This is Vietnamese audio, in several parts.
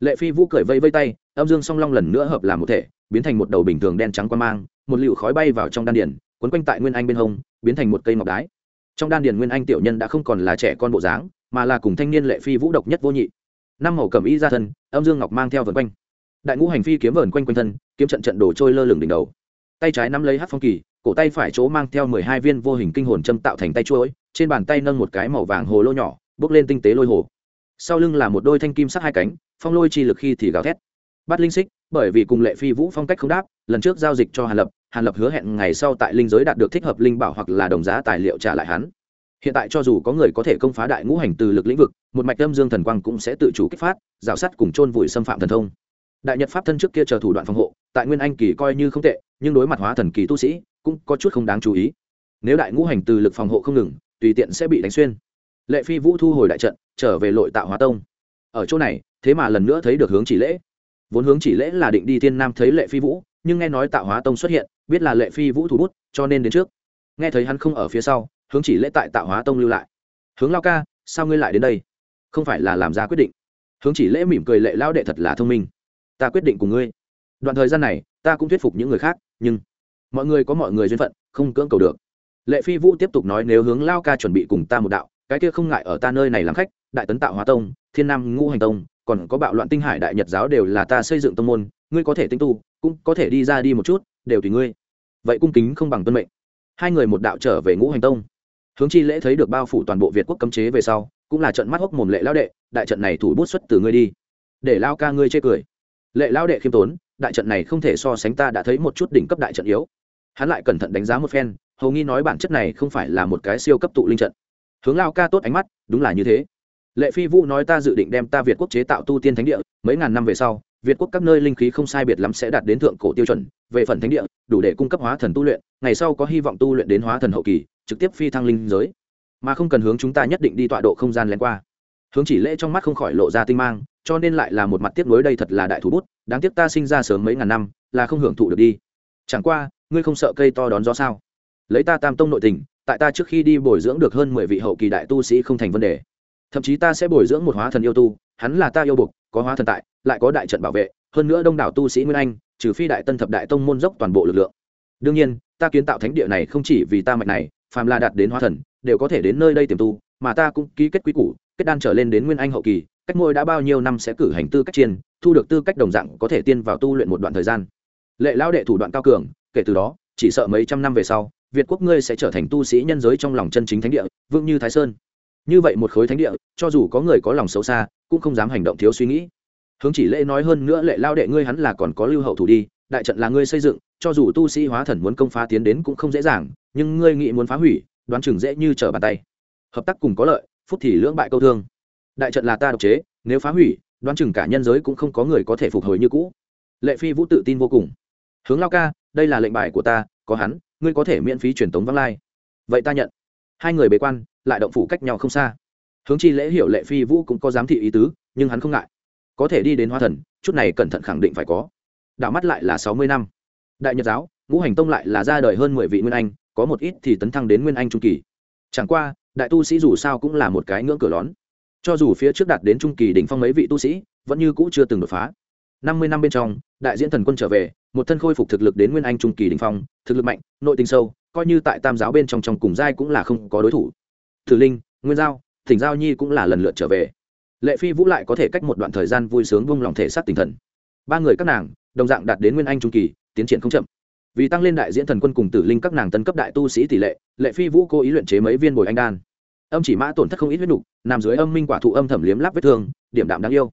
lệ phi vũ cười vây vây tay, âm dương song long lần nữa hợp làm một thể, biến thành một đầu bình thường đen trắng quan mang, một liệu khói bay vào trong đan điền, quấn quanh tại nguyên anh bên hông, biến thành một cây ngọc đái. Trong đan điền nguyên anh tiểu nhân đã không còn là trẻ con bộ dáng, mà là cùng thanh niên lệ phi vũ độc nhất vô nhị. Năm màu cầm y ra thân, âm dương ngọc mang theo vần quanh. Đại ngũ hành phi kiếm vờn quanh quanh thân, kiếm trận trận đổ trôi lơ lửng đỉnh đầu. Tay trái nắm lấy hát phong kỳ, cổ tay phải chỗ mang theo mười hai viên vô hình kinh hồn châm tạo thành tay chuỗi, trên bàn tay nâng một cái màu vàng hồ lô nhỏ, bước lên tinh tế lôi hồ sau lưng là một đôi thanh kim sắc hai cánh, phong lôi chi lực khi thì gào thét. Bắt linh xích, bởi vì cùng lệ phi vũ phong cách không đáp, lần trước giao dịch cho hàn lập hàn lập hứa hẹn ngày sau tại linh giới đạt được thích hợp linh bảo hoặc là đồng giá tài liệu trả lại hắn. Hiện tại cho dù có người có thể công phá đại ngũ hành từ lực lĩnh vực, một mạch âm dương thần quang cũng sẽ tự chủ kích phát, rào sắt cùng chôn vùi xâm phạm thần thông. Đại nhật pháp thân trước kia chờ thủ đoạn phòng hộ, tại nguyên anh kỳ coi như không tệ, nhưng đối mặt hóa thần kỳ tu sĩ, cũng có chút không đáng chú ý. Nếu đại ngũ hành từ lực phòng hộ không ngừng, tùy tiện sẽ bị đánh xuyên. Lệ phi vũ thu hồi đại trận trở về lội tạo hóa tông. Ở chỗ này, thế mà lần nữa thấy được hướng chỉ lễ. Vốn hướng chỉ lễ là định đi thiên nam thấy lệ phi vũ, nhưng nghe nói tạo hóa tông xuất hiện, biết là lệ phi vũ thủ bút, cho nên đến trước. Nghe thấy hắn không ở phía sau, hướng chỉ lễ tại tạo hóa tông lưu lại. Hướng lao ca, sao ngươi lại đến đây? Không phải là làm ra quyết định. Hướng chỉ lễ mỉm cười, lệ lao đệ thật là thông minh. Ta quyết định cùng ngươi. Đoạn thời gian này, ta cũng thuyết phục những người khác, nhưng mọi người có mọi người duyên phận, không cưỡng cầu được. Lệ phi vũ tiếp tục nói, nếu hướng lao ca chuẩn bị cùng ta một đạo, cái kia không ngại ở ta nơi này làm khách đại tấn tạo hóa tông, thiên nam ngũ hành tông, còn có bạo loạn tinh hải đại nhật giáo đều là ta xây dựng tông môn, ngươi có thể tinh tu, cũng có thể đi ra đi một chút, đều tùy ngươi. Vậy cung kính không bằng tuân mệnh. Hai người một đạo trở về ngũ hành tông. Hướng chi lễ thấy được bao phủ toàn bộ việt quốc cấm chế về sau, cũng là trận mắt hốc mồm lệ lao đệ, đại trận này thủ bút xuất từ ngươi đi. Để lao ca ngươi chê cười. Lệ lao đệ khiêm tốn, đại trận này không thể so sánh ta đã thấy một chút đỉnh cấp đại trận yếu. Hắn lại cẩn thận đánh giá một phen, hầu nghi nói bản chất này không phải là một cái siêu cấp tụ linh trận. Hướng lao ca tốt ánh mắt, đúng là như thế lệ phi vũ nói ta dự định đem ta việt quốc chế tạo tu tiên thánh địa, mấy ngàn năm về sau, việt quốc các nơi linh khí không sai biệt lắm sẽ đạt đến thượng cổ tiêu chuẩn, về phần thánh địa, đủ để cung cấp hóa thần tu luyện, ngày sau có hy vọng tu luyện đến hóa thần hậu kỳ, trực tiếp phi thăng linh giới. Mà không cần hướng chúng ta nhất định đi tọa độ không gian lén qua. Hướng chỉ lễ trong mắt không khỏi lộ ra tinh mang, cho nên lại là một mặt tiếp nối đây thật là đại thủ bút, đáng tiếc ta sinh ra sớm mấy ngàn năm, là không hưởng thụ được đi. Chẳng qua, ngươi không sợ cây to đón gió sao? Lấy ta tam tông nội tình, tại ta trước khi đi bồi dưỡng được hơn mười vị hậu kỳ đại tu sĩ không thành vấn đề thậm chí ta sẽ bồi dưỡng một hóa thần yêu tu, hắn là ta yêu buộc, có hóa thần tại, lại có đại trận bảo vệ, hơn nữa đông đảo tu sĩ nguyên anh, trừ phi đại tân thập đại tông môn dốc toàn bộ lực lượng. Đương nhiên, ta kiến tạo thánh địa này không chỉ vì ta mạnh này, phàm là đạt đến hóa thần, đều có thể đến nơi đây tiềm tu, mà ta cũng ký kết quý củ, kết đan trở lên đến nguyên anh hậu kỳ, cách ngôi đã bao nhiêu năm sẽ cử hành tư cách chiên, thu được tư cách đồng dạng có thể tiên vào tu luyện một đoạn thời gian. Lệ lao đệ thủ đoạn cao cường, kể từ đó, chỉ sợ mấy trăm năm về sau, việt quốc ngươi sẽ trở thành tu sĩ nhân giới trong lòng chân chính thánh địa vương như thái sơn như vậy một khối thánh địa, cho dù có người có lòng xấu xa, cũng không dám hành động thiếu suy nghĩ. Hướng chỉ lễ nói hơn nữa lệ lao đệ ngươi hắn là còn có lưu hậu thủ đi, đại trận là ngươi xây dựng, cho dù tu sĩ hóa thần muốn công phá tiến đến cũng không dễ dàng, nhưng ngươi nghĩ muốn phá hủy, đoán chừng dễ như trở bàn tay. Hợp tác cùng có lợi, phút thì lưỡng bại câu thương. Đại trận là ta độc chế, nếu phá hủy, đoán chừng cả nhân giới cũng không có người có thể phục hồi như cũ. Lệ phi vũ tự tin vô cùng. Hướng lao ca, đây là lệnh bài của ta, có hắn, ngươi có thể miễn phí truyền tống văng lai. Vậy ta nhận. Hai người bế quan lại động phủ cách nhau không xa. Hướng chi lễ hiểu lệ phi vũ cũng có giám thị ý tứ, nhưng hắn không ngại. Có thể đi đến hoa thần, chút này cẩn thận khẳng định phải có. Đạo mắt lại là sáu mươi năm. Đại nhật giáo, ngũ hành tông lại là ra đời hơn mười vị nguyên anh, có một ít thì tấn thăng đến nguyên anh trung kỳ. Chẳng qua, đại tu sĩ dù sao cũng là một cái ngưỡng cửa lón. Cho dù phía trước đạt đến trung kỳ đỉnh phong mấy vị tu sĩ, vẫn như cũ chưa từng đột phá. Năm mươi năm bên trong, đại diễn thần quân trở về, một thân khôi phục thực lực đến nguyên anh trung kỳ đỉnh phong, thực lực mạnh, nội tình sâu, coi như tại tam giáo bên trong trong cùng giai cũng là không có đối thủ thử linh, nguyên giao, thỉnh giao nhi cũng là lần lượt trở về. Lệ phi vũ lại có thể cách một đoạn thời gian vui sướng vung lòng thể xác tinh thần. Ba người các nàng, đồng dạng đạt đến nguyên anh trung kỳ, tiến triển không chậm. Vì tăng lên đại diễn thần quân cùng tử linh các nàng tân cấp đại tu sĩ tỷ lệ lệ phi vũ cố ý luyện chế mấy viên bồi anh đan. Âm chỉ mã tổn thất không ít huyết nục, nằm dưới âm minh quả thụ âm thẩm liếm lấp vết thương, điểm đạm đáng yêu.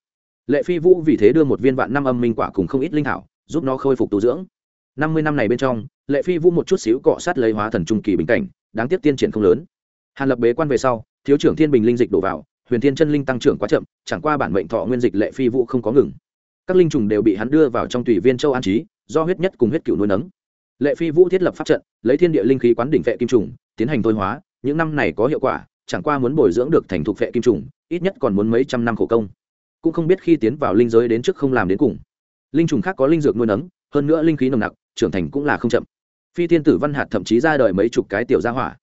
Lệ phi vũ vì thế đưa một viên vạn năm âm minh quả cùng không ít linh thảo, giúp nó khôi phục tu dưỡng. Năm mươi năm này bên trong, lệ phi vũ một chút xíu cọ sát lấy hóa thần trung kỳ bình cảnh, đáng tiếc tiên triển không lớn hàn lập bế quan về sau, thiếu trưởng thiên bình linh dịch đổ vào, huyền thiên chân linh tăng trưởng quá chậm, chẳng qua bản mệnh thọ nguyên dịch lệ phi vũ không có ngừng. Các linh trùng đều bị hắn đưa vào trong tùy viên châu an trí, do huyết nhất cùng huyết cựu nuôi nấng. Lệ phi vũ thiết lập pháp trận, lấy thiên địa linh khí quán đỉnh vệ kim trùng, tiến hành thôi hóa, những năm này có hiệu quả, chẳng qua muốn bồi dưỡng được thành thục vệ kim trùng, ít nhất còn muốn mấy trăm năm khổ công. Cũng không biết khi tiến vào linh giới đến trước không làm đến cùng. Linh trùng khác có linh dược nuôi nấng, hơn nữa linh khí nồng nặc, trưởng thành cũng là không chậm. Phi tiên tử văn hạt thậm chí ra đời mấy chục cái tiểu gia hỏa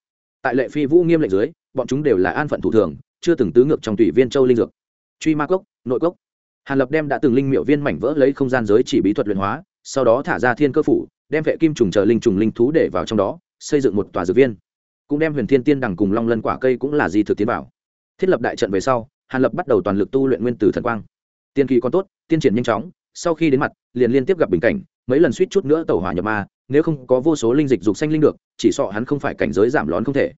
tại lệ phi vũ nghiêm lệnh dưới, bọn chúng đều là an phận thủ thường, chưa từng tứ ngược trong tùy viên châu linh dược. Truy ma cốc, nội cốc. Hàn lập đem đã từng linh miệu viên mảnh vỡ lấy không gian giới chỉ bí thuật luyện hóa, sau đó thả ra thiên cơ phủ, đem vệ kim trùng chờ linh trùng linh thú để vào trong đó, xây dựng một tòa dược viên. Cũng đem huyền thiên tiên đằng cùng long lân quả cây cũng là di thực tiến bảo thiết lập đại trận về sau, hàn lập bắt đầu toàn lực tu luyện nguyên tử thần quang. Tiên kỳ còn tốt, tiên triển nhanh chóng, sau khi đến mặt, liền liên tiếp gặp bình cảnh, mấy lần suýt chút nữa tẩu hỏa nhập ma nếu không có vô số linh dịch dục xanh linh được, chỉ sợ hắn không phải cảnh giới giảm lón không thể.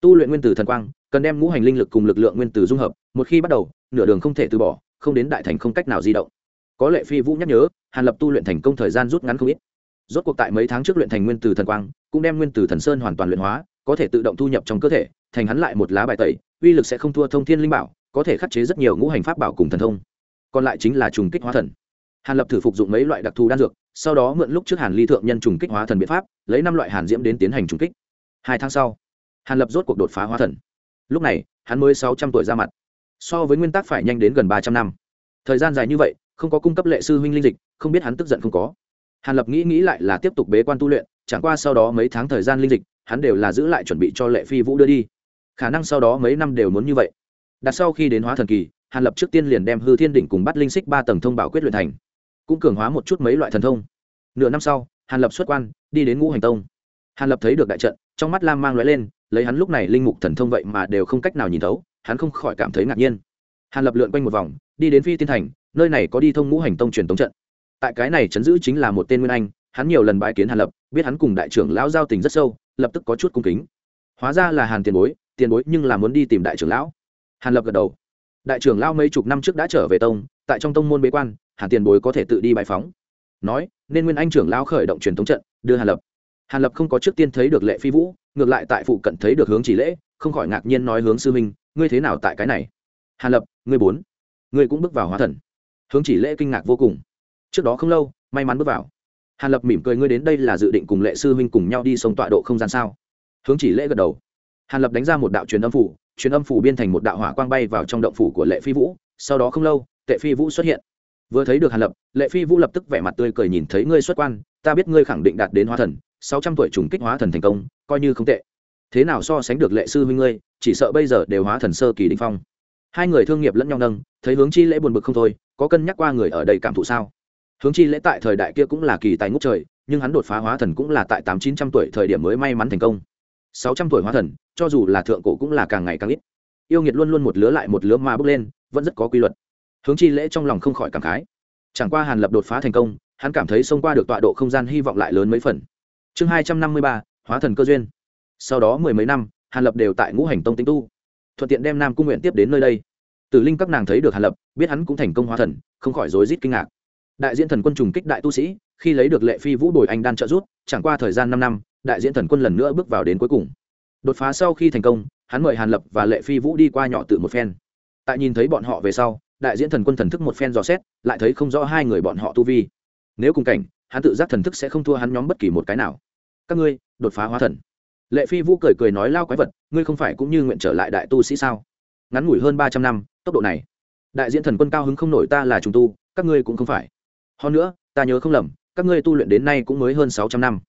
Tu luyện nguyên tử thần quang, cần đem ngũ hành linh lực cùng lực lượng nguyên tử dung hợp, một khi bắt đầu, nửa đường không thể từ bỏ, không đến đại thành không cách nào di động. Có lệ phi vũ nhắc nhớ, hàn lập tu luyện thành công thời gian rút ngắn không ít. Rốt cuộc tại mấy tháng trước luyện thành nguyên tử thần quang, cũng đem nguyên tử thần sơn hoàn toàn luyện hóa, có thể tự động thu nhập trong cơ thể, thành hắn lại một lá bài tẩy, uy lực sẽ không thua thông thiên linh bảo, có thể khắc chế rất nhiều ngũ hành pháp bảo cùng thần thông. Còn lại chính là trùng kích hóa thần. Hàn lập thử phục dụng mấy loại đặc thù đan dược sau đó mượn lúc trước hàn ly thượng nhân trùng kích hóa thần biện pháp, lấy năm loại hàn diễm đến tiến hành trùng kích. Hai tháng sau, hàn lập rốt cuộc đột phá hóa thần. Lúc này, hắn mới sáu trăm tuổi ra mặt. So với nguyên tắc phải nhanh đến gần ba trăm năm. Thời gian dài như vậy, không có cung cấp lệ sư huynh linh dịch, không biết hắn tức giận không có. Hàn lập nghĩ nghĩ lại là tiếp tục bế quan tu luyện, chẳng qua sau đó mấy tháng thời gian linh dịch, hắn đều là giữ lại chuẩn bị cho lệ phi vũ đưa đi. Khả năng sau đó mấy năm đều muốn như vậy. Đặt sau khi đến hóa thần kỳ, hàn lập trước tiên liền đem hư thiên đỉnh cùng bắt linh xích ba tầng thông bảo quyết luyện thành cũng cường hóa một chút mấy loại thần thông. Nửa năm sau, hàn lập xuất quan, đi đến ngũ hành tông. Hàn lập thấy được đại trận, trong mắt lam mang lóe lên, lấy hắn lúc này linh mục thần thông vậy mà đều không cách nào nhìn thấu, hắn không khỏi cảm thấy ngạc nhiên. Hàn lập lượn quanh một vòng, đi đến phi tiên thành, nơi này có đi thông ngũ hành tông truyền tống trận. Tại cái này chấn giữ chính là một tên nguyên anh, hắn nhiều lần bãi kiến hàn lập, biết hắn cùng đại trưởng lão giao tình rất sâu, lập tức có chút cung kính. Hóa ra là hàn tiền bối tiền bối nhưng là muốn đi tìm đại trưởng lão. Hàn lập gật đầu đại trưởng lao mấy chục năm trước đã trở về tông, tại trong tông môn bế quan, hàn tiền bối có thể tự đi bài phóng nói, nên nguyên anh trưởng lao khởi động truyền thống trận, đưa hàn lập. Hàn lập không có trước tiên thấy được lệ phi vũ, ngược lại tại phụ cận thấy được hướng chỉ lễ, không khỏi ngạc nhiên nói hướng sư minh, ngươi thế nào tại cái này? Hàn lập, ngươi bốn, ngươi cũng bước vào hóa thần. Hướng chỉ lễ kinh ngạc vô cùng. Trước đó không lâu, may mắn bước vào. Hàn lập mỉm cười, ngươi đến đây là dự định cùng lệ sư huynh cùng nhau đi sông tọa độ không gian sao? Hướng chỉ lễ gật đầu. Hàn lập đánh ra một đạo truyền âm phủ truyền âm phủ biên thành một đạo hỏa quang bay vào trong động phủ của lệ phi vũ. Sau đó không lâu, tệ phi vũ xuất hiện. Vừa thấy được hàn lập, lệ phi vũ lập tức vẻ mặt tươi cười nhìn thấy ngươi xuất quan, ta biết ngươi khẳng định đạt đến hóa thần, sáu trăm tuổi trùng kích hóa thần thành công, coi như không tệ. Thế nào so sánh được lệ sư huynh ngươi, chỉ sợ bây giờ đều hóa thần sơ kỳ đình phong. Hai người thương nghiệp lẫn nhau nâng, thấy hướng chi lễ buồn bực không thôi, có cân nhắc qua người ở đây cảm thụ sao? Hướng chi lễ tại thời đại kia cũng là kỳ tài ngút trời, nhưng hắn đột phá hóa thần cũng là tại tám chín trăm tuổi thời điểm mới may mắn thành công sáu trăm tuổi hóa thần, cho dù là thượng cổ cũng là càng ngày càng ít. Yêu nghiệt luôn luôn một lứa lại một lứa mà bước lên, vẫn rất có quy luật. Hướng chi lễ trong lòng không khỏi cảm khái. Chẳng qua hàn lập đột phá thành công, hắn cảm thấy xông qua được tọa độ không gian hy vọng lại lớn mấy phần. Chương hai trăm năm mươi ba, hóa thần cơ duyên. Sau đó mười mấy năm, hàn lập đều tại ngũ hành tông tính tu, thuận tiện đem nam cung nguyện tiếp đến nơi đây. Tử linh các nàng thấy được hàn lập, biết hắn cũng thành công hóa thần, không khỏi rối rít kinh ngạc. Đại diễn thần quân trùng kích đại tu sĩ, khi lấy được lệ phi vũ bồi anh đan trợ rút chẳng qua thời gian năm năm đại diễn thần quân lần nữa bước vào đến cuối cùng. Đột phá sau khi thành công, hắn mời hàn lập và lệ phi vũ đi qua nhỏ tự một phen. Tại nhìn thấy bọn họ về sau, đại diễn thần quân thần thức một phen dò xét, lại thấy không rõ hai người bọn họ tu vi. Nếu cùng cảnh, hắn tự giác thần thức sẽ không thua hắn nhóm bất kỳ một cái nào. Các ngươi, đột phá hóa thần. Lệ phi vũ cười cười nói lao quái vật, ngươi không phải cũng như nguyện trở lại đại tu sĩ sao? Ngắn ngủi hơn ba trăm năm, tốc độ này. Đại diễn thần quân cao hứng không nổi ta là trùng tu, các ngươi cũng không phải. Hơn nữa, ta nhớ không lầm, các ngươi tu luyện đến nay cũng mới hơn sáu trăm năm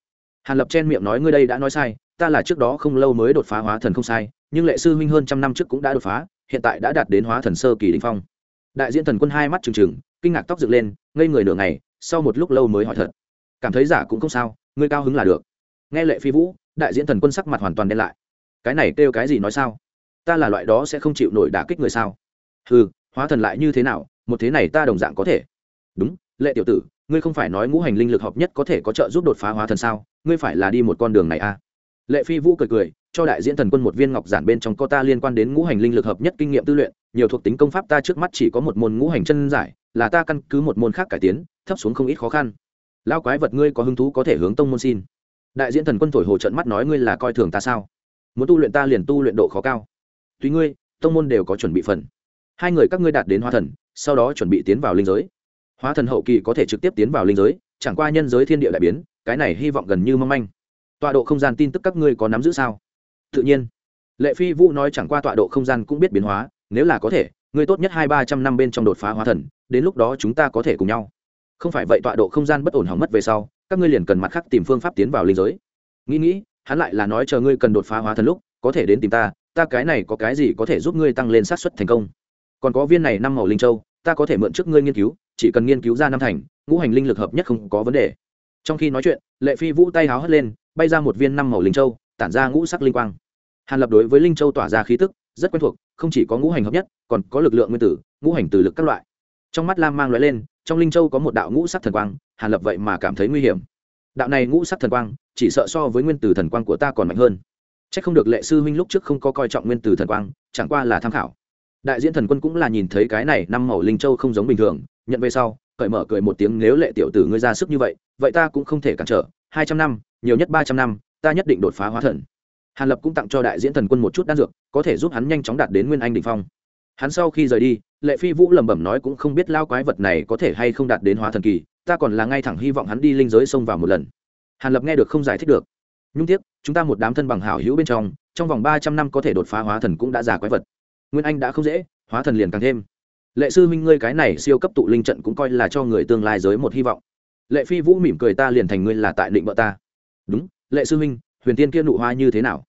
hàn lập chen miệng nói, ngươi đây đã nói sai, ta là trước đó không lâu mới đột phá hóa thần không sai, nhưng lệ sư huynh hơn trăm năm trước cũng đã đột phá, hiện tại đã đạt đến hóa thần sơ kỳ đình phong. Đại diễn thần quân hai mắt trừng trừng, kinh ngạc tóc dựng lên, ngây người nửa ngày, sau một lúc lâu mới hỏi thật. Cảm thấy giả cũng không sao, ngươi cao hứng là được. Nghe lệ phi vũ, đại diễn thần quân sắc mặt hoàn toàn đen lại. Cái này kêu cái gì nói sao? Ta là loại đó sẽ không chịu nổi đả kích người sao? Ừ hóa thần lại như thế nào, một thế này ta đồng dạng có thể. Đúng, lệ tiểu tử ngươi không phải nói ngũ hành linh lực hợp nhất có thể có trợ giúp đột phá hóa thần sao? Ngươi phải là đi một con đường này à? Lệ phi vũ cười cười, cho đại diễn thần quân một viên ngọc giản bên trong có ta liên quan đến ngũ hành linh lực hợp nhất kinh nghiệm tư luyện, nhiều thuộc tính công pháp ta trước mắt chỉ có một môn ngũ hành chân giải, là ta căn cứ một môn khác cải tiến, thấp xuống không ít khó khăn. Lao quái vật ngươi có hứng thú có thể hướng tông môn xin. Đại diễn thần quân thổi hồ trận mắt nói ngươi là coi thường ta sao? Muốn tu luyện ta liền tu luyện độ khó cao. Tuy ngươi, tông môn đều có chuẩn bị phần. Hai người các ngươi đạt đến hóa thần, sau đó chuẩn bị tiến vào linh giới hóa thần hậu kỳ có thể trực tiếp tiến vào linh giới, chẳng qua nhân giới thiên địa đại biến, cái này hy vọng gần như mong manh. Tọa độ không gian tin tức các ngươi có nắm giữ sao? Tự nhiên. Lệ phi vũ nói chẳng qua tọa độ không gian cũng biết biến hóa, nếu là có thể, ngươi tốt nhất hai ba trăm năm bên trong đột phá hóa thần, đến lúc đó chúng ta có thể cùng nhau. Không phải vậy tọa độ không gian bất ổn hỏng mất về sau, các ngươi liền cần mặt khác tìm phương pháp tiến vào linh giới. Nghĩ nghĩ, hắn lại là nói chờ ngươi cần đột phá hóa thần lúc, có thể đến tìm ta ta cái này có cái gì có thể giúp ngươi tăng lên sát xuất thành công. Còn có viên này năm màu linh châu ta có thể mượn trước ngươi nghiên cứu, chỉ cần nghiên cứu ra năm thành, ngũ hành linh lực hợp nhất không có vấn đề. Trong khi nói chuyện, lệ phi vũ tay háo hất lên, bay ra một viên năm màu linh châu, tản ra ngũ sắc linh quang. Hàn lập đối với linh châu tỏa ra khí tức, rất quen thuộc, không chỉ có ngũ hành hợp nhất, còn có lực lượng nguyên tử, ngũ hành từ lực các loại. Trong mắt lam mang loại lên, trong linh châu có một đạo ngũ sắc thần quang, hàn lập vậy mà cảm thấy nguy hiểm. Đạo này ngũ sắc thần quang, chỉ sợ so với nguyên tử thần quang của ta còn mạnh hơn. C h ắ c không được lệ sư huynh lúc trước không có coi trọng nguyên tử thần quang, chẳng qua là tham khảo đại diễn thần quân cũng là nhìn thấy cái này năm màu linh châu không giống bình thường, nhận về sau, cởi mở cười một tiếng, nếu lệ tiểu tử ngươi ra sức như vậy vậy ta cũng không thể cản trở. Hai trăm năm, nhiều nhất ba trăm năm, ta nhất định đột phá hóa thần. Hàn lập cũng tặng cho đại diễn thần quân một chút đan dược, có thể giúp hắn nhanh chóng đạt đến nguyên anh đ ỉ n h phong. Hắn sau khi rời đi, lệ phi vũ lẩm bẩm nói cũng không biết lao quái vật này có thể hay không đạt đến hóa thần kỳ, ta còn là ngay thẳng hy vọng hắn đi linh giới xông vào một lần. Hàn lập nghe được không giải thích được. Nhung tiếc, chúng ta một đám thân bằng hảo hữu bên trong trong vòng ba trăm năm có thể đột phá hóa thần cũng đã già quái vật nguyên anh đã không dễ, hóa thần liền càng thêm. Lệ sư minh ngươi cái này siêu cấp tụ linh trận cũng coi là cho người tương lai giới một hy vọng. Lệ phi vũ mỉm cười ta liền thành ngươi là tại định vợ ta. Đúng, lệ sư minh huyền tiên kia nụ hoa như thế nào?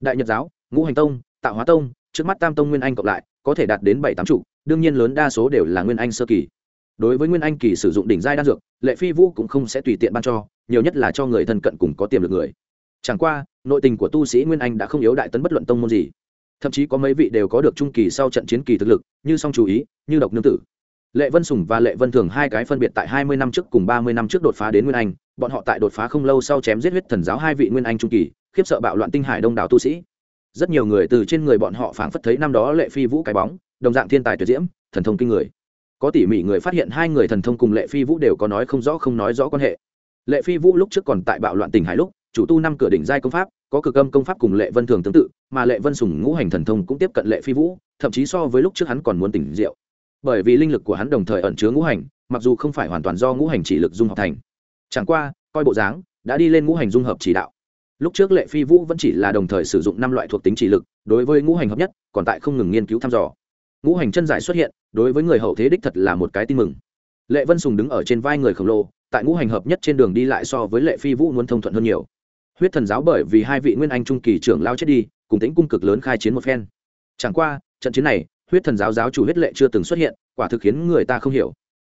Đại nhật giáo, ngũ hành tông, tạo hóa tông, trước mắt tam tông nguyên anh cộng lại, có thể đạt đến bảy tám trụ đương nhiên lớn đa số đều là nguyên anh sơ kỳ. Đối với nguyên anh kỳ sử dụng đỉnh giai đan dược, lệ phi vũ cũng không sẽ tùy tiện ban cho, nhiều nhất là cho người thân cận cùng có tiềm lực người. Chẳng qua, nội tình của tu sĩ nguyên anh đã không yếu đại tấn bất luận tông môn gì thậm chí có mấy vị đều có được trung kỳ sau trận chiến kỳ thực lực, như song chú ý, như độc nương tử. Lệ vân sùng và lệ vân thường hai cái phân biệt tại hai mươi năm trước cùng ba mươi năm trước đột phá đến nguyên anh, bọn họ tại đột phá không lâu sau chém giết huyết thần giáo hai vị nguyên anh trung kỳ, khiếp sợ bạo loạn tinh hải đông đảo tu sĩ. Rất nhiều người từ trên người bọn họ phảng phất thấy năm đó lệ phi vũ cái bóng, đồng dạng thiên tài tuyệt diễm, thần thông kinh người. Có tỉ mỉ người phát hiện hai người thần thông cùng lệ phi vũ đều có nói không rõ không nói rõ quan hệ. Lệ phi vũ lúc trước còn tại bạo loạn tỉnh hải lúc, chủ tu năm cửa đỉnh giai công pháp có cực âm công pháp cùng lệ vân thường tương tự, mà lệ vân sùng ngũ hành thần thông cũng tiếp cận lệ phi vũ, thậm chí so với lúc trước hắn còn muốn tỉnh rượu bởi vì linh lực của hắn đồng thời ẩn chứa ngũ hành, mặc dù không phải hoàn toàn do ngũ hành chỉ lực dung hợp thành. Chẳng qua, coi bộ dáng, đã đi lên ngũ hành dung hợp chỉ đạo. Lúc trước lệ phi vũ vẫn chỉ là đồng thời sử dụng năm loại thuộc tính chỉ lực, đối với ngũ hành hợp nhất, còn tại không ngừng nghiên cứu thăm dò. Ngũ hành chân giải xuất hiện, đối với người hậu thế đích thật là một cái tin mừng. Lệ vân sùng đứng ở trên vai người khổng lồ, tại ngũ hành hợp nhất trên đường đi lại so với lệ phi vũ muốn thông thuận hơn nhiều huyết thần giáo bởi vì hai vị nguyên anh trung kỳ trưởng lao chết đi, cùng tính cung cực lớn khai chiến một phen. Chẳng qua, trận chiến này, huyết thần giáo giáo chủ huyết lệ chưa từng xuất hiện, quả thực khiến người ta không hiểu.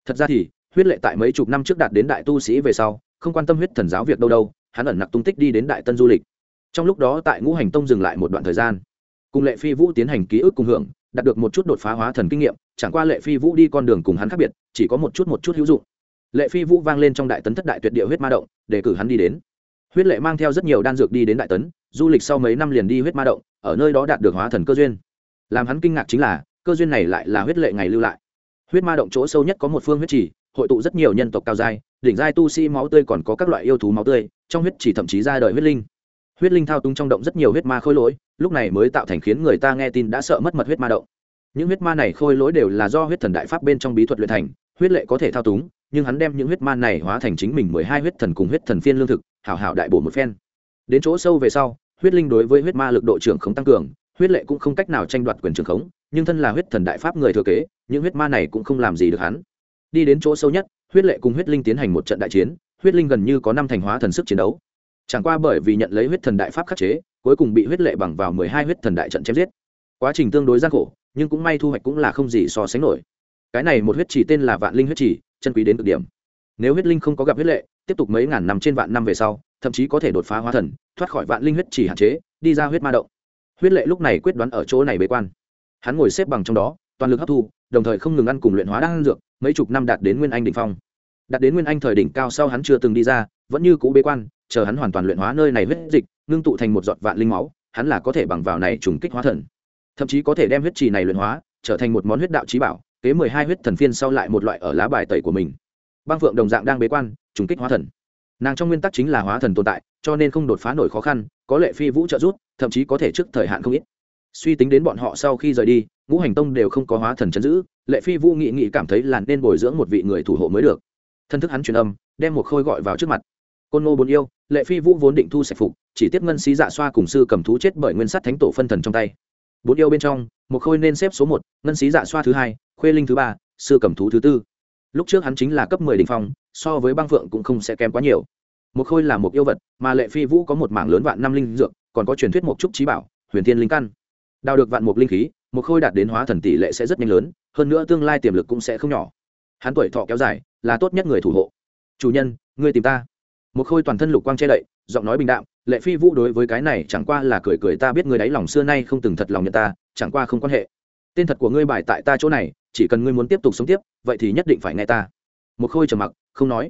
Thật ra thì, huyết lệ tại mấy chục năm trước đạt đến đại tu sĩ về sau, không quan tâm huyết thần giáo việc đâu đâu, hắn ẩn nặc tung tích đi đến đại tân du lịch. Trong lúc đó tại ngũ hành tông dừng lại một đoạn thời gian. Cùng lệ phi vũ tiến hành ký ức cùng hưởng, đạt được một chút đột phá hóa thần kinh nghiệm, chẳng qua lệ phi vũ đi con đường cùng hắn khác biệt, chỉ có một chút một chút hữu dụng. Lệ phi vũ vang lên trong đại tấn thất đại tuyệt địa huyết ma động, để cử hắn đi đến huyết lệ mang theo rất nhiều đan dược đi đến đại tấn, du lịch sau mấy năm liền đi huyết ma động, ở nơi đó đạt được hóa thần cơ duyên. Làm hắn kinh ngạc chính là, cơ duyên này lại là huyết lệ ngày lưu lại. Huyết ma động chỗ sâu nhất có một phương huyết trì, hội tụ rất nhiều nhân tộc cao giai, đỉnh giai tu sĩ máu tươi còn có các loại yêu thú máu tươi, trong huyết chỉ thậm chí ra đời huyết linh. Huyết linh thao túng trong động rất nhiều huyết ma khôi lỗi, lúc này mới tạo thành khiến người ta nghe tin đã sợ mất mật huyết ma động. Những huyết ma này khôi lỗi đều là do huyết thần đại pháp bên trong bí thuật luyện thành, huyết lệ có thể thao túng, nhưng hắn đem những huyết ma này hóa thành chính mình mười hai huyết thần cùng huyết thần phiên lương thực hảo hảo đại bổ một phen. Đến chỗ sâu về sau, huyết linh đối với huyết ma lực độ trưởng không tăng cường, huyết lệ cũng không cách nào tranh đoạt quyền trưởng khống, nhưng thân là huyết thần đại pháp người thừa kế, những huyết ma này cũng không làm gì được hắn. Đi đến chỗ sâu nhất, huyết lệ cùng huyết linh tiến hành một trận đại chiến, huyết linh gần như có năm thành hóa thần sức chiến đấu. Chẳng qua bởi vì nhận lấy huyết thần đại pháp khắc chế, cuối cùng bị huyết lệ bằng vào mười hai huyết thần đại trận chém giết. Quá trình tương đối gian khổ, nhưng cũng may thu hoạch cũng là không gì so sánh nổi. Cái này một huyết chỉ tên là vạn linh huyết chỉ chân quý đến cực điểm nếu huyết linh không có gặp huyết lệ, tiếp tục mấy ngàn năm trên vạn năm về sau, thậm chí có thể đột phá hóa thần, thoát khỏi vạn linh huyết chỉ hạn chế, đi ra huyết ma động. Huyết lệ lúc này quyết đoán ở chỗ này bế quan. Hắn ngồi xếp bằng trong đó, toàn lực hấp thu, đồng thời không ngừng ăn cùng luyện hóa đan dược, mấy chục năm đạt đến nguyên anh đỉnh phong. Đạt đến nguyên anh thời đỉnh cao sau hắn chưa từng đi ra, vẫn như cũ bế quan, chờ hắn hoàn toàn luyện hóa nơi này huyết dịch, ngưng tụ thành một giọt vạn linh máu, hắn là có thể bằng vào này trùng kích hóa thần. Thậm chí có thể đem huyết trì này luyện hóa, trở thành một món huyết đạo trí bảo, kế mười hai huyết thần phiên sau lại một loại ở lá bài tẩy của mình băng phượng đồng dạng đang bế quan, trùng kích hóa thần. Nàng trong nguyên tắc chính là hóa thần tồn tại, cho nên không đột phá nổi khó khăn, có lệ phi vũ trợ giúp, thậm chí có thể trước thời hạn không ít. Suy tính đến bọn họ sau khi rời đi, ngũ hành tông đều không có hóa thần chấn giữ, lệ phi vũ nghị nghị cảm thấy là nên bồi dưỡng một vị người thủ hộ mới được. Thân thức hắn truyền âm, đem một khôi gọi vào trước mặt. Côn ngô bốn yêu, lệ phi vũ vốn định thu sạch phục, chỉ tiếp ngân xí dạ xoa cùng sư cầm thú chết bởi nguyên sắt thánh tổ phân thần trong tay. Bốn yêu bên trong, một khôi nên xếp số một, ngân xí dạ xoa thứ hai, khuê linh thứ ba, sư cầm thú thứ tư lúc trước hắn chính là cấp mười đ ỉ n h phong, so với băng phượng cũng không sẽ kém quá nhiều. Một khôi là một yêu vật, mà lệ phi vũ có một mảng lớn vạn năm linh dược, còn có truyền thuyết một trúc trí bảo, huyền thiên linh căn. Đào được vạn mục linh khí một khôi đạt đến hóa thần tỷ lệ sẽ rất nhanh lớn, hơn nữa tương lai tiềm lực cũng sẽ không nhỏ. Hắn tuổi thọ kéo dài, là tốt nhất người thủ hộ. Chủ nhân, ngươi tìm ta. Một khôi toàn thân lục quang che đậy, giọng nói bình đạm, lệ phi vũ đối với cái này chẳng qua là cười cười ta biết người đáy lòng xưa nay không từng thật lòng nhận ta, chẳng qua không quan hệ. Tên thật của ngươi bài tại ta chỗ này chỉ cần ngươi muốn tiếp tục sống tiếp, vậy thì nhất định phải nghe ta. Một khôi trầm mặc, không nói.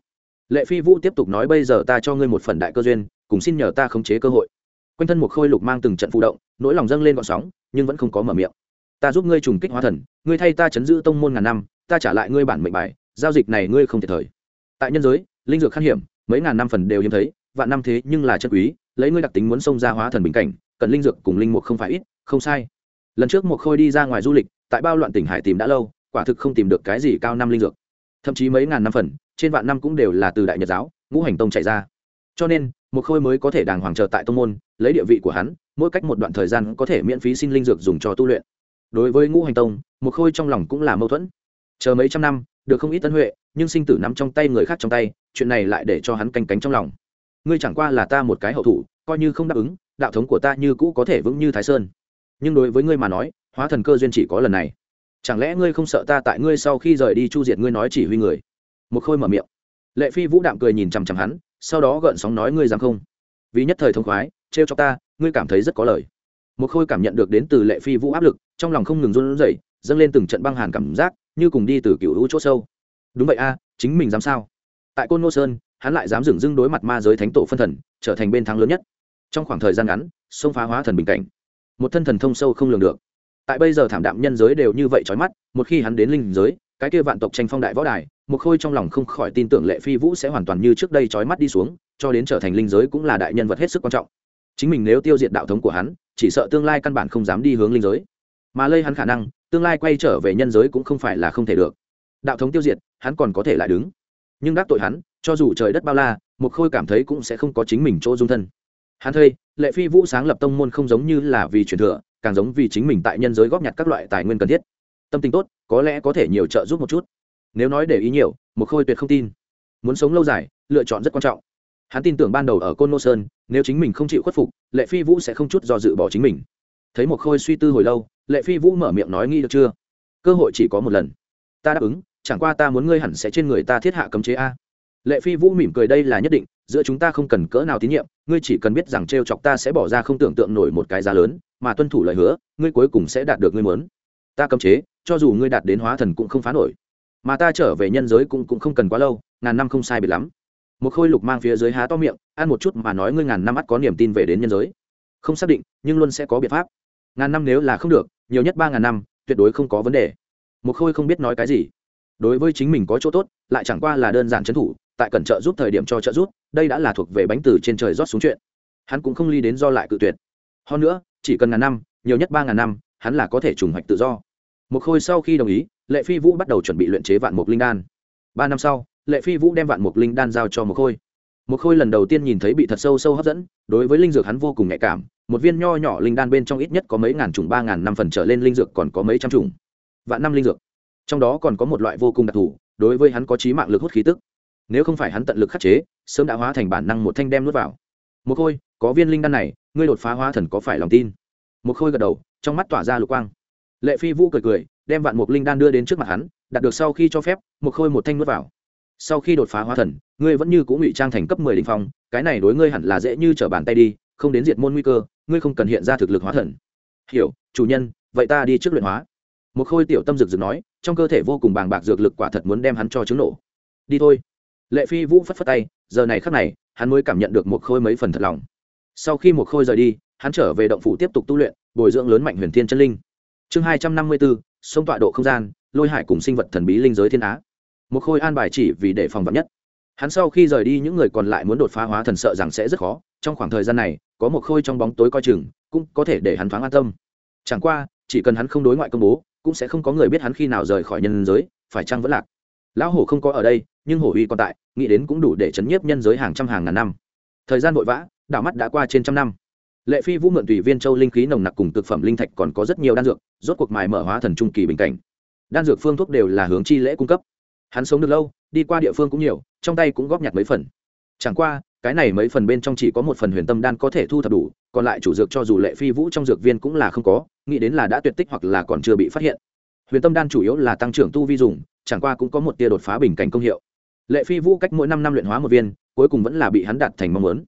Lệ phi vũ tiếp tục nói, bây giờ ta cho ngươi một phần đại cơ duyên, cùng xin nhờ ta khống chế cơ hội. Quanh thân một khôi lục mang từng trận phụ động, nỗi lòng dâng lên gọn sóng, nhưng vẫn không có mở miệng. Ta giúp ngươi trùng kích hóa thần, ngươi thay ta chấn giữ tông môn ngàn năm, ta trả lại ngươi bản mệnh bài, giao dịch này ngươi không thể thời. Tại nhân giới, linh dược khan hiểm, mấy ngàn năm phần đều hiếm thấy, vạn năm thế nhưng là chân quý, lấy ngươi đặc tính muốn xông ra hóa thần bình cảnh, cần linh dược cùng linh mục không phải ít, không sai lần trước một khôi đi ra ngoài du lịch, tại bao loạn tỉnh hải tìm đã lâu, quả thực không tìm được cái gì cao năm linh dược. Thậm chí mấy ngàn năm phần, trên vạn năm cũng đều là từ đại nhật giáo, ngũ hành tông chạy ra. Cho nên một khôi mới có thể đàng hoàng chờ tại tông môn, lấy địa vị của hắn, mỗi cách một đoạn thời gian có thể miễn phí xin linh dược dùng cho tu luyện. Đối với ngũ hành tông một khôi trong lòng cũng là mâu thuẫn. Chờ mấy trăm năm, được không ít tân huệ, nhưng sinh tử nắm trong tay người khác trong tay, chuyện này lại để cho hắn canh cánh trong lòng. Ngươi chẳng qua là ta một cái hậu thủ, coi như không đáp ứng, đạo thống của ta như cũ có thể vững như thái sơn nhưng đối với ngươi mà nói, hóa thần cơ duyên chỉ có lần này. Chẳng lẽ ngươi không sợ ta tại ngươi sau khi rời đi chu diệt ngươi nói chỉ huy người? Một khôi mở miệng. Lệ phi vũ đạm cười nhìn chằm chằm hắn, sau đó gợn sóng nói ngươi dám không? Vì nhất thời thông khoái, trêu cho ta, ngươi cảm thấy rất có lời. Một khôi cảm nhận được đến từ lệ phi vũ áp lực, trong lòng không ngừng run rẩy, dâng lên từng trận băng hàn cảm giác, như cùng đi từ cựu hữu chỗ sâu. Đúng vậy a, chính mình dám sao? Tại côn ngô sơn, hắn lại dám dừng dưng đối mặt ma giới thánh tổ phân thần, trở thành bên thắng lớn nhất. Trong khoảng thời gian ngắn, xông phá hóa thần bình cảnh một thân thần thông sâu không lường được. Tại bây giờ thảm đạm nhân giới đều như vậy trói mắt, một khi hắn đến linh giới, cái kia vạn tộc tranh phong đại võ đài, một khôi trong lòng không khỏi tin tưởng lệ phi vũ sẽ hoàn toàn như trước đây trói mắt đi xuống, cho đến trở thành linh giới cũng là đại nhân vật hết sức quan trọng. Chính mình nếu tiêu diệt đạo thống của hắn, chỉ sợ tương lai căn bản không dám đi hướng linh giới. Mà lây hắn khả năng, tương lai quay trở về nhân giới cũng không phải là không thể được. Đạo thống tiêu diệt, hắn còn có thể lại đứng. Nhưng đắc tội hắn, cho dù trời đất bao la, một khôi cảm thấy cũng sẽ không có chính mình chỗ dung thân hắn thây, lệ phi vũ sáng lập tông môn không giống như là vì truyền thừa, càng giống vì chính mình tại nhân giới góp nhặt các loại tài nguyên cần thiết. Tâm tình tốt, có lẽ có thể nhiều trợ giúp một chút. Nếu nói để ý nhiều một khôi tuyệt không tin. Muốn sống lâu dài, lựa chọn rất quan trọng. Hắn tin tưởng ban đầu ở côn nô sơn, nếu chính mình không chịu khuất phục, lệ phi vũ sẽ không chút do dự bỏ chính mình. Thấy một khôi suy tư hồi lâu, lệ phi vũ mở miệng nói nghĩ được chưa? Cơ hội chỉ có một lần. Ta đáp ứng, chẳng qua ta muốn ngươi hẳn sẽ trên người ta thiết hạ cấm chế a. Lệ phi vũ mỉm cười, đây là nhất định giữa chúng ta không cần cỡ nào tín nhiệm ngươi chỉ cần biết rằng t r e o chọc ta sẽ bỏ ra không tưởng tượng nổi một cái giá lớn mà tuân thủ lời hứa ngươi cuối cùng sẽ đạt được ngươi muốn. Ta cấm chế cho dù ngươi đạt đến hóa thần cũng không phá nổi. Mà ta trở về nhân giới cũng, cũng không cần quá lâu ngàn năm không sai biệt lắm. Một khôi lục mang phía dưới há to miệng ăn một chút mà nói ngươi ngàn năm mắt có niềm tin về đến nhân giới. Không xác định nhưng luôn sẽ có biện pháp. Ngàn năm nếu là không được nhiều nhất ba ngàn năm tuyệt đối không có vấn đề. Một khôi không biết nói cái gì. Đối với chính mình có chỗ tốt lại chẳng qua là đơn giản trấn thủ tại cẩn trợ giúp thời điểm cho trợ giúp, đây đã là thuộc về bánh từ trên trời rót xuống chuyện. Hắn cũng không ly đến do lại cự tuyệt. Hơn nữa, chỉ cần ngàn năm, nhiều nhất ba ngàn năm, hắn là có thể trùng hoạch tự do. Một khôi sau khi đồng ý, lệ phi vũ bắt đầu chuẩn bị luyện chế vạn mục linh đan. Ba năm sau, lệ phi vũ đem vạn mục linh đan giao cho một khôi. Một khôi lần đầu tiên nhìn thấy bị thật sâu sâu hấp dẫn, đối với linh dược hắn vô cùng nhạy cảm, một viên nho nhỏ linh đan bên trong ít nhất có mấy ngàn chủng, ba ngàn năm phần trở lên linh dược còn có mấy trăm chủng. vạn năm linh dược. Trong đó còn có một loại vô cùng đặc thù, đối với hắn có trí mạng lực hút khí tức nếu không phải hắn tận lực khắc chế, sớm đã hóa thành bản năng một thanh đem nuốt vào. Một khôi, có viên linh đan này, ngươi đột phá hóa thần có phải lòng tin? Một khôi gật đầu, trong mắt tỏa ra lục quang. Lệ phi vũ cười cười, đem vạn mục linh đan đưa đến trước mặt hắn, đạt được sau khi cho phép một khôi một thanh nuốt vào. Sau khi đột phá hóa thần, ngươi vẫn như cũng ngụy trang thành cấp mười đình phong, cái này đối ngươi hẳn là dễ như trở bàn tay đi, không đến diệt môn nguy cơ, ngươi không cần hiện ra thực lực hóa thần. Hiểu, chủ nhân, vậy ta đi trước luyện hóa. Một khôi tiểu tâm rực rực nói, trong cơ thể vô cùng bàng bạc dược lực quả thật muốn đem hắn cho chứng nổ. Đi thôi lệ phi vũ phất phất tay, giờ này khắc này, hắn mới cảm nhận được một khôi mấy phần thật lòng. Sau khi một khôi rời đi, hắn trở về động phủ tiếp tục tu luyện, bồi dưỡng lớn mạnh huyền thiên chân linh. Chương hai trăm năm mươi bốn, sông tọa độ không gian, lôi hải cùng sinh vật thần bí linh giới thiên á. Một khôi an bài chỉ vì để phòng vật nhất. Hắn sau khi rời đi, những người còn lại muốn đột phá hóa thần sợ rằng sẽ rất khó, trong khoảng thời gian này, có một khôi trong bóng tối coi chừng, cũng có thể để hắn thoáng an tâm. Chẳng qua, chỉ cần hắn không đối ngoại công bố, cũng sẽ không có người biết hắn khi nào rời khỏi nhân giới, phải chăng vẫn lạc lão hổ không có ở đây, nhưng hổ uy còn tại, nghĩ đến cũng đủ để chấn nhiếp nhân giới hàng trăm hàng ngàn năm. Thời gian vội vã, đảo mắt đã qua trên trăm năm. Lệ phi vũ mượn tùy viên châu linh khí nồng nặc cùng thực phẩm linh thạch còn có rất nhiều đan dược, rốt cuộc mài mở hóa thần trung kỳ bình cảnh. Đan dược phương thuốc đều là hướng chi lễ cung cấp. Hắn sống được lâu, đi qua địa phương cũng nhiều, trong tay cũng góp nhặt mấy phần. Chẳng qua, cái này mấy phần bên trong chỉ có một phần huyền tâm đan có thể thu thập đủ, còn lại chủ dược cho dù lệ phi vũ trong dược viên cũng là không có, nghĩ đến là đã tuyệt tích hoặc là còn chưa bị phát hiện. Huyền tâm đan chủ yếu là tăng trưởng tu vi dùng chẳng qua cũng có một tia đột phá bình cảnh công hiệu. Lệ phi vũ cách mỗi năm năm luyện hóa một viên, cuối cùng vẫn là bị hắn đạt thành mong muốn.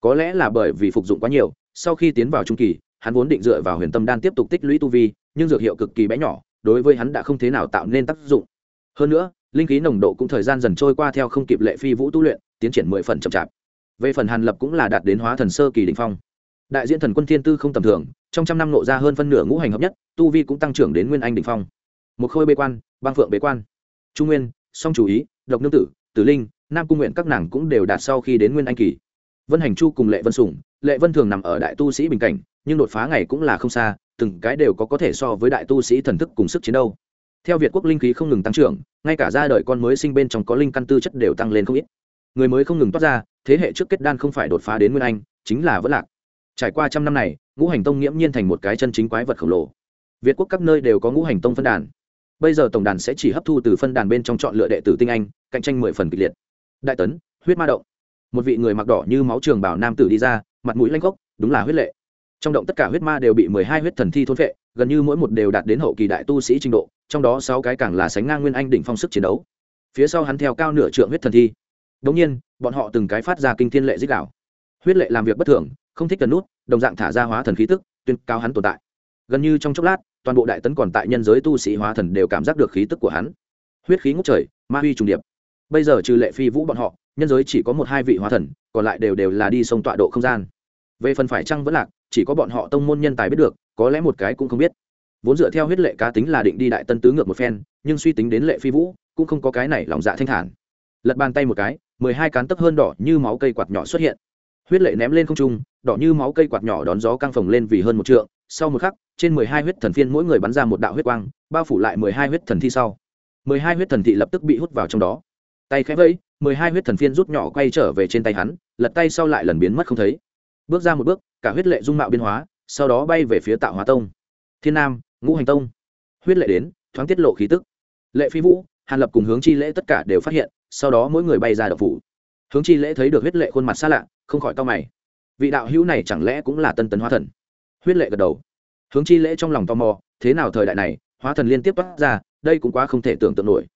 Có lẽ là bởi vì phục dụng quá nhiều, sau khi tiến vào trung kỳ, hắn vốn định dựa vào huyền tâm đan tiếp tục tích lũy tu vi, nhưng dược hiệu cực kỳ bé nhỏ, đối với hắn đã không thế nào tạo nên tác dụng. Hơn nữa, linh khí nồng độ cũng thời gian dần trôi qua theo không kịp lệ phi vũ tu luyện, tiến triển mười phần chậm chạp. Về phần hàn lập cũng là đạt đến hóa thần sơ kỳ đỉnh phong. Đại diện thần quân thiên tư không tầm thường, trong trăm năm nộ ra hơn phân nửa ngũ hành hợp nhất, tu vi cũng tăng trưởng đến nguyên anh đỉnh phong. Một khôi bế quan, băng phượng bế quan trung nguyên, song chủ ý, độc nương tử tử linh, nam cung nguyện các nàng cũng đều đạt sau khi đến nguyên anh kỳ. Vân hành chu cùng lệ vân sủng lệ vân thường nằm ở đại tu sĩ bình cảnh, nhưng đột phá ngày cũng là không xa, từng cái đều có có thể so với đại tu sĩ thần thức cùng sức chiến đấu. Theo việt quốc linh khí không ngừng tăng trưởng, ngay cả ra đời con mới sinh bên trong có linh căn tư chất đều tăng lên không ít. Người mới không ngừng toát ra, thế hệ trước kết đan không phải đột phá đến nguyên anh, chính là vẫn lạc. Trải qua trăm năm này, ngũ hành tông nghiễm nhiên thành một cái chân chính quái vật khổng lồ. Việt quốc các nơi đều có ngũ hành tông phân đàn bây giờ tổng đàn sẽ chỉ hấp thu từ phân đàn bên trong chọn lựa đệ tử tinh anh cạnh tranh mười phần kịch liệt. Đại tấn huyết ma động. Một vị người mặc đỏ như máu trường bảo nam tử đi ra mặt mũi lanh gốc đúng là huyết lệ. Trong động tất cả huyết ma đều bị mười hai huyết thần thi thôn vệ gần như mỗi một đều đạt đến hậu kỳ đại tu sĩ trình độ trong đó sáu cái càng là sánh ngang nguyên anh đỉnh phong sức chiến đấu. Phía sau hắn theo cao nửa trượng huyết thần thi. Đống nhiên, bọn họ từng cái phát ra kinh thiên lệ dích đạo. Huyết lệ làm việc bất thường, không thích cần nút, đồng dạng thả ra hóa thần khí tức, tuyên cao hắn tồn tại. Gần như trong chốc lát, toàn bộ đại tấn còn tại nhân giới tu sĩ hóa thần đều cảm giác được khí tức của hắn. Huyết khí ngút trời, ma huy trùng điệp. Bây giờ trừ lệ phi vũ bọn họ, nhân giới chỉ có một hai vị hóa thần, còn lại đều đều là đi sông tọa độ không gian. Về phần phải chăng vẫn lạc, chỉ có bọn họ tông môn nhân tài biết được, có lẽ một cái cũng không biết. Vốn dựa theo huyết lệ cá tính là định đi đại tân tứ ngược một phen, nhưng suy tính đến lệ phi vũ, cũng không có cái này lòng dạ thanh thản. Lật bàn tay một cái, mười hai cán tấc hơn đỏ như máu cây quạt nhỏ xuất hiện huyết lệ ném lên không trung đỏ như máu cây quạt nhỏ đón gió căng phồng lên vì hơn một trượng sau một khắc, trên mười hai huyết thần phiên mỗi người bắn ra một đạo huyết quang, bao phủ lại mười hai huyết thần thi sau. Mười hai huyết thần thị lập tức bị hút vào trong đó. Tay khẽ vẫy, mười hai huyết thần phiên rút nhỏ quay trở về trên tay hắn, lật tay sau lại lần biến mất không thấy. Bước ra một bước, cả huyết lệ dung mạo biến hóa, sau đó bay về phía tạo hóa tông. Thiên nam, ngũ hành tông. Huyết lệ đến, thoáng tiết lộ khí tức. Lệ phi vũ, hàn lập cùng hướng chi lễ tất cả đều phát hiện, sau đó mỗi người bay ra đậu phủ. Hướng chi lễ thấy được huyết lệ khuôn mặt xa lạ, không khỏi to mày. Vị đạo hữu này chẳng lẽ cũng là tân tấn hóa thần? Huyết lệ gật đầu. Hướng chi lễ trong lòng tò mò, thế nào thời đại này, hóa thần liên tiếp bắt ra, đây cũng quá không thể tưởng tượng nổi.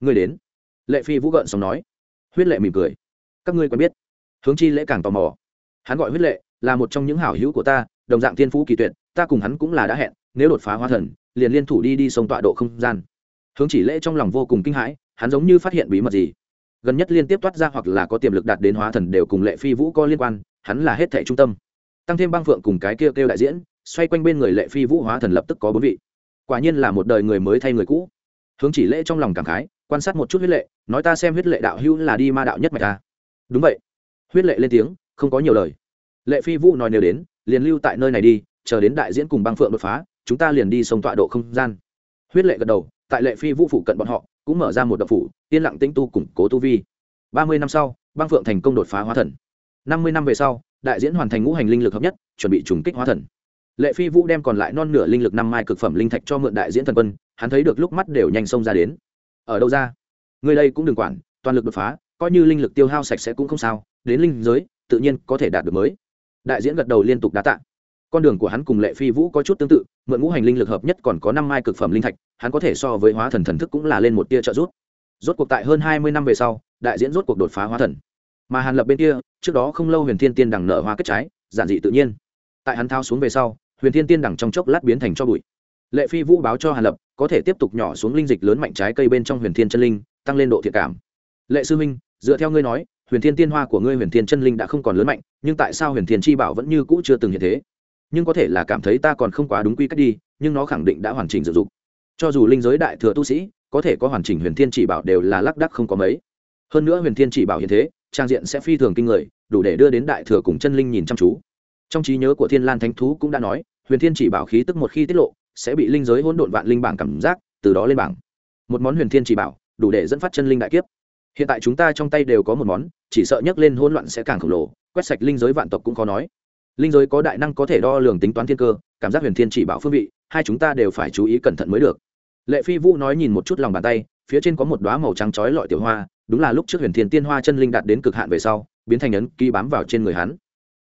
Người đến. Lệ phi vũ gợn xong nói. Huyết lệ mỉm cười. Các ngươi quen biết. Hướng chi lễ càng tò mò. Hắn gọi huyết lệ, là một trong những hảo hữu của ta, đồng dạng thiên phú kỳ tuyệt, ta cùng hắn cũng là đã hẹn, nếu đột phá hóa thần, liền liên thủ đi đi sông tọa độ không gian. Hướng chỉ lễ trong lòng vô cùng kinh hãi, hắn giống như phát hiện bí mật gì. Gần nhất liên tiếp toát ra hoặc là có tiềm lực đạt đến hóa thần đều cùng lệ phi vũ có liên quan, hắn là hết thẻ trung tâm tăng thêm băng phượng cùng cái kia kêu đại diễn, xoay quanh bên người lệ phi vũ hóa thần lập tức có bốn vị. Quả nhiên là một đời người mới thay người cũ. Hướng chỉ lễ trong lòng cảm khái, quan sát một chút huyết lệ, nói ta xem huyết lệ đạo hữu là đi ma đạo nhất mạch ta. Đúng vậy. Huyết lệ lên tiếng, không có nhiều lời. Lệ phi vũ nói nếu đến, liền lưu tại nơi này đi, chờ đến đại diễn cùng băng phượng đột phá, chúng ta liền đi sông tọa độ không gian. Huyết lệ gật đầu, tại lệ phi vũ phụ cận bọn họ, cũng mở ra một đập phủ, yên lặng tĩnh tu củng cố tu vi. Ba mươi năm sau, băng phượng thành công đột phá hóa thần năm mươi năm về sau, đại diễn hoàn thành ngũ hành linh lực hợp nhất, chuẩn bị trùng kích hóa thần. Lệ phi vũ đem còn lại non nửa linh lực năm mai cực phẩm linh thạch cho mượn đại diễn thần quân, hắn thấy được lúc mắt đều nhanh xông ra đến. Ở đâu ra? Người đây cũng đừng quản, toàn lực đột phá, coi như linh lực tiêu hao sạch sẽ cũng không sao, đến linh giới, tự nhiên có thể đạt được mới. Đại diễn gật đầu liên tục đá tạ. Con đường của hắn cùng lệ phi vũ có chút tương tự, mượn ngũ hành linh lực hợp nhất còn có năm mai cực phẩm linh thạch, hắn có thể so với hóa thần thần thức cũng là lên một tia trợ rút rốt cuộc tại hơn hai mươi năm về sau, đại diễn rốt cuộc đột phá hóa thần mà hàn lập bên kia trước đó không lâu huyền thiên tiên đằng nở hoa kết trái giản dị tự nhiên tại hắn thao xuống về sau huyền thiên tiên đằng trong chốc lát biến thành cho bụi lệ phi vũ báo cho hàn lập có thể tiếp tục nhỏ xuống linh dịch lớn mạnh trái cây bên trong huyền thiên chân linh tăng lên độ thiện cảm lệ sư minh dựa theo ngươi nói huyền thiên tiên hoa của ngươi huyền thiên chân linh đã không còn lớn mạnh nhưng tại sao huyền thiên chi bảo vẫn như cũ chưa từng hiện thế nhưng có thể là cảm thấy ta còn không quá đúng quy cách đi nhưng nó khẳng định đã hoàn chỉnh dự dụng cho dù linh giới đại thừa tu sĩ có thể có hoàn chỉnh huyền thiên chỉ bảo đều là lác đắc không có mấy hơn nữa huyền thiên chỉ bảo hiện thế trang diện sẽ phi thường kinh người, đủ để đưa đến đại thừa cùng chân linh nhìn chăm chú. Trong trí nhớ của thiên lan thánh thú cũng đã nói, huyền thiên chỉ bảo khí tức một khi tiết lộ, sẽ bị linh giới hỗn độn vạn linh bảng cảm giác, từ đó lên bảng. Một món huyền thiên chỉ bảo, đủ để dẫn phát chân linh đại kiếp. Hiện tại chúng ta trong tay đều có một món, chỉ sợ nhấc lên hỗn loạn sẽ càng khổng lồ, quét sạch linh giới vạn tộc cũng khó nói. Linh giới có đại năng có thể đo lường tính toán thiên cơ, cảm giác huyền thiên chỉ bảo phương vị, hai chúng ta đều phải chú ý cẩn thận mới được. Lệ phi vũ nói nhìn một chút lòng bàn tay, phía trên có một đoá màu trắng chói lọi tiểu hoa đúng là lúc trước huyền thiên tiên hoa chân linh đạt đến cực hạn về sau, biến thành ấn ký bám vào trên người hắn.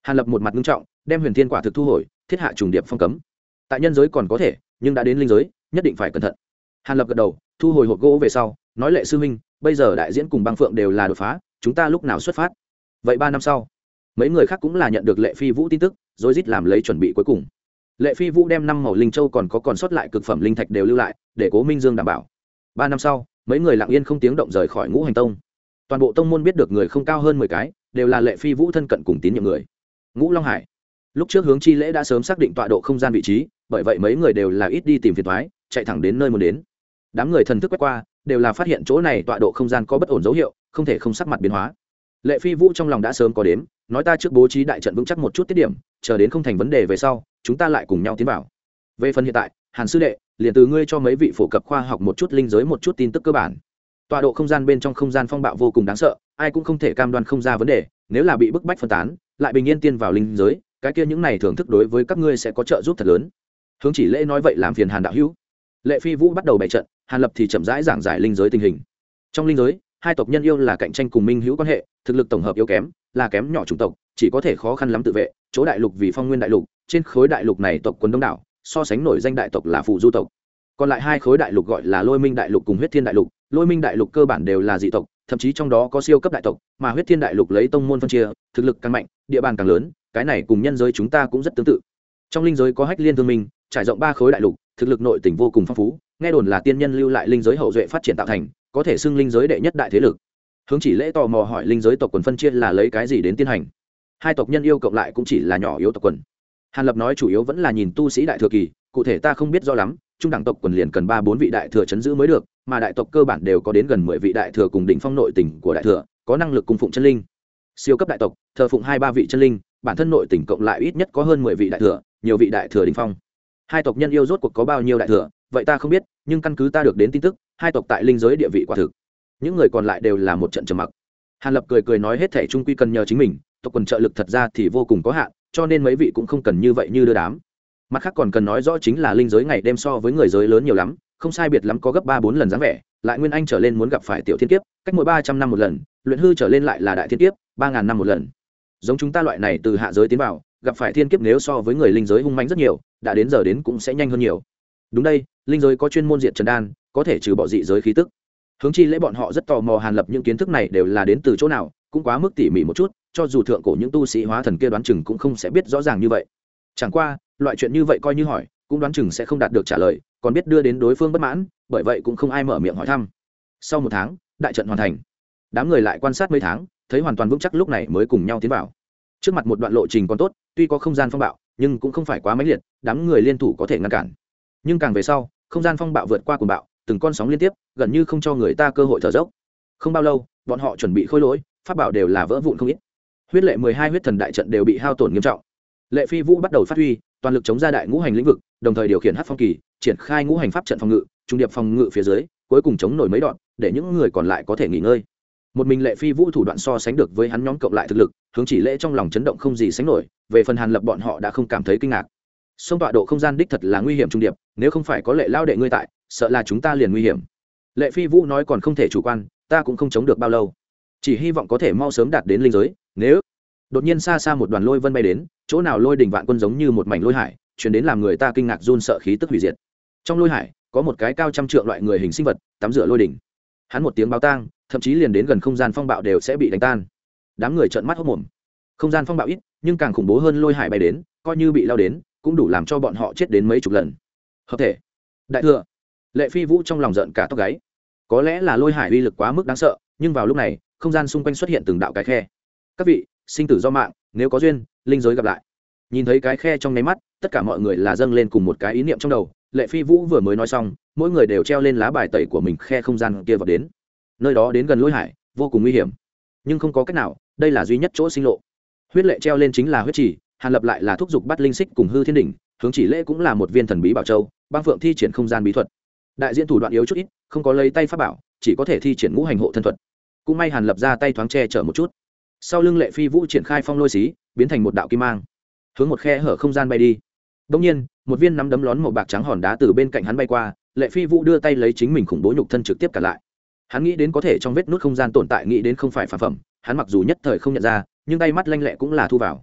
Hàn lập một mặt nghiêm trọng, đem huyền thiên quả thực thu hồi, thiết hạ trùng điệp phong cấm. Tại nhân giới còn có thể, nhưng đã đến linh giới, nhất định phải cẩn thận. Hàn lập gật đầu, thu hồi hộp gỗ về sau, nói lệ sư huynh, bây giờ đại diễn cùng băng phượng đều là đột phá, chúng ta lúc nào xuất phát? Vậy ba năm sau, mấy người khác cũng là nhận được lệ phi vũ tin tức, rồi rít làm lấy chuẩn bị cuối cùng. Lệ phi vũ đem năm màu linh châu còn có còn sót lại cực phẩm linh thạch đều lưu lại, để cố minh dương đảm bảo. Ba năm sau mấy người lặng yên không tiếng động rời khỏi ngũ hành tông. Toàn bộ tông môn biết được người không cao hơn mười cái, đều là lệ phi vũ thân cận cùng tín nhiệm người. Ngũ long hải. Lúc trước hướng chi lễ đã sớm xác định tọa độ không gian vị trí, bởi vậy mấy người đều là ít đi tìm phiền thoái chạy thẳng đến nơi muốn đến. Đám người thần thức quét qua, đều là phát hiện chỗ này tọa độ không gian có bất ổn dấu hiệu, không thể không sắc mặt biến hóa. Lệ phi vũ trong lòng đã sớm có đếm, nói ta trước bố trí đại trận vững chắc một chút tiết điểm, chờ đến không thành vấn đề về sau, chúng ta lại cùng nhau tiến vào. Về phần hiện tại, hàn sư đệ liền từ ngươi cho mấy vị phổ cập khoa học một chút linh giới một chút tin tức cơ bản. Tọa độ không gian bên trong không gian phong bạo vô cùng đáng sợ, ai cũng không thể cam đoan không ra vấn đề, nếu là bị bức bách phân tán, lại bình yên tiên vào linh giới, cái kia những này thưởng thức đối với các ngươi sẽ có trợ giúp thật lớn. Hướng chỉ lễ nói vậy làm phiền hàn đạo hữu. Lệ phi vũ bắt đầu bày trận, hàn lập thì chậm rãi giảng giải linh giới tình hình. Trong linh giới, hai tộc nhân yêu là cạnh tranh cùng minh hữu quan hệ, thực lực tổng hợp yếu kém, là kém nhỏ chủng tộc, chỉ có thể khó khăn lắm tự vệ, chỗ đại lục vì phong nguyên đại lục, trên khối đại lục này tộc quân đông đảo so sánh nổi danh đại tộc là phụ du tộc. Còn lại hai khối đại lục gọi là lôi minh đại lục cùng huyết thiên đại lục. Lôi minh đại lục cơ bản đều là dị tộc, thậm chí trong đó có siêu cấp đại tộc, mà huyết thiên đại lục lấy tông môn phân chia, thực lực càng mạnh, địa bàn càng lớn, cái này cùng nhân giới chúng ta cũng rất tương tự. Trong linh giới có hách liên thương minh, trải rộng ba khối đại lục, thực lực nội tỉnh vô cùng phong phú, nghe đồn là tiên nhân lưu lại linh giới hậu duệ phát triển tạo thành, có thể xưng linh giới đệ nhất đại thế lực. Hướng chỉ lễ tò mò hỏi linh giới tộc quần phân chia là lấy cái gì đến tiến hành? Hai tộc nhân yêu cộng lại cũng chỉ là nhỏ yếu tộc quần hàn lập nói chủ yếu vẫn là nhìn tu sĩ đại thừa kỳ, cụ thể ta không biết rõ lắm, trung đẳng tộc quần liền cần ba bốn vị đại thừa chấn giữ mới được, mà đại tộc cơ bản đều có đến gần mười vị đại thừa cùng đỉnh phong nội tỉnh của đại thừa, có năng lực cung phụng chân linh. Siêu cấp đại tộc, thờ phụng hai ba vị chân linh, bản thân nội tỉnh cộng lại ít nhất có hơn mười vị đại thừa, nhiều vị đại thừa đỉnh phong. Hai tộc nhân yêu rốt cuộc có bao nhiêu đại thừa, vậy ta không biết, nhưng căn cứ ta được đến tin tức, hai tộc tại linh giới địa vị quả thực. Những người còn lại đều là một trận trầm mặc. Hàn lập cười cười nói hết thể trung quy cần nhờ chính mình, tộc quần trợ lực thật ra thì vô cùng có hạn cho nên mấy vị cũng không cần như vậy như đưa đám. Mặt khác còn cần nói rõ chính là linh giới ngày đêm so với người giới lớn nhiều lắm, không sai biệt lắm có gấp ba bốn lần dáng vẻ, lại nguyên anh trở lên muốn gặp phải tiểu thiên kiếp, cách mỗi ba trăm năm một lần, luyện hư trở lên lại là đại thiên kiếp, ba ngàn năm một lần. Giống chúng ta loại này từ hạ giới tiến vào, gặp phải thiên kiếp nếu so với người linh giới hung mạnh rất nhiều, đã đến giờ đến cũng sẽ nhanh hơn nhiều. Đúng đây, linh giới có chuyên môn diện trần đan, có thể trừ bỏ dị giới khí tức. Hướng chi lễ bọn họ rất tò mò hàn lập những kiến thức này đều là đến từ chỗ nào, cũng quá mức tỉ mỉ một chút cho dù thượng cổ những tu sĩ hóa thần kia đoán chừng cũng không sẽ biết rõ ràng như vậy. Chẳng qua, loại chuyện như vậy coi như hỏi, cũng đoán chừng sẽ không đạt được trả lời, còn biết đưa đến đối phương bất mãn, bởi vậy cũng không ai mở miệng hỏi thăm. Sau một tháng, đại trận hoàn thành. Đám người lại quan sát mấy tháng, thấy hoàn toàn vững chắc lúc này mới cùng nhau tiến vào. Trước mặt một đoạn lộ trình còn tốt, tuy có không gian phong bạo, nhưng cũng không phải quá mãnh liệt, đám người liên thủ có thể ngăn cản. Nhưng càng về sau, không gian phong bạo vượt qua cuồng bạo, từng con sóng liên tiếp, gần như không cho người ta cơ hội thở dốc. Không bao lâu, bọn họ chuẩn bị khôi lỗi, pháp bảo đều là vỡ vụn không ít huyết lệ mười hai huyết thần đại trận đều bị hao tổn nghiêm trọng. Lệ phi vũ bắt đầu phát huy, toàn lực chống ra đại ngũ hành lĩnh vực, đồng thời điều khiển hát phong kỳ, triển khai ngũ hành pháp trận phòng ngự, trung điệp phòng ngự phía dưới, cuối cùng chống nổi mấy đoạn, để những người còn lại có thể nghỉ ngơi. Một mình lệ phi vũ thủ đoạn so sánh được với hắn nhóm cộng lại thực lực, hướng chỉ lễ trong lòng chấn động không gì sánh nổi, về phần hàn lập bọn họ đã không cảm thấy kinh ngạc. Sông tọa độ không gian đích thật là nguy hiểm trung điệp, nếu không phải có lệ lao đệ ngươi tại, sợ là chúng ta liền nguy hiểm. Lệ phi vũ nói còn không thể chủ quan, ta cũng không chống được bao lâu. Chỉ hy vọng có thể mau sớm đạt đến linh giới nếu đột nhiên xa xa một đoàn lôi vân bay đến, chỗ nào lôi đỉnh vạn quân giống như một mảnh lôi hải, chuyển đến làm người ta kinh ngạc run sợ khí tức hủy diệt. Trong lôi hải, có một cái cao trăm trượng loại người hình sinh vật, tắm rửa lôi đỉnh hắn một tiếng báo tang, thậm chí liền đến gần không gian phong bạo đều sẽ bị đánh tan. Đám người trợn mắt hốc mồm không gian phong bạo ít, nhưng càng khủng bố hơn lôi hải bay đến, coi như bị lao đến, cũng đủ làm cho bọn họ chết đến mấy chục lần. Hợp thể. Đại thừa. Lệ phi vũ trong lòng giận cả tóc gáy. Có lẽ là lôi hải uy lực quá mức đáng sợ, nhưng vào lúc này, không gian xung quanh xuất hiện từng đạo cái khe các vị, sinh tử do mạng, nếu có duyên, linh giới gặp lại. Nhìn thấy cái khe trong nháy mắt, tất cả mọi người là dâng lên cùng một cái ý niệm trong đầu. Lệ phi vũ vừa mới nói xong, mỗi người đều treo lên lá bài tẩy của mình khe không gian kia vào đến. Nơi đó đến gần lối hải, vô cùng nguy hiểm. Nhưng không có cách nào, đây là duy nhất chỗ sinh lộ. Huyết lệ treo lên chính là huyết chỉ hàn lập lại là thúc giục bắt linh xích cùng hư thiên đỉnh, hướng chỉ lễ cũng là một viên thần bí bảo châu, băng phượng thi triển không gian bí thuật. Đại diện thủ đoạn yếu chút ít, không có lấy tay pháp bảo, chỉ có thể thi triển ngũ hành hộ thân thuật. Cũng may hàn lập ra tay thoáng che chở một chút sau lưng lệ phi vũ triển khai phong lôi xí, biến thành một đạo kim mang, hướng một khe hở không gian bay đi. Đông nhiên, một viên nắm đấm lón màu bạc trắng hòn đá từ bên cạnh hắn bay qua, lệ phi vũ đưa tay lấy chính mình khủng bố nhục thân trực tiếp cả lại. Hắn nghĩ đến có thể trong vết nút không gian tồn tại, nghĩ đến không phải phản phẩm, hắn mặc dù nhất thời không nhận ra, nhưng tay mắt lanh lẹ cũng là thu vào.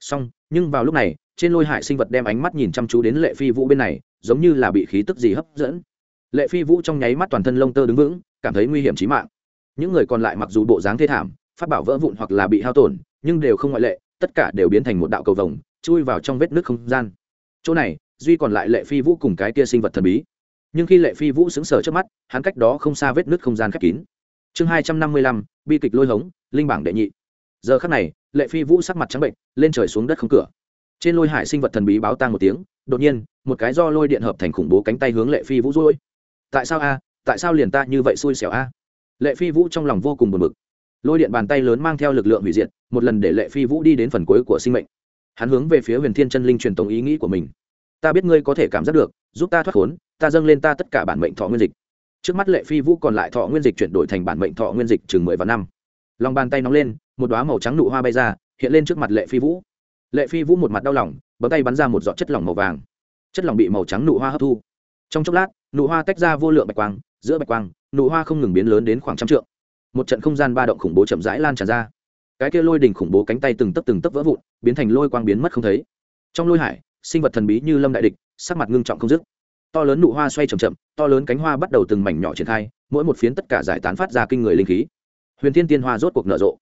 Xong, nhưng vào lúc này, trên lôi hải sinh vật đem ánh mắt nhìn chăm chú đến lệ phi vũ bên này, giống như là bị khí tức gì hấp dẫn. Lệ phi vũ trong nháy mắt toàn thân lông tơ đứng vững, cảm thấy nguy hiểm trí mạng. Những người còn lại mặc dù bộ dáng thê thảm phát bảo vỡ vụn hoặc là bị hao tổn, nhưng đều không ngoại lệ, tất cả đều biến thành một đạo cầu vồng, chui vào trong vết nước không gian. Chỗ này, duy còn lại lệ phi vũ cùng cái kia sinh vật thần bí. Nhưng khi lệ phi vũ xứng sở trước mắt, hắn cách đó không xa vết nước không gian khép kín. Chương hai trăm năm mươi lăm, bi kịch lôi hống, linh bảng đệ nhị. Giờ khắc này, lệ phi vũ sắc mặt trắng bệnh lên trời xuống đất không cửa. Trên lôi hải sinh vật thần bí báo tang một tiếng, đột nhiên, một cái do lôi điện hợp thành khủng bố cánh tay hướng lệ phi vũ rối tại sao a? Tại sao liền ta như vậy xui xẻo a? Lệ phi vũ trong lòng vô cùng buồn bực lôi điện bàn tay lớn mang theo lực lượng hủy diệt, một lần để lệ phi vũ đi đến phần cuối của sinh mệnh. Hắn hướng về phía huyền thiên chân linh truyền tống ý nghĩ của mình. Ta biết ngươi có thể cảm giác được, giúp ta thoát khốn, ta dâng lên ta tất cả bản mệnh thọ nguyên dịch. Trước mắt lệ phi vũ còn lại thọ nguyên dịch chuyển đổi thành bản mệnh thọ nguyên dịch chừng mười và năm. Lòng bàn tay nóng lên, một đoá màu trắng nụ hoa bay ra, hiện lên trước mặt lệ phi vũ. Lệ phi vũ một mặt đau lòng, bấm tay bắn ra một giọt chất lỏng màu vàng. Chất lỏng bị màu trắng nụ hoa hấp thu. Trong chốc lát, nụ hoa tách ra vô lượng bạch quang, giữa bạch quang, nụ hoa không ngừng biến lớn đến khoảng trăm trượng một trận không gian ba động khủng bố chậm rãi lan tràn ra. Cái kia lôi đình khủng bố cánh tay từng tấc từng tấc vỡ vụn, biến thành lôi quang biến mất không thấy. Trong lôi hải, sinh vật thần bí như lâm đại địch, sắc mặt ngưng trọng không dứt. To lớn nụ hoa xoay c h ậ m chậm, to lớn cánh hoa bắt đầu từng mảnh nhỏ triển khai, mỗi một phiến tất cả giải tán phát ra kinh người linh khí. Huyền thiên tiên hoa rốt cuộc nở rộ.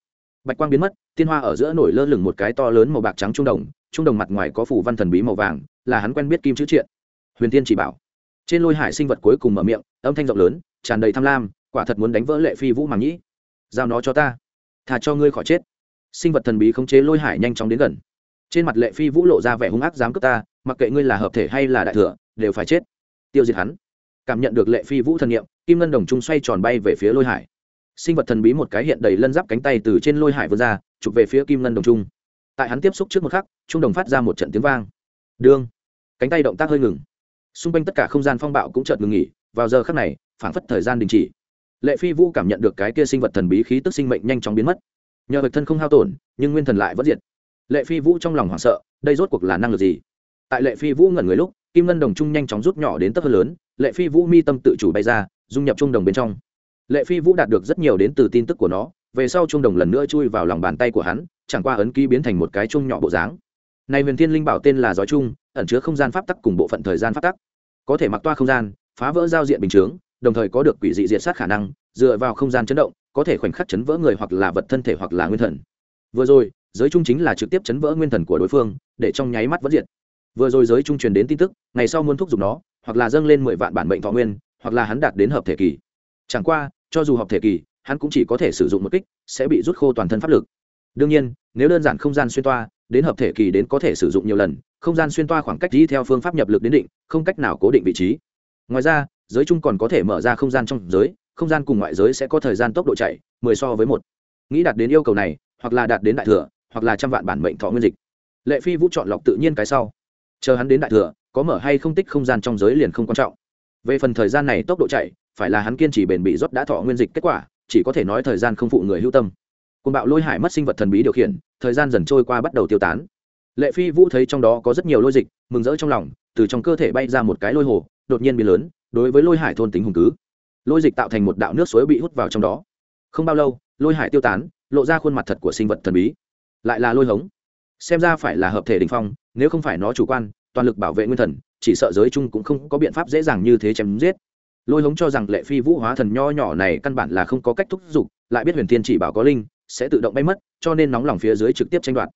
Bạch quang biến mất, tiên hoa ở giữa nổi lơ lửng một cái to lớn màu bạc trắng trung đồng trung đồng mặt ngoài có phủ văn thần bí màu vàng, là hắn quen biết kim chữ triện. Huyền tiên chỉ bảo. Trên lôi hải sinh vật cuối cùng mở miệng, âm thanh rộng lớn, tràn đầy tham lam, quả thật muốn đánh vỡ lệ phi vũ màng nhĩ giao nó cho ta. Thà cho ngươi khỏi chết. Sinh vật thần bí khống chế lôi hải nhanh chóng đến gần. Trên mặt lệ phi vũ lộ ra vẻ hung ác dám cướp ta, mặc kệ ngươi là hợp thể hay là đại thừa, đều phải chết. Tiêu diệt hắn. Cảm nhận được lệ phi vũ thần nghiệm kim ngân đồng trung xoay tròn bay về phía lôi hải. Sinh vật thần bí một cái hiện đầy lân giáp cánh tay từ trên lôi hải vươn ra, chụp về phía kim ngân đồng trung. Tại hắn tiếp xúc trước một khắc, trung đồng phát ra một trận tiếng vang. Đương. Cánh tay động tác hơi ngừng. Xung quanh tất cả không gian phong bạo cũng chợt ngừng nghỉ, vào giờ khắc này, phảng phất thời gian đình chỉ lệ phi vũ cảm nhận được cái kia sinh vật thần bí khí tức sinh mệnh nhanh chóng biến mất. Nhờ vật thân không hao tổn, nhưng nguyên thần lại vẫn diệt. Lệ phi vũ trong lòng hoảng sợ, đây rốt cuộc là năng lực gì? Tại lệ phi vũ ngẩn người lúc, kim ngân đồng trung nhanh chóng rút nhỏ đến tấp hơn lớn, lệ phi vũ mi tâm tự chủ bay ra, dung nhập trung đồng bên trong. Lệ phi vũ đạt được rất nhiều đến từ tin tức của nó, về sau trung đồng lần nữa chui vào lòng bàn tay của hắn, chẳng qua ấn ký biến thành một cái chung nhỏ bộ dáng. Này huyền thiên linh bảo tên là giói chung, ẩn chứa không gian pháp tắc cùng bộ phận thời gian pháp tắc. Có thể mặc toa không gian, phá vỡ giao diện bình chướng đồng thời có được quỷ dị diệt sát khả năng, dựa vào không gian chấn động, có thể khoảnh khắc chấn vỡ người hoặc là vật thân thể hoặc là nguyên thần. Vừa rồi, giới trung chính là trực tiếp chấn vỡ nguyên thần của đối phương, để trong nháy mắt vẫn diệt. Vừa rồi giới trung truyền đến tin tức, ngày sau muốn thúc giục nó, hoặc là dâng lên mười vạn bản bệnh thọ nguyên, hoặc là hắn đạt đến hợp thể kỳ. Chẳng qua, cho dù hợp thể kỳ, hắn cũng chỉ có thể sử dụng một kích, sẽ bị rút khô toàn thân pháp lực. Đương nhiên, nếu đơn giản không gian xuyên toa, đến hợp thể kỳ đến có thể sử dụng nhiều lần, không gian xuyên toa khoảng cách đi theo phương pháp nhập lực đến định, không cách nào cố định vị trí. Ngoài ra giới chung còn có thể mở ra không gian trong giới, không gian cùng ngoại giới sẽ có thời gian tốc độ chạy, mười so với một. Nghĩ đạt đến yêu cầu này, hoặc là đạt đến đại thừa, hoặc là trăm vạn bản mệnh thọ nguyên dịch. Lệ phi vũ chọn lọc tự nhiên cái sau. Chờ hắn đến đại thừa, có mở hay không tích không gian trong giới liền không quan trọng. Về phần thời gian này tốc độ chạy, phải là hắn kiên trì bền bị rót đã thọ nguyên dịch kết quả, chỉ có thể nói thời gian không phụ người hữu tâm. Côn bạo lôi hải mất sinh vật thần bí điều khiển, thời gian dần trôi qua bắt đầu tiêu tán. Lệ phi vũ thấy trong đó có rất nhiều lôi dịch, mừng rỡ trong lòng, từ trong cơ thể bay ra một cái lôi hồ, đột nhiên biến lớn đối với lôi hải thôn tính hùng cứ. Lôi dịch tạo thành một đạo nước suối bị hút vào trong đó. Không bao lâu, lôi hải tiêu tán, lộ ra khuôn mặt thật của sinh vật thần bí. Lại là lôi hống. Xem ra phải là hợp thể đình phong, nếu không phải nó chủ quan, toàn lực bảo vệ nguyên thần, chỉ sợ giới chung cũng không có biện pháp dễ dàng như thế chém giết. Lôi hống cho rằng lệ phi vũ hóa thần nho nhỏ này căn bản là không có cách thúc giục, lại biết huyền thiên chỉ bảo có linh, sẽ tự động bay mất, cho nên nóng lòng phía dưới trực tiếp tranh đoạt.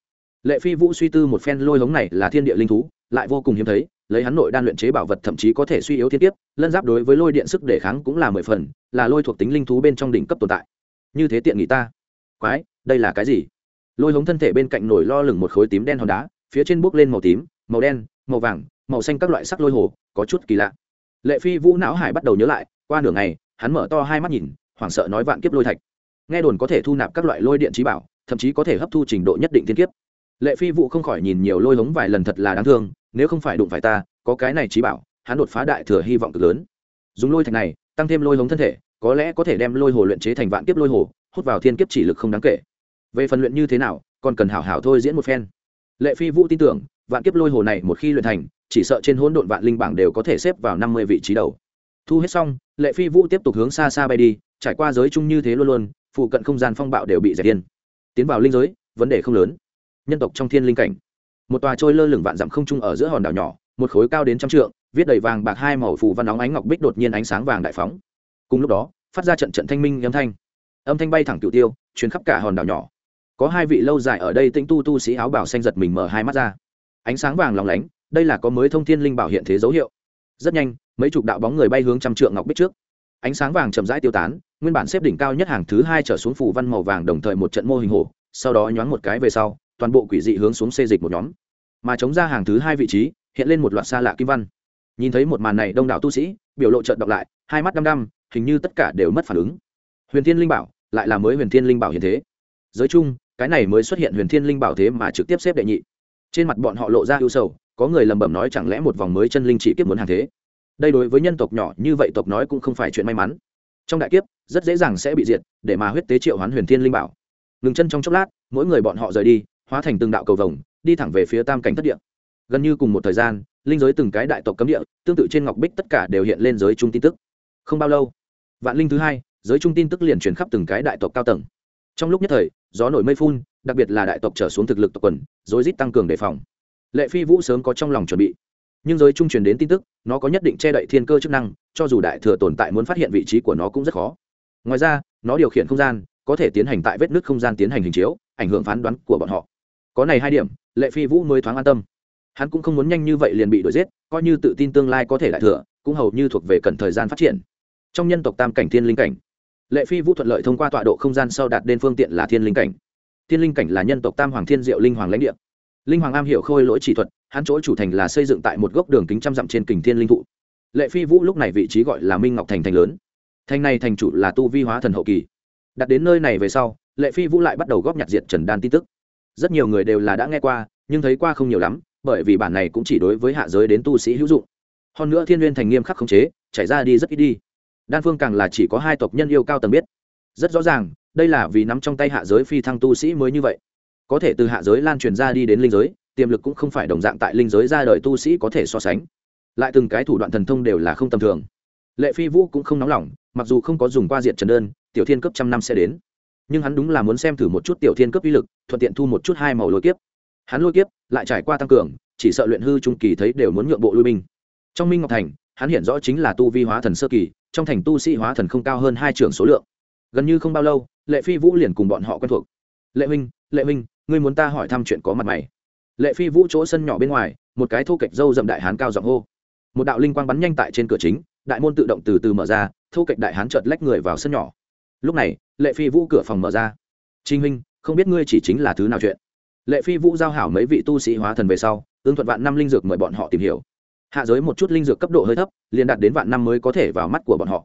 Lệ phi vũ suy tư một phen lôi hống này là thiên địa linh thú, lại vô cùng hiếm thấy lấy hắn nội đan luyện chế bảo vật thậm chí có thể suy yếu thiên tiếp lân giáp đối với lôi điện sức đề kháng cũng là mười phần, là lôi thuộc tính linh thú bên trong đỉnh cấp tồn tại. Như thế tiện nghỉ ta. Quái, đây là cái gì? Lôi hống thân thể bên cạnh nổi lo lửng một khối tím đen hòn đá, phía trên bốc lên màu tím, màu đen, màu vàng, màu xanh các loại sắc lôi hồ, có chút kỳ lạ. Lệ phi vũ não hải bắt đầu nhớ lại, qua nửa ngày, hắn mở to hai mắt nhìn, hoảng sợ nói vạn kiếp lôi thạch. Nghe đồn có thể thu nạp các loại lôi điện trí bảo, thậm chí có thể hấp thu trình độ nhất định thiên kiếp lệ phi vũ không khỏi nhìn nhiều lôi hống vài lần thật là đáng thương, nếu không phải đụng phải ta, có cái này trí bảo, hắn đột phá đại thừa hy vọng cực lớn. Dùng lôi thạch này, tăng thêm lôi hống thân thể, có lẽ có thể đem lôi hồ luyện chế thành vạn kiếp lôi hồ, hút vào thiên kiếp chỉ lực không đáng kể. Về phần luyện như thế nào, còn cần hảo hảo thôi diễn một phen. Lệ phi vũ tin tưởng, vạn kiếp lôi hồ này một khi luyện thành, chỉ sợ trên hỗn độn vạn linh bảng đều có thể xếp vào năm mươi vị trí đầu. Thu hết xong, lệ phi vũ tiếp tục hướng xa xa bay đi, trải qua giới chung như thế luôn luôn, phụ cận không gian phong bạo đều bị dẹp điên tiến vào linh giới, vấn đề không lớn nhân tộc trong thiên linh cảnh. Một tòa trôi lơ lửng vạn dặm không trung ở giữa hòn đảo nhỏ, một khối cao đến trăm trượng, viết đầy vàng bạc hai màu phù văn nóng ánh ngọc bích đột nhiên ánh sáng vàng đại phóng. Cùng lúc đó, phát ra trận trận thanh minh âm thanh. Âm thanh bay thẳng cựu tiêu chuyến khắp cả hòn đảo nhỏ. Có hai vị lâu dài ở đây tĩnh tu tu sĩ áo bảo xanh giật mình mở hai mắt ra. Ánh sáng vàng lòng lánh, đây là có mới thông thiên linh bảo hiện thế dấu hiệu. Rất nhanh, mấy chục đạo bóng người bay hướng trăm trượng ngọc bích trước. Ánh sáng vàng chậm rãi tiêu tán, nguyên bản xếp đỉnh cao nhất hàng thứ hai trở xuống phủ văn màu vàng đồng thời một trận mô hình hổ sau đó nhoáng một cái về sau toàn bộ quỷ dị hướng xuống xê dịch một nhóm. Mà chống ra hàng thứ hai vị trí, hiện lên một loạt xa lạ kim văn. Nhìn thấy một màn này đông đảo tu sĩ, biểu lộ trận đọc lại, hai mắt đăm đăm, hình như tất cả đều mất phản ứng. Huyền thiên linh bảo lại là mới huyền thiên linh bảo hiện thế. Giới chung, cái này mới xuất hiện huyền thiên linh bảo thế mà trực tiếp xếp đệ nhị. Trên mặt bọn họ lộ ra ưu sầu, có người lầm bẩm nói chẳng lẽ một vòng mới chân linh chỉ kiếp muốn hàng thế? Đây đối với nhân tộc nhỏ như vậy tộc nói cũng không phải chuyện may mắn. Trong đại kiếp, rất dễ dàng sẽ bị diệt, để mà huyết tế triệu hoán huyền thiên linh bảo. Ngừng chân trong chốc lát, mỗi người bọn họ rời đi hóa thành từng đạo cầu vồng, đi thẳng về phía tam cảnh thất địa. Gần như cùng một thời gian, linh giới từng cái đại tộc cấm địa, tương tự trên ngọc bích tất cả đều hiện lên giới trung tin tức. Không bao lâu, vạn linh thứ hai, giới trung tin tức liền truyền khắp từng cái đại tộc cao tầng. Trong lúc nhất thời, gió nổi mây phun, đặc biệt là đại tộc trở xuống thực lực tộc quần, rối rít tăng cường đề phòng. Lệ phi vũ sớm có trong lòng chuẩn bị. Nhưng giới trung truyền đến tin tức, nó có nhất định che đậy thiên cơ chức năng, cho dù đại thừa tồn tại muốn phát hiện vị trí của nó cũng rất khó. Ngoài ra, nó điều khiển không gian, có thể tiến hành tại vết nứt không gian tiến hành hình chiếu, ảnh hưởng phán đoán của bọn họ có này hai điểm, lệ phi vũ mới thoáng an tâm. Hắn cũng không muốn nhanh như vậy liền bị đuổi giết, coi như tự tin tương lai có thể lại thừa, cũng hầu như thuộc về cần thời gian phát triển. Trong nhân tộc tam cảnh thiên linh cảnh, lệ phi vũ thuận lợi thông qua tọa độ không gian sau đạt đến phương tiện là thiên linh cảnh. Thiên linh cảnh là nhân tộc tam hoàng thiên diệu linh hoàng lãnh địa. Linh hoàng am hiểu khôi lỗi chỉ thuật, hắn chỗ chủ thành là xây dựng tại một gốc đường kính trăm dặm trên kình thiên linh thụ. Lệ phi vũ lúc này vị trí gọi là minh ngọc thành thành lớn. Thành này thành chủ là tu vi hóa thần hậu kỳ. Đặt đến nơi này về sau, lệ phi vũ lại bắt đầu góp nhặt diệt trần đan tin tức rất nhiều người đều là đã nghe qua, nhưng thấy qua không nhiều lắm, bởi vì bản này cũng chỉ đối với hạ giới đến tu sĩ hữu dụng. Hơn nữa thiên n g u y ê n thành nghiêm khắc khống chế chảy ra đi rất ít đi. Đan phương càng là chỉ có hai tộc nhân yêu cao tầng biết. Rất rõ ràng, đây là vì nắm trong tay hạ giới phi thăng tu sĩ mới như vậy. Có thể từ hạ giới lan truyền ra đi đến linh giới, tiềm lực cũng không phải đồng dạng tại linh giới ra đời tu sĩ có thể so sánh. Lại từng cái thủ đoạn thần thông đều là không tầm thường. Lệ phi vũ cũng không nóng lòng, mặc dù không có dùng qua diện trần đơn, tiểu thiên cấp trăm năm sẽ đến nhưng hắn đúng là muốn xem thử một chút tiểu thiên cấp uy lực, thuận tiện thu một chút hai màu lôi kiếp. Hắn lôi kiếp, lại trải qua tăng cường, chỉ sợ luyện hư trung kỳ thấy đều muốn nhượng bộ lui binh. Trong minh ngọc thành, hắn hiện rõ chính là tu vi hóa thần sơ kỳ, trong thành tu sĩ hóa thần không cao hơn hai trường số lượng. Gần như không bao lâu, lệ phi vũ liền cùng bọn họ quen thuộc. Lệ huynh lệ huynh, ngươi muốn ta hỏi thăm chuyện có mặt mày? Lệ phi vũ chỗ sân nhỏ bên ngoài, một cái thô kệch dâu dậm đại hán cao giọng hô. Một đạo linh quang bắn nhanh tại trên cửa chính, đại môn tự động từ từ mở ra, thô kệch đại hán chợt lách người vào sân nhỏ. Lúc này lệ phi vũ cửa phòng mở ra. Trinh huynh, không biết ngươi chỉ chính là thứ nào chuyện? Lệ phi vũ giao hảo mấy vị tu sĩ hóa thần về sau ương thuận vạn năm linh dược mời bọn họ tìm hiểu. Hạ giới một chút linh dược cấp độ hơi thấp, liền đạt đến vạn năm mới có thể vào mắt của bọn họ.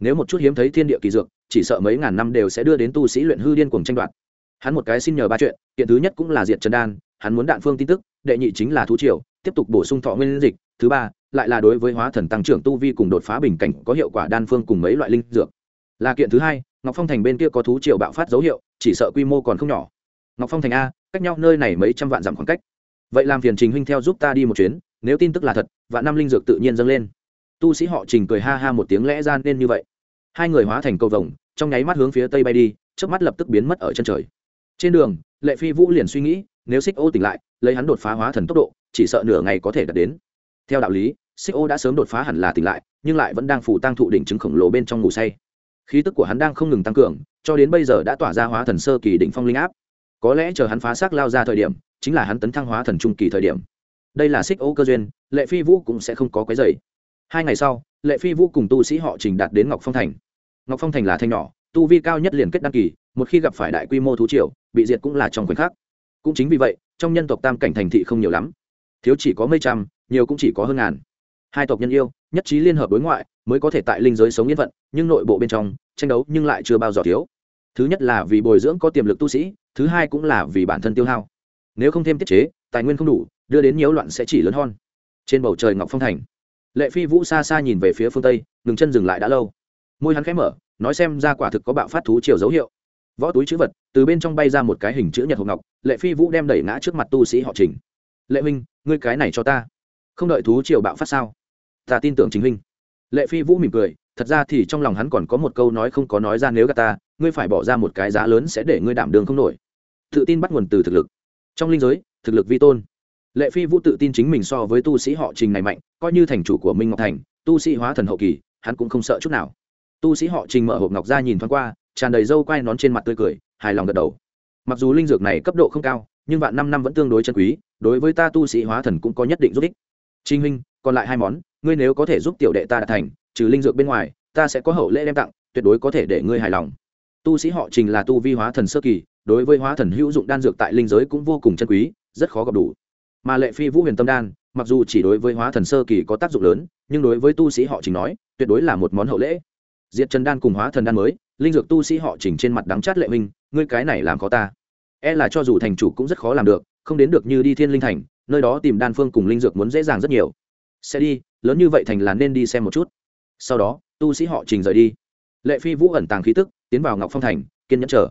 Nếu một chút hiếm thấy thiên địa kỳ dược, chỉ sợ mấy ngàn năm đều sẽ đưa đến tu sĩ luyện hư điên cuồng tranh đoạt. Hắn một cái xin nhờ ba chuyện, kiện thứ nhất cũng là diệt trần đan, hắn muốn đạn phương tin tức, đệ nhị chính là thú triều, tiếp tục bổ sung thọ nguyên dịch, thứ ba, lại là đối với hóa thần tăng trưởng tu vi cùng đột phá bình cảnh có hiệu quả đan phương cùng mấy loại linh dược. Là kiện thứ hai ngọc phong thành bên kia có thú triều bạo phát dấu hiệu, chỉ sợ quy mô còn không nhỏ. Ngọc phong thành a, cách nhau nơi này mấy trăm vạn dặm khoảng cách. Vậy làm phiền trình huynh theo giúp ta đi một chuyến, nếu tin tức là thật, vạn năm linh dược tự nhiên dâng lên. Tu sĩ họ trình cười ha ha một tiếng lẽ gian nên như vậy. Hai người hóa thành cầu vồng, trong nháy mắt hướng phía tây bay đi trước mắt lập tức biến mất ở chân trời. Trên đường, lệ phi vũ liền suy nghĩ, nếu xích ô tỉnh lại, lấy hắn đột phá hóa thần tốc độ, chỉ sợ nửa ngày có thể đạt đến. Theo đạo lý, xích ô đã sớm đột phá hẳn là tỉnh lại, nhưng lại vẫn đang phủ tăng thụ đỉnh chứng khổng lồ bên trong ngủ say khí tức của hắn đang không ngừng tăng cường, cho đến bây giờ đã tỏa ra hóa thần sơ kỳ đỉnh phong linh áp. Có lẽ chờ hắn phá xác lao ra thời điểm, chính là hắn tấn thăng hóa thần trung kỳ thời điểm. Đây là xích ô cơ duyên, lệ phi vũ cũng sẽ không có cái dày hai ngày sau, lệ phi vũ cùng tu sĩ họ trình đạt đến ngọc phong thành. Ngọc phong thành là thanh nhỏ, tu vi cao nhất liền kết đăng kỳ, một khi gặp phải đại quy mô thú triều, bị diệt cũng là trong khoảnh khắc. Cũng chính vì vậy, trong nhân tộc tam cảnh thành thị không nhiều lắm. Thiếu chỉ có mấy trăm, nhiều cũng chỉ có hơn ngàn hai tộc nhân yêu, nhất trí liên hợp đối ngoại, mới có thể tại linh giới sống yên vận nhưng nội bộ bên trong, tranh đấu nhưng lại chưa bao giờ thiếu. Thứ nhất là vì bồi dưỡng có tiềm lực tu sĩ, thứ hai cũng là vì bản thân tiêu hao. Nếu không thêm tiết chế, tài nguyên không đủ, đưa đến nhiễu loạn sẽ chỉ lớn hơn. Trên bầu trời ngọc phong thành, lệ phi vũ xa xa nhìn về phía phương tây, ngừng chân dừng lại đã lâu. Môi hắn khẽ mở, nói xem ra quả thực có bạo phát thú chiều dấu hiệu. Võ túi chữ vật, từ bên trong bay ra một cái hình chữ nhật hộp ngọc, lệ phi vũ đem đẩy ngã trước mặt tu sĩ họ trình. Lệ minh ngươi cái này cho ta. Không đợi thú triều bạo phát sao? Ta tin tưởng chính huynh. Lệ phi vũ mỉm cười, thật ra thì trong lòng hắn còn có một câu nói không có nói ra nếu gà ta, ngươi phải bỏ ra một cái giá lớn sẽ để ngươi đảm đường không nổi. Tự tin bắt nguồn từ thực lực. Trong linh giới, thực lực vi tôn. Lệ phi vũ tự tin chính mình so với tu sĩ họ trình này mạnh, coi như thành chủ của minh ngọc thành, tu sĩ hóa thần hậu kỳ, hắn cũng không sợ chút nào. Tu sĩ họ trình mở hộp ngọc ra nhìn thoáng qua, tràn đầy râu quai nón trên mặt tươi cười, hài lòng gật đầu. Mặc dù linh dược này cấp độ không cao, nhưng vạn năm năm vẫn tương đối chân quý, đối với ta tu sĩ hóa thần cũng có nhất định giúp ích. Trinh huynh, còn lại hai món ngươi nếu có thể giúp tiểu đệ ta đạt thành, trừ linh dược bên ngoài, ta sẽ có hậu lễ đem tặng, tuyệt đối có thể để ngươi hài lòng. Tu sĩ họ trình là tu vi hóa thần sơ kỳ, đối với hóa thần hữu dụng đan dược tại linh giới cũng vô cùng chân quý, rất khó gặp đủ. Mà lệ phi vũ huyền tâm đan, mặc dù chỉ đối với hóa thần sơ kỳ có tác dụng lớn, nhưng đối với tu sĩ họ trình nói, tuyệt đối là một món hậu lễ. Diệt trần đan cùng hóa thần đan mới, linh dược tu sĩ họ trình trên mặt đắng chát lệ minh ngươi cái này làm khó ta. E là cho dù thành chủ cũng rất khó làm được, không đến được như đi thiên linh thành, nơi đó tìm đan phương cùng linh dược muốn dễ dàng rất nhiều. Sẽ đi lớn như vậy thành là nên đi xem một chút. Sau đó, tu sĩ họ trình rời đi. Lệ phi vũ ẩn tàng khí tức, tiến vào ngọc phong thành, kiên nhẫn chờ.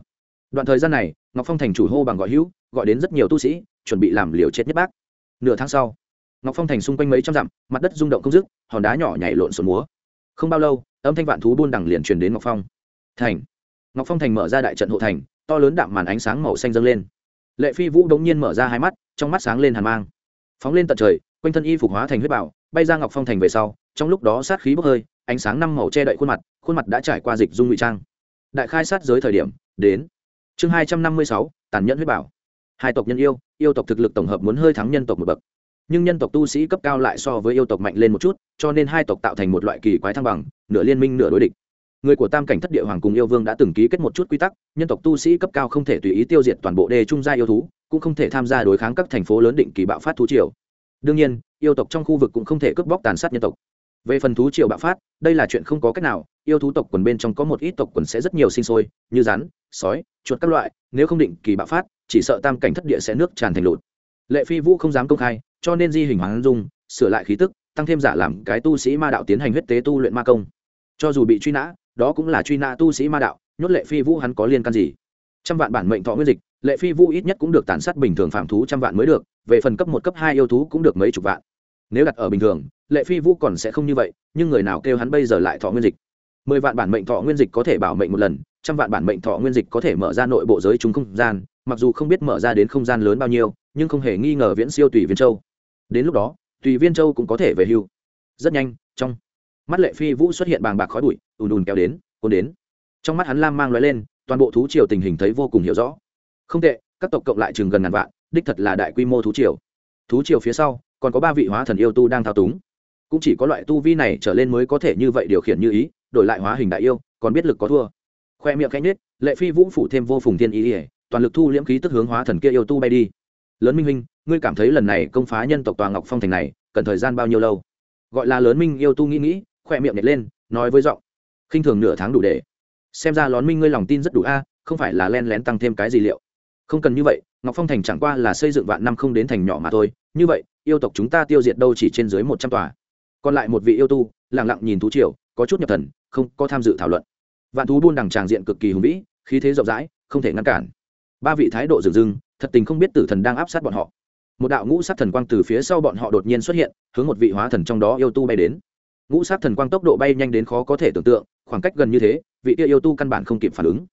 Đoạn thời gian này, ngọc phong thành chủ hô bằng gọi hữu, gọi đến rất nhiều tu sĩ, chuẩn bị làm liều chết nhất bác. Nửa tháng sau, ngọc phong thành xung quanh mấy trăm dặm, mặt đất rung động không dứt, hòn đá nhỏ nhảy lộn xộn múa. Không bao lâu, âm thanh vạn thú buôn đằng liền truyền đến ngọc phong. Thành. Ngọc phong thành mở ra đại trận hộ thành, to lớn đạm màn ánh sáng màu xanh dâng lên. Lệ phi vũ đống nhiên mở ra hai mắt, trong mắt sáng lên hàn mang. Phóng lên tận trời, quanh thân y phục hóa thành huyết bảo bay ra ngọc phong thành về sau, trong lúc đó sát khí bốc hơi, ánh sáng năm màu che đậy khuôn mặt khuôn mặt đã trải qua dịch dung ngụy trang. Đại khai sát giới thời điểm, đến. Chương hai trăm năm mươi sáu, tàn nhẫn huyết bảo. Hai tộc nhân yêu yêu tộc thực lực tổng hợp muốn hơi thắng nhân tộc một bậc. Nhưng nhân tộc tu sĩ cấp cao lại so với yêu tộc mạnh lên một chút, cho nên hai tộc tạo thành một loại kỳ quái thăng bằng, nửa liên minh nửa đối địch. Người của tam cảnh thất địa hoàng cùng yêu vương đã từng ký kết một chút quy tắc, nhân tộc tu sĩ cấp cao không thể tùy ý tiêu diệt toàn bộ đề trung gia yêu thú, cũng không thể tham gia đối kháng các thành phố lớn định kỳ bạo phát thú triều. Đương nhiên yêu tộc trong khu vực cũng không thể cướp bóc tàn sát nhân tộc. Về phần thú triều bạo phát, đây là chuyện không có cách nào, yêu thú tộc quần bên trong có một ít tộc quần sẽ rất nhiều sinh sôi, như rắn, sói, chuột các loại, nếu không định kỳ bạo phát, chỉ sợ tam cảnh thất địa sẽ nước tràn thành lụt. Lệ phi vũ không dám công khai, cho nên di hình hoàng dung, sửa lại khí tức, tăng thêm giả làm cái tu sĩ ma đạo tiến hành huyết tế tu luyện ma công. Cho dù bị truy nã, đó cũng là truy nã tu sĩ ma đạo, nhốt lệ phi vũ hắn có liên can gì? Trăm vạn bản mệnh thọ nguyên dịch, lệ phi vũ ít nhất cũng được tàn sát bình thường phạm thú trăm vạn mới được, về phần cấp một, cấp hai yêu thú cũng được mấy chục vạn nếu đặt ở bình thường, lệ phi vũ còn sẽ không như vậy, nhưng người nào kêu hắn bây giờ lại thọ nguyên dịch? Mười vạn bản mệnh thọ nguyên dịch có thể bảo mệnh một lần, trăm vạn bản mệnh thọ nguyên dịch có thể mở ra nội bộ giới chúng không gian, mặc dù không biết mở ra đến không gian lớn bao nhiêu, nhưng không hề nghi ngờ viễn siêu tùy viên châu. Đến lúc đó, tùy viên châu cũng có thể về hưu. Rất nhanh, trong mắt lệ phi vũ xuất hiện bàng bạc khói bụi, ùn ùn kéo đến, cuốn đến. Trong mắt hắn lam mang loại lên, toàn bộ thú triều tình hình thấy vô cùng hiểu rõ. Không tệ, các tộc cộng lại chừng gần ngàn vạn, đích thật là đại quy mô thú triều. Thú triều phía sau còn có ba vị hóa thần yêu tu đang thao túng. Cũng chỉ có loại tu vi này trở lên mới có thể như vậy điều khiển như ý, đổi lại hóa hình đại yêu, còn biết lực có thua. Khoe miệng cánh nết lệ phi vũ phủ thêm vô phùng thiên ý ỉa toàn lực thu liễm khí tức hướng hóa thần kia yêu tu bay đi. Lớn minh minh ngươi cảm thấy lần này công phá nhân tộc tòa ngọc phong thành này, cần thời gian bao nhiêu lâu? Gọi là lớn minh yêu tu nghĩ nghĩ, khoe miệng nhét lên, nói với giọng. Khinh thường nửa tháng đủ để. Xem ra lón minh ngươi lòng tin rất đủ a, không phải là len lén tăng thêm cái gì liệu không cần như vậy, ngọc phong thành chẳng qua là xây dựng vạn năm không đến thành nhỏ mà thôi. Như vậy, yêu tộc chúng ta tiêu diệt đâu chỉ trên dưới một trăm tòa. Còn lại một vị yêu tu lẳng lặng nhìn thú triều, có chút nhập thần, không có tham dự thảo luận. Vạn thú buôn đằng tràng diện cực kỳ hùng vĩ, khí thế rộng rãi, không thể ngăn cản. Ba vị thái độ dừng dưng, thật tình không biết tử thần đang áp sát bọn họ. Một đạo ngũ sát thần quang từ phía sau bọn họ đột nhiên xuất hiện, hướng một vị hóa thần trong đó yêu tu bay đến. Ngũ sát thần quang tốc độ bay nhanh đến khó có thể tưởng tượng, khoảng cách gần như thế, vị kia yêu tu căn bản không kịp phản ứng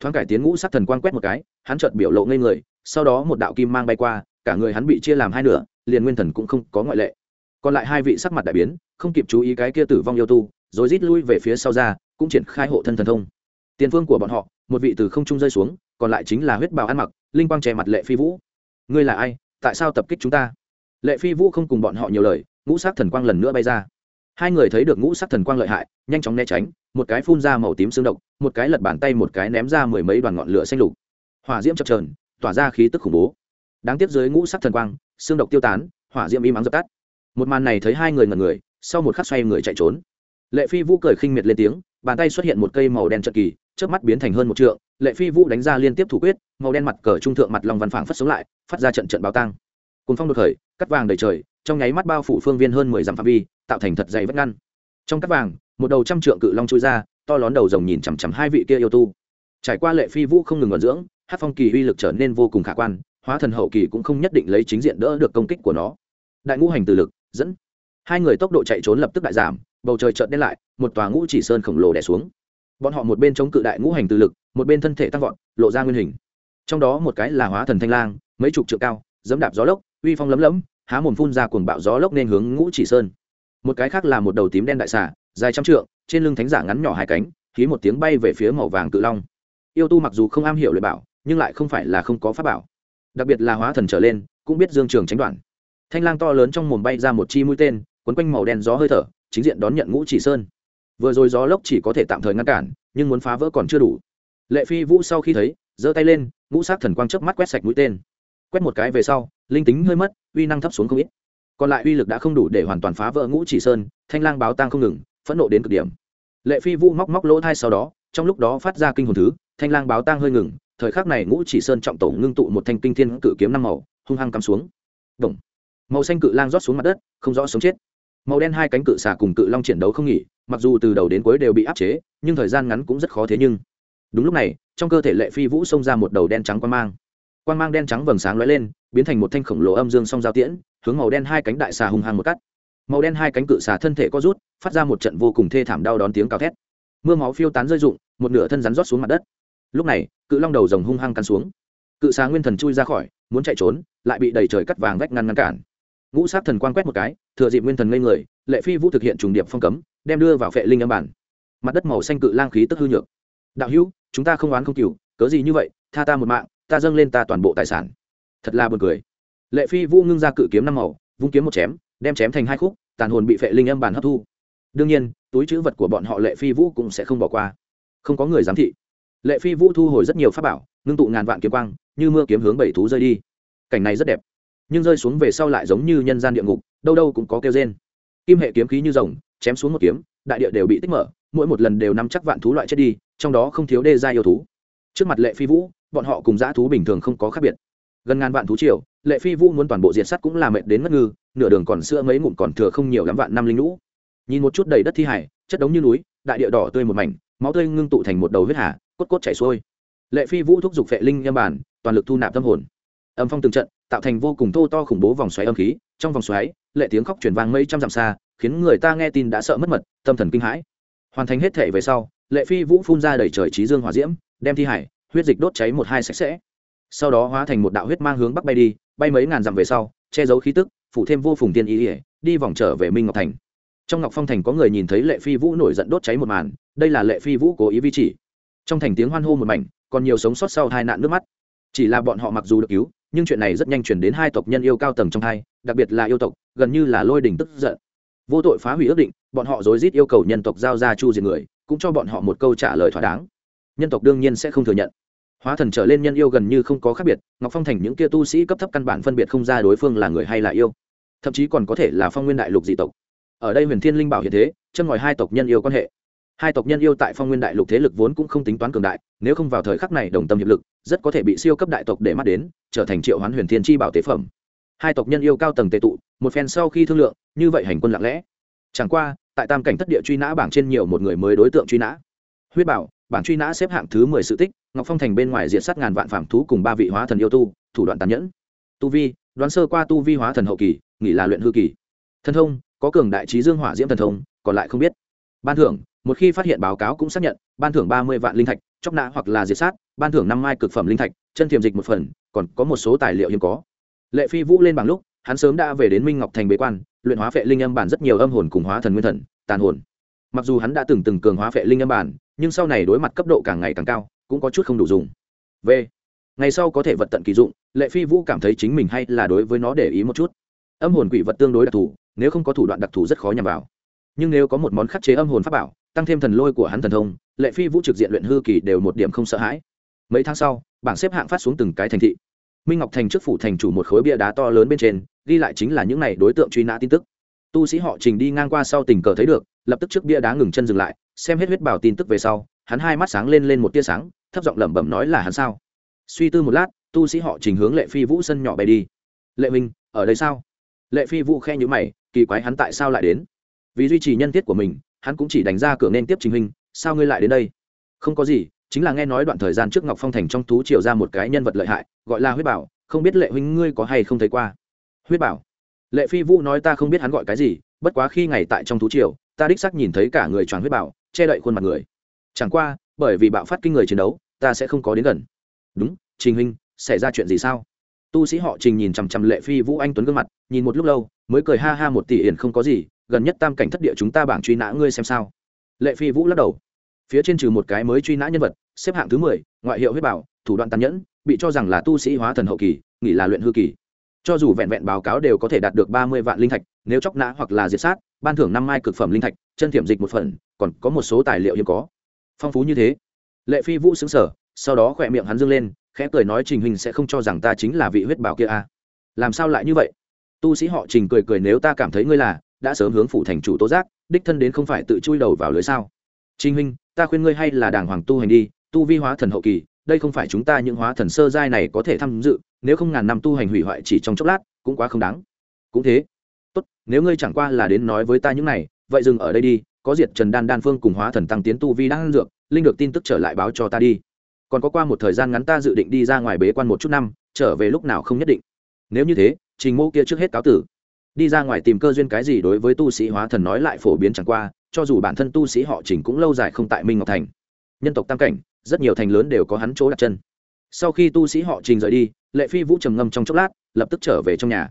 thoáng cải tiến ngũ sát thần quang quét một cái, hắn chợt biểu lộ ngây người, sau đó một đạo kim mang bay qua, cả người hắn bị chia làm hai nửa, liền nguyên thần cũng không có ngoại lệ. Còn lại hai vị sắc mặt đại biến, không kịp chú ý cái kia tử vong yêu tu, rồi rít lui về phía sau ra, cũng triển khai hộ thân thần thông. Tiền phương của bọn họ, một vị từ không trung rơi xuống, còn lại chính là huyết bào ăn mặc, linh quang che mặt lệ phi vũ. Ngươi là ai? Tại sao tập kích chúng ta? Lệ phi vũ không cùng bọn họ nhiều lời, ngũ sắc thần quang lần nữa bay ra hai người thấy được ngũ sắc thần quang lợi hại, nhanh chóng né tránh, một cái phun ra màu tím xương độc, một cái lật bàn tay, một cái ném ra mười mấy đoàn ngọn lửa xanh lục. Hỏa diễm chập trờn tỏa ra khí tức khủng bố. Đáng tiếc dưới ngũ sắc thần quang, xương độc tiêu tán, hỏa diễm im ắng dập tắt. Một màn này thấy hai người ngần người, sau một khắc xoay người chạy trốn. Lệ phi vũ cười khinh miệt lên tiếng, bàn tay xuất hiện một cây màu đen trận kỳ trước mắt biến thành hơn một trượng. Lệ phi vũ đánh ra liên tiếp thủ quyết, màu đen mặt cờ trung thượng mặt lòng văn phảng phất sống lại, phát ra trận trận báo tăng cùng phong đột khởi, cắt vàng đầy trời, trong nháy mắt bao phủ phương viên hơn mười dặm phạm vi tạo thành thật dày vách ngăn. Trong cát vàng, một đầu trăm trượng cự long chui ra, to lón đầu rồng nhìn chằm chằm hai vị kia yêu tu. Trải qua lệ phi vũ không ngừng vận dưỡng, hát phong kỳ uy lực trở nên vô cùng khả quan, hóa thần hậu kỳ cũng không nhất định lấy chính diện đỡ được công kích của nó. Đại ngũ hành từ lực, dẫn. Hai người tốc độ chạy trốn lập tức đại giảm, bầu trời chợt đen lại, một tòa ngũ chỉ sơn khổng lồ đè xuống. Bọn họ một bên chống cự đại ngũ hành từ lực, một bên thân thể tăng vọt, lộ ra nguyên hình. Trong đó một cái là hóa thần thanh lang, mấy chục trượng cao, dẫm đạp gió lốc, uy phong lấm lấm, há mồm phun ra cuồng bạo gió lốc nên hướng ngũ chỉ sơn một cái khác là một đầu tím đen đại xà, dài trăm trượng, trên lưng thánh giả ngắn nhỏ hai cánh khí một tiếng bay về phía màu vàng cự long. Yêu tu mặc dù không am hiểu luyện bảo, nhưng lại không phải là không có pháp bảo. Đặc biệt là hóa thần trở lên, cũng biết dương trường tránh đoạn. Thanh lang to lớn trong mồm bay ra một chi mũi tên, quấn quanh màu đen gió hơi thở, chính diện đón nhận ngũ chỉ sơn. Vừa rồi gió lốc chỉ có thể tạm thời ngăn cản, nhưng muốn phá vỡ còn chưa đủ. Lệ phi vũ sau khi thấy, giơ tay lên, ngũ sát thần quang chớp mắt quét sạch mũi tên. Quét một cái về sau, linh tính hơi mất, uy năng thấp xuống không ít còn lại uy lực đã không đủ để hoàn toàn phá vỡ ngũ chỉ sơn, thanh lang báo tang không ngừng, phẫn nộ đến cực điểm. Lệ phi vũ móc móc lỗ thai sau đó, trong lúc đó phát ra kinh hồn thứ, thanh lang báo tang hơi ngừng, thời khắc này ngũ chỉ sơn trọng tổ ngưng tụ một thanh kinh thiên cự kiếm năm màu, hung hăng cắm xuống. Động. màu xanh cự lang rót xuống mặt đất, không rõ sống chết. Màu đen hai cánh cự xà cùng cự long chiến đấu không nghỉ, mặc dù từ đầu đến cuối đều bị áp chế, nhưng thời gian ngắn cũng rất khó thế nhưng. Đúng lúc này, trong cơ thể lệ phi vũ xông ra một đầu đen trắng quang mang. Quang mang đen trắng vầng sáng lóe lên, biến thành một thanh khổng lồ âm dương song giao tiễn hướng màu đen hai cánh đại xà hung hăng một cắt. Màu đen hai cánh cự xà thân thể có rút, phát ra một trận vô cùng thê thảm đau đón tiếng cao thét. Mưa máu phiêu tán rơi rụng, một nửa thân rắn rót xuống mặt đất. Lúc này, cự long đầu rồng hung hăng cắn xuống. Cự xà nguyên thần chui ra khỏi, muốn chạy trốn, lại bị đầy trời cắt vàng vách ngăn ngăn cản. Ngũ sát thần quang quét một cái, thừa dịp nguyên thần ngây người, lệ phi vũ thực hiện trùng điệp phong cấm, đem đưa vào phệ linh âm bản. Mặt đất màu xanh cự lang khí tức hư nhược. Đạo hữu, chúng ta không oán không cừu, cớ gì như vậy, tha ta một mạng, ta dâng lên ta toàn bộ tài sản. Thật là buồn cười lệ phi vũ ngưng ra cự kiếm năm màu, vung kiếm một chém, đem chém thành hai khúc, tàn hồn bị phệ linh âm bàn hấp thu. Đương nhiên, túi chữ vật của bọn họ lệ phi vũ cũng sẽ không bỏ qua. Không có người giám thị. Lệ phi vũ thu hồi rất nhiều pháp bảo, ngưng tụ ngàn vạn kiếm quang, như mưa kiếm hướng bảy thú rơi đi. Cảnh này rất đẹp. Nhưng rơi xuống về sau lại giống như nhân gian địa ngục, đâu đâu cũng có kêu rên. Kim hệ kiếm khí như rồng, chém xuống một kiếm, đại địa đều bị tích mở, mỗi một lần đều nắm chắc vạn thú loại chết đi, trong đó không thiếu đê gia yêu thú. Trước mặt lệ phi vũ, bọn họ cùng dã thú bình thường không có khác biệt gần ngàn vạn thú triều, lệ phi vũ muốn toàn bộ diện sắt cũng là mệt đến ngất ngư, nửa đường còn sữa mấy ngụm còn thừa không nhiều lắm vạn năm linh lũ. Nhìn một chút đầy đất thi hải, chất đống như núi, đại địa đỏ tươi một mảnh, máu tươi ngưng tụ thành một đầu huyết hà, cốt cốt chảy xuôi. Lệ phi vũ thúc giục vệ linh nhâm bản, toàn lực thu nạp tâm hồn. Âm phong từng trận, tạo thành vô cùng thô to khủng bố vòng xoáy âm khí, trong vòng xoáy, lệ tiếng khóc chuyển vang mấy trăm dặm xa, khiến người ta nghe tin đã sợ mất mật, tâm thần kinh hãi. Hoàn thành hết thể về sau, lệ phi vũ phun ra đầy trời trí dương hỏa diễm, đem thi hải, huyết dịch đốt cháy một hai sạch sẽ sau đó hóa thành một đạo huyết mang hướng bắc bay đi, bay mấy ngàn dặm về sau, che giấu khí tức phụ thêm vô phùng tiên ý ỉa, đi vòng trở về minh ngọc thành. Trong ngọc phong thành có người nhìn thấy lệ phi vũ nổi giận đốt cháy một màn, đây là lệ phi vũ cố ý vi chỉ. Trong thành tiếng hoan hô một mảnh, còn nhiều sống sót sau hai nạn nước mắt. Chỉ là bọn họ mặc dù được cứu, nhưng chuyện này rất nhanh chuyển đến hai tộc nhân yêu cao tầng trong hai, đặc biệt là yêu tộc, gần như là lôi đình tức giận. Vô tội phá hủy ước định, bọn họ rối rít yêu cầu nhân tộc giao ra chu diệt người, cũng cho bọn họ một câu trả lời thỏa đáng. Nhân tộc đương nhiên sẽ không thừa nhận hóa thần trở lên nhân yêu gần như không có khác biệt, ngọc phong thành những kia tu sĩ cấp thấp căn bản phân biệt không ra đối phương là người hay là yêu. Thậm chí còn có thể là phong nguyên đại lục dị tộc. Ở đây huyền thiên linh bảo hiện thế, chân ngòi hai tộc nhân yêu quan hệ. Hai tộc nhân yêu tại phong nguyên đại lục thế lực vốn cũng không tính toán cường đại, nếu không vào thời khắc này đồng tâm hiệp lực, rất có thể bị siêu cấp đại tộc để mắt đến, trở thành triệu hoán huyền thiên chi bảo tế phẩm. Hai tộc nhân yêu cao tầng tệ tụ, một phen sau khi thương lượng, như vậy hành quân lặng lẽ. Chẳng qua, tại tam cảnh thất địa truy nã bảng trên nhiều một người mới đối tượng truy nã. Huyết bảo bản truy nã xếp hạng thứ mười sự tích, ngọc phong thành bên ngoài diệt sát ngàn vạn phạm thú cùng ba vị hóa thần yêu tu, thủ đoạn tàn nhẫn. Tu vi, đoán sơ qua tu vi hóa thần hậu kỳ, nghỉ là luyện hư kỳ. Thần thông, có cường đại trí dương hỏa diễm thần thông, còn lại không biết. Ban thưởng, một khi phát hiện báo cáo cũng xác nhận, ban thưởng ba mươi vạn linh thạch, chóc nã hoặc là diệt sát, ban thưởng năm mai cực phẩm linh thạch, chân thiềm dịch một phần, còn có một số tài liệu hiếm có. Lệ phi vũ lên bằng lúc, hắn sớm đã về đến minh ngọc thành bế quan, luyện hóa phệ linh âm bản rất nhiều âm hồn cùng hóa thần nguyên thần, tàn hồn. Mặc dù hắn đã từng từng cường hóa phệ linh âm bản nhưng sau này đối mặt cấp độ càng ngày càng cao, cũng có chút không đủ dùng. V. Ngày sau có thể vật tận kỳ dụng, lệ phi vũ cảm thấy chính mình hay là đối với nó để ý một chút. Âm hồn quỷ vật tương đối đặc thù, nếu không có thủ đoạn đặc thù rất khó nhằm vào. Nhưng nếu có một món khắc chế âm hồn pháp bảo, tăng thêm thần lôi của hắn thần thông, lệ phi vũ trực diện luyện hư kỳ đều một điểm không sợ hãi. Mấy tháng sau, bảng xếp hạng phát xuống từng cái thành thị. Minh ngọc thành trước phủ thành chủ một khối bia đá to lớn bên trên, ghi lại chính là những n à y đối tượng truy nã tin tức. Tu sĩ họ trình đi ngang qua sau tình cờ thấy được, lập tức trước bia đá ngừng chân dừng lại xem hết huyết bảo tin tức về sau, hắn hai mắt sáng lên lên một tia sáng, thấp giọng lẩm bẩm nói là hắn sao? Suy tư một lát, tu sĩ họ trình hướng lệ phi vũ sân nhỏ bay đi. Lệ minh ở đây sao? Lệ phi vũ khe nhữ mày, kỳ quái hắn tại sao lại đến? Vì duy trì nhân tiết của mình, hắn cũng chỉ đánh ra cửa nên tiếp trình hình sao ngươi lại đến đây? Không có gì, chính là nghe nói đoạn thời gian trước ngọc phong thành trong thú triều ra một cái nhân vật lợi hại, gọi là huyết bảo, không biết lệ huynh ngươi có hay không thấy qua? Huyết bảo. Lệ phi vũ nói ta không biết hắn gọi cái gì, bất quá khi ngày tại trong thú triều, ta đích xác nhìn thấy cả người tròn huyết bảo che đậy khuôn mặt người. Chẳng qua, bởi vì bạo phát kinh người chiến đấu, ta sẽ không có đến gần. Đúng, trình huynh, xảy ra chuyện gì sao? Tu sĩ họ trình nhìn chằm chằm lệ phi vũ anh tuấn gương mặt, nhìn một lúc lâu, mới cười ha ha một tỷ hiển không có gì, gần nhất tam cảnh thất địa chúng ta bảng truy nã ngươi xem sao. Lệ phi vũ lắc đầu. Phía trên trừ một cái mới truy nã nhân vật, xếp hạng thứ mười, ngoại hiệu huyết bảo, thủ đoạn tàn nhẫn, bị cho rằng là tu sĩ hóa thần hậu kỳ, nghỉ là luyện hư kỳ. Cho dù vẹn vẹn báo cáo đều có thể đạt được ba mươi vạn linh thạch, nếu chóc nã hoặc là diệt sát, ban thưởng năm mai cực phẩm linh thạch, chân thiểm dịch một phần còn có một số tài liệu hiếm có. Phong phú như thế. Lệ phi vũ xứng sở sau đó khỏe miệng hắn dâng lên, khẽ cười nói trình hình sẽ không cho rằng ta chính là vị huyết bảo kia à. làm sao lại như vậy? Tu sĩ họ trình cười cười nếu ta cảm thấy ngươi là, đã sớm hướng phụ thành chủ tố giác, đích thân đến không phải tự chui đầu vào lưới sao? Trình hình ta khuyên ngươi hay là đàng hoàng tu hành đi, tu vi hóa thần hậu kỳ, đây không phải chúng ta những hóa thần sơ giai này có thể tham dự, nếu không ngàn năm tu hành hủy hoại chỉ trong chốc lát, cũng quá không đáng. Cũng thế. Tốt, nếu ngươi chẳng qua là đến nói với ta những này, vậy dừng ở đây đi có diệt trần đan đan phương cùng hóa thần tăng tiến tu vi đang dược, linh được tin tức trở lại báo cho ta đi. Còn có qua một thời gian ngắn ta dự định đi ra ngoài bế quan một chút năm, trở về lúc nào không nhất định. Nếu như thế, trình mô kia trước hết cáo tử. Đi ra ngoài tìm cơ duyên cái gì đối với tu sĩ hóa thần nói lại phổ biến chẳng qua, cho dù bản thân tu sĩ họ trình cũng lâu dài không tại minh ngọc thành. Nhân tộc tam cảnh, rất nhiều thành lớn đều có hắn chỗ đặt chân. Sau khi tu sĩ họ trình rời đi, lệ phi vũ trầm ngâm trong chốc lát, lập tức trở về trong nhà.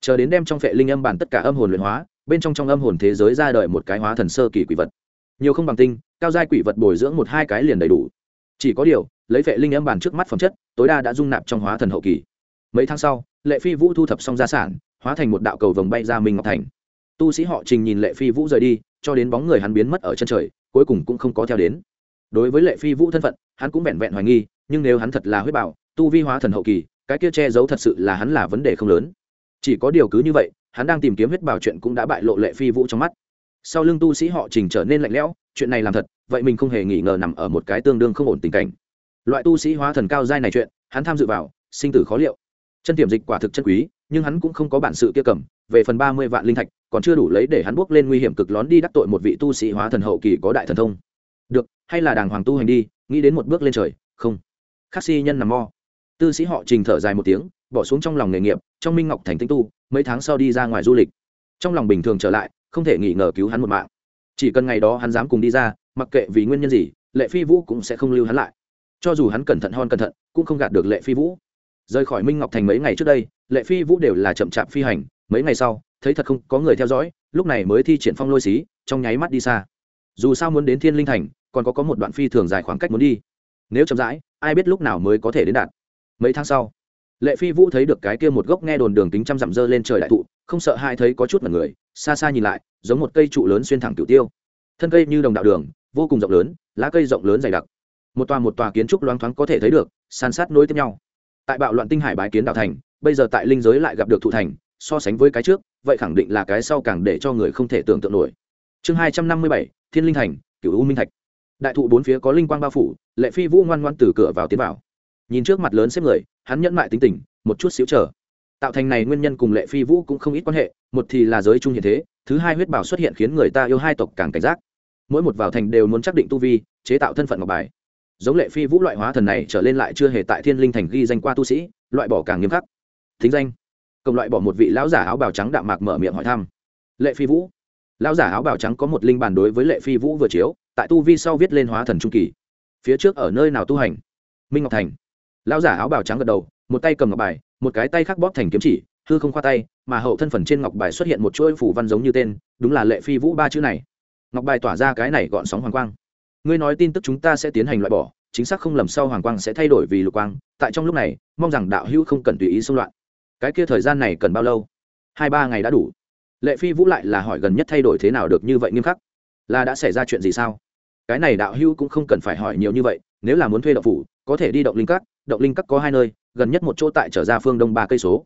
Chờ đến đem trong phệ linh âm bản tất cả âm hồn luyện hóa bên trong trong âm hồn thế giới ra đời một cái hóa thần sơ kỳ quỷ vật. Nhiều không bằng tinh, cao giai quỷ vật bồi dưỡng một hai cái liền đầy đủ. Chỉ có điều, lấy phệ linh âm bản trước mắt phẩm chất, tối đa đã dung nạp trong hóa thần hậu kỳ. Mấy tháng sau, lệ phi vũ thu thập xong gia sản, hóa thành một đạo cầu vồng bay ra minh ngọc thành. Tu sĩ họ trình nhìn lệ phi vũ rời đi, cho đến bóng người hắn biến mất ở chân trời, cuối cùng cũng không có theo đến. Đối với lệ phi vũ thân phận, hắn cũng vẹn vẹn hoài nghi, nhưng nếu hắn thật là huyết bảo tu vi hóa thần hậu kỳ, cái kia che giấu thật sự là hắn là vấn đề không lớn. Chỉ có điều cứ như vậy hắn đang tìm kiếm huyết bảo chuyện cũng đã bại lộ lệ phi vũ trong mắt. Sau lưng tu sĩ họ trình trở nên lạnh lẽo, chuyện này làm thật, vậy mình không hề nghi ngờ nằm ở một cái tương đương không ổn tình cảnh. Loại tu sĩ hóa thần cao giai này chuyện, hắn tham dự vào, sinh tử khó liệu. Chân tiềm dịch quả thực chân quý, nhưng hắn cũng không có bản sự kia cầm, về phần ba mươi vạn linh thạch, còn chưa đủ lấy để hắn bước lên nguy hiểm cực lón đi đắc tội một vị tu sĩ hóa thần hậu kỳ có đại thần thông. Được, hay là đàng hoàng tu hành đi, nghĩ đến một bước lên trời, không. Khắc si nhân nằm mo. Tư sĩ họ trình thở dài một tiếng bỏ xuống trong lòng nghề nghiệp, trong minh ngọc thành tinh tu, mấy tháng sau đi ra ngoài du lịch. Trong lòng bình thường trở lại, không thể nghỉ ngờ cứu hắn một mạng. Chỉ cần ngày đó hắn dám cùng đi ra, mặc kệ vì nguyên nhân gì, lệ phi vũ cũng sẽ không lưu hắn lại. Cho dù hắn cẩn thận hon cẩn thận, cũng không gạt được lệ phi vũ. Rời khỏi minh ngọc thành mấy ngày trước đây, lệ phi vũ đều là chậm chạp phi hành. Mấy ngày sau, thấy thật không có người theo dõi, lúc này mới thi triển phong lôi xí, trong nháy mắt đi xa. Dù sao muốn đến thiên linh thành, còn có có một đoạn phi thường dài khoảng cách muốn đi. Nếu chậm rãi, ai biết lúc nào mới có thể đến đạt. Mấy tháng sau lệ phi vũ thấy được cái kia một gốc nghe đồn đường kính trăm dặm dơ lên trời đại thụ, không sợ hai thấy có chút mật người, xa xa nhìn lại, giống một cây trụ lớn xuyên thẳng tiểu tiêu. Thân cây như đồng đạo đường, vô cùng rộng lớn, lá cây rộng lớn dày đặc. Một tòa một tòa kiến trúc loáng thoáng có thể thấy được, san sát nối tiếp nhau. Tại bạo loạn tinh hải bái kiến đạo thành, bây giờ tại linh giới lại gặp được thụ thành, so sánh với cái trước, vậy khẳng định là cái sau càng để cho người không thể tưởng tượng nổi. Chương hai trăm năm mươi bảy, thiên linh thành, Cửu u minh thạch. Đại thụ bốn phía có linh quang bao phủ, lệ phi vũ ngoan ngoan từ cửa vào tiến vào. Nhìn trước mặt lớn xếp người hắn nhẫn mại tính tình, một chút xíu chờ. Tạo thành này nguyên nhân cùng lệ phi vũ cũng không ít quan hệ, một thì là giới trung hiện thế, thứ hai huyết bảo xuất hiện khiến người ta yêu hai tộc càng cảnh giác. Mỗi một vào thành đều muốn xác định tu vi, chế tạo thân phận ngọc bài. Giống lệ phi vũ loại hóa thần này trở lên lại chưa hề tại thiên linh thành ghi danh qua tu sĩ, loại bỏ càng nghiêm khắc. Thính danh. Cộng loại bỏ một vị lão giả áo bào trắng đạm mạc mở miệng hỏi thăm. Lệ phi vũ. Lão giả áo bào trắng có một linh bản đối với lệ phi vũ vừa chiếu, tại tu vi sau viết lên hóa thần trung kỳ. Phía trước ở nơi nào tu hành? Minh ngọc thành lão giả áo bào trắng gật đầu, một tay cầm ngọc bài, một cái tay khác bóp thành kiếm chỉ, hư không khoa tay, mà hậu thân phần trên ngọc bài xuất hiện một chuỗi phủ văn giống như tên, đúng là lệ phi vũ ba chữ này. Ngọc bài tỏa ra cái này gọn sóng hoàng quang. Ngươi nói tin tức chúng ta sẽ tiến hành loại bỏ, chính xác không lầm sau hoàng quang sẽ thay đổi vì lục quang, tại trong lúc này, mong rằng đạo hữu không cần tùy ý xung loạn. Cái kia thời gian này cần bao lâu? Hai ba ngày đã đủ. Lệ phi vũ lại là hỏi gần nhất thay đổi thế nào được như vậy nghiêm khắc? Là đã xảy ra chuyện gì sao? Cái này đạo hữu cũng không cần phải hỏi nhiều như vậy, nếu là muốn thuê động phủ, có thể đi động linh các động linh các có hai nơi, gần nhất một chỗ tại trở ra phương đông ba cây số.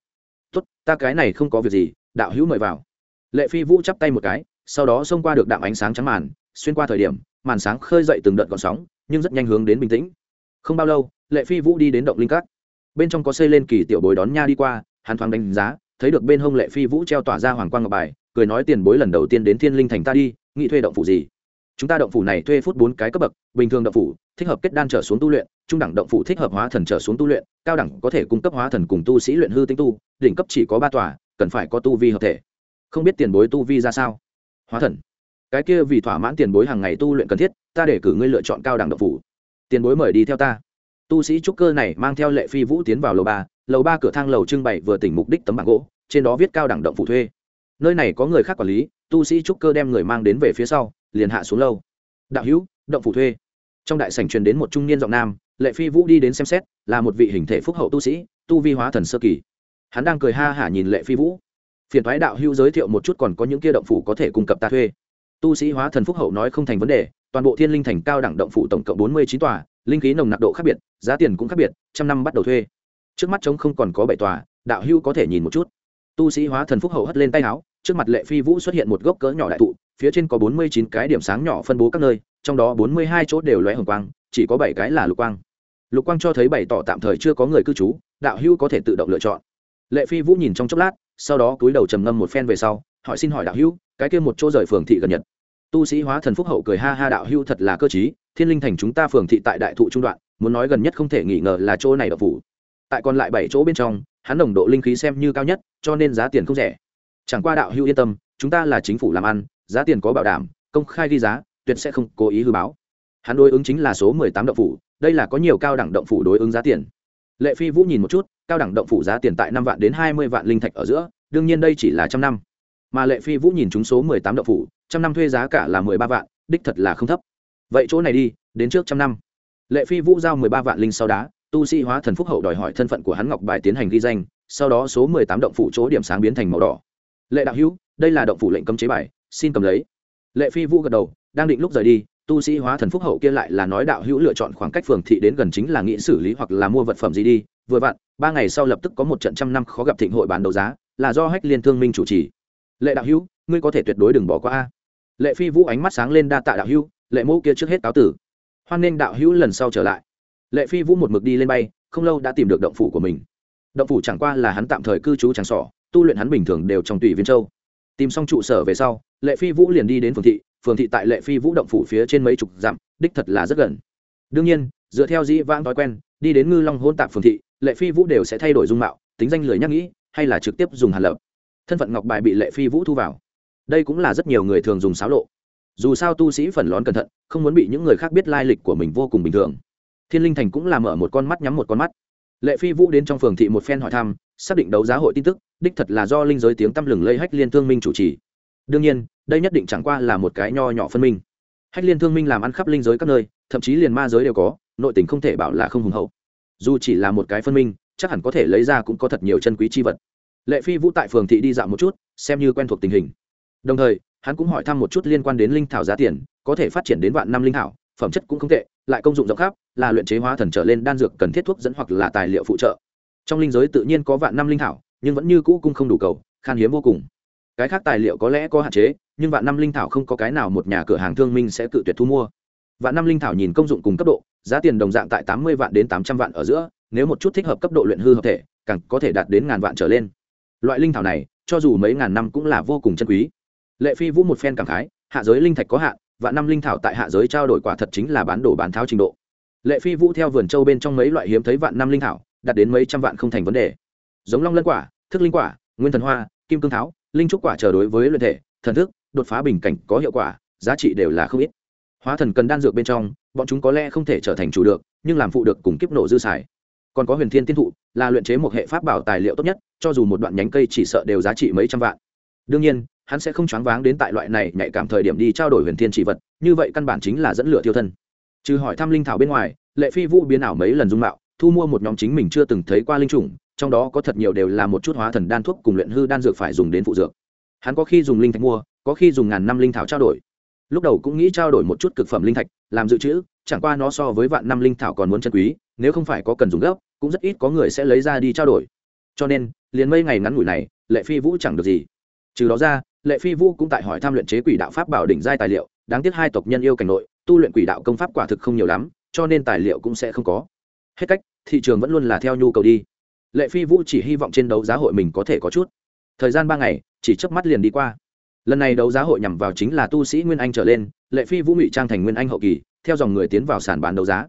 Tốt, ta cái này không có việc gì, đạo hữu mời vào. Lệ phi vũ chắp tay một cái, sau đó xông qua được đạm ánh sáng trắng màn, xuyên qua thời điểm, màn sáng khơi dậy từng đợt còn sóng, nhưng rất nhanh hướng đến bình tĩnh. Không bao lâu, lệ phi vũ đi đến động linh các. Bên trong có xây lên kỳ tiểu bối đón nha đi qua, hắn thoáng đánh giá, thấy được bên hông lệ phi vũ treo tỏa ra hoàng quang ngọc bài, cười nói tiền bối lần đầu tiên đến thiên linh thành ta đi nghĩ thuê động phủ gì? Chúng ta động phủ này thuê phút bốn cái cấp bậc, bình thường động phủ, thích hợp kết đan trở xuống tu luyện, trung đẳng động phủ thích hợp hóa thần trở xuống tu luyện, cao đẳng có thể cung cấp hóa thần cùng tu sĩ luyện hư tinh tu, đỉnh cấp chỉ có ba tòa, cần phải có tu vi hợp thể. Không biết tiền bối tu vi ra sao? Hóa thần. Cái kia vì thỏa mãn tiền bối hàng ngày tu luyện cần thiết, ta để cử ngươi lựa chọn cao đẳng động phủ. Tiền bối mời đi theo ta. Tu sĩ trúc cơ này mang theo lệ phi vũ tiến vào lầu ba lầu ba cửa thang lầu trưng bày vừa tỉnh mục đích tấm bảng gỗ, trên đó viết cao đẳng động phủ thuê. Nơi này có người khác quản lý, tu sĩ trúc cơ đem người mang đến về phía sau liền hạ xuống lâu. Đạo hữu, động phủ thuê. Trong đại sảnh truyền đến một trung niên giọng nam, lệ phi vũ đi đến xem xét, là một vị hình thể phúc hậu tu sĩ, tu vi hóa thần sơ kỳ. Hắn đang cười ha hả nhìn lệ phi vũ. Phiền thoái đạo hữu giới thiệu một chút còn có những kia động phủ có thể cung cấp ta thuê. Tu sĩ hóa thần phúc hậu nói không thành vấn đề, toàn bộ thiên linh thành cao đẳng động phủ tổng cộng bốn mươi chín tòa, linh khí nồng nặc độ khác biệt, giá tiền cũng khác biệt, trăm năm bắt đầu thuê. Trước mắt trống không còn có bảy tòa, đạo hữu có thể nhìn một chút. Tu sĩ hóa thần phúc hậu hất lên tay áo, trước mặt lệ phi vũ xuất hiện một gốc cỡ nhỏ đại thụ phía trên có bốn mươi chín cái điểm sáng nhỏ phân bố các nơi, trong đó bốn mươi hai chỗ đều lóe hồng quang, chỉ có bảy cái là lục quang. Lục quang cho thấy bảy tỏ tạm thời chưa có người cư trú, đạo hữu có thể tự động lựa chọn. Lệ phi vũ nhìn trong chốc lát, sau đó cúi đầu trầm ngâm một phen về sau, hỏi xin hỏi đạo hữu, cái kia một chỗ rời phường thị gần nhật. Tu sĩ hóa thần phúc hậu cười ha ha đạo hữu thật là cơ t thiên linh thành chúng ta phường thị tại đại thụ trung đoạn, muốn nói gần nhất không thể nghi ngờ là chỗ này đậu phủ. Tại còn lại bảy chỗ bên trong, hắn nồng độ linh khí xem như cao nhất, cho nên giá tiền không rẻ. Chẳng qua đạo hữu yên tâm, chúng ta là chính phủ làm ăn giá tiền có bảo đảm, công khai ghi giá, tuyệt sẽ không cố ý hư báo. Hắn đối ứng chính là số mười tám động phủ, đây là có nhiều cao đẳng động phủ đối ứng giá tiền. Lệ phi vũ nhìn một chút, cao đẳng động phủ giá tiền tại năm vạn đến hai mươi vạn linh thạch ở giữa, đương nhiên đây chỉ là trăm năm. Mà lệ phi vũ nhìn chúng số mười tám động phủ, trăm năm thuê giá cả là mười ba vạn, đích thật là không thấp. Vậy chỗ này đi, đến trước trăm năm. Lệ phi vũ giao mười ba vạn linh sau đá, tu sĩ hóa thần phúc hậu đòi hỏi thân phận của hắn ngọc bài tiến hành ghi danh, sau đó số mười tám động phủ chỗ điểm sáng biến thành màu đỏ. Lệ đạo hữu, đây là động phủ lệnh cấm chế bài xin cầm lấy. Lệ phi vũ gật đầu, đang định lúc rời đi, tu sĩ hóa thần phúc hậu kia lại là nói đạo hữu lựa chọn khoảng cách phường thị đến gần chính là nghĩ xử lý hoặc là mua vật phẩm gì đi. Vừa vặn, ba ngày sau lập tức có một trận trăm năm khó gặp thịnh hội bán đấu giá, là do hách liên thương minh chủ trì. Lệ đạo hữu, ngươi có thể tuyệt đối đừng bỏ qua a. Lệ phi vũ ánh mắt sáng lên đa tạ đạo hữu, lệ mẫu kia trước hết cáo tử. Hoan nghênh đạo hữu lần sau trở lại. Lệ phi vũ một mực đi lên bay, không lâu đã tìm được động phủ của mình. Động phủ chẳng qua là hắn tạm thời cư trú tràng sỏ, tu luyện hắn bình thường đều trong tùy viên châu. Tìm xong trụ sở về sau lệ phi vũ liền đi đến phường thị phường thị tại lệ phi vũ động phủ phía trên mấy chục dặm, đích thật là rất gần. Đương nhiên, dựa theo dĩ vãng thói quen, đi đến ngư long hôn tạp phường thị, lệ phi vũ đều sẽ thay đổi dung mạo, tính danh lười nhắc nghĩ, hay là trực tiếp dùng hàn lập. Thân phận ngọc bài bị lệ phi vũ thu vào. Đây cũng là rất nhiều người thường dùng xáo lộ. Dù sao tu sĩ phần lón cẩn thận, không muốn bị những người khác biết lai lịch của mình vô cùng bình thường. Thiên linh thành cũng là mở một con mắt nhắm một con mắt. Lệ phi vũ đến trong phường thị một phen hỏi thăm, xác định đấu giá hội tin tức, đích thật là do linh giới tiếng tăm lừng lây hách liên thương minh chủ trì đương nhiên, đây nhất định chẳng qua là một cái nho nhỏ phân minh. Hách liên thương minh làm ăn khắp linh giới các nơi, thậm chí liền ma giới đều có, nội tình không thể bảo là không hùng hậu. Dù chỉ là một cái phân minh, chắc hẳn có thể lấy ra cũng có thật nhiều chân quý chi vật. Lệ phi vũ tại phường thị đi dạo một chút, xem như quen thuộc tình hình. Đồng thời, hắn cũng hỏi thăm một chút liên quan đến linh thảo giá tiền, có thể phát triển đến vạn năm linh thảo, phẩm chất cũng không tệ, lại công dụng rộng khắp, là luyện chế hóa thần trở lên đan dược cần thiết thuốc dẫn hoặc là tài liệu phụ trợ. Trong linh giới tự nhiên có vạn năm linh thảo, nhưng vẫn như cũ cung không đủ cầu, khan hiếm vô cùng cái khác tài liệu có lẽ có hạn chế, nhưng vạn năm linh thảo không có cái nào một nhà cửa hàng thương minh sẽ tự tuyệt thu mua. Vạn năm linh thảo nhìn công dụng cùng cấp độ, giá tiền đồng dạng tại tám mươi vạn đến tám trăm vạn ở giữa, nếu một chút thích hợp cấp độ luyện hư hợp thể, càng có thể đạt đến ngàn vạn trở lên. Loại linh thảo này, cho dù mấy ngàn năm cũng là vô cùng chân quý. Lệ phi vũ một phen cảm khái, hạ giới linh thạch có hạn và năm linh thảo tại hạ giới trao đổi quả thật chính là bán đổ bán tháo trình độ. Lệ phi vũ theo vườn châu bên trong mấy loại hiếm thấy vạn năm linh thảo, đạt đến mấy trăm vạn không thành vấn đề. Giống long lân quả, thức linh quả, nguyên thần hoa, kim cương tháo linh trúc quả chờ đối với luyện thể, thần thức, đột phá bình cảnh có hiệu quả, giá trị đều là không ít. Hóa thần cần đan dược bên trong, bọn chúng có lẽ không thể trở thành chủ được, nhưng làm phụ được cùng kiếp nổ dư xài. Còn có huyền thiên tiên thụ, là luyện chế một hệ pháp bảo tài liệu tốt nhất, cho dù một đoạn nhánh cây chỉ sợ đều giá trị mấy trăm vạn. Đương nhiên, hắn sẽ không choáng váng đến tại loại này nhạy cảm thời điểm đi trao đổi huyền thiên chỉ vật, như vậy căn bản chính là dẫn lửa tiêu thân. Trừ hỏi thăm linh thảo bên ngoài, lệ phi vũ biến ảo mấy lần dung mạo, thu mua một nhóm chính mình chưa từng thấy qua linh chủng trong đó có thật nhiều đều là một chút hóa thần đan thuốc cùng luyện hư đan dược phải dùng đến phụ dược. Hắn có khi dùng linh thạch mua, có khi dùng ngàn năm linh thảo trao đổi. Lúc đầu cũng nghĩ trao đổi một chút cực phẩm linh thạch, làm dự trữ, chẳng qua nó so với vạn năm linh thảo còn muốn chân quý, nếu không phải có cần dùng gấp, cũng rất ít có người sẽ lấy ra đi trao đổi. Cho nên, liền mấy ngày ngắn ngủi này, lệ phi vũ chẳng được gì. Trừ đó ra, lệ phi vũ cũng tại hỏi tham luyện chế quỷ đạo pháp bảo đỉnh giai tài liệu, đáng tiếc hai tộc nhân yêu cảnh nội, tu luyện quỷ đạo công pháp quả thực không nhiều lắm, cho nên tài liệu cũng sẽ không có. Hết cách, thị trường vẫn luôn là theo nhu cầu đi lệ phi vũ chỉ hy vọng trên đấu giá hội mình có thể có chút. Thời gian ba ngày, chỉ chớp mắt liền đi qua. Lần này đấu giá hội nhằm vào chính là tu sĩ nguyên anh trở lên, lệ phi vũ ngụy trang thành nguyên anh hậu kỳ, theo dòng người tiến vào sàn bán đấu giá.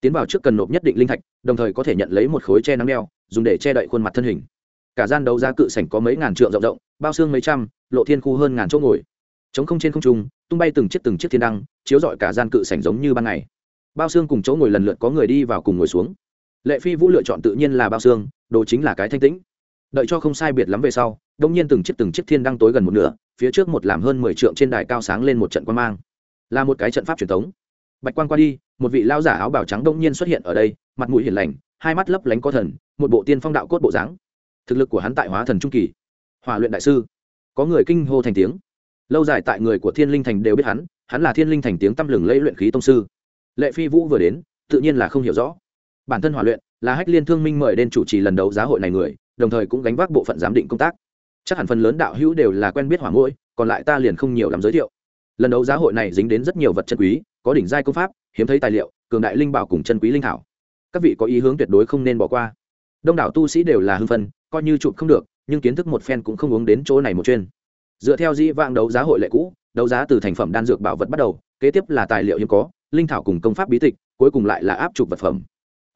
Tiến vào trước cần nộp nhất định linh thạch, đồng thời có thể nhận lấy một khối che nắng đeo, dùng để che đậy khuôn mặt thân hình. Cả gian đấu giá cự sảnh có mấy ngàn trượng rộng rộng, bao xương mấy trăm, lộ thiên khu hơn ngàn chỗ ngồi. Chống không trên không trung, tung bay từng chiếc từng chiếc thiên đăng, chiếu rọi cả gian cự sảnh giống như ban ngày. Bao xương cùng chỗ ngồi lần lượt có người đi vào cùng ngồi xuống. Lệ phi vũ lựa chọn tự nhiên là bao xương đồ chính là cái thanh tĩnh. Đợi cho không sai biệt lắm về sau, đông nhiên từng chiếc từng chiếc thiên đăng tối gần một nửa, phía trước một làm hơn mười trượng trên đài cao sáng lên một trận quan mang. Là một cái trận pháp truyền thống. Bạch quan qua đi, một vị lao giả áo bào trắng đông nhiên xuất hiện ở đây, mặt mũi hiền lành, hai mắt lấp lánh có thần, một bộ tiên phong đạo cốt bộ dáng. Thực lực của hắn tại hóa thần trung kỳ. Hòa luyện đại sư. Có người kinh hô thành tiếng. Lâu dài tại người của thiên linh thành đều biết hắn hắn là thiên linh thành tiếng tăm lừng lẫy luyện khí tông sư. Lệ phi vũ vừa đến, tự nhiên là không hiểu rõ. Bản thân hòa luyện là hách liên thương minh mời đến chủ trì lần đấu giá hội này người, đồng thời cũng gánh vác bộ phận giám định công tác. Chắc hẳn phần lớn đạo hữu đều là quen biết hỏa mũi còn lại ta liền không nhiều làm giới thiệu. Lần đấu giá hội này dính đến rất nhiều vật chân quý, có đỉnh giai công pháp, hiếm thấy tài liệu, cường đại linh bảo cùng chân quý linh thảo. Các vị có ý hướng tuyệt đối không nên bỏ qua. Đông đảo tu sĩ đều là hưng phân coi như chụp không được, nhưng kiến thức một phen cũng không uống đến chỗ này một chuyên. Dựa theo dĩ vang đấu giá hội lệ cũ, đấu giá từ thành phẩm đan dược bảo vật bắt đầu, kế tiếp là tài liệu hiếm có, linh thảo cùng công pháp bí tịch, cuối cùng lại là áp chụp vật phẩm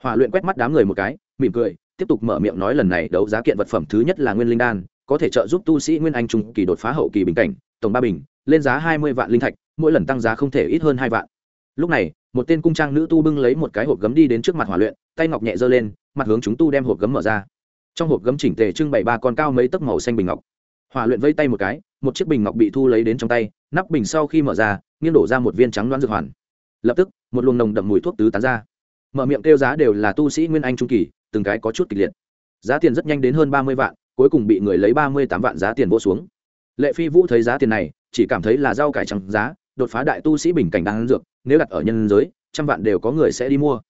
hỏa luyện quét mắt đám người một cái, mỉm cười, tiếp tục mở miệng nói lần này đấu giá kiện vật phẩm thứ nhất là nguyên linh đan, có thể trợ giúp tu sĩ nguyên anh trung kỳ đột phá hậu kỳ bình cảnh, tổng ba bình, lên giá hai mươi vạn linh thạch, mỗi lần tăng giá không thể ít hơn hai vạn. Lúc này, một tên cung trang nữ tu bưng lấy một cái hộp gấm đi đến trước mặt hỏa luyện, tay ngọc nhẹ giơ lên, mặt hướng chúng tu đem hộp gấm mở ra. Trong hộp gấm chỉnh tề trưng bày ba con cao mấy tấc màu xanh bình ngọc. Hỏa luyện vây tay một cái, một chiếc bình ngọc bị thu lấy đến trong tay, nắp bình sau khi mở ra, nghiêng đổ ra một viên trắng loãng dược hoàn. Lập tức, một luồng nồng đậm mùi thuốc tứ tán ra mở miệng kêu giá đều là tu sĩ nguyên anh trung kỳ, từng cái có chút kịch liệt. Giá tiền rất nhanh đến hơn ba mươi vạn, cuối cùng bị người lấy ba mươi tám vạn giá tiền vỗ xuống. Lệ phi vũ thấy giá tiền này, chỉ cảm thấy là rau cải trắng giá, đột phá đại tu sĩ bình cảnh đan dược, nếu đặt ở nhân giới, trăm vạn đều có người sẽ đi mua.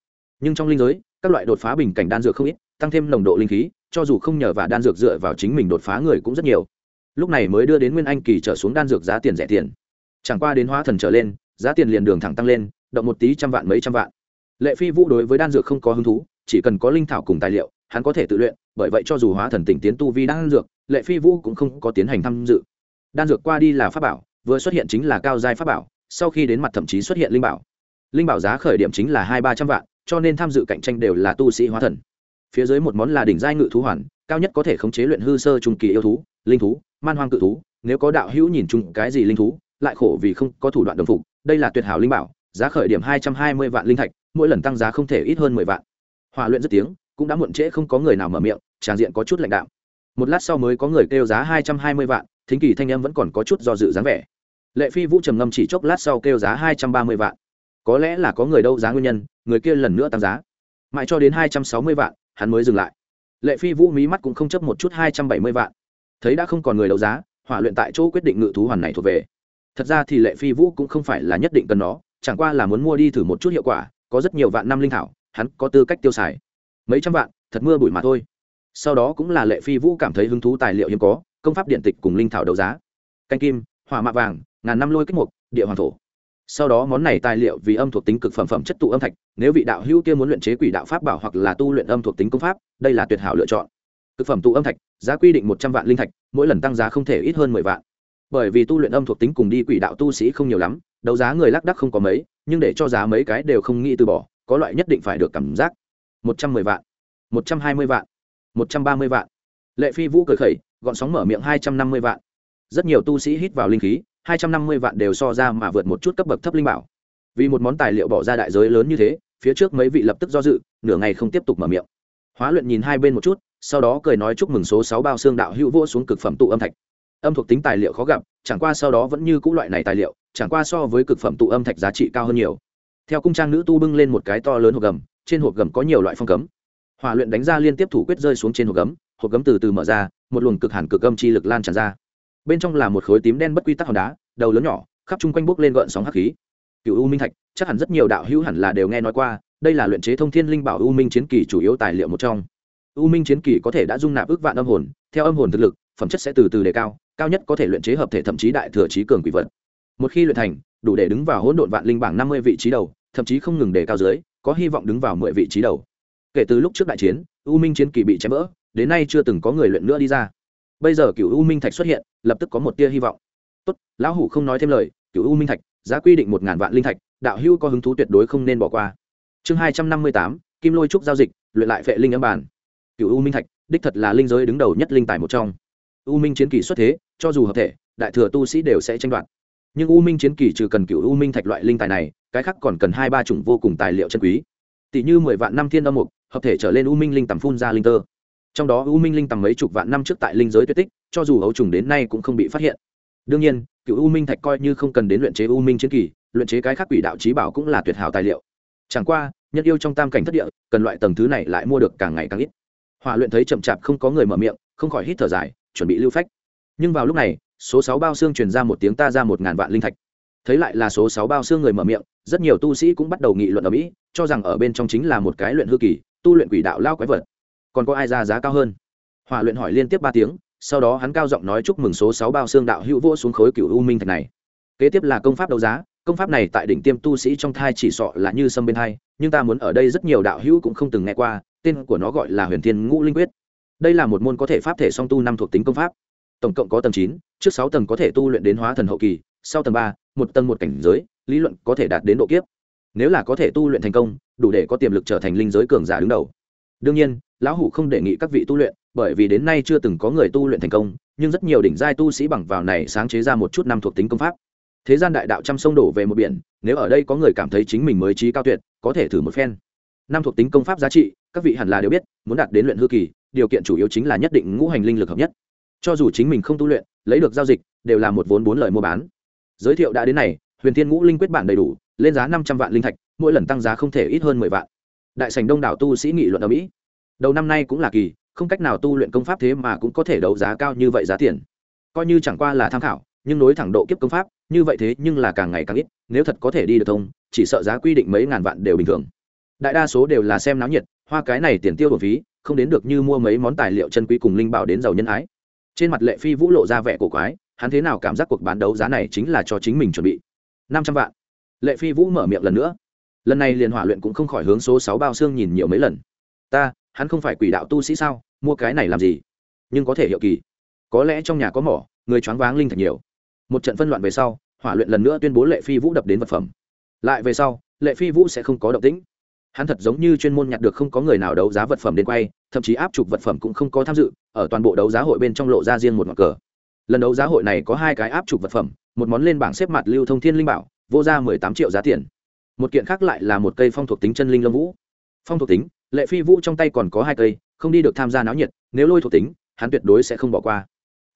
Nhưng trong linh giới, các loại đột phá bình cảnh đan dược không ít, tăng thêm nồng độ linh khí, cho dù không nhờ và đan dược dựa vào chính mình đột phá người cũng rất nhiều. Lúc này mới đưa đến nguyên anh kỳ trở xuống đan dược giá tiền rẻ tiền. Chẳng qua đến hóa thần trở lên, giá tiền liền đường thẳng tăng lên, động một tí trăm vạn mấy trăm vạn lệ phi vũ đối với đan dược không có hứng thú, chỉ cần có linh thảo cùng tài liệu, hắn có thể tự luyện, bởi vậy cho dù hóa thần tỉnh tiến tu vi đan dược, lệ phi vũ cũng không có tiến hành tham dự. Đan dược qua đi là pháp bảo, vừa xuất hiện chính là cao giai pháp bảo, sau khi đến mặt thậm chí xuất hiện linh bảo. Linh bảo giá khởi điểm chính là hai ba trăm vạn, cho nên tham dự cạnh tranh đều là tu sĩ hóa thần. Phía dưới một món là đỉnh giai ngự thú hoàn, cao nhất có thể khống chế luyện hư sơ trung kỳ yêu thú, linh thú, man hoang cự thú, nếu có đạo hữu nhìn chung cái gì linh thú, lại khổ vì không có thủ đoạn đồng phục, đây là tuyệt hảo linh bảo, giá khởi điểm hai trăm hai mươi vạn linh thạch mỗi lần tăng giá không thể ít hơn mười vạn. Hòa luyện rất tiếng, cũng đã muộn trễ không có người nào mở miệng, tràng diện có chút lạnh đạo một lát sau mới có người kêu giá hai trăm hai mươi vạn, thính kỳ thanh em vẫn còn có chút do dự dáng vẻ. Lệ phi vũ trầm ngâm chỉ chốc lát sau kêu giá hai trăm ba mươi vạn. Có lẽ là có người đâu giá nguyên nhân, người kia lần nữa tăng giá. Mãi cho đến hai trăm sáu mươi vạn, hắn mới dừng lại. Lệ phi vũ mí mắt cũng không chấp một chút hai trăm bảy mươi vạn. Thấy đã không còn người đấu giá, hỏa luyện tại chỗ quyết định ngự thú hoàn này thuộc về. Thật ra thì lệ phi vũ cũng không phải là nhất định cần nó, chẳng qua là muốn mua đi thử một chút hiệu quả có rất nhiều vạn năm linh thảo, hắn có tư cách tiêu xài. Mấy trăm vạn, thật mưa bụi mà thôi. Sau đó cũng là lệ phi vũ cảm thấy hứng thú tài liệu hiếm có, công pháp điện tịch cùng linh thảo đấu giá. Canh kim, hỏa mạ vàng, ngàn năm lôi kích mục, địa hoàng thổ. Sau đó món này tài liệu vì âm thuộc tính cực phẩm phẩm chất tụ âm thạch, nếu vị đạo hữu kia muốn luyện chế quỷ đạo pháp bảo hoặc là tu luyện âm thuộc tính công pháp, đây là tuyệt hảo lựa chọn. Cực phẩm tụ âm thạch, giá quy định một trăm vạn linh thạch, mỗi lần tăng giá không thể ít hơn mười vạn. Bởi vì tu luyện âm thuộc tính cùng đi quỷ đạo tu sĩ không nhiều lắm đấu giá người lác đắc không có mấy, nhưng để cho giá mấy cái đều không nghĩ từ bỏ, có loại nhất định phải được cảm giác. Một trăm mười vạn, một trăm hai mươi vạn, một trăm ba mươi vạn. Lệ phi vũ cười khẩy, gọn sóng mở miệng hai trăm năm mươi vạn. Rất nhiều tu sĩ hít vào linh khí, hai trăm năm mươi vạn đều so ra mà vượt một chút cấp bậc thấp linh bảo. Vì một món tài liệu bỏ ra đại giới lớn như thế, phía trước mấy vị lập tức do dự, nửa ngày không tiếp tục mở miệng. Hóa luyện nhìn hai bên một chút, sau đó cười nói chúc mừng số sáu bao xương đạo hữu vô xuống cực phẩm tụ âm thạch âm thuộc tính tài liệu khó gặp, chẳng qua sau đó vẫn như c ũ loại này tài liệu, chẳng qua so với cực phẩm tụ âm thạch giá trị cao hơn nhiều. Theo cung trang nữ tu bưng lên một cái to lớn hộp gầm trên hộp gầm có nhiều loại phong cấm. Hòa luyện đánh ra liên tiếp thủ quyết rơi xuống trên hộp gấm hộp gấm từ từ mở ra, một luồng cực hẳn cực âm chi lực lan tràn ra. Bên trong là một khối tím đen bất quy tắc hòn đá, đầu lớn nhỏ, khắp chung quanh bốc lên gợn sóng hắc khí. Cựu u minh thạch, chắc hẳn rất nhiều đạo hữu hẳn là đều nghe nói qua, đây là luyện chế thông thiên linh bảo u minh chiến kỳ chủ yếu tài liệu một trong. U minh chiến kỳ có thể đã dung nạp ước vạn âm hồn, theo âm hồn thực lực, phẩm chất sẽ từ từ đề cao cao nhất có thể luyện chế hợp thể thậm chí đại thừa trí cường quỷ vật. Một khi luyện thành, đủ để đứng vào hỗn độn vạn linh bảng năm mươi vị trí đầu, thậm chí không ngừng để cao dưới, có hy vọng đứng vào mười vị trí đầu. Kể từ lúc trước đại chiến, u minh chiến kỳ bị chém vỡ, đến nay chưa từng có người luyện nữa đi ra. Bây giờ cựu u minh thạch xuất hiện, lập tức có một tia hy vọng. Tốt, lão hủ không nói thêm lời, cựu u minh thạch, giá quy định một ngàn vạn linh thạch, đạo hưu có hứng thú tuyệt đối không nên bỏ qua. Chương hai trăm năm mươi tám, kim lôi trúc giao dịch, luyện lại phệ linh âm bản cựu u minh thạch, đích thật là linh giới đứng đầu nhất linh tài một trong. U minh chiến kỳ xuất thế cho dù hợp thể, đại thừa tu sĩ đều sẽ tranh đoạt. Nhưng u minh chiến kỳ trừ cần cựu u minh thạch loại linh tài này, cái khác còn cần hai ba chủng vô cùng tài liệu chân quý. Tỷ như mười vạn năm thiên âm mục, hợp thể trở lên u minh linh tầm phun ra linh tơ. Trong đó u minh linh tầm mấy chục vạn năm trước tại linh giới tuyệt tích, cho dù ấu trùng đến nay cũng không bị phát hiện. Đương nhiên cựu u minh thạch coi như không cần đến luyện chế u minh chiến kỳ, luyện chế cái khác quỷ đạo trí bảo cũng là tuyệt hảo tài liệu. Chẳng qua, nhân yêu trong tam cảnh thất địa, cần loại tầng thứ này lại mua được càng ngày càng ít. Hỏa luyện thấy chậm chạp không có người mở miệng, không khỏi hít thở dài, chuẩn bị lưu phách nhưng vào lúc này, số sáu bao xương truyền ra một tiếng ta ra một ngàn vạn linh thạch. Thấy lại là số sáu bao xương người mở miệng, rất nhiều tu sĩ cũng bắt đầu nghị luận ở mỹ, cho rằng ở bên trong chính là một cái luyện hư kỳ, tu luyện quỷ đạo lao quái vật. Còn có ai ra giá cao hơn? Hỏa luyện hỏi liên tiếp ba tiếng, sau đó hắn cao giọng nói chúc mừng số sáu bao xương đạo hữu vô xuống khối cựu u minh thạch này. Kế tiếp là công pháp đấu giá, công pháp này tại đỉnh tiêm tu sĩ trong thai chỉ sọ là như sâm bên thai nhưng ta muốn ở đây rất nhiều đạo hữu cũng không từng nghe qua, tên của nó gọi là huyền thiên ngũ linh quyết. Đây là một môn có thể pháp thể song tu năm thuộc tính công pháp tổng cộng có tầng chín, trước sáu tầng có thể tu luyện đến hóa thần hậu kỳ, sau tầng ba, một tầng một cảnh giới, lý luận có thể đạt đến độ kiếp. Nếu là có thể tu luyện thành công, đủ để có tiềm lực trở thành linh giới cường giả đứng đầu. Đương nhiên, lão hủ không đề nghị các vị tu luyện, bởi vì đến nay chưa từng có người tu luyện thành công, nhưng rất nhiều đỉnh giai tu sĩ bằng vào này sáng chế ra một chút năm thuộc tính công pháp. Thế gian đại đạo trăm sông đổ về một biển, nếu ở đây có người cảm thấy chính mình mới trí cao tuyệt, có thể thử một phen. Năm thuộc tính công pháp giá trị, các vị hẳn là đều biết, muốn đạt đến luyện hư kỳ, điều kiện chủ yếu chính là nhất định ngũ hành linh lực hợp nhất cho dù chính mình không tu luyện, lấy được giao dịch, đều là một vốn bốn lời mua bán. Giới thiệu đã đến này, huyền thiên ngũ linh quyết bản đầy đủ, lên giá năm trăm vạn linh thạch, mỗi lần tăng giá không thể ít hơn mười vạn. Đại sành đông đảo tu sĩ nghị luận ở mỹ. Đầu năm nay cũng là kỳ, không cách nào tu luyện công pháp thế mà cũng có thể đấu giá cao như vậy giá tiền. Coi như chẳng qua là tham khảo, nhưng nối thẳng độ kiếp công pháp, như vậy thế nhưng là càng ngày càng ít, nếu thật có thể đi được thông, chỉ sợ giá quy định mấy ngàn vạn đều bình thường. Đại đa số đều là xem náo nhiệt, hoa cái này tiền tiêu bổ phí, không đến được như mua mấy món tài liệu chân quý cùng linh bảo đến giàu nhân ái trên mặt lệ phi vũ lộ ra vẻ cổ quái, hắn thế nào cảm giác cuộc bán đấu giá này chính là cho chính mình chuẩn bị? Năm trăm vạn. Lệ phi vũ mở miệng lần nữa. Lần này liền hỏa luyện cũng không khỏi hướng số sáu bao xương nhìn nhiều mấy lần. Ta, hắn không phải quỷ đạo tu sĩ sao? Mua cái này làm gì? Nhưng có thể hiệu kỳ. Có lẽ trong nhà có mỏ, người choáng váng linh thật nhiều. Một trận phân loạn về sau, hỏa luyện lần nữa tuyên bố lệ phi vũ đập đến vật phẩm. Lại về sau, lệ phi vũ sẽ không có động tĩnh hắn thật giống như chuyên môn nhặt được không có người nào đấu giá vật phẩm đến quay, thậm chí áp chụp vật phẩm cũng không có tham dự, ở toàn bộ đấu giá hội bên trong lộ ra riêng một ngọn cờ. Lần đấu giá hội này có hai cái áp chụp vật phẩm, một món lên bảng xếp mặt lưu thông thiên linh bảo, vô ra mười tám triệu giá tiền. Một kiện khác lại là một cây phong thuộc tính chân linh lâm vũ. Phong thuộc tính, lệ phi vũ trong tay còn có hai cây, không đi được tham gia náo nhiệt, nếu lôi thuộc tính, hắn tuyệt đối sẽ không bỏ qua.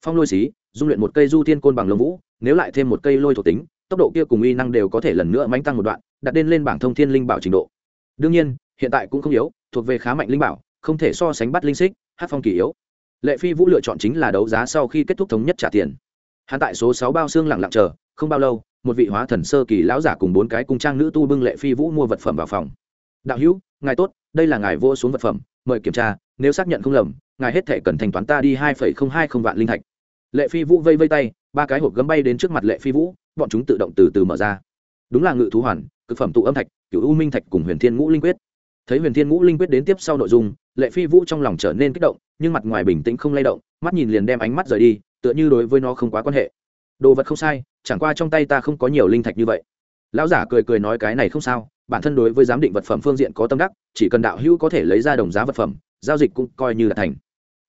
Phong lôi xí, dung luyện một cây du thiên côn bằng lông vũ, nếu lại thêm một cây lôi thuộc tính, tốc độ kia cùng y năng đều có thể lần nữa mánh tăng một đoạn, đặt đến lên bảng thông thiên linh bảo trình độ đương nhiên, hiện tại cũng không yếu, thuộc về khá mạnh linh bảo, không thể so sánh bắt linh xích, hát phong kỳ yếu. Lệ phi vũ lựa chọn chính là đấu giá sau khi kết thúc thống nhất trả tiền. Hắn tại số sáu bao xương lặng lặng chờ, không bao lâu, một vị hóa thần sơ kỳ lão giả cùng bốn cái cung trang nữ tu bưng lệ phi vũ mua vật phẩm vào phòng. Đạo hữu, ngài tốt, đây là ngài vô xuống vật phẩm, mời kiểm tra, nếu xác nhận không lầm, ngài hết thể cần thanh toán ta đi hai phẩy không hai không vạn linh thạch. Lệ phi vũ vây vây tay, ba cái hộp gấm bay đến trước mặt lệ phi vũ, bọn chúng tự động từ từ mở ra. Đúng là ngự thú hoàn cực phẩm tụ âm thạch, cựu u minh thạch cùng huyền thiên ngũ linh quyết. Thấy huyền thiên ngũ linh quyết đến tiếp sau nội dung, lệ phi vũ trong lòng trở nên kích động, nhưng mặt ngoài bình tĩnh không lay động, mắt nhìn liền đem ánh mắt rời đi, tựa như đối với nó không quá quan hệ. Đồ vật không sai, chẳng qua trong tay ta không có nhiều linh thạch như vậy. Lão giả cười cười nói cái này không sao, bản thân đối với giám định vật phẩm phương diện có tâm đắc, chỉ cần đạo hữu có thể lấy ra đồng giá vật phẩm, giao dịch cũng coi như là thành.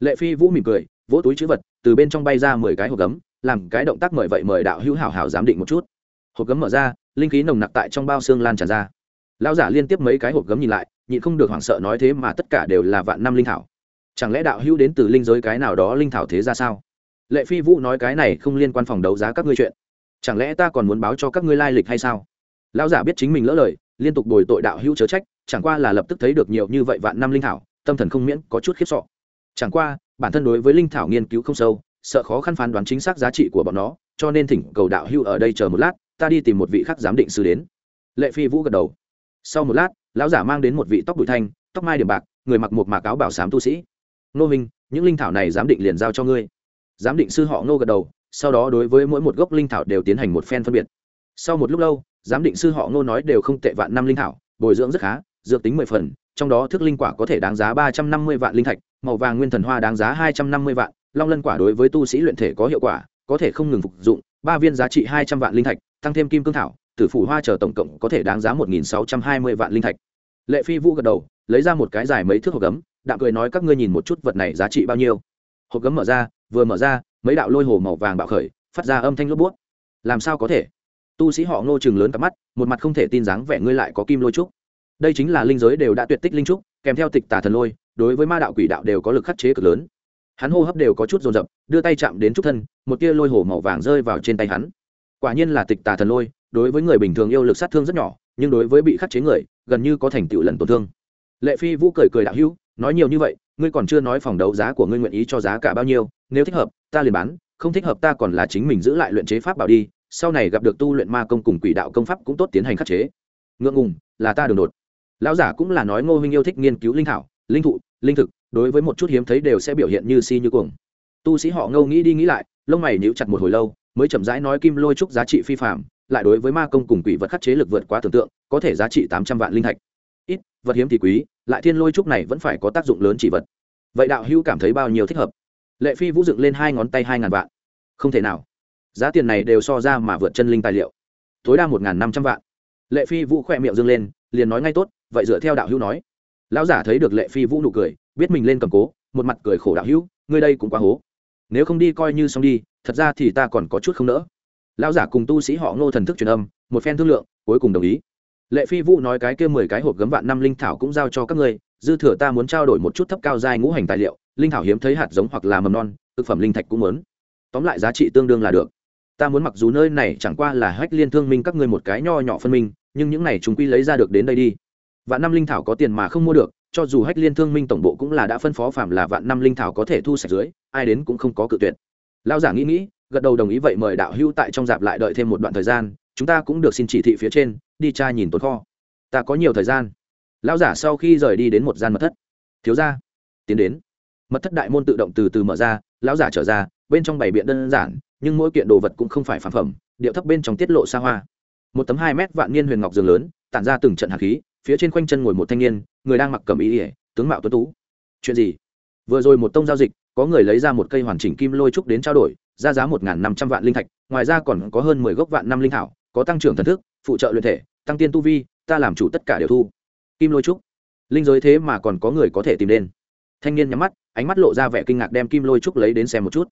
Lệ phi vũ mỉm cười, vỗ túi chữ vật, từ bên trong bay ra mười cái hộp gấm, làm cái động tác mời vậy mời đạo hữu hảo hảo giám định một chút. Hộp gấm mở ra linh khí nồng nặc tại trong bao xương lan tràn ra. Lão giả liên tiếp mấy cái hộp gấm nhìn lại, nhịn không được hoảng sợ nói thế mà tất cả đều là vạn năm linh thảo. Chẳng lẽ đạo hữu đến từ linh giới cái nào đó linh thảo thế ra sao? Lệ phi vũ nói cái này không liên quan phòng đấu giá các ngươi chuyện. Chẳng lẽ ta còn muốn báo cho các ngươi lai lịch hay sao? Lão giả biết chính mình lỡ lời, liên tục bồi tội đạo hữu chớ trách, chẳng qua là lập tức thấy được nhiều như vậy vạn năm linh thảo, tâm thần không miễn, có chút khiếp sọ chẳng qua, bản thân đối với linh thảo nghiên cứu không sâu, sợ khó khăn phán đoán chính xác giá trị của bọn nó, cho nên thỉnh cầu đạo hữu ở đây chờ một lát ta đi tìm một vị khác giám định sư đến. Lệ phi vũ gật đầu. Sau một lát, lão giả mang đến một vị tóc bụi thanh, tóc mai điểm bạc, người mặc một mạc áo bảo sám tu sĩ. Nô minh những linh thảo này giám định liền giao cho ngươi. Giám định sư họ ngô gật đầu, sau đó đối với mỗi một gốc linh thảo đều tiến hành một phen phân biệt. Sau một lúc lâu, giám định sư họ ngô nói đều không tệ vạn năm linh thảo, bồi dưỡng rất khá, dược tính mười phần, trong đó thức linh quả có thể đáng giá ba trăm năm mươi vạn linh thạch, màu vàng nguyên thần hoa đáng giá hai trăm năm mươi vạn, long lân quả đối với tu sĩ luyện thể có hiệu quả, có thể không ngừng phục dụng, ba viên giá trị hai trăm vạn linh thạch tăng thêm kim cương thảo, tử phủ hoa chờ tổng cộng có thể đáng giá một nghìn sáu trăm hai mươi vạn linh thạch. Lệ phi vũ gật đầu, lấy ra một cái dài mấy thước hộp gấm, đạm cười nói các ngươi nhìn một chút vật này giá trị bao nhiêu. Hộp gấm mở ra, vừa mở ra, mấy đạo lôi hồ màu vàng bạo khởi, phát ra âm thanh lốp bút. Làm sao có thể? Tu sĩ họ ngô chừng lớn cặp mắt, một mặt không thể tin dáng vẻ ngươi lại có kim lôi trúc. Đây chính là linh giới đều đã tuyệt tích linh trúc, kèm theo tịch tà thần lôi, đối với ma đạo quỷ đạo đều có lực khắc chế cực lớn. Hắn hô hấp đều có chút dồn dập, đưa tay chạm đến trúc thân, một tia lôi hồ màu vàng rơi vào trên tay hắn quả nhiên là tịch tà thần lôi, đối với người bình thường yêu lực sát thương rất nhỏ, nhưng đối với bị khắc chế người, gần như có thành tựu lần tổn thương. Lệ phi vũ cười cười đạo hữu, nói nhiều như vậy, ngươi còn chưa nói phòng đấu giá của ngươi nguyện ý cho giá cả bao nhiêu, nếu thích hợp, ta liền bán, không thích hợp ta còn là chính mình giữ lại luyện chế pháp bảo đi, sau này gặp được tu luyện ma công cùng quỷ đạo công pháp cũng tốt tiến hành khắc chế. Ngượng ngùng, là ta đường đột. Lão giả cũng là nói ngô huynh yêu thích nghiên cứu linh thảo, linh thụ, linh thực, đối với một chút hiếm thấy đều sẽ biểu hiện như si như cuồng. Tu sĩ họ ngâu nghĩ đi nghĩ lại, lông mày níu chặt một hồi lâu mới chậm rãi nói kim lôi trúc giá trị phi phạm lại đối với ma công cùng quỷ vật khắc chế lực vượt quá tưởng tượng, có thể giá trị tám trăm vạn linh thạch. Ít, vật hiếm thì quý, lại thiên lôi trúc này vẫn phải có tác dụng lớn chỉ vật. Vậy đạo hữu cảm thấy bao nhiêu thích hợp? Lệ phi vũ dựng lên hai ngón tay hai ngàn vạn. Không thể nào. Giá tiền này đều so ra mà vượt chân linh tài liệu. Tối đa một n g h n năm trăm vạn. Lệ phi vũ khỏe miệng dâng lên, liền nói ngay tốt, vậy dựa theo đạo hữu nói. Lão giả thấy được lệ phi vũ nụ cười, biết mình lên cầm cố, một mặt cười khổ đạo hữu, ngươi đây cũng quá hố. Nếu không đi coi như xong đi thật ra thì ta còn có chút không nỡ. Lão giả cùng tu sĩ họ ngô thần thức truyền âm, một phen thương lượng, cuối cùng đồng ý. Lệ phi vũ nói cái kia mười cái hộp gấm vạn năm linh thảo cũng giao cho các ngươi, dư thừa ta muốn trao đổi một chút thấp cao giai ngũ hành tài liệu, linh thảo hiếm thấy hạt giống hoặc là mầm non, thực phẩm linh thạch cũng muốn. Tóm lại giá trị tương đương là được. Ta muốn mặc dù nơi này chẳng qua là hách liên thương minh các ngươi một cái nho nhỏ phân minh, nhưng những này chúng quy lấy ra được đến đây đi. Vạn năm linh thảo có tiền mà không mua được, cho dù hách liên thương minh tổng bộ cũng là đã phân phó phạm là vạn năm linh thảo có thể thu sạch dưới, ai đến cũng không có cự tuyệt lao giả nghĩ nghĩ, gật đầu đồng ý vậy mời đạo hưu tại trong dạp lại đợi thêm một đoạn thời gian, chúng ta cũng được xin chỉ thị phía trên, đi tra nhìn tồn kho. Ta có nhiều thời gian. Lao giả sau khi rời đi đến một gian mật thất. Thiếu ra tiến đến. Mật thất đại môn tự động từ từ mở ra, lão giả trở ra, bên trong bảy biện đơn giản, nhưng mỗi kiện đồ vật cũng không phải phản phẩm, điệu thấp bên trong tiết lộ xa hoa. Một tấm hai mét vạn niên huyền ngọc giường lớn, tản ra từng trận hạt khí, phía trên khoanh chân ngồi một thanh niên, người đang mặc cầm ý ỉa tướng mạo tuấn tú. Chuyện gì? Vừa rồi một tông giao dịch có người lấy ra một cây hoàn chỉnh kim lôi trúc đến trao đổi, ra giá một năm trăm vạn linh thạch, ngoài ra còn có hơn mười gốc vạn năm linh thảo, có tăng trưởng thần thức, phụ trợ luyện thể, tăng tiên tu vi, ta làm chủ tất cả đều thu. Kim lôi trúc. Linh giới thế mà còn có người có thể tìm đến. Thanh niên nhắm mắt, ánh mắt lộ ra vẻ kinh ngạc đem kim lôi trúc lấy đến xem một chút.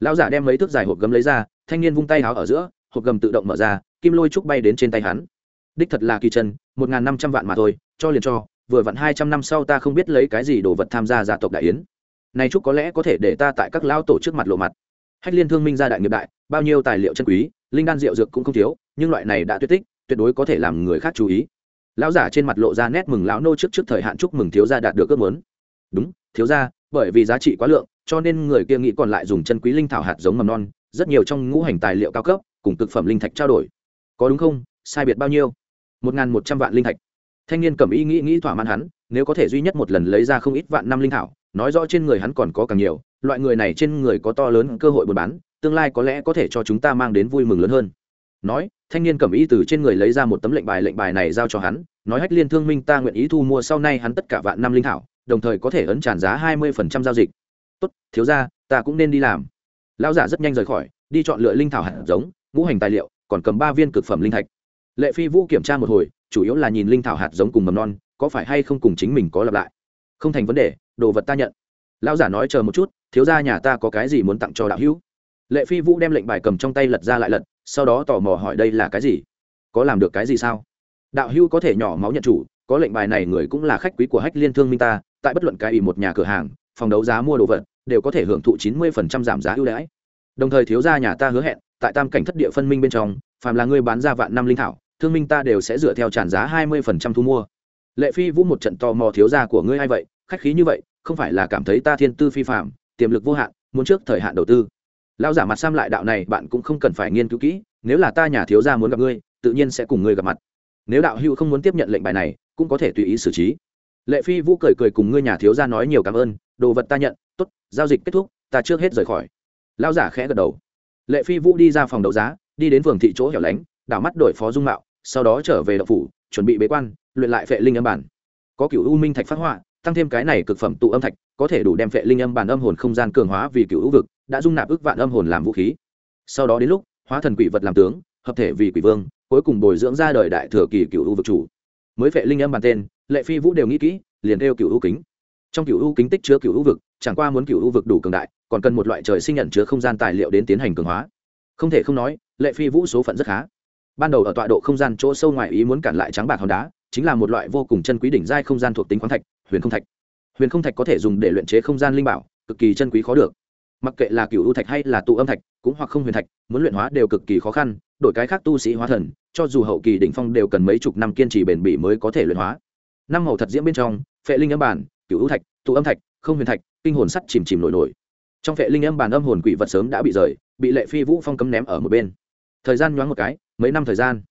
Lão giả đem mấy thước dài hộp gấm lấy ra, thanh niên vung tay háo ở giữa, hộp gầm tự động mở ra, kim lôi trúc bay đến trên tay hắn. Đích thật là kỳ chân, một n g h n năm trăm vạn mà thôi, cho liền cho, vừa vặn hai trăm năm sau ta không biết lấy cái gì đồ vật tham gia gia tộc đại yến này chúc có lẽ có thể để ta tại các lao tổ trước mặt lộ mặt. Hách liên thương minh gia đại nghiệp đại, bao nhiêu tài liệu chân quý, linh đan rượu dược cũng không thiếu, nhưng loại này đã tuyệt tích, tuyệt đối có thể làm người khác chú ý. Lão giả trên mặt lộ ra nét mừng lão nô trước trước thời hạn chúc mừng thiếu gia đạt được ước muốn. Đúng, thiếu gia, bởi vì giá trị quá lượng, cho nên người kia nghĩ còn lại dùng chân quý linh thảo hạt giống mầm non, rất nhiều trong ngũ hành tài liệu cao cấp, cùng thực phẩm linh thạch trao đổi. Có đúng không? Sai biệt bao nhiêu? Một n g h n một trăm vạn linh thạch. Thanh niên cầm ý nghĩ nghĩ thỏa mãn hắn, nếu có thể duy nhất một lần lấy ra không ít vạn năm linh thảo nói rõ trên người hắn còn có càng nhiều, loại người này trên người có to lớn cơ hội buôn bán, tương lai có lẽ có thể cho chúng ta mang đến vui mừng lớn hơn. Nói, thanh niên cầm ý từ trên người lấy ra một tấm lệnh bài lệnh bài này giao cho hắn, nói, hách liên thương minh, ta nguyện ý thu mua sau này hắn tất cả vạn năm linh thảo, đồng thời có thể ấn tràn giá hai mươi phần trăm giao dịch. Tốt, thiếu ra ta cũng nên đi làm. Lão giả rất nhanh rời khỏi, đi chọn lựa linh thảo hạt giống, ngũ hành tài liệu, còn cầm ba viên cực phẩm linh thạch. Lệ phi vũ kiểm tra một hồi, chủ yếu là nhìn linh thảo hạt giống cùng mầm non, có phải hay không cùng chính mình có lặp lại. Không thành vấn đề đồ vật ta nhận. Lão giả nói chờ một chút, thiếu gia nhà ta có cái gì muốn tặng cho đạo hữu? Lệ phi vũ đem lệnh bài cầm trong tay lật ra lại lật, sau đó tò mò hỏi đây là cái gì? Có làm được cái gì sao? Đạo hữu có thể nhỏ máu nhận chủ, có lệnh bài này người cũng là khách quý của hách liên thương minh ta, tại bất luận cái ý một nhà cửa hàng, phòng đấu giá mua đồ vật, đều có thể hưởng thụ chín mươi giảm giá ưu đãi. Đồng thời thiếu gia nhà ta hứa hẹn, tại tam cảnh thất địa phân minh bên trong, phàm là ngươi bán ra vạn năm linh thảo, thương minh ta đều sẽ dựa theo tràn giá hai mươi thu mua. Lệ phi vũ một trận tò mò thiếu gia của ngươi hay vậy khách khí như vậy, không phải là cảm thấy ta thiên tư phi phạm tiềm lực vô hạn, muốn trước thời hạn đầu tư. Lão giả mặt sam lại đạo này, bạn cũng không cần phải nghiên cứu kỹ, nếu là ta nhà thiếu gia muốn gặp ngươi, tự nhiên sẽ cùng ngươi gặp mặt. Nếu đạo hữu không muốn tiếp nhận lệnh bài này, cũng có thể tùy ý xử trí. Lệ phi vũ cười cười cùng ngươi nhà thiếu gia nói nhiều cảm ơn, đồ vật ta nhận, tốt, giao dịch kết thúc, ta trước hết rời khỏi. Lão giả khẽ gật đầu. Lệ phi vũ đi ra phòng đấu giá, đi đến phường thị chỗ hẻo lánh, đảo mắt đổi phó dung mạo, sau đó trở về đậu phủ, chuẩn bị bế quan, luyện lại phệ linh âm bản. Có cựu u minh thạch phát họa tăng thêm cái này cực phẩm tụ âm thạch, có thể đủ đem phệ linh âm bản âm hồn không gian cường hóa vì cựu u vực, đã dung nạp ước vạn âm hồn làm vũ khí. Sau đó đến lúc, hóa thần quỷ vật làm tướng, hợp thể vì quỷ vương, cuối cùng bồi dưỡng ra đời đại thừa kỳ cựu u vực chủ. Mới phệ linh âm bản tên, lệ phi vũ đều nghĩ kỹ, liền đeo cựu u kính. Trong cựu u kính tích chứa cựu u vực, chẳng qua muốn cựu u vực đủ cường đại, còn cần một loại trời sinh nhận chứa không gian tài liệu đến tiến hành cường hóa. Không thể không nói, lệ phi vũ số phận rất khá. Ban đầu ở tọa độ không gian chỗ sâu ngoài ý muốn cản lại trắng bạc hòn đá, chính là một loại vô cùng chân quý đỉnh giai không gian thuộc tính khoáng thạch huyền không thạch. Huyền không thạch có thể dùng để luyện chế không gian linh bảo, cực kỳ chân quý khó được. Mặc kệ là cựu ưu thạch hay là tụ âm thạch, cũng hoặc không huyền thạch, muốn luyện hóa đều cực kỳ khó khăn, đổi cái khác tu sĩ hóa thần, cho dù hậu kỳ đỉnh phong đều cần mấy chục năm kiên trì bền bỉ mới có thể luyện hóa. Năm màu thật diễm bên trong, phệ linh âm bản cựu ưu thạch, tụ âm thạch, không huyền thạch, kinh hồn sắt chìm chìm nổi nổi. Trong phệ linh âm bản âm hồn quỷ vật sớm đã bị rời, bị lệ phi vũ phong cấm ném ở một bên. Thời gian nhoáng một cái, mấy năm thời gian,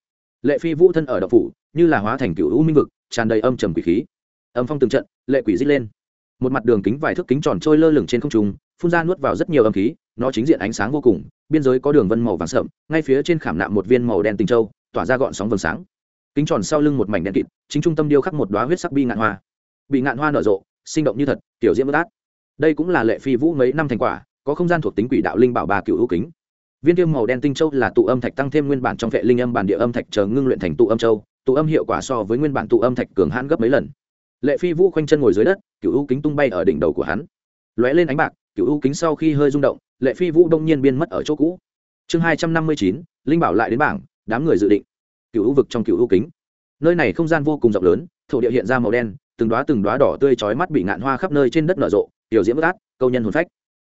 lệ phi vũ thân ở đậu phủ, như là hóa thành cựu u minh vực, tràn đầy âm trầm quỷ khí âm phong từng trận, lệ quỷ dít lên. Một mặt đường kính vài thước kính tròn trôi lơ lửng trên không trung, phun ra nuốt vào rất nhiều âm khí, nó chính diện ánh sáng vô cùng, biên giới có đường vân màu vàng sậm, ngay phía trên khảm nạm một viên màu đen tinh châu, tỏa ra gọn sóng vầng sáng. Kính tròn sau lưng một mảnh đen kịt, chính trung tâm điêu khắc một đoá huyết sắc bi ngạn hoa. Bị ngạn hoa nở rộ, sinh động như thật tiểu diễm bất át. Đây cũng là lệ phi vũ mấy năm thành quả, có không gian thuộc tính quỷ đạo linh bảo bà cựu hữu kính. Viên tiêu màu đen tinh châu là tụ âm thạch tăng thêm nguyên bản trong vệ linh âm bản địa âm thạch chờ ngưng luyện thành tụ âm châu, tụ âm hiệu quả so với nguyên bản tụ âm thạch cường hãn gấp mấy lần lệ phi vũ khoanh chân ngồi dưới đất, cựu u kính tung bay ở đỉnh đầu của hắn. Lóe lên ánh bạc, cựu u kính sau khi hơi rung động, lệ phi vũ đông nhiên biên mất ở chỗ cũ. Chương hai trăm năm mươi chín, linh bảo lại đến bảng, đám người dự định. Cựu u vực trong cựu u kính. Nơi này không gian vô cùng rộng lớn, thổ địa hiện ra màu đen, từng đoá từng đoá đỏ tươi trói mắt bị ngạn hoa khắp nơi trên đất nở rộ, tiểu diễm bất át, câu nhân hồn phách.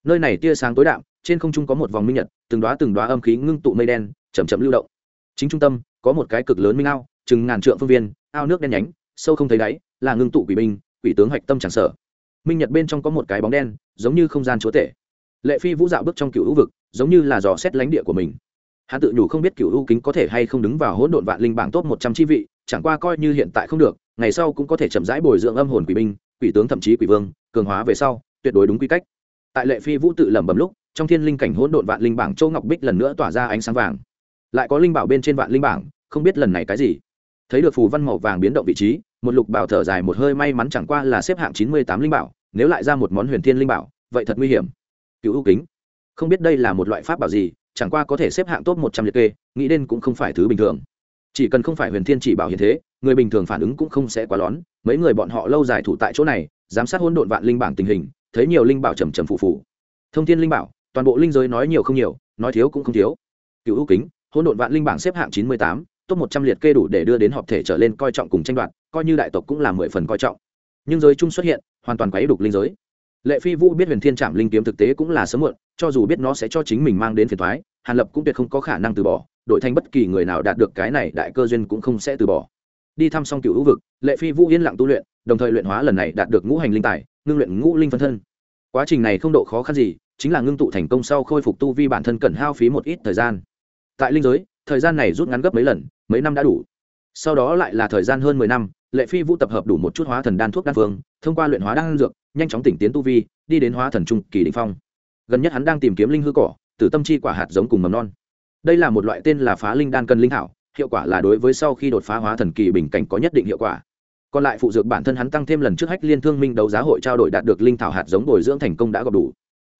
Nơi này tia sáng tối đạm, trên không trung có một vòng minh nhật, từng đoá từng đoá âm khí ngưng tụ mây đen chầm chậm lưu động. Chính trung tâm, có một cái cực lớn minh ao, chừng ngàn trượng phương viên, ao nước đen nhánh, sâu không thấy đáy là ngưng tụ quỷ binh, quỷ tướng hoạch tâm tràng sở minh nhật bên trong có một cái bóng đen, giống như không gian chúa tể. Lệ phi vũ dạo bước trong cựu hữu vực, giống như là dò xét lánh địa của mình. Hắn tự nhủ không biết cựu hữu kính có thể hay không đứng vào hỗn độn vạn linh bảng tốt một trăm chi vị, chẳng qua coi như hiện tại không được, ngày sau cũng có thể chậm rãi bồi dưỡng âm hồn quỷ binh, quỷ tướng thậm chí quỷ vương, cường hóa về sau, tuyệt đối đúng quy cách. Tại lệ phi vũ tự lẩm bẩm lúc, trong thiên linh cảnh hỗn độn vạn linh bảng châu ngọc bích lần nữa tỏa ra ánh sáng vàng. Lại có linh bảo bên trên vạn linh bảng, không biết lần này cái gì. Thấy được phù văn màu vàng biến động vị trí một lục bảo thở dài một hơi may mắn chẳng qua là xếp hạng chín mươi tám linh bảo, nếu lại ra một món huyền thiên linh bảo, vậy thật nguy hiểm. Cựu ưu kính. Không biết đây là một loại pháp bảo gì, chẳng qua có thể xếp hạng top một trăm liệt kê, nghĩ đến cũng không phải thứ bình thường. Chỉ cần không phải huyền thiên chỉ bảo hiện thế, người bình thường phản ứng cũng không sẽ quá lón. Mấy người bọn họ lâu dài thủ tại chỗ này, giám sát hỗn độn vạn linh bảng tình hình, thấy nhiều linh bảo trầm trầm phụ phụ thông thiên linh bảo, toàn bộ linh giới nói nhiều không nhiều, nói thiếu cũng không thiếu. Cựu ưu kính, hỗn độn vạn linh bảng xếp hạng chín mươi tám top một trăm liệt kê đủ để đưa đến họp thể trở lên coi trọng cùng tranh đoạt, coi như đại tộc cũng là mười phần coi trọng. Nhưng giới chung xuất hiện, hoàn toàn quấy đục linh giới. Lệ phi vũ biết huyền thiên trạm linh kiếm thực tế cũng là sớm muộn, cho dù biết nó sẽ cho chính mình mang đến phiền thoái hàn lập cũng tuyệt không có khả năng từ bỏ, đổi thành bất kỳ người nào đạt được cái này đại cơ duyên cũng không sẽ từ bỏ. Đi thăm xong cựu hữu vực, lệ phi vũ yên lặng tu luyện, đồng thời luyện hóa lần này đạt được ngũ hành linh tài, ngưng luyện ngũ linh phân thân. Quá trình này không độ khó khăn gì, chính là ngưng tụ thành công sau khôi phục tu vi bản thân cần hao phí một ít thời gian. Tại linh giới thời gian này rút ngắn gấp mấy lần, mấy năm đã đủ. Sau đó lại là thời gian hơn mười năm, lệ phi vũ tập hợp đủ một chút hóa thần đan thuốc đan phương, thông qua luyện hóa đan dược, nhanh chóng tỉnh tiến tu vi, đi đến hóa thần trung kỳ đình phong. Gần nhất hắn đang tìm kiếm linh hư cỏ từ tâm chi quả hạt giống cùng mầm non. Đây là một loại tên là phá linh đan cần linh thảo hiệu quả là đối với sau khi đột phá hóa thần kỳ bình cảnh có nhất định hiệu quả. Còn lại phụ dược bản thân hắn tăng thêm lần trước hách liên thương minh đấu giá hội trao đổi đạt được linh thảo hạt giống bồi dưỡng thành công đã gặp đủ.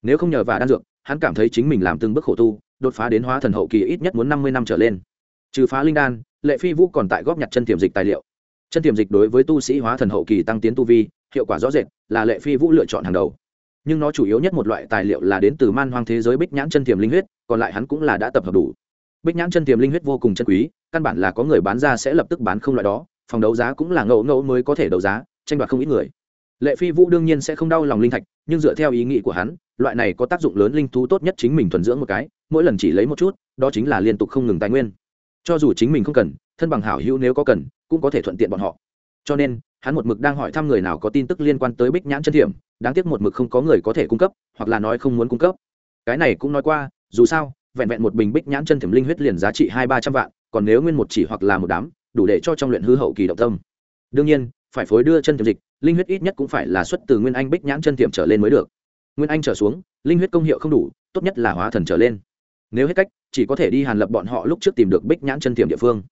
Nếu không nhờ và đan dược, hắn cảm thấy chính mình làm từng bước khổ tu đột phá đến hóa thần hậu kỳ ít nhất muốn năm mươi năm trở lên. Trừ phá linh đan, lệ phi vũ còn tại góp nhặt chân tiềm dịch tài liệu. Chân tiềm dịch đối với tu sĩ hóa thần hậu kỳ tăng tiến tu vi, hiệu quả rõ rệt, là lệ phi vũ lựa chọn hàng đầu. Nhưng nó chủ yếu nhất một loại tài liệu là đến từ man hoang thế giới bích nhãn chân tiềm linh huyết, còn lại hắn cũng là đã tập hợp đủ. Bích nhãn chân tiềm linh huyết vô cùng chân quý, căn bản là có người bán ra sẽ lập tức bán không loại đó, phòng đấu giá cũng là ngẫu ngẫu mới có thể đấu giá, tranh đoạt không ít người. Lệ phi vũ đương nhiên sẽ không đau lòng linh thạch, nhưng dựa theo ý nghĩ của hắn, loại này có tác dụng lớn linh thú tốt nhất chính mình thuần dưỡng một cái mỗi lần chỉ lấy một chút, đó chính là liên tục không ngừng tài nguyên. Cho dù chính mình không cần, thân bằng hảo hữu nếu có cần, cũng có thể thuận tiện bọn họ. Cho nên, hắn một mực đang hỏi thăm người nào có tin tức liên quan tới bích nhãn chân thiểm, đáng tiếc một mực không có người có thể cung cấp, hoặc là nói không muốn cung cấp. Cái này cũng nói qua, dù sao, vẹn vẹn một bình bích nhãn chân thiểm linh huyết liền giá trị hai ba trăm vạn, còn nếu nguyên một chỉ hoặc là một đám, đủ để cho trong luyện hư hậu kỳ động tâm. Đương nhiên, phải phối đưa chân thiểm dịch, linh huyết ít nhất cũng phải là xuất từ nguyên anh bích nhãn chân thiểm trở lên mới được. Nguyên anh trở xuống, linh huyết công hiệu không đủ, tốt nhất là hóa thần trở lên nếu hết cách, chỉ có thể đi hàn lập bọn họ lúc trước tìm được bích nhãn chân thiểm địa phương.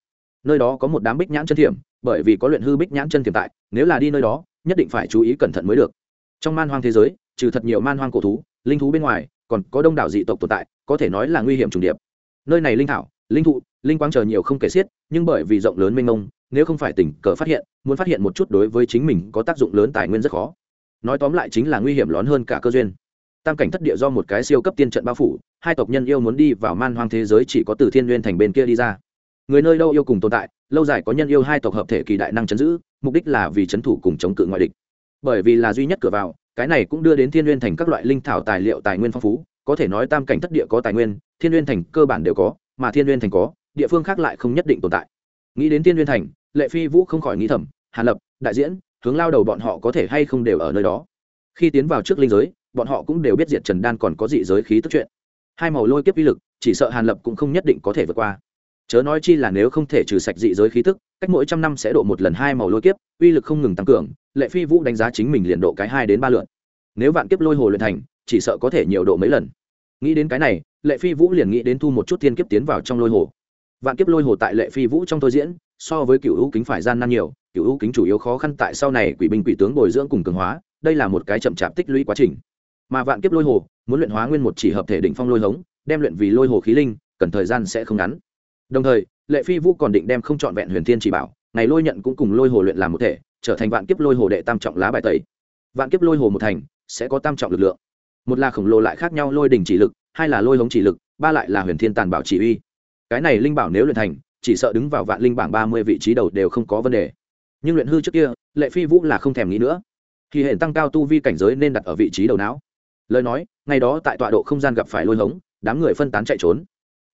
Nơi đó có một đám bích nhãn chân thiểm, bởi vì có luyện hư bích nhãn chân thiểm tại, nếu là đi nơi đó, nhất định phải chú ý cẩn thận mới được. Trong man hoang thế giới, trừ thật nhiều man hoang cổ thú, linh thú bên ngoài, còn có đông đảo dị tộc tồn tại, có thể nói là nguy hiểm trùng điệp. Nơi này linh thảo, linh thụ, linh quang chờ nhiều không kể xiết, nhưng bởi vì rộng lớn mênh mông, nếu không phải tình cờ phát hiện, muốn phát hiện một chút đối với chính mình có tác dụng lớn tài nguyên rất khó. Nói tóm lại chính là nguy hiểm lớn hơn cả cơ duyên tam cảnh thất địa do một cái siêu cấp tiên trận bao phủ, hai tộc nhân yêu muốn đi vào man hoang thế giới chỉ có từ thiên n thành bên kia đi ra. Người nơi đâu yêu cùng tồn tại, lâu dài có nhân yêu hai tộc hợp thể kỳ đại năng chấn giữ, mục đích là vì chấn thủ cùng chống cự ngoại địch. Bởi vì là duy nhất cửa vào, cái này cũng đưa đến thiên n thành các loại linh thảo tài liệu tài nguyên phong phú, có thể nói tam cảnh thất địa có tài nguyên, thiên n thành cơ bản đều có, mà thiên n thành có, địa phương khác lại không nhất định tồn tại. Nghĩ đến thiên n thành, lệ phi vũ không khỏi nghĩ thầm, hàn lập, đại diễn, hướng lao đầu bọn họ có thể hay không đều ở nơi đó. Khi tiến vào trước linh giới bọn họ cũng đều biết diệt trần đan còn có dị giới khí tức chuyện. Hai màu lôi kiếp uy lực, chỉ sợ hàn lập cũng không nhất định có thể vượt qua. Chớ nói chi là nếu không thể trừ sạch dị giới khí tức, cách mỗi trăm năm sẽ độ một lần hai màu lôi kiếp, uy lực không ngừng tăng cường, lệ phi vũ đánh giá chính mình liền độ cái hai đến ba lượt. Nếu vạn kiếp lôi hồ luyện thành, chỉ sợ có thể nhiều độ mấy lần. Nghĩ đến cái này, lệ phi vũ liền nghĩ đến thu một chút thiên kiếp tiến vào trong lôi hồ. Vạn kiếp lôi hồ tại lệ phi vũ trong tôi diễn, so với cựu hữu kính phải gian nan nhiều, cựu hữu kính chủ yếu khó khăn tại sau này quỷ binh quỷ tướng bồi dưỡng cùng cường hóa, đây là một cái chậm chạp tích lũy quá trình mà vạn kiếp lôi hồ, muốn luyện hóa nguyên một chỉ hợp thể đỉnh phong lôi hống, đem luyện vì lôi hồ khí linh, cần thời gian sẽ không ngắn. Đồng thời, lệ phi vũ còn định đem không trọn vẹn huyền thiên chỉ bảo, ngày lôi nhận cũng cùng lôi hồ luyện làm một thể, trở thành vạn kiếp lôi hồ đệ tam trọng lá bài tẩy. Vạn kiếp lôi hồ một thành, sẽ có tam trọng lực lượng. Một là khổng lồ lại khác nhau lôi đỉnh chỉ lực, hai là lôi hống chỉ lực, ba lại là huyền thiên tàn bảo chỉ uy. Cái này linh bảo nếu luyện thành, chỉ sợ đứng vào vạn linh bảng ba mươi vị trí đầu đều không có vấn đề. Nhưng luyện hư trước kia, lệ phi vũ là không thèm nghĩ nữa. Khi hệ tăng cao tu vi cảnh giới nên đặt ở vị trí đầu não lời nói, ngày đó tại tọa độ không gian gặp phải lôi hống, đám người phân tán chạy trốn.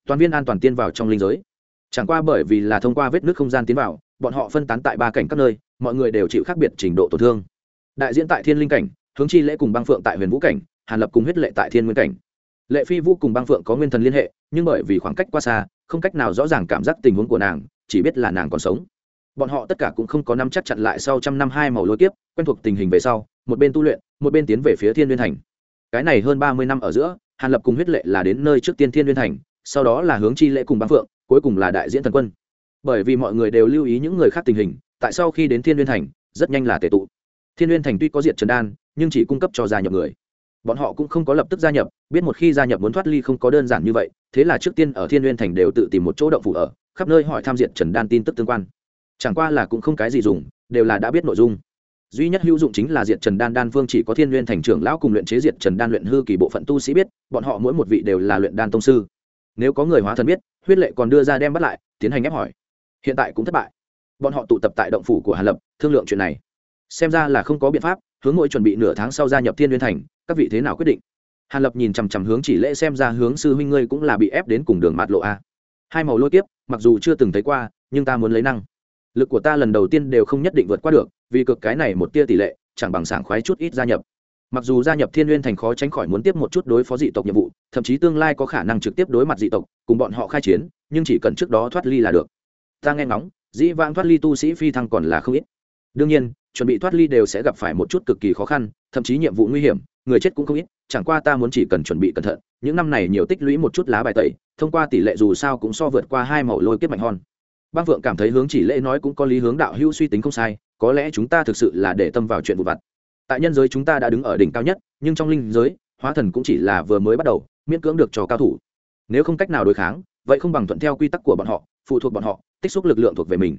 Toàn viên an toàn tiên vào trong linh giới. Chẳng qua bởi vì là thông qua vết nước không gian tiến vào, bọn họ phân tán tại ba cảnh các nơi, mọi người đều chịu khác biệt trình độ tổn thương. Đại diễn tại thiên linh cảnh, hướng chi lễ cùng băng phượng tại huyền vũ cảnh, hàn lập cùng huyết lệ tại thiên nguyên cảnh. Lệ phi vũ cùng băng phượng có nguyên thần liên hệ, nhưng bởi vì khoảng cách quá xa, không cách nào rõ ràng cảm giác tình huống của nàng, chỉ biết là nàng còn sống. Bọn họ tất cả cũng không có năm chắc chặn lại sau trăm năm hai màu lôi tiếp quen thuộc tình hình về sau, một bên tu luyện, một bên tiến về phía thiên liên thành cái này hơn ba mươi năm ở giữa, hàn lập cùng huyết lệ là đến nơi trước tiên thiên liên thành, sau đó là hướng chi lễ cùng băng phượng, cuối cùng là đại diễn thần quân. Bởi vì mọi người đều lưu ý những người khác tình hình, tại sau khi đến thiên liên thành, rất nhanh là tệ tụ. Thiên liên thành tuy có diện trần đan, nhưng chỉ cung cấp cho gia nhập người. Bọn họ cũng không có lập tức gia nhập, biết một khi gia nhập muốn thoát ly không có đơn giản như vậy, thế là trước tiên ở thiên liên thành đều tự tìm một chỗ động phủ ở, khắp nơi hỏi tham diện trần đan tin tức tương quan. Chẳng qua là cũng không cái gì dùng, đều là đã biết nội dung duy nhất hữu dụng chính là diệt trần đan đan phương chỉ có thiên nguyên thành trưởng lão cùng luyện chế diệt trần đan luyện hư kỳ bộ phận tu sĩ biết, bọn họ mỗi một vị đều là luyện đan tông sư. Nếu có người hóa thần biết, huyết lệ còn đưa ra đem bắt lại, tiến hành ép hỏi. Hiện tại cũng thất bại. Bọn họ tụ tập tại động phủ của hàn lập, thương lượng chuyện này. Xem ra là không có biện pháp, hướng ngội chuẩn bị nửa tháng sau gia nhập thiên nguyên thành, các vị thế nào quyết định? Hàn lập nhìn chằm chằm hướng chỉ lễ xem ra hướng sư huynh ngươi cũng là bị ép đến cùng đường mạt lộ a. Hai màu lôi kiếp, mặc dù chưa từng thấy qua, nhưng ta muốn lấy năng. Lực của ta lần đầu tiên đều không nhất định vượt qua được vì cực cái này một tia tỷ lệ, chẳng bằng sảng khoái chút ít gia nhập. Mặc dù gia nhập thiên n g u y ê n thành khó tránh khỏi muốn tiếp một chút đối phó dị tộc nhiệm vụ, thậm chí tương lai có khả năng trực tiếp đối mặt dị tộc, cùng bọn họ khai chiến, nhưng chỉ cần trước đó thoát ly là được. Ta nghe ngóng, dĩ vãng thoát ly tu sĩ phi thăng còn là không ít. Đương nhiên, chuẩn bị thoát ly đều sẽ gặp phải một chút cực kỳ khó khăn, thậm chí nhiệm vụ nguy hiểm, người chết cũng không ít, chẳng qua ta muốn chỉ cần chuẩn bị cẩn thận, những năm này nhiều tích lũy một chút lá bài tẩy, thông qua tỷ lệ dù sao cũng so vượt qua hai màu lôi kết mạnh hòn băng phượng cảm thấy hướng chỉ lễ nói cũng có lý hướng đạo hữu suy tính không sai, có lẽ chúng ta thực sự là để tâm vào chuyện vụ vặt. Tại nhân giới chúng ta đã đứng ở đỉnh cao nhất, nhưng trong linh giới, hóa thần cũng chỉ là vừa mới bắt đầu, miễn cưỡng được cho cao thủ. Nếu không cách nào đối kháng, vậy không bằng thuận theo quy tắc của bọn họ, phụ thuộc bọn họ, tích xúc lực lượng thuộc về mình.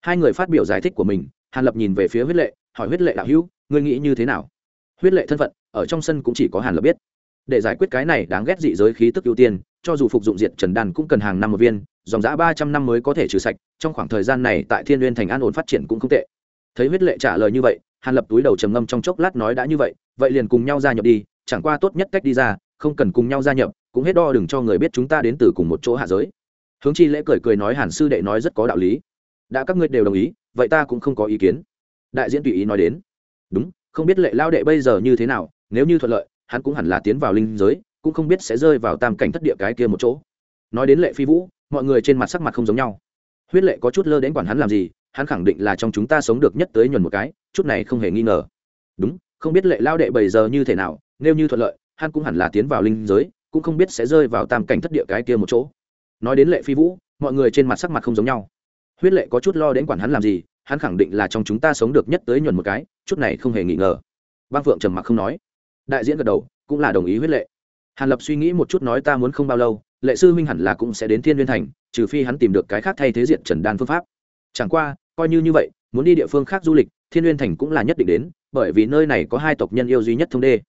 Hai người phát biểu giải thích của mình, hàn lập nhìn về phía huyết lệ, hỏi huyết lệ đạo hữu, ngươi nghĩ như thế nào? Huyết lệ thân phận, ở trong sân cũng chỉ có hàn lập biết. Để giải quyết cái này đáng ghét dị giới khí tức ưu tiên, cho dù phục dụng diệt trần đan cũng cần hàng năm một viên dòng giã ba trăm năm mới có thể trừ sạch, trong khoảng thời gian này tại thiên n g u y ê n thành an ổn phát triển cũng không tệ. Thấy huyết lệ trả lời như vậy, hàn lập túi đầu trầm ngâm trong chốc lát nói đã như vậy vậy liền cùng nhau gia nhập đi, chẳng qua tốt nhất cách đi ra, không cần cùng nhau gia nhập, cũng hết đo đừng cho người biết chúng ta đến từ cùng một chỗ hạ giới. Hướng chi lễ cười cười nói hàn sư đệ nói rất có đạo lý. Đã các ngươi đều đồng ý, vậy ta cũng không có ý kiến. Đại diễn tùy ý nói đến. Đúng, không biết lệ lao đệ bây giờ như thế nào, nếu như thuận lợi, hắn cũng hẳn là tiến vào linh giới, cũng không biết sẽ rơi vào tam cảnh thất địa cái kia một chỗ. Nói đến lệ phi vũ mọi người trên mặt sắc mặt không giống nhau. Huyết lệ có chút lơ đến quản hắn làm gì, hắn khẳng định là trong chúng ta sống được nhất tới nhuần một cái, chút này không hề nghi ngờ. Đúng, không biết lệ lao đệ bảy giờ như thế nào, nếu như thuận lợi, hắn cũng hẳn là tiến vào linh giới, cũng không biết sẽ rơi vào tam cảnh thất địa cái kia một chỗ. Nói đến lệ phi vũ, mọi người trên mặt sắc mặt không giống nhau. Huyết lệ có chút lo đến quản hắn làm gì, hắn khẳng định là trong chúng ta sống được nhất tới nhuần một cái, chút này không hề nghi ngờ. Băng phượng trầm mặc không nói. Đại diễn gật đầu, cũng là đồng ý huyết lệ. Hàn lập suy nghĩ một chút nói ta muốn không bao lâu lệ sư huynh hẳn là cũng sẽ đến thiên nguyên thành, trừ phi hắn tìm được cái khác thay thế diện trần đan phương pháp. Chẳng qua, coi như như vậy, muốn đi địa phương khác du lịch, thiên nguyên thành cũng là nhất định đến, bởi vì nơi này có hai tộc nhân yêu duy nhất thông đê.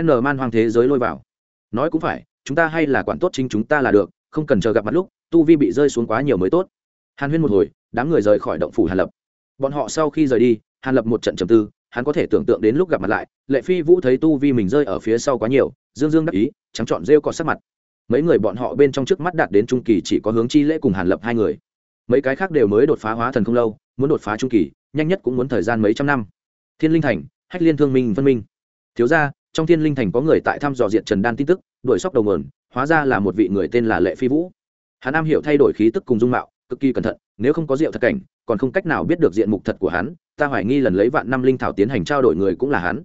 N man hoang thế giới lôi vào. Nói cũng phải, chúng ta hay là quản tốt chính chúng ta là được, không cần chờ gặp mặt lúc, tu vi bị rơi xuống quá nhiều mới tốt. Hàn huyên một hồi, đám người rời khỏi động phủ hàn lập. Bọn họ sau khi rời đi, hàn lập một trận trầm tư, hắn có thể tưởng tượng đến lúc gặp mặt lại, lệ phi vũ thấy tu vi mình rơi ở phía sau quá nhiều, dương dương đắc ý, trắng trọn rêu có sắc mặt mấy người bọn họ bên trong trước mắt đạt đến trung kỳ chỉ có hướng chi lễ cùng hàn lập hai người. Mấy cái khác đều mới đột phá hóa thần không lâu, muốn đột phá trung kỳ, nhanh nhất cũng muốn thời gian mấy trăm năm. Thiên linh thành, hách liên thương minh phân minh. Thiếu ra trong thiên linh thành có người tại thăm dò diện trần đan tin tức, đuổi sóc đầu mườn hóa ra là một vị người tên là lệ phi vũ. Hắn am hiểu thay đổi khí tức cùng dung mạo, cực kỳ cẩn thận, nếu không có rượu thật cảnh, còn không cách nào biết được diện mục thật của hắn, ta hoài nghi lần lấy vạn năm linh thảo tiến hành trao đổi người cũng là hắn.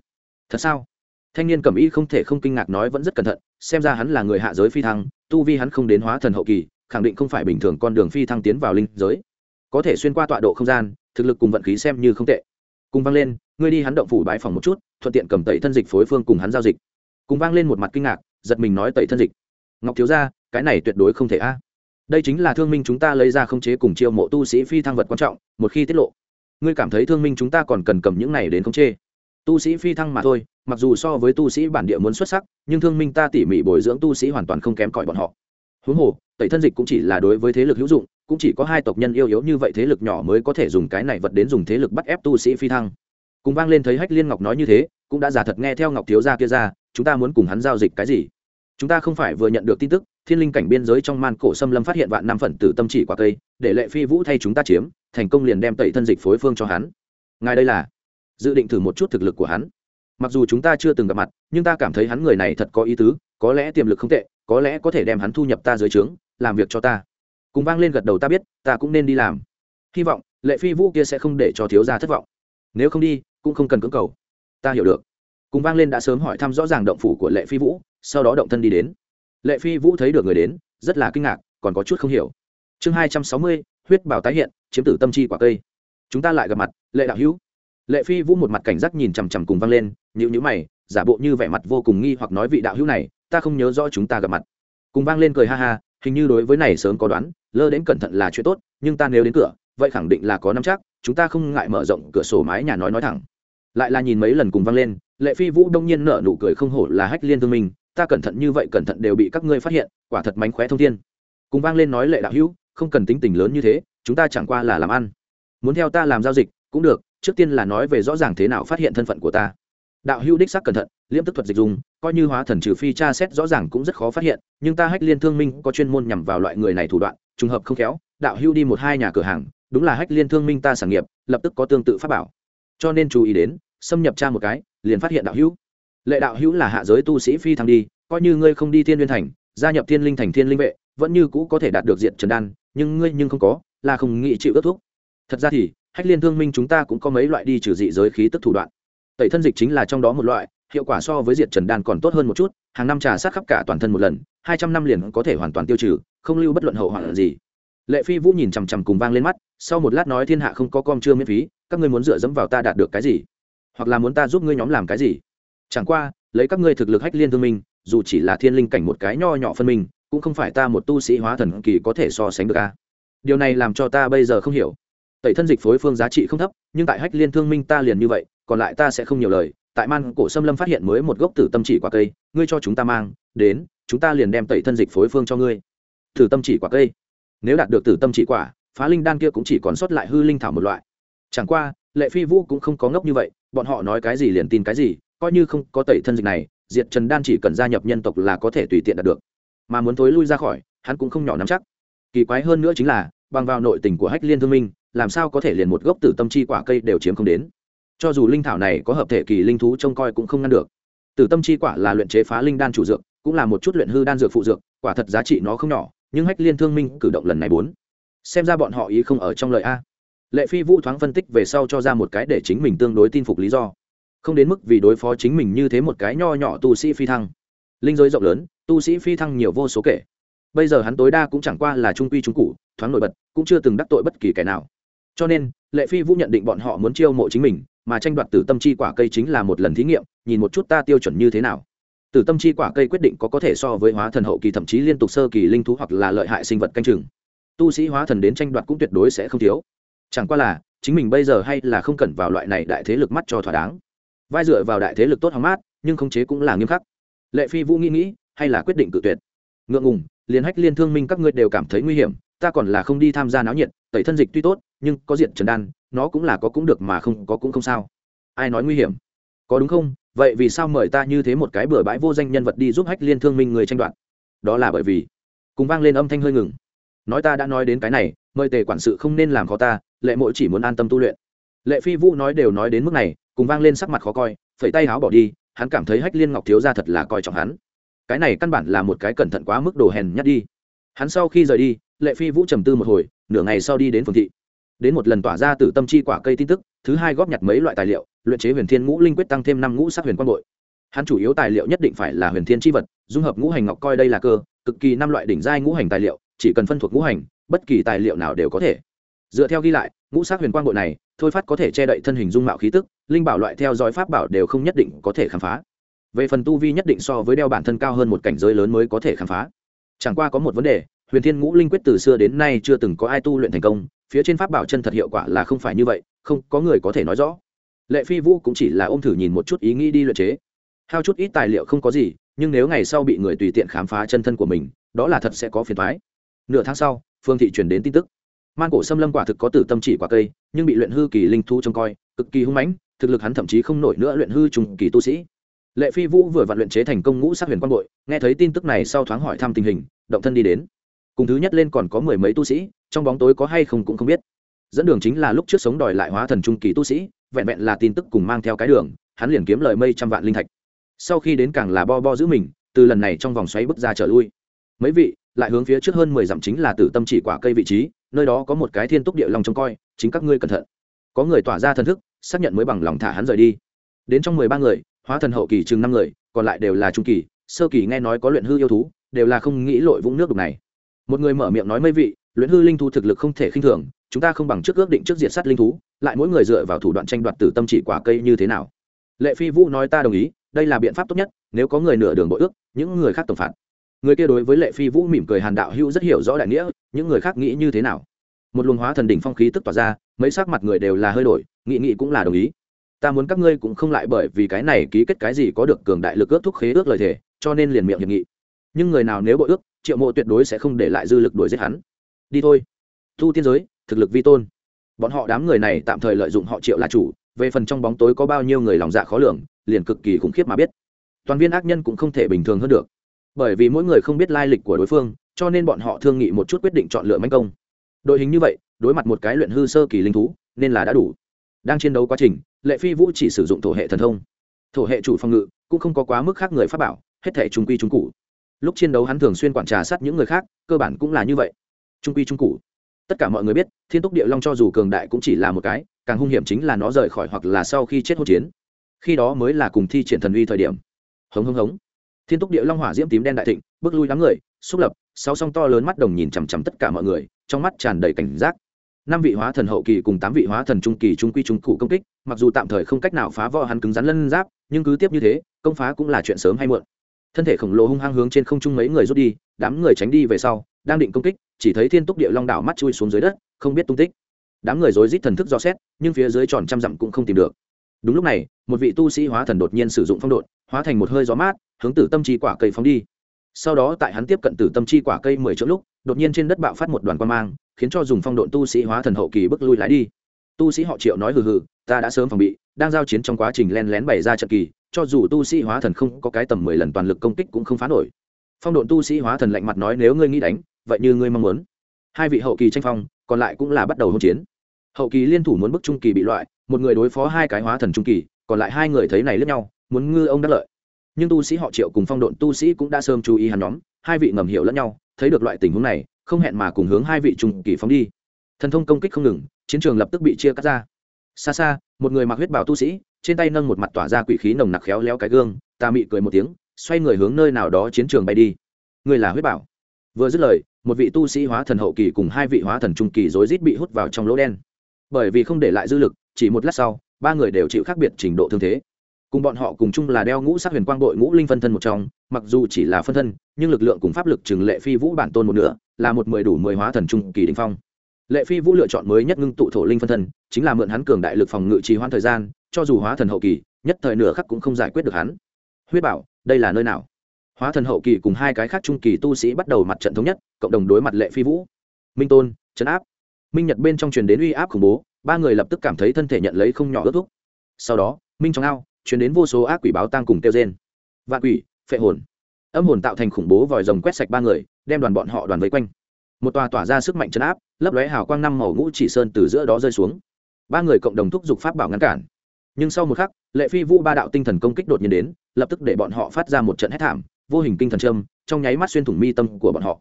Thật sao? Thanh niên cẩm y không thể không kinh ngạc nói vẫn rất cẩn thận xem ra hắn là người hạ giới phi thăng, tu vi hắn không đến hóa thần hậu kỳ, khẳng định không phải bình thường con đường phi thăng tiến vào linh giới. Có thể xuyên qua tọa độ không gian, thực lực cùng vận khí xem như không tệ. Cùng vang lên, ngươi đi hắn động phủ bãi phòng một chút, thuận tiện cầm tẩy thân dịch phối phương cùng hắn giao dịch. Cùng vang lên một mặt kinh ngạc, giật mình nói tẩy thân dịch. Ngọc thiếu ra cái này tuyệt đối không thể a. Đây chính là thương minh chúng ta lấy ra không chế cùng chiêu mộ tu sĩ phi thăng vật quan trọng, một khi tiết lộ, ngươi cảm thấy thương minh chúng ta còn cần cầm những này đến không chế tu sĩ phi thăng mà thôi, mặc dù so với tu sĩ bản địa muốn xuất sắc, nhưng thương minh ta tỉ mỉ bồi dưỡng tu sĩ hoàn toàn không kém cỏi bọn họ. Huống hồ, tẩy thân dịch cũng chỉ là đối với thế lực hữu dụng, cũng chỉ có hai tộc nhân yêu yếu như vậy thế lực nhỏ mới có thể dùng cái này vật đến dùng thế lực bắt ép tu sĩ phi thăng. Cùng vang lên thấy hách liên ngọc nói như thế, cũng đã giả thật nghe theo ngọc thiếu gia kia ra, chúng ta muốn cùng hắn giao dịch cái gì? Chúng ta không phải vừa nhận được tin tức, thiên linh cảnh biên giới trong man cổ xâm lâm phát hiện vạn năm phần tử tâm chỉ quả cây, để lệ phi vũ thay chúng ta chiếm, thành công liền đem tẩy thân dịch phối phương cho hắn. Ngài đây là dự định thử một chút thực lực của hắn. Mặc dù chúng ta chưa từng gặp mặt, nhưng ta cảm thấy hắn người này thật có ý tứ, có lẽ tiềm lực không tệ, có lẽ có thể đem hắn thu nhập ta dưới trướng, làm việc cho ta. Cùng vang lên gật đầu ta biết, ta cũng nên đi làm. Hy vọng, lệ phi vũ kia sẽ không để cho thiếu gia thất vọng. Nếu không đi, cũng không cần cưỡng cầu. Ta hiểu được. Cùng vang lên đã sớm hỏi thăm rõ ràng động phủ của lệ phi vũ, sau đó động thân đi đến. Lệ phi vũ thấy được người đến, rất là kinh ngạc, còn có chút không hiểu. Chương hai trăm sáu mươi, huyết bảo tái hiện, chiếm tử tâm chi quả cây. Chúng ta lại gặp mặt, lệ đạo hữu lệ phi vũ một mặt cảnh giác nhìn chằm chằm cùng vang lên nhữ nhữ mày, giả bộ như vẻ mặt vô cùng nghi hoặc nói vị đạo hữu này, ta không nhớ rõ chúng ta gặp mặt. Cùng vang lên cười ha ha, hình như đối với này sớm có đoán, lơ đến cẩn thận là chuyện tốt, nhưng ta nếu đến cửa, vậy khẳng định là có năm chắc, chúng ta không ngại mở rộng cửa sổ mái nhà nói nói thẳng. Lại là nhìn mấy lần cùng vang lên, lệ phi vũ đông nhiên nở nụ cười không hổ là hách liên thương minh, ta cẩn thận như vậy cẩn thận đều bị các ngươi phát hiện, quả thật mánh khóe thông thiên. Cùng vang lên nói lệ đạo hữu, không cần tính tình lớn như thế, chúng ta chẳng qua là làm ăn. Muốn theo ta làm giao dịch cũng được, trước tiên là nói về rõ ràng thế nào phát hiện thân phận của ta. Đạo hữu đích xác cẩn thận, liễm tức thuật dịch dùng, coi như hóa thần trừ phi tra xét rõ ràng cũng rất khó phát hiện, nhưng ta hách liên thương minh có chuyên môn nhằm vào loại người này thủ đoạn, trùng hợp không khéo, đạo hữu đi một hai nhà cửa hàng, đúng là hách liên thương minh ta sản nghiệp, lập tức có tương tự pháp bảo. Cho nên chú ý đến, xâm nhập tra một cái, liền phát hiện đạo hữu. Lệ đạo hữu là hạ giới tu sĩ phi thăng đi, coi như ngươi không đi thiên liên thành, gia nhập thiên linh thành thiên linh vệ, vẫn như cũ có thể đạt được diện trần đan, nhưng ngươi nhưng không có, là không nghĩ chịu ước thuốc thật ra thì hách liên thương minh chúng ta cũng có mấy loại đi trừ dị giới khí tức thủ đoạn. Tẩy thân dịch chính là trong đó một loại, hiệu quả so với diệt trần đan còn tốt hơn một chút, hàng năm trà sát khắp cả toàn thân một lần, hai trăm năm liền có thể hoàn toàn tiêu trừ, không lưu bất luận hậu hoạn gì. Lệ phi vũ nhìn chằm chằm cùng vang lên mắt, sau một lát nói thiên hạ không có com chưa miễn phí, các ngươi muốn dựa dẫm vào ta đạt được cái gì? Hoặc là muốn ta giúp ngươi nhóm làm cái gì? Chẳng qua, lấy các ngươi thực lực hách liên thương minh, dù chỉ là thiên linh cảnh một cái nho nhỏ phân minh, cũng không phải ta một tu sĩ hóa thần kỳ có thể so sánh được a. Điều này làm cho ta bây giờ không hiểu tẩy thân dịch phối phương giá trị không thấp, nhưng tại hách liên thương minh ta liền như vậy, còn lại ta sẽ không nhiều lời. Tại man cổ xâm lâm phát hiện mới một gốc tử tâm chỉ quả cây, ngươi cho chúng ta mang, đến, chúng ta liền đem tẩy thân dịch phối phương cho ngươi. Tử tâm chỉ quả cây. Nếu đạt được tử tâm chỉ quả, phá linh đan kia cũng chỉ còn sót lại hư linh thảo một loại. Chẳng qua, lệ phi vũ cũng không có ngốc như vậy, bọn họ nói cái gì liền tin cái gì, coi như không có tẩy thân dịch này, diệt trần đan chỉ cần gia nhập nhân tộc là có thể tùy tiện đạt được. Mà muốn thối lui ra khỏi, hắn cũng không nhỏ nắm chắc. Kỳ quái hơn nữa chính là bằng vào nội tình của hách liên thương minh, làm sao có thể liền một gốc tử tâm chi quả cây đều chiếm không đến? Cho dù linh thảo này có hợp thể kỳ linh thú trông coi cũng không ngăn được. Tử tâm chi quả là luyện chế phá linh đan chủ dược, cũng là một chút luyện hư đan dược phụ dược, quả thật giá trị nó không nhỏ, nhưng hách liên thương minh cử động lần này bốn. Xem ra bọn họ ý không ở trong lời a. Lệ phi vũ thoáng phân tích về sau cho ra một cái để chính mình tương đối tin phục lý do. Không đến mức vì đối phó chính mình như thế một cái nho nhỏ tu sĩ phi thăng. Linh giới rộng lớn, tu sĩ phi thăng nhiều vô số kể bây giờ hắn tối đa cũng chẳng qua là trung quy trung cụ thoáng nổi bật, cũng chưa từng đắc tội bất kỳ kẻ nào. Cho nên, lệ phi vũ nhận định bọn họ muốn chiêu mộ chính mình, mà tranh đoạt tử tâm chi quả cây chính là một lần thí nghiệm, nhìn một chút ta tiêu chuẩn như thế nào. Tử tâm chi quả cây quyết định có có thể so với hóa thần hậu kỳ thậm chí liên tục sơ kỳ linh thú hoặc là lợi hại sinh vật canh chừng. Tu sĩ hóa thần đến tranh đoạt cũng tuyệt đối sẽ không thiếu. Chẳng qua là, chính mình bây giờ hay là không cần vào loại này đại thế lực mắt cho thỏa đáng. Vai dựa vào đại thế lực tốt hóng mát, nhưng khống chế cũng là nghiêm khắc. Lệ phi vũ nghĩ nghĩ, hay là quyết định cự tuyệt. Ngượng ngùng liền hách liên thương minh các ngươi đều cảm thấy nguy hiểm, ta còn là không đi tham gia náo nhiệt, tẩy thân dịch tuy tốt, nhưng có diện trần đan, nó cũng là có cũng được mà không có cũng không sao. Ai nói nguy hiểm? Có đúng không? Vậy vì sao mời ta như thế một cái bừa bãi vô danh nhân vật đi giúp hách liên thương minh người tranh đoạt? Đó là bởi vì, cùng vang lên âm thanh hơi ngừng. Nói ta đã nói đến cái này, mời tề quản sự không nên làm khó ta, lệ mỗi chỉ muốn an tâm tu luyện. Lệ phi vũ nói đều nói đến mức này, cùng vang lên sắc mặt khó coi, phẩy tay háo bỏ đi, hắn cảm thấy hách liên ngọc thiếu ra thật là coi trọng hắn cái này căn bản là một cái cẩn thận quá mức đồ hèn nhát đi. Hắn sau khi rời đi, lệ phi vũ trầm tư một hồi, nửa ngày sau đi đến phường thị. Đến một lần tỏa ra từ tâm chi quả cây tin tức, thứ hai góp nhặt mấy loại tài liệu, luyện chế huyền thiên ngũ linh quyết tăng thêm năm ngũ sắc huyền quang bội. Hắn chủ yếu tài liệu nhất định phải là huyền thiên chi vật, dung hợp ngũ hành ngọc coi đây là cơ, cực kỳ năm loại đỉnh giai ngũ hành tài liệu, chỉ cần phân thuộc ngũ hành, bất kỳ tài liệu nào đều có thể. Dựa theo ghi lại, ngũ sắc huyền quang bội này, thôi phát có thể che đậy thân hình dung mạo khí tức, linh bảo loại theo dõi pháp bảo đều không nhất định có thể khám phá về phần tu vi nhất định so với đeo bản thân cao hơn một cảnh giới lớn mới có thể khám phá. Chẳng qua có một vấn đề, huyền thiên ngũ linh quyết từ xưa đến nay chưa từng có ai tu luyện thành công, phía trên pháp bảo chân thật hiệu quả là không phải như vậy, không có người có thể nói rõ. Lệ phi vũ cũng chỉ là ôm thử nhìn một chút ý nghĩ đi luyện chế. Hao chút ít tài liệu không có gì, nhưng nếu ngày sau bị người tùy tiện khám phá chân thân của mình, đó là thật sẽ có phiền thoái nửa tháng sau, phương thị truyền đến tin tức. Man cổ xâm lâm quả thực có tử tâm chỉ quả cây, nhưng bị luyện hư kỳ linh thu trông coi, cực kỳ hung mãnh, thực lực hắn thậm chí không nổi nữa luyện hư trùng kỳ tu sĩ lệ phi vũ vừa vạn luyện chế thành công ngũ sát huyền quang bội, nghe thấy tin tức này sau thoáng hỏi thăm tình hình, động thân đi đến. Cùng thứ nhất lên còn có mười mấy tu sĩ, trong bóng tối có hay không cũng không biết. Dẫn đường chính là lúc trước sống đòi lại hóa thần trung kỳ tu sĩ, vẹn vẹn là tin tức cùng mang theo cái đường, hắn liền kiếm lời mây trăm vạn linh thạch. Sau khi đến càng là bo bo giữ mình, từ lần này trong vòng xoáy bước ra trở lui. Mấy vị, lại hướng phía trước hơn mười dặm chính là tử tâm chỉ quả cây vị trí, nơi đó có một cái thiên túc địa long trông coi, chính các ngươi cẩn thận. Có người tỏa ra thần thức, xác nhận mới bằng lòng thả hắn rời đi. Đến trong mười ba người hóa thần hậu kỳ chừng năm người, còn lại đều là trung kỳ, sơ kỳ nghe nói có luyện hư yêu thú, đều là không nghĩ lội vũng nước đục này. Một người mở miệng nói mấy vị, luyện hư linh thú thực lực không thể khinh thường, chúng ta không bằng trước ước định trước diện sát linh thú, lại mỗi người dựa vào thủ đoạn tranh đoạt từ tâm chỉ quả cây như thế nào. Lệ phi vũ nói ta đồng ý, đây là biện pháp tốt nhất, nếu có người nửa đường bội ước, những người khác tổng phạt. Người kia đối với lệ phi vũ mỉm cười hàn đạo hữu rất hiểu rõ đại nghĩa, những người khác nghĩ như thế nào? Một luồng hóa thần đỉnh phong khí tức tỏa ra, mấy sắc mặt người đều là hơi đổi, nghị nghị cũng là đồng ý ta muốn các ngươi cũng không lại bởi vì cái này ký kết cái gì có được cường đại lực ước thúc khế ước lời thề, cho nên liền miệng hiệp nghị. Nhưng người nào nếu bội ước, triệu mộ tuyệt đối sẽ không để lại dư lực đuổi giết hắn. Đi thôi. Thu tiên giới, thực lực vi tôn. Bọn họ đám người này tạm thời lợi dụng họ triệu là chủ, về phần trong bóng tối có bao nhiêu người lòng dạ khó lường, liền cực kỳ khủng khiếp mà biết. Toàn viên ác nhân cũng không thể bình thường hơn được. Bởi vì mỗi người không biết lai lịch của đối phương, cho nên bọn họ thương nghị một chút quyết định chọn lựa manh công. Đội hình như vậy, đối mặt một cái luyện hư sơ kỳ linh thú, nên là đã đủ. Đang chiến đấu quá trình lệ phi vũ chỉ sử dụng thổ hệ thần thông. Thổ hệ chủ phòng ngự cũng không có quá mức khác người pháp bảo, hết thể trung quy trung cụ lúc chiến đấu hắn thường xuyên quản trà sát những người khác, cơ bản cũng là như vậy. Trung quy trung cụ tất cả mọi người biết, thiên túc địa long cho dù cường đại cũng chỉ là một cái, càng hung hiểm chính là nó rời khỏi hoặc là sau khi chết hỗn chiến. Khi đó mới là cùng thi triển thần uy thời điểm. Hống hống hống. Thiên túc địa long hỏa diễm tím đen đại thịnh, bước lui đám người, xúc lập sáu song to lớn mắt đồng nhìn chằm chằm tất cả mọi người, trong mắt tràn đầy cảnh giác năm vị hóa thần hậu kỳ cùng tám vị hóa thần trung kỳ trung quy trung cụ công kích, mặc dù tạm thời không cách nào phá vỡ hắn cứng rắn lân giáp, nhưng cứ tiếp như thế, công phá cũng là chuyện sớm hay muộn. Thân thể khổng lồ hung hăng hướng trên không trung mấy người rút đi, đám người tránh đi về sau, đang định công kích, chỉ thấy thiên túc địa long đảo mắt chui xuống dưới đất, không biết tung tích. Đám người rối rít thần thức do xét, nhưng phía dưới tròn trăm dặm cũng không tìm được. Đúng lúc này, một vị tu sĩ hóa thần đột nhiên sử dụng phong độn, hóa thành một hơi gió mát, hướng tử tâm chi quả cây phóng đi. Sau đó tại hắn tiếp cận tử tâm chi quả cây mười chỗ lúc, đột nhiên trên đất bạo phát một đoàn quan mang khiến cho dùng phong độn tu sĩ hóa thần hậu kỳ bước lui lái đi. Tu sĩ họ triệu nói hừ hừ, ta đã sớm phòng bị, đang giao chiến trong quá trình len lén bày ra trận kỳ, cho dù tu sĩ hóa thần không có cái tầm mười lần toàn lực công kích cũng không phá nổi. Phong độn tu sĩ hóa thần lạnh mặt nói nếu ngươi nghĩ đánh, vậy như ngươi mong muốn. Hai vị hậu kỳ tranh phong, còn lại cũng là bắt đầu hỗn chiến. Hậu kỳ liên thủ muốn bức trung kỳ bị loại, một người đối phó hai cái hóa thần trung kỳ, còn lại hai người thấy này lẫn nhau, muốn ngư ông đắc lợi. Nhưng tu sĩ họ triệu cùng phong độn tu sĩ cũng đã sớm chú ý hắn nhóm, hai vị ngầm hiểu lẫn nhau, thấy được loại tình huống này không hẹn mà cùng hướng hai vị trùng kỳ phóng đi. Thần thông công kích không ngừng, chiến trường lập tức bị chia cắt ra. Xa xa, một người mặc huyết bảo tu sĩ, trên tay nâng một mặt tỏa ra quỷ khí nồng nặc khéo léo cái gương, ta mị cười một tiếng, xoay người hướng nơi nào đó chiến trường bay đi. Người là huyết bảo. Vừa dứt lời, một vị tu sĩ hóa thần hậu kỳ cùng hai vị hóa thần trung kỳ rối rít bị hút vào trong lỗ đen. Bởi vì không để lại dư lực, chỉ một lát sau, ba người đều chịu khác biệt trình độ thương thế cùng bọn họ cùng chung là đeo ngũ sắc huyền quang đội ngũ linh phân thân một trong, mặc dù chỉ là phân thân, nhưng lực lượng cùng pháp lực trừng lệ phi vũ bản tôn một nửa, là một mười đủ mười hóa thần trung kỳ đình phong. Lệ phi vũ lựa chọn mới nhất ngưng tụ thổ linh phân thân, chính là mượn hắn cường đại lực phòng ngự trì hoãn thời gian, cho dù hóa thần hậu kỳ, nhất thời nửa khắc cũng không giải quyết được hắn. Huyết bảo, đây là nơi nào? Hóa thần hậu kỳ cùng hai cái khác trung kỳ tu sĩ bắt đầu mặt trận thống nhất, cộng đồng đối mặt lệ phi vũ. Minh tôn, trấn áp. Minh nhật bên trong truyền đến uy áp khủng bố, ba người lập tức cảm thấy thân thể nhận lấy không nhỏ ước thúc. Sau đó, minh trong ao chuyển đến vô số ác quỷ báo tang cùng kêu trên vạn quỷ, phệ hồn. Âm hồn tạo thành khủng bố vòi rồng quét sạch ba người, đem đoàn bọn họ đoàn vây quanh. Một tòa tỏa ra sức mạnh chấn áp, lấp lóe hào quang năm màu ngũ chỉ sơn từ giữa đó rơi xuống. Ba người cộng đồng thúc giục pháp bảo ngăn cản. Nhưng sau một khắc, lệ phi vũ ba đạo tinh thần công kích đột nhiên đến, lập tức để bọn họ phát ra một trận hét thảm, vô hình kinh thần trâm trong nháy mắt xuyên thủng mi tâm của bọn họ.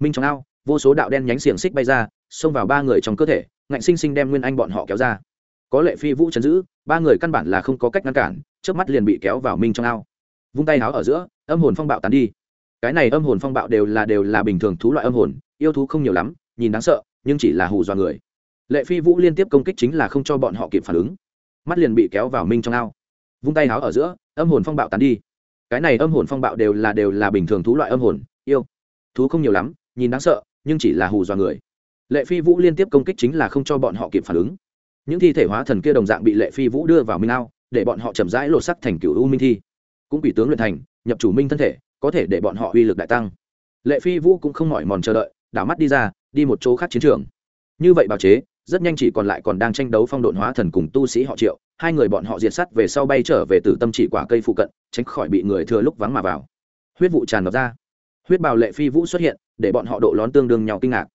Minh trong ao, vô số đạo đen nhánh xiềng xích bay ra, xông vào ba người trong cơ thể, ngạnh sinh sinh đem nguyên anh bọn họ kéo ra có lệ phi vũ chấn giữ, ba người căn bản là không có cách ngăn cản trước mắt liền bị kéo vào minh trong ao. Vung tay háo ở giữa, âm hồn phong bạo tán đi. Cái này âm hồn phong bạo đều là đều là bình thường thú loại âm hồn, yêu thú không nhiều lắm, nhìn đáng sợ, nhưng chỉ là hù dọa người. Lệ phi vũ liên tiếp công kích chính là không cho bọn họ kịp phản ứng. Mắt liền bị kéo vào minh trong ao. Vung tay háo ở giữa, âm hồn phong bạo tán đi. Cái này âm hồn phong bạo đều là đều là bình thường thú loại âm hồn, yêu. Thú không nhiều lắm, nhìn đáng sợ, nhưng chỉ là hù dọa người. Lệ phi vũ liên tiếp công kích chính là không cho bọn họ kịp phản ứng những thi thể hóa thần kia đồng dạng bị lệ phi vũ đưa vào minh ao, để bọn họ chậm rãi lột sắc thành cựu u minh thi. Cũng quỷ tướng luyện thành, nhập chủ minh thân thể, có thể để bọn họ uy lực đại tăng. Lệ phi vũ cũng không mỏi mòn chờ đợi, đảo mắt đi ra, đi một chỗ khác chiến trường. Như vậy bào chế, rất nhanh chỉ còn lại còn đang tranh đấu phong độn hóa thần cùng tu sĩ họ triệu, hai người bọn họ diệt sắt về sau bay trở về từ tâm chỉ quả cây phụ cận, tránh khỏi bị người thừa lúc vắng mà vào. Huyết vụ tràn ngập ra. Huyết bào lệ phi vũ xuất hiện, để bọn họ độ lón tương đương nhau kinh ngạc.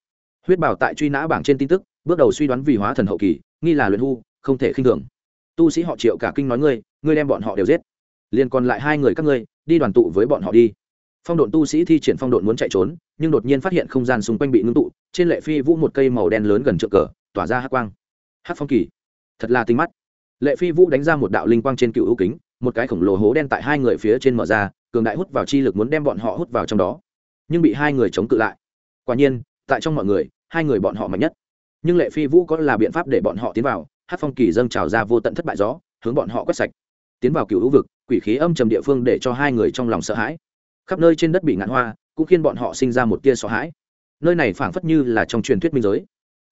Huyết bào tại truy nã bảng trên tin tức, bước đầu suy đoán vì hóa thần hậu kỳ nghi là luyện hư, không thể khinh thường. Tu sĩ họ triệu cả kinh nói ngươi ngươi đem bọn họ đều giết. Liền còn lại hai người các ngươi đi đoàn tụ với bọn họ đi. Phong độn tu sĩ thi triển phong độn muốn chạy trốn nhưng đột nhiên phát hiện không gian xung quanh bị ngưng tụ trên lệ phi vũ một cây màu đen lớn gần trượng cờ tỏa ra hắc quang. Hắc phong kỳ. Thật là tinh mắt. Lệ phi vũ đánh ra một đạo linh quang trên cựu ưu kính một cái khổng lồ hố đen tại hai người phía trên mở ra cường đại hút vào chi lực muốn đem bọn họ hút vào trong đó. Nhưng bị hai người chống cự lại. Quả nhiên tại trong mọi người hai người bọn họ mạnh nhất nhưng lệ phi vũ có là biện pháp để bọn họ tiến vào, hát phong kỳ dâng trào ra vô tận thất bại gió, hướng bọn họ quét sạch. Tiến vào cựu hữu vực, quỷ khí âm trầm địa phương để cho hai người trong lòng sợ hãi. Khắp nơi trên đất bị ngạn hoa, cũng khiến bọn họ sinh ra một tia sợ hãi. Nơi này phảng phất như là trong truyền thuyết minh giới.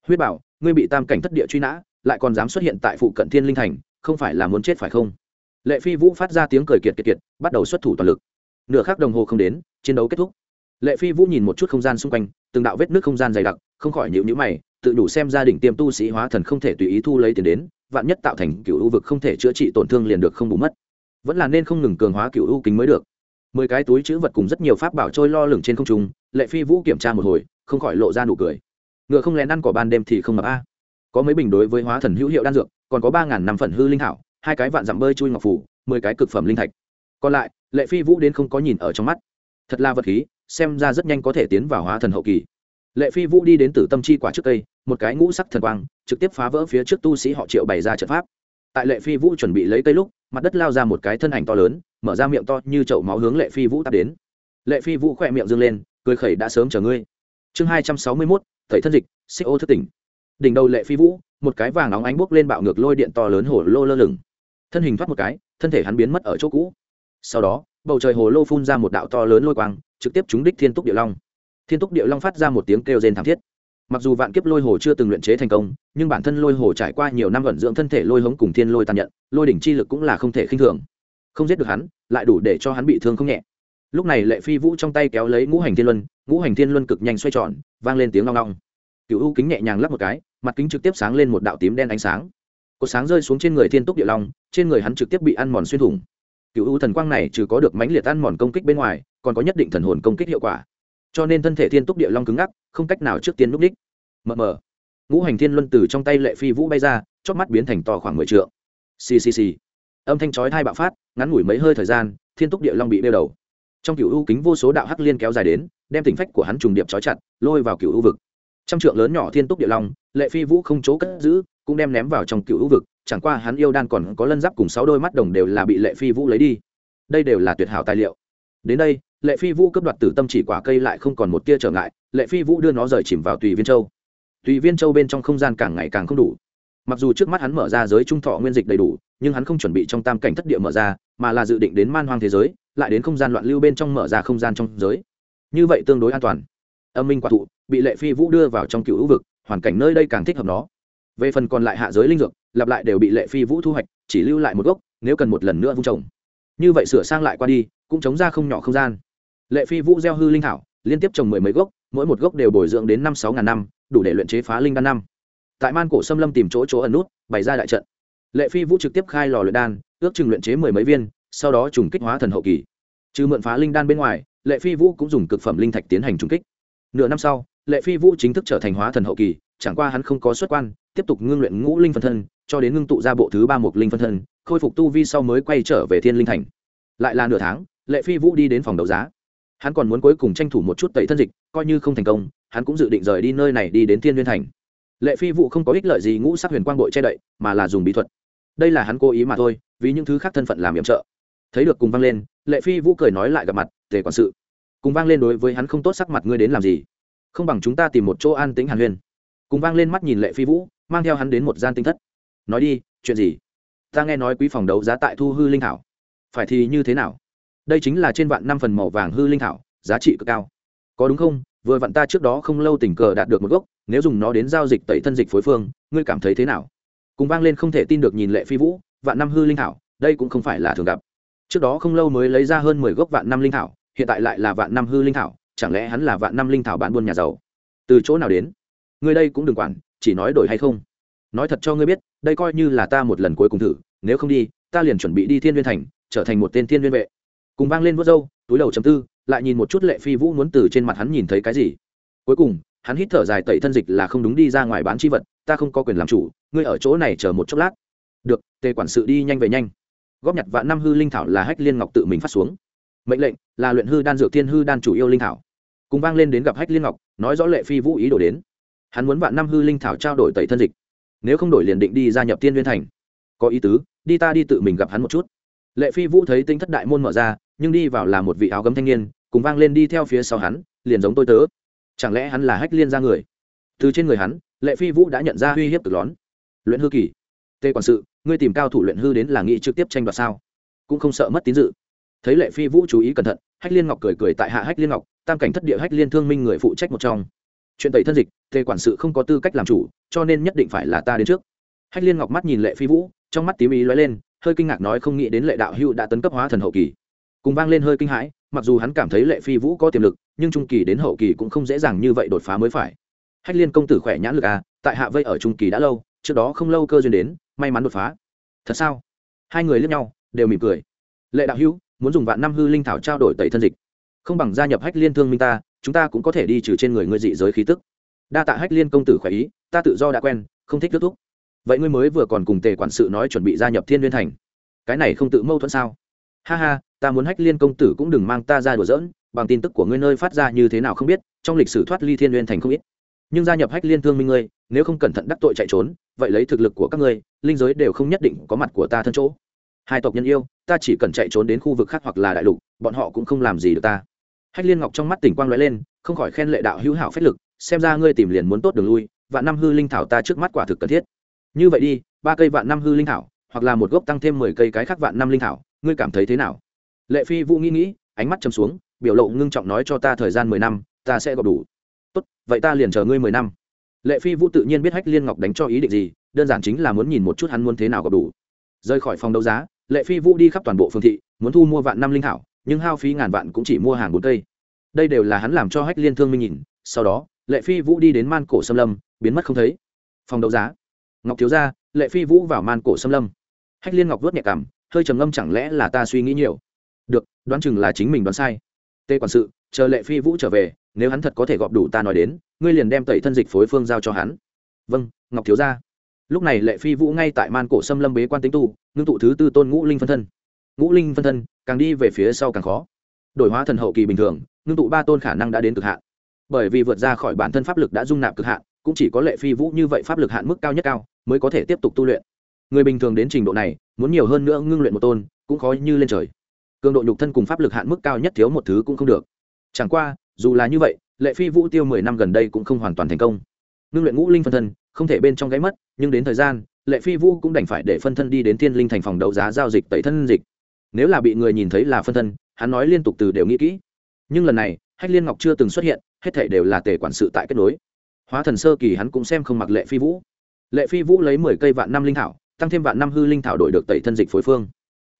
Huyết bảo, ngươi bị tam cảnh thất địa truy nã, lại còn dám xuất hiện tại phụ cận thiên linh thành, không phải là muốn chết phải không? Lệ phi vũ phát ra tiếng cười kiệt kiệt kiệt, bắt đầu xuất thủ toàn lực. Nửa khắc đồng hồ không đến, chiến đấu kết thúc. Lệ phi vũ nhìn một chút không gian xung quanh, từng đạo vết nước không gian dày đặc, không khỏi nhịu nhữ mày tự đủ xem gia đình tiêm tu sĩ hóa thần không thể tùy ý thu lấy tiền đến, vạn nhất tạo thành cựu u vực không thể chữa trị tổn thương liền được không bù mất. Vẫn là nên không ngừng cường hóa cựu u kính mới được. Mười cái túi chữ vật cùng rất nhiều pháp bảo trôi lo lửng trên không trung, lệ phi vũ kiểm tra một hồi, không khỏi lộ ra nụ cười. Ngựa không lén ăn cỏ ban đêm thì không mập a. Có mấy bình đối với hóa thần hữu hiệu đan dược, còn có ba ngàn năm phần hư linh hảo hai cái vạn dặm bơi chui ngọc phủ, mười cái cực phẩm linh thạch. Còn lại, lệ phi vũ đến không có nhìn ở trong mắt. Thật là vật khí, xem ra rất nhanh có thể tiến vào hóa thần hậu kỳ lệ phi vũ đi đến tử tâm chi quả trước cây, một cái ngũ sắc thần quang, trực tiếp phá vỡ phía trước tu sĩ họ triệu bày ra trận pháp. Tại lệ phi vũ chuẩn bị lấy cây lúc, mặt đất lao ra một cái thân ảnh to lớn, mở ra miệng to như chậu máu hướng lệ phi vũ tắt đến. Lệ phi vũ khỏe miệng dâng lên, cười khẩy, đã sớm chờ ngươi. Chương hai trăm sáu mươi mốt, thầy thân dịch, xích ô thất tỉnh. Đỉnh đầu lệ phi vũ, một cái vàng óng ánh bốc lên bạo ngược lôi điện to lớn hổ lô lơ lửng. Thân hình thoát một cái, thân thể hắn biến mất ở chỗ cũ. Sau đó, bầu trời hồ lô phun ra một đạo to lớn lôi quang, trực tiếp trúng đích thiên túc địa long thiên túc điệu long phát ra một tiếng kêu rên thảm thiết. Mặc dù vạn kiếp lôi hồ chưa từng luyện chế thành công, nhưng bản thân lôi hồ trải qua nhiều năm vận dưỡng thân thể lôi hống cùng thiên lôi tàn nhận, lôi đỉnh chi lực cũng là không thể khinh thường. Không giết được hắn, lại đủ để cho hắn bị thương không nhẹ. Lúc này lệ phi vũ trong tay kéo lấy ngũ hành thiên luân, ngũ hành thiên luân cực nhanh xoay tròn, vang lên tiếng long long cựu u kính nhẹ nhàng lắp một cái, mặt kính trực tiếp sáng lên một đạo tím đen ánh sáng. Có sáng rơi xuống trên người thiên túc địa long, trên người hắn trực tiếp bị ăn mòn xuyên thủng. Cựu u thần quang này trừ có được mãnh liệt ăn mòn công kích bên ngoài, còn có nhất định thần hồn công kích hiệu quả cho nên thân thể thiên túc địa long cứng ngắc, không cách nào trước tiên núp đích. Mờ mờ. Ngũ hành thiên luân từ trong tay lệ phi vũ bay ra chót mắt biến thành to khoảng mười t r ư ợ n g ccc âm thanh chói thai bạo phát, ngắn ngủi mấy hơi thời gian, thiên túc địa long bị đeo đầu. Trong cựu u kính vô số đạo hắc liên kéo dài đến, đem tỉnh phách của hắn trùng điệp trói chặt, lôi vào cựu u vực. Trăm trượng lớn nhỏ thiên túc địa long, lệ phi vũ không chỗ cất giữ, cũng đem ném vào trong cựu u vực, chẳng qua hắn yêu đan còn có lân giáp cùng sáu đôi mắt đồng đều là bị lệ phi vũ lấy đi. Đây đều là tuyệt hảo tài liệu. Đến đây lệ phi vũ cướp đoạt tử tâm chỉ quả cây lại không còn một tia trở ngại, lệ phi vũ đưa nó rời chìm vào tùy viên châu. Tùy viên châu bên trong không gian càng ngày càng không đủ. Mặc dù trước mắt hắn mở ra giới trung thọ nguyên dịch đầy đủ, nhưng hắn không chuẩn bị trong tam cảnh thất địa mở ra, mà là dự định đến man hoang thế giới, lại đến không gian loạn lưu bên trong mở ra không gian trong giới. Như vậy tương đối an toàn. Âm minh quả thụ bị lệ phi vũ đưa vào trong cựu hữu vực, hoàn cảnh nơi đây càng thích hợp nó. Về phần còn lại hạ giới linh dược, lặp lại đều bị lệ phi vũ thu hoạch, chỉ lưu lại một gốc, nếu cần một lần nữa vung trồng. Như vậy sửa sang lại qua đi, cũng chống ra không nhỏ không gian lệ phi vũ gieo hư linh thảo, liên tiếp trồng mười mấy gốc, mỗi một gốc đều bồi dưỡng đến năm sáu ngàn năm, đủ để luyện chế phá linh đan năm. Tại man cổ xâm lâm tìm chỗ chỗ ẩn nút, bày ra đại trận. Lệ phi vũ trực tiếp khai lò luyện đan, ước chừng luyện chế mười mấy viên, sau đó trùng kích hóa thần hậu kỳ. Trừ mượn phá linh đan bên ngoài, lệ phi vũ cũng dùng cực phẩm linh thạch tiến hành trùng kích. Nửa năm sau, lệ phi vũ chính thức trở thành hóa thần hậu kỳ, chẳng qua hắn không có xuất quan, tiếp tục ngưng luyện ngũ linh phân thân, cho đến ngưng tụ ra bộ thứ ba mục linh phân thân, khôi phục tu vi sau mới quay trở về thiên linh thành. Lại là nửa tháng, lệ phi vũ đi đến phòng đấu giá hắn còn muốn cuối cùng tranh thủ một chút tẩy thân dịch, coi như không thành công, hắn cũng dự định rời đi nơi này đi đến thiên Nguyên thành. Lệ phi vũ không có ích lợi gì ngũ sắc huyền quang bội che đậy, mà là dùng bí thuật. Đây là hắn cố ý mà thôi, vì những thứ khác thân phận làm yểm trợ. Thấy được cùng vang lên, lệ phi vũ cười nói lại gặp mặt, tề quản sự, cùng vang lên đối với hắn không tốt sắc mặt ngươi đến làm gì? Không bằng chúng ta tìm một chỗ an tĩnh hàn huyên. Cùng vang lên mắt nhìn lệ phi vũ, mang theo hắn đến một gian tinh thất. Nói đi, chuyện gì? Ta nghe nói quý phòng đấu giá tại thu hư linh thảo. Phải thì như thế nào? Đây chính là trên vạn năm phần màu vàng hư linh thảo, giá trị cực cao. Có đúng không? Vừa vặn ta trước đó không lâu tình cờ đạt được một gốc, nếu dùng nó đến giao dịch tẩy thân dịch phối phương, ngươi cảm thấy thế nào? Cùng vang lên không thể tin được nhìn lệ phi vũ, vạn năm hư linh thảo, đây cũng không phải là thường gặp. Trước đó không lâu mới lấy ra hơn mười gốc vạn năm linh thảo, hiện tại lại là vạn năm hư linh thảo, chẳng lẽ hắn là vạn năm linh thảo bán buôn nhà giàu? Từ chỗ nào đến? Ngươi đây cũng đừng quản, chỉ nói đổi hay không? Nói thật cho ngươi biết, đây coi như là ta một lần cuối cùng thử, nếu không đi, ta liền chuẩn bị đi thiên viên thành, trở thành một tên thiên viên vệ cùng vang lên vớt râu, túi đầu chấm tư, lại nhìn một chút lệ phi vũ muốn từ trên mặt hắn nhìn thấy cái gì. Cuối cùng, hắn hít thở dài tẩy thân dịch là không đúng đi ra ngoài bán chi vật, ta không có quyền làm chủ, ngươi ở chỗ này chờ một chốc lát. Được, tề quản sự đi nhanh về nhanh. Góp nhặt vạn năm hư linh thảo là hách liên ngọc tự mình phát xuống. Mệnh lệnh là luyện hư đan dược thiên hư đan chủ yêu linh thảo. Cùng vang lên đến gặp hách liên ngọc, nói rõ lệ phi vũ ý đồ đến. Hắn muốn vạn năm hư linh thảo trao đổi tẩy thân dịch. Nếu không đổi liền định đi gia nhập tiên viên thành. Có ý tứ, đi ta đi tự mình gặp hắn một chút. Lệ phi vũ thấy tinh thất đại môn mở ra nhưng đi vào là một vị áo gấm thanh niên, cùng vang lên đi theo phía sau hắn, liền giống tôi tớ. Chẳng lẽ hắn là hách liên ra người? Từ trên người hắn, lệ phi vũ đã nhận ra uy hiếp cực lón luyện hư kỳ. Tê quản sự, ngươi tìm cao thủ luyện hư đến là nghị trực tiếp tranh đoạt sao? Cũng không sợ mất tín dự. Thấy lệ phi vũ chú ý cẩn thận, hách liên ngọc cười cười tại hạ hách liên ngọc, tam cảnh thất địa hách liên thương minh người phụ trách một trong. Chuyện tẩy thân dịch, tề quản sự không có tư cách làm chủ, cho nên nhất định phải là ta đến trước. Hách liên ngọc mắt nhìn lệ phi vũ, trong mắt tím ý lóe lên, hơi kinh ngạc nói không nghĩ đến lệ đạo hưu đã tấn cấp hóa thần hậu kỳ cùng vang lên hơi kinh hãi, mặc dù hắn cảm thấy lệ phi vũ có tiềm lực, nhưng trung kỳ đến hậu kỳ cũng không dễ dàng như vậy đột phá mới phải. Hách liên công tử khỏe nhãn lực à tại hạ vây ở trung kỳ đã lâu, trước đó không lâu cơ duyên đến, may mắn đột phá. Thật sao? Hai người lướt nhau, đều mỉm cười. Lệ đạo hữu, muốn dùng vạn năm hư linh thảo trao đổi tẩy thân dịch. Không bằng gia nhập hách liên thương minh ta, chúng ta cũng có thể đi trừ trên người ngươi dị giới khí tức. Đa tạ hách liên công tử khỏe ý, ta tự do đã quen, không thích kết thúc. Vậy ngươi mới vừa còn cùng tề quản sự nói chuẩn bị gia nhập thiên liên thành. Cái này không tự mâu thuẫn sao? Ha ha, ta muốn hách liên công tử cũng đừng mang ta ra đùa giỡn, bằng tin tức của ngươi nơi phát ra như thế nào không biết, trong lịch sử thoát ly thiên liên thành không ít. Nhưng gia nhập hách liên thương minh ngươi, nếu không cẩn thận đắc tội chạy trốn, vậy lấy thực lực của các ngươi, linh giới đều không nhất định có mặt của ta thân chỗ. Hai tộc nhân yêu, ta chỉ cần chạy trốn đến khu vực khác hoặc là đại lục, bọn họ cũng không làm gì được ta. Hách liên ngọc trong mắt tỉnh quang lóe lên, không khỏi khen lệ đạo hữu hảo phách lực, xem ra ngươi tìm liền muốn tốt đường lui, vạn năm hư linh thảo ta trước mắt quả thực cần thiết. Như vậy đi, ba cây vạn năm hư linh thảo, hoặc là một gốc tăng thêm mười cây cái khác vạn năm linh thảo ngươi cảm thấy thế nào? Lệ phi vũ nghĩ nghĩ, ánh mắt chầm xuống, biểu lộ ngưng trọng nói cho ta thời gian mười năm, ta sẽ gọp đủ. Tốt, vậy ta liền chờ ngươi mười năm. Lệ phi vũ tự nhiên biết hách liên ngọc đánh cho ý định gì, đơn giản chính là muốn nhìn một chút hắn muốn thế nào gọp đủ. Rời khỏi phòng đấu giá, lệ phi vũ đi khắp toàn bộ phương thị, muốn thu mua vạn năm linh thảo, nhưng hao phí ngàn vạn cũng chỉ mua hàng bốn cây. Đây đều là hắn làm cho hách liên thương minh nhìn, sau đó, lệ phi vũ đi đến man cổ xâm lâm, biến mất không thấy. Phòng đấu giá. Ngọc thiếu ra lệ phi vũ vào man cổ xâm lâm. Hách liên ngọc vớt nhẹ cảm hơi trầm ngâm chẳng lẽ là ta suy nghĩ nhiều? Được, đoán chừng là chính mình đoán sai. Tê quản sự, chờ lệ phi vũ trở về, nếu hắn thật có thể gọp đủ ta nói đến, ngươi liền đem tẩy thân dịch phối phương giao cho hắn. Vâng ngọc thiếu gia. Lúc này lệ phi vũ ngay tại man cổ xâm lâm bế quan tính tu, ngưng tụ thứ tư tôn ngũ linh phân thân. Ngũ linh phân thân, càng đi về phía sau càng khó. Đổi hóa thần hậu kỳ bình thường, ngưng tụ ba tôn khả năng đã đến cực hạn. Bởi vì vượt ra khỏi bản thân pháp lực đã dung nạp cực hạn, cũng chỉ có lệ phi vũ như vậy pháp lực hạn mức cao nhất cao, mới có thể tiếp tục tu luyện. Người bình thường đến trình độ này muốn nhiều hơn nữa ngưng luyện một tôn, cũng khó như lên trời. Cường độ nhục thân cùng pháp lực hạn mức cao nhất thiếu một thứ cũng không được. Chẳng qua, dù là như vậy, lệ phi vũ tiêu mười năm gần đây cũng không hoàn toàn thành công. Ngưng luyện ngũ linh phân thân, không thể bên trong gáy mất, nhưng đến thời gian, lệ phi vũ cũng đành phải để phân thân đi đến thiên linh thành phòng đấu giá giao dịch tẩy thân dịch. Nếu là bị người nhìn thấy là phân thân, hắn nói liên tục từ đều nghĩ kỹ. Nhưng lần này, hách liên ngọc chưa từng xuất hiện, hết thể đều là tề quản sự tại kết nối. Hóa thần sơ kỳ hắn cũng xem không mặc lệ phi vũ. Lệ phi vũ lấy mười cây vạn năm linh thảo tăng thêm vạn năm hư linh thảo đổi được tẩy thân dịch phối phương.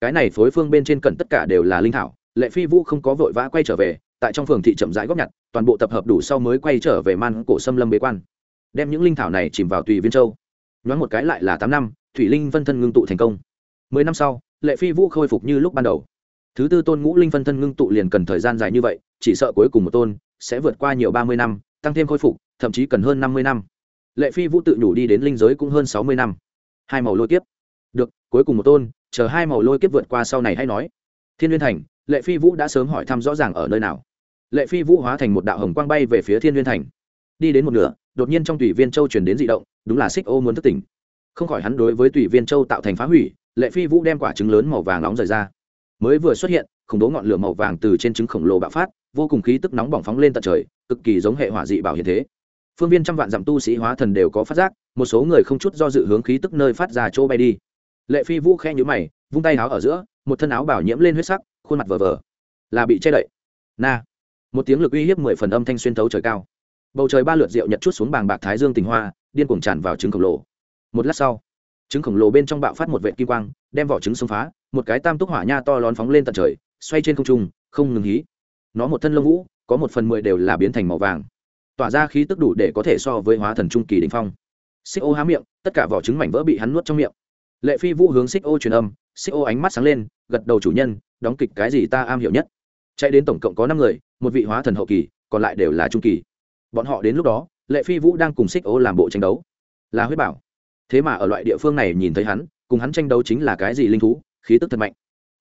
Cái này phối phương bên trên cần tất cả đều là linh thảo, lệ phi vũ không có vội vã quay trở về, tại trong phường thị chậm rãi góp nhặt, toàn bộ tập hợp đủ sau mới quay trở về man cổ xâm lâm bế quan. Đem những linh thảo này chìm vào tùy viên châu. Nhoáng một cái lại là tám năm, thủy linh phân thân ngưng tụ thành công. Mười năm sau, lệ phi vũ khôi phục như lúc ban đầu. Thứ tư tôn ngũ linh phân thân ngưng tụ liền cần thời gian dài như vậy, chỉ sợ cuối cùng một tôn sẽ vượt qua nhiều ba mươi năm, tăng thêm khôi phục, thậm chí cần hơn năm mươi năm. Lệ phi vũ tự nhủ đi đến linh giới cũng hơn sáu mươi năm hai màu lôi kiếp. Được, cuối cùng một tôn, chờ hai màu lôi kiếp vượt qua sau này hay nói. Thiên liên thành, lệ phi vũ đã sớm hỏi thăm rõ ràng ở nơi nào. Lệ phi vũ hóa thành một đạo hồng quang bay về phía thiên liên thành. Đi đến một nửa, đột nhiên trong tùy viên châu chuyển đến d ị động, đúng là xích ô muốn thất tỉnh. Không khỏi hắn đối với tùy viên châu tạo thành phá hủy, lệ phi vũ đem quả trứng lớn màu vàng nóng rời ra. Mới vừa xuất hiện, khủng bố ngọn lửa màu vàng từ trên trứng khổng lồ bạo phát, vô cùng khí tức nóng bỏng phóng lên tận trời, cực kỳ giống hệ hỏa dị bảo hiện thế phương viên trăm vạn dặm tu sĩ hóa thần đều có phát giác, một số người không chút do dự hướng khí tức nơi phát ra chỗ bay đi. Lệ phi vũ khe nhũ mày, vung tay áo ở giữa, một thân áo bảo nhiễm lên huyết sắc, khuôn mặt vờ vờ. Là bị che đậy. Na. Một tiếng lực uy hiếp mười phần âm thanh xuyên thấu trời cao. Bầu trời ba lượt rượu nhật chút xuống bàng bạc thái dương tình hoa, điên cuồng tràn vào trứng khổng lồ. Một lát sau, trứng khổng lồ bên trong bạo phát một vệ kim quang, đem vỏ trứng xông phá, một cái tam túc hỏa nha to lón phóng lên tận trời, xoay trên không trung, không ngừng hí. Nó một thân lông vũ, có một phần mười đều là biến thành màu vàng tỏa ra khí tức đủ để có thể so với hóa thần trung kỳ đình phong. Xích ô há miệng, tất cả vỏ trứng mảnh vỡ bị hắn nuốt trong miệng. Lệ phi vũ hướng xích ô truyền âm, xích ô ánh mắt sáng lên, gật đầu chủ nhân, đóng kịch cái gì ta am hiểu nhất. Chạy đến tổng cộng có năm người, một vị hóa thần hậu kỳ, còn lại đều là trung kỳ. Bọn họ đến lúc đó, lệ phi vũ đang cùng xích ô làm bộ tranh đấu. Là huyết bảo. Thế mà ở loại địa phương này nhìn thấy hắn, cùng hắn tranh đấu chính là cái gì linh thú, khí tức thật mạnh.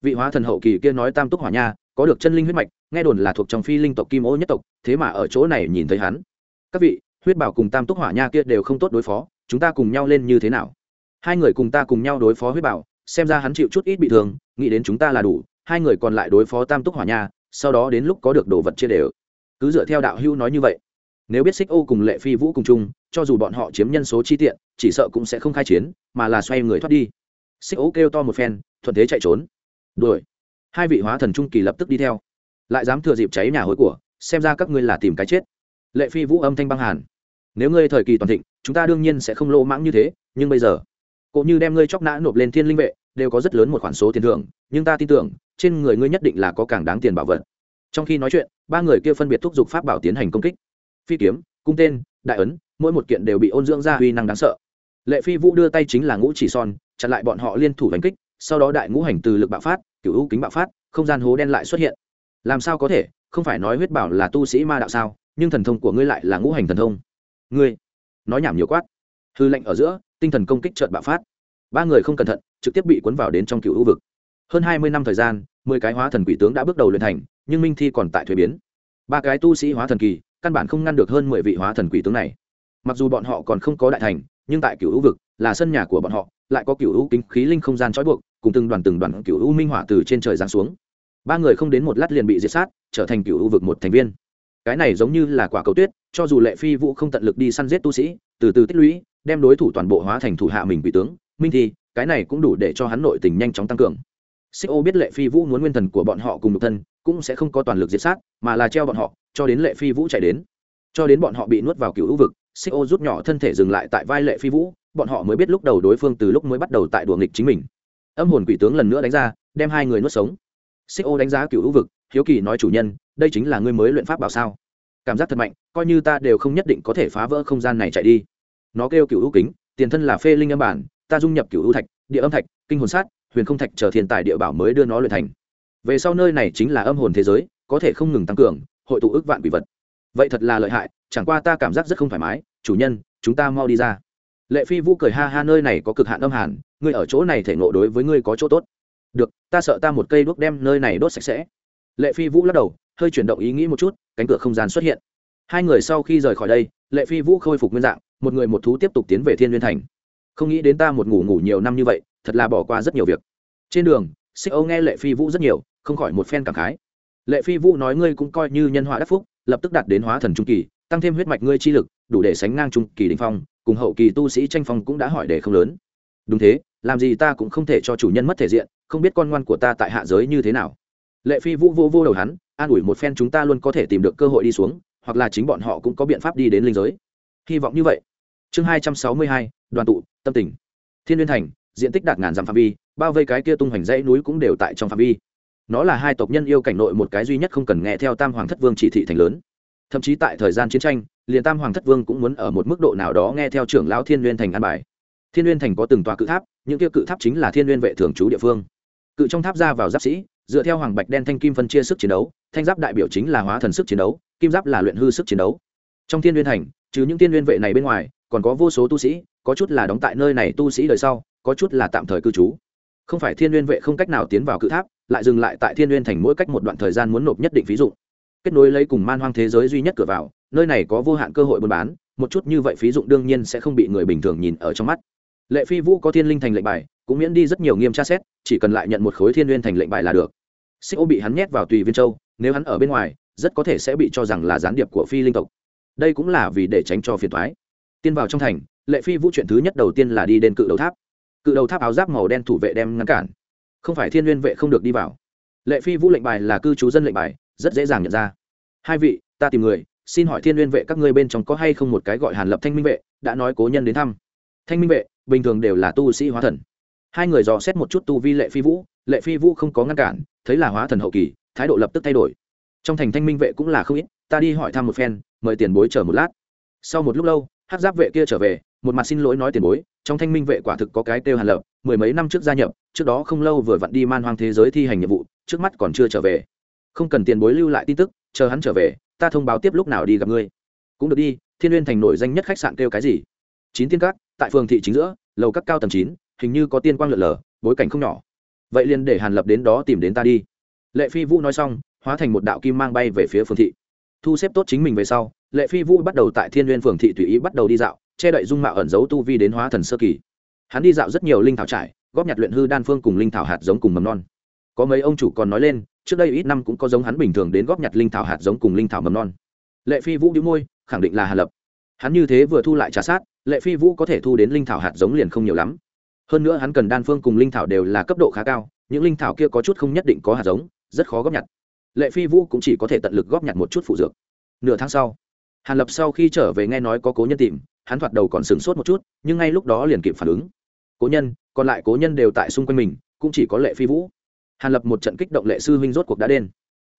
Vị hóa thần hậu kỳ kia nói tam túc hỏa nha có được chân linh huyết mạch, nghe đồn là thuộc trong phi linh tộc kim ô nhất tộc, thế mà ở chỗ này nhìn thấy hắn. Các vị, huyết bảo cùng tam túc hỏa nha kia đều không tốt đối phó, chúng ta cùng nhau lên như thế nào? Hai người cùng ta cùng nhau đối phó huyết bảo, xem ra hắn chịu chút ít bị thương, nghĩ đến chúng ta là đủ, hai người còn lại đối phó tam túc hỏa nha, sau đó đến lúc có được đồ vật chia đều. Cứ dựa theo đạo hữu nói như vậy. Nếu biết xích ô cùng lệ phi vũ cùng chung, cho dù bọn họ chiếm nhân số chi tiện, chỉ sợ cũng sẽ không khai chiến, mà là xoay người thoát đi. Xích ô kêu to một phen, thuận thế chạy trốn. Đuổi hai vị hóa thần trung kỳ lập tức đi theo. Lại dám thừa dịp cháy nhà hối của, xem ra các ngươi là tìm cái chết. Lệ phi vũ âm thanh băng hàn. Nếu ngươi thời kỳ toàn thịnh, chúng ta đương nhiên sẽ không lô mãng như thế, nhưng bây giờ cũng như đem ngươi chóc nã nộp lên thiên linh vệ, đều có rất lớn một khoản số tiền thưởng, nhưng ta tin tưởng, trên người ngươi nhất định là có càng đáng tiền bảo vật. Trong khi nói chuyện, ba người kia phân biệt thúc giục pháp bảo tiến hành công kích. Phi kiếm, cung tên, đại ấn, mỗi một kiện đều bị ôn dưỡng ra uy năng đáng sợ. Lệ phi vũ đưa tay chính là ngũ chỉ son, chặn lại bọn họ liên thủ đánh kích, sau đó đại ngũ hành từ lực bạo phát cựu hữu kính bạo phát, không gian hố đen lại xuất hiện. Làm sao có thể? Không phải nói huyết bảo là tu sĩ ma đạo sao? Nhưng thần thông của ngươi lại là ngũ hành thần thông. Ngươi, nói nhảm nhiều quát. Hư lệnh ở giữa, tinh thần công kích trợn bạo phát. Ba người không cẩn thận, trực tiếp bị cuốn vào đến trong cựu hữu vực. Hơn hai mươi năm thời gian, mười cái hóa thần quỷ tướng đã bước đầu luyện thành, nhưng minh thi còn tại thuế biến. Ba cái tu sĩ hóa thần kỳ, căn bản không ngăn được hơn mười vị hóa thần quỷ tướng này. Mặc dù bọn họ còn không có đại thành, nhưng tại cựu hữu vực, là sân nhà của bọn họ, lại có cựu hữu kính khí linh không gian trói buộc cùng từng đoàn từng đoàn cựu u minh hỏa từ trên trời giáng xuống. Ba người không đến một lát liền bị diệt sát, trở thành cựu u vực một thành viên. Cái này giống như là quả cầu tuyết, cho dù lệ phi vũ không tận lực đi săn giết tu sĩ, từ từ tích lũy, đem đối thủ toàn bộ hóa thành thủ hạ mình quỷ tướng, minh thi, cái này cũng đủ để cho hắn nội tình nhanh chóng tăng cường. Xích ô biết lệ phi vũ muốn nguyên thần của bọn họ cùng nhục thân, cũng sẽ không có toàn lực diệt sát, mà là treo bọn họ, cho đến lệ phi vũ chạy đến. Cho đến bọn họ bị nuốt vào cựu u vực, xích ô rút nhỏ thân thể dừng lại tại vai lệ phi vũ, bọn họ mới biết lúc đầu đối phương từ lúc mới bắt đầu tại đùa nghịch chính mình âm hồn quỷ tướng lần nữa đánh ra, đem hai người nuốt sống. Xích ô đánh giá cựu hữu vực, hiếu kỳ nói chủ nhân, đây chính là ngươi mới luyện pháp bảo sao? Cảm giác thật mạnh, coi như ta đều không nhất định có thể phá vỡ không gian này chạy đi. Nó kêu cựu hữu kính, tiền thân là phê linh âm bản, ta dung nhập cựu hữu thạch, địa âm thạch, kinh hồn sát, huyền không thạch trở thiên tài địa bảo mới đưa nó luyện thành. Về sau nơi này chính là âm hồn thế giới, có thể không ngừng tăng cường, hội tụ ức vạn quỷ vật. Vậy thật là lợi hại, chẳng qua ta cảm giác rất không thoải mái, chủ nhân, chúng ta mau đi ra. Lệ phi vũ cười ha ha, nơi này có cực hạn âm hàn ngươi ở chỗ này thể ngộ đối với ngươi có chỗ tốt. Được, ta sợ ta một cây đuốc đem nơi này đốt sạch sẽ. Lệ phi vũ lắc đầu, hơi chuyển động ý nghĩ một chút, cánh cửa không gian xuất hiện. Hai người sau khi rời khỏi đây, lệ phi vũ khôi phục nguyên dạng, một người một thú tiếp tục tiến về thiên liên thành. Không nghĩ đến ta một ngủ ngủ nhiều năm như vậy, thật là bỏ qua rất nhiều việc. Trên đường, xích âu nghe lệ phi vũ rất nhiều, không khỏi một phen cảm khái. Lệ phi vũ nói ngươi cũng coi như nhân họa đắc phúc, lập tức đạt đến hóa thần trung kỳ, tăng thêm huyết mạch ngươi chi lực, đủ để sánh ngang trung kỳ đình phong, cùng hậu kỳ tu sĩ tranh phong cũng đã hỏi để không lớn đúng thế, làm gì ta cũng không thể cho chủ nhân mất thể diện, không biết con ngoan của ta tại hạ giới như thế nào. Lệ phi vũ vô vô đầu hắn, an ủi một phen chúng ta luôn có thể tìm được cơ hội đi xuống, hoặc là chính bọn họ cũng có biện pháp đi đến linh giới. Hy vọng như vậy. Chương hai trăm sáu mươi hai, đoàn tụ, tâm tình. Thiên liên thành, diện tích đạt ngàn dặm phạm vi, bao vây cái kia tung hoành dãy núi cũng đều tại trong phạm vi. Nó là hai tộc nhân yêu cảnh nội một cái duy nhất không cần nghe theo tam hoàng thất vương chỉ thị thành lớn. Thậm chí tại thời gian chiến tranh, liền tam hoàng thất vương cũng muốn ở một mức độ nào đó nghe theo trưởng lão thiên liên thành an bài thiên n g u y ê n thành có từng tòa cự tháp, những kia cự tháp chính là thiên n g u y ê n vệ thường trú địa phương. Cự trong tháp ra vào giáp sĩ, dựa theo hoàng bạch đen thanh kim phân chia sức chiến đấu, thanh giáp đại biểu chính là hóa thần sức chiến đấu, kim giáp là luyện hư sức chiến đấu. Trong thiên n g u y ê n thành, trừ những thiên n g u y ê n vệ này bên ngoài, còn có vô số tu sĩ, có chút là đóng tại nơi này tu sĩ đời sau, có chút là tạm thời cư trú. Không phải thiên n vệ không cách nào tiến vào cự tháp, lại dừng lại tại thiên n n thành mỗi cách một đoạn thời gian muốn nộp nhất định ví dụ kết nối lấy cùng man hoang thế giới duy nhất cửa vào, nơi này có vô hạn cơ hội buôn bán, một chút như vậy phí dụng đương nhiên sẽ không bị người bình thường nhìn ở trong mắt lệ phi vũ có thiên linh thành lệnh bài, cũng miễn đi rất nhiều nghiêm tra xét, chỉ cần lại nhận một khối thiên n thành lệnh bài là được. Xích ô bị hắn nhét vào tùy viên châu, nếu hắn ở bên ngoài, rất có thể sẽ bị cho rằng là gián điệp của phi linh tộc. Đây cũng là vì để tránh cho phiền thoái tiên vào trong thành, lệ phi vũ chuyện thứ nhất đầu tiên là đi đến cự đầu tháp. Cự đầu tháp áo giáp màu đen thủ vệ đem ngăn cản. Không phải thiên n vệ không được đi vào. Lệ phi vũ lệnh bài là cư trú dân lệnh bài, rất dễ dàng nhận ra. Hai vị, ta tìm người, xin hỏi thiên n vệ các ngươi bên trong có hay không một cái gọi hàn lập thanh minh vệ, đã nói cố nhân đến thăm thanh minh vệ, bình thường đều là tu sĩ hóa thần. Hai người dò xét một chút tu vi lệ phi vũ, lệ phi vũ không có ngăn cản, thấy là hóa thần hậu kỳ, thái độ lập tức thay đổi. Trong thành thanh minh vệ cũng là không ít, ta đi hỏi thăm một phen, mời tiền bối chờ một lát. Sau một lúc lâu hát giáp vệ kia trở về, một mặt xin lỗi nói tiền bối, trong thanh minh vệ quả thực có cái kêu hàn lập, mười mấy năm trước gia nhập, trước đó không lâu vừa vặn đi man hoang thế giới thi hành nhiệm vụ, trước mắt còn chưa trở về. Không cần tiền bối lưu lại tin tức, chờ hắn trở về, ta thông báo tiếp lúc nào đi gặp ngươi. Cũng được đi, thiên n thành nổi danh nhất khách sạn kêu cái gì? Chín tiên các tại phường thị chính giữa, lầu các cao tầng chín, hình như có tiên quang lượn lờ, bối cảnh không nhỏ. Vậy liền để hàn lập đến đó tìm đến ta đi. Lệ phi vũ nói xong, hóa thành một đạo kim mang bay về phía phường thị. Thu xếp tốt chính mình về sau, lệ phi vũ bắt đầu tại thiên n phường thị tùy ý bắt đầu đi dạo, che đậy dung mạo ẩn giấu tu vi đến hóa thần sơ kỳ. Hắn đi dạo rất nhiều linh thảo trải góp nhặt luyện hư đan phương cùng linh thảo hạt giống cùng mầm non. Có mấy ông chủ còn nói lên, trước đây ít năm cũng có giống hắn bình thường đến góp nhặt linh thảo hạt giống cùng linh thảo mầm non. Lệ phi vũ đĩu môi, khẳng định là hà lập. Hắn như thế vừa thu lại trả sát lệ phi vũ có thể thu đến linh thảo hạt giống liền không nhiều lắm. Hơn nữa hắn cần đan phương cùng linh thảo đều là cấp độ khá cao, những linh thảo kia có chút không nhất định có hạt giống, rất khó góp nhặt. Lệ phi vũ cũng chỉ có thể tận lực góp nhặt một chút phụ dược. Nửa tháng sau, hàn lập sau khi trở về nghe nói có cố nhân tìm, hắn thoạt đầu còn sửng sốt một chút, nhưng ngay lúc đó liền kịp phản ứng. Cố nhân, còn lại cố nhân đều tại xung quanh mình, cũng chỉ có lệ phi vũ. Hàn lập một trận kích động lệ sư huynh rốt cuộc đã đen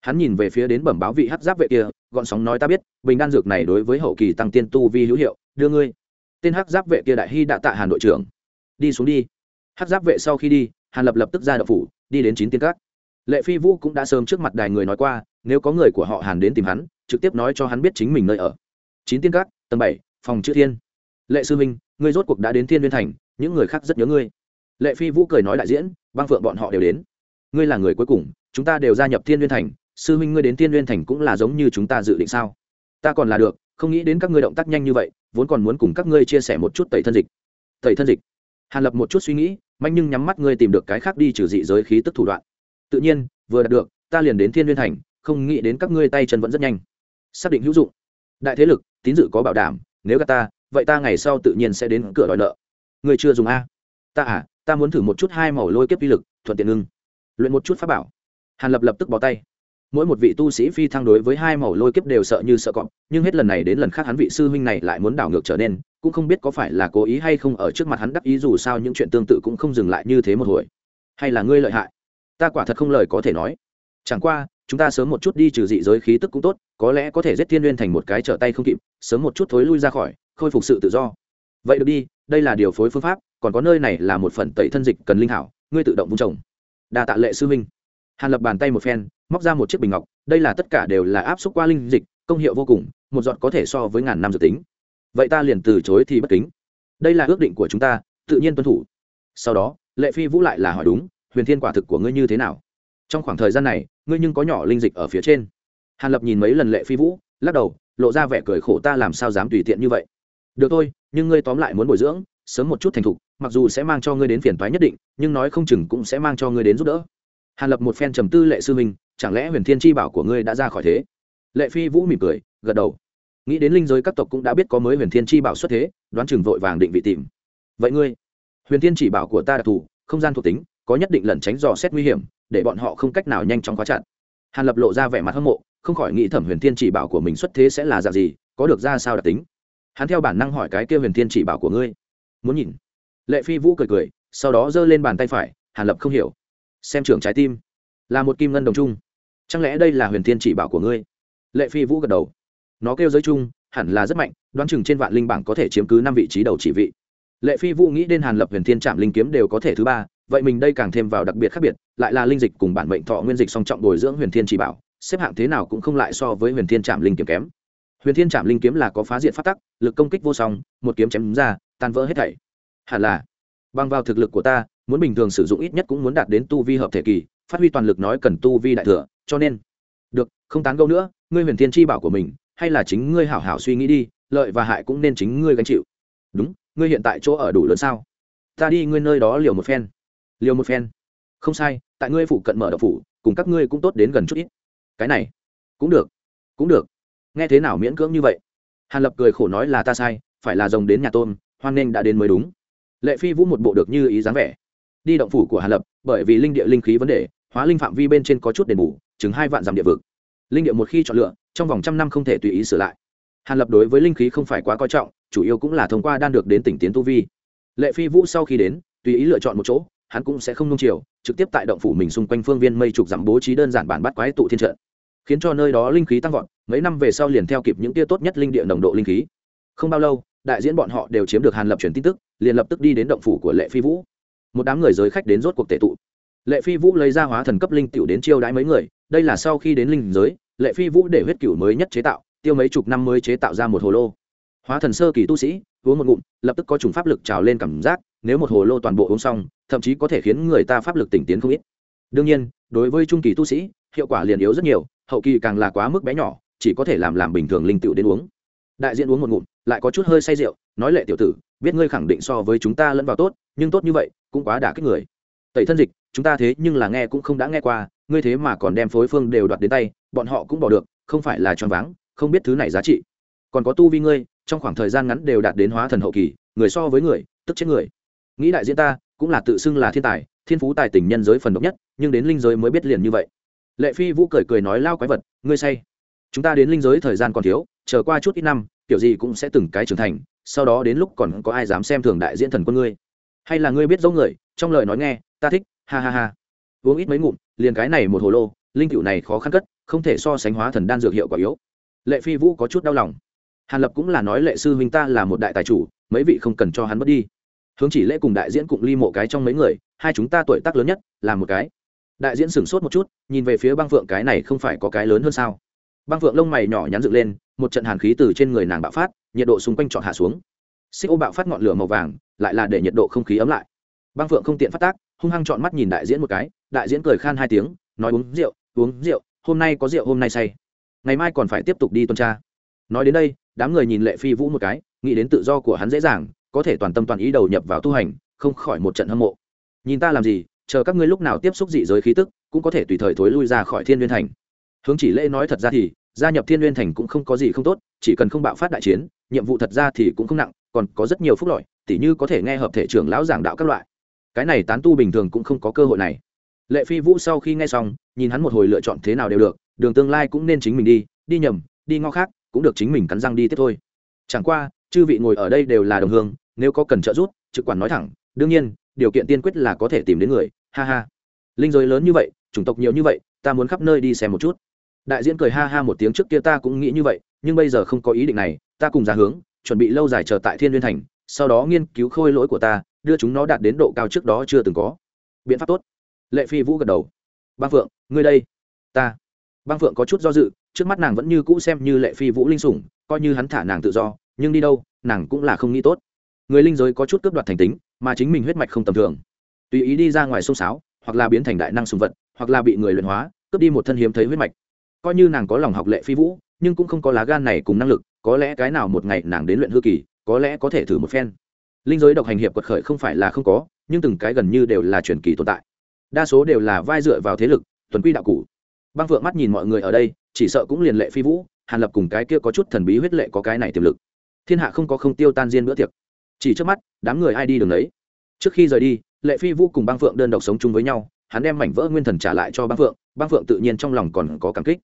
hắn nhìn về phía đến bẩm báo vị hát giáp vệ kia, gọn sóng nói ta biết, bình đan dược này đối với hậu kỳ tăng tiên tu vi hữu hiệu, đưa ngươi tên Hắc giáp vệ kia đại hy đã tạ hàn đội trưởng. Đi xuống đi. Hắc giáp vệ sau khi đi, hàn lập lập tức ra đậu phủ, đi đến chín tiên các. Lệ phi vũ cũng đã sớm trước mặt đài người nói qua, nếu có người của họ hàn đến tìm hắn, trực tiếp nói cho hắn biết chính mình nơi ở. Chín tiên các, tầng bảy, phòng chữ thiên. Lệ sư minh ngươi rốt cuộc đã đến thiên liên thành, những người khác rất nhớ ngươi. Lệ phi vũ cười nói đại diễn băng phượng bọn họ đều đến. Ngươi là người cuối cùng, chúng ta đều gia nhập thiên liên thành, sư minh ngươi đến thiên liên thành cũng là giống như chúng ta dự định sao? Ta còn là được không nghĩ đến các ngươi động tác nhanh như vậy, vốn còn muốn cùng các ngươi chia sẻ một chút tẩy thân dịch. Tẩy thân dịch. Hàn lập một chút suy nghĩ manh nhưng nhắm mắt ngươi tìm được cái khác đi trừ dị giới khí tức thủ đoạn. Tự nhiên, vừa đạt được, ta liền đến thiên liên thành, không nghĩ đến các ngươi tay chân vẫn rất nhanh. Xác định hữu dụng. Đại thế lực, tín dự có bảo đảm, nếu gạt ta, vậy ta ngày sau tự nhiên sẽ đến cửa đòi nợ. Người chưa dùng a. Ta à ta muốn thử một chút hai màu lôi kiếp vi lực, thuận tiện ngưng. Luyện một chút pháp bảo. Hàn lập lập tức bỏ tay mỗi một vị tu sĩ phi thăng đối với hai màu lôi kiếp đều sợ như sợ cọp, nhưng hết lần này đến lần khác hắn vị sư huynh này lại muốn đảo ngược trở nên, cũng không biết có phải là cố ý hay không ở trước mặt hắn đắc ý dù sao những chuyện tương tự cũng không dừng lại như thế một hồi. Hay là ngươi lợi hại? Ta quả thật không lời có thể nói. Chẳng qua, chúng ta sớm một chút đi trừ dị giới khí tức cũng tốt, có lẽ có thể giết thiên n thành một cái trở tay không kịp, sớm một chút thối lui ra khỏi, khôi phục sự tự do. Vậy được đi, đây là điều phối phương pháp, còn có nơi này là một phần tẩy thân dịch cần linh hảo, ngươi tự động vung trồng. Đa tạ lệ sư minh hàn lập bàn tay một phen móc ra một chiếc bình ngọc, đây là tất cả đều là áp xúc qua linh dịch, công hiệu vô cùng, một giọt có thể so với ngàn năm dự tính. Vậy ta liền từ chối thì bất kính. Đây là ước định của chúng ta, tự nhiên tuân thủ. Sau đó, lệ phi vũ lại là hỏi đúng, huyền thiên quả thực của ngươi như thế nào? Trong khoảng thời gian này, ngươi nhưng có nhỏ linh dịch ở phía trên. Hàn lập nhìn mấy lần lệ phi vũ, lắc đầu, lộ ra vẻ cười khổ, ta làm sao dám tùy tiện như vậy? Được thôi, nhưng ngươi tóm lại muốn bồi dưỡng, sớm một chút thành thục, mặc dù sẽ mang cho ngươi đến phiền toái nhất định, nhưng nói không chừng cũng sẽ mang cho ngươi đến giúp đỡ. Hàn lập một phen trầm tư lệ sư minh chẳng lẽ huyền thiên chi bảo của ngươi đã ra khỏi thế? Lệ phi vũ mỉm cười, gật đầu. Nghĩ đến linh giới các tộc cũng đã biết có mới huyền thiên chi bảo xuất thế, đoán chừng vội vàng định vị tìm. Vậy ngươi, huyền thiên chỉ bảo của ta đặc thù, không gian thuộc tính, có nhất định lẩn tránh dò xét nguy hiểm, để bọn họ không cách nào nhanh chóng khóa chặt. Hàn lập lộ ra vẻ mặt hâm mộ, không khỏi nghĩ thẩm huyền thiên chỉ bảo của mình xuất thế sẽ là dạng gì, có được ra sao đặc tính? Hắn theo bản năng hỏi cái kia huyền thiên chỉ bảo của ngươi. Muốn nhìn. Lệ phi vũ cười cười, sau đó giơ lên bàn tay phải, hàn lập không hiểu. Xem trưởng trái tim. Là một kim ngân đồng trung chẳng lẽ đây là huyền thiên chỉ bảo của ngươi? Lệ phi vũ gật đầu. Nó kêu giới chung hẳn là rất mạnh, đoán chừng trên vạn linh bảng có thể chiếm cứ năm vị trí đầu chỉ vị. Lệ phi vũ nghĩ đến hàn lập huyền thiên trạm linh kiếm đều có thể thứ ba, vậy mình đây càng thêm vào đặc biệt khác biệt, lại là linh dịch cùng bản mệnh thọ nguyên dịch song trọng bồi dưỡng huyền thiên chỉ bảo, xếp hạng thế nào cũng không lại so với huyền thiên trạm linh kiếm kém. Huyền thiên trạm linh kiếm là có phá diện phát tắc, lực công kích vô song, một kiếm chém ra, tan vỡ hết thảy. Hẳn là, bằng vào thực lực của ta, muốn bình thường sử dụng ít nhất cũng muốn đạt đến tu vi hợp thể kỳ phát huy toàn lực nói cần tu vi đại thừa, cho nên, được, không tán gẫu nữa, ngươi huyền thiên chi bảo của mình, hay là chính ngươi hảo hảo suy nghĩ đi, lợi và hại cũng nên chính ngươi gánh chịu. Đúng, ngươi hiện tại chỗ ở đủ lớn sao? Ta đi ngươi nơi đó liều một phen. Liều một phen. Không sai, tại ngươi phụ cận mở đậu phủ, cùng các ngươi cũng tốt đến gần chút ít. Cái này, cũng được cũng được. Nghe thế nào miễn cưỡng như vậy? Hàn lập cười khổ nói là ta sai, phải là rồng đến nhà tôm, hoan nghênh đã đến mới đúng. Lệ phi vũ một bộ được như ý dáng vẻ. Đi động phủ của hàn lập, bởi vì linh địa linh khí vấn đề hóa linh phạm vi bên trên có chút đền bù chứng hai vạn dặm địa vực. Linh địa một khi chọn lựa, trong vòng trăm năm không thể tùy ý sửa lại. Hàn lập đối với linh khí không phải quá coi trọng, chủ yếu cũng là thông qua đan được đến tỉnh tiến tu vi. Lệ phi vũ sau khi đến, tùy ý lựa chọn một chỗ, hắn cũng sẽ không nung chiều, trực tiếp tại động phủ mình xung quanh phương viên mây trục giảm bố trí đơn giản bản bắt quái tụ thiên trận. Khiến cho nơi đó linh khí tăng vọt, mấy năm về sau liền theo kịp những tia tốt nhất linh địa nồng độ linh khí. Không bao lâu, đại diễn bọn họ đều chiếm được hàn lập truyền tin tức, liền lập tức đi đến động phủ của lệ phi vũ. Một đám người giới khách đến rốt cuộc tệ tụ lệ phi vũ lấy ra hóa thần cấp linh tiểu đến chiêu đãi mấy người, đây là sau khi đến linh giới, lệ phi vũ để huyết cửu mới nhất chế tạo, tiêu mấy chục năm mới chế tạo ra một hồ lô. Hóa thần sơ kỳ tu sĩ, uống một ngụm, lập tức có chủng pháp lực trào lên cảm giác, nếu một hồ lô toàn bộ uống xong, thậm chí có thể khiến người ta pháp lực tỉnh tiến không ít. Đương nhiên, đối với trung kỳ tu sĩ, hiệu quả liền yếu rất nhiều, hậu kỳ càng là quá mức bé nhỏ, chỉ có thể làm làm bình thường linh tiểu đến uống. Đại diện uống một ngụm, lại có chút hơi say rượu, nói lệ tiểu tử, biết ngươi khẳng định so với chúng ta lẫn vào tốt, nhưng tốt như vậy, cũng quá đả kích người. Tẩy thân dịch chúng ta thế nhưng là nghe cũng không đã nghe qua, ngươi thế mà còn đem phối phương đều đoạt đến tay, bọn họ cũng bỏ được, không phải là choáng váng, không biết thứ này giá trị. Còn có tu vi ngươi, trong khoảng thời gian ngắn đều đạt đến hóa thần hậu kỳ, người so với người, tức chết người. Nghĩ đại diễn ta, cũng là tự xưng là thiên tài, thiên phú tài tình nhân giới phần độc nhất, nhưng đến linh giới mới biết liền như vậy. Lệ phi vũ cười cười nói lao quái vật, ngươi say. Chúng ta đến linh giới thời gian còn thiếu, chờ qua chút ít năm, kiểu gì cũng sẽ từng cái trưởng thành, sau đó đến lúc còn có ai dám xem thường đại diễn thần quân ngươi? Hay là ngươi biết dấu người, trong lời nói nghe, ta thích ha ha ha. Uống ít mấy ngụm, liền cái này một hồ lô, linh cựu này khó khăn cất, không thể so sánh hóa thần đan dược hiệu quả yếu. Lệ phi vũ có chút đau lòng. Hàn lập cũng là nói lệ sư huynh ta là một đại tài chủ, mấy vị không cần cho hắn mất đi. Hướng chỉ lễ cùng đại diễn cùng ly mộ cái trong mấy người, hai chúng ta tuổi tác lớn nhất, là một cái. Đại diễn sửng sốt một chút, nhìn về phía băng phượng cái này không phải có cái lớn hơn sao? Băng phượng lông mày nhỏ nhắn dựng lên, một trận hàn khí từ trên người nàng bạo phát, nhiệt độ xung quanh trọn hạ xuống. Xích ô bạo phát ngọn lửa màu vàng, lại là để nhiệt độ không khí ấm lại. Băng phượng không tiện phát tác hung hăng chọn mắt nhìn đại diễn một cái, đại diễn cười khan hai tiếng, nói uống rượu uống rượu, hôm nay có rượu hôm nay say. Ngày mai còn phải tiếp tục đi tuần tra. Nói đến đây, đám người nhìn lệ phi vũ một cái, nghĩ đến tự do của hắn dễ dàng, có thể toàn tâm toàn ý đầu nhập vào tu hành, không khỏi một trận hâm mộ. Nhìn ta làm gì, chờ các ngươi lúc nào tiếp xúc dị giới khí tức, cũng có thể tùy thời thối lui ra khỏi thiên liên thành. Hướng chỉ lễ nói thật ra thì, gia nhập thiên liên thành cũng không có gì không tốt, chỉ cần không bạo phát đại chiến, nhiệm vụ thật ra thì cũng không nặng, còn có rất nhiều phúc lợi, tỉ như có thể nghe hợp thể trưởng lão giảng đạo các loại cái này tán tu bình thường cũng không có cơ hội này. Lệ phi vũ sau khi nghe xong, nhìn hắn một hồi lựa chọn thế nào đều được, đường tương lai cũng nên chính mình đi đi nhầm, đi ngõ khác, cũng được chính mình cắn răng đi tiếp thôi. Chẳng qua, chư vị ngồi ở đây đều là đồng hương, nếu có cần trợ giúp, trực quản nói thẳng, đương nhiên, điều kiện tiên quyết là có thể tìm đến người, ha ha. Linh giới lớn như vậy, chủng tộc nhiều như vậy, ta muốn khắp nơi đi xem một chút. Đại diễn cười ha ha một tiếng trước kia ta cũng nghĩ như vậy, nhưng bây giờ không có ý định này, ta cùng ra hướng, chuẩn bị lâu dài chờ tại thiên liên thành, sau đó nghiên cứu khôi lỗi của ta đưa chúng nó đạt đến độ cao trước đó chưa từng có. Biện pháp tốt. Lệ phi vũ gật đầu. Băng phượng, ngươi đây. Ta. Băng phượng có chút do dự, trước mắt nàng vẫn như cũ xem như lệ phi vũ linh sủng, coi như hắn thả nàng tự do, nhưng đi đâu, nàng cũng là không nghĩ tốt. Người linh giới có chút cướp đoạt thành tính, mà chính mình huyết mạch không tầm thường. Tùy ý đi ra ngoài sông sáo, hoặc là biến thành đại năng sùng vật, hoặc là bị người luyện hóa, cướp đi một thân hiếm thấy huyết mạch. Coi như nàng có lòng học lệ phi vũ, nhưng cũng không có lá gan này cùng năng lực, có lẽ cái nào một ngày nàng đến luyện hư kỳ, có lẽ có thể thử một phen linh giới độc hành hiệp quật khởi không phải là không có, nhưng từng cái gần như đều là truyền kỳ tồn tại. Đa số đều là vai dựa vào thế lực, tuần quy đạo cụ. Băng vượng mắt nhìn mọi người ở đây, chỉ sợ cũng liền lệ phi vũ, hàn lập cùng cái kia có chút thần bí huyết lệ có cái này tiềm lực. Thiên hạ không có không tiêu tan diên bữa tiệc. Chỉ trước mắt, đám người ai đi đường đấy trước khi rời đi, lệ phi vũ cùng băng phượng đơn độc sống chung với nhau, hắn đem mảnh vỡ nguyên thần trả lại cho băng phượng băng phượng tự nhiên trong lòng còn có cảm kích.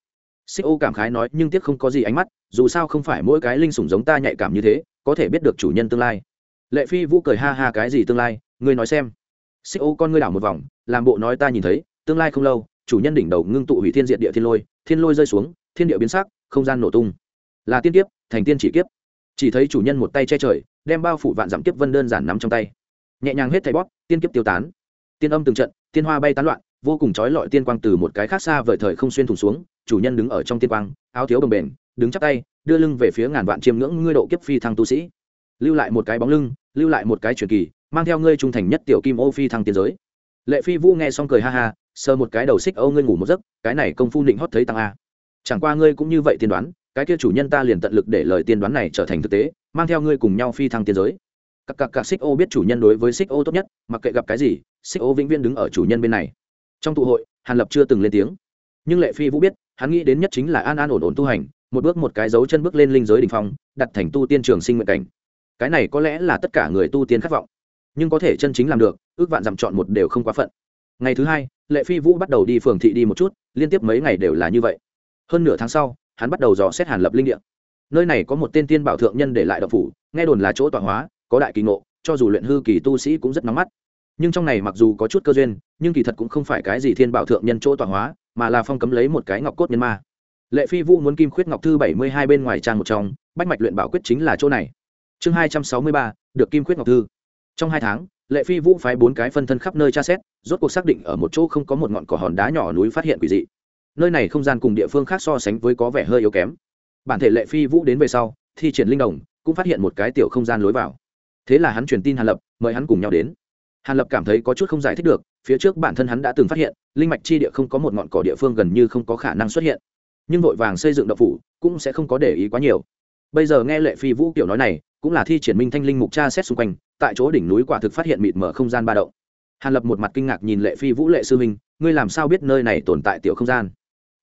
Xích ô cảm khái nói, nhưng tiếc không có gì ánh mắt, dù sao không phải mỗi cái linh sủng giống ta nhạy cảm như thế, có thể biết được chủ nhân tương lai lệ phi vũ cười ha ha cái gì tương lai, ngươi nói xem. Xích ô con ngươi đảo một vòng, làm bộ nói ta nhìn thấy, tương lai không lâu, chủ nhân đỉnh đầu ngưng tụ hủy thiên diện địa thiên lôi thiên lôi rơi xuống, thiên địa biến sắc, không gian nổ tung. Là tiên kiếp, thành tiên chỉ kiếp. Chỉ thấy chủ nhân một tay che trời, đem bao phủ vạn giảm kiếp vân đơn giản nắm trong tay. Nhẹ nhàng hết thầy bóp, tiên kiếp tiêu tán. Tiên âm từng trận, tiên hoa bay tán loạn, vô cùng trói lọi tiên quang từ một cái khác xa vời thời không xuyên thủng xuống, chủ nhân đứng ở trong tiên quang, áo thiếu đồng bền, đứng chắp tay, đưa lưng về phía ngàn vạn chiêm ngưỡng ngươi độ kiếp phi thăng tu sĩ lưu lại một cái bóng lưng, lưu lại một cái truyền kỳ, mang theo ngươi trung thành nhất tiểu kim ô phi thăng tiên giới. Lệ phi vũ nghe xong cười ha ha, sờ một cái đầu xích, âu, ngươi ngủ một giấc, cái này công phu định hót thấy tăng a. Chẳng qua ngươi cũng như vậy tiên đoán, cái kia chủ nhân ta liền tận lực để lời tiên đoán này trở thành thực tế, mang theo ngươi cùng nhau phi thăng tiên giới. Các các các xích ô biết chủ nhân đối với xích ô tốt nhất, mặc kệ gặp cái gì, xích ô vĩnh viễn đứng ở chủ nhân bên này. Trong tụ hội, hàn lập chưa từng lên tiếng. Nhưng lệ phi vũ biết, hắn nghĩ đến nhất chính là an an ổn ổn tu hành, một bước một cái dấu chân bước lên linh giới đ ỉ n h phong, đặt thành tu tiên trường sinh nguyện cảnh cái này có lẽ là tất cả người tu tiên khát vọng, nhưng có thể chân chính làm được, ước vạn dặm chọn một đều không quá phận. Ngày thứ hai, lệ phi vũ bắt đầu đi phường thị đi một chút, liên tiếp mấy ngày đều là như vậy. Hơn nửa tháng sau, hắn bắt đầu dò xét hàn lập linh địa. Nơi này có một tên tiên bảo thượng nhân để lại đậu phủ, nghe đồn là chỗ tọa hóa, có đại kỳ ngộ, cho dù luyện hư kỳ tu sĩ cũng rất nóng mắt. Nhưng trong này mặc dù có chút cơ duyên, nhưng kỳ thật cũng không phải cái gì thiên bảo thượng nhân chỗ tọa hóa, mà là phong cấm lấy một cái ngọc cốt nhân ma. Lệ phi vũ muốn kim khuyết ngọc thư bảy mươi hai bên ngoài trang một trong, bách mạch luyện bảo quyết chính là chỗ này chương hai trăm sáu mươi ba, được kim khuyết ngọc thư. Trong hai tháng, lệ phi vũ phái bốn cái phân thân khắp nơi tra xét, rốt cuộc xác định ở một chỗ không có một ngọn cỏ hòn đá nhỏ núi phát hiện quỷ dị. Nơi này không gian cùng địa phương khác so sánh với có vẻ hơi yếu kém. Bản thể lệ phi vũ đến về sau, thi triển linh đồng, cũng phát hiện một cái tiểu không gian lối vào. Thế là hắn truyền tin hàn lập, mời hắn cùng nhau đến. Hàn lập cảm thấy có chút không giải thích được, phía trước bản thân hắn đã từng phát hiện, linh mạch chi địa không có một ngọn cỏ địa phương gần như không có khả năng xuất hiện. Nhưng vội vàng xây dựng đậu phủ, cũng sẽ không có để ý quá nhiều. Bây giờ nghe lệ phi vũ kiểu nói này cũng là thi triển minh thanh linh mục tra xét xung quanh, tại chỗ đỉnh núi quả thực phát hiện mịt mở không gian ba động. Hàn lập một mặt kinh ngạc nhìn lệ phi vũ lệ sư minh ngươi làm sao biết nơi này tồn tại tiểu không gian?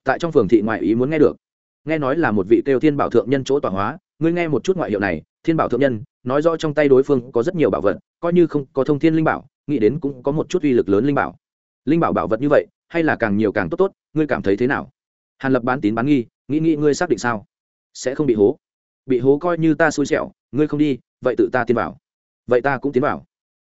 Tại trong phường thị ngoại ý muốn nghe được. Nghe nói là một vị kêu thiên bảo thượng nhân chỗ tỏa hóa, ngươi nghe một chút ngoại hiệu này, thiên bảo thượng nhân, nói rõ trong tay đối phương có rất nhiều bảo vật, coi như không có thông thiên linh bảo, nghĩ đến cũng có một chút uy lực lớn linh bảo. Linh bảo bảo vật như vậy, hay là càng nhiều càng tốt tốt, ngươi cảm thấy thế nào? Hàn lập bán tín bán nghi, nghĩ nghĩ ngươi xác định sao? Sẽ không bị hố. Bị hố coi như ta xui xẻo ngươi không đi, vậy tự ta tiến vào. Vậy ta cũng tiến vào.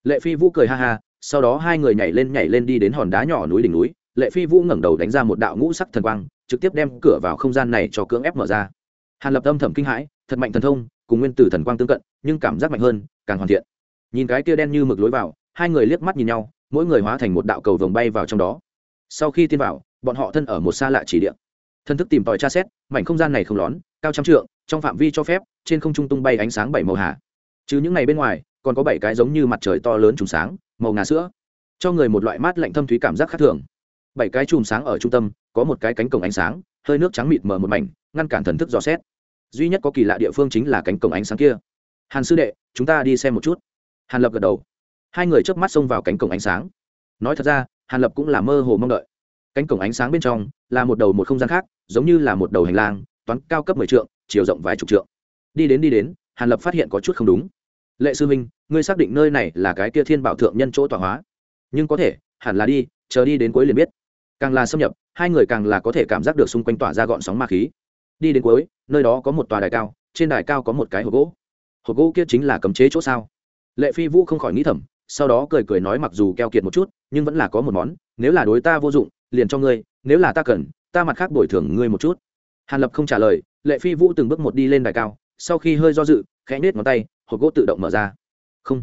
Lệ phi vũ cười ha ha, sau đó hai người nhảy lên nhảy lên đi đến hòn đá nhỏ núi đỉnh núi. Lệ phi vũ ngẩng đầu đánh ra một đạo ngũ sắc thần quang, trực tiếp đem cửa vào không gian này cho cưỡng ép mở ra. Hàn lập âm thầm kinh hãi, thật mạnh thần thông, cùng nguyên tử thần quang tương cận, nhưng cảm giác mạnh hơn, càng hoàn thiện. Nhìn cái kia đen như mực lối vào, hai người liếc mắt nhìn nhau, mỗi người hóa thành một đạo cầu vồng bay vào trong đó. Sau khi tiên vào, bọn họ thân ở một xa lạ chỉ địa. Thân thức tìm tòi tra xét, mảnh không gian này không lón cao trăm trượng, trong phạm vi cho phép, trên không trung tung bay ánh sáng bảy màu hạ chứ những ngày bên ngoài, còn có bảy cái giống như mặt trời to lớn trùng sáng, màu ngà sữa. Cho người một loại mát lạnh thâm thúy cảm giác khác thường. Bảy cái chùm sáng ở trung tâm, có một cái cánh cổng ánh sáng, hơi nước trắng mịt mờ một mảnh, ngăn cản thần thức dò xét. Duy nhất có kỳ lạ địa phương chính là cánh cổng ánh sáng kia. Hàn sư đệ, chúng ta đi xem một chút. Hàn lập gật đầu. Hai người chớp mắt xông vào cánh cổng ánh sáng. Nói thật ra, hàn lập cũng là mơ hồ mong đợi. Cánh cổng ánh sáng bên trong là một đầu một không gian khác, giống như là một đầu hành lang toán cao cấp mười trượng, chiều rộng vài chục trượng. Đi đến đi đến, hàn lập phát hiện có chút không đúng. Lệ sư minh ngươi xác định nơi này là cái kia thiên bảo thượng nhân chỗ tọa hóa? Nhưng có thể, hẳn là đi, chờ đi đến cuối liền biết. Càng là xâm nhập, hai người càng là có thể cảm giác được xung quanh tỏa ra gọn sóng ma khí. Đi đến cuối, nơi đó có một tòa đài cao, trên đài cao có một cái hộp gỗ. Hộp gỗ kia chính là cấm chế chỗ sao? Lệ phi vũ không khỏi nghĩ thầm, sau đó cười cười nói mặc dù keo kiệt một chút, nhưng vẫn là có một món, nếu là đối ta vô dụng, liền cho ngươi, nếu là ta cần, ta mặt khác bồi thường ngươi một chút hàn lập không trả lời, lệ phi vũ từng bước một đi lên đài cao, sau khi hơi do dự, khẽ nết ngón tay, hộp gỗ tự động mở ra. Không.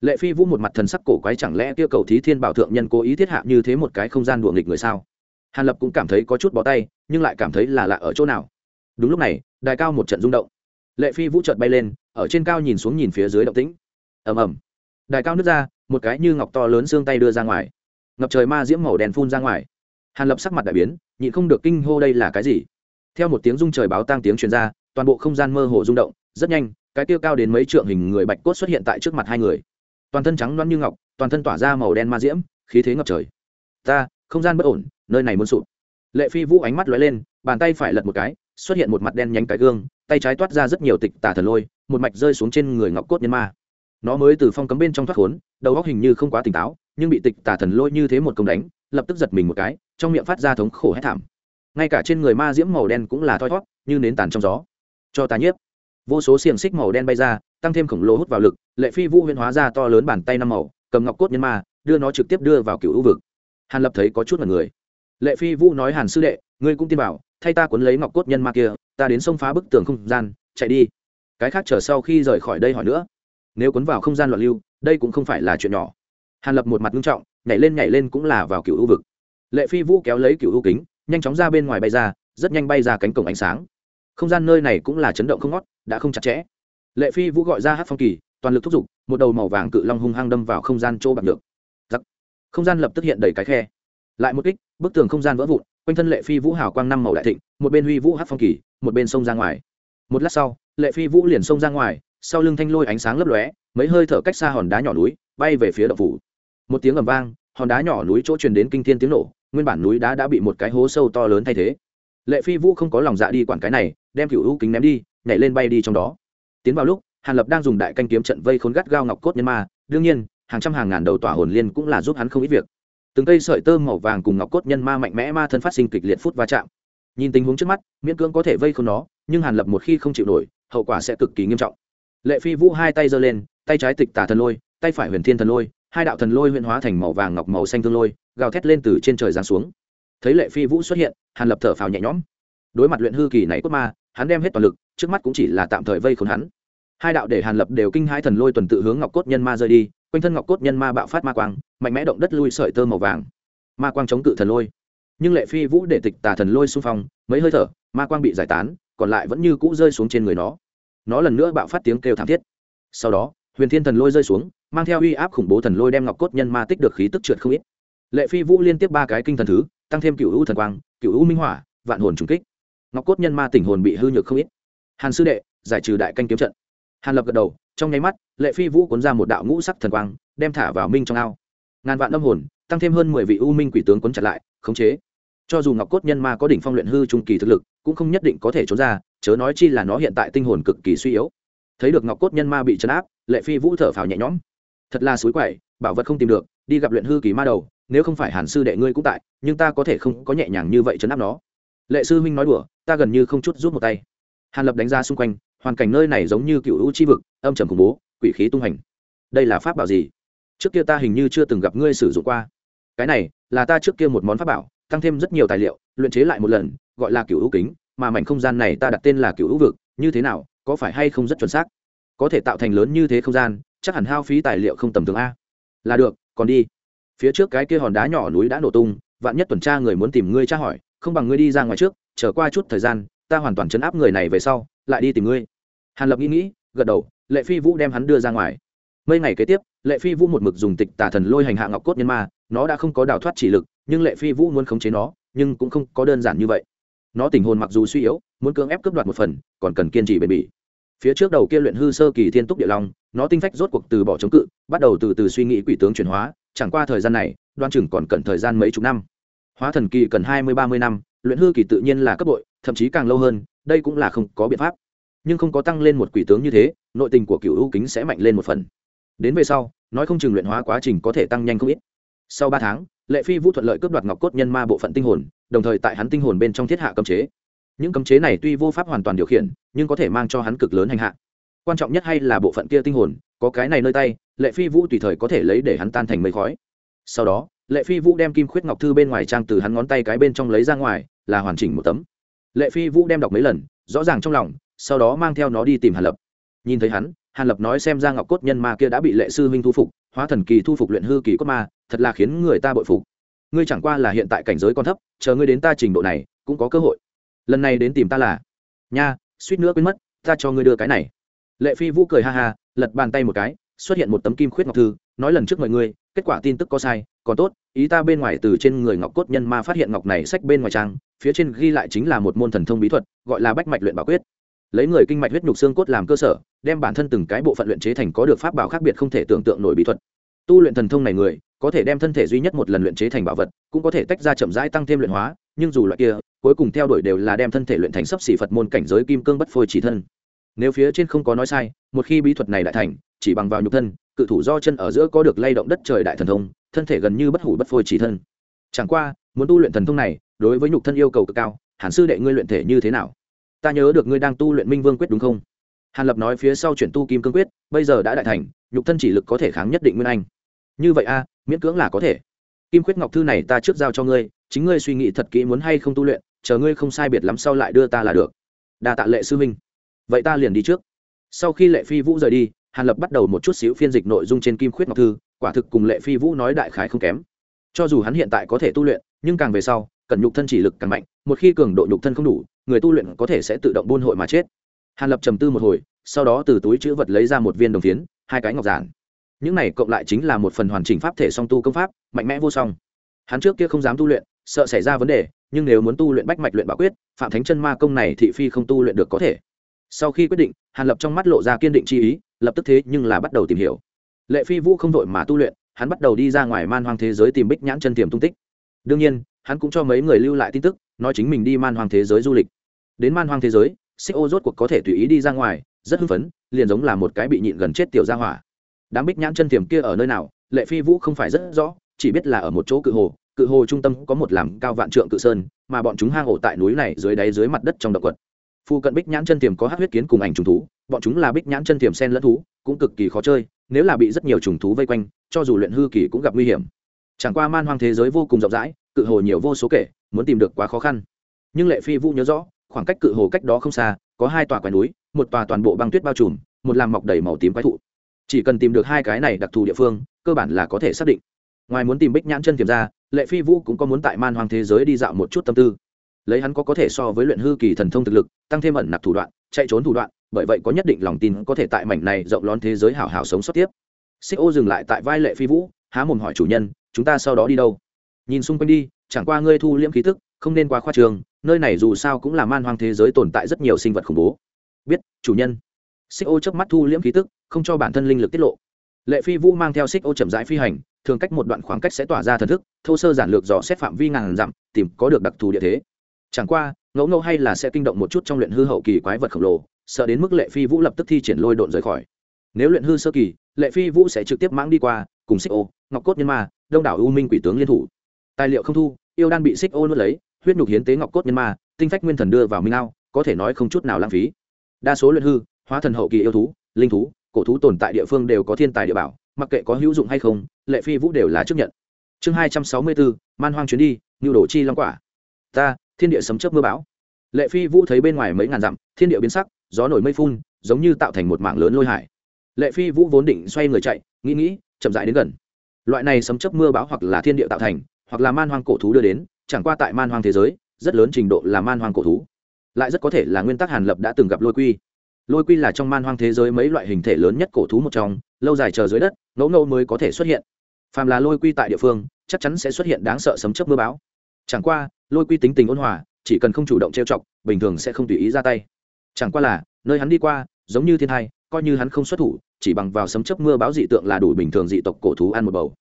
Lệ phi vũ một mặt thần sắc cổ quái chẳng lẽ kia cầu thí thiên bảo thượng nhân cố ý thiết hạ như thế một cái không gian đùa nghịch người sao? Hàn lập cũng cảm thấy có chút bó tay, nhưng lại cảm thấy là lạ ở chỗ nào. Đúng lúc này, đài cao một trận rung động. Lệ phi vũ chợt bay lên, ở trên cao nhìn xuống nhìn phía dưới động tĩnh. Ầm ầm. Đài cao nứt ra, một cái như ngọc to lớn xương tay đưa ra ngoài. Ngập trời ma diễm màu đen phun ra ngoài. Hàn lập sắc mặt đại biến, nhịn không được kinh hô đây là cái gì? Theo một tiếng rung trời báo tang tiếng truyền ra, toàn bộ không gian mơ hồ rung động, rất nhanh, cái tiêu cao đến mấy trượng hình người bạch cốt xuất hiện tại trước mặt hai người. Toàn thân trắng loăn như ngọc, toàn thân tỏa ra màu đen ma diễm, khí thế ngập trời. Ta, không gian bất ổn, nơi này muốn sụp. Lệ phi vũ ánh mắt lóe lên, bàn tay phải lật một cái, xuất hiện một mặt đen nhánh cái gương, tay trái toát ra rất nhiều tịch tả thần lôi, một mạch rơi xuống trên người ngọc cốt nhân ma. Nó mới từ phong cấm bên trong thoát khốn, đầu góc hình như không quá tỉnh táo, nhưng bị tịch tả thần lôi như thế một công đánh, lập tức giật mình một cái, trong miệng phát ra thống khổ hét thảm ngay cả trên người ma diễm màu đen cũng là thoi thót, như nến tàn trong gió. Cho ta nhiếp. Vô số xiềng xích màu đen bay ra, tăng thêm khổng lồ hút vào lực, lệ phi vũ huyễn hóa ra to lớn bàn tay năm màu, cầm ngọc cốt nhân ma, đưa nó trực tiếp đưa vào cựu hữu vực. Hàn lập thấy có chút mật người. Lệ phi vũ nói hàn sư đệ, ngươi cũng tin bảo, thay ta cuốn lấy ngọc cốt nhân ma kia, ta đến sông phá bức tường không gian, chạy đi. Cái khác chờ sau khi rời khỏi đây hỏi nữa. Nếu cuốn vào không gian loạn lưu, đây cũng không phải là chuyện nhỏ. Hàn lập một mặt nghiêm trọng, nhảy lên nhảy lên cũng là vào cựu u vực. Lệ phi vũ kéo lấy cựu u kính nhanh chóng ra bên ngoài bay ra, rất nhanh bay ra cánh cổng ánh sáng. Không gian nơi này cũng là chấn động không ngót, đã không chặt chẽ. Lệ phi vũ gọi ra hát phong kỳ, toàn lực thúc giục, một đầu màu vàng cự long hung hăng đâm vào không gian chỗ bạc được giặc. Không gian lập tức hiện đầy cái khe. Lại một kích, bức tường không gian vỡ vụn, quanh thân lệ phi vũ hào quang năm màu đại thịnh, một bên huy vũ hát phong kỳ, một bên sông ra ngoài. Một lát sau, lệ phi vũ liền xông ra ngoài, sau lưng thanh lôi ánh sáng lấp lóe, mấy hơi thở cách xa hòn đá nhỏ núi, bay về phía động phủ. Một tiếng ầm vang, hòn đá nhỏ núi chỗ truyền đến kinh thiên tiếng nổ nguyên bản núi đá đã bị một cái hố sâu to lớn thay thế. Lệ phi vũ không có lòng dạ đi quản cái này, đem cựu hữu kính ném đi, nhảy lên bay đi trong đó. Tiến vào lúc, hàn lập đang dùng đại canh kiếm trận vây khốn gắt gao ngọc cốt nhân ma, đương nhiên, hàng trăm hàng ngàn đầu tỏa hồn liên cũng là giúp hắn không ít việc. Từng cây sợi tơ màu vàng cùng ngọc cốt nhân ma mạnh mẽ ma thân phát sinh kịch liệt phút va chạm. Nhìn tình huống trước mắt, miễn cưỡng có thể vây khốn nó, nhưng hàn lập một khi không chịu nổi, hậu quả sẽ cực kỳ nghiêm trọng. Lệ phi vũ hai tay giơ lên, tay trái tịch tả thần lôi, tay phải huyền thiên thần lôi, hai đạo thần lôi huyền hóa thành màu vàng ngọc màu xanh thương lôi gào thét lên từ trên trời giáng xuống. Thấy lệ phi vũ xuất hiện, hàn lập thở phào nhẹ nhõm. Đối mặt luyện hư kỳ này cốt ma, hắn đem hết toàn lực, trước mắt cũng chỉ là tạm thời vây khốn hắn. Hai đạo để hàn lập đều kinh hai thần lôi tuần tự hướng ngọc cốt nhân ma rơi đi, quanh thân ngọc cốt nhân ma bạo phát ma quang, mạnh mẽ động đất lui sợi tơ màu vàng. Ma quang chống cự thần lôi. Nhưng lệ phi vũ để tịch tà thần lôi xung phong, mấy hơi thở, ma quang bị giải tán, còn lại vẫn như cũ rơi xuống trên người nó. Nó lần nữa bạo phát tiếng kêu thảm thiết. Sau đó, huyền thiên thần lôi rơi xuống, mang theo uy áp khủng bố thần lôi đem ngọc cốt nhân ma tích được khí tức trượt không ít lệ phi vũ liên tiếp ba cái kinh thần thứ, tăng thêm cựu u thần quang cựu u minh hỏa, vạn hồn trùng kích. Ngọc cốt nhân ma tỉnh hồn bị hư nhược không ít. Hàn sư đệ, giải trừ đại canh kiếm trận. Hàn lập gật đầu, trong nháy mắt, lệ phi vũ cuốn ra một đạo ngũ sắc thần quang, đem thả vào minh trong ao. Ngàn vạn âm hồn, tăng thêm hơn mười vị u minh quỷ tướng cuốn chặt lại, khống chế. Cho dù ngọc cốt nhân ma có đỉnh phong luyện hư trung kỳ thực lực, cũng không nhất định có thể trốn ra, chớ nói chi là nó hiện tại tinh hồn cực kỳ suy yếu. Thấy được ngọc cốt nhân ma bị chấn áp, lệ phi vũ thở phào nhẹ nhõm. Thật là suối quậy, bảo vật không tìm được, đi gặp luyện hư kỳ ma đầu nếu không phải hàn sư đệ ngươi cũng tại, nhưng ta có thể không có nhẹ nhàng như vậy chấn áp nó. Lệ sư huynh nói đùa, ta gần như không chút rút một tay. Hàn lập đánh ra xung quanh, hoàn cảnh nơi này giống như cựu u chi vực, âm trầm khủng bố, quỷ khí tung hành. Đây là pháp bảo gì? Trước kia ta hình như chưa từng gặp ngươi sử dụng qua. Cái này, là ta trước kia một món pháp bảo, tăng thêm rất nhiều tài liệu, luyện chế lại một lần, gọi là cựu u kính, mà mảnh không gian này ta đặt tên là cựu u vực, như thế nào, có phải hay không rất chuẩn xác? Có thể tạo thành lớn như thế không gian, chắc hẳn hao phí tài liệu không tầm thường a. Là được, còn đi phía trước cái kia hòn đá nhỏ núi đã nổ tung, vạn nhất tuần tra người muốn tìm ngươi tra hỏi, không bằng ngươi đi ra ngoài trước trở qua chút thời gian, ta hoàn toàn chấn áp người này về sau, lại đi tìm ngươi. Hàn lập nghĩ nghĩ, gật đầu, lệ phi vũ đem hắn đưa ra ngoài. Mấy ngày kế tiếp, lệ phi vũ một mực dùng tịch tà thần lôi hành hạ ngọc cốt nhân ma, nó đã không có đào thoát chỉ lực, nhưng lệ phi vũ muốn khống chế nó, nhưng cũng không có đơn giản như vậy. Nó tình hồn mặc dù suy yếu, muốn cưỡng ép cướp đoạt một phần, còn cần kiên trì bền bỉ. Phía trước đầu kia luyện hư sơ kỳ thiên túc địa long, nó tinh phách rốt cuộc từ bỏ chống cự, bắt đầu từ từ suy nghĩ quỷ tướng chuyển hóa chẳng qua thời gian này, đoan chừng còn cần thời gian mấy chục năm. Hóa thần kỳ cần hai mươi, ba mươi năm, luyện hư kỳ tự nhiên là cấp bội, thậm chí càng lâu hơn, đây cũng là không có biện pháp. Nhưng không có tăng lên một quỷ tướng như thế, nội tình của cựu ưu kính sẽ mạnh lên một phần. Đến về sau, nói không chừng luyện hóa quá trình có thể tăng nhanh không ít. Sau ba tháng, lệ phi vũ thuận lợi cướp đoạt ngọc cốt nhân ma bộ phận tinh hồn, đồng thời tại hắn tinh hồn bên trong thiết hạ cấm chế. Những cấm chế này tuy vô pháp hoàn toàn điều khiển, nhưng có thể mang cho hắn cực lớn hành hạ. Quan trọng nhất hay là bộ phận kia tinh hồn, có cái này nơi tay lệ phi vũ tùy thời có thể lấy để hắn tan thành mây khói. Sau đó, lệ phi vũ đem kim khuyết ngọc thư bên ngoài trang từ hắn ngón tay cái bên trong lấy ra ngoài, là hoàn chỉnh một tấm. Lệ phi vũ đem đọc mấy lần, rõ ràng trong lòng, sau đó mang theo nó đi tìm hàn lập. Nhìn thấy hắn, hàn lập nói xem ra ngọc cốt nhân ma kia đã bị lệ sư huynh thu phục, hóa thần kỳ thu phục luyện hư kỳ cốt ma, thật là khiến người ta bội phục. Ngươi chẳng qua là hiện tại cảnh giới còn thấp, chờ ngươi đến ta trình độ này, cũng có cơ hội. Lần này đến tìm ta là, nha, suýt nữa quên mất, ta cho ngươi đưa cái này. Lệ phi vũ cười ha ha, lật bàn tay một cái xuất hiện một tấm kim khuyết ngọc thư, nói lần trước mọi người kết quả tin tức có sai, còn tốt, ý ta bên ngoài từ trên người ngọc cốt nhân ma phát hiện ngọc này sách bên ngoài trang, phía trên ghi lại chính là một môn thần thông bí thuật, gọi là bách mạch luyện bảo quyết. Lấy người kinh mạch huyết nhục xương cốt làm cơ sở, đem bản thân từng cái bộ phận luyện chế thành có được pháp bảo khác biệt không thể tưởng tượng nổi bí thuật. Tu luyện thần thông này người, có thể đem thân thể duy nhất một lần luyện chế thành bảo vật, cũng có thể tách ra chậm rãi tăng thêm luyện hóa, nhưng dù loại kia, cuối cùng theo đuổi đều là đem thân thể luyện thành sấp xỉ phật môn cảnh giới kim cương bất phôi chỉ thân nếu phía trên không có nói sai, một khi bí thuật này đại thành, chỉ bằng vào nhục thân, cự thủ do chân ở giữa có được lay động đất trời đại thần thông, thân thể gần như bất hủ bất phôi chỉ thân. Chẳng qua, muốn tu luyện thần thông này, đối với nhục thân yêu cầu cực cao hàn sư đệ ngươi luyện thể như thế nào? Ta nhớ được ngươi đang tu luyện minh vương quyết đúng không? Hàn lập nói phía sau chuyển tu kim cương quyết, bây giờ đã đại thành, nhục thân chỉ lực có thể kháng nhất định nguyên anh. Như vậy a, miễn cưỡng là có thể. Kim quyết ngọc thư này ta trước giao cho ngươi, chính ngươi suy nghĩ thật kỹ muốn hay không tu luyện, chờ ngươi không sai biệt lắm sau lại đưa ta là được. Đa tạ lệ sư minh vậy ta liền đi trước. Sau khi lệ phi vũ rời đi, hàn lập bắt đầu một chút xíu phiên dịch nội dung trên kim khuyết ngọc thư, quả thực cùng lệ phi vũ nói đại khái không kém. Cho dù hắn hiện tại có thể tu luyện, nhưng càng về sau cần nhục thân chỉ lực càng mạnh, một khi cường độ nhục thân không đủ, người tu luyện có thể sẽ tự động buôn hội mà chết. Hàn lập trầm tư một hồi, sau đó từ túi chữ vật lấy ra một viên đồng phiến, hai cái ngọc giản. Những này cộng lại chính là một phần hoàn chỉnh pháp thể song tu công pháp, mạnh mẽ vô song. Hắn trước kia không dám tu luyện, sợ xảy ra vấn đề, nhưng nếu muốn tu luyện bách mạch luyện bảo quyết, phạm thánh chân ma công này thị phi không tu luyện được có thể sau khi quyết định, hàn lập trong mắt lộ ra kiên định chi ý, lập tức thế nhưng là bắt đầu tìm hiểu. Lệ phi vũ không vội mà tu luyện, hắn bắt đầu đi ra ngoài man hoang thế giới tìm bích nhãn chân tiềm tung tích. Đương nhiên, hắn cũng cho mấy người lưu lại tin tức, nói chính mình đi man hoang thế giới du lịch. Đến man hoang thế giới, xích ô rốt cuộc có thể tùy ý đi ra ngoài, rất hưng phấn, liền giống là một cái bị nhịn gần chết tiểu gia hỏa. Đám bích nhãn chân tiềm kia ở nơi nào, lệ phi vũ không phải rất rõ, chỉ biết là ở một chỗ cự hồ cự hồ trung tâm có một làm cao vạn trượng cự sơn, mà bọn chúng hang ổ tại núi này dưới đáy dưới mặt đất trong động quật. Phu cận bích nhãn chân tiềm có hát huyết kiến cùng ảnh trùng thú, bọn chúng là bích nhãn chân tiềm sen lẫn thú, cũng cực kỳ khó chơi, nếu là bị rất nhiều trùng thú vây quanh, cho dù luyện hư kỳ cũng gặp nguy hiểm. Chẳng qua man hoang thế giới vô cùng rộng rãi, cự hồ nhiều vô số kể, muốn tìm được quá khó khăn. Nhưng lệ phi vũ nhớ rõ, khoảng cách cự hồ cách đó không xa, có hai tòa quái núi, một tòa toàn bộ băng tuyết bao trùm, một làm mọc đầy màu tím quái thụ. Chỉ cần tìm được hai cái này đặc thù địa phương, cơ bản là có thể xác định. Ngoài muốn tìm bích nhãn chân tiềm ra, lệ phi vũ cũng có muốn tại man hoang thế giới đi dạo một chút tâm tư lấy hắn có có thể so với luyện hư kỳ thần thông thực lực, tăng thêm ẩn nạp thủ đoạn, chạy trốn thủ đoạn, bởi vậy có nhất định lòng tin có thể tại mảnh này rộng lón thế giới hảo hảo sống sót tiếp. Xích ô dừng lại tại vai lệ phi vũ, há mồm hỏi chủ nhân, chúng ta sau đó đi đâu? Nhìn xung quanh đi, chẳng qua ngươi thu liễm khí tức, không nên quá khoa trường nơi này dù sao cũng là man hoang thế giới tồn tại rất nhiều sinh vật khủng bố. Biết, chủ nhân. Xích ô chớp mắt thu liễm khí tức, không cho bản thân linh lực tiết lộ. Lệ phi vũ mang theo xích ô chậm rãi phi hành, thường cách một đoạn khoảng cách sẽ tỏa ra thần thức, thô sơ giản lược dò xét phạm vi ngàn dặm, tìm có được đặc thù địa thế chẳng qua, ngẫu ngẫu hay là sẽ kinh động một chút trong luyện hư hậu kỳ quái vật khổng lồ, sợ đến mức lệ phi vũ lập tức thi triển lôi độn rời khỏi. Nếu luyện hư sơ kỳ, lệ phi vũ sẽ trực tiếp mãng đi qua, cùng xích ô, ngọc cốt nhân ma, đông đảo u minh quỷ tướng liên thủ. Tài liệu không thu, yêu đan bị xích ô nuốt lấy, huyết nhục hiến tế ngọc cốt nhân ma, tinh phách nguyên thần đưa vào minh ao, có thể nói không chút nào lãng phí. Đa số luyện hư, hóa thần hậu kỳ yêu thú, linh thú, cổ thú tồn tại địa phương đều có thiên tài địa bảo, mặc kệ có hữu dụng hay không, lệ phi vũ đều là chấp nhận. Chương hai trăm sáu mươi bốn, man hoang chuyến đi nhu đồ chi long quả. Ta thiên địa sấm chớp mưa bão. Lệ phi vũ thấy bên ngoài mấy ngàn dặm, thiên địa biến sắc, gió nổi mây phun, giống như tạo thành một mảng lớn lôi hải. Lệ phi vũ vốn định xoay người chạy, nghĩ nghĩ, chậm rãi đến gần. Loại này sấm chớp mưa bão hoặc là thiên địa tạo thành, hoặc là man hoang cổ thú đưa đến, chẳng qua tại man hoang thế giới, rất lớn trình độ là man hoang cổ thú. Lại rất có thể là nguyên tắc hàn lập đã từng gặp lôi quy. Lôi quy là trong man hoang thế giới mấy loại hình thể lớn nhất cổ thú một trong, lâu dài chờ dưới đất, ngẫu ngẫu mới có thể xuất hiện. Phàm là lôi quy tại địa phương, chắc chắn sẽ xuất hiện đáng sợ sấm chớp mưa bão chẳng qua, lôi quy tính tình ôn hòa, chỉ cần không chủ động trêu chọc, bình thường sẽ không tùy ý ra tay. Chẳng qua là, nơi hắn đi qua, giống như thiên hai coi như hắn không xuất thủ, chỉ bằng vào sấm chấp mưa báo dị tượng là đủ bình thường dị tộc cổ thú ăn một bầu.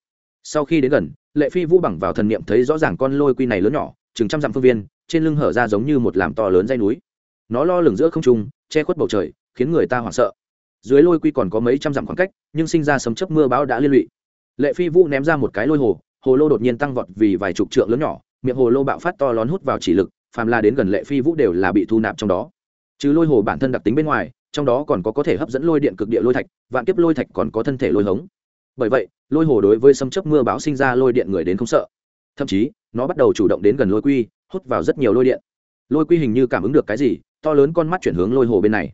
Sau khi đến gần, lệ phi vũ bằng vào thần niệm thấy rõ ràng con lôi quy này lớn nhỏ, chừng trăm dặm phương viên, trên lưng hở ra giống như một làm to lớn dây núi. Nó lo lửng giữa không trung, che khuất bầu trời, khiến người ta hoảng sợ. Dưới lôi quy còn có mấy trăm dặm khoảng cách, nhưng sinh ra sấm chấp mưa bão đã liên lụy. Lệ phi vũ ném ra một cái lôi hồ hồ lô đột nhiên tăng vọt vì vài chục trượng lớn nhỏ miệng hồ lô bạo phát to lón hút vào chỉ lực, phàm la đến gần lệ phi vũ đều là bị thu nạp trong đó. Chứ lôi hồ bản thân đặc tính bên ngoài, trong đó còn có có thể hấp dẫn lôi điện cực địa lôi thạch, vạn kiếp lôi thạch còn có thân thể lôi hống. Bởi vậy, lôi hồ đối với sấm chấp mưa bão sinh ra lôi điện người đến không sợ. Thậm chí, nó bắt đầu chủ động đến gần lôi quy, hút vào rất nhiều lôi điện. Lôi quy hình như cảm ứng được cái gì, to lớn con mắt chuyển hướng lôi hồ bên này.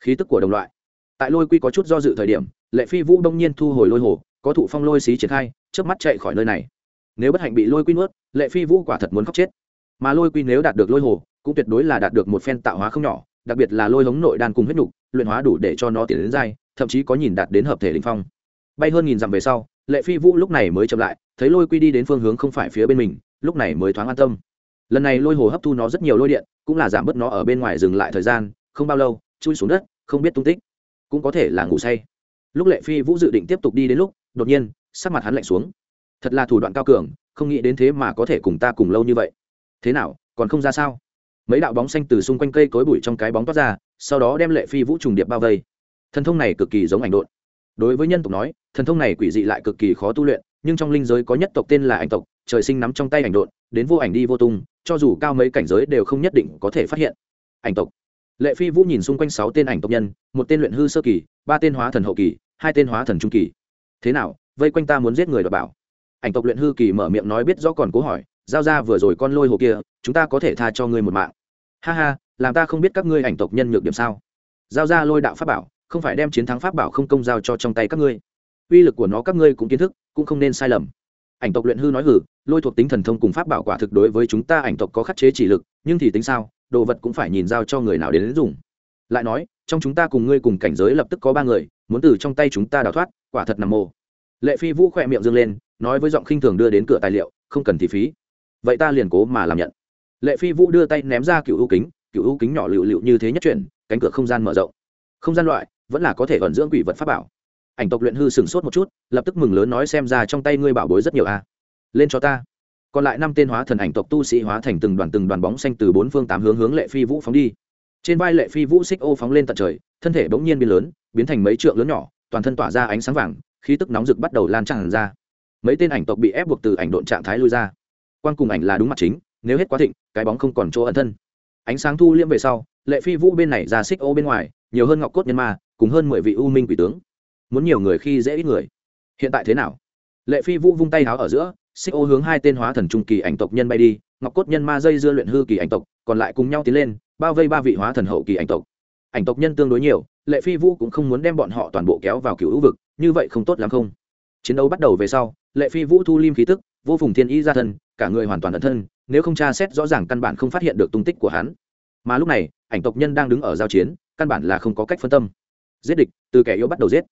Khí tức của đồng loại. Tại lôi quy có chút do dự thời điểm, lệ phi vũ đông nhiên thu hồi lôi hồ, có thụ phong lôi xí triển khai trước mắt chạy khỏi nơi này. Nếu bất hạnh bị lôi quy nuốt lệ phi vũ quả thật muốn khóc chết. Mà lôi quy nếu đạt được lôi hồ, cũng tuyệt đối là đạt được một phen tạo hóa không nhỏ, đặc biệt là lôi hống nội đan cùng huyết nhục luyện hóa đủ để cho nó tiến đến dai thậm chí có nhìn đạt đến hợp thể linh phong. Bay hơn nghìn dặm về sau, lệ phi vũ lúc này mới chậm lại, thấy lôi quy đi đến phương hướng không phải phía bên mình, lúc này mới thoáng an tâm. Lần này lôi hồ hấp thu nó rất nhiều lôi điện, cũng là giảm bớt nó ở bên ngoài dừng lại thời gian, không bao lâu, chui xuống đất, không biết tung tích, cũng có thể là ngủ say. Lúc lệ phi vũ dự định tiếp tục đi đến lúc, đột nhiên, sắc mặt hắn lạnh xuống. Thật là thủ đoạn cao cường không nghĩ đến thế mà có thể cùng ta cùng lâu như vậy. Thế nào, còn không ra sao? Mấy đạo bóng xanh từ xung quanh cây cối bụi trong cái bóng toát ra, sau đó đem lệ phi vũ trùng điệp bao vây. Thần thông này cực kỳ giống ảnh độn. Đối với nhân tộc nói, thần thông này quỷ dị lại cực kỳ khó tu luyện, nhưng trong linh giới có nhất tộc tên là ảnh tộc, trời sinh nắm trong tay ảnh độn, đến vô ảnh đi vô tung, cho dù cao mấy cảnh giới đều không nhất định có thể phát hiện. Ảnh tộc. Lệ phi vũ nhìn xung quanh sáu tên ảnh tộc nhân, một tên luyện hư sơ kỳ, ba tên hóa thần hậu kỳ, hai tên hóa thần trung kỳ. Thế nào, vây quanh ta muốn giết người đ bảo? Ảnh tộc luyện hư kỳ mở miệng nói biết rõ còn cố hỏi giao ra vừa rồi con lôi hồ kia chúng ta có thể tha cho ngươi một mạng. Ha ha làm ta không biết các ngươi ảnh tộc nhân nhược điểm sao? Giao ra lôi đạo pháp bảo không phải đem chiến thắng pháp bảo không công giao cho trong tay các ngươi. Uy lực của nó các ngươi cũng kiến thức cũng không nên sai lầm. Ảnh tộc luyện hư nói hử lôi thuộc tính thần thông cùng pháp bảo quả thực đối với chúng ta ảnh tộc có khắc chế chỉ lực nhưng thì tính sao đồ vật cũng phải nhìn giao cho người nào đến, đến dùng. Lại nói trong chúng ta cùng ngươi cùng cảnh giới lập tức có ba người muốn từ trong tay chúng ta đào thoát quả thật nằm mồ. Lệ phi vũ khỏe miệng dâng lên nói với giọng khinh thường đưa đến cửa tài liệu, không cần thì phí. Vậy ta liền cố mà làm nhận. Lệ phi vũ đưa tay ném ra cựu ưu kính, cựu ưu kính nhỏ lựu lựu như thế nhất chuyển, cánh cửa không gian mở rộng. Không gian loại, vẫn là có thể vận dưỡng quỷ vật pháp bảo. Ảnh tộc luyện hư sửng sốt một chút, lập tức mừng lớn nói xem ra trong tay ngươi bảo bối rất nhiều a. Lên cho ta. Còn lại năm tên hóa thần ảnh tộc tu sĩ hóa thành từng đoàn từng đoàn bóng xanh từ bốn phương tám hướng hướng lệ phi vũ phóng đi. Trên vai lệ phi vũ xích ô phóng lên tận trời, thân thể bỗng nhiên biến lớn, biến thành mấy trượng lớn nhỏ, toàn thân tỏa ra ánh sáng vàng, khí tức nóng rực bắt đầu lan tràn ra mấy tên ảnh tộc bị ép buộc từ ảnh độn trạng thái lui ra. Quan cùng ảnh là đúng mặt chính, nếu hết quá thịnh, cái bóng không còn chỗ ẩn thân. Ánh sáng thu liễm về sau, lệ phi vũ bên này ra xích ô bên ngoài, nhiều hơn ngọc cốt nhân ma, cùng hơn mười vị u minh quỷ tướng. Muốn nhiều người khi dễ ít người. Hiện tại thế nào? Lệ phi vũ vung tay háo ở giữa, xích ô hướng hai tên hóa thần trung kỳ ảnh tộc nhân bay đi, ngọc cốt nhân ma dây dưa luyện hư kỳ ảnh tộc, còn lại cùng nhau tiến lên, bao vây ba vị hóa thần hậu kỳ ảnh tộc. Ảnh tộc nhân tương đối nhiều, lệ phi vũ cũng không muốn đem bọn họ toàn bộ kéo vào cựu hữu vực, như vậy không tốt lắm không? Chiến đấu bắt đầu về sau lệ phi vũ thu lim khí tức, vô phùng thiên ý ra thân, cả người hoàn toàn ẩn thân, nếu không tra xét rõ ràng căn bản không phát hiện được tung tích của hắn. Mà lúc này, ảnh tộc nhân đang đứng ở giao chiến, căn bản là không có cách phân tâm. Giết địch, từ kẻ yếu bắt đầu giết.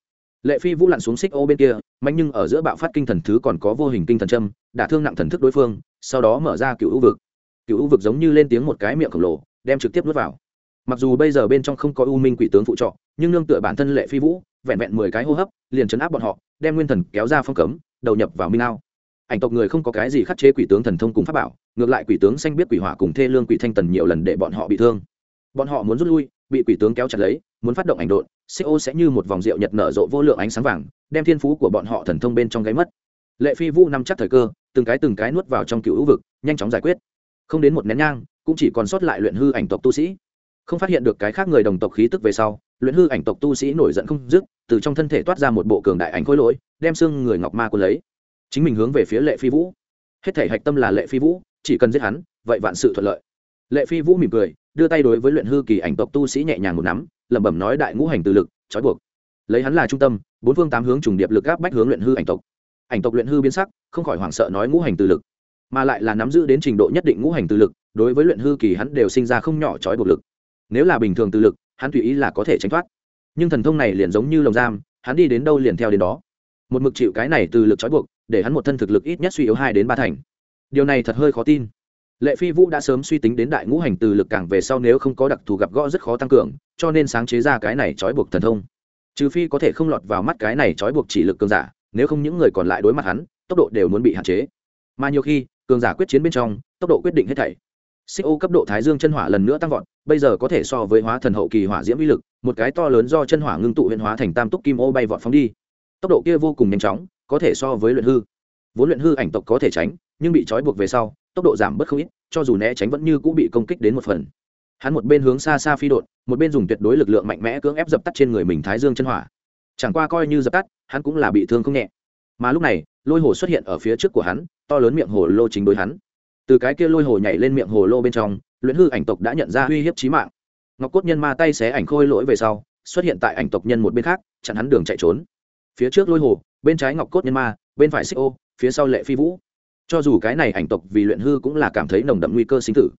Lệ phi vũ lặn xuống xích ô bên kia, mạnh nhưng ở giữa bạo phát kinh thần thứ còn có vô hình kinh thần châm, đả thương nặng thần thức đối phương, sau đó mở ra cựu u vực. Cựu u vực giống như lên tiếng một cái miệng khổng lồ, đem trực tiếp nuốt vào. Mặc dù bây giờ bên trong không có u minh quỷ tướng phụ trọ nhưng nương tựa bản thân lệ phi vũ, vẹn vẹn mười cái hô hấp, liền chấn áp bọn họ, đem nguyên thần kéo ra phong cấm đầu nhập vào minh ao. Ảnh tộc người không có cái gì khắc chế quỷ tướng thần thông cùng pháp bảo, ngược lại quỷ tướng xanh biết quỷ hỏa cùng thê lương quỷ thanh tần nhiều lần để bọn họ bị thương. Bọn họ muốn rút lui, bị quỷ tướng kéo chặt lấy, muốn phát động ảnh độn co sẽ như một vòng rượu nhật nở rộ vô lượng ánh sáng vàng, đem thiên phú của bọn họ thần thông bên trong gáy mất. Lệ phi vũ nắm chắc thời cơ, từng cái từng cái nuốt vào trong cựu hữu vực, nhanh chóng giải quyết. Không đến một nén nhang, cũng chỉ còn sót lại luyện hư ảnh tộc tu sĩ không phát hiện được cái khác người đồng tộc khí tức về sau, luyện hư ảnh tộc tu sĩ nổi giận không dứt, từ trong thân thể toát ra một bộ cường đại ảnh khối lỗi, đem xương người ngọc ma quân lấy. Chính mình hướng về phía lệ phi vũ. Hết thể hạch tâm là lệ phi vũ, chỉ cần giết hắn, vậy vạn sự thuận lợi. Lệ phi vũ mỉm cười, đưa tay đối với luyện hư kỳ ảnh tộc tu sĩ nhẹ nhàng một nắm, lẩm bẩm nói đại ngũ hành từ lực, trói buộc. Lấy hắn là trung tâm, bốn phương tám hướng trùng điệp lực gáp bách hướng luyện hư ảnh tộc. Ảnh tộc luyện hư biến sắc, không khỏi hoảng sợ nói ngũ hành từ lực. Mà lại là nắm giữ đến trình độ nhất định ngũ hành từ lực, đối với luyện hư kỳ hắn đều sinh ra không nhỏ trói buộc lực nếu là bình thường từ lực, hắn tùy ý là có thể tránh thoát. Nhưng thần thông này liền giống như lồng giam, hắn đi đến đâu liền theo đến đó. Một mực chịu cái này từ lực trói buộc, để hắn một thân thực lực ít nhất suy yếu hai đến ba thành. Điều này thật hơi khó tin. Lệ phi vũ đã sớm suy tính đến đại ngũ hành từ lực càng về sau nếu không có đặc thù gặp gõ rất khó tăng cường, cho nên sáng chế ra cái này trói buộc thần thông. Trừ phi có thể không lọt vào mắt cái này trói buộc chỉ lực cường giả, nếu không những người còn lại đối mặt hắn, tốc độ đều muốn bị hạn chế. Mà nhiều khi, cường giả quyết chiến bên trong, tốc độ quyết định hết thảy. Xích ô cấp độ thái dương chân hỏa lần nữa tăng vọt bây giờ có thể so với hóa thần hậu kỳ hỏa diễm uy lực, một cái to lớn do chân hỏa ngưng tụ huyện hóa thành tam túc kim ô bay vọt phóng đi. Tốc độ kia vô cùng nhanh chóng, có thể so với luyện hư. Vốn luyện hư ảnh tộc có thể tránh, nhưng bị trói buộc về sau, tốc độ giảm bớt không ít, cho dù né tránh vẫn như cũng bị công kích đến một phần. Hắn một bên hướng xa xa phi đột một bên dùng tuyệt đối lực lượng mạnh mẽ cưỡng ép dập tắt trên người mình thái dương chân hỏa. Chẳng qua coi như dập tắt, hắn cũng là bị thương không nhẹ. Mà lúc này, lôi hồ xuất hiện ở phía trước của hắn, to lớn miệng hồ lô chính đối hắn. Từ cái kia lôi hồ nhảy lên miệng hồ lô bên trong luyện hư ảnh tộc đã nhận ra uy hiếp chí mạng. Ngọc cốt nhân ma tay xé ảnh khôi lỗi về sau, xuất hiện tại ảnh tộc nhân một bên khác, chặn hắn đường chạy trốn. Phía trước lôi hồ, bên trái ngọc cốt nhân ma, bên phải xích ô, phía sau lệ phi vũ. Cho dù cái này ảnh tộc vì luyện hư cũng là cảm thấy nồng đậm nguy cơ sinh tử.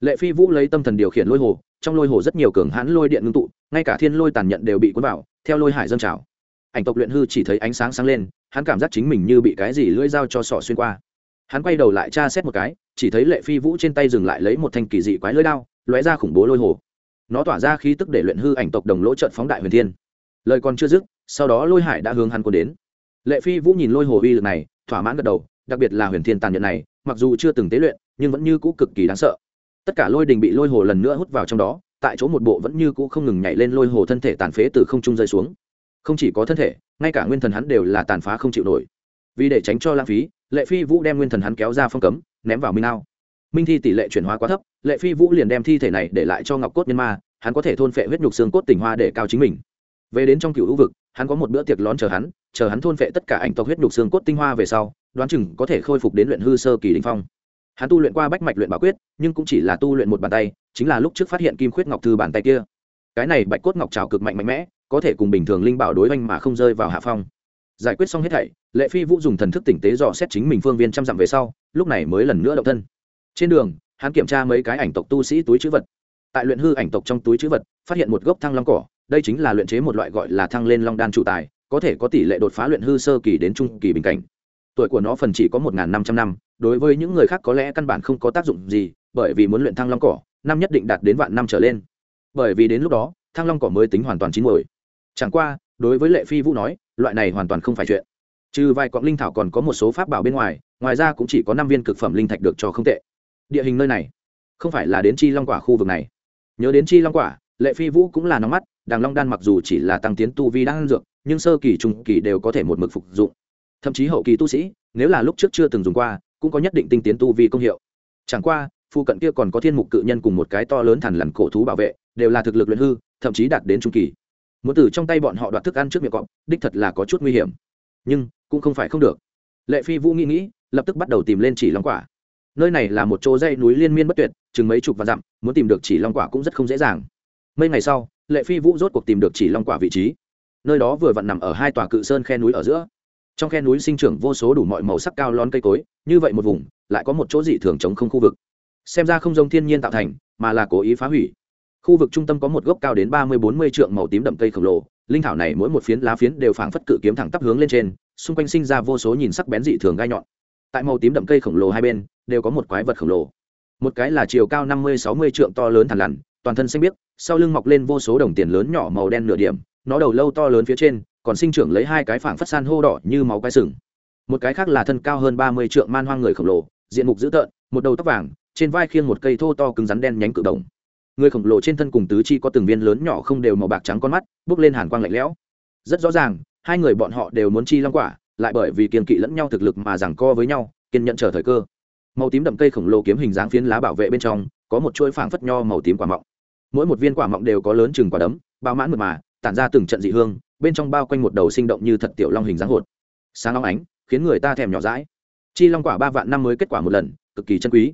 Lệ phi vũ lấy tâm thần điều khiển lôi hồ, trong lôi hồ rất nhiều cường hãn lôi điện ngưng tụ, ngay cả thiên lôi tàn nhận đều bị cuốn vào, theo lôi hải dâng trào. Ảnh tộc luyện hư chỉ thấy ánh sáng sáng lên, hắn cảm giác chính mình như bị cái gì lưỡi dao cho sỏ xuyên qua. Hắn quay đầu lại tra xét một cái chỉ thấy lệ phi vũ trên tay dừng lại lấy một thanh kỳ dị quái lưỡi đao, lóe ra khủng bố lôi hồ. Nó tỏa ra khí tức để luyện hư ảnh tộc đồng lỗ trận phóng đại huyền thiên. Lời còn chưa dứt, sau đó lôi hải đã hướng hắn quân đến. Lệ phi vũ nhìn lôi hồ uy lực này, thỏa mãn gật đầu, đặc biệt là huyền thiên tàn nhận này, mặc dù chưa từng tế luyện, nhưng vẫn như cũ cực kỳ đáng sợ. Tất cả lôi đình bị lôi hồ lần nữa hút vào trong đó, tại chỗ một bộ vẫn như cũ không ngừng nhảy lên lôi hồ thân thể tàn phế từ không trung rơi xuống. Không chỉ có thân thể, ngay cả nguyên thần hắn đều là tàn phá không chịu nổi. Vì để tránh cho lãng phí, lệ phi vũ đem nguyên thần hắn kéo ra phong cấm ném vào minh ao. Minh thi tỷ lệ chuyển hóa quá thấp, lệ phi vũ liền đem thi thể này để lại cho ngọc cốt nhân ma, hắn có thể thôn phệ huyết nhục xương cốt tỉnh hoa để cao chính mình. Về đến trong cựu hữu vực, hắn có một bữa tiệc lón chờ hắn chờ hắn thôn phệ tất cả ảnh tộc huyết nhục xương cốt tinh hoa về sau, đoán chừng có thể khôi phục đến luyện hư sơ kỳ đình phong. Hắn tu luyện qua bách mạch luyện bảo quyết, nhưng cũng chỉ là tu luyện một bàn tay, chính là lúc trước phát hiện kim khuyết ngọc thư bàn tay kia. Cái này bạch cốt ngọc trào cực mạnh mạnh mẽ, có thể cùng bình thường linh bảo đối oanh mà không rơi vào hạ phong giải quyết xong hết thảy, lệ phi vũ dùng thần thức tỉnh tế dò xét chính mình phương viên trăm dặm về sau, lúc này mới lần nữa động thân. Trên đường, hắn kiểm tra mấy cái ảnh tộc tu sĩ túi chữ vật. Tại luyện hư ảnh tộc trong túi chữ vật, phát hiện một gốc thăng long cỏ, đây chính là luyện chế một loại gọi là thăng lên long đan chủ tài, có thể có tỷ lệ đột phá luyện hư sơ kỳ đến trung kỳ bình cảnh. Tuổi của nó phần chỉ có một năm trăm năm, đối với những người khác có lẽ căn bản không có tác dụng gì, bởi vì muốn luyện thăng long cỏ, năm nhất định đạt đến vạn năm trở lên. Bởi vì đến lúc đó, thăng long cỏ mới tính hoàn toàn chín mồi chẳng qua, đối với lệ phi vũ nói loại này hoàn toàn không phải chuyện. Trừ vài cọng linh thảo còn có một số pháp bảo bên ngoài ngoài ra cũng chỉ có năm viên cực phẩm linh thạch được cho không tệ. Địa hình nơi này, không phải là đến chi long quả khu vực này. Nhớ đến chi long quả, lệ phi vũ cũng là nóng mắt, đàng long đan mặc dù chỉ là tăng tiến tu vi đang dược, nhưng sơ kỳ, trung kỳ đều có thể một mực phục dụng. Thậm chí hậu kỳ tu sĩ, nếu là lúc trước chưa từng dùng qua, cũng có nhất định tinh tiến tu vi công hiệu. Chẳng qua phụ cận kia còn có thiên mục cự nhân cùng một cái to lớn thằn lằn cổ thú bảo vệ, đều là thực lực luyện hư, thậm chí đạt đến trung kỳ muốn từ trong tay bọn họ đoạt thức ăn trước miệng cọp, đích thật là có chút nguy hiểm. Nhưng, cũng không phải không được. Lệ phi vũ nghĩ nghĩ, lập tức bắt đầu tìm lên chỉ long quả. Nơi này là một chỗ dây núi liên miên bất tuyệt, chừng mấy chục và dặm, muốn tìm được chỉ long quả cũng rất không dễ dàng. Mấy ngày sau, lệ phi vũ rốt cuộc tìm được chỉ long quả vị trí. Nơi đó vừa vặn nằm ở hai tòa cự sơn khe núi ở giữa. Trong khe núi sinh trưởng vô số đủ mọi màu sắc cao lon cây cối, như vậy một vùng, lại có một chỗ dị thường chống không khu vực. Xem ra không giống thiên nhiên tạo thành, mà là cố ý phá hủy khu vực trung tâm có một gốc cao đến ba mươi bốn mươi trượng màu tím đậm cây khổng lồ, linh thảo này mỗi một phiến lá phiến đều phảng phất cự kiếm thẳng tắp hướng lên trên, xung quanh sinh ra vô số nhìn sắc bén dị thường gai nhọn. Tại màu tím đậm cây khổng lồ hai bên, đều có một quái vật khổng lồ. Một cái là chiều cao năm mươi sáu mươi trượng to lớn thằn lằn, toàn thân xanh biếc, sau lưng mọc lên vô số đồng tiền lớn nhỏ màu đen nửa điểm, nó đầu lâu to lớn phía trên, còn sinh trưởng lấy hai cái phảng phất san hô đỏ như máu quái sừng. Một cái khác là thân cao hơn ba mươi trượng man hoang người khổng lồ, diện mục dữ tợn, một đầu tóc vàng, trên vai khiêng một cây thô to cứng rắn đen nhánh cự đồng người khổng lồ trên thân cùng tứ chi có từng viên lớn nhỏ không đều màu bạc trắng con mắt, bước lên hàn quang lạnh lẽo. Rất rõ ràng, hai người bọn họ đều muốn chi long quả, lại bởi vì kiên kỵ lẫn nhau thực lực mà giằng co với nhau, kiên nhận chờ thời cơ. Màu tím đậm cây khổng lồ kiếm hình dáng phiến lá bảo vệ bên trong, có một chuỗi phảng phất nho màu tím quả mọng. Mỗi một viên quả mọng đều có lớn chừng quả đấm, bao mãn mượt mà, tản ra từng trận dị hương, bên trong bao quanh một đầu sinh động như thật tiểu long hình dáng hột. Sáng long ánh, khiến người ta thèm nhỏ rãi chi long quả ba vạn năm mới kết quả một lần, cực kỳ chân quý.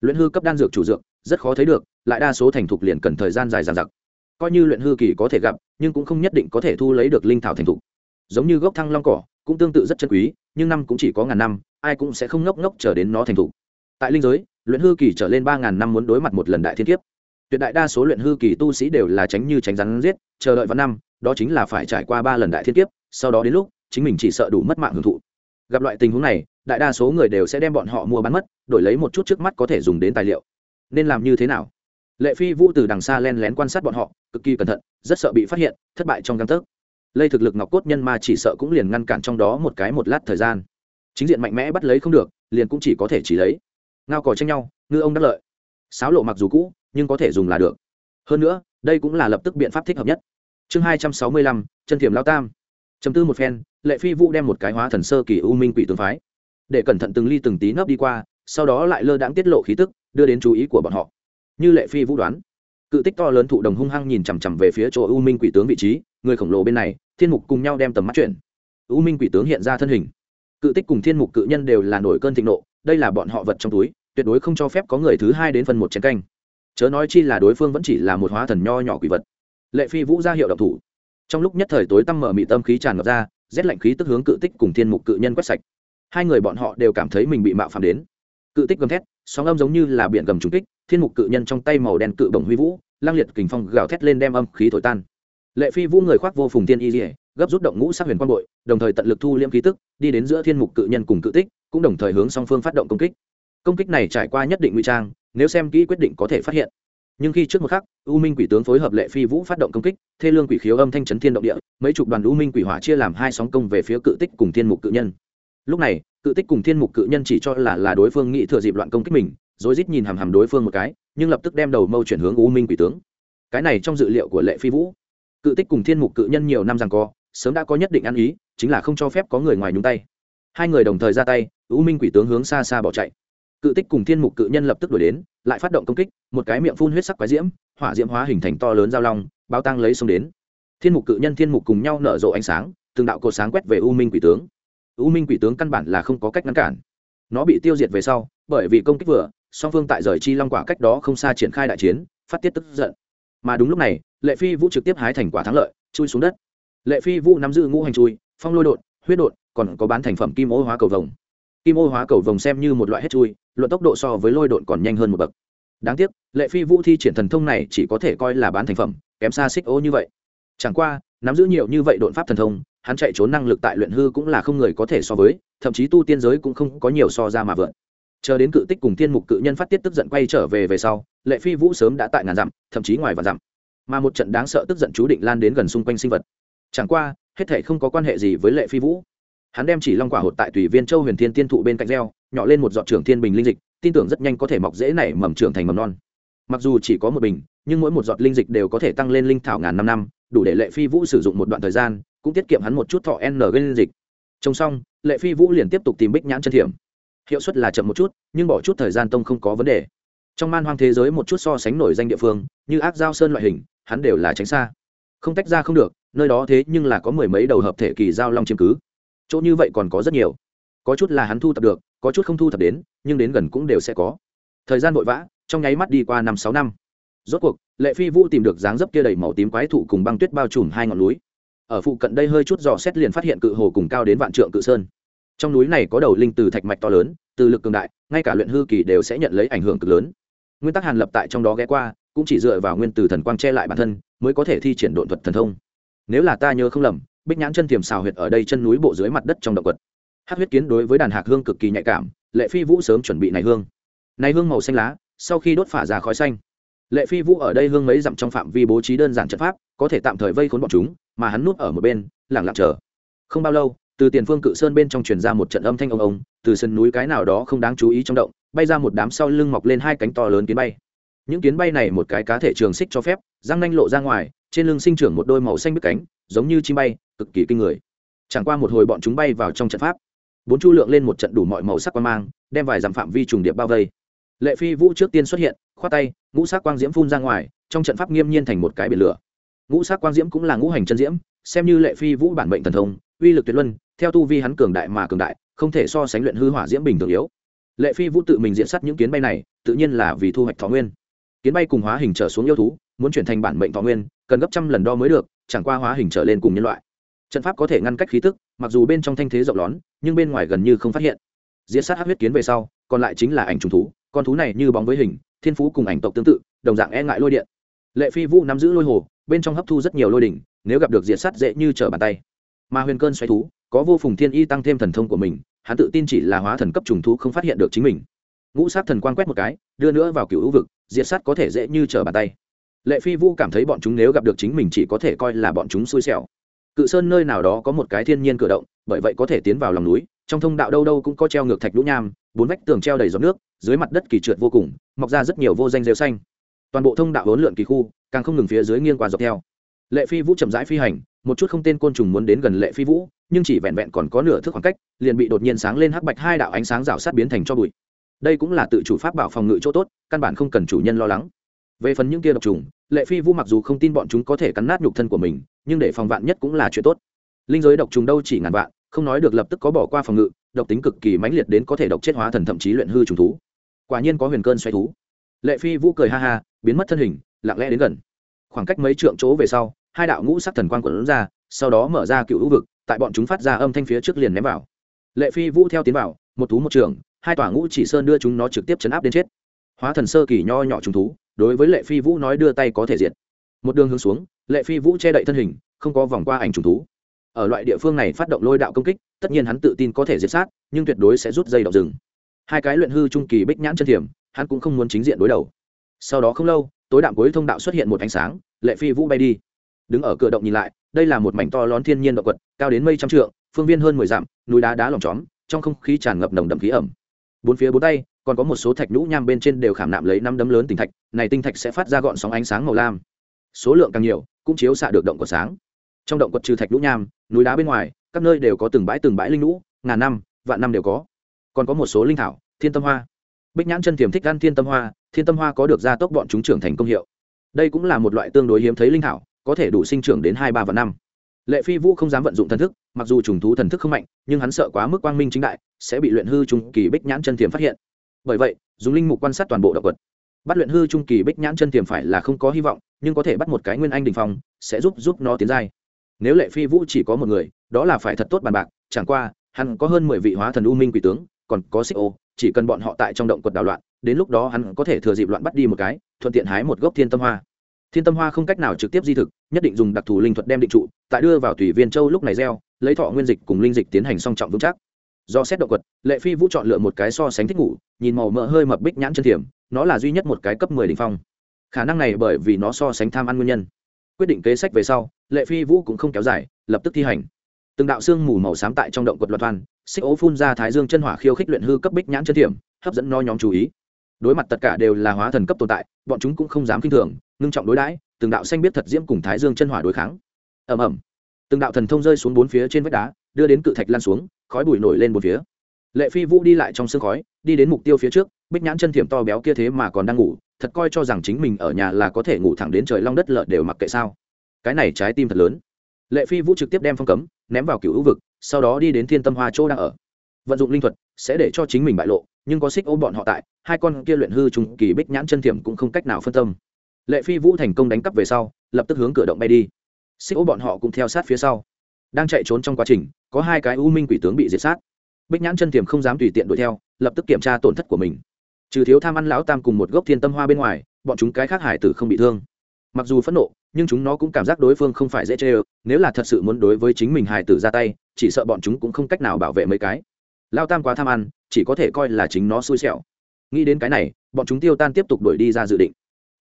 Luyện hư cấp đan dược chủ dược, rất khó thấy được lại đa số thành thục liền cần thời gian dài dằng dặc. Coi như luyện hư kỳ có thể gặp, nhưng cũng không nhất định có thể thu lấy được linh thảo thành thục. Giống như gốc thăng long cỏ, cũng tương tự rất chân quý, nhưng năm cũng chỉ có ngàn năm, ai cũng sẽ không ngốc ngốc chờ đến nó thành thục. Tại linh giới, luyện hư kỳ trở lên ba ngàn năm muốn đối mặt một lần đại thiên kiếp. Tuyệt đại đa số luyện hư kỳ tu sĩ đều là tránh như tránh rắn giết, chờ đợi vào năm, đó chính là phải trải qua ba lần đại thiên kiếp, sau đó đến lúc, chính mình chỉ sợ đủ mất mạng hưởng thụ. Gặp loại tình huống này, đại đa số người đều sẽ đem bọn họ mua bán mất, đổi lấy một chút trước mắt có thể dùng đến tài liệu. Nên làm như thế nào? Lệ phi vũ từ đằng xa len lén quan sát bọn họ, cực kỳ cẩn thận, rất sợ bị phát hiện, thất bại trong găng tấc. Lây thực lực ngọc cốt nhân ma chỉ sợ cũng liền ngăn cản trong đó một cái một lát thời gian. Chính diện mạnh mẽ bắt lấy không được, liền cũng chỉ có thể chỉ lấy. Ngao cò tranh nhau, ngư ông đắc lợi. Sáo lộ mặc dù cũ, nhưng có thể dùng là được. Hơn nữa, đây cũng là lập tức biện pháp thích hợp nhất. Chương hai trăm sáu mươi lăm, chân thiểm lao tam. Chấm tư một phen, lệ phi vũ đem một cái hóa thần sơ kỳ u minh quỷ tướng phái. Để cẩn thận từng ly từng tí nấp đi qua, sau đó lại lơ đãng tiết lộ khí tức, đưa đến chú ý của bọn họ như lệ phi vũ đoán, cự tích to lớn thụ đồng hung hăng nhìn chằm chằm về phía chỗ u minh quỷ tướng vị trí, người khổng lồ bên này, thiên mục cùng nhau đem tầm mắt chuyển. U minh quỷ tướng hiện ra thân hình. Cự tích cùng thiên mục cự nhân đều là nổi cơn thịnh nộ, đây là bọn họ vật trong túi, tuyệt đối không cho phép có người thứ hai đến phần một chén canh. Chớ nói chi là đối phương vẫn chỉ là một hóa thần nho nhỏ quỷ vật. Lệ phi vũ ra hiệu độc thủ. Trong lúc nhất thời tối tăm mở mị tâm khí tràn ngập ra, rét lạnh khí tức hướng cự tích cùng thiên mục cự nhân quét sạch. Hai người bọn họ đều cảm thấy mình bị mạo phạm đến. Cự tích gầm thét sóng âm giống như là biển gầm trúng kích, thiên mục cự nhân trong tay màu đen cự bồng huy vũ, lang liệt kình phong gào thét lên đem âm khí thổi tan. Lệ phi vũ người khoác vô phùng tiên y dỉa gấp rút động ngũ sát huyền quan bội, đồng thời tận lực thu liễm khí tức, đi đến giữa thiên mục cự nhân cùng cự tích, cũng đồng thời hướng song phương phát động công kích. Công kích này trải qua nhất định nguy trang, nếu xem kỹ quyết định có thể phát hiện. Nhưng khi trước một khắc, u minh quỷ tướng phối hợp lệ phi vũ phát động công kích, thê lương quỷ khiếu âm thanh chấn thiên động địa, mấy chục đoàn u minh quỷ hỏa chia làm hai sóng công về phía cự tích cùng thiên mục cự nhân. Lúc này cự tích cùng thiên mục cự nhân chỉ cho là là đối phương nghĩ thừa dịp loạn công kích mình rồi rít nhìn hàm hàm đối phương một cái, nhưng lập tức đem đầu mâu chuyển hướng u minh quỷ tướng. Cái này trong dự liệu của lệ phi vũ. Cự tích cùng thiên mục cự nhân nhiều năm rằng co, sớm đã có nhất định ăn ý, chính là không cho phép có người ngoài nhúng tay. Hai người đồng thời ra tay, u minh quỷ tướng hướng xa xa bỏ chạy. Cự tích cùng thiên mục cự nhân lập tức đuổi đến, lại phát động công kích, một cái miệng phun huyết sắc quái diễm, hỏa diễm hóa hình thành to lớn giao long, bao tăng lấy sông đến. Thiên mục cự nhân thiên mục cùng nhau nở rộ ánh sáng, từng đạo cột sáng quét về u minh quỷ tướng u minh quỷ tướng căn bản là không có cách ngăn cản. Nó bị tiêu diệt về sau, bởi vì công kích vừa, song phương tại rời chi long quả cách đó không xa triển khai đại chiến, phát tiết tức giận. Mà đúng lúc này, lệ phi vũ trực tiếp hái thành quả thắng lợi, chui xuống đất. Lệ phi vũ nắm giữ ngũ hành chui, phong lôi đột, huyết đột, còn có bán thành phẩm kim ô hóa cầu vồng. Kim ô hóa cầu vồng xem như một loại hết chui, luận tốc độ so với lôi đột còn nhanh hơn một bậc. Đáng tiếc, lệ phi vũ thi triển thần thông này chỉ có thể coi là bán thành phẩm, kém xa xích ô như vậy. Chẳng qua, nắm giữ nhiều như vậy đột pháp thần thông hắn chạy trốn năng lực tại luyện hư cũng là không người có thể so với, thậm chí tu tiên giới cũng không có nhiều so ra mà vượn. Chờ đến cự tích cùng tiên mục cự nhân phát tiết tức giận quay trở về về sau, lệ phi vũ sớm đã tại ngàn dặm, thậm chí ngoài và dặm. Mà một trận đáng sợ tức giận chú định lan đến gần xung quanh sinh vật. Chẳng qua, hết thể không có quan hệ gì với lệ phi vũ. Hắn đem chỉ long quả hột tại tùy viên châu huyền thiên tiên thụ bên cạnh reo nhỏ lên một giọt trưởng thiên bình linh dịch, tin tưởng rất nhanh có thể mọc dễ nảy mầm trưởng thành mầm non. Mặc dù chỉ có một bình, nhưng mỗi một giọt linh dịch đều có thể tăng lên linh thảo ngàn năm năm, đủ để lệ phi vũ sử dụng một đoạn thời gian cũng tiết kiệm hắn một chút thọ n gây dịch. Trông xong, lệ phi vũ liền tiếp tục tìm bích nhãn chân thiểm. Hiệu suất là chậm một chút, nhưng bỏ chút thời gian tông không có vấn đề. Trong man hoang thế giới một chút so sánh nổi danh địa phương, như ác giao sơn loại hình, hắn đều là tránh xa. Không tách ra không được, nơi đó thế nhưng là có mười mấy đầu hợp thể kỳ giao long chiếm cứ. Chỗ như vậy còn có rất nhiều. Có chút là hắn thu thập được, có chút không thu thập đến, nhưng đến gần cũng đều sẽ có. Thời gian vội vã, trong nháy mắt đi qua năm sáu năm. Rốt cuộc, lệ phi vũ tìm được dáng dấp kia đầy màu tím quái thụ cùng băng tuyết bao trùm hai ngọn núi ở phụ cận đây hơi chút dò xét liền phát hiện cự hồ cùng cao đến vạn trượng cự sơn. Trong núi này có đầu linh từ thạch mạch to lớn, từ lực cường đại, ngay cả luyện hư kỳ đều sẽ nhận lấy ảnh hưởng cực lớn. Nguyên tắc hàn lập tại trong đó ghé qua, cũng chỉ dựa vào nguyên từ thần quang che lại bản thân, mới có thể thi triển độn thuật thần thông. Nếu là ta nhớ không lầm, bích nhãn chân tiềm xào huyệt ở đây chân núi bộ dưới mặt đất trong động vật hát huyết kiến đối với đàn hạc hương cực kỳ nhạy cảm, lệ phi vũ sớm chuẩn bị này hương. Này hương màu xanh lá, sau khi đốt phả ra khói xanh. Lệ phi vũ ở đây hương mấy dặm trong phạm vi bố trí đơn giản trận pháp, có thể tạm thời vây khốn bọn chúng mà hắn núp ở một bên, lẳng lặng chờ. Không bao lâu, từ tiền phương cự sơn bên trong truyền ra một trận âm thanh ông ông, từ sân núi cái nào đó không đáng chú ý trong động, bay ra một đám sau lưng mọc lên hai cánh to lớn kiến bay. Những kiến bay này một cái cá thể trường xích cho phép, răng nanh lộ ra ngoài, trên lưng sinh trưởng một đôi màu xanh bức cánh, giống như chim bay, cực kỳ kinh người. Chẳng qua một hồi bọn chúng bay vào trong trận pháp, bốn chu lượng lên một trận đủ mọi màu sắc quan mang, đem vài dặm phạm vi trùng điệp bao vây. Lệ phi vũ trước tiên xuất hiện, khoát tay, ngũ sắc quang diễm phun ra ngoài, trong trận pháp nghiêm nhiên thành một cái biển lửa ngũ sắc quang diễm cũng là ngũ hành chân diễm, xem như lệ phi vũ bản mệnh thần thông, uy lực tuyệt luân, theo tu vi hắn cường đại mà cường đại, không thể so sánh luyện hư hỏa diễm bình thường yếu. Lệ phi vũ tự mình diện sát những kiến bay này, tự nhiên là vì thu hoạch thọ nguyên. Kiến bay cùng hóa hình trở xuống yêu thú, muốn chuyển thành bản mệnh thọ nguyên, cần gấp trăm lần đo mới được, chẳng qua hóa hình trở lên cùng nhân loại. Trận pháp có thể ngăn cách khí tức, mặc dù bên trong thanh thế rộng lón nhưng bên ngoài gần như không phát hiện. Diễn sát hát huyết kiến về sau, còn lại chính là ảnh trùng thú, con thú này như bóng với hình, thiên phú cùng ảnh tộc tương tự, đồng dạng e ngại lôi điện. Lệ phi vũ nắm giữ lôi hồ bên trong hấp thu rất nhiều lôi đỉnh, nếu gặp được diệt sát dễ như trở bàn tay. Mà huyền cơn xoáy thú, có vô phùng thiên y tăng thêm thần thông của mình, hắn tự tin chỉ là hóa thần cấp trùng thú không phát hiện được chính mình. Ngũ sát thần quan quét một cái, đưa nữa vào cựu hữu vực, diệt sát có thể dễ như trở bàn tay. Lệ phi vũ cảm thấy bọn chúng nếu gặp được chính mình chỉ có thể coi là bọn chúng xui xẻo. Cự sơn nơi nào đó có một cái thiên nhiên cửa động, bởi vậy có thể tiến vào lòng núi, trong thông đạo đâu đâu cũng có treo ngược thạch lũ nham, bốn vách tường treo đầy giọt nước, dưới mặt đất kỳ trượt vô cùng, mọc ra rất nhiều vô danh rêu xanh toàn bộ thông đạo hỗn lượn kỳ khu, càng không ngừng phía dưới nghiêng qua dọc theo. Lệ phi vũ chậm rãi phi hành, một chút không tên côn trùng muốn đến gần lệ phi vũ, nhưng chỉ vẹn vẹn còn có nửa thước khoảng cách, liền bị đột nhiên sáng lên hắc bạch hai đạo ánh sáng rào sát biến thành cho bụi. Đây cũng là tự chủ pháp bảo phòng ngự chỗ tốt, căn bản không cần chủ nhân lo lắng. Về phần những kia độc trùng, lệ phi vũ mặc dù không tin bọn chúng có thể cắn nát nhục thân của mình, nhưng để phòng vạn nhất cũng là chuyện tốt. Linh giới độc trùng đâu chỉ ngàn vạn, không nói được lập tức có bỏ qua phòng ngự, độc tính cực kỳ mãnh liệt đến có thể độc chết hóa thần thậm chí luyện hư trùng thú. Quả nhiên có huyền cơn xoay thú lệ phi vũ cười ha ha, biến mất thân hình, lặng lẽ đến gần. Khoảng cách mấy trượng chỗ về sau, hai đạo ngũ sắc thần quang quẩn ra, sau đó mở ra cựu hữu vực, tại bọn chúng phát ra âm thanh phía trước liền ném vào. Lệ phi vũ theo tiến vào, một thú một trường, hai tòa ngũ chỉ sơn đưa chúng nó trực tiếp chấn áp đến chết. Hóa thần sơ kỳ nho nhỏ trùng thú, đối với lệ phi vũ nói đưa tay có thể diệt. Một đường hướng xuống, lệ phi vũ che đậy thân hình, không có vòng qua ảnh trùng thú. Ở loại địa phương này phát động lôi đạo công kích, tất nhiên hắn tự tin có thể diệt sát, nhưng tuyệt đối sẽ rút dây đọc rừng. Hai cái luyện hư trung kỳ bích nhãn chân thiểm hắn cũng không muốn chính diện đối đầu. Sau đó không lâu, tối đạm cuối thông đạo xuất hiện một ánh sáng, lệ phi vũ bay đi. Đứng ở cửa động nhìn lại, đây là một mảnh to lón thiên nhiên động quật cao đến mây trăm trượng, phương viên hơn mười dặm, núi đá đá lỏng chóm, trong không khí tràn ngập nồng đậm khí ẩm. Bốn phía bốn tay, còn có một số thạch nhũ nham bên trên đều khảm nạm lấy năm đấm lớn tinh thạch, này tinh thạch sẽ phát ra gọn sóng ánh sáng màu lam. Số lượng càng nhiều, cũng chiếu xạ được động quật sáng. Trong động quật trừ thạch nhũ nham, núi đá bên ngoài, các nơi đều có từng bãi từng bãi linh lũ ngàn năm, vạn năm đều có. Còn có một số linh thảo, thiên tâm hoa bích nhãn chân tiềm thích ăn thiên tâm hoa, thiên tâm hoa có được gia tốc bọn chúng trưởng thành công hiệu. Đây cũng là một loại tương đối hiếm thấy linh thảo, có thể đủ sinh trưởng đến hai ba vạn năm. Lệ phi vũ không dám vận dụng thần thức, mặc dù trùng thú thần thức không mạnh, nhưng hắn sợ quá mức quang minh chính đại, sẽ bị luyện hư trung kỳ bích nhãn chân tiềm phát hiện. Bởi vậy, dùng linh mục quan sát toàn bộ động vật. Bắt luyện hư trung kỳ bích nhãn chân tiềm phải là không có hy vọng, nhưng có thể bắt một cái nguyên anh đình phong, sẽ giúp giúp nó tiến giai. Nếu lệ phi vũ chỉ có một người, đó là phải thật tốt bàn bạc, chẳng qua, hắn có hơn mười vị hóa thần u minh quỷ tướng, còn có xích ô chỉ cần bọn họ tại trong động quật đảo loạn, đến lúc đó hắn có thể thừa dịp loạn bắt đi một cái, thuận tiện hái một gốc thiên tâm hoa. Thiên tâm hoa không cách nào trực tiếp di thực, nhất định dùng đặc thù linh thuật đem định trụ, tại đưa vào tùy viên châu lúc này gieo, lấy thọ nguyên dịch cùng linh dịch tiến hành song trọng vững chắc. Do xét động quật, lệ phi vũ chọn lựa một cái so sánh thích ngủ, nhìn màu mỡ hơi mập bích nhãn chân thiểm, nó là duy nhất một cái cấp mười đỉnh phong. Khả năng này bởi vì nó so sánh tham ăn nguyên nhân. Quyết định kế sách về sau, lệ phi vũ cũng không kéo dài, lập tức thi hành từng đạo xương mù màu xám tại trong động quật loạt toàn xích ố phun ra thái dương chân hỏa khiêu khích luyện hư cấp bích nhãn chân thiểm, hấp dẫn no nhóm chú ý. Đối mặt tất cả đều là hóa thần cấp tồn tại, bọn chúng cũng không dám kinh thường, ngưng trọng đối đãi, từng đạo xanh biết thật diễm cùng thái dương chân hỏa đối kháng. Ầm ầm. Từng đạo thần thông rơi xuống bốn phía trên vách đá, đưa đến cự thạch lan xuống, khói bụi nổi lên một phía. Lệ phi vũ đi lại trong sương khói, đi đến mục tiêu phía trước, bích nhãn chân thiểm to béo kia thế mà còn đang ngủ, thật coi cho rằng chính mình ở nhà là có thể ngủ thẳng đến trời long đất lợn đều mặc kệ sao. Cái này trái tim thật lớn. Lệ phi vũ trực tiếp đem phong cấm ném vào cựu hữu vực, sau đó đi đến thiên tâm hoa chỗ đang ở. Vận dụng linh thuật sẽ để cho chính mình bại lộ, nhưng có xích ô bọn họ tại, hai con kia luyện hư trùng kỳ bích nhãn chân thiểm cũng không cách nào phân tâm. Lệ phi vũ thành công đánh cắp về sau, lập tức hướng cửa động bay đi. Xích ô bọn họ cũng theo sát phía sau. Đang chạy trốn trong quá trình, có hai cái u minh quỷ tướng bị diệt sát. Bích nhãn chân thiểm không dám tùy tiện đuổi theo, lập tức kiểm tra tổn thất của mình. Trừ thiếu tham ăn lão tam cùng một gốc thiên tâm hoa bên ngoài, bọn chúng cái khác hải tử không bị thương. Mặc dù phẫn nộ nhưng chúng nó cũng cảm giác đối phương không phải dễ chê ơ, nếu là thật sự muốn đối với chính mình hài tử ra tay, chỉ sợ bọn chúng cũng không cách nào bảo vệ mấy cái. Lao tam quá tham ăn, chỉ có thể coi là chính nó xui xẻo. Nghĩ đến cái này, bọn chúng tiêu tan tiếp tục đuổi đi ra dự định.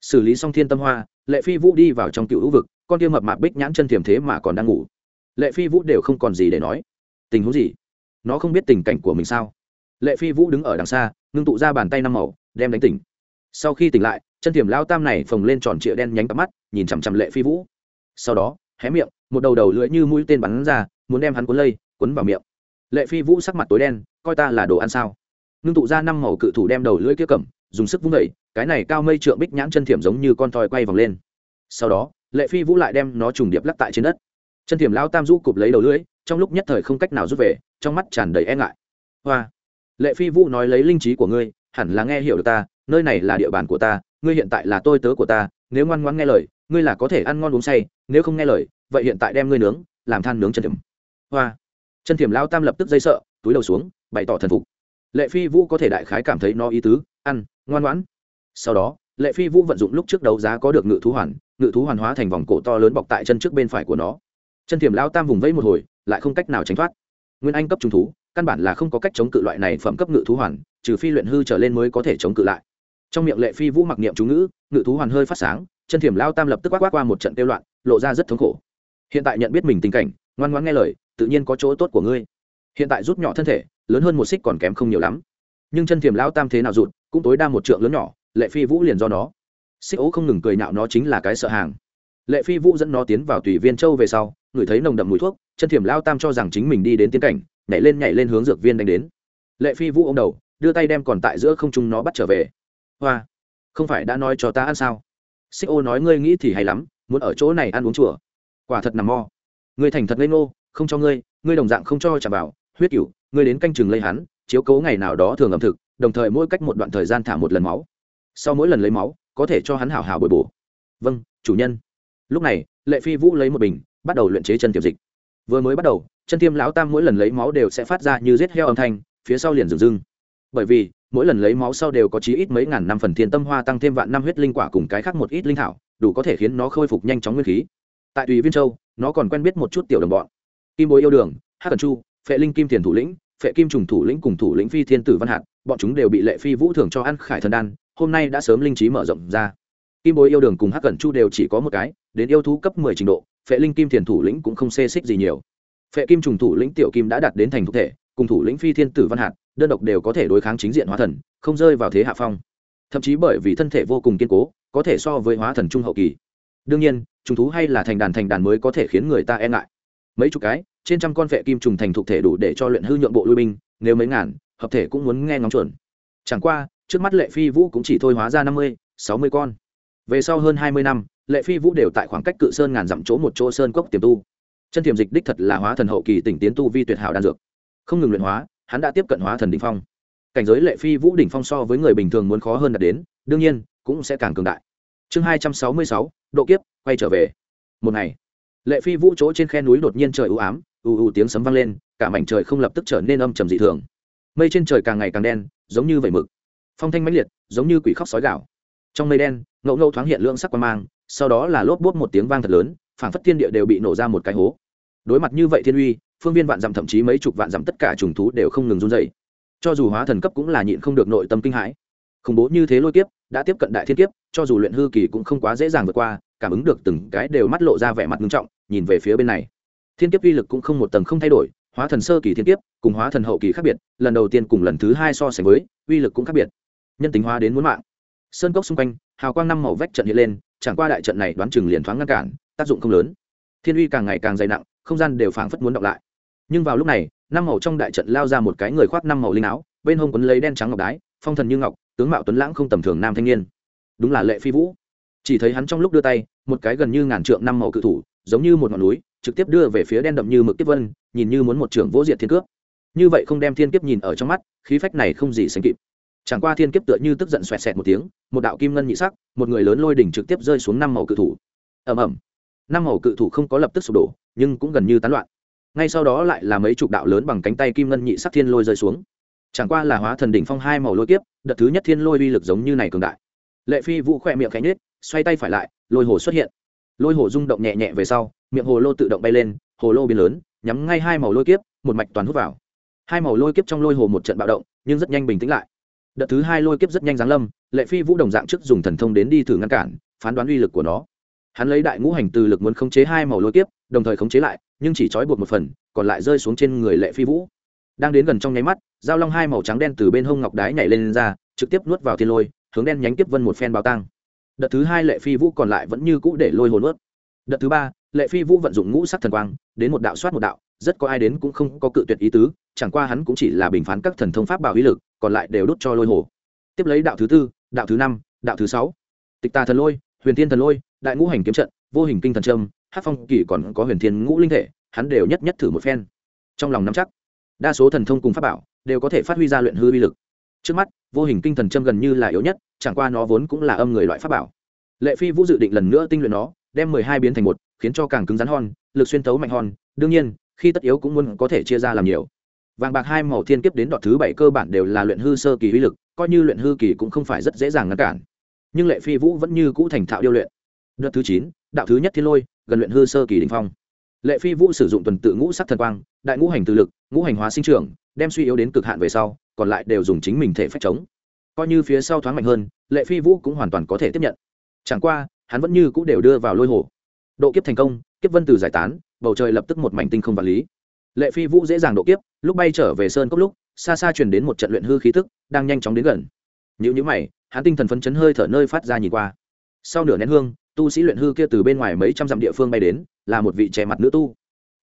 Xử lý xong thiên tâm hoa, lệ phi vũ đi vào trong cựu hữu vực, con tiêu mập mạp bích nhãn chân thiềm thế mà còn đang ngủ. Lệ phi vũ đều không còn gì để nói. Tình huống gì? Nó không biết tình cảnh của mình sao? Lệ phi vũ đứng ở đằng xa, ngưng tụ ra bàn tay năm màu, đem đánh tỉnh. Sau khi tỉnh lại chân thiểm lao tam này phồng lên tròn trịa đen nhánh cắp mắt nhìn chằm chằm lệ phi vũ. Sau đó hé miệng một đầu đầu lưỡi như mũi tên bắn ra muốn đem hắn cuốn lây cuốn vào miệng. Lệ phi vũ sắc mặt tối đen coi ta là đồ ăn sao? Ngưng tụ ra năm màu cự thủ đem đầu lưỡi kia cầm dùng sức vung đẩy, cái này cao mây trượng bích nhãn chân thiểm giống như con thoi quay vòng lên. Sau đó lệ phi vũ lại đem nó trùng điệp lắc tại trên đất. Chân thiểm lao tam rũ cụp lấy đầu lưỡi trong lúc nhất thời không cách nào rút về trong mắt tràn đầy e ngại. Hoa! Lệ phi vũ nói lấy linh trí của ngươi hẳn là nghe hiểu được ta nơi này là địa bàn của ta ngươi hiện tại là tôi tớ của ta, nếu ngoan ngoãn nghe lời, ngươi là có thể ăn ngon uống say, nếu không nghe lời, vậy hiện tại đem ngươi nướng, làm than nướng chân thiểm. Hoa. Chân thiểm lao tam lập tức dây sợ, túi đầu xuống, bày tỏ thần phục. Lệ phi vũ có thể đại khái cảm thấy no ý tứ, ăn, ngoan ngoãn. Sau đó, lệ phi vũ vận dụng lúc trước đấu giá có được ngự thú hoàn, ngự thú hoàn hóa thành vòng cổ to lớn bọc tại chân trước bên phải của nó. Chân thiểm lao tam vùng vẫy một hồi, lại không cách nào tránh thoát. Nguyên anh cấp trung thú, căn bản là không có cách chống cự loại này phẩm cấp ngự thú hoàn, trừ phi luyện hư trở lên mới có thể chống cự lại trong miệng lệ phi vũ mặc niệm chú ngữ, ngự thú hoàn hơi phát sáng, chân thiểm lao tam lập tức quát quát qua một trận tiêu loạn, lộ ra rất thống khổ. Hiện tại nhận biết mình tình cảnh, ngoan ngoãn nghe lời, tự nhiên có chỗ tốt của ngươi. Hiện tại rút nhỏ thân thể, lớn hơn một xích còn kém không nhiều lắm. Nhưng chân thiểm lao tam thế nào rụt, cũng tối đa một trượng lớn nhỏ, lệ phi vũ liền do nó. Xích ố không ngừng cười nhạo nó chính là cái sợ hàng. Lệ phi vũ dẫn nó tiến vào tùy viên châu về sau, ngửi thấy nồng đậm mùi thuốc, chân thiểm lao tam cho rằng chính mình đi đến tiến cảnh, nhảy lên nhảy lên hướng dược viên đánh đến. Lệ phi vũ ô m đầu, đưa tay đem còn tại giữa không trung nó bắt trở về hoa. Không phải đã nói cho ta ăn sao? Xích ô nói ngươi nghĩ thì hay lắm, muốn ở chỗ này ăn uống chùa. Quả thật nằm mo ngươi thành thật ngây ngô, không cho ngươi ngươi đồng dạng không cho trả vào. Huyết cửu, ngươi đến canh chừng lây hắn, chiếu cố ngày nào đó thường ẩm thực, đồng thời mỗi cách một đoạn thời gian thả một lần máu. Sau mỗi lần lấy máu, có thể cho hắn hảo hảo bồi bổ. Vâng chủ nhân. Lúc này, lệ phi vũ lấy một bình, bắt đầu luyện chế chân tiểu dịch. Vừa mới bắt đầu, chân tiêm lão tam mỗi lần lấy máu đều sẽ phát ra như giết heo âm thanh, phía sau liền dừng dưng bởi vì mỗi lần lấy máu sau đều có chí ít mấy ngàn năm phần thiên tâm hoa tăng thêm vạn năm huyết linh quả cùng cái khác một ít linh thảo, đủ có thể khiến nó khôi phục nhanh chóng nguyên khí. Tại tùy viên châu, nó còn quen biết một chút tiểu đồng bọn. Kim bối yêu đường hát cần chu, phệ linh kim tiền thủ lĩnh, phệ kim trùng thủ lĩnh cùng thủ lĩnh phi thiên tử văn hạt, bọn chúng đều bị lệ phi vũ thường cho ăn khải thần đan, hôm nay đã sớm linh trí mở rộng ra. Kim bối yêu đường cùng hắc cẩn chu đều chỉ có một cái, đến yêu thú cấp mười trình độ, phệ linh kim thiền thủ lĩnh cũng không xê xích gì nhiều. Phệ kim trùng thủ lĩnh tiểu kim đã đạt đến thành thực thể, cùng thủ lĩnh phi thiên tử văn hạt đơn độc đều có thể đối kháng chính diện hóa thần, không rơi vào thế hạ phong. Thậm chí bởi vì thân thể vô cùng kiên cố, có thể so với hóa thần trung hậu kỳ. Đương nhiên, trùng thú hay là thành đàn thành đàn mới có thể khiến người ta e ngại. Mấy chục cái, trên trăm con vệ kim trùng thành thục thể đủ để cho luyện hư nhượng bộ lui binh, nếu mấy ngàn, hợp thể cũng muốn nghe ngóng chuẩn. Chẳng qua, trước mắt lệ phi vũ cũng chỉ thôi hóa ra năm mươi, sáu mươi con. Về sau hơn hai mươi năm, lệ phi vũ đều tại khoảng cách cự sơn ngàn dặm chỗ một chỗ sơn cốc tiềm tu. Chân tiềm dịch đích thật là hóa thần hậu kỳ tỉnh tiến tu vi tuyệt hảo đan dược. Không ngừng luyện hóa hắn đã tiếp cận hóa thần đ ỉ n h phong. Cảnh giới lệ phi vũ đỉnh phong so với người bình thường muốn khó hơn đạt đến, đương nhiên, cũng sẽ càng cường đại. Chương hai trăm sáu mươi sáu, độ kiếp, quay trở về. Một ngày, lệ phi vũ chỗ trên khe núi đột nhiên trời ưu ám ù ù tiếng sấm vang lên, cả mảnh trời không lập tức trở nên âm trầm dị thường. Mây trên trời càng ngày càng đen, giống như vẩy mực. Phong thanh mãnh liệt, giống như quỷ khóc sói gạo trong mây đen, ngẫu ngẫu thoáng hiện lượng sắc quan mang, sau đó là lốp bốt một tiếng vang thật lớn, phảng phất thiên địa đều bị nổ ra một cái hố. Đối mặt như vậy thiên uy phương viên vạn dặm thậm chí mấy chục vạn dặm tất cả trùng thú đều không ngừng run dày cho dù hóa thần cấp cũng là nhịn không được nội tâm kinh hãi. Khủng bố như thế lôi kiếp, đã tiếp cận đại thiên kiếp, cho dù luyện hư kỳ cũng không quá dễ dàng vượt qua, cảm ứng được từng cái đều mắt lộ ra vẻ mặt nghiêm trọng, nhìn về phía bên này. Thiên kiếp uy lực cũng không một tầng không thay đổi, hóa thần sơ kỳ thiên kiếp, cùng hóa thần hậu kỳ khác biệt, lần đầu tiên cùng lần thứ hai so sánh với, uy lực cũng khác biệt. Nhân tính hóa đến muốn mạng. Sơn cốc xung quanh, hào quang năm màu vách trận hiện lên, chẳng qua đại trận này đoán chừng liền thoáng ngăn cản, tác dụng không lớn. Thiên uy càng ngày càng dày nặng, không gian đều phảng phất muốn động lại nhưng vào lúc này, năm màu trong đại trận lao ra một cái người khoác năm màu linh áo, bên hông quấn lấy đen trắng ngọc đái, phong thần như ngọc, tướng mạo tuấn lãng không tầm thường nam thanh niên. Đúng là lệ phi vũ. Chỉ thấy hắn trong lúc đưa tay, một cái gần như ngàn trượng năm màu cự thủ, giống như một ngọn núi, trực tiếp đưa về phía đen đậm như mực tiếp vân, nhìn như muốn một trưởng vỗ diệt thiên cướp. Như vậy không đem thiên kiếp nhìn ở trong mắt, khí phách này không gì sánh kịp. Chẳng qua thiên kiếp tựa như tức giận xoẹt xẹt một tiếng, một đạo kim ngân nhị sắc, một người lớn lôi đỉnh trực tiếp rơi xuống năm màu cự thủ. Ầm ầm. Năm màu cự thủ không có lập tức sụp đổ, nhưng cũng gần như tán loạn ngay sau đó lại là mấy chục đạo lớn bằng cánh tay kim ngân nhị sắc thiên lôi rơi xuống. Chẳng qua là hóa thần đỉnh phong hai màu lôi kiếp, đợt thứ nhất thiên lôi uy lực giống như này cường đại. Lệ phi vũ khỏe miệng cánh nết xoay tay phải lại, lôi hồ xuất hiện. Lôi hồ rung động nhẹ nhẹ về sau, miệng hồ lô tự động bay lên, hồ lô biến lớn, nhắm ngay hai màu lôi kiếp, một mạch toàn hút vào. Hai màu lôi kiếp trong lôi hồ một trận bạo động, nhưng rất nhanh bình tĩnh lại. Đợt thứ hai lôi kiếp rất nhanh giáng lâm, lệ phi vũ đồng dạng trước dùng thần thông đến đi thử ngăn cản, phán đoán uy lực của nó. Hắn lấy đại ngũ hành từ lực muốn khống chế hai màu lôi kiếp, đồng thời khống chế lại nhưng chỉ trói buộc một phần còn lại rơi xuống trên người lệ phi vũ. Đang đến gần trong nháy mắt dao long hai màu trắng đen từ bên hông ngọc đái nhảy lên, lên ra trực tiếp nuốt vào thiên lôi hướng đen nhánh tiếp vân một phen bao tăng đợt thứ hai lệ phi vũ còn lại vẫn như cũ để lôi hồn ướt đợt thứ ba lệ phi vũ vận dụng ngũ sắc thần quang đến một đạo soát một đạo rất có ai đến cũng không có cự tuyệt ý tứ chẳng qua hắn cũng chỉ là bình phán các thần thông pháp bảo uy lực còn lại đều đốt cho lôi hồ. Tiếp lấy đạo thứ tư đạo thứ năm đạo thứ sáu. Tịch tà thần lôi huyền thiên thần lôi đại ngũ hành kiếm trận vô hình kinh thần trâm hát phong kỳ còn có huyền thiên ngũ linh thể, hắn đều nhất nhất thử một phen. Trong lòng nắm chắc, đa số thần thông cùng pháp bảo đều có thể phát huy ra luyện hư uy lực. Trước mắt, vô hình kinh thần châm gần như là yếu nhất, chẳng qua nó vốn cũng là âm người loại pháp bảo. Lệ phi vũ dự định lần nữa tinh luyện nó, đem mười hai biến thành một, khiến cho càng cứng rắn hòn lực xuyên tấu mạnh hòn đương nhiên, khi tất yếu cũng muốn có thể chia ra làm nhiều. Vàng bạc hai màu thiên kiếp đến đọt thứ bảy cơ bản đều là luyện hư sơ kỳ uy lực, coi như luyện hư kỳ cũng không phải rất dễ dàng ngăn cản. Nhưng lệ phi vũ vẫn như cũ thành thạo điêu luyện. Đợt thứ chín, đạo thứ nhất thiên lôi gần luyện hư sơ kỳ đình phong. Lệ phi vũ sử dụng tuần tự ngũ sắc thần quang, đại ngũ hành tự lực, ngũ hành hóa sinh trưởng, đem suy yếu đến cực hạn về sau, còn lại đều dùng chính mình thể phách chống. Coi như phía sau thoáng mạnh hơn, lệ phi vũ cũng hoàn toàn có thể tiếp nhận. Chẳng qua, hắn vẫn như cũng đều đưa vào lôi hồ. Độ kiếp thành công, kiếp vân từ giải tán, bầu trời lập tức một mảnh tinh không vật lý. Lệ phi vũ dễ dàng độ kiếp, lúc bay trở về sơn cốc lúc, xa xa truyền đến một trận luyện hư khí tức, đang nhanh chóng đến gần. Những nhữ mày, hắn tinh thần phấn chấn hơi thở nơi phát ra nhìn qua. Sau nửa nén hương tu sĩ luyện hư kia từ bên ngoài mấy trăm dặm địa phương bay đến, là một vị trẻ mặt nữ tu.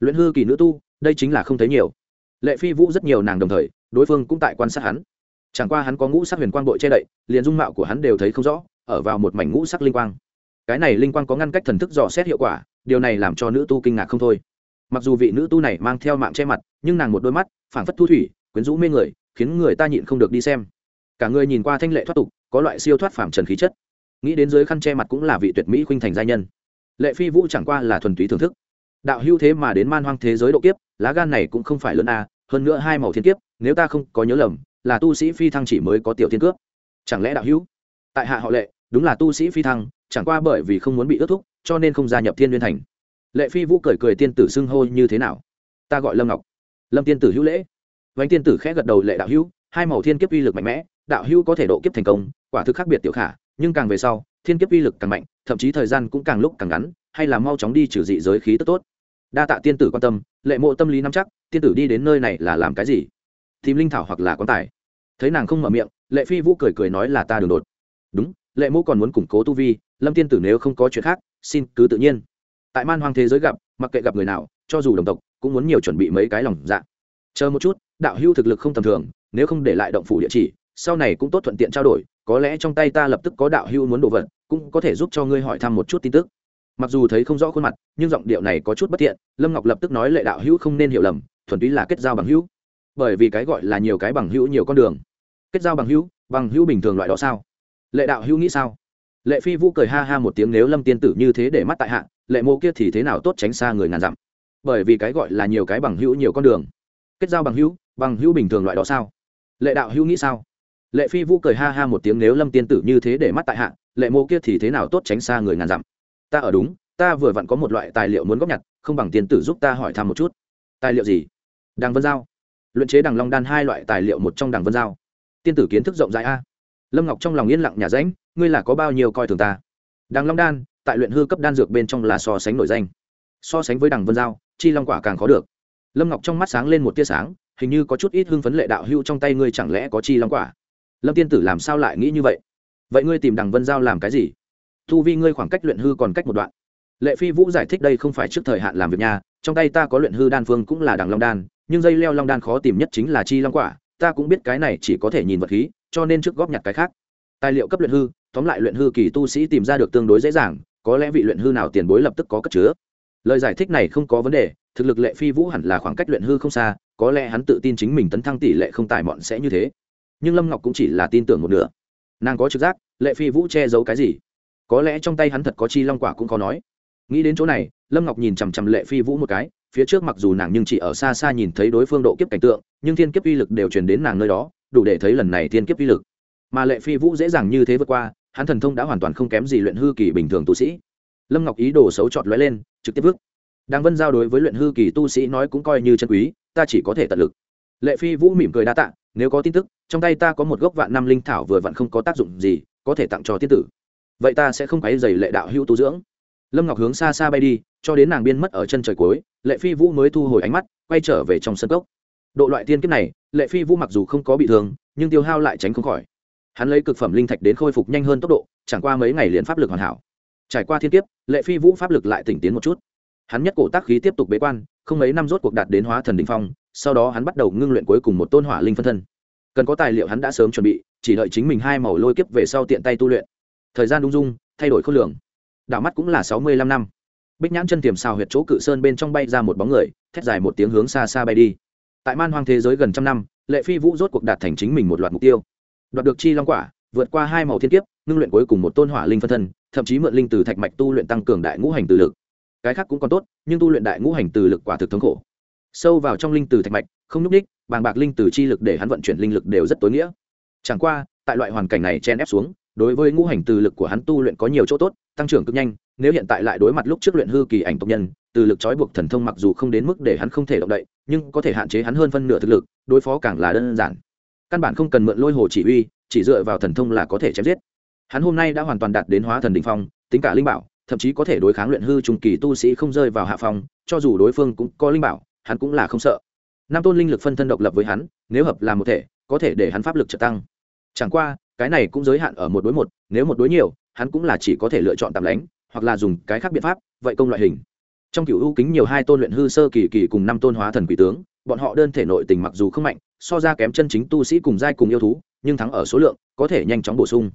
Luyện hư kỳ nữ tu, đây chính là không thấy nhiều. Lệ phi vũ rất nhiều nàng đồng thời, đối phương cũng tại quan sát hắn. Chẳng qua hắn có ngũ sắc huyền quang bội che đậy, liền dung mạo của hắn đều thấy không rõ, ở vào một mảnh ngũ sắc linh quang. Cái này linh quang có ngăn cách thần thức dò xét hiệu quả, điều này làm cho nữ tu kinh ngạc không thôi. Mặc dù vị nữ tu này mang theo mạng che mặt, nhưng nàng một đôi mắt, phảng phất thu thủy, quyến rũ mê người, khiến người ta nhịn không được đi xem. Cả người nhìn qua thanh lệ thoát tục, có loại siêu thoát phảng trần khí chất nghĩ đến dưới khăn che mặt cũng là vị tuyệt mỹ khuynh thành gia nhân. Lệ phi vũ chẳng qua là thuần túy thưởng thức. Đạo hưu thế mà đến man hoang thế giới độ kiếp, lá gan này cũng không phải lớn a hơn nữa hai màu thiên kiếp, nếu ta không có nhớ lầm, là tu sĩ phi thăng chỉ mới có tiểu thiên cướp. Chẳng lẽ đạo hữu? Tại hạ họ lệ, đúng là tu sĩ phi thăng, chẳng qua bởi vì không muốn bị ước thúc, cho nên không gia nhập thiên liên thành. Lệ phi vũ cười cười tiên tử xưng hô như thế nào? Ta gọi lâm ngọc. Lâm tiên tử hữu lễ. Vánh tiên tử khẽ gật đầu, lệ đạo hữu, hai màu thiên kiếp uy lực mạnh mẽ, đạo hữu có thể độ kiếp thành công, quả thực khác biệt tiểu khả nhưng càng về sau, thiên kiếp uy lực càng mạnh, thậm chí thời gian cũng càng lúc càng ngắn, hay là mau chóng đi trừ dị giới khí tức tốt. Đa tạ tiên tử quan tâm, lệ mộ tâm lý nắm chắc, tiên tử đi đến nơi này là làm cái gì? Tìm linh thảo hoặc là quan tài. Thấy nàng không mở miệng, lệ phi vũ cười cười nói là ta đường đột. Đúng, lệ mộ còn muốn củng cố tu vi, lâm tiên tử nếu không có chuyện khác, xin cứ tự nhiên. Tại man hoang thế giới gặp, mặc kệ gặp người nào, cho dù đồng tộc, cũng muốn nhiều chuẩn bị mấy cái lòng dạ. Chờ một chút, đạo hưu thực lực không tầm thường, nếu không để lại động phủ địa chỉ sau này cũng tốt thuận tiện trao đổi, có lẽ trong tay ta lập tức có đạo hưu muốn đồ vật, cũng có thể giúp cho ngươi hỏi thăm một chút tin tức. Mặc dù thấy không rõ khuôn mặt, nhưng giọng điệu này có chút bất tiện lâm ngọc lập tức nói lệ đạo hữu không nên hiểu lầm, thuần túy là kết giao bằng hữu. Bởi vì cái gọi là nhiều cái bằng hữu nhiều con đường. Kết giao bằng hữu bằng hữu bình thường loại đó sao? Lệ đạo hữu nghĩ sao? Lệ phi vũ cười ha ha một tiếng nếu lâm tiên tử như thế để mắt tại hạ, lệ mô kia thì thế nào tốt tránh xa người ngàn dặm. Bởi vì cái gọi là nhiều cái bằng hữu nhiều con đường. Kết giao bằng hữu bằng hữu bình thường loại đó sao? Lệ đạo hữu nghĩ sao? Lệ phi vũ cười ha ha một tiếng nếu lâm tiên tử như thế để mắt tại hạ, lệ mô kia thì thế nào tốt tránh xa người ngàn dặm. Ta ở đúng, ta vừa vặn có một loại tài liệu muốn góp nhặt, không bằng tiên tử giúp ta hỏi thăm một chút. Tài liệu gì? Đằng vân giao. Luận chế đằng long đan hai loại tài liệu một trong đằng vân giao. Tiên tử kiến thức rộng rãi a. Lâm ngọc trong lòng yên lặng nhà ránh ngươi là có bao nhiêu coi thường ta? Đằng long đan, tại luyện hư cấp đan dược bên trong là so sánh nổi danh. So sánh với đằng vân giao, chi long quả càng khó được. Lâm ngọc trong mắt sáng lên một tia sáng, hình như có chút ít hưng phấn lệ đạo hưu trong tay ngươi chẳng lẽ có chi long quả? Lâm tiên tử làm sao lại nghĩ như vậy? Vậy ngươi tìm đằng vân giao làm cái gì? Thu vi ngươi khoảng cách luyện hư còn cách một đoạn. Lệ phi vũ giải thích đây không phải trước thời hạn làm việc nhà trong tay ta có luyện hư đan phương cũng là đằng long đan, nhưng dây leo long đan khó tìm nhất chính là chi long quả, ta cũng biết cái này chỉ có thể nhìn vật khí, cho nên trước góp nhặt cái khác. Tài liệu cấp luyện hư, tóm lại luyện hư kỳ tu sĩ tìm ra được tương đối dễ dàng, có lẽ vị luyện hư nào tiền bối lập tức có cất chứa. Lời giải thích này không có vấn đề, thực lực lệ phi vũ hẳn là khoảng cách luyện hư không xa, có lẽ hắn tự tin chính mình tấn thăng tỷ lệ không tài mọn sẽ như thế nhưng lâm ngọc cũng chỉ là tin tưởng một nửa nàng có trực giác lệ phi vũ che giấu cái gì có lẽ trong tay hắn thật có chi long quả cũng khó nói nghĩ đến chỗ này lâm ngọc nhìn chằm chằm lệ phi vũ một cái phía trước mặc dù nàng nhưng chỉ ở xa xa nhìn thấy đối phương độ kiếp cảnh tượng nhưng thiên kiếp uy lực đều truyền đến nàng nơi đó đủ để thấy lần này thiên kiếp uy lực mà lệ phi vũ dễ dàng như thế vượt qua hắn thần thông đã hoàn toàn không kém gì luyện hư kỳ bình thường tu sĩ lâm ngọc ý đồ xấu chọt lóe lên trực tiếp vứt đang vân giao đối với luyện hư kỳ tu sĩ nói cũng coi như chân quý ta chỉ có thể tận lực lệ phi vũ mỉm cười đa tạ nếu có tin tức, trong tay ta có một gốc vạn năm linh thảo vừa vặn không có tác dụng gì, có thể tặng cho tiên tử. Vậy ta sẽ không quấy dày lệ đạo hữu tu dưỡng. Lâm ngọc hướng xa xa bay đi, cho đến nàng biên mất ở chân trời cuối, lệ phi vũ mới thu hồi ánh mắt, quay trở về trong sân cốc. Độ loại tiên kiếp này, lệ phi vũ mặc dù không có bị thương, nhưng tiêu hao lại tránh không khỏi. Hắn lấy cực phẩm linh thạch đến khôi phục nhanh hơn tốc độ, chẳng qua mấy ngày liền pháp lực hoàn hảo. Trải qua thiên kiếp, lệ phi vũ pháp lực lại tỉnh tiến một chút. Hắn nhất cổ tác khí tiếp tục bế quan, không mấy năm rốt cuộc đạt đến hóa thần đình phong sau đó hắn bắt đầu ngưng luyện cuối cùng một tôn hỏa linh phân thân. Cần có tài liệu hắn đã sớm chuẩn bị, chỉ đợi chính mình hai màu lôi kiếp về sau tiện tay tu luyện. Thời gian đúng dung, thay đổi khối lượng đảo mắt cũng là sáu mươi lăm năm. Bích nhãn chân tiềm xào huyệt chỗ cự sơn bên trong bay ra một bóng người, thét dài một tiếng hướng xa xa bay đi. Tại man hoang thế giới gần trăm năm, lệ phi vũ rốt cuộc đạt thành chính mình một loạt mục tiêu. Đoạt được chi long quả, vượt qua hai màu thiên kiếp, ngưng luyện cuối cùng một tôn hỏa linh phân thân, thậm chí mượn linh từ thạch mạch tu luyện tăng cường đại ngũ hành từ lực. Cái khác cũng còn tốt, nhưng tu luyện đại ngũ hành từ lực quả thực thống khổ sâu vào trong linh từ thạch mạch, không nhúc ních bàng bạc linh từ chi lực để hắn vận chuyển linh lực đều rất tối nghĩa. Chẳng qua, tại loại hoàn cảnh này chen ép xuống, đối với ngũ hành từ lực của hắn tu luyện có nhiều chỗ tốt, tăng trưởng cực nhanh, nếu hiện tại lại đối mặt lúc trước luyện hư kỳ ảnh tộc nhân, từ lực trói buộc thần thông mặc dù không đến mức để hắn không thể động đậy, nhưng có thể hạn chế hắn hơn phân nửa thực lực, đối phó càng là đơn giản. Căn bản không cần mượn lôi hồ chỉ uy, chỉ dựa vào thần thông là có thể chém giết. Hắn hôm nay đã hoàn toàn đạt đến hóa thần đình phong, tính cả linh bảo, thậm chí có thể đối kháng luyện hư trùng kỳ tu sĩ không rơi vào hạ phong, cho dù đối phương cũng có linh bảo hắn cũng là không sợ. Năm tôn linh lực phân thân độc lập với hắn, nếu hợp làm một thể, có thể để hắn pháp lực trợ tăng. Chẳng qua, cái này cũng giới hạn ở một đối một, nếu một đối nhiều, hắn cũng là chỉ có thể lựa chọn tạm lánh, hoặc là dùng cái khác biện pháp, vậy công loại hình. Trong cựu ưu kính nhiều hai tôn luyện hư sơ kỳ kỳ cùng năm tôn hóa thần quỷ tướng, bọn họ đơn thể nội tình mặc dù không mạnh, so ra kém chân chính tu sĩ cùng giai cùng yêu thú, nhưng thắng ở số lượng, có thể nhanh chóng bổ sung.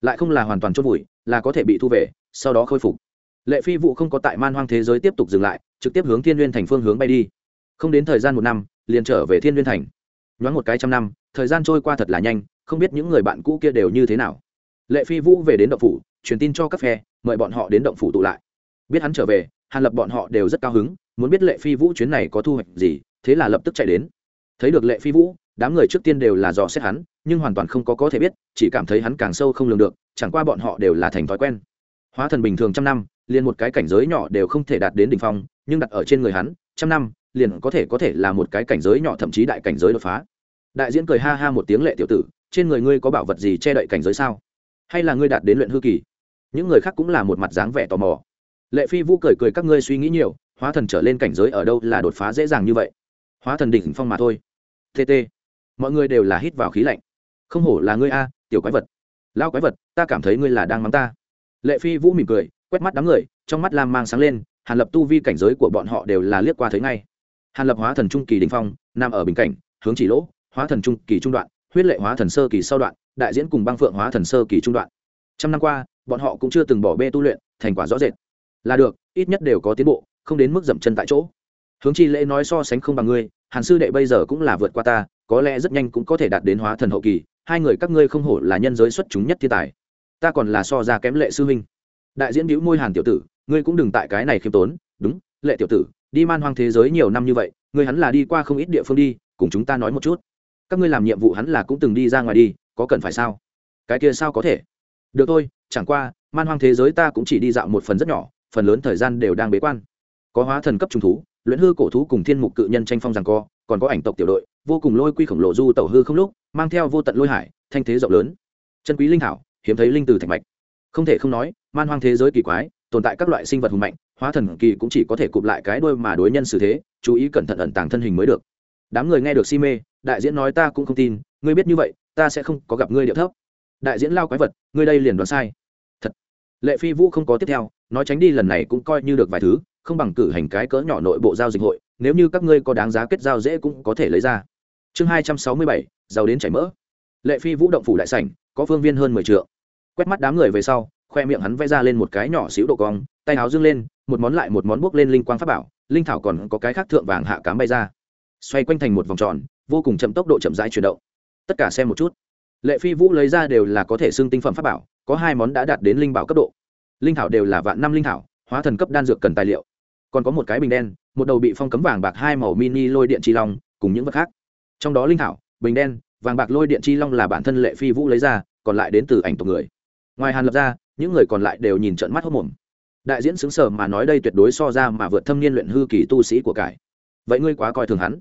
Lại không là hoàn toàn chốt vùi, là có thể bị thu về, sau đó khôi phục. Lệ phi vụ không có tại man hoang thế giới tiếp tục dừng lại, trực tiếp hướng thiên n g u y ê n thành phương hướng bay đi không đến thời gian một năm, liền trở về thiên n g u y ê n thành. Nhoáng một cái trăm năm, thời gian trôi qua thật là nhanh, không biết những người bạn cũ kia đều như thế nào. Lệ phi vũ về đến động phủ, truyền tin cho các phe, mời bọn họ đến động phủ tụ lại. Biết hắn trở về, hàn lập bọn họ đều rất cao hứng, muốn biết lệ phi vũ chuyến này có thu hoạch gì, thế là lập tức chạy đến. Thấy được lệ phi vũ, đám người trước tiên đều là dò xét hắn, nhưng hoàn toàn không có có thể biết, chỉ cảm thấy hắn càng sâu không lường được, chẳng qua bọn họ đều là thành thói quen. Hóa thần bình thường trăm năm, liền một cái cảnh giới nhỏ đều không thể đạt đến đ ỉ n h phong, nhưng đặt ở trên người hắn, trăm năm liền có thể có thể là một cái cảnh giới nhỏ, thậm chí đại cảnh giới đột phá. Đại diễn cười ha ha một tiếng lệ tiểu tử, trên người ngươi có bảo vật gì che đậy cảnh giới sao? Hay là ngươi đạt đến luyện hư kỳ? Những người khác cũng là một mặt dáng vẻ tò mò. Lệ phi vũ cười cười các ngươi suy nghĩ nhiều, hóa thần trở lên cảnh giới ở đâu là đột phá dễ dàng như vậy? Hóa thần đỉnh phong mà thôi. Tt mọi người đều là hít vào khí lạnh. Không hổ là ngươi a, tiểu quái vật. Lao quái vật, ta cảm thấy ngươi là đang mắng ta. Lệ phi vũ mỉm cười, quét mắt đám người, trong mắt lam mang sáng lên, hàn lập tu vi cảnh giới của bọn họ đều là liếc qua thấy ngay hàn lập hóa thần trung kỳ đình phong, nằm ở bình cảnh, hướng chỉ lỗ, hóa thần trung kỳ trung đoạn, huyết lệ hóa thần sơ kỳ sau đoạn, đại diễn cùng băng phượng hóa thần sơ kỳ trung đoạn. Trăm năm qua, bọn họ cũng chưa từng bỏ bê tu luyện, thành quả rõ rệt. Là được, ít nhất đều có tiến bộ, không đến mức dậm chân tại chỗ. Hướng chi lễ nói so sánh không bằng ngươi, hàn sư đệ bây giờ cũng là vượt qua ta, có lẽ rất nhanh cũng có thể đạt đến hóa thần hậu kỳ, hai người các ngươi không hổ là nhân giới xuất chúng nhất thiên tài. Ta còn là so ra kém lệ sư huynh. Đại diễn bĩu môi hàn tiểu tử, ngươi cũng đừng tại cái này khiêm tốn, đúng, lệ tiểu tử đi man hoang thế giới nhiều năm như vậy ngươi hắn là đi qua không ít địa phương đi, cùng chúng ta nói một chút. Các ngươi làm nhiệm vụ hắn là cũng từng đi ra ngoài đi, có cần phải sao? Cái kia sao có thể? Được thôi, chẳng qua, man hoang thế giới ta cũng chỉ đi dạo một phần rất nhỏ, phần lớn thời gian đều đang bế quan. Có hóa thần cấp trung thú, luyện hư cổ thú cùng thiên mục cự nhân tranh phong rằng co, còn có ảnh tộc tiểu đội, vô cùng lôi quy khổng lồ du tẩu hư không lúc, mang theo vô tận lôi hải, thanh thế rộng lớn. Chân quý linh thảo, hiếm thấy linh từ thạch mạch. Không thể không nói, man hoang thế giới kỳ quái tồn tại các loại sinh vật hùng mạnh, hóa thần kỳ cũng chỉ có thể cụp lại cái đôi mà đối nhân xử thế, chú ý cẩn thận ẩn tàng thân hình mới được. Đám người nghe được si mê, đại diễn nói ta cũng không tin, ngươi biết như vậy, ta sẽ không có gặp ngươi điệu thấp. Đại diễn lao quái vật, ngươi đây liền đoán sai. Thật. Lệ phi vũ không có tiếp theo, nói tránh đi lần này cũng coi như được vài thứ, không bằng cử hành cái cỡ nhỏ nội bộ giao dịch hội, nếu như các ngươi có đáng giá kết giao dễ cũng có thể lấy ra. Chương hai trăm sáu mươi bảy, giàu đến chảy mỡ. Lệ phi vũ động phủ đại sảnh, có phương viên hơn mười t quét mắt đám người về sau khoe miệng hắn vẽ ra lên một cái nhỏ xíu độ cong, tay áo dương lên, một món lại một món bốc lên linh quang pháp bảo, linh thảo còn có cái khác thượng vàng hạ cám bay ra. Xoay quanh thành một vòng tròn, vô cùng chậm tốc độ chậm rãi chuyển động. Tất cả xem một chút. Lệ phi vũ lấy ra đều là có thể xưng tinh phẩm pháp bảo, có hai món đã đạt đến linh bảo cấp độ. Linh thảo đều là vạn năm linh thảo, hóa thần cấp đan dược cần tài liệu. Còn có một cái bình đen, một đầu bị phong cấm vàng bạc hai màu mini lôi điện chi long, cùng những vật khác. Trong đó linh thảo, bình đen, vàng bạc lôi điện chi long là bản thân lệ phi vũ lấy ra, còn lại đến từ ảnh tộc người. Ngoài hàn lập ra những người còn lại đều nhìn trận mắt hốc mồm. Đại diễn xứng sở mà nói đây tuyệt đối so ra mà vượt thâm niên luyện hư kỳ tu sĩ của cải. Vậy ngươi quá coi thường hắn.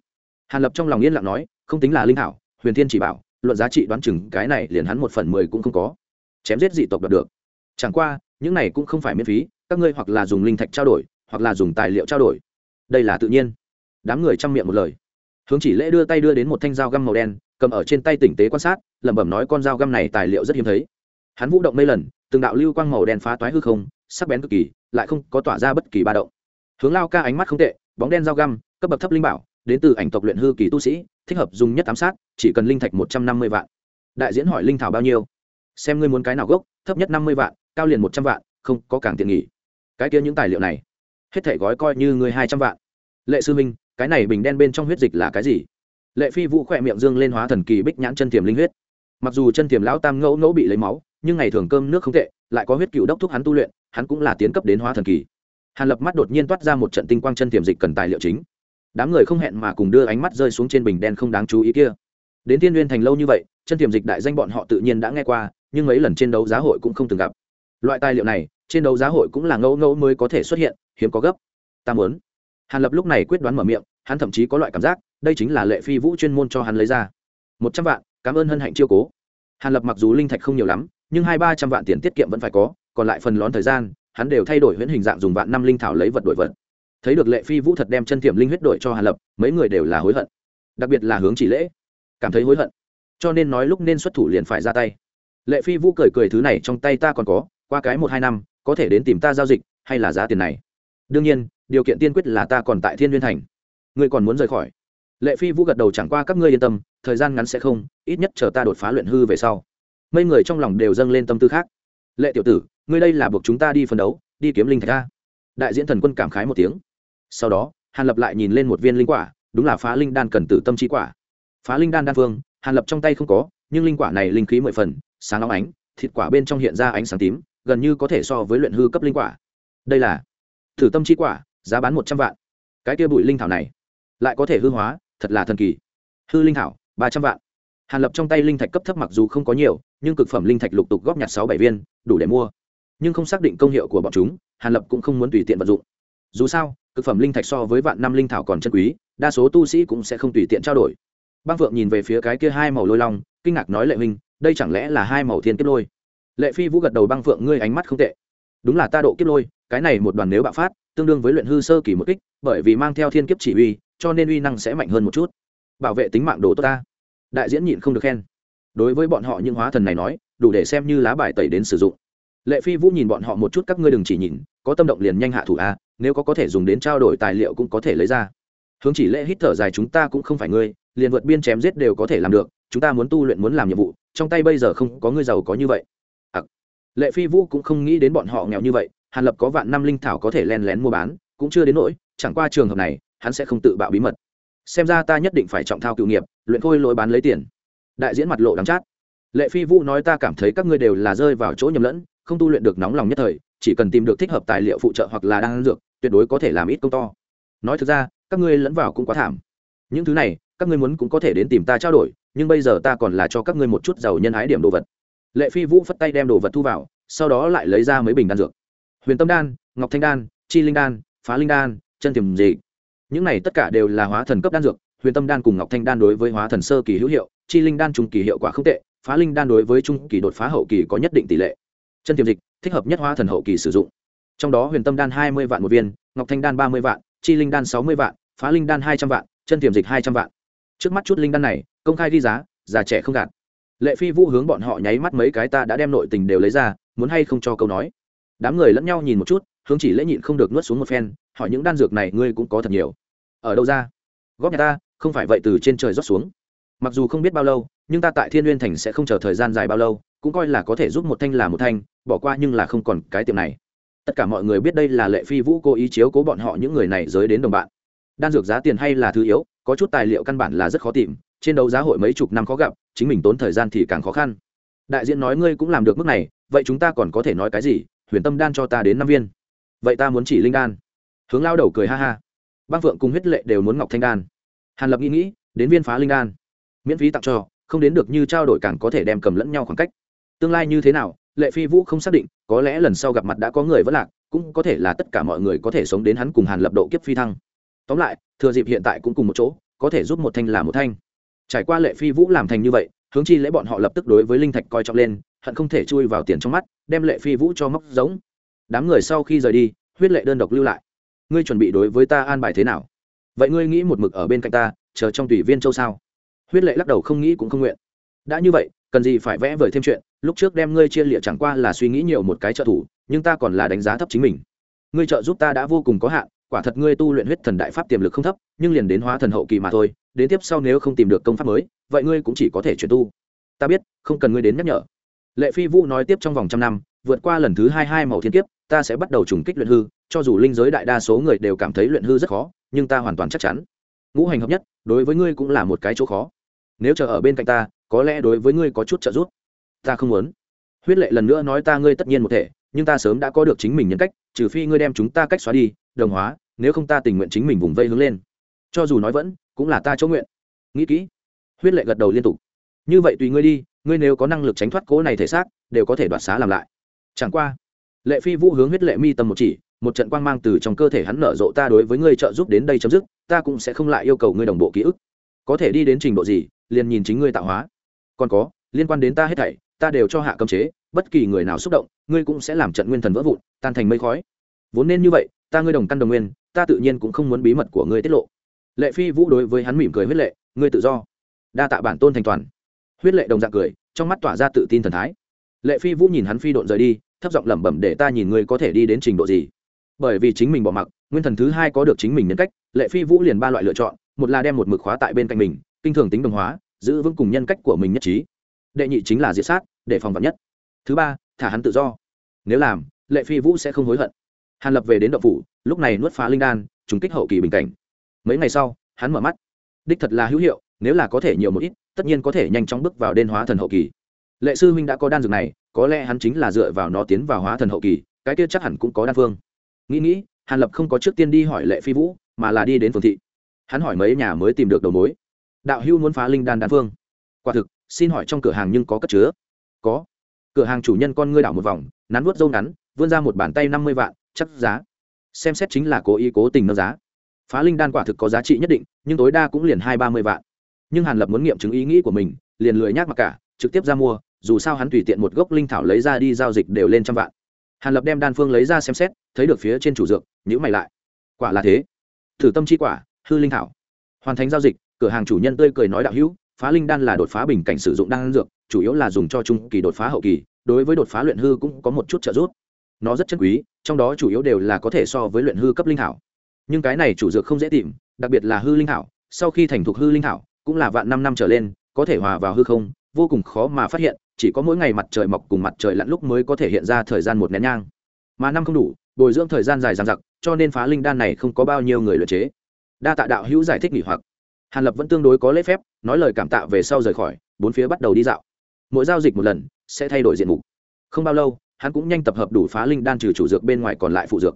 Hàn lập trong lòng yên lặng nói, không tính là linh thảo, huyền thiên chỉ bảo, luận giá trị đoán chừng cái này liền hắn một phần mười cũng không có. Chém giết dị tộc đoạt được. Chẳng qua, những này cũng không phải miễn phí, các ngươi hoặc là dùng linh thạch trao đổi, hoặc là dùng tài liệu trao đổi. Đây là tự nhiên. Đám người chăm miệng một lời. Hướng chỉ lễ đưa tay đưa đến một thanh dao găm màu đen, cầm ở trên tay tỉnh tế quan sát, lẩm bẩm nói con dao găm này tài liệu rất hiếm thấy. Hắn vũ động mấy lần từng đạo lưu quang màu đen phá toái hư không, sắc bén cực kỳ, lại không có tỏa ra bất kỳ ba động. Hướng lao ca ánh mắt không tệ, bóng đen dao găm, cấp bậc thấp linh bảo, đến từ ảnh tộc luyện hư kỳ tu sĩ, thích hợp dùng nhất ám sát, chỉ cần linh thạch một trăm năm mươi vạn. Đại diễn hỏi linh thảo bao nhiêu? Xem ngươi muốn cái nào gốc, thấp nhất năm mươi vạn, cao liền một trăm vạn, không có càng tiện nghỉ. Cái kia những tài liệu này, hết thể gói coi như người hai trăm vạn. Lệ sư minh cái này bình đen bên trong huyết dịch là cái gì? Lệ phi vũ khỏe miệng dương lên hóa thần kỳ bích nhãn chân tiềm linh huyết mặc dù chân tiềm lão tam ngẫu ngẫu bị lấy máu, nhưng ngày thường cơm nước không tệ, lại có huyết cựu đốc thúc hắn tu luyện, hắn cũng là tiến cấp đến hóa thần kỳ. Hàn lập mắt đột nhiên toát ra một trận tinh quang chân tiềm dịch cần tài liệu chính. Đám người không hẹn mà cùng đưa ánh mắt rơi xuống trên bình đen không đáng chú ý kia. Đến thiên nguyên thành lâu như vậy, chân tiềm dịch đại danh bọn họ tự nhiên đã nghe qua, nhưng mấy lần trên đấu giá hội cũng không từng gặp. Loại tài liệu này, trên đấu giá hội cũng là ngẫu ngẫu mới có thể xuất hiện, hiếm có gấp. Ta muốn. Hàn lập lúc này quyết đoán mở miệng, hắn thậm chí có loại cảm giác, đây chính là lệ phi vũ chuyên môn cho hắn lấy ra. Một trăm vạn cảm ơn hân hạnh chiêu cố. Hàn lập mặc dù linh thạch không nhiều lắm, nhưng hai ba trăm vạn tiền tiết kiệm vẫn phải có, còn lại phần lón thời gian, hắn đều thay đổi huyễn hình dạng dùng vạn năm linh thảo lấy vật đổi vật. Thấy được lệ phi vũ thật đem chân tiệm linh huyết đổi cho hàn lập, mấy người đều là hối hận. Đặc biệt là hướng chỉ lễ, cảm thấy hối hận. Cho nên nói lúc nên xuất thủ liền phải ra tay. Lệ phi vũ cười cười thứ này trong tay ta còn có, qua cái một hai năm, có thể đến tìm ta giao dịch, hay là giá tiền này? Đương nhiên, điều kiện tiên quyết là ta còn tại thiên liên thành. Ngươi còn muốn rời khỏi? Lệ phi vũ gật đầu chẳng qua, các ngươi yên tâm, thời gian ngắn sẽ không, ít nhất chờ ta đột phá luyện hư về sau. Mấy người trong lòng đều dâng lên tâm tư khác. Lệ tiểu tử, ngươi đây là buộc chúng ta đi phân đấu, đi kiếm linh thạch ra. đại diễn thần quân cảm khái một tiếng. Sau đó, hàn lập lại nhìn lên một viên linh quả, đúng là phá linh đan cần tử tâm trí quả. Phá linh đan đan phương, hàn lập trong tay không có, nhưng linh quả này linh khí mười phần, sáng óng ánh, thịt quả bên trong hiện ra ánh sáng tím, gần như có thể so với luyện hư cấp linh quả. Đây là thử tâm trí quả, giá bán một trăm vạn. Cái kia bụi linh thảo này, lại có thể hư hóa thật là thần kỳ. Hư linh thảo, ba trăm vạn. Hàn lập trong tay linh thạch cấp thấp mặc dù không có nhiều, nhưng cực phẩm linh thạch lục tục góp nhặt sáu bảy viên, đủ để mua. Nhưng không xác định công hiệu của bọn chúng, hàn lập cũng không muốn tùy tiện vận dụng. Dù sao, cực phẩm linh thạch so với vạn năm linh thảo còn chân quý, đa số tu sĩ cũng sẽ không tùy tiện trao đổi. Băng phượng nhìn về phía cái kia hai màu lôi long, kinh ngạc nói lệ huynh, đây chẳng lẽ là hai màu thiên kiếp lôi? Lệ phi vũ gật đầu băng phượng, ngươi ánh mắt không tệ. Đúng là ta độ kiếp lôi, cái này một đoàn nếu bạo phát, tương đương với luyện hư sơ kỳ một kích, bởi vì mang theo thiên kiếp chỉ uy cho nên uy năng sẽ mạnh hơn một chút. Bảo vệ tính mạng đồ tốt ta. Đại diễn nhịn không được khen. Đối với bọn họ những hóa thần này nói đủ để xem như lá bài tẩy đến sử dụng. Lệ phi vũ nhìn bọn họ một chút các ngươi đừng chỉ nhìn có tâm động liền nhanh hạ thủ a nếu có có thể dùng đến trao đổi tài liệu cũng có thể lấy ra. Hướng chỉ lệ hít thở dài chúng ta cũng không phải ngươi liền vượt biên chém giết đều có thể làm được chúng ta muốn tu luyện muốn làm nhiệm vụ trong tay bây giờ không có ngươi giàu có như vậy. À, lệ phi vũ cũng không nghĩ đến bọn họ nghèo như vậy hàn lập có vạn năm linh thảo có thể len lén mua bán cũng chưa đến nỗi chẳng qua trường hợp này hắn sẽ không tự bạo bí mật. Xem ra ta nhất định phải trọng thao cựu nghiệp, luyện khôi lỗi bán lấy tiền. Đại diễn mặt lộ đắng chát. Lệ phi vũ nói ta cảm thấy các ngươi đều là rơi vào chỗ nhầm lẫn, không tu luyện được nóng lòng nhất thời, chỉ cần tìm được thích hợp tài liệu phụ trợ hoặc là đan dược, tuyệt đối có thể làm ít công to. Nói thực ra, các ngươi lẫn vào cũng quá thảm. Những thứ này, các ngươi muốn cũng có thể đến tìm ta trao đổi, nhưng bây giờ ta còn là cho các ngươi một chút giàu nhân ái điểm đồ vật. Lệ phi vũ phất tay đem đồ vật thu vào, sau đó lại lấy ra mấy bình đan dược. Huyền tâm đan, ngọc thanh đan, chi linh đan, phá linh đan, chân tiềm dị những này tất cả đều là hóa thần cấp đan dược, huyền tâm đan cùng ngọc thanh đan đối với hóa thần sơ kỳ hữu hiệu, chi linh đan trung kỳ hiệu quả không tệ, phá linh đan đối với trung kỳ đột phá hậu kỳ có nhất định tỷ lệ. Chân tiềm dịch, thích hợp nhất hóa thần hậu kỳ sử dụng. Trong đó huyền tâm đan hai mươi vạn một viên, ngọc thanh đan ba mươi vạn, chi linh đan sáu mươi vạn, phá linh đan hai trăm vạn, chân tiềm dịch hai trăm vạn. Trước mắt chút linh đan này, công khai ghi giá, già trẻ không gạt. Lệ phi vũ hướng bọn họ nháy mắt mấy cái ta đã đem nội tình đều lấy ra, muốn hay không cho câu nói. Đám người lẫn nhau nhìn một chút, hướng chỉ lễ nhịn không được nuốt xuống một phen hỏi những đan dược này ngươi cũng có thật nhiều. Ở đâu ra? Góp nhà ta, không phải vậy từ trên trời rót xuống. Mặc dù không biết bao lâu, nhưng ta tại thiên n g u y ê n thành sẽ không chờ thời gian dài bao lâu, cũng coi là có thể giúp một thanh là một thanh, bỏ qua nhưng là không còn cái tiệm này. Tất cả mọi người biết đây là lệ phi vũ cố ý chiếu cố bọn họ những người này giới đến đồng bạn. Đan dược giá tiền hay là thứ yếu, có chút tài liệu căn bản là rất khó tìm, trên đấu giá hội mấy chục năm khó gặp, chính mình tốn thời gian thì càng khó khăn. Đại diện nói ngươi cũng làm được mức này, vậy chúng ta còn có thể nói cái gì? Huyền tâm đan cho ta đến năm viên. Vậy ta muốn chỉ linh đan hướng lao đầu cười ha ha. Băng phượng cùng huyết lệ đều muốn ngọc thanh đan. Hàn lập nghĩ nghĩ, đến viên phá linh đan. Miễn phí tặng cho, không đến được như trao đổi càng có thể đem cầm lẫn nhau khoảng cách. Tương lai như thế nào, lệ phi vũ không xác định, có lẽ lần sau gặp mặt đã có người vẫn lạc, cũng có thể là tất cả mọi người có thể sống đến hắn cùng hàn lập độ kiếp phi thăng. Tóm lại, thừa dịp hiện tại cũng cùng một chỗ, có thể giúp một thanh là một thanh. Trải qua lệ phi vũ làm thành như vậy, hướng chi lễ bọn họ lập tức đối với linh thạch coi trọng lên, hận không thể chui vào tiền trong mắt, đem lệ phi vũ cho móc giống. Đám người sau khi rời đi, huyết lệ đơn độc lưu lại ngươi chuẩn bị đối với ta an bài thế nào? Vậy ngươi nghĩ một mực ở bên cạnh ta, chờ trong tùy viên châu sao? Huyết lệ lắc đầu không nghĩ cũng không nguyện. Đã như vậy, cần gì phải vẽ vời thêm chuyện, lúc trước đem ngươi chia lịa chẳng qua là suy nghĩ nhiều một cái trợ thủ, nhưng ta còn là đánh giá thấp chính mình. Ngươi trợ giúp ta đã vô cùng có hạn, quả thật ngươi tu luyện huyết thần đại pháp tiềm lực không thấp, nhưng liền đến hóa thần hậu kỳ mà thôi, đến tiếp sau nếu không tìm được công pháp mới, vậy ngươi cũng chỉ có thể chuyển tu. Ta biết, không cần ngươi đến nhắc nhở. Lệ phi vũ nói tiếp trong vòng trăm năm, vượt qua lần thứ hai hai màu thiên kiếp, ta sẽ bắt đầu trùng kích luyện hư cho dù linh giới đại đa số người đều cảm thấy luyện hư rất khó, nhưng ta hoàn toàn chắc chắn. Ngũ hành hợp nhất, đối với ngươi cũng là một cái chỗ khó. Nếu chờ ở bên cạnh ta, có lẽ đối với ngươi có chút trợ giúp. Ta không muốn. Huyết lệ lần nữa nói ta ngươi tất nhiên một thể, nhưng ta sớm đã có được chính mình nhân cách, trừ phi ngươi đem chúng ta cách xóa đi, đồng hóa, nếu không ta tình nguyện chính mình vùng vây hướng lên. Cho dù nói vẫn, cũng là ta chỗ nguyện. Nghĩ kỹ. Huyết lệ gật đầu liên tục. Như vậy tùy ngươi đi, ngươi nếu có năng lực tránh thoát cố này thể xác, đều có thể đoạt xá làm lại. Chẳng qua, lệ phi vũ hướng huyết lệ mi tâm một chỉ một trận quang mang từ trong cơ thể hắn nở rộ, ta đối với ngươi trợ giúp đến đây chấm dứt, ta cũng sẽ không lại yêu cầu ngươi đồng bộ ký ức. Có thể đi đến trình độ gì, liền nhìn chính ngươi tạo hóa. Còn có, liên quan đến ta hết thảy, ta đều cho hạ cấm chế, bất kỳ người nào xúc động, ngươi cũng sẽ làm trận nguyên thần vỡ vụn, tan thành mây khói. Vốn nên như vậy, ta ngươi đồng căn đồng nguyên, ta tự nhiên cũng không muốn bí mật của ngươi tiết lộ. Lệ phi vũ đối với hắn mỉm cười huyết lệ, ngươi tự do. Đa tạ bản tôn thành toàn. Huyết lệ đồng dạng cười, trong mắt tỏa ra tự tin thần thái. Lệ phi vũ nhìn hắn phi độn rời đi, thấp giọng lẩm bẩm, để ta nhìn ngươi có thể đi đến trình độ gì bởi vì chính mình bỏ mặc, nguyên thần thứ hai có được chính mình nhân cách, lệ phi vũ liền ba loại lựa chọn, một là đem một mực khóa tại bên cạnh mình, kinh thường tính đồng hóa, giữ vững cùng nhân cách của mình nhất trí. Đệ nhị chính là diệt sát, để phòng vật nhất. Thứ ba, thả hắn tự do. Nếu làm, lệ phi vũ sẽ không hối hận. Hàn lập về đến đậu phủ, lúc này nuốt phá linh đan, trùng kích hậu kỳ bình cảnh. Mấy ngày sau, hắn mở mắt. Đích thật là hữu hiệu, nếu là có thể nhiều một ít, tất nhiên có thể nhanh chóng bước vào đên hóa thần hậu kỳ. Lệ sư huynh đã có đan dược này, có lẽ hắn chính là dựa vào nó tiến vào hóa thần hậu kỳ, cái kia chắc hẳn cũng có đan phương nghĩ nghĩ, hàn lập không có trước tiên đi hỏi lệ phi vũ, mà là đi đến phường thị. Hắn hỏi mấy nhà mới tìm được đầu mối. Đạo hưu muốn phá linh đan đan phương. Quả thực, xin hỏi trong cửa hàng nhưng có cất chứa? Có. Cửa hàng chủ nhân con ngươi đảo một vòng, nắn vuốt râu ngắn, vươn ra một bàn tay năm mươi vạn, chắc giá. Xem xét chính là cố ý cố tình nâng giá. Phá linh đan quả thực có giá trị nhất định, nhưng tối đa cũng liền hai ba mươi vạn. Nhưng hàn lập muốn nghiệm chứng ý nghĩ của mình, liền lười nhác mặc cả, trực tiếp ra mua, dù sao hắn tùy tiện một gốc linh thảo lấy ra đi giao dịch đều lên trăm vạn hàn lập đem đan phương lấy ra xem xét thấy được phía trên chủ dược nhữ mày lại quả là thế thử tâm chi quả hư linh thảo hoàn thành giao dịch cửa hàng chủ nhân tươi cười nói đạo hữu phá linh đan là đột phá bình cảnh sử dụng đan dược chủ yếu là dùng cho trung kỳ đột phá hậu kỳ đối với đột phá luyện hư cũng có một chút trợ giúp nó rất chân quý trong đó chủ yếu đều là có thể so với luyện hư cấp linh thảo nhưng cái này chủ dược không dễ tìm đặc biệt là hư linh thảo sau khi thành thục hư linh thảo cũng là vạn năm năm trở lên có thể hòa vào hư không vô cùng khó mà phát hiện chỉ có mỗi ngày mặt trời mọc cùng mặt trời lặn lúc mới có thể hiện ra thời gian một nén nhang. Mà năm không đủ, bồi dưỡng thời gian dài dằng dặc, cho nên phá linh đan này không có bao nhiêu người luyện chế. Đa tạ đạo hữu giải thích nghỉ hoặc. Hàn lập vẫn tương đối có lễ phép, nói lời cảm tạ về sau rời khỏi, bốn phía bắt đầu đi dạo. Mỗi giao dịch một lần, sẽ thay đổi diện mục. Không bao lâu, hắn cũng nhanh tập hợp đủ phá linh đan trừ chủ dược bên ngoài còn lại phụ dược.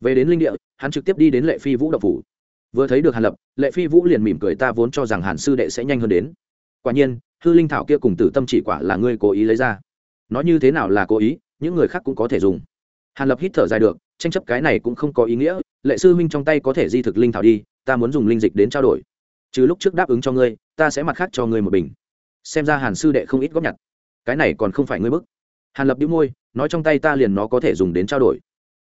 Về đến linh địa, hắn trực tiếp đi đến lệ phi vũ độc phủ. Vừa thấy được hàn lập, lệ phi vũ liền mỉm cười ta vốn cho rằng hàn sư đệ sẽ nhanh hơn đến. Quả nhiên hư linh thảo kia cùng tử tâm chỉ quả là ngươi cố ý lấy ra. Nói như thế nào là cố ý, những người khác cũng có thể dùng. Hàn lập hít thở dài được, tranh chấp cái này cũng không có ý nghĩa, lệ sư huynh trong tay có thể di thực linh thảo đi, ta muốn dùng linh dịch đến trao đổi. Trừ lúc trước đáp ứng cho ngươi, ta sẽ mặt khác cho ngươi một bình. Xem ra hàn sư đệ không ít góp nhặt. Cái này còn không phải ngươi bức. Hàn lập đĩu môi, nói trong tay ta liền nó có thể dùng đến trao đổi.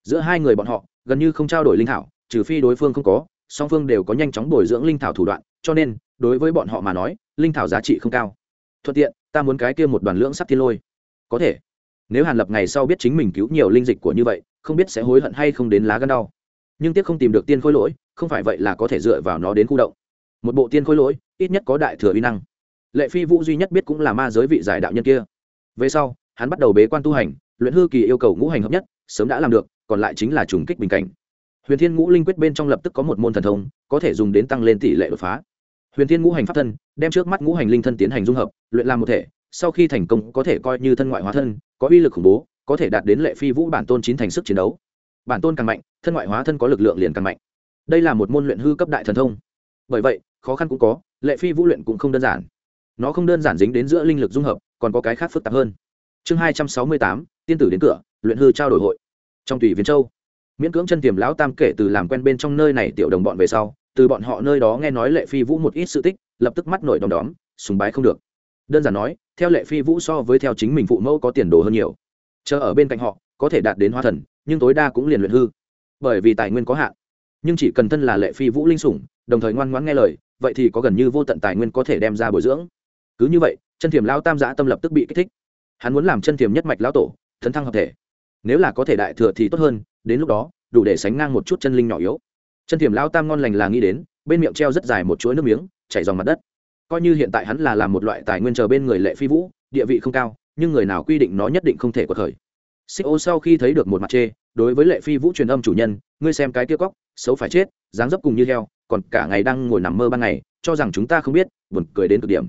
Giữa hai người bọn họ, gần như không trao đổi linh thảo, trừ phi đối phương không có, song phương đều có nhanh chóng bồi dưỡng linh thảo thủ đoạn, cho nên, đối với bọn họ mà nói, linh thảo giá trị không cao thuận tiện, ta muốn cái kia một đoàn lưỡng sắp thiên lôi. Có thể. Nếu hàn lập ngày sau biết chính mình cứu nhiều linh dịch của như vậy, không biết sẽ hối hận hay không đến lá gân đau. Nhưng tiếc không tìm được tiên khôi lỗi, không phải vậy là có thể dựa vào nó đến khu động. Một bộ tiên khôi lỗi, ít nhất có đại thừa uy năng. Lệ phi vũ duy nhất biết cũng là ma giới vị giải đạo nhân kia. Về sau, hắn bắt đầu bế quan tu hành, luyện hư kỳ yêu cầu ngũ hành hợp nhất, sớm đã làm được, còn lại chính là trùng kích bình cảnh. Huyền thiên ngũ linh quyết bên trong lập tức có một môn thần thông, có thể dùng đến tăng lên tỷ lệ đột phá huyền thiên ngũ hành pháp thân, đem trước mắt ngũ hành linh thân tiến hành dung hợp, luyện làm một thể, sau khi thành công có thể coi như thân ngoại hóa thân, có uy lực khủng bố, có thể đạt đến lệ phi vũ bản tôn chín thành sức chiến đấu. Bản tôn càng mạnh, thân ngoại hóa thân có lực lượng liền càng mạnh. Đây là một môn luyện hư cấp đại thần thông. Bởi vậy, khó khăn cũng có, lệ phi vũ luyện cũng không đơn giản. Nó không đơn giản dính đến giữa linh lực dung hợp, còn có cái khác phức tạp hơn. Chương hai trăm sáu mươi tám, tiên tử đến cửa, luyện hư trao đổi hội. Trong tùy viên châu, miễn cưỡng chân tiềm lão tam kể từ làm quen bên trong nơi này tiểu đồng bọn về sau từ bọn họ nơi đó nghe nói lệ phi vũ một ít sự tích, lập tức mắt nổi đom đóm, sùng bái không được. Đơn giản nói, theo lệ phi vũ so với theo chính mình phụ mẫu có tiền đồ hơn nhiều. Chờ ở bên cạnh họ, có thể đạt đến hoa thần, nhưng tối đa cũng liền luyện hư. Bởi vì tài nguyên có hạn. Nhưng chỉ cần thân là lệ phi vũ linh sủng, đồng thời ngoan ngoãn nghe lời, vậy thì có gần như vô tận tài nguyên có thể đem ra bồi dưỡng. Cứ như vậy, chân thiềm lao tam giã tâm lập tức bị kích thích. Hắn muốn làm chân thiềm nhất mạch lão tổ thấn thăng hợp thể. Nếu là có thể đại thừa thì tốt hơn, đến lúc đó, đủ để sánh ngang một chút chân linh nhỏ yếu chân thiềm lao tam ngon lành là nghĩ đến, bên miệng treo rất dài một chuỗi nước miếng, chảy dòng mặt đất. Coi như hiện tại hắn là làm một loại tài nguyên chờ bên người lệ phi vũ, địa vị không cao, nhưng người nào quy định nó nhất định không thể có khởi. Xích ô sau khi thấy được một mặt chê, đối với lệ phi vũ truyền âm chủ nhân, ngươi xem cái kia cóc, xấu phải chết, dáng dấp cùng như heo, còn cả ngày đang ngồi nằm mơ ban ngày, cho rằng chúng ta không biết, buồn cười đến cực điểm.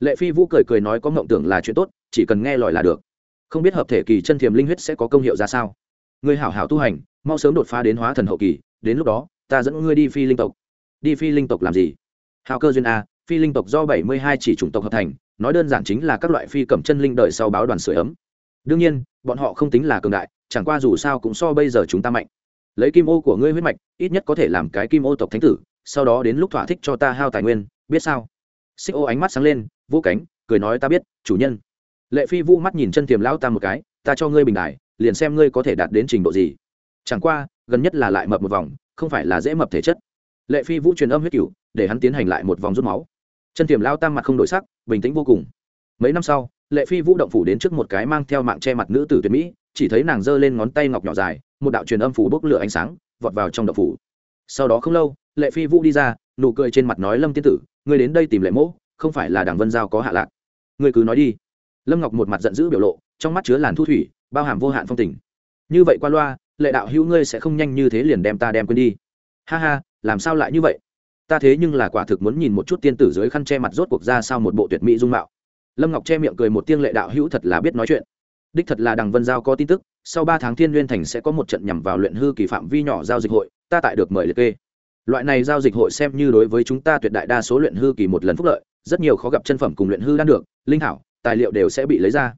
Lệ phi vũ cười cười nói có mộng tưởng là chuyện tốt, chỉ cần nghe lòi là được. Không biết hợp thể kỳ chân thiềm linh huyết sẽ có công hiệu ra sao. Ngươi hảo hảo tu hành, mau sớm đột phá đến hóa thần hậu kỳ, đến lúc đó ta dẫn ngươi đi phi linh tộc. Đi phi linh tộc làm gì? Hào cơ duyên a, phi linh tộc do bảy mươi hai chỉ chủng tộc hợp thành, nói đơn giản chính là các loại phi cẩm chân linh đợi sau báo đoàn sửa ấm. Đương nhiên, bọn họ không tính là cường đại, chẳng qua dù sao cũng so bây giờ chúng ta mạnh. Lấy kim ô của ngươi huyết mạch, ít nhất có thể làm cái kim ô tộc thánh tử, sau đó đến lúc thỏa thích cho ta hao tài nguyên, biết sao? Xích ô ánh mắt sáng lên, vũ cánh, cười nói ta biết, chủ nhân. Lệ phi vũ mắt nhìn chân tiềm lão ta một cái, ta cho ngươi bình đại liền xem ngươi có thể đạt đến trình độ gì. Chẳng qua gần nhất là lại mập một vòng, không phải là dễ mập thể chất. Lệ phi vũ truyền âm huyết cửu, để hắn tiến hành lại một vòng rút máu. Chân tiềm lao tam mặt không đổi sắc, bình tĩnh vô cùng. Mấy năm sau, lệ phi vũ động phủ đến trước một cái mang theo mạng che mặt nữ tử tuyệt mỹ, chỉ thấy nàng giơ lên ngón tay ngọc nhỏ dài, một đạo truyền âm phủ bốc lửa ánh sáng, vọt vào trong động phủ. Sau đó không lâu, lệ phi vũ đi ra, nụ cười trên mặt nói lâm tiên tử, ngươi đến đây tìm lệ mỗ, không phải là đảng vân giao có hạ lạc. Ngươi cứ nói đi. Lâm ngọc một mặt giận dữ biểu lộ, trong mắt chứa làn thu thủy, bao hàm vô hạn phong tình. Như vậy qua loa lệ đạo hữu ngươi sẽ không nhanh như thế liền đem ta đem quên đi. Ha ha làm sao lại như vậy? Ta thế nhưng là quả thực muốn nhìn một chút tiên tử dưới khăn che mặt rốt cuộc ra sau một bộ tuyệt mỹ dung mạo. Lâm ngọc che miệng cười một tiên lệ đạo hữu thật là biết nói chuyện. Đích thật là đằng vân giao có tin tức sau ba tháng thiên n thành sẽ có một trận nhằm vào luyện hư kỳ phạm vi nhỏ giao dịch hội ta tại được mời liệt kê. Loại này giao dịch hội xem như đối với chúng ta tuyệt đại đa số luyện hư kỳ một lần phúc lợi rất nhiều khó gặp chân phẩm cùng luyện hư đan được linh Hảo, tài liệu đều sẽ bị lấy ra.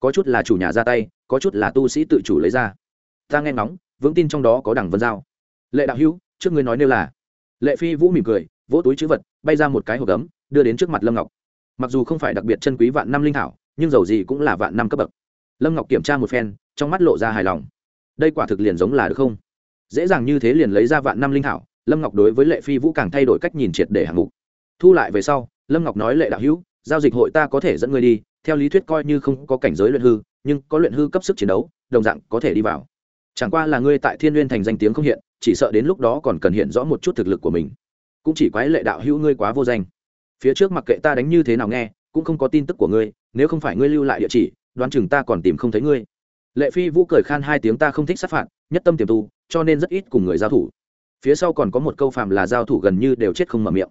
Có chút là chủ nhà ra tay có chút là tu sĩ tự chủ lấy ra ta nghe ngóng, vững tin trong đó có đảng vân giao. Lệ đạo hữu, trước ngươi nói nêu là. Lệ phi vũ mỉm cười, vỗ túi chữ vật, bay ra một cái hộp gấm, đưa đến trước mặt lâm ngọc. Mặc dù không phải đặc biệt chân quý vạn năm linh thảo, nhưng dầu gì cũng là vạn năm cấp bậc. Lâm ngọc kiểm tra một phen, trong mắt lộ ra hài lòng. Đây quả thực liền giống là được không? Dễ dàng như thế liền lấy ra vạn năm linh thảo, lâm ngọc đối với lệ phi vũ càng thay đổi cách nhìn triệt để hạng mục. Thu lại về sau, lâm ngọc nói lệ đạo hữu, giao dịch hội ta có thể dẫn ngươi đi, theo lý thuyết coi như không có cảnh giới luyện hư, nhưng có luyện hư cấp sức chiến đấu, đồng dạng có thể đi vào chẳng qua là ngươi tại thiên n thành danh tiếng không hiện, chỉ sợ đến lúc đó còn cần hiện rõ một chút thực lực của mình. Cũng chỉ quái lệ đạo hữu ngươi quá vô danh. Phía trước mặc kệ ta đánh như thế nào nghe, cũng không có tin tức của ngươi, nếu không phải ngươi lưu lại địa chỉ, đoán chừng ta còn tìm không thấy ngươi. Lệ phi vũ cười khan hai tiếng ta không thích sát phạt, nhất tâm tiềm tu, cho nên rất ít cùng người giao thủ. Phía sau còn có một câu phàm là giao thủ gần như đều chết không mở miệng.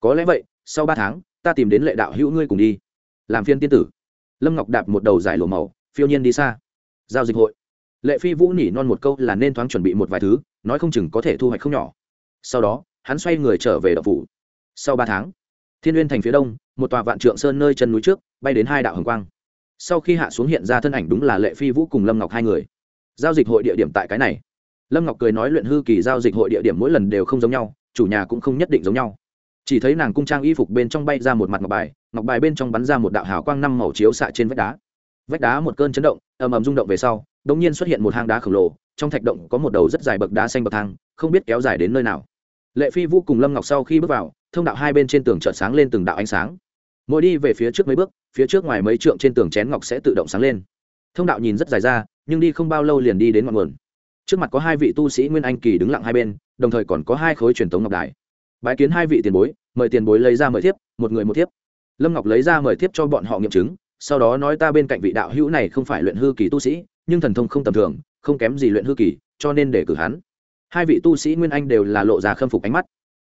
Có lẽ vậy, sau ba tháng, ta tìm đến lệ đạo hữu ngươi cùng đi. Làm phiên tiên tử. Lâm ngọc đạp một đầu giải lùa màu, phiêu nhiên đi xa. Giao dịch hội lệ phi vũ nỉ non một câu là nên thoáng chuẩn bị một vài thứ, nói không chừng có thể thu hoạch không nhỏ. Sau đó, hắn xoay người trở về đậu phủ. Sau ba tháng, thiên uyên thành phía đông, một tòa vạn trượng sơn nơi chân núi trước, bay đến hai đạo hồng quang. Sau khi hạ xuống hiện ra thân ảnh đúng là lệ phi vũ cùng lâm ngọc hai người. Giao dịch hội địa điểm tại cái này. Lâm ngọc cười nói luyện hư kỳ giao dịch hội địa điểm mỗi lần đều không giống nhau, chủ nhà cũng không nhất định giống nhau. Chỉ thấy nàng cung trang y phục bên trong bay ra một mặt ngọc bài ngọc bài bên trong bắn ra một đạo hào quang năm màu chiếu xạ trên vách đá. Vách đá một cơn chấn động, ầm ầm rung động về sau đột nhiên xuất hiện một hang đá khổng lồ, trong thạch động có một đầu rất dài bậc đá xanh bậc thang, không biết kéo dài đến nơi nào. Lệ phi vũ cùng lâm ngọc sau khi bước vào, thông đạo hai bên trên tường chợt sáng lên từng đạo ánh sáng. Mỗi đi về phía trước mấy bước, phía trước ngoài mấy trượng trên tường chén ngọc sẽ tự động sáng lên. Thông đạo nhìn rất dài ra, nhưng đi không bao lâu liền đi đến ngọn nguồn. Trước mặt có hai vị tu sĩ nguyên anh kỳ đứng lặng hai bên, đồng thời còn có hai khối truyền thống ngọc đài. Bái kiến hai vị tiền bối, mời tiền bối lấy ra mời thiếp, một người một thiếp. Lâm ngọc lấy ra mời thiếp cho bọn họ nghiệm chứng, sau đó nói ta bên cạnh vị đạo hữu này không phải luyện hư kỳ tu sĩ nhưng thần thông không tầm thường, không kém gì luyện hư kỳ, cho nên để cử hắn. Hai vị tu sĩ nguyên anh đều là lộ ra khâm phục ánh mắt.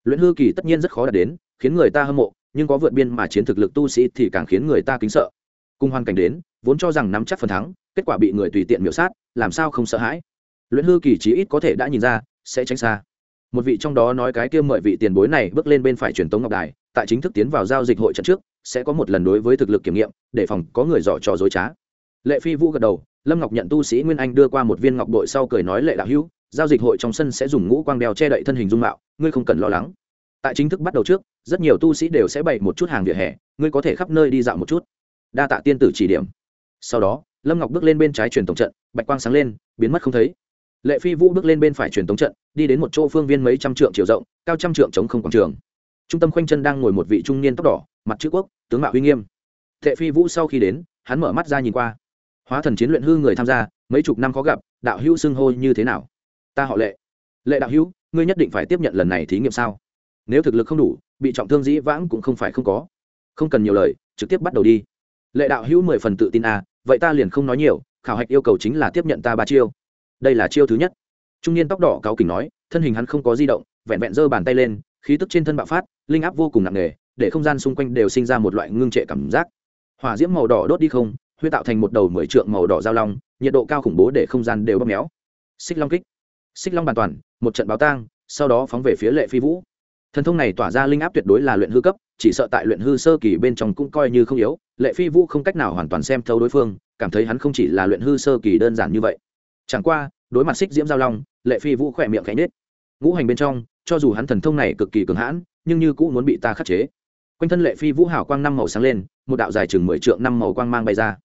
Luyện hư kỳ tất nhiên rất khó đạt đến, khiến người ta hâm mộ, nhưng có vượt biên mà chiến thực lực tu sĩ thì càng khiến người ta kính sợ. Cùng hoàn cảnh đến, vốn cho rằng nắm chắc phần thắng, kết quả bị người tùy tiện miểu sát, làm sao không sợ hãi? Luyện hư kỳ chí ít có thể đã nhìn ra, sẽ tránh xa. Một vị trong đó nói cái kia mời vị tiền bối này bước lên bên phải truyền tống ngọc đài, tại chính thức tiến vào giao dịch hội trận trước, sẽ có một lần đối với thực lực kiểm nghiệm, để phòng có người dò trò dối trá. Lệ phi vũ gật đầu lâm ngọc nhận tu sĩ nguyên anh đưa qua một viên ngọc bội sau cười nói lệ đạo hữu, giao dịch hội trong sân sẽ dùng ngũ quang đeo che đậy thân hình dung mạo, ngươi không cần lo lắng. Tại chính thức bắt đầu trước, rất nhiều tu sĩ đều sẽ bày một chút hàng vỉa hè, ngươi có thể khắp nơi đi dạo một chút. Đa tạ tiên tử chỉ điểm. Sau đó, lâm ngọc bước lên bên trái truyền tổng trận, bạch quang sáng lên, biến mất không thấy. Lệ phi vũ bước lên bên phải truyền tống trận, đi đến một chỗ phương viên mấy trăm trượng chiều rộng, cao trăm trượng chống không quảng trường. Trung tâm khoanh chân đang ngồi một vị trung niên tóc đỏ, mặt chữ quốc, tướng mạo uy nghiêm. Lệ phi vũ sau khi đến, hắn mở mắt ra nhìn qua hóa thần chiến luyện hư người tham gia, mấy chục năm khó gặp, đạo hữu xưng hô như thế nào? Ta họ lệ. Lệ đạo hữu, ngươi nhất định phải tiếp nhận lần này thí nghiệm sao? Nếu thực lực không đủ, bị trọng thương dĩ vãng cũng không phải không có. Không cần nhiều lời, trực tiếp bắt đầu đi. Lệ đạo hữu mười phần tự tin à vậy ta liền không nói nhiều, khảo hạch yêu cầu chính là tiếp nhận ta ba chiêu. Đây là chiêu thứ nhất. Trung niên tóc đỏ cáo kỉnh nói, thân hình hắn không có di động, vẹn vẹn giơ bàn tay lên, khí tức trên thân bạo phát, linh áp vô cùng nặng nề, để không gian xung quanh đều sinh ra một loại ngưng trệ cảm giác. Hỏa diễm màu đỏ đốt đi không huy tạo thành một đầu mười trượng màu đỏ giao long, nhiệt độ cao khủng bố để không gian đều bóp méo. Xích long kích. Xích long bàn toàn, một trận báo tang, sau đó phóng về phía lệ phi vũ. Thần thông này tỏa ra linh áp tuyệt đối là luyện hư cấp, chỉ sợ tại luyện hư sơ kỳ bên trong cũng coi như không yếu. Lệ phi vũ không cách nào hoàn toàn xem thấu đối phương, cảm thấy hắn không chỉ là luyện hư sơ kỳ đơn giản như vậy. Chẳng qua, đối mặt xích diễm giao long, lệ phi vũ khỏe miệng khẽ nết ngũ hành bên trong, cho dù hắn thần thông này cực kỳ cường hãn, nhưng như cũng muốn bị ta khắc chế. Quanh thân lệ phi vũ hảo quang năm màu sáng lên, một đạo dài chừng mười trượng năm màu quang mang bay ra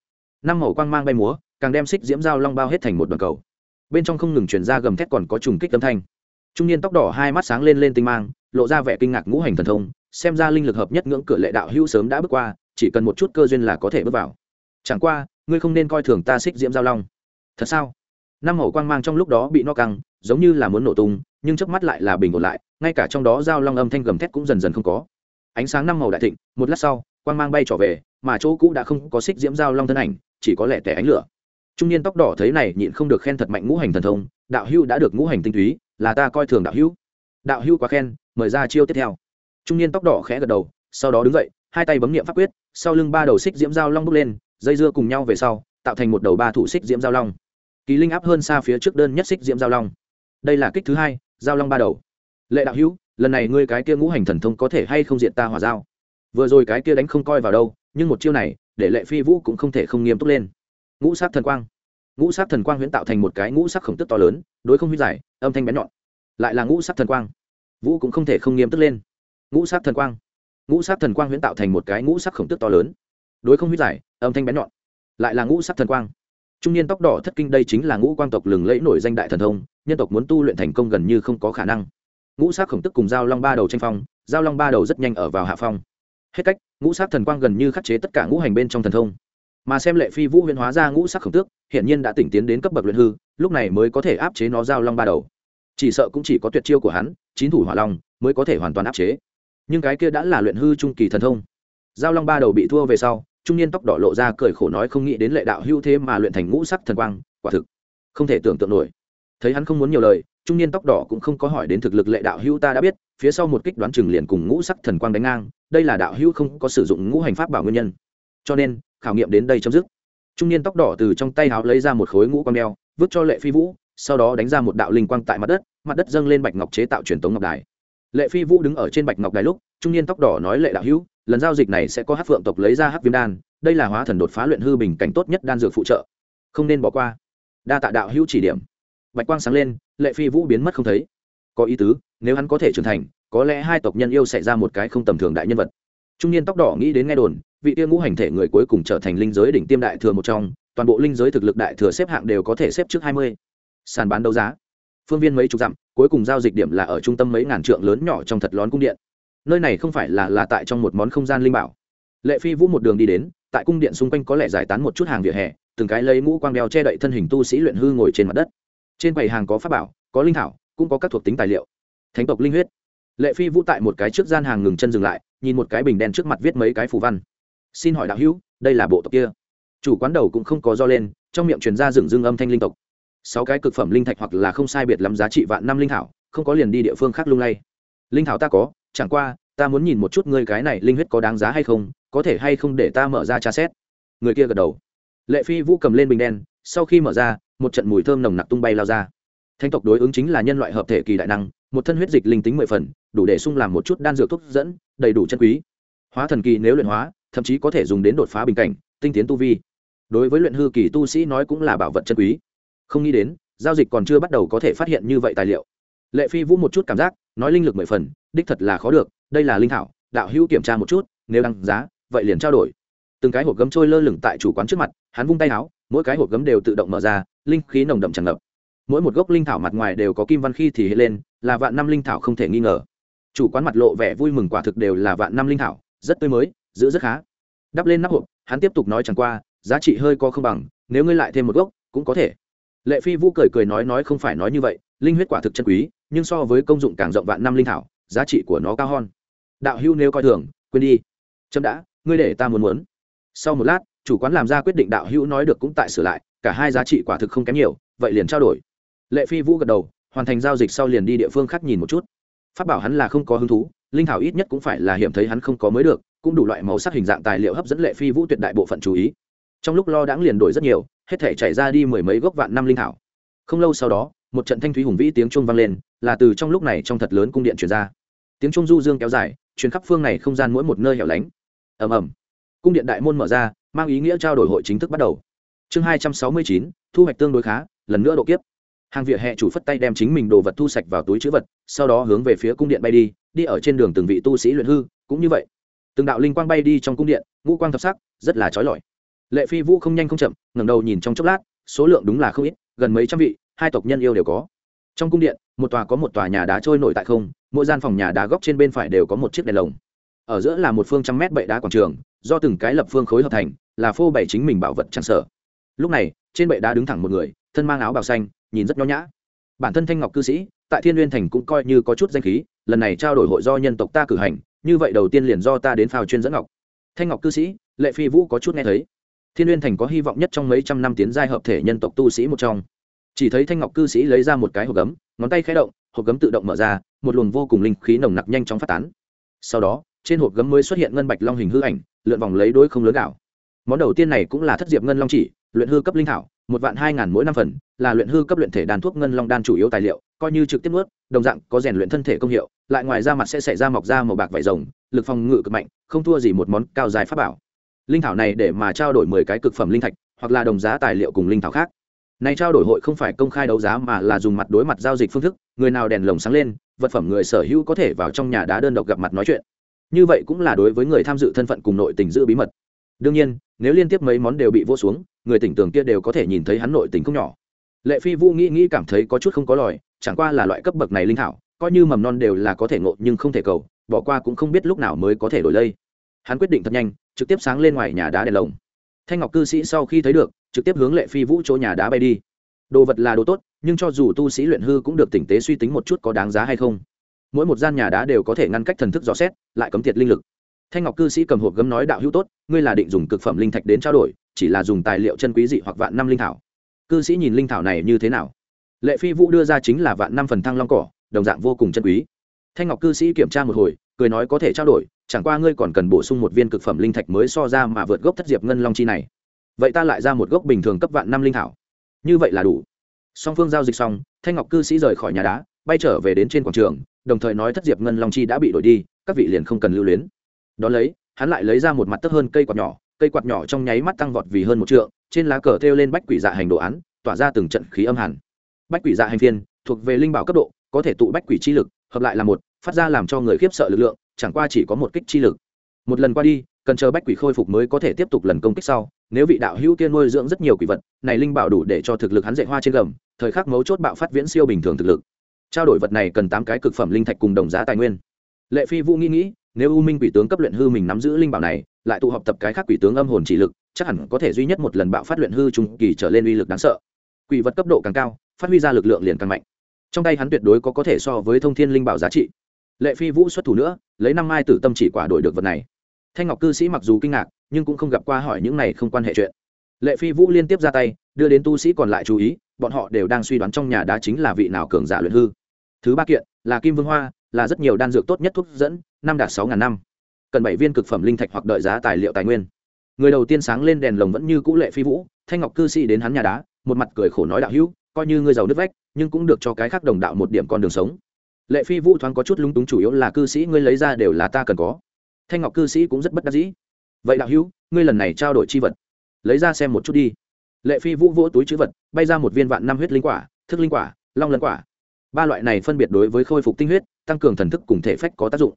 năm màu quang mang bay múa, càng đem xích diễm dao long bao hết thành một đoàn cầu. Bên trong không ngừng chuyển ra gầm thét còn có trùng kích âm thanh. Trung niên tóc đỏ hai mắt sáng lên lên tinh mang, lộ ra vẻ kinh ngạc ngũ hành thần thông, xem ra linh lực hợp nhất ngưỡng cửa lệ đạo hữu sớm đã bước qua, chỉ cần một chút cơ duyên là có thể bước vào. Chẳng qua, ngươi không nên coi thường ta xích diễm giao long. Thật sao? Năm màu quang mang trong lúc đó bị no căng, giống như là muốn nổ tung, nhưng chớp mắt lại là bình ổn lại, ngay cả trong đó giao long âm thanh gầm thét cũng dần dần không có. Ánh sáng năm màu đại thịnh, một lát sau, quang mang bay trở về, mà chỗ cũ đã không có xích diễm giao long thân ảnh chỉ có lẻ tẻ ánh lửa. Trung niên tóc đỏ thấy này nhịn không được khen thật mạnh ngũ hành thần thông, đạo hưu đã được ngũ hành tinh túy, là ta coi thường đạo hưu đạo hưu quá khen, mời ra chiêu tiếp theo. Trung niên tóc đỏ khẽ gật đầu, sau đó đứng dậy, hai tay bấm nghiệm pháp quyết, sau lưng ba đầu xích diễm giao long bốc lên, dây dưa cùng nhau về sau, tạo thành một đầu ba thủ xích diễm giao long. Kỳ linh áp hơn xa phía trước đơn nhất xích diễm giao long. Đây là kích thứ hai, giao long ba đầu. Lệ đạo hữu, lần này ngươi cái kia ngũ hành thần thông có thể hay không diện ta hỏa giao? Vừa rồi cái kia đánh không coi vào đâu, nhưng một chiêu này để lệ phi vũ cũng không thể không nghiêm túc lên. Ngũ sát thần quang. Ngũ sát thần quang huyễn tạo thành một cái ngũ sắc khổng tức to lớn, đối không huyết giải âm thanh bén nhọn. Lại là ngũ sát thần quang. Vũ cũng không thể không nghiêm túc lên. Ngũ sát thần quang. Ngũ sát thần quang huyễn tạo thành một cái ngũ sắc khổng tức to lớn, đối không huyết giải âm thanh bén nhọn. Lại là ngũ sát thần quang. Trung niên tóc đỏ thất kinh đây chính là ngũ quang tộc lừng lẫy nổi danh đại thần thông, nhân tộc muốn tu luyện thành công gần như không có khả năng. Ngũ sát khổng tức cùng giao long ba đầu tranh phong, giao long ba đầu rất nhanh ở vào hạ phong hết cách, ngũ sát thần quang gần như khắc chế tất cả ngũ hành bên trong thần thông. Mà xem lệ phi vũ huyễn hóa ra ngũ sắc khổng tước hiện nhiên đã tỉnh tiến đến cấp bậc luyện hư, lúc này mới có thể áp chế nó giao long ba đầu. Chỉ sợ cũng chỉ có tuyệt chiêu của hắn, chín thủ hỏa long, mới có thể hoàn toàn áp chế. Nhưng cái kia đã là luyện hư trung kỳ thần thông. Giao long ba đầu bị thua về sau, trung niên tóc đỏ lộ ra cười khổ nói không nghĩ đến lệ đạo hưu thế mà luyện thành ngũ sắc thần quang, quả thực không thể tưởng tượng nổi. Thấy hắn không muốn nhiều lời trung niên tóc đỏ cũng không có hỏi đến thực lực lệ đạo hưu ta đã biết, phía sau một kích đoán chừng liền cùng ngũ sắc thần quang đánh ngang, đây là đạo hưu không có sử dụng ngũ hành pháp bảo nguyên nhân. Cho nên, khảo nghiệm đến đây chấm dứt. Trung niên tóc đỏ từ trong tay háo lấy ra một khối ngũ quang đeo, vứt cho lệ phi vũ, sau đó đánh ra một đạo linh quang tại mặt đất mặt đất dâng lên bạch ngọc chế tạo truyền tống ngọc đài. Lệ phi vũ đứng ở trên bạch ngọc đài lúc, trung niên tóc đỏ nói lệ đạo hữu, lần giao dịch này sẽ có hát phượng tộc lấy ra hát viêm đan, đây là hóa thần đột phá luyện hư bình cảnh tốt nhất đan dược phụ trợ. Không nên bỏ qua. Đa tạ đạo hữu chỉ điểm. Bạch quang sáng lên lệ phi vũ biến mất không thấy. Có ý tứ, nếu hắn có thể trưởng thành, có lẽ hai tộc nhân yêu sẽ ra một cái không tầm thường đại nhân vật. Trung niên tóc đỏ nghĩ đến nghe đồn, vị tiêu ngũ hành thể người cuối cùng trở thành linh giới đỉnh tiêm đại thừa một trong, toàn bộ linh giới thực lực đại thừa xếp hạng đều có thể xếp trước hai mươi. Sàn bán đấu giá. Phương viên mấy chục dặm, cuối cùng giao dịch điểm là ở trung tâm mấy ngàn trượng lớn nhỏ trong thật lón cung điện. Nơi này không phải là là tại trong một món không gian linh bảo. Lệ phi vũ một đường đi đến, tại cung điện xung quanh có lẽ giải tán một chút hàng vỉa hè, từng cái lấy ngũ quang đeo che đậy thân hình tu sĩ luyện hư ngồi trên mặt đất trên quầy hàng có pháp bảo, có linh thảo, cũng có các thuộc tính tài liệu. Thánh tộc linh huyết. Lệ phi vũ tại một cái trước gian hàng ngừng chân dừng lại, nhìn một cái bình đen trước mặt viết mấy cái phù văn. Xin hỏi đạo hữu, đây là bộ tộc kia? Chủ quán đầu cũng không có do lên, trong miệng truyền ra rừng dương âm thanh linh tộc. Sáu cái cực phẩm linh thạch hoặc là không sai biệt lắm giá trị vạn năm linh thảo, không có liền đi địa phương khác lung lay. Linh thảo ta có, chẳng qua, ta muốn nhìn một chút ngươi cái này linh huyết có đáng giá hay không, có thể hay không để ta mở ra tra xét. Người kia gật đầu. Lệ phi vũ cầm lên bình đen, sau khi mở ra một trận mùi thơm nồng nặc tung bay lao ra. Thanh tộc đối ứng chính là nhân loại hợp thể kỳ đại năng, một thân huyết dịch linh tính mười phần, đủ để sung làm một chút đan dược thuốc dẫn, đầy đủ chân quý. Hóa thần kỳ nếu luyện hóa, thậm chí có thể dùng đến đột phá bình cảnh, tinh tiến tu vi. Đối với luyện hư kỳ tu sĩ nói cũng là bảo vật chân quý. Không nghĩ đến, giao dịch còn chưa bắt đầu có thể phát hiện như vậy tài liệu. Lệ phi vũ một chút cảm giác, nói linh lực mười phần, đích thật là khó được, đây là linh thảo, đạo hữu kiểm tra một chút, nếu đăng giá, vậy liền trao đổi. Từng cái hộp gấm trôi lơ lửng tại chủ quán trước mặt, hắn vung tay áo mỗi cái hộp gấm đều tự động mở ra, linh khí nồng đậm tràn ngập. Mỗi một gốc linh thảo mặt ngoài đều có kim văn khi thì hiện lên, là vạn năm linh thảo không thể nghi ngờ. Chủ quán mặt lộ vẻ vui mừng quả thực đều là vạn năm linh thảo, rất tươi mới, giữ rất khá. Đắp lên nắp hộp, hắn tiếp tục nói chẳng qua, giá trị hơi có không bằng, nếu ngươi lại thêm một gốc, cũng có thể. Lệ phi vũ cười cười nói nói không phải nói như vậy, linh huyết quả thực chân quý, nhưng so với công dụng càng rộng vạn năm linh thảo, giá trị của nó cao hơn. Đạo hưu nếu coi thường, quên đi. Chấm đã, ngươi để ta muốn muốn. Sau một lát chủ quán làm ra quyết định đạo hữu nói được cũng tại sửa lại, cả hai giá trị quả thực không kém nhiều, vậy liền trao đổi. Lệ phi vũ gật đầu, hoàn thành giao dịch sau liền đi địa phương khác nhìn một chút. Phát bảo hắn là không có hứng thú, linh thảo ít nhất cũng phải là hiểm thấy hắn không có mới được, cũng đủ loại màu sắc hình dạng tài liệu hấp dẫn lệ phi vũ tuyệt đại bộ phận chú ý. Trong lúc lo đãng liền đổi rất nhiều, hết thể chảy ra đi mười mấy gốc vạn năm linh thảo. Không lâu sau đó, một trận thanh thúy hùng vĩ tiếng trung vang lên, là từ trong lúc này trong thật lớn cung điện truyền ra. Tiếng trung du dương kéo dài, truyền khắp phương này không gian mỗi một nơi hẻo lánh. Ầm ầm. Cung điện đại môn mở ra mang ý nghĩa trao đổi hội chính thức bắt đầu. Chương hai trăm sáu mươi chín, thu hoạch tương đối khá, lần nữa độ kiếp. Hàng vỉa hè chủ phất tay đem chính mình đồ vật thu sạch vào túi chữ vật, sau đó hướng về phía cung điện bay đi đi ở trên đường từng vị tu sĩ luyện hư, cũng như vậy. Từng đạo linh quang bay đi trong cung điện, ngũ quang thập sắc, rất là trói lọi. Lệ phi vũ không nhanh không chậm, ngẩng đầu nhìn trong chốc lát, số lượng đúng là không ít, gần mấy trăm vị, hai tộc nhân yêu đều có. Trong cung điện, một tòa có một tòa nhà đá trôi nổi tại không, mỗi gian phòng nhà đá góc trên bên phải đều có một chiếc đèn lồng. Ở giữa là một phương trăm mét bệ đá quảng trường, do từng cái lập phương khối hợp thành là phô bày chính mình bảo vật tràn sở lúc này, trên bệ đá đứng thẳng một người, thân mang áo bào xanh, nhìn rất nho nhã. Bản thân thanh ngọc cư sĩ, tại thiên n thành cũng coi như có chút danh khí, lần này trao đổi hội do nhân tộc ta cử hành, như vậy đầu tiên liền do ta đến phao chuyên dẫn ngọc. Thanh ngọc cư sĩ, lệ phi vũ có chút nghe thấy. Thiên n thành có hy vọng nhất trong mấy trăm năm tiến giai hợp thể nhân tộc tu sĩ một trong. Chỉ thấy thanh ngọc cư sĩ lấy ra một cái hộp gấm, ngón tay khẽ động, hộp gấm tự động mở ra, một luồng vô cùng linh khí nồng nặc nhanh chóng phát tán. Sau đó, trên hộp gấm mới xuất hiện ngân bạch long hình hư ảnh, lượn vòng lấy đối không lớn đảo món đầu tiên này cũng là thất diệp ngân long chỉ, luyện hư cấp linh thảo, một vạn hai ngàn mỗi năm phần, là luyện hư cấp luyện thể đàn thuốc ngân long đan chủ yếu tài liệu, coi như trực tiếp nuốt, đồng dạng có rèn luyện thân thể công hiệu, lại ngoài ra mặt sẽ xảy ra mọc ra màu bạc vải rồng, lực phòng ngự cực mạnh, không thua gì một món cao dài pháp bảo. Linh thảo này để mà trao đổi mười cái cực phẩm linh thạch, hoặc là đồng giá tài liệu cùng linh thảo khác. Này trao đổi hội không phải công khai đấu giá mà là dùng mặt đối mặt giao dịch phương thức, người nào đèn lồng sáng lên, vật phẩm người sở hữu có thể vào trong nhà đá đơn độc gặp mặt nói chuyện. Như vậy cũng là đối với người tham dự thân phận cùng nội tình giữ bí mật đương nhiên, nếu liên tiếp mấy món đều bị vô xuống, người tỉnh tường kia đều có thể nhìn thấy hắn nội tình không nhỏ. Lệ phi vũ nghĩ nghĩ cảm thấy có chút không có lòi, chẳng qua là loại cấp bậc này linh thảo, coi như mầm non đều là có thể ngộ nhưng không thể cầu, bỏ qua cũng không biết lúc nào mới có thể đổi lây. Hắn quyết định thật nhanh, trực tiếp sáng lên ngoài nhà đá đèn lồng. Thanh ngọc cư sĩ sau khi thấy được, trực tiếp hướng lệ phi vũ chỗ nhà đá bay đi. Đồ vật là đồ tốt, nhưng cho dù tu sĩ luyện hư cũng được tỉnh tế suy tính một chút có đáng giá hay không. Mỗi một gian nhà đá đều có thể ngăn cách thần thức rõ xét, lại cấm tiệt linh lực thanh ngọc cư sĩ cầm hộp gấm nói đạo hữu tốt, ngươi là định dùng cực phẩm linh thạch đến trao đổi, chỉ là dùng tài liệu chân quý dị hoặc vạn năm linh thảo. Cư sĩ nhìn linh thảo này như thế nào? Lệ phi vũ đưa ra chính là vạn năm phần thăng long cỏ, đồng dạng vô cùng chân quý. Thanh ngọc cư sĩ kiểm tra một hồi, cười nói có thể trao đổi, chẳng qua ngươi còn cần bổ sung một viên cực phẩm linh thạch mới so ra mà vượt gốc thất diệp ngân long chi này. Vậy ta lại ra một gốc bình thường cấp vạn năm linh thảo. Như vậy là đủ. Song phương giao dịch xong, thanh ngọc cư sĩ rời khỏi nhà đá, bay trở về đến trên quảng trường, đồng thời nói thất diệp ngân long chi đã bị đổi đi, các vị liền không cần lưu luyến đón lấy, hắn lại lấy ra một mặt tấp hơn cây quạt nhỏ, cây quạt nhỏ trong nháy mắt tăng vọt vì hơn một trượng, trên lá cờ thêu lên bách quỷ dạ hành đồ án, tỏa ra từng trận khí âm hẳn bách quỷ dạ hành phiên, thuộc về linh bảo cấp độ, có thể tụ bách quỷ chi lực, hợp lại là một, phát ra làm cho người khiếp sợ lực lượng, chẳng qua chỉ có một kích chi lực. Một lần qua đi, cần chờ bách quỷ khôi phục mới có thể tiếp tục lần công kích sau, nếu vị đạo hữu tiên nuôi dưỡng rất nhiều quỷ vật, này linh bảo đủ để cho thực lực hắn dạy hoa trên gầm, thời khắc mấu chốt bạo phát viễn siêu bình thường thực lực. Trao đổi vật này cần tám cái cực phẩm linh thạch cùng đồng giá tài nguyên. Lệ phi vũ nghĩ nghĩ nếu u minh quỷ tướng cấp luyện hư mình nắm giữ linh bảo này, lại tụ họp tập cái khác quỷ tướng âm hồn chỉ lực, chắc hẳn có thể duy nhất một lần bạo phát luyện hư trung kỳ trở lên uy lực đáng sợ. Quỷ vật cấp độ càng cao, phát huy ra lực lượng liền càng mạnh. Trong tay hắn tuyệt đối có có thể so với thông thiên linh bảo giá trị. Lệ phi vũ xuất thủ nữa, lấy năm mai tử tâm chỉ quả đổi được vật này. Thanh ngọc cư sĩ mặc dù kinh ngạc, nhưng cũng không gặp qua hỏi những này không quan hệ chuyện. Lệ phi vũ liên tiếp ra tay, đưa đến tu sĩ còn lại chú ý, bọn họ đều đang suy đoán trong nhà đá chính là vị nào cường giả luyện hư. Thứ ba kiện, là kim vương hoa là rất nhiều đan dược tốt nhất thuốc dẫn, năm đạt sáu ngàn năm. Cần bảy viên cực phẩm linh thạch hoặc đợi giá tài liệu tài nguyên. Người đầu tiên sáng lên đèn lồng vẫn như cũ lệ phi vũ, thanh ngọc cư sĩ đến hắn nhà đá, một mặt cười khổ nói đạo hữu, coi như ngươi giàu nước vách, nhưng cũng được cho cái khác đồng đạo một điểm con đường sống. Lệ phi vũ thoáng có chút lúng túng chủ yếu là cư sĩ ngươi lấy ra đều là ta cần có. Thanh ngọc cư sĩ cũng rất bất đắc dĩ. Vậy đạo hữu, ngươi lần này trao đổi chi vật, lấy ra xem một chút đi. Lệ phi vũ vỗ túi chữ vật, bay ra một viên vạn năm huyết linh quả, thức linh quả, long lân quả. Ba loại này phân biệt đối với khôi phục tinh huyết tăng cường thần thức cùng thể phách có tác dụng.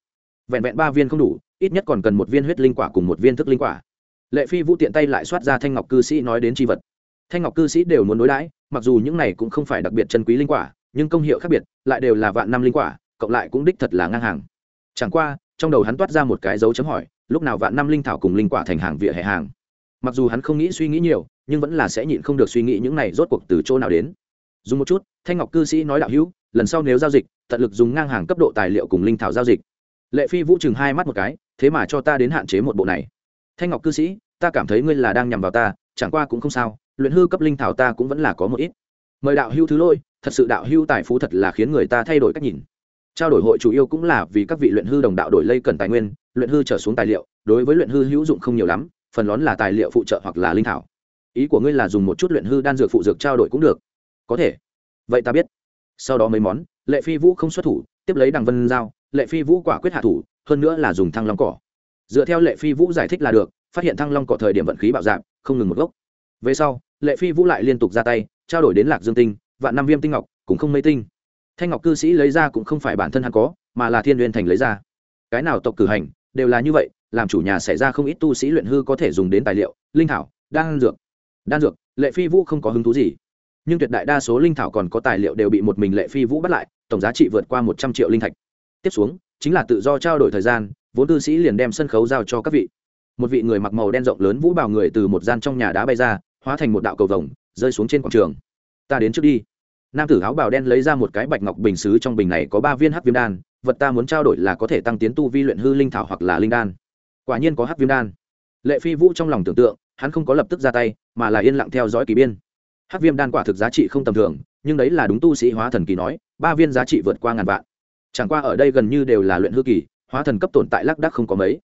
Vẹn vẹn ba viên không đủ, ít nhất còn cần một viên huyết linh quả cùng một viên thức linh quả. Lệ phi vũ tiện tay lại soát ra thanh ngọc cư sĩ nói đến c h i vật. Thanh ngọc cư sĩ đều muốn đối đãi, mặc dù những này cũng không phải đặc biệt chân quý linh quả, nhưng công hiệu khác biệt, lại đều là vạn năm linh quả, cộng lại cũng đích thật là ngang hàng. Chẳng qua, trong đầu hắn toát ra một cái dấu chấm hỏi, lúc nào vạn năm linh thảo cùng linh quả thành hàng vỉa hè hàng? Mặc dù hắn không nghĩ suy nghĩ nhiều, nhưng vẫn là sẽ nhịn không được suy nghĩ những này rốt cuộc từ chỗ nào đến. Dùng một chút, thanh ngọc cư sĩ nói đạo hữu, lần sau nếu giao dịch tận lực dùng ngang hàng cấp độ tài liệu cùng linh thảo giao dịch. Lệ phi vũ chừng hai mắt một cái, thế mà cho ta đến hạn chế một bộ này. Thanh ngọc cư sĩ, ta cảm thấy ngươi là đang nhằm vào ta, chẳng qua cũng không sao, luyện hư cấp linh thảo ta cũng vẫn là có một ít. Mời đạo hữu thứ lỗi, thật sự đạo hữu tài phú thật là khiến người ta thay đổi cách nhìn. Trao đổi hội chủ yếu cũng là vì các vị luyện hư đồng đạo đổi lây cần tài nguyên, luyện hư trở xuống tài liệu, đối với luyện hư hữu dụng không nhiều lắm, phần lớn là tài liệu phụ trợ hoặc là linh thảo. Ý của ngươi là dùng một chút luyện hư đan dược phụ dược trao đổi cũng được. Có thể. Vậy ta biết. Sau đó mấy món lệ phi vũ không xuất thủ, tiếp lấy đằng vân giao, lệ phi vũ quả quyết hạ thủ, hơn nữa là dùng thăng long cỏ. Dựa theo lệ phi vũ giải thích là được, phát hiện thăng long cỏ thời điểm vận khí bạo dạng không ngừng một gốc. Về sau, lệ phi vũ lại liên tục ra tay, trao đổi đến lạc dương tinh, vạn năm viêm tinh ngọc cũng không mây tinh. Thanh ngọc cư sĩ lấy ra cũng không phải bản thân hắn có, mà là thiên n thành lấy ra. Cái nào tộc cử hành, đều là như vậy, làm chủ nhà xảy ra không ít tu sĩ luyện hư có thể dùng đến tài liệu, linh thảo, đan dược. Đan dược, lệ phi vũ không có hứng thú gì nhưng tuyệt đại đa số linh thảo còn có tài liệu đều bị một mình lệ phi vũ bắt lại, tổng giá trị vượt qua một trăm triệu linh thạch. Tiếp xuống, chính là tự do trao đổi thời gian, vốn tư sĩ liền đem sân khấu giao cho các vị. Một vị người mặc màu đen rộng lớn vũ bào người từ một gian trong nhà đá bay ra, hóa thành một đạo cầu vồng, rơi xuống trên quảng trường. Ta đến trước đi. Nam tử áo bào đen lấy ra một cái bạch ngọc bình xứ trong bình này có ba viên hắc viêm đan, vật ta muốn trao đổi là có thể tăng tiến tu vi luyện hư linh thảo hoặc là linh đan. Quả nhiên có hắc viêm đan. Lệ phi vũ trong lòng tưởng tượng, hắn không có lập tức ra tay, mà là yên lặng theo dõi kỳ biên hát viêm đan quả thực giá trị không tầm thường, nhưng đấy là đúng tu sĩ hóa thần kỳ nói, ba viên giá trị vượt qua ngàn vạn. Chẳng qua ở đây gần như đều là luyện hư kỳ, hóa thần cấp tồn tại lác đắc không có mấy.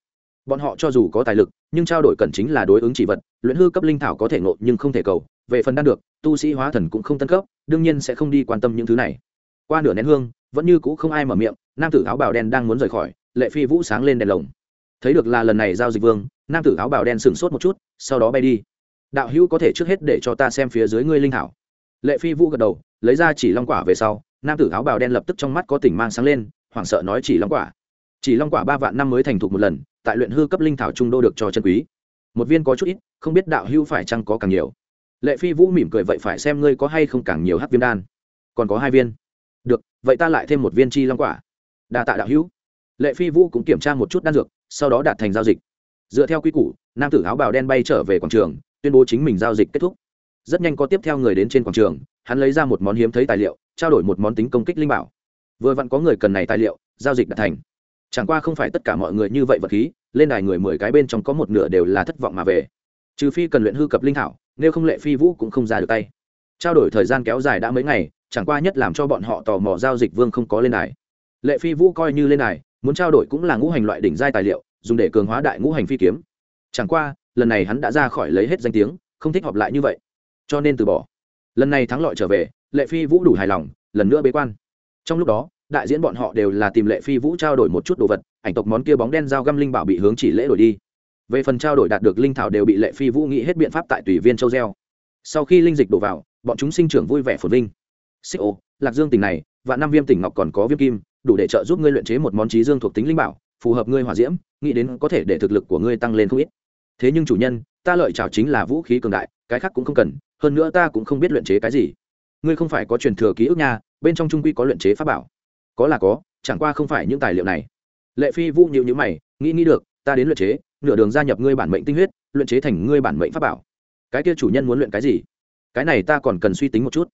Bọn họ cho dù có tài lực, nhưng trao đổi cần chính là đối ứng chỉ vật, luyện hư cấp linh thảo có thể ngộ nhưng không thể cầu, về phần đan được, tu sĩ hóa thần cũng không tân cấp, đương nhiên sẽ không đi quan tâm những thứ này. Qua nửa nén hương, vẫn như cũ không ai mở miệng, nam tử áo bào đen đang muốn rời khỏi, lệ phi vũ sáng lên đèn lồng. Thấy được là lần này giao dịch vương, nam tử áo bào đen sửng sốt một chút, sau đó bay đi đạo hữu có thể trước hết để cho ta xem phía dưới ngươi linh thảo. Lệ phi vũ gật đầu, lấy ra chỉ long quả về sau, nam tử áo bào đen lập tức trong mắt có tỉnh mang sáng lên, hoảng sợ nói chỉ long quả. Chỉ long quả ba vạn năm mới thành thục một lần, tại luyện hư cấp linh thảo trung đô được cho chân quý. Một viên có chút ít, không biết đạo hữu phải chăng có càng nhiều. Lệ phi vũ mỉm cười, vậy phải xem ngươi có hay không càng nhiều hát viêm đan. Còn có hai viên. Được, vậy ta lại thêm một viên chi long quả. Đa tạ đạo hữu. Lệ phi vũ cũng kiểm tra một chút đan dược, sau đó đạt thành giao dịch. Dựa theo quy củ, nam tử áo bào đen bay trở về quảng trường tuyên bố chính mình giao dịch kết thúc. Rất nhanh có tiếp theo người đến trên quảng trường, hắn lấy ra một món hiếm thấy tài liệu, trao đổi một món tính công kích linh bảo. Vừa vặn có người cần này tài liệu, giao dịch đã thành. Chẳng qua không phải tất cả mọi người như vậy vật khí, lên đài người mười cái bên trong có một nửa đều là thất vọng mà về. Trừ phi cần luyện hư cập linh thảo, nếu không lệ phi vũ cũng không ra được tay. Trao đổi thời gian kéo dài đã mấy ngày, chẳng qua nhất làm cho bọn họ tò mò giao dịch vương không có lên đài. Lệ phi vũ coi như lên đài, muốn trao đổi cũng là ngũ hành loại đỉnh giai tài liệu, dùng để cường hóa đại ngũ hành phi kiếm. Chẳng qua lần này hắn đã ra khỏi lấy hết danh tiếng, không thích họp lại như vậy. Cho nên từ bỏ. Lần này thắng lợi trở về, lệ phi vũ đủ hài lòng, lần nữa bế quan. Trong lúc đó, đại diễn bọn họ đều là tìm lệ phi vũ trao đổi một chút đồ vật, ảnh tộc món kia bóng đen giao găm linh bảo bị hướng chỉ lễ đổi đi. Về phần trao đổi đạt được linh thảo đều bị lệ phi vũ nghĩ hết biện pháp tại tùy viên châu gieo. Sau khi linh dịch đổ vào, bọn chúng sinh trưởng vui vẻ phồn vinh. Xích ô, lạc dương tỉnh này và năm viêm tỉnh ngọc còn có viêm kim, đủ để trợ giúp ngươi luyện chế một món trí dương thuộc tính linh bảo, phù hợp ngươi hòa diễm, nghĩ đến có thể để thực lực của ngươi tăng lên không ít thế nhưng chủ nhân, ta lợi chào chính là vũ khí cường đại, cái khác cũng không cần, hơn nữa ta cũng không biết luyện chế cái gì. Ngươi không phải có truyền thừa ký ức nha, bên trong trung quy có luyện chế pháp bảo. Có là có, chẳng qua không phải những tài liệu này. Lệ phi vũ nhịu nhữ mày, nghĩ nghĩ được, ta đến luyện chế, nửa đường gia nhập ngươi bản mệnh tinh huyết, luyện chế thành ngươi bản mệnh pháp bảo. Cái kia chủ nhân muốn luyện cái gì? Cái này ta còn cần suy tính một chút.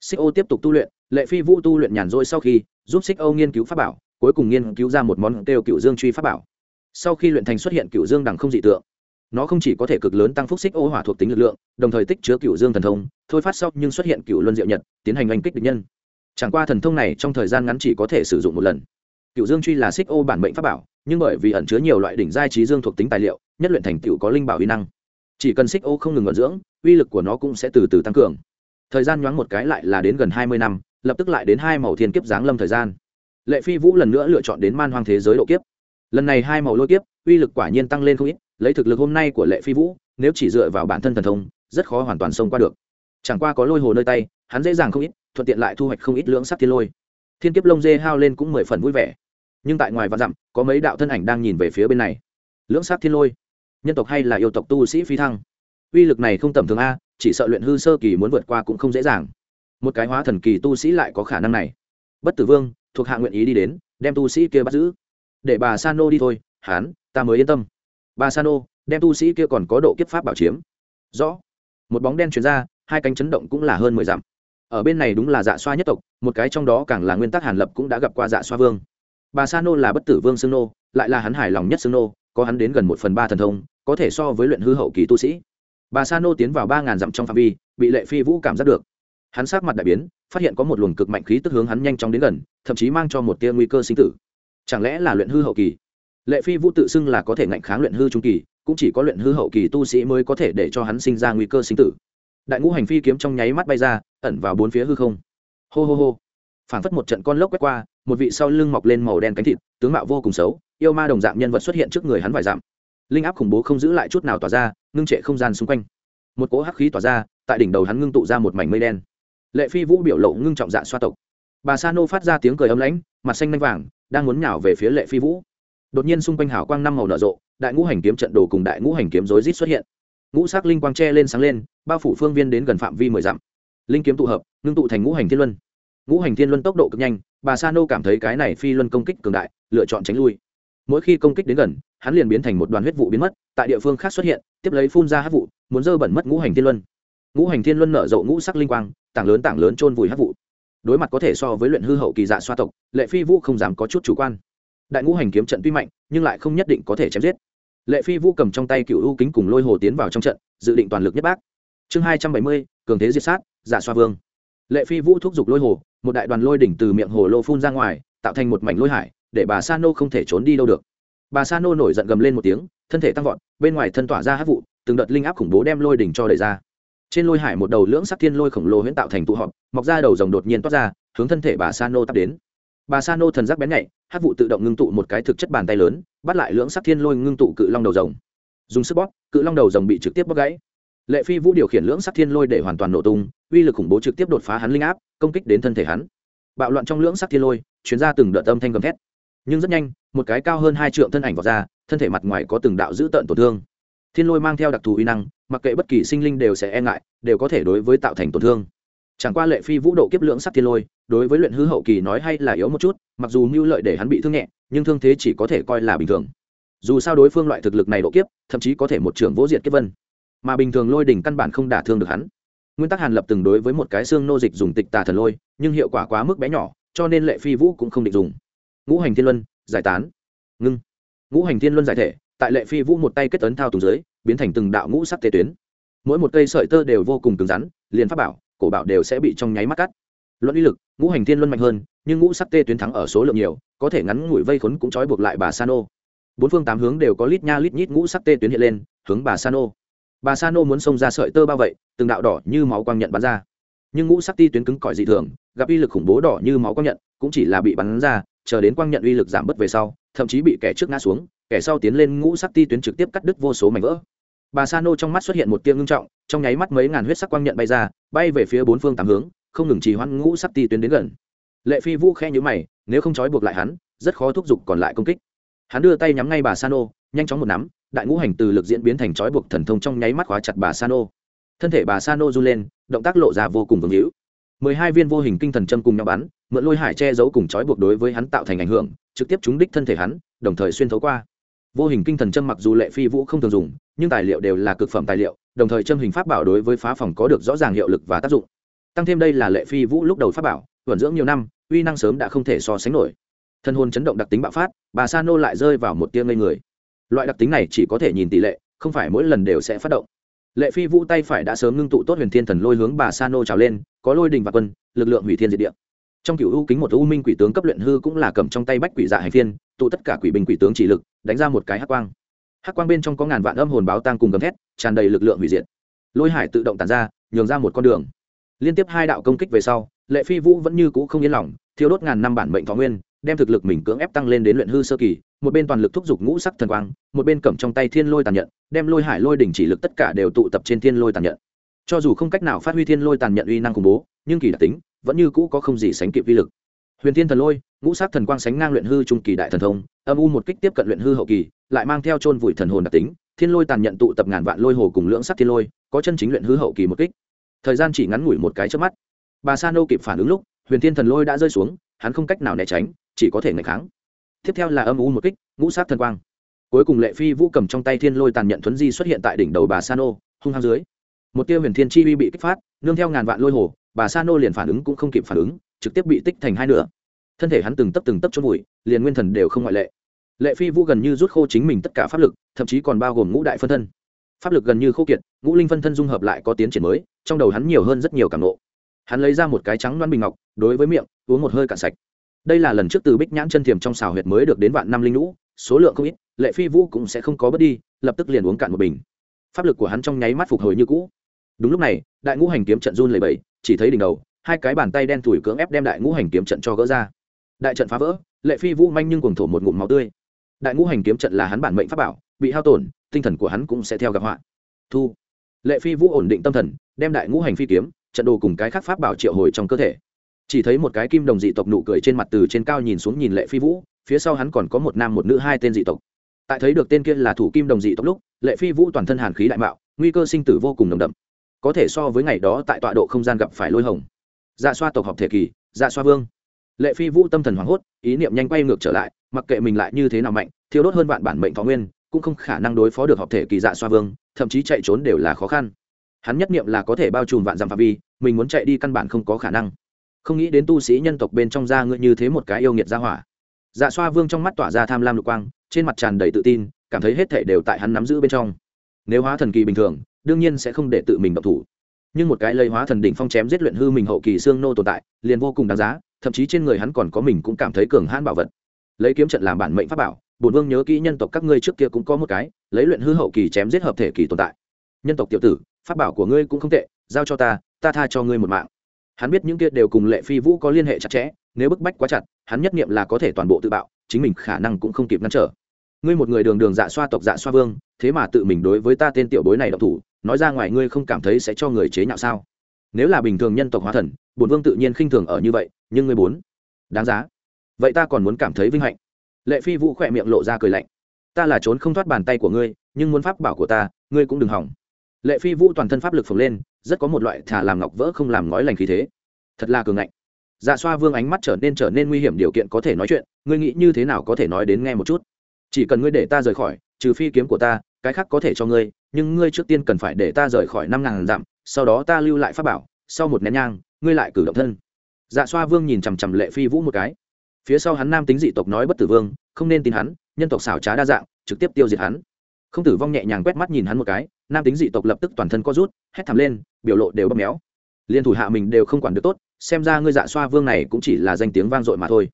Xích ô tiếp tục tu luyện, lệ phi vũ tu luyện nhàn rỗi sau khi, giúp xích ô nghiên cứu pháp bảo, cuối cùng nghiên cứu ra một món kêu cựu dương truy pháp bảo. Sau khi luyện thành xuất hiện cựu dương đằng không dị tượng nó không chỉ có thể cực lớn tăng phúc xích ô hỏa thuộc tính lực lượng, đồng thời tích chứa cựu dương thần thông, thôi phát sau nhưng xuất hiện cựu luân diệu nhật, tiến hành oanh kích địch nhân. Chẳng qua thần thông này trong thời gian ngắn chỉ có thể sử dụng một lần. Cựu dương truy là xích ô bản mệnh pháp bảo, nhưng bởi vì ẩn chứa nhiều loại đỉnh giai trí dương thuộc tính tài liệu, nhất luyện thành cựu có linh bảo uy năng. Chỉ cần xích ô không ngừng vận dưỡng, uy lực của nó cũng sẽ từ từ tăng cường. Thời gian nhoáng một cái lại là đến gần hai mươi năm, lập tức lại đến hai màu thiên kiếp giáng lâm thời gian. Lệ phi vũ lần nữa lựa chọn đến man hoang thế giới độ kiếp. Lần này hai màu lôi kiếp uy lực quả nhiên tăng lên không ít, lấy thực lực hôm nay của lệ phi vũ, nếu chỉ dựa vào bản thân thần thông, rất khó hoàn toàn xông qua được. Chẳng qua có lôi hồ nơi tay, hắn dễ dàng không ít, thuận tiện lại thu hoạch không ít lưỡng sắc thiên lôi. Thiên kiếp lông dê hao lên cũng mười phần vui vẻ. Nhưng tại ngoài vạn dặm, có mấy đạo thân ảnh đang nhìn về phía bên này. Lưỡng sắc thiên lôi? Nhân tộc hay là yêu tộc tu sĩ phi thăng? Uy lực này không tầm thường a, chỉ sợ luyện hư sơ kỳ muốn vượt qua cũng không dễ dàng. Một cái hóa thần kỳ tu sĩ lại có khả năng này. Bất tử vương, thuộc hạ nguyện ý đi đến, đem tu sĩ kia bắt giữ. Để bà sano đi thôi hán ta mới yên tâm. Bà sano, đem tu sĩ kia còn có độ kiếp pháp bảo chiếm. Rõ. Một bóng đen chuyển ra, hai cánh chấn động cũng là hơn mười dặm. Ở bên này đúng là dạ xoa nhất tộc, một cái trong đó càng là nguyên tắc hàn lập cũng đã gặp qua dạ xoa vương. Bà sa nô là bất tử vương xương nô, lại là hắn hài lòng nhất xương nô, có hắn đến gần một phần ba thần thông, có thể so với luyện hư hậu kỳ tu sĩ. Bà sa nô tiến vào ba ngàn dặm trong phạm vi, bị lệ phi vũ cảm giác được. Hắn sát mặt đại biến, phát hiện có một luồng cực mạnh khí tức hướng hắn nhanh chóng đến gần, thậm chí mang cho một tia nguy cơ sinh tử. Chẳng lẽ là luyện hư hậu kỳ? Lệ phi vũ tự xưng là có thể ngạnh kháng luyện hư trung kỳ, cũng chỉ có luyện hư hậu kỳ tu sĩ mới có thể để cho hắn sinh ra nguy cơ sinh tử. Đại ngũ hành phi kiếm trong nháy mắt bay ra, ẩn vào bốn phía hư không. Hô hô hô. Phảng phất một trận con lốc quét qua, một vị sau lưng mọc lên màu đen cánh thịt, tướng mạo vô cùng xấu, yêu ma đồng dạng nhân vật xuất hiện trước người hắn vài dặm. Linh áp khủng bố không giữ lại chút nào tỏa ra, ngưng trệ không gian xung quanh. Một cỗ hắc khí tỏa ra, tại đỉnh đầu hắn ngưng tụ ra một mảnh mây đen. Lệ phi vũ biểu lộ ngưng trọng dạ xoa tộc. Bà sa nô phát ra tiếng cười ấm lãnh, mặt xanh nanh vàng, đang muốn nhào về phía lệ phi vũ đột nhiên xung quanh hào quang năm màu nở rộ, đại ngũ hành kiếm trận đồ cùng đại ngũ hành kiếm rối rít xuất hiện. Ngũ sắc linh quang tre lên sáng lên, bao phủ phương viên đến gần phạm vi mười dặm. Linh kiếm tụ hợp, ngưng tụ thành ngũ hành thiên luân. Ngũ hành thiên luân tốc độ cực nhanh, bà sa nô cảm thấy cái này phi luân công kích cường đại, lựa chọn tránh lui. Mỗi khi công kích đến gần, hắn liền biến thành một đoàn huyết vụ biến mất, tại địa phương khác xuất hiện, tiếp lấy phun ra hát vụ, muốn dơ bẩn mất ngũ hành thiên luân. Ngũ hành thiên luân nở rộ ngũ sắc linh quang, tảng lớn tảng lớn trôn vùi hát vụ. Đối mặt có thể so với luyện hư hậu kỳ dạ xoa tộc, lệ phi vũ không dám có chút chủ quan đại ngũ hành kiếm trận tuy mạnh, nhưng lại không nhất định có thể chém giết. Lệ phi vũ cầm trong tay cựu u kính cùng lôi hồ tiến vào trong trận, dự định toàn lực nhất bác. Chương hai trăm bảy mươi, cường thế diệt sát, giả xoa vương. Lệ phi vũ thúc giục lôi hồ, một đại đoàn lôi đỉnh từ miệng hồ lô phun ra ngoài, tạo thành một mảnh lôi hải, để bà sa nô không thể trốn đi đâu được. Bà sa nô nổi giận gầm lên một tiếng, thân thể tăng vọt, bên ngoài thân tỏa ra hát vụ, từng đợt linh áp khủng bố đem lôi đỉnh cho đẩy ra. Trên lôi hải một đầu lưỡng sắc thiên lôi khổng lồ huyễn tạo thành tụ họp, mọc ra đầu rồng đột nhiên toát ra, hướng thân thể bà sa nô tắp đến. Bà sa nô thần giác bén nhạy hát vụ tự động ngưng tụ một cái thực chất bàn tay lớn, bắt lại lưỡng sắc thiên lôi ngưng tụ cự long đầu rồng. Dùng sức bóp, cự long đầu rồng bị trực tiếp bóp gãy. Lệ phi vũ điều khiển lưỡng sắc thiên lôi để hoàn toàn nổ tung, uy lực khủng bố trực tiếp đột phá hắn linh áp, công kích đến thân thể hắn. Bạo loạn trong lưỡng sắc thiên lôi chuyến ra từng đợt âm thanh gầm thét. Nhưng rất nhanh, một cái cao hơn hai trượng thân ảnh vọt ra, thân thể mặt ngoài có từng đạo dữ tợn tổn thương. Thiên lôi mang theo đặc thù uy năng, mặc kệ bất kỳ sinh linh đều sẽ e ngại, đều có thể đối với tạo thành tổn thương chẳng qua lệ phi vũ độ kiếp lưỡng sắc thiên lôi, đối với luyện hư hậu kỳ nói hay là yếu một chút, mặc dù mưu lợi để hắn bị thương nhẹ, nhưng thương thế chỉ có thể coi là bình thường. Dù sao đối phương loại thực lực này độ kiếp, thậm chí có thể một trưởng vỗ diệt kiếp vân. Mà bình thường lôi đỉnh căn bản không đả thương được hắn. Nguyên tắc hàn lập từng đối với một cái xương nô dịch dùng tịch tà thần lôi, nhưng hiệu quả quá mức bé nhỏ, cho nên lệ phi vũ cũng không định dùng. Ngũ hành thiên luân, giải tán. Ngưng. Ngũ hành thiên luân giải thể, tại lệ phi vũ một tay kết ấn thao tùng dưới, biến thành từng đạo ngũ sắc tê tuyến. Mỗi một cây sợi tơ đều vô cùng cứng rắn, liền pháp bảo cổ bảo đều sẽ bị trong nháy mắt cắt. Luận uy lực, ngũ hành thiên luân mạnh hơn, nhưng ngũ sắc tê tuyến thắng ở số lượng nhiều, có thể ngắn ngủi vây khốn cũng trói buộc lại bà sano. Bốn phương tám hướng đều có lít nha lít nhít ngũ sắc tê tuyến hiện lên, hướng bà sano. Bà sano muốn xông ra sợi tơ bao vậy, từng đạo đỏ như máu quang nhận bắn ra. Nhưng ngũ sắc ti tuyến cứng cỏi dị thường, gặp uy lực khủng bố đỏ như máu quang nhận, cũng chỉ là bị bắn ra, chờ đến quang nhận uy lực giảm bớt về sau, thậm chí bị kẻ trước ngã xuống, kẻ sau tiến lên ngũ sắc ti tuyến trực tiếp cắt đứt vô số mảnh vỡ bà sa nô trong mắt xuất hiện một tia ngưng trọng, trong nháy mắt mấy ngàn huyết sắc quang nhận bay ra, bay về phía bốn phương tám hướng, không ngừng trì hoãn ngũ sắc ti tuyến đến gần. Lệ phi vũ khe nhữ mày, nếu không trói buộc lại hắn, rất khó thúc giục còn lại công kích. Hắn đưa tay nhắm ngay bà sa nô nhanh chóng một nắm, đại ngũ hành từ lực diễn biến thành trói buộc thần thông trong nháy mắt khóa chặt bà sa nô thân thể bà sa nô run lên, động tác lộ ra vô cùng vương hữu. Mười hai viên vô hình kinh thần châm cùng nhau bắn, mượn lôi hải che giấu cùng trói buộc đối với hắn tạo thành ảnh hưởng, trực tiếp trúng đích thân thể hắn, đồng thời xuyên thấu qua vô hình kinh thần châm mặc dù lệ phi vũ không thường dùng, nhưng tài liệu đều là cực phẩm tài liệu, đồng thời châm hình pháp bảo đối với phá phòng có được rõ ràng hiệu lực và tác dụng. Tăng thêm đây là lệ phi vũ lúc đầu pháp bảo vận dưỡng nhiều năm, uy năng sớm đã không thể so sánh nổi. Thân hôn chấn động đặc tính bạo phát, bà sa nô lại rơi vào một tia ngây người. Loại đặc tính này chỉ có thể nhìn tỷ lệ, không phải mỗi lần đều sẽ phát động. Lệ phi vũ tay phải đã sớm ngưng tụ tốt huyền thiên thần lôi hướng bà sa nô trào lên, có lôi đình và quân, lực lượng hủy thiên diệt địa. Trong cựu u kính một u minh quỷ tướng cấp luyện hư cũng là cầm trong tay bách quỷ dạ hành thiên tụ tất cả quỷ binh quỷ tướng chỉ lực, đánh ra một cái hắc quang. Hắc quang bên trong có ngàn vạn âm hồn báo tang cùng gầm thét, tràn đầy lực lượng hủy diệt. Lôi hải tự động tàn ra, nhường ra một con đường. Liên tiếp hai đạo công kích về sau, lệ phi vũ vẫn như cũ không yên lòng thiếu đốt ngàn năm bản mệnh thọ nguyên, đem thực lực mình cưỡng ép tăng lên đến luyện hư sơ kỳ, một bên toàn lực thúc giục ngũ sắc thần quang, một bên cầm trong tay thiên lôi tàn nhận đem lôi hải lôi đỉnh chỉ lực tất cả đều tụ tập trên thiên lôi tàn nhận cho dù không cách nào phát huy thiên lôi tàn nhận uy năng khủng bố, nhưng kỳ đặc tính vẫn như cũ có không gì sánh kịp vi lực. Huyền thiên thần lôi ngũ sắc thần quang sánh ngang luyện hư trung kỳ đại thần thông, âm u một kích tiếp cận luyện hư hậu kỳ, lại mang theo chôn vùi thần hồn đặc tính, thiên lôi tàn nhận tụ tập ngàn vạn lôi hồ cùng lưỡng sắc thiên lôi, có chân chính luyện hư hậu kỳ một kích. Thời gian chỉ ngắn ngủi một cái trước mắt. Bà sa nô kịp phản ứng lúc, huyền thiên thần lôi đã rơi xuống, hắn không cách nào né tránh, chỉ có thể ngày kháng. Tiếp theo là âm u một kích, ngũ sát thần quang. Cuối cùng lệ phi vũ cầm trong tay thiên lôi tàn nhận thuấn di xuất hiện tại đỉnh đầu bà sa nô hung hăng dưới. Một tiêu huyền thiên chi uy bị kích phát, nương theo ngàn vạn lôi hồ, bà sa nô liền phản ứng cũng không kịp phản ứng, trực tiếp bị tích thành hai nửa thân thể hắn từng tấp từng tấp chốt bụi liền nguyên thần đều không ngoại lệ. Lệ phi vũ gần như rút khô chính mình tất cả pháp lực, thậm chí còn bao gồm ngũ đại phân thân. Pháp lực gần như khô kiệt, ngũ linh phân thân dung hợp lại có tiến triển mới, trong đầu hắn nhiều hơn rất nhiều cảm nộ hắn lấy ra một cái trắng loan bình ngọc, đối với miệng, uống một hơi cạn sạch. Đây là lần trước từ bích nhãn chân thiềm trong xào huyệt mới được đến vạn năm linh lũ, số lượng không ít, lệ phi vũ cũng sẽ không có bớt đi, lập tức liền uống cạn một bình. Pháp lực của hắn trong nháy mắt phục hồi như cũ. Đúng lúc này, đại ngũ hành kiếm trận run lầy bẫy chỉ thấy đỉnh đầu, hai cái bàn tay đen thủi cưỡng ép đem đại ngũ hành kiếm trận cho gỡ ra đại trận phá vỡ, lệ phi vũ manh nhưng cuồng thổ một ngụm máu tươi. Đại ngũ hành kiếm trận là hắn bản mệnh pháp bảo, bị hao tổn, tinh thần của hắn cũng sẽ theo gặp họa. Thu. Lệ phi vũ ổn định tâm thần, đem đại ngũ hành phi kiếm, trận đồ cùng cái khác pháp bảo triệu hồi trong cơ thể. Chỉ thấy một cái kim đồng dị tộc nụ cười trên mặt từ trên cao nhìn xuống nhìn lệ phi vũ, phía sau hắn còn có một nam một nữ hai tên dị tộc. Tại thấy được tên kia là thủ kim đồng dị tộc lúc, lệ phi vũ toàn thân hàn khí đại mạo, nguy cơ sinh tử vô cùng nồng đậm. Có thể so với ngày đó tại tọa độ không gian gặp phải lôi hồng. Dạ xoa tộc học thể kỳ dạ xoa vương lệ phi vũ tâm thần hoảng hốt, ý niệm nhanh quay ngược trở lại, mặc kệ mình lại như thế nào mạnh thiếu đốt hơn vạn bản mệnh thọ nguyên, cũng không khả năng đối phó được hợp thể kỳ dạ xoa vương, thậm chí chạy trốn đều là khó khăn. Hắn nhất niệm là có thể bao trùm vạn dặm phạm vi, mình muốn chạy đi căn bản không có khả năng. Không nghĩ đến tu sĩ nhân tộc bên trong da ngươi như thế một cái yêu nghiệt gia hỏa. Dạ xoa vương trong mắt tỏa ra tham lam lục quang, trên mặt tràn đầy tự tin, cảm thấy hết thể đều tại hắn nắm giữ bên trong. Nếu hóa thần kỳ bình thường, đương nhiên sẽ không để tự mình độc thủ. Nhưng một cái lây hóa thần đỉnh phong chém giết luyện hư mình hậu kỳ xương nô tồn tại, liền vô cùng đáng giá thậm chí trên người hắn còn có mình cũng cảm thấy cường hãn bảo vật. Lấy kiếm trận làm bản mệnh pháp bảo, bổn vương nhớ kỹ nhân tộc các ngươi trước kia cũng có một cái, lấy luyện hư hậu kỳ chém giết hợp thể kỳ tồn tại. Nhân tộc tiểu tử, pháp bảo của ngươi cũng không tệ, giao cho ta ta tha cho ngươi một mạng. Hắn biết những kia đều cùng lệ phi vũ có liên hệ chặt chẽ, nếu bức bách quá chặt, hắn nhất nghiệm là có thể toàn bộ tự bạo, chính mình khả năng cũng không kịp ngăn trở. Ngươi một người đường đường dạ xoa tộc dạ xoa vương, thế mà tự mình đối với ta tên tiểu bối này độc thủ, nói ra ngoài ngươi không cảm thấy sẽ cho người chế nhạo sao? Nếu là bình thường nhân tộc hóa thần, bổn vương tự nhiên khinh thường ở như vậy, nhưng ngươi bốn đáng giá. Vậy ta còn muốn cảm thấy vinh hạnh. Lệ phi vũ khỏe miệng lộ ra cười lạnh. Ta là trốn không thoát bàn tay của ngươi, nhưng muốn pháp bảo của ta, ngươi cũng đừng hỏng. Lệ phi vũ toàn thân pháp lực phồng lên, rất có một loại thả làm ngọc vỡ không làm ngói lành khí thế. Thật là cường ngạnh. Dạ xoa vương ánh mắt trở nên trở nên nguy hiểm điều kiện có thể nói chuyện, ngươi nghĩ như thế nào có thể nói đến nghe một chút? Chỉ cần ngươi để ta rời khỏi, trừ phi kiếm của ta, cái khác có thể cho ngươi, nhưng ngươi trước tiên cần phải để ta rời khỏi năm ngàn dặm sau đó ta lưu lại pháp bảo, sau một nén nhang, ngươi lại cử động thân. Dạ xoa vương nhìn chằm chằm lệ phi vũ một cái. Phía sau hắn nam tính dị tộc nói bất tử vương, không nên tin hắn, nhân tộc xảo trá đa dạng, trực tiếp tiêu diệt hắn. Không tử vong nhẹ nhàng quét mắt nhìn hắn một cái, nam tính dị tộc lập tức toàn thân co rút, hét thảm lên, biểu lộ đều bóp méo. Liên thủ hạ mình đều không quản được tốt, xem ra ngươi dạ xoa vương này cũng chỉ là danh tiếng vang dội mà thôi.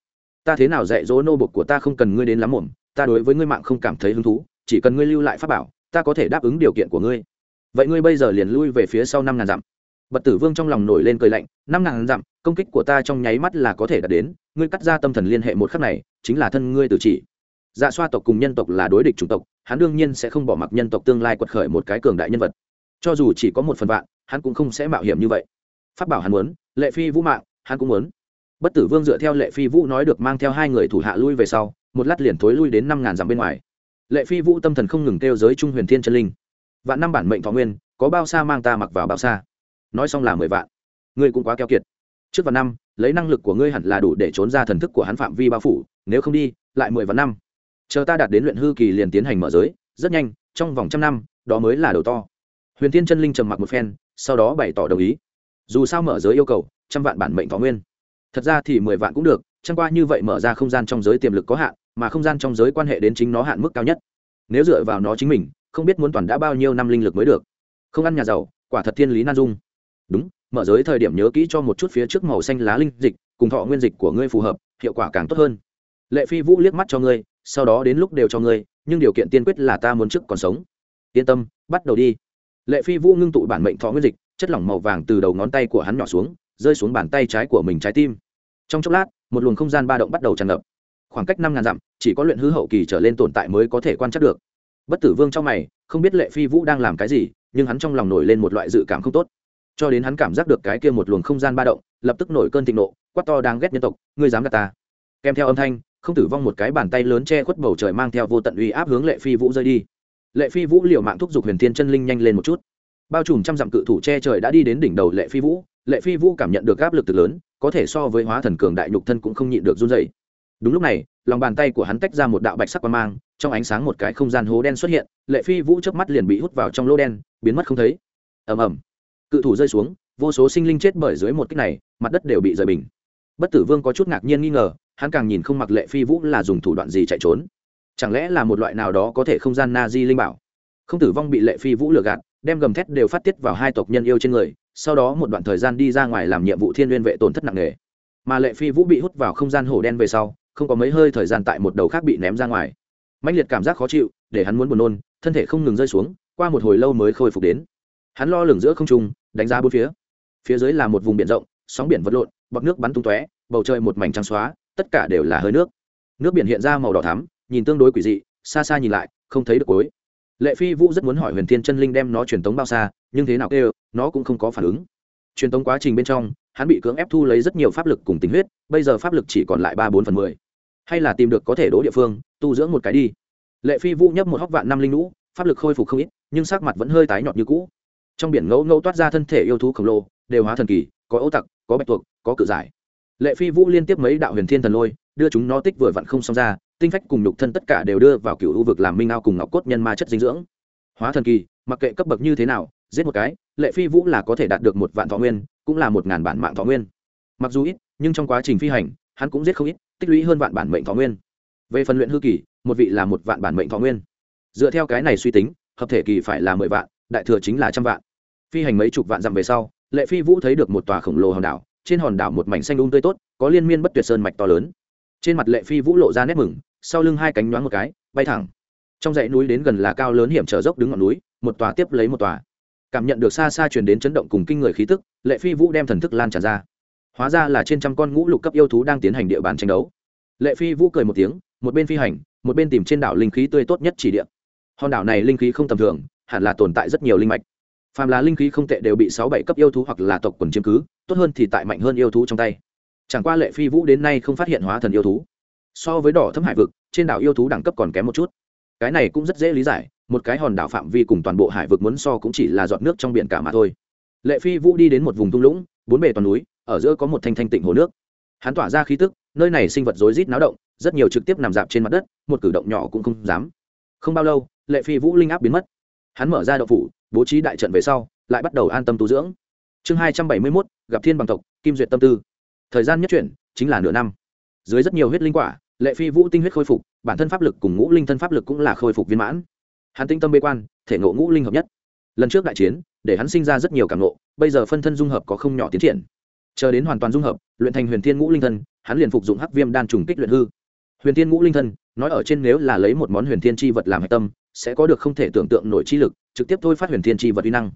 Ta thế nào dạy dỗ nô bộc của ta không cần ngươi đến lắm mồm ta đối với ngươi mạng không cảm thấy hứng thú, chỉ cần ngươi lưu lại pháp bảo, ta có thể đáp ứng điều kiện của ngươi vậy ngươi bây giờ liền lui về phía sau năm ngàn dặm. Bật tử vương trong lòng nổi lên cười lạnh, năm ngàn dặm, công kích của ta trong nháy mắt là có thể đạt đến, ngươi cắt ra tâm thần liên hệ một khắc này, chính là thân ngươi tự chỉ. Dạ xoa tộc cùng nhân tộc là đối địch chủng tộc, hắn đương nhiên sẽ không bỏ mặc nhân tộc tương lai quật khởi một cái cường đại nhân vật. Cho dù chỉ có một phần vạn, hắn cũng không sẽ mạo hiểm như vậy. Phát bảo hắn muốn, lệ phi vũ mạng, hắn cũng muốn. Bất tử vương dựa theo lệ phi vũ nói được mang theo hai người thủ hạ lui về sau, một lát liền thối lui đến năm ngàn dặm bên ngoài. Lệ phi vũ tâm thần không ngừng kêu giới trung huyền thiên chân linh vạn năm bản mệnh thọ nguyên, có bao xa mang ta mặc vào bao xa? Nói xong là mười vạn. Ngươi cũng quá keo kiệt. Trước vạn năm, lấy năng lực của ngươi hẳn là đủ để trốn ra thần thức của hắn phạm vi bao phủ, nếu không đi, lại mười vạn năm. Chờ ta đạt đến luyện hư kỳ liền tiến hành mở giới, rất nhanh, trong vòng trăm năm, đó mới là đầu to. Huyền thiên chân linh trầm mặc một phen, sau đó bày tỏ đồng ý. Dù sao mở giới yêu cầu, trăm vạn bản mệnh thọ nguyên. Thật ra thì mười vạn cũng được, chẳng qua như vậy mở ra không gian trong giới tiềm lực có hạn, mà không gian trong giới quan hệ đến chính nó hạn mức cao nhất. Nếu dựa vào nó chính mình không biết muốn toàn đã bao nhiêu năm linh lực mới được. Không ăn nhà giàu, quả thật thiên lý nan dung. Đúng, mở giới thời điểm nhớ kỹ cho một chút phía trước màu xanh lá linh dịch, cùng thọ nguyên dịch của ngươi phù hợp, hiệu quả càng tốt hơn. Lệ phi vũ liếc mắt cho ngươi, sau đó đến lúc đều cho ngươi, nhưng điều kiện tiên quyết là ta muốn trước còn sống. Yên tâm, bắt đầu đi. Lệ phi vũ ngưng tụ bản mệnh thọ nguyên dịch, chất lỏng màu vàng từ đầu ngón tay của hắn nhỏ xuống, rơi xuống bàn tay trái của mình trái tim. Trong chốc lát, một luồng không gian ba động bắt đầu tràn ngập. Khoảng cách năm ngàn dặm, chỉ có luyện hư hậu kỳ trở lên tồn tại mới có thể quan trắc được bất tử vương trong mày, không biết lệ phi vũ đang làm cái gì, nhưng hắn trong lòng nổi lên một loại dự cảm không tốt. Cho đến hắn cảm giác được cái kia một luồng không gian ba động, lập tức nổi cơn thịnh nộ, quát to đang ghét nhân tộc, ngươi dám gạt ta. Kèm theo âm thanh, không tử vong một cái bàn tay lớn che khuất bầu trời mang theo vô tận uy áp hướng lệ phi vũ rơi đi. Lệ phi vũ liều mạng thúc giục huyền thiên chân linh nhanh lên một chút. Bao trùm trăm dặm cự thủ che trời đã đi đến đỉnh đầu lệ phi vũ, lệ phi vũ cảm nhận được áp lực từ lớn, có thể so với hóa thần cường đại nhục thân cũng không nhịn được run dày đúng lúc này, lòng bàn tay của hắn tách ra một đạo bạch sắc quang mang trong ánh sáng một cái không gian hố đen xuất hiện, lệ phi vũ chớp mắt liền bị hút vào trong lô đen, biến mất không thấy. Ầm ầm. Cự thủ rơi xuống, vô số sinh linh chết bởi dưới một kích này, mặt đất đều bị rời bình. Bất tử vương có chút ngạc nhiên nghi ngờ, hắn càng nhìn không mặc lệ phi vũ là dùng thủ đoạn gì chạy trốn. Chẳng lẽ là một loại nào đó có thể không gian na di linh bảo? Không tử vong bị lệ phi vũ lừa gạt, đem gầm thét đều phát tiết vào hai tộc nhân yêu trên người, sau đó một đoạn thời gian đi ra ngoài làm nhiệm vụ thiên liên vệ tổn thất nặng nề. Mà lệ phi vũ bị hút vào không gian hổ đen về sau, không có mấy hơi thời gian tại một đầu khác bị ném ra ngoài mạnh liệt cảm giác khó chịu, để hắn muốn buồn nôn, thân thể không ngừng rơi xuống, qua một hồi lâu mới khôi phục đến. Hắn lo lửng giữa không trung, đánh giá bốn phía. Phía dưới là một vùng biển rộng, sóng biển vật lộn, bọt nước bắn tung tóe, bầu trời một mảnh trắng xóa, tất cả đều là hơi nước. Nước biển hiện ra màu đỏ thắm, nhìn tương đối quỷ dị, xa xa nhìn lại, không thấy được cối lệ phi vũ rất muốn hỏi huyền thiên chân linh đem nó truyền tống bao xa, nhưng thế nào kêu, nó cũng không có phản ứng. Truyền tống quá trình bên trong, hắn bị cưỡng ép thu lấy rất nhiều pháp lực cùng tình huyết, bây giờ pháp lực chỉ còn lại ba bốn phần mười hay là tìm được có thể đỗ địa phương, tu dưỡng một cái đi. Lệ phi vũ nhấp một hóc vạn năm linh lũ pháp lực khôi phục không ít, nhưng sắc mặt vẫn hơi tái nhọt như cũ. Trong biển ngẫu ngẫu toát ra thân thể yêu thú khổng lồ, đều hóa thần kỳ, có ấu tặc, có bạch tuộc, có cự giải. Lệ phi vũ liên tiếp mấy đạo huyền thiên thần lôi, đưa chúng nó tích vừa vặn không xong ra, tinh phách cùng nhục thân tất cả đều đưa vào cựu u vực làm minh ao cùng ngọc cốt nhân ma chất dinh dưỡng. Hóa thần kỳ, mặc kệ cấp bậc như thế nào, giết một cái, lệ phi vũ là có thể đạt được một vạn thọ nguyên, cũng là một ngàn bản mạng thọ nguyên. Mặc dù ít, nhưng trong quá trình phi hành, hắn cũng giết không ít tích lũy hơn vạn bản mệnh thọ nguyên. Về phần luyện hư kỳ, một vị là một vạn bản mệnh thọ nguyên. Dựa theo cái này suy tính, hợp thể kỳ phải là mười vạn, đại thừa chính là trăm vạn. Phi hành mấy chục vạn dặm về sau, lệ phi vũ thấy được một tòa khổng lồ hòn đảo, trên hòn đảo một mảnh xanh ung tươi tốt, có liên miên bất tuyệt sơn mạch to lớn. Trên mặt lệ phi vũ lộ ra nét mừng, sau lưng hai cánh nhoáng một cái, bay thẳng. Trong dãy núi đến gần là cao lớn hiểm trở dốc đứng ngọn núi, một tòa tiếp lấy một tòa. Cảm nhận được xa xa truyền đến chấn động cùng kinh người khí tức, lệ phi vũ đem thần thức lan tràn ra hóa ra là trên trăm con ngũ lục cấp yêu thú đang tiến hành địa bàn tranh đấu. Lệ phi vũ cười một tiếng, một bên phi hành, một bên tìm trên đảo linh khí tươi tốt nhất chỉ địa. Hòn đảo này linh khí không tầm thường, hẳn là tồn tại rất nhiều linh mạch. Phàm là linh khí không tệ đều bị sáu bảy cấp yêu thú hoặc là tộc quần chiếm cứ, tốt hơn thì tại mạnh hơn yêu thú trong tay. Chẳng qua lệ phi vũ đến nay không phát hiện hóa thần yêu thú. So với đỏ thâm hải vực, trên đảo yêu thú đẳng cấp còn kém một chút. Cái này cũng rất dễ lý giải, một cái hòn đảo phạm vi cùng toàn bộ hải vực muốn so cũng chỉ là giọt nước trong biển cả mà thôi. Lệ phi vũ đi đến một vùng thung lũng, bốn bề toàn núi ở giữa có một thanh thanh tịnh hồ nước. Hắn tỏa ra khí tức, nơi này sinh vật rối rít náo động, rất nhiều trực tiếp nằm dạp trên mặt đất, một cử động nhỏ cũng không dám. Không bao lâu, lệ phi vũ linh áp biến mất. Hắn mở ra đậu phủ, bố trí đại trận về sau, lại bắt đầu an tâm tu dưỡng. Chương hai trăm bảy mươi mốt, gặp thiên bằng tộc, kim duyệt tâm tư. Thời gian nhất chuyển, chính là nửa năm. Dưới rất nhiều huyết linh quả, lệ phi vũ tinh huyết khôi phục, bản thân pháp lực cùng ngũ linh thân pháp lực cũng là khôi phục viên mãn. Hắn tinh tâm bê quan, thể ngộ ngũ linh hợp nhất. Lần trước đại chiến, để hắn sinh ra rất nhiều cảm ngộ, bây giờ phân thân dung hợp có không nhỏ tiến triển chờ đến hoàn toàn dung hợp, luyện thành huyền thiên ngũ linh thân, hắn liền phục dụng hắc viêm đan trùng kích luyện hư. Huyền thiên ngũ linh thân, nói ở trên nếu là lấy một món huyền thiên chi vật làm hạch tâm, sẽ có được không thể tưởng tượng nổi chi lực, trực tiếp thôi phát huyền thiên chi vật uy năng.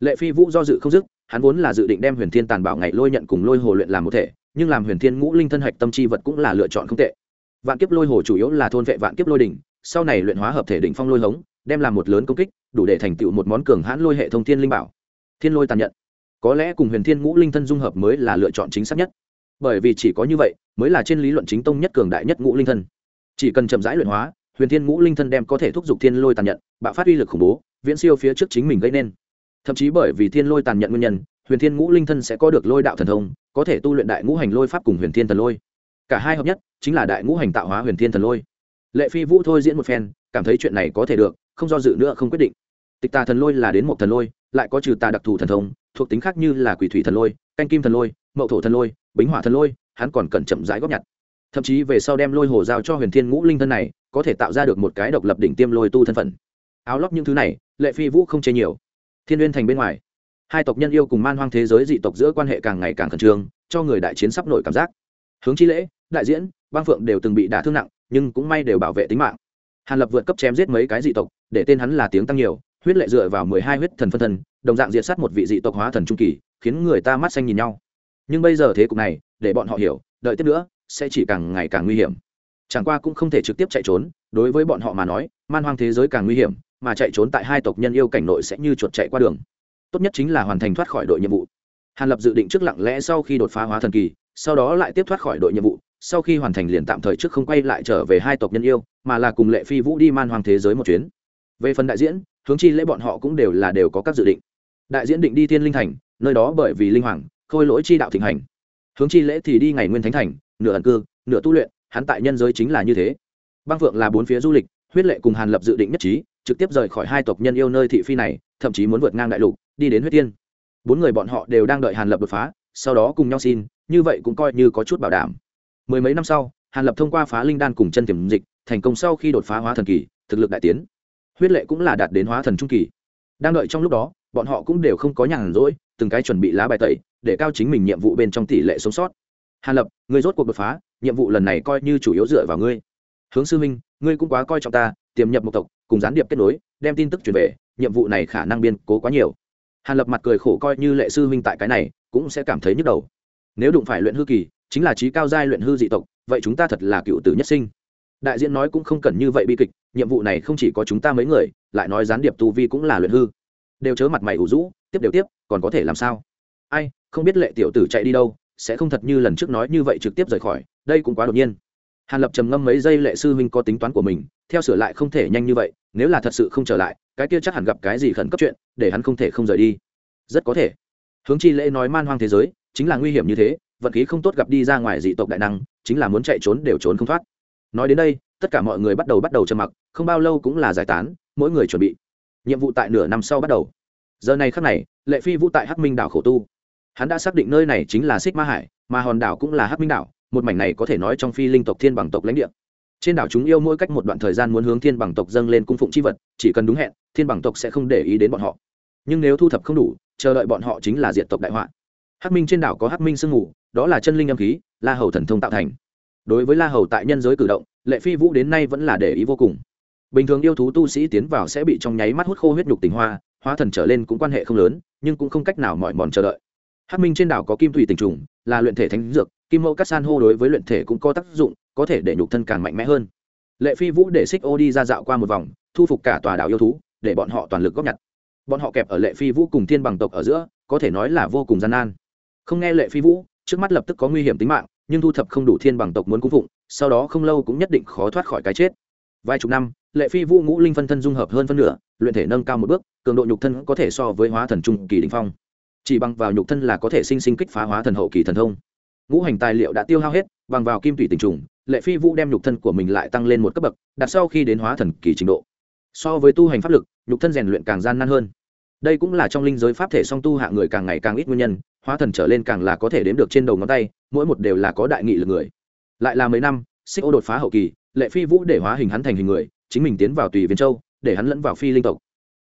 Lệ phi vũ do dự không dứt, hắn vốn là dự định đem huyền thiên tàn bảo ngày lôi nhận cùng lôi hồ luyện làm một thể, nhưng làm huyền thiên ngũ linh thân hạch tâm chi vật cũng là lựa chọn không tệ. Vạn kiếp lôi hồ chủ yếu là thôn vệ vạn kiếp lôi đỉnh, sau này luyện hóa hợp thể đỉnh phong lôi hống, đem làm một lớn công kích, đủ để thành tựu một món cường hãn lôi hệ thông thiên linh bảo. Thiên lôi tàn nhận có lẽ cùng huyền thiên ngũ linh thân dung hợp mới là lựa chọn chính xác nhất. Bởi vì chỉ có như vậy mới là trên lý luận chính tông nhất cường đại nhất ngũ linh thân. Chỉ cần chậm rãi luyện hóa, huyền thiên ngũ linh thân đem có thể thúc giục thiên lôi tàn nhận, bạo phát uy lực khủng bố, viễn siêu phía trước chính mình gây nên. Thậm chí bởi vì thiên lôi tàn nhận nguyên nhân, huyền thiên ngũ linh thân sẽ có được lôi đạo thần thông, có thể tu luyện đại ngũ hành lôi pháp cùng huyền thiên thần lôi. Cả hai hợp nhất, chính là đại ngũ hành tạo hóa huyền thiên thần lôi. Lệ phi vũ thôi diễn một phen, cảm thấy chuyện này có thể được, không do dự nữa không quyết định. Tịch tà thần lôi là đến một thần lôi, lại có trừ tà đặc thù thần thông thuộc tính khác như là quỷ thủy thần lôi, canh kim thần lôi, mậu thổ thần lôi, bính hỏa thần lôi, hắn còn cần chậm rãi góp nhặt. Thậm chí về sau đem lôi hồ giao cho huyền thiên ngũ linh thân này, có thể tạo ra được một cái độc lập đỉnh tiêm lôi tu thân phận. Áo lót những thứ này, lệ phi vũ không chê nhiều. Thiên uyên thành bên ngoài, hai tộc nhân yêu cùng man hoang thế giới dị tộc giữa quan hệ càng ngày càng khẩn trương, cho người đại chiến sắp nổi cảm giác. Hướng chi lễ, đại diễn, bang phượng đều từng bị đả thương nặng, nhưng cũng may đều bảo vệ tính mạng. Hàn lập vượt cấp chém giết mấy cái dị tộc, để tên hắn là tiếng tăng nhiều huyết lệ dựa vào mười hai huyết thần phân thân, đồng dạng diệt sát một vị dị tộc hóa thần trung kỳ, khiến người ta mắt xanh nhìn nhau. Nhưng bây giờ thế cục này, để bọn họ hiểu, đợi tiếp nữa, sẽ chỉ càng ngày càng nguy hiểm. Chẳng qua cũng không thể trực tiếp chạy trốn, đối với bọn họ mà nói, man hoang thế giới càng nguy hiểm, mà chạy trốn tại hai tộc nhân yêu cảnh nội sẽ như chuột chạy qua đường. Tốt nhất chính là hoàn thành thoát khỏi đội nhiệm vụ. Hàn lập dự định trước lặng lẽ sau khi đột phá hóa thần kỳ, sau đó lại tiếp thoát khỏi đội nhiệm vụ, sau khi hoàn thành liền tạm thời trước không quay lại trở về hai tộc nhân yêu, mà là cùng lệ phi vũ đi man hoang thế giới một chuyến. Về phần đại diễn hướng chi lễ bọn họ cũng đều là đều có các dự định. Đại diễn định đi thiên linh thành, nơi đó bởi vì linh hoàng, khôi lỗi chi đạo thịnh hành. Hướng chi lễ thì đi ngày nguyên thánh thành, nửa ẩn cư, nửa tu luyện, hắn tại nhân giới chính là như thế. Băng phượng là bốn phía du lịch, huyết lệ cùng hàn lập dự định nhất trí, trực tiếp rời khỏi hai tộc nhân yêu nơi thị phi này, thậm chí muốn vượt ngang đại lục, đi đến huyết tiên. Bốn người bọn họ đều đang đợi hàn lập đột phá, sau đó cùng nhau xin, như vậy cũng coi như có chút bảo đảm. Mười mấy năm sau, hàn lập thông qua phá linh đan cùng chân tiềm dịch, thành công sau khi đột phá hóa thần kỳ, thực lực đại tiến huyết lệ cũng là đạt đến hóa thần trung kỳ. Đang đợi trong lúc đó, bọn họ cũng đều không có nhàn rỗi, từng cái chuẩn bị lá bài tẩy, để cao chính mình nhiệm vụ bên trong tỷ lệ sống sót. Hàn lập, ngươi rốt cuộc đột phá, nhiệm vụ lần này coi như chủ yếu dựa vào ngươi. Hướng sư minh ngươi cũng quá coi trọng ta, tiềm nhập một tộc, cùng gián điệp kết nối, đem tin tức truyền về, nhiệm vụ này khả năng biên cố quá nhiều. Hàn lập mặt cười khổ coi như lệ sư minh tại cái này, cũng sẽ cảm thấy nhức đầu. Nếu đụng phải luyện hư kỳ, chính là trí cao giai luyện hư dị tộc, vậy chúng ta thật là cựu tử nhất sinh đại diện nói cũng không cần như vậy bi kịch, nhiệm vụ này không chỉ có chúng ta mấy người, lại nói gián điệp tu vi cũng là luyện hư. Đều chớ mặt mày ủ rũ, tiếp đều tiếp, còn có thể làm sao? Ai, không biết lệ tiểu tử chạy đi đâu, sẽ không thật như lần trước nói như vậy trực tiếp rời khỏi, đây cũng quá đột nhiên. Hàn lập trầm ngâm mấy giây lệ sư huynh có tính toán của mình, theo sửa lại không thể nhanh như vậy, nếu là thật sự không trở lại, cái kia chắc hẳn gặp cái gì khẩn cấp chuyện, để hắn không thể không rời đi. Rất có thể. Hướng chi lễ nói man hoang thế giới, chính là nguy hiểm như thế, vận khí không tốt gặp đi ra ngoài dị tộc đại năng, chính là muốn chạy trốn đều trốn không thoát nói đến đây, tất cả mọi người bắt đầu bắt đầu trầm mặc, không bao lâu cũng là giải tán, mỗi người chuẩn bị. Nhiệm vụ tại nửa năm sau bắt đầu. Giờ này khắc này, lệ phi vũ tại hắc minh đảo khổ tu. Hắn đã xác định nơi này chính là xích ma hải, mà hòn đảo cũng là hắc minh đảo, một mảnh này có thể nói trong phi linh tộc thiên bằng tộc lãnh địa. Trên đảo chúng yêu mỗi cách một đoạn thời gian muốn hướng thiên bằng tộc dâng lên cung phụng c h i vật, chỉ cần đúng hẹn, thiên bằng tộc sẽ không để ý đến bọn họ. Nhưng nếu thu thập không đủ, chờ đợi bọn họ chính là diện tộc đại họa. Hắc minh trên đảo có hắc minh sương ngủ đó là chân linh âm khí, la hầu thần thông tạo thành đối với la hầu tại nhân giới cử động, lệ phi vũ đến nay vẫn là để ý vô cùng. Bình thường yêu thú tu sĩ tiến vào sẽ bị trong nháy mắt hút khô huyết nhục tình hoa, hóa thần trở lên cũng quan hệ không lớn, nhưng cũng không cách nào mỏi mòn chờ đợi. Hắc minh trên đảo có kim thủy tình trùng, là luyện thể thánh dược, kim mẫu cắt san hô đối với luyện thể cũng có tác dụng, có thể để nhục thân càng mạnh mẽ hơn. Lệ phi vũ để xích ô đi ra dạo qua một vòng, thu phục cả tòa đảo yêu thú, để bọn họ toàn lực góp nhặt. Bọn họ kẹp ở lệ phi vũ cùng thiên bằng tộc ở giữa, có thể nói là vô cùng gian nan. Không nghe lệ phi vũ, trước mắt lập tức có nguy hiểm tính mạng nhưng thu thập không đủ thiên bằng tộc muốn cung phụng, sau đó không lâu cũng nhất định khó thoát khỏi cái chết. Vài chục năm, lệ phi vũ ngũ linh phân thân dung hợp hơn phân nửa, luyện thể nâng cao một bước, cường độ nhục thân có thể so với hóa thần trung kỳ đình phong. Chỉ bằng vào nhục thân là có thể sinh sinh kích phá hóa thần hậu kỳ thần thông. Ngũ hành tài liệu đã tiêu hao hết, bằng vào kim thủy tình trùng, lệ phi vũ đem nhục thân của mình lại tăng lên một cấp bậc, đặt sau khi đến hóa thần kỳ trình độ. So với tu hành pháp lực, nhục thân rèn luyện càng gian nan hơn đây cũng là trong linh giới pháp thể song tu hạ người càng ngày càng ít nguyên nhân, hóa thần trở lên càng là có thể đếm được trên đầu ngón tay, mỗi một đều là có đại nghị lực người. Lại là mấy năm, xích ô đột phá hậu kỳ, lệ phi vũ để hóa hình hắn thành hình người, chính mình tiến vào tùy viên châu, để hắn lẫn vào phi linh tộc.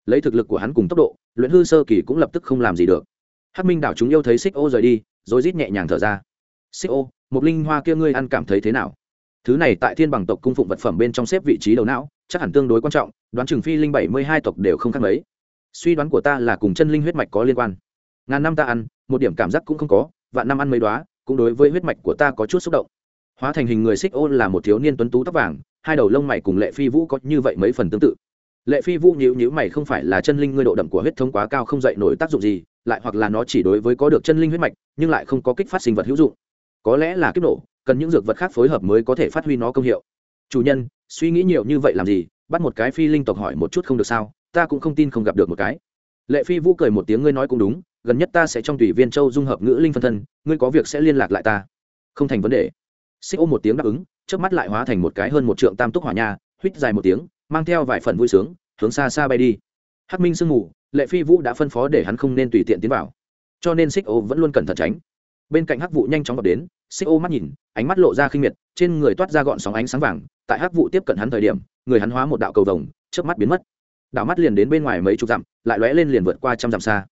Lấy thực lực của hắn cùng tốc độ, luyện hư sơ kỳ cũng lập tức không làm gì được. Hát minh đảo chúng yêu thấy xích ô rời đi, rồi rít nhẹ nhàng thở ra. Xích ô, một linh hoa kia ngươi ăn cảm thấy thế nào? Thứ này tại thiên bằng tộc cung phụng vật phẩm bên trong xếp vị trí đầu não, chắc hẳn tương đối quan trọng, đoán chừng phi linh bảy mươi hai tộc đều không khác mấy suy đoán của ta là cùng chân linh huyết mạch có liên quan. Ngàn năm ta ăn, một điểm cảm giác cũng không có, vạn năm ăn mấy đoá cũng đối với huyết mạch của ta có chút xúc động. Hóa thành hình người xích ô là một thiếu niên tuấn tú tóc vàng, hai đầu lông mày cùng lệ phi vũ có như vậy mấy phần tương tự. Lệ phi vũ nhíu nhíu mày không phải là chân linh ngươi độ đậm của huyết thống quá cao không dậy nổi tác dụng gì, lại hoặc là nó chỉ đối với có được chân linh huyết mạch, nhưng lại không có kích phát sinh vật hữu dụng. Có lẽ là kích nổ, cần những dược vật khác phối hợp mới có thể phát huy nó công hiệu. Chủ nhân, suy nghĩ nhiều như vậy làm gì? Bắt một cái phi linh tộc hỏi một chút không được sao? Ta cũng không tin không gặp được một cái. Lệ phi vũ cười một tiếng, ngươi nói cũng đúng, gần nhất ta sẽ trong tùy viên châu dung hợp ngữ linh phân thân, ngươi có việc sẽ liên lạc lại ta. Không thành vấn đề. Xích ô một tiếng đáp ứng trước mắt lại hóa thành một cái hơn một trượng tam túc hỏa nha, huýt dài một tiếng, mang theo vài phần vui sướng, hướng xa xa bay đi. Hắc minh sương mù lệ phi vũ đã phân phó để hắn không nên tùy tiện tiến vào. Cho nên xích ô vẫn luôn cẩn thận tránh. Bên cạnh hắc vụ nhanh chóng vào đến, xích ô mắt nhìn, ánh mắt lộ ra khinh miệt, trên người toát ra gọn sóng ánh sáng vàng, tại hắc vụ tiếp cận hắn thời điểm, người hắn hóa một đạo cầu vồng trước mắt biến mất đạo mắt liền đến bên ngoài mấy chục dặm, lại lóe lên liền vượt qua trăm dặm xa.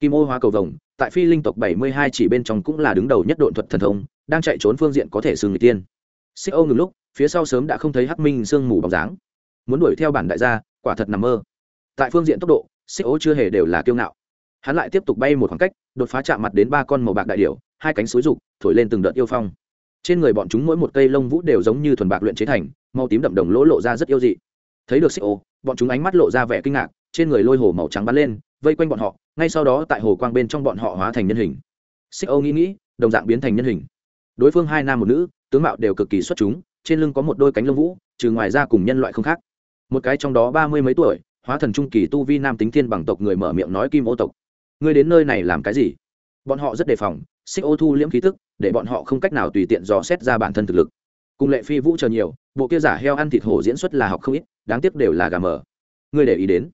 Kim ô hóa cầu vồng, tại phi linh tộc bảy mươi hai chỉ bên trong cũng là đứng đầu nhất độn thuật thần thông, đang chạy trốn phương diện có thể sừng người tiên. Xích âu ngừng lúc, phía sau sớm đã không thấy hắc minh sương mù bóng dáng. Muốn đuổi theo bản đại gia, quả thật nằm mơ. Tại phương diện tốc độ, xích ô chưa hề đều là kiêu ngạo. Hắn lại tiếp tục bay một khoảng cách, đột phá chạm mặt đến ba con màu bạc đại điểu, hai cánh xối rục, thổi lên từng đợt yêu phong. Trên người bọn chúng mỗi một cây lông vũ đều giống như thuần bạc luyện chế thành, màu tím đậm đồng lỗ lộ ra rất yêu dị thấy được xích ô, bọn chúng ánh mắt lộ ra vẻ kinh ngạc, trên người lôi hồ màu trắng bắn lên, vây quanh bọn họ, ngay sau đó tại hồ quang bên trong bọn họ hóa thành nhân hình. Xích ô nghĩ nghĩ, đồng dạng biến thành nhân hình. Đối phương hai nam một nữ, tướng mạo đều cực kỳ xuất chúng, trên lưng có một đôi cánh lông vũ, trừ ngoài ra cùng nhân loại không khác. Một cái trong đó ba mươi mấy tuổi, hóa thần trung kỳ tu vi nam tính thiên bằng tộc người mở miệng nói kim ô tộc. Ngươi đến nơi này làm cái gì? Bọn họ rất đề phòng xích ô thu liễm khí tức, để bọn họ không cách nào tùy tiện dò xét ra bản thân thực lực. Cùng lệ phi vũ chờ nhiều, bộ kia giả heo ăn thịt hổ diễn xuất là học không ít đáng tiếc đều là gà mờ. Ngươi để ý đến.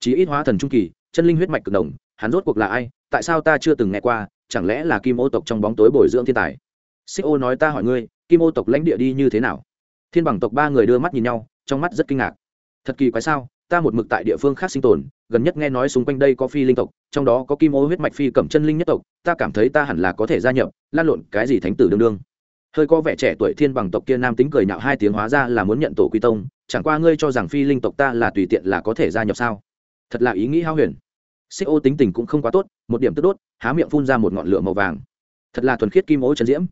Chí ít hóa thần trung kỳ, chân linh huyết mạch cực đồng, hắn rốt cuộc là ai, tại sao ta chưa từng nghe qua, chẳng lẽ là kim ô tộc trong bóng tối bồi dưỡng thiên tài? Xích ô nói ta hỏi ngươi, kim ô tộc lãnh địa đi như thế nào? Thiên bằng tộc ba người đưa mắt nhìn nhau, trong mắt rất kinh ngạc. Thật kỳ quái sao, ta một mực tại địa phương khác sinh tồn, gần nhất nghe nói xung quanh đây có phi linh tộc, trong đó có kim ô huyết mạch phi cẩm chân linh nhất tộc, ta cảm thấy ta hẳn là có thể gia nhập, lan lộn cái gì thánh tử đương đương hơi có vẻ trẻ tuổi thiên bằng tộc kia nam tính cười nhạo hai tiếng hóa ra là muốn nhận tổ quy tông, chẳng qua ngươi cho rằng phi linh tộc ta là tùy tiện là có thể gia nhập sao? Thật là ý nghĩ hao huyền. Xích ô tính tình cũng không quá tốt, một điểm tức đốt, há miệng phun ra một ngọn lửa màu vàng. Thật là thuần khiết kim ô trấn diễm.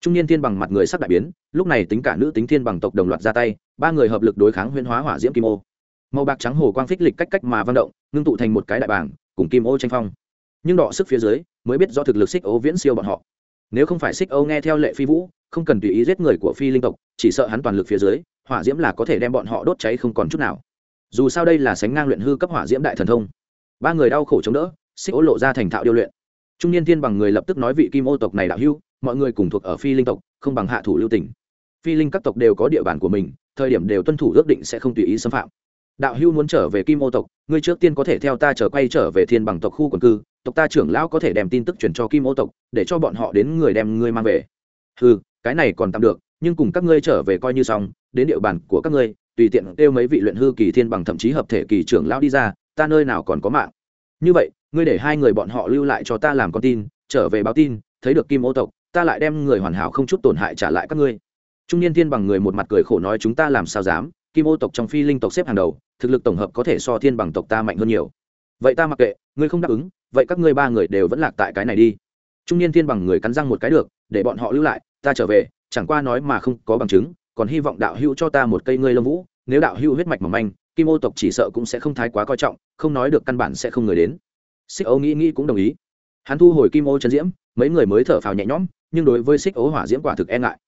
Trung niên thiên bằng mặt người sắc đại biến, lúc này tính cả nữ tính thiên bằng tộc đồng loạt ra tay, ba người hợp lực đối kháng huyên hóa hỏa diễm kim ô. Màu bạc trắng hồ quang phích lịch cách cách mà văn động, ngưng tụ thành một cái đại bảng cùng kim ô tranh phong. Nhưng đọ sức phía dưới, mới biết do thực lực xích ô viễn siêu bọn họ. Nếu không phải xích ô nghe theo lệ phi vũ không cần tùy ý giết người của phi linh tộc, chỉ sợ hắn toàn lực phía dưới, hỏa diễm là có thể đem bọn họ đốt cháy không còn chút nào. Dù sao đây là sánh ngang luyện hư cấp hỏa diễm đại thần thông. Ba người đau khổ chống đỡ, xích ô lộ ra thành thạo điêu luyện. Trung niên thiên bằng người lập tức nói vị kim ô tộc này đạo hưu mọi người cùng thuộc ở phi linh tộc, không bằng hạ thủ lưu tỉnh phi linh các tộc đều có địa bàn của mình, thời điểm đều tuân thủ ước định sẽ không tùy ý xâm phạm. Đạo hưu muốn trở về kim ô tộc, ngươi trước tiên có thể theo ta trở quay trở về thiên bằng tộc khu quần cư, tộc ta trưởng lão có thể đem tin tức truyền cho kim ô tộc, để cho bọn họ đến người đem ngươi mang về. Ừ cái này còn tạm được, nhưng cùng các ngươi trở về coi như xong, đến địa bàn của các ngươi, tùy tiện kêu mấy vị luyện hư kỳ thiên bằng thậm chí hợp thể kỳ trưởng lão đi ra, ta nơi nào còn có mạng. Như vậy, ngươi để hai người bọn họ lưu lại cho ta làm con tin, trở về báo tin, thấy được kim ô tộc, ta lại đem người hoàn hảo không chút tổn hại trả lại các ngươi. Trung niên thiên bằng người một mặt cười khổ nói chúng ta làm sao dám, kim ô tộc trong phi linh tộc xếp hàng đầu, thực lực tổng hợp có thể so thiên bằng tộc ta mạnh hơn nhiều. Vậy ta mặc kệ, ngươi không đáp ứng, vậy các ngươi ba người đều vẫn lạc tại cái này đi trung niên thiên bằng người cắn răng một cái được, để bọn họ lưu lại, ta trở về, chẳng qua nói mà không có bằng chứng, còn hy vọng đạo hữu cho ta một cây ngươi lông vũ, nếu đạo hữu huyết mạch mỏng manh, kim ô tộc chỉ sợ cũng sẽ không thái quá coi trọng, không nói được căn bản sẽ không người đến. Xích ấu nghĩ nghĩ cũng đồng ý. Hắn thu hồi kim ô chân diễm, mấy người mới thở phào nhẹ nhõm, nhưng đối với xích ấu hỏa diễm quả thực e ngại.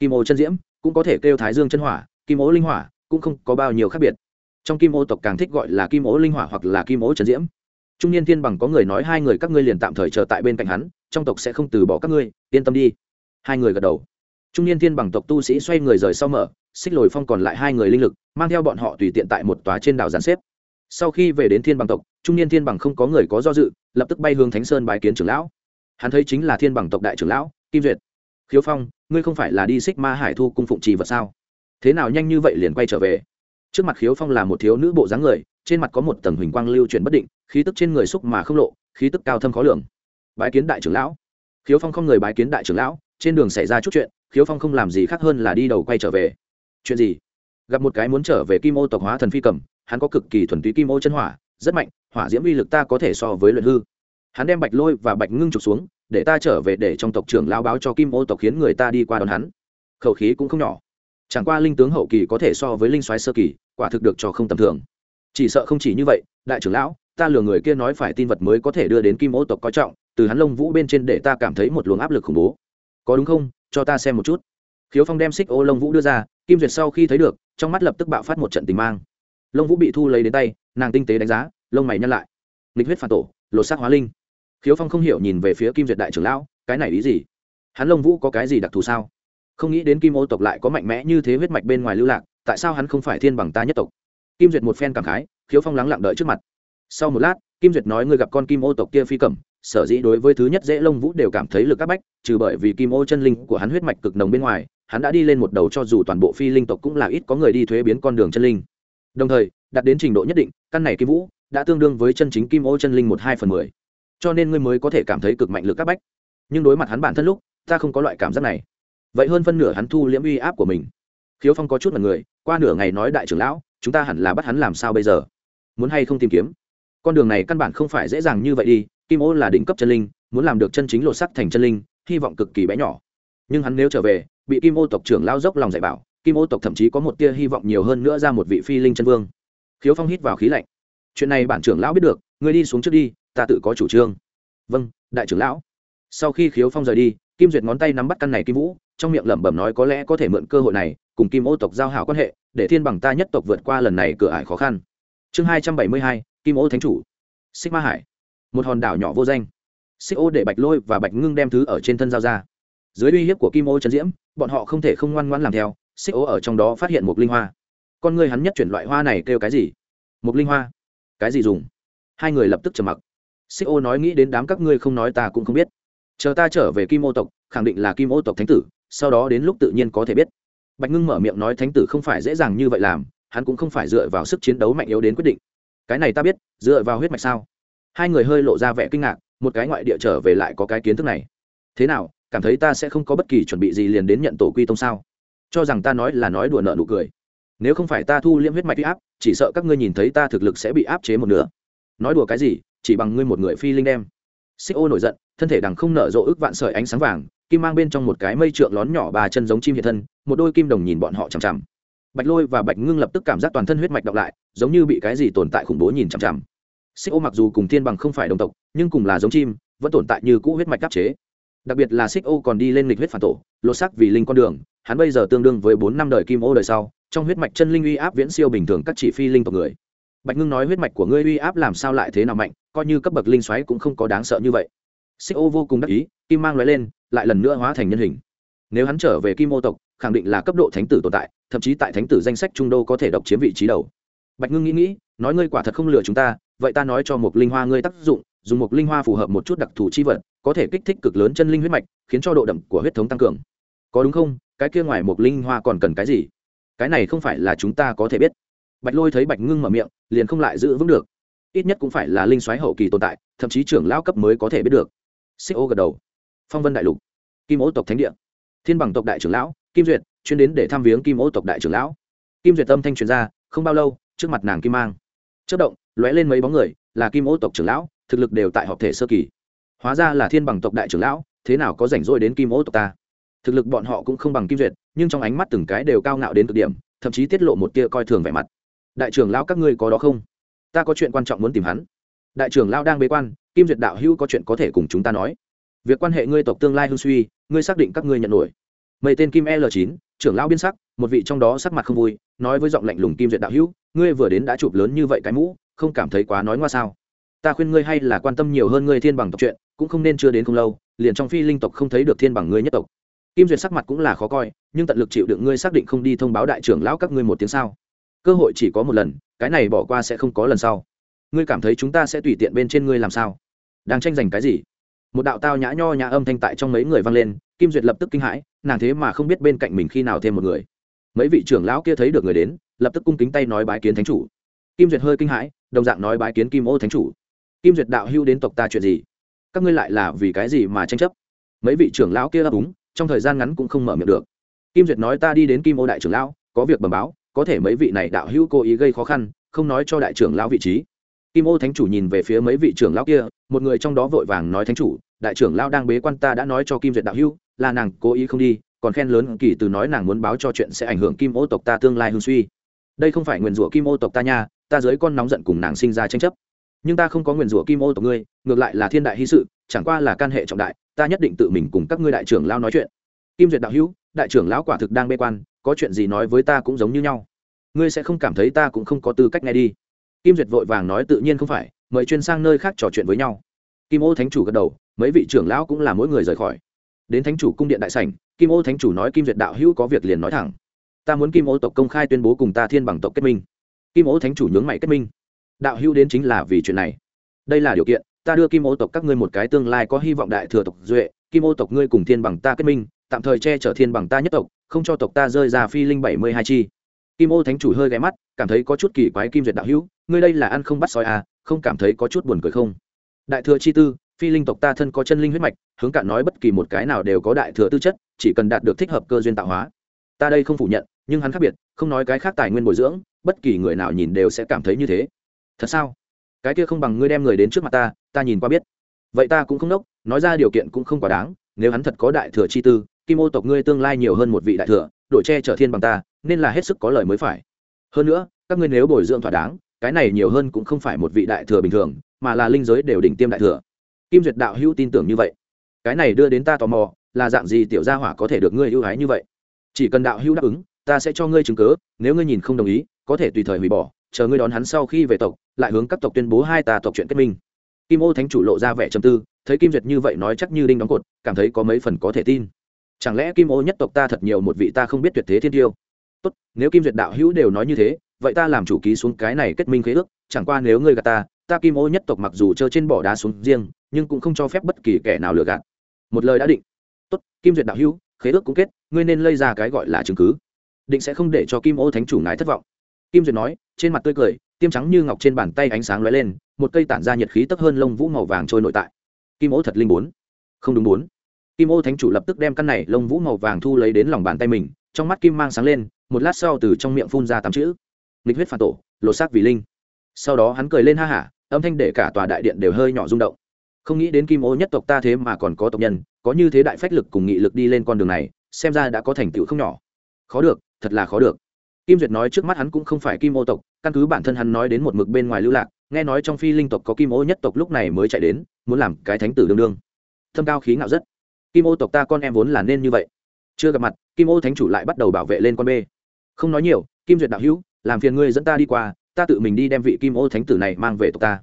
Kim ô chân diễm cũng có thể kêu thái dương chân hỏa, kim ô linh hỏa cũng không có bao nhiêu khác biệt. Trong kim ô tộc càng thích gọi là kim ô linh hỏa hoặc là kim ô chân diễm. Trung niên thiên bằng có người nói hai người các ngươi liền tạm thời chờ tại bên cạnh hắn trong tộc sẽ không từ bỏ các ngươi, yên tâm đi. Hai người gật đầu. Trung niên thiên bằng tộc tu sĩ xoay người rời sau mở, xích lồi phong còn lại hai người linh lực, mang theo bọn họ tùy tiện tại một tòa trên đảo giàn xếp. Sau khi về đến thiên bằng tộc, trung niên thiên bằng không có người có do dự, lập tức bay hướng thánh sơn bái kiến trưởng lão. Hắn thấy chính là thiên bằng tộc đại trưởng lão, kim duyệt. Khiếu phong, ngươi không phải là đi xích ma hải thu cung phụng trì vật sao? Thế nào nhanh như vậy liền quay trở về? Trước mặt khiếu phong là một thiếu nữ bộ dáng người, trên mặt có một tầng huỳnh quang lưu chuyển bất định, khí tức trên người xúc mà không lộ, khí tức cao thâm khó lường bái kiến đại trưởng lão. Khiếu phong không người bái kiến đại trưởng lão, trên đường xảy ra chút chuyện, khiếu phong không làm gì khác hơn là đi đầu quay trở về. Chuyện gì? Gặp một cái muốn trở về kim ô tộc hóa thần phi cầm, hắn có cực kỳ thuần túy kim ô chân hỏa, rất mạnh, hỏa diễm uy lực ta có thể so với luyện hư. Hắn đem bạch lôi và bạch ngưng trục xuống, để ta trở về để trong tộc trưởng lao báo cho kim ô tộc khiến người ta đi qua đón hắn. Khẩu khí cũng không nhỏ. Chẳng qua linh tướng hậu kỳ có thể so với linh soái sơ kỳ, quả thực được cho không tầm thường. Chỉ sợ không chỉ như vậy, đại trưởng lão, ta lừa người kia nói phải tin vật mới có thể đưa đến kim ô tộc coi trọng từ hắn lông vũ bên trên để ta cảm thấy một luồng áp lực khủng bố. Có đúng không? Cho ta xem một chút. Khiếu phong đem xích ô lông vũ đưa ra, kim duyệt sau khi thấy được, trong mắt lập tức bạo phát một trận tình mang. Lông vũ bị thu lấy đến tay, nàng tinh tế đánh giá, lông mày nhăn lại. Nghịch huyết phản tổ, lột xác hóa linh. Khiếu phong không hiểu nhìn về phía kim duyệt đại trưởng lão, cái này ý gì? Hắn lông vũ có cái gì đặc thù sao? Không nghĩ đến kim ô tộc lại có mạnh mẽ như thế huyết mạch bên ngoài lưu lạc, tại sao hắn không phải thiên bằng ta nhất tộc? Kim duyệt một phen cảm khái, khiếu phong lắng lặng đợi trước mặt. Sau một lát, kim duyệt nói ngươi gặp con kim ô tộc kia phi cẩm sở dĩ đối với thứ nhất dễ lông vũ đều cảm thấy lực áp bách, trừ bởi vì kim ô chân linh của hắn huyết mạch cực nồng bên ngoài, hắn đã đi lên một đầu cho dù toàn bộ phi linh tộc cũng là ít có người đi thuế biến con đường chân linh. Đồng thời, đạt đến trình độ nhất định, căn này kim vũ đã tương đương với chân chính kim ô chân linh một hai phần mười. Cho nên ngươi mới có thể cảm thấy cực mạnh lực áp bách. Nhưng đối mặt hắn bản thân lúc, ta không có loại cảm giác này. Vậy hơn phân nửa hắn thu liễm uy áp của mình. Khiếu phong có chút là người, qua nửa ngày nói đại trưởng lão, chúng ta hẳn là bắt hắn làm sao bây giờ? Muốn hay không tìm kiếm? Con đường này căn bản không phải dễ dàng như vậy đi kim ô là đỉnh cấp chân linh, muốn làm được chân chính lột sắc thành chân linh, hy vọng cực kỳ bé nhỏ. Nhưng hắn nếu trở về, bị kim ô tộc trưởng lao dốc lòng dạy bảo, kim ô tộc thậm chí có một tia hy vọng nhiều hơn nữa ra một vị phi linh chân vương. Khiếu phong hít vào khí lạnh. Chuyện này bản trưởng lão biết được, ngươi đi xuống trước đi, ta tự có chủ trương. Vâng đại trưởng lão. Sau khi khiếu phong rời đi, kim duyệt ngón tay nắm bắt căn này kim vũ, trong miệng lẩm bẩm nói có lẽ có thể mượn cơ hội này, cùng kim ô tộc giao hảo quan hệ, để thiên bằng ta nhất tộc vượt qua lần này cửa ải khó khăn. Chương hai trăm bảy mươi hai, kim ô thánh chủ. Xích ma hải một hòn đảo nhỏ vô danh. Xích ô để bạch lôi và bạch ngưng đem thứ ở trên thân giao ra. Dưới uy hiếp của kim ô trần diễm, bọn họ không thể không ngoan ngoãn làm theo, xích ô ở trong đó phát hiện một linh hoa. Con người hắn nhất chuyển loại hoa này kêu cái gì? Một linh hoa. Cái gì dùng? Hai người lập tức trầm mặc. Xích ô nói nghĩ đến đám các ngươi không nói ta cũng không biết. Chờ ta trở về kim ô tộc, khẳng định là kim ô tộc thánh tử, sau đó đến lúc tự nhiên có thể biết. Bạch ngưng mở miệng nói thánh tử không phải dễ dàng như vậy làm, hắn cũng không phải dựa vào sức chiến đấu mạnh yếu đến quyết định. Cái này ta biết, dựa vào huyết mạch sao? Hai người hơi lộ ra vẻ kinh ngạc, một cái ngoại địa trở về lại có cái kiến thức này. Thế nào, cảm thấy ta sẽ không có bất kỳ chuẩn bị gì liền đến nhận tổ quy tông sao? Cho rằng ta nói là nói đùa nợ nụ cười. Nếu không phải ta thu liễm huyết mạch huy áp, chỉ sợ các ngươi nhìn thấy ta thực lực sẽ bị áp chế một nửa. Nói đùa cái gì, chỉ bằng ngươi một người phi linh đem. Xích ô nổi giận, thân thể đằng không nở rộ ức vạn sợi ánh sáng vàng, kim mang bên trong một cái mây trượng lón nhỏ bà chân giống chim hiện thân, một đôi kim đồng nhìn bọn họ chằm chằm. Bạch lôi và bạch ngưng lập tức cảm giác toàn thân huyết mạch đọc lại, giống như bị cái gì tồn tại khủng bố nhìn chằm chằm xích ô mặc dù cùng thiên bằng không phải đồng tộc, nhưng cùng là giống chim, vẫn tồn tại như cũ huyết mạch đáp chế. Đặc biệt là xích ô còn đi lên lịch huyết phản tổ, lột sắc vì linh con đường, hắn bây giờ tương đương với bốn năm đời kim ô đời sau, trong huyết mạch chân linh uy áp viễn siêu bình thường các chỉ phi linh tộc người. Bạch ngưng nói huyết mạch của ngươi uy áp làm sao lại thế nào mạnh, coi như cấp bậc linh xoáy cũng không có đáng sợ như vậy. Xích ô vô cùng đắc ý, kim mang loại lên, lại lần nữa hóa thành nhân hình. Nếu hắn trở về kim ô tộc, khẳng định là cấp độ thánh tử tồn tại, thậm chí tại thánh tử danh sách trung đô có thể độc chiếm vị trí đầu. Bạch ngưng nghĩ nghĩ, nói ngươi quả thật không lừa chúng ta vậy ta nói cho một linh hoa ngươi tác dụng, dùng một linh hoa phù hợp một chút đặc thù chi vật, có thể kích thích cực lớn chân linh huyết mạch, khiến cho độ đậm của huyết thống tăng cường. Có đúng không? Cái kia ngoài một linh hoa còn cần cái gì? Cái này không phải là chúng ta có thể biết. Bạch lôi thấy bạch ngưng mở miệng, liền không lại giữ vững được. Ít nhất cũng phải là linh soái hậu kỳ tồn tại, thậm chí trưởng lão cấp mới có thể biết được. Xích ô gật đầu. Phong vân đại lục. Kim ô tộc thánh địa. Thiên bằng tộc đại trưởng lão, kim duyệt, chuyên đến để thăm viếng kim ô tộc đại trưởng lão. Kim duyệt tâm thanh truyền ra, không bao lâu, trước mặt nàng kim mang. Chất động lóe lên mấy bóng người, là kim ô tộc trưởng lão, thực lực đều tại họp thể sơ kỳ. Hóa ra là thiên bằng tộc đại trưởng lão, thế nào có rảnh rỗi đến kim ô tộc ta? Thực lực bọn họ cũng không bằng kim duyệt, nhưng trong ánh mắt từng cái đều cao ngạo đến cực điểm, thậm chí tiết lộ một tia coi thường vẻ mặt. Đại trưởng lão các ngươi có đó không? Ta có chuyện quan trọng muốn tìm hắn. Đại trưởng lão đang bế quan, kim duyệt đạo hữu có chuyện có thể cùng chúng ta nói. Việc quan hệ ngươi tộc tương lai hưng suy, ngươi xác định các ngươi nhận nổi. Mây tên kim l 9 trưởng lão biên sắc, một vị trong đó sắc mặt không vui, nói với giọng lạnh lùng kim duyệt đạo hữu, ngươi vừa đến đã chụp lớn như vậy cái mũ không cảm thấy quá nói ngoa sao? Ta khuyên ngươi hay là quan tâm nhiều hơn ngươi thiên bằng tộc chuyện, cũng không nên chưa đến không lâu, liền trong phi linh tộc không thấy được thiên bằng ngươi nhất tộc. Kim duyệt sắc mặt cũng là khó coi, nhưng tận lực chịu đựng ngươi xác định không đi thông báo đại trưởng lão các ngươi một tiếng sao? Cơ hội chỉ có một lần, cái này bỏ qua sẽ không có lần sau. Ngươi cảm thấy chúng ta sẽ tùy tiện bên trên ngươi làm sao? Đang tranh giành cái gì? Một đạo tao nhã nho nhã âm thanh tại trong mấy người vang lên, kim duyệt lập tức kinh hãi, nàng thế mà không biết bên cạnh mình khi nào thêm một người. Mấy vị trưởng lão kia thấy được người đến, lập tức cung kính tay nói bái kiến thánh chủ kim duyệt hơi kinh hãi, đồng dạng nói bái kiến kim ô thánh chủ. Kim duyệt đạo hưu đến tộc ta chuyện gì? Các ngươi lại là vì cái gì mà tranh chấp? Mấy vị trưởng lão kia ấp úng, trong thời gian ngắn cũng không mở miệng được. Kim duyệt nói ta đi đến kim ô đại trưởng lão, có việc bẩm báo, có thể mấy vị này đạo hữu cố ý gây khó khăn, không nói cho đại trưởng lão vị trí. Kim ô thánh chủ nhìn về phía mấy vị trưởng lão kia, một người trong đó vội vàng nói thánh chủ, đại trưởng lão đang bế quan ta đã nói cho kim duyệt đạo hữu, là nàng cố ý không đi, còn khen lớn kỳ từ nói nàng muốn báo cho chuyện sẽ ảnh hưởng kim ô tộc ta tương lai hương suy. Đây không phải nguyền rủa kim ô tộc ta nha ta dưới con nóng giận cùng nàng sinh ra tranh chấp. Nhưng ta không có nguyền rủa kim ô tộc ngươi, ngược lại là thiên đại hy sự, chẳng qua là can hệ trọng đại, ta nhất định tự mình cùng các ngươi đại trưởng lao nói chuyện. Kim duyệt đạo hữu, đại trưởng lão quả thực đang bê quan, có chuyện gì nói với ta cũng giống như nhau. Ngươi sẽ không cảm thấy ta cũng không có tư cách nghe đi. Kim duyệt vội vàng nói tự nhiên không phải, mời chuyên sang nơi khác trò chuyện với nhau. Kim ô thánh chủ gật đầu, mấy vị trưởng lão cũng là mỗi người rời khỏi. Đến thánh chủ cung điện đại sảnh, kim ô thánh chủ nói kim duyệt đạo hữu có việc liền nói thẳng. Ta muốn kim ô tộc công khai tuyên bố cùng ta thiên bằng tộc kết minh kim ô thánh chủ nhướng mày kết minh. Đạo hữu đến chính là vì chuyện này. Đây là điều kiện, ta đưa kim ô tộc các ngươi một cái tương lai có hy vọng đại thừa tộc duệ. Kim ô tộc ngươi cùng thiên bằng ta kết minh, tạm thời che chở thiên bằng ta nhất tộc, không cho tộc ta rơi ra phi linh bảy mươi hai chi. Kim ô thánh chủ hơi ghé mắt, cảm thấy có chút kỳ quái kim duyệt đạo hữu, ngươi đây là ăn không bắt sói à không cảm thấy có chút buồn cười không? Đại thừa chi tư, phi linh tộc ta thân có chân linh huyết mạch, hướng cạn nói bất kỳ một cái nào đều có đại thừa tư chất, chỉ cần đạt được thích hợp cơ duyên tạo hóa. Ta đây không phủ nhận nhưng hắn khác biệt, không nói cái khác tài nguyên bồi dưỡng, bất kỳ người nào nhìn đều sẽ cảm thấy như thế. Thật sao? Cái kia không bằng ngươi đem người đến trước mặt ta ta nhìn qua biết. Vậy ta cũng không nốc nói ra điều kiện cũng không quá đáng, nếu hắn thật có đại thừa chi tư, kim ô tộc ngươi tương lai nhiều hơn một vị đại thừa đội che trở thiên bằng ta, nên là hết sức có lời mới phải. Hơn nữa, các ngươi nếu bồi dưỡng thỏa đáng, cái này nhiều hơn cũng không phải một vị đại thừa bình thường, mà là linh giới đều đỉnh tiêm đại thừa. Kim duyệt đạo hữu tin tưởng như vậy. Cái này đưa đến ta tò mò, là dạng gì tiểu gia hỏa có thể được ngươi ưu ái như vậy? Chỉ cần đạo hữu đáp ứng ta sẽ cho ngươi chứng cớ, nếu ngươi nhìn không đồng ý, có thể tùy thời hủy bỏ, chờ ngươi đón hắn sau khi về tộc, lại hướng các tộc tuyên bố hai tà tộc chuyện kết minh. Kim ô thánh chủ lộ ra vẻ trầm tư, thấy kim duyệt như vậy nói chắc như đinh đóng cột, cảm thấy có mấy phần có thể tin. Chẳng lẽ kim ô nhất tộc ta thật nhiều một vị ta không biết tuyệt thế thiên tiêu? Tốt, nếu kim duyệt đạo hữu đều nói như thế, vậy ta làm chủ ký xuống cái này kết minh khế ước, chẳng qua nếu ngươi gạt ta ta kim ô nhất tộc mặc dù trơ trên bỏ đá xuống riêng, nhưng cũng không cho phép bất kỳ kẻ nào lừa gạt. Một lời đã định. Tốt, kim duyệt đạo hữu, khế ước cũng kết, ngươi nên lây ra cái gọi là chứng cứ định sẽ không để cho kim ô thánh chủ ngài thất vọng. Kim duyệt nói, trên mặt tươi cười, tiêm trắng như ngọc trên bàn tay ánh sáng lóe lên, một cây tản ra nhiệt khí tấp hơn lông vũ màu vàng trôi nội tại. Kim ô thật linh bốn. Không đúng bốn. Kim ô thánh chủ lập tức đem căn này lông vũ màu vàng thu lấy đến lòng bàn tay mình, trong mắt kim mang sáng lên, một lát sau từ trong miệng phun ra tám chữ. Nghịch huyết phản tổ, lột xác vì linh. Sau đó hắn cười lên ha hả, âm thanh để cả tòa đại điện đều hơi nhỏ rung động. Không nghĩ đến kim ô nhất tộc ta thế mà còn có tộc nhân, có như thế đại phách lực cùng nghị lực đi lên con đường này, xem ra đã có thành tựu không nhỏ. Khó được thật là khó được. Kim duyệt nói trước mắt hắn cũng không phải kim ô tộc, căn cứ bản thân hắn nói đến một mực bên ngoài lưu lạc, nghe nói trong phi linh tộc có kim ô nhất tộc lúc này mới chạy đến, muốn làm cái thánh tử đương đương. Thâm cao khí ngạo rất. Kim ô tộc ta con em vốn là nên như vậy. Chưa gặp mặt, kim ô thánh chủ lại bắt đầu bảo vệ lên con bê. Không nói nhiều, kim duyệt đạo hữu, làm phiền ngươi dẫn ta đi qua, ta tự mình đi đem vị kim ô thánh tử này mang về tộc ta.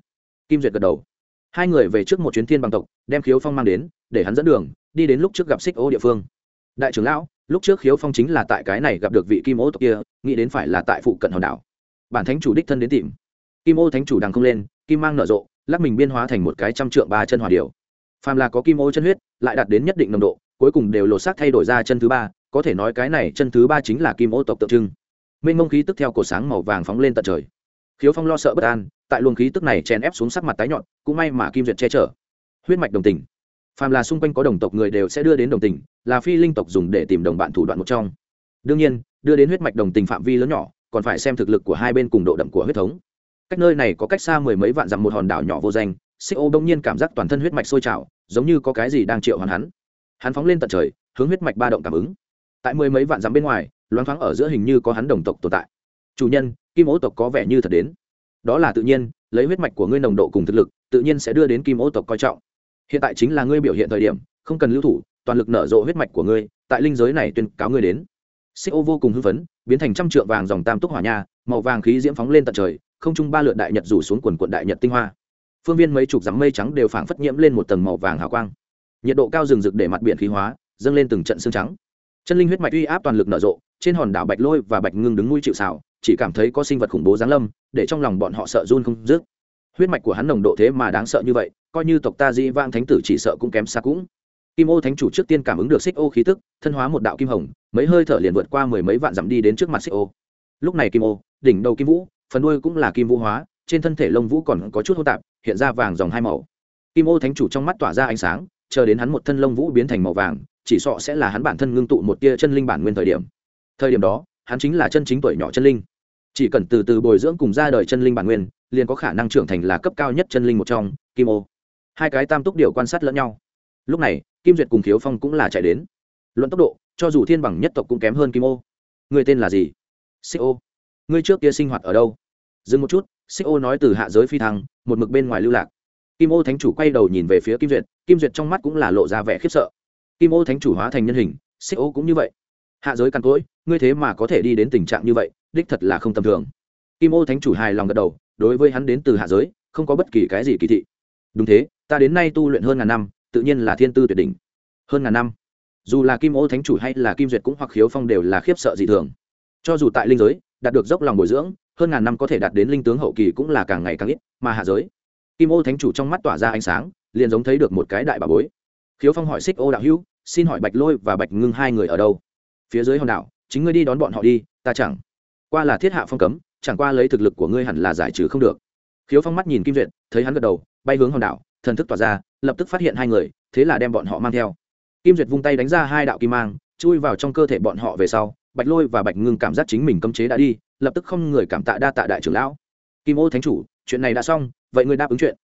Kim duyệt gật đầu. Hai người về trước một chuyến thiên bằng tộc, đem khiếu phong mang đến, để hắn dẫn đường, đi đến lúc trước gặp xích ô địa phương. Đại trưởng lão lúc trước khiếu phong chính là tại cái này gặp được vị kim ô tộc kia, nghĩ đến phải là tại phụ cận hòn đảo. Bản thánh chủ đích thân đến tìm. Kim ô thánh chủ đằng không lên, kim mang nở rộ, lắc mình biên hóa thành một cái trăm trượng ba chân hòa điều phàm là có kim ô chân huyết, lại đạt đến nhất định nồng độ, cuối cùng đều lột xác thay đổi ra chân thứ ba, có thể nói cái này chân thứ ba chính là kim ô tộc tượng trưng. Mênh mông khí tức theo cổ sáng màu vàng phóng lên tận trời. Khiếu phong lo sợ bất an, tại luồng khí tức này chèn ép xuống sắc mặt tái nhọn, cũng may mà kim duyệt che chở. Huyết mạch đồng tình. Phàm là xung quanh có đồng tộc người đều sẽ đưa đến đồng tình là phi linh tộc dùng để tìm đồng bạn thủ đoạn một trong. Đương nhiên, đưa đến huyết mạch đồng tình phạm vi lớn nhỏ, còn phải xem thực lực của hai bên cùng độ đậm của huyết thống. Cách nơi này có cách xa mười mấy vạn dặm một hòn đảo nhỏ vô danh, xích ô đông nhiên cảm giác toàn thân huyết mạch sôi trào, giống như có cái gì đang triệu hoàn hắn. Hắn phóng lên tận trời, hướng huyết mạch ba động cảm ứng. Tại mười mấy vạn dặm bên ngoài, loáng thoáng ở giữa hình như có hắn đồng tộc tồn tại. Chủ nhân, kim ô tộc có vẻ như thật đến. Đó là tự nhiên, lấy huyết mạch của ngươi nồng độ cùng thực lực, tự nhiên sẽ đưa đến kim ô tộc coi trọng. Hiện tại chính là ngươi biểu hiện thời điểm, không cần lưu thủ toàn lực nở rộ huyết mạch của ngươi, tại linh giới này tuyên cáo ngươi đến. Xích ô vô cùng hưng phấn, biến thành trăm trượng vàng dòng tam túc hỏa nha, màu vàng khí diễm phóng lên tận trời, không trung ba lượn đại nhật rủ xuống quần quận đại nhật tinh hoa. Phương viên mấy chục dặm mây trắng đều phảng phất nhiễm lên một tầng màu vàng hào quang. Nhiệt độ cao rừng rực để mặt biển khí hóa, dâng lên từng trận xương trắng. Chân linh huyết mạch uy áp toàn lực nở rộ, trên hòn đảo bạch lôi và bạch ngưng đứng nuôi chịu xào chỉ cảm thấy có sinh vật khủng bố giáng lâm, để trong lòng bọn họ sợ run không dứt. Huyết mạch của hắn nồng độ thế mà đáng sợ như vậy, coi như tộc ta dĩ vang thánh tử chỉ sợ cũng kém xa cũng kim ô thánh chủ trước tiên cảm ứng được xích ô khí tức, thân hóa một đạo kim hồng, mấy hơi thở liền vượt qua mười mấy vạn dặm đi đến trước mặt xích ô. Lúc này kim ô, đỉnh đầu kim vũ, phần đuôi cũng là kim vũ hóa, trên thân thể lông vũ còn có chút hô tạp, hiện ra vàng dòng hai màu. Kim ô thánh chủ trong mắt tỏa ra ánh sáng, chờ đến hắn một thân lông vũ biến thành màu vàng, chỉ sọ sẽ là hắn bản thân ngưng tụ một tia chân linh bản nguyên thời điểm. Thời điểm đó, hắn chính là chân chính tuổi nhỏ chân linh. Chỉ cần từ từ bồi dưỡng cùng ra đời chân linh bản nguyên, liền có khả năng trưởng thành là cấp cao nhất chân linh một trong, kim ô. Hai cái tam túc điều quan sát lẫn nhau. Lúc này kim duyệt cùng khiếu phong cũng là chạy đến. Luận tốc độ, cho dù thiên bằng nhất tộc cũng kém hơn kim ô. Người tên là gì? Xích ô. Ngươi trước kia sinh hoạt ở đâu? Dừng một chút, xích ô nói từ hạ giới phi thăng, một mực bên ngoài lưu lạc. Kim ô thánh chủ quay đầu nhìn về phía kim duyệt kim duyệt trong mắt cũng là lộ ra vẻ khiếp sợ. Kim ô thánh chủ hóa thành nhân hình, xích ô cũng như vậy. Hạ giới căn cỗi, ngươi thế mà có thể đi đến tình trạng như vậy, đích thật là không tầm thường. Kim ô thánh chủ hài lòng gật đầu, đối với hắn đến từ hạ giới, không có bất kỳ cái gì kỳ thị. Đúng thế, ta đến nay tu luyện hơn ngàn năm tự nhiên là thiên tư tuyệt đỉnh. Hơn ngàn năm, dù là kim ô thánh chủ hay là kim duyệt cũng hoặc khiếu phong đều là khiếp sợ dị thường. Cho dù tại linh giới, đạt được dốc lòng bồi dưỡng, hơn ngàn năm có thể đạt đến linh tướng hậu kỳ cũng là càng ngày càng ít, mà hạ giới, kim ô thánh chủ trong mắt tỏa ra ánh sáng, liền giống thấy được một cái đại bà bối. Khiếu phong hỏi xích ô đạo hữu, xin hỏi bạch lôi và bạch ngưng hai người ở đâu? Phía dưới hòn đảo, chính ngươi đi đón bọn họ đi, ta chẳng. Qua là thiết hạ phong cấm, chẳng qua lấy thực lực của ngươi hẳn là giải trừ không được. Khiếu phong mắt nhìn kim duyệt, thấy hắn gật đầu, bay hướng hòn đảo thần thức tỏa ra, lập tức phát hiện hai người, thế là đem bọn họ mang theo. Kim duyệt vung tay đánh ra hai đạo kim mang, chui vào trong cơ thể bọn họ về sau, bạch lôi và bạch ngưng cảm giác chính mình cấm chế đã đi, lập tức không người cảm tạ đa tạ đại trưởng lão. Kim ô thánh chủ, chuyện này đã xong, vậy ngươi đáp ứng chuyện.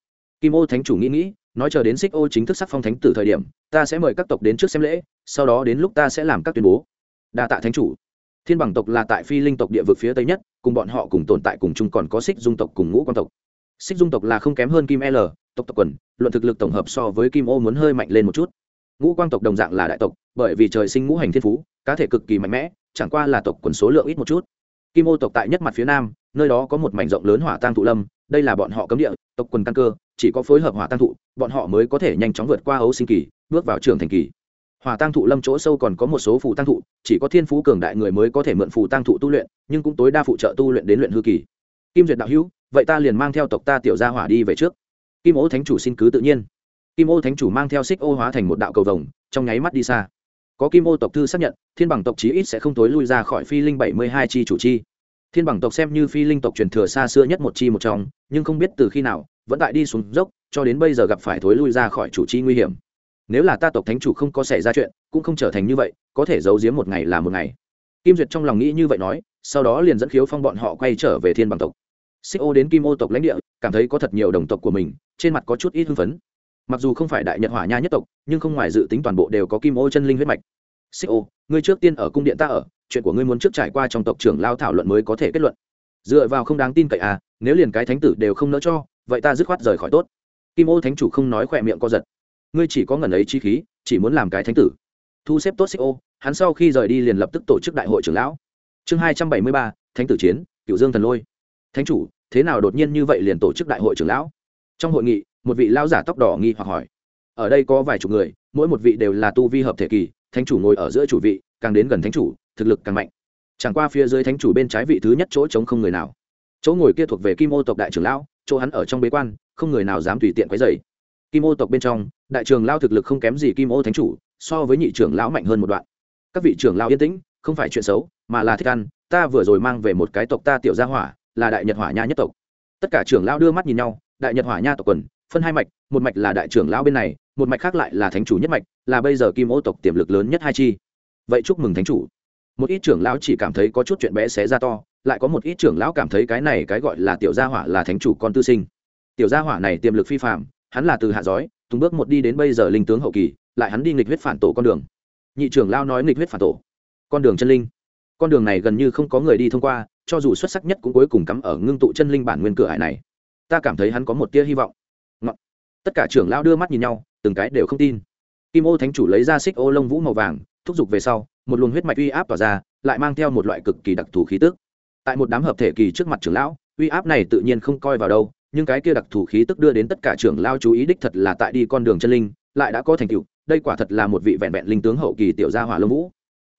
Kim ô thánh chủ nghĩ nghĩ, nói chờ đến xích ô chính thức sắc phong thánh tử thời điểm, ta sẽ mời các tộc đến trước xem lễ, sau đó đến lúc ta sẽ làm các tuyên bố. Đa tạ thánh chủ. Thiên bằng tộc là tại phi linh tộc địa vực phía tây nhất, cùng bọn họ cùng tồn tại cùng chung còn có xích dung tộc cùng ngũ quan tộc. Xích dung tộc là không kém hơn kim l tộc tộc quần, luận thực lực tổng hợp so với kim ô muốn hơi mạnh lên một chút. Ngũ quang tộc đồng dạng là đại tộc, bởi vì trời sinh ngũ hành thiên phú, cá thể cực kỳ mạnh mẽ, chẳng qua là tộc quần số lượng ít một chút. Kim ô tộc tại nhất mặt phía nam, nơi đó có một mảnh rộng lớn hỏa tang thụ lâm, đây là bọn họ cấm địa, tộc quần căn cơ, chỉ có phối hợp hỏa tang thụ, bọn họ mới có thể nhanh chóng vượt qua ấu sinh kỳ, bước vào trường thành kỳ. Hỏa tang thụ lâm chỗ sâu còn có một số phù tăng thụ, chỉ có thiên phú cường đại người mới có thể mượn phù tăng thụ tu luyện, nhưng cũng tối đa phụ trợ tu luyện đến luyện hư kỳ. Kim duyệt đạo hữu, vậy ta liền mang theo tộc ta tiểu gia hỏa đi về trước kim ô thánh chủ xin cứ tự nhiên. Kim ô thánh chủ mang theo xích ô hóa thành một đạo cầu vồng, trong nháy mắt đi xa. Có kim ô tộc thư xác nhận, thiên bằng tộc chí ít sẽ không tối lui ra khỏi phi linh bảy mươi hai chi chủ chi. Thiên bằng tộc xem như phi linh tộc truyền thừa xa xưa nhất một chi một trong, nhưng không biết từ khi nào, vẫn tại đi xuống dốc, cho đến bây giờ gặp phải thối lui ra khỏi chủ chi nguy hiểm. Nếu là ta tộc thánh chủ không có xảy ra chuyện, cũng không trở thành như vậy, có thể giấu giếm một ngày là một ngày. Kim duyệt trong lòng nghĩ như vậy nói, sau đó liền dẫn khiếu phong bọn họ quay trở về thiên bằng tộc xích ô đến kim ô tộc lãnh địa, cảm thấy có thật nhiều đồng tộc của mình, trên mặt có chút ít hưng phấn. Mặc dù không phải đại nhật hỏa nha nhất tộc, nhưng không ngoài dự tính toàn bộ đều có kim ô chân linh huyết mạch. Xích ô, ngươi trước tiên ở cung điện ta ở, chuyện của ngươi muốn trước trải qua trong tộc trưởng lao thảo luận mới có thể kết luận. Dựa vào không đáng tin cậy à nếu liền cái thánh tử đều không nỡ cho, vậy ta dứt khoát rời khỏi tốt. Kim ô thánh chủ không nói khỏe miệng co giật. Ngươi chỉ có ngần ấy chi khí, chỉ muốn làm cái thánh tử. Thu xếp tốt xích ô, hắn sau khi rời đi liền lập tức tổ chức đại hội trưởng lão. Chương hai trăm bảy mươi ba, thánh tử chiến cựu dương thần lôi thánh chủ, thế nào đột nhiên như vậy liền tổ chức đại hội trưởng lão? Trong hội nghị, một vị lão giả tóc đỏ nghi hoặc hỏi. Ở đây có vài chục người, mỗi một vị đều là tu vi hợp thể kỳ, thánh chủ ngồi ở giữa chủ vị, càng đến gần thánh chủ, thực lực càng mạnh. Chẳng qua phía dưới thánh chủ bên trái vị thứ nhất chỗ trống không người nào. Chỗ ngồi kia thuộc về kim ô tộc đại trưởng lão, chỗ hắn ở trong bế quan, không người nào dám tùy tiện quấy dày kim ô tộc bên trong, đại trưởng lao thực lực không kém gì kim ô thánh chủ, so với nhị trưởng lão mạnh hơn một đoạn. Các vị trưởng lao yên tĩnh, không phải chuyện xấu, mà là thích ăn, ta vừa rồi mang về một cái tộc ta tiểu gia hỏa là đại nhật hỏa nha nhất tộc. Tất cả trưởng lao đưa mắt nhìn nhau, đại nhật hỏa nha tộc quần, phân hai mạch, một mạch là đại trưởng lao bên này, một mạch khác lại là thánh chủ nhất mạch, là bây giờ kim ô tộc tiềm lực lớn nhất hai chi. Vậy chúc mừng thánh chủ. Một ít trưởng lão chỉ cảm thấy có chút chuyện bé xé ra to, lại có một ít trưởng lão cảm thấy cái này cái gọi là tiểu gia hỏa là thánh chủ con tư sinh. Tiểu gia hỏa này tiềm lực phi phạm hắn là từ hạ giói, từng bước một đi đến bây giờ linh tướng hậu kỳ, lại hắn đi nghịch huyết phản tổ con đường. Nhị trưởng lao nói nghịch huyết phản tổ. Con đường chân linh. Con đường này gần như không có người đi thông qua cho dù xuất sắc nhất cũng cuối cùng cắm ở ngưng tụ chân linh bản nguyên cửa hải này. Ta cảm thấy hắn có một tia hy vọng. Ngọn. tất cả trưởng lao đưa mắt nhìn nhau, từng cái đều không tin. Kim ô thánh chủ lấy ra xích ô lông vũ màu vàng, thúc giục về sau, một luồng huyết mạch uy áp tỏa ra, lại mang theo một loại cực kỳ đặc thù khí tức. Tại một đám hợp thể kỳ trước mặt trưởng lão, uy áp này tự nhiên không coi vào đâu, nhưng cái kia đặc thù khí tức đưa đến tất cả trưởng lao chú ý đích thật là tại đi con đường chân linh, lại đã có thành tựu, đây quả thật là một vị vẹn vẹn linh tướng hậu kỳ tiểu gia hỏa lông vũ.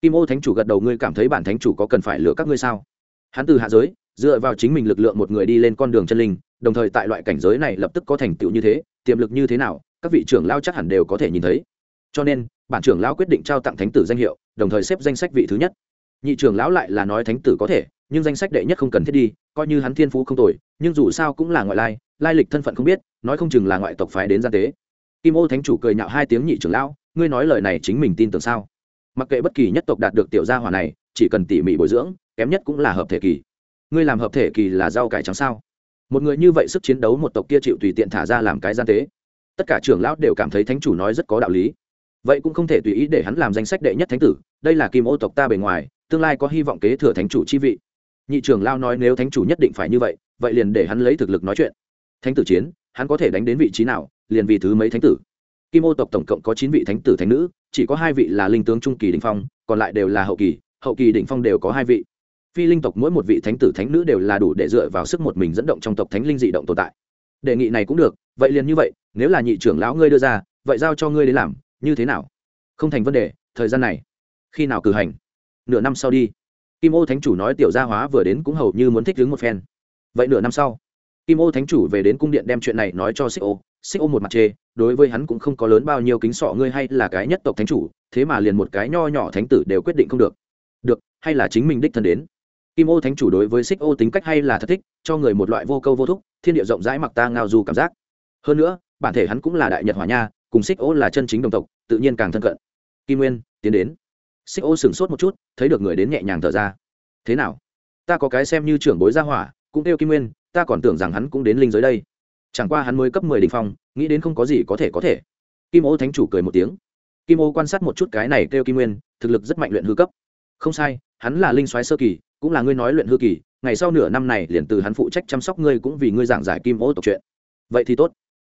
Kim ô thánh chủ gật đầu, ngươi cảm thấy bản thánh chủ có cần phải lựa các ngươi sao? Hắn từ hạ giới, dựa vào chính mình lực lượng một người đi lên con đường chân linh, đồng thời tại loại cảnh giới này lập tức có thành tựu như thế, tiềm lực như thế nào, các vị trưởng lao chắc hẳn đều có thể nhìn thấy. Cho nên, bản trưởng lão quyết định trao tặng thánh tử danh hiệu, đồng thời xếp danh sách vị thứ nhất. Nhị trưởng lão lại là nói thánh tử có thể, nhưng danh sách đệ nhất không cần thiết đi, coi như hắn thiên phú không tồi, nhưng dù sao cũng là ngoại lai lai lịch thân phận không biết, nói không chừng là ngoại tộc phái đến gian tế. Kim ô thánh chủ cười nhạo hai tiếng nhị trưởng lão, ngươi nói lời này chính mình tin tưởng sao? Mặc kệ bất kỳ nhất tộc đạt được tiểu gia hỏa này chỉ cần tỉ mỉ bồi dưỡng, kém nhất cũng là hợp thể kỳ. Ngươi làm hợp thể kỳ là rau cải trắng sao? Một người như vậy sức chiến đấu một tộc kia chịu tùy tiện thả ra làm cái gian tế. Tất cả trưởng lão đều cảm thấy thánh chủ nói rất có đạo lý. Vậy cũng không thể tùy ý để hắn làm danh sách đệ nhất thánh tử, đây là kim ô tộc ta bề ngoài, tương lai có hy vọng kế thừa thánh chủ chi vị. Nhị trưởng lao nói nếu thánh chủ nhất định phải như vậy vậy liền để hắn lấy thực lực nói chuyện. Thánh tử chiến, hắn có thể đánh đến vị trí nào, liền vì thứ mấy thánh tử. Kim ô tộc tổng cộng có chín vị thánh tử thánh nữ, chỉ có hai vị là linh tướng trung kỳ đình phong, còn lại đều là hậu kỳ hậu kỳ đỉnh phong đều có hai vị. Phi linh tộc mỗi một vị thánh tử, thánh nữ đều là đủ để dựa vào sức một mình dẫn động trong tộc thánh linh dị động tồn tại. Đề nghị này cũng được, vậy liền như vậy, nếu là nhị trưởng lão ngươi đưa ra, vậy giao cho ngươi đến làm, như thế nào? Không thành vấn đề, thời gian này, khi nào cử hành? Nửa năm sau đi. Kim ô thánh chủ nói tiểu gia hóa vừa đến cũng hầu như muốn thích đứng một phen. Vậy nửa năm sau, kim ô thánh chủ về đến cung điện đem chuyện này nói cho xích ô. Xích ô một mặt chê, đối với hắn cũng không có lớn bao nhiêu kính sọ ngươi hay là cái nhất tộc thánh chủ, thế mà liền một cái nho nhỏ thánh tử đều quyết định không được được, hay là chính mình đích thân đến. Kim ô thánh chủ đối với xích ô tính cách hay là thật thích, cho người một loại vô câu vô thúc, thiên địa rộng rãi mặc ta ngao du cảm giác. Hơn nữa, bản thể hắn cũng là đại nhật hỏa nha, cùng xích ô là chân chính đồng tộc, tự nhiên càng thân cận. Kim nguyên, tiến đến. Xích ô sửng sốt một chút, thấy được người đến nhẹ nhàng thở ra. Thế nào? Ta có cái xem như trưởng bối gia hỏa, cũng kêu kim nguyên, ta còn tưởng rằng hắn cũng đến linh giới đây. Chẳng qua hắn mới cấp mười đình phong, nghĩ đến không có gì có thể có thể. Kim ô thánh chủ cười một tiếng. Kim ô quan sát một chút cái này kêu kim nguyên, thực lực rất mạnh luyện hư cấp không sai, hắn là linh soái sơ kỳ, cũng là ngươi nói luyện hư kỳ, ngày sau nửa năm này liền từ hắn phụ trách chăm sóc ngươi cũng vì ngươi giảng giải kim ô tộc chuyện. Vậy thì tốt.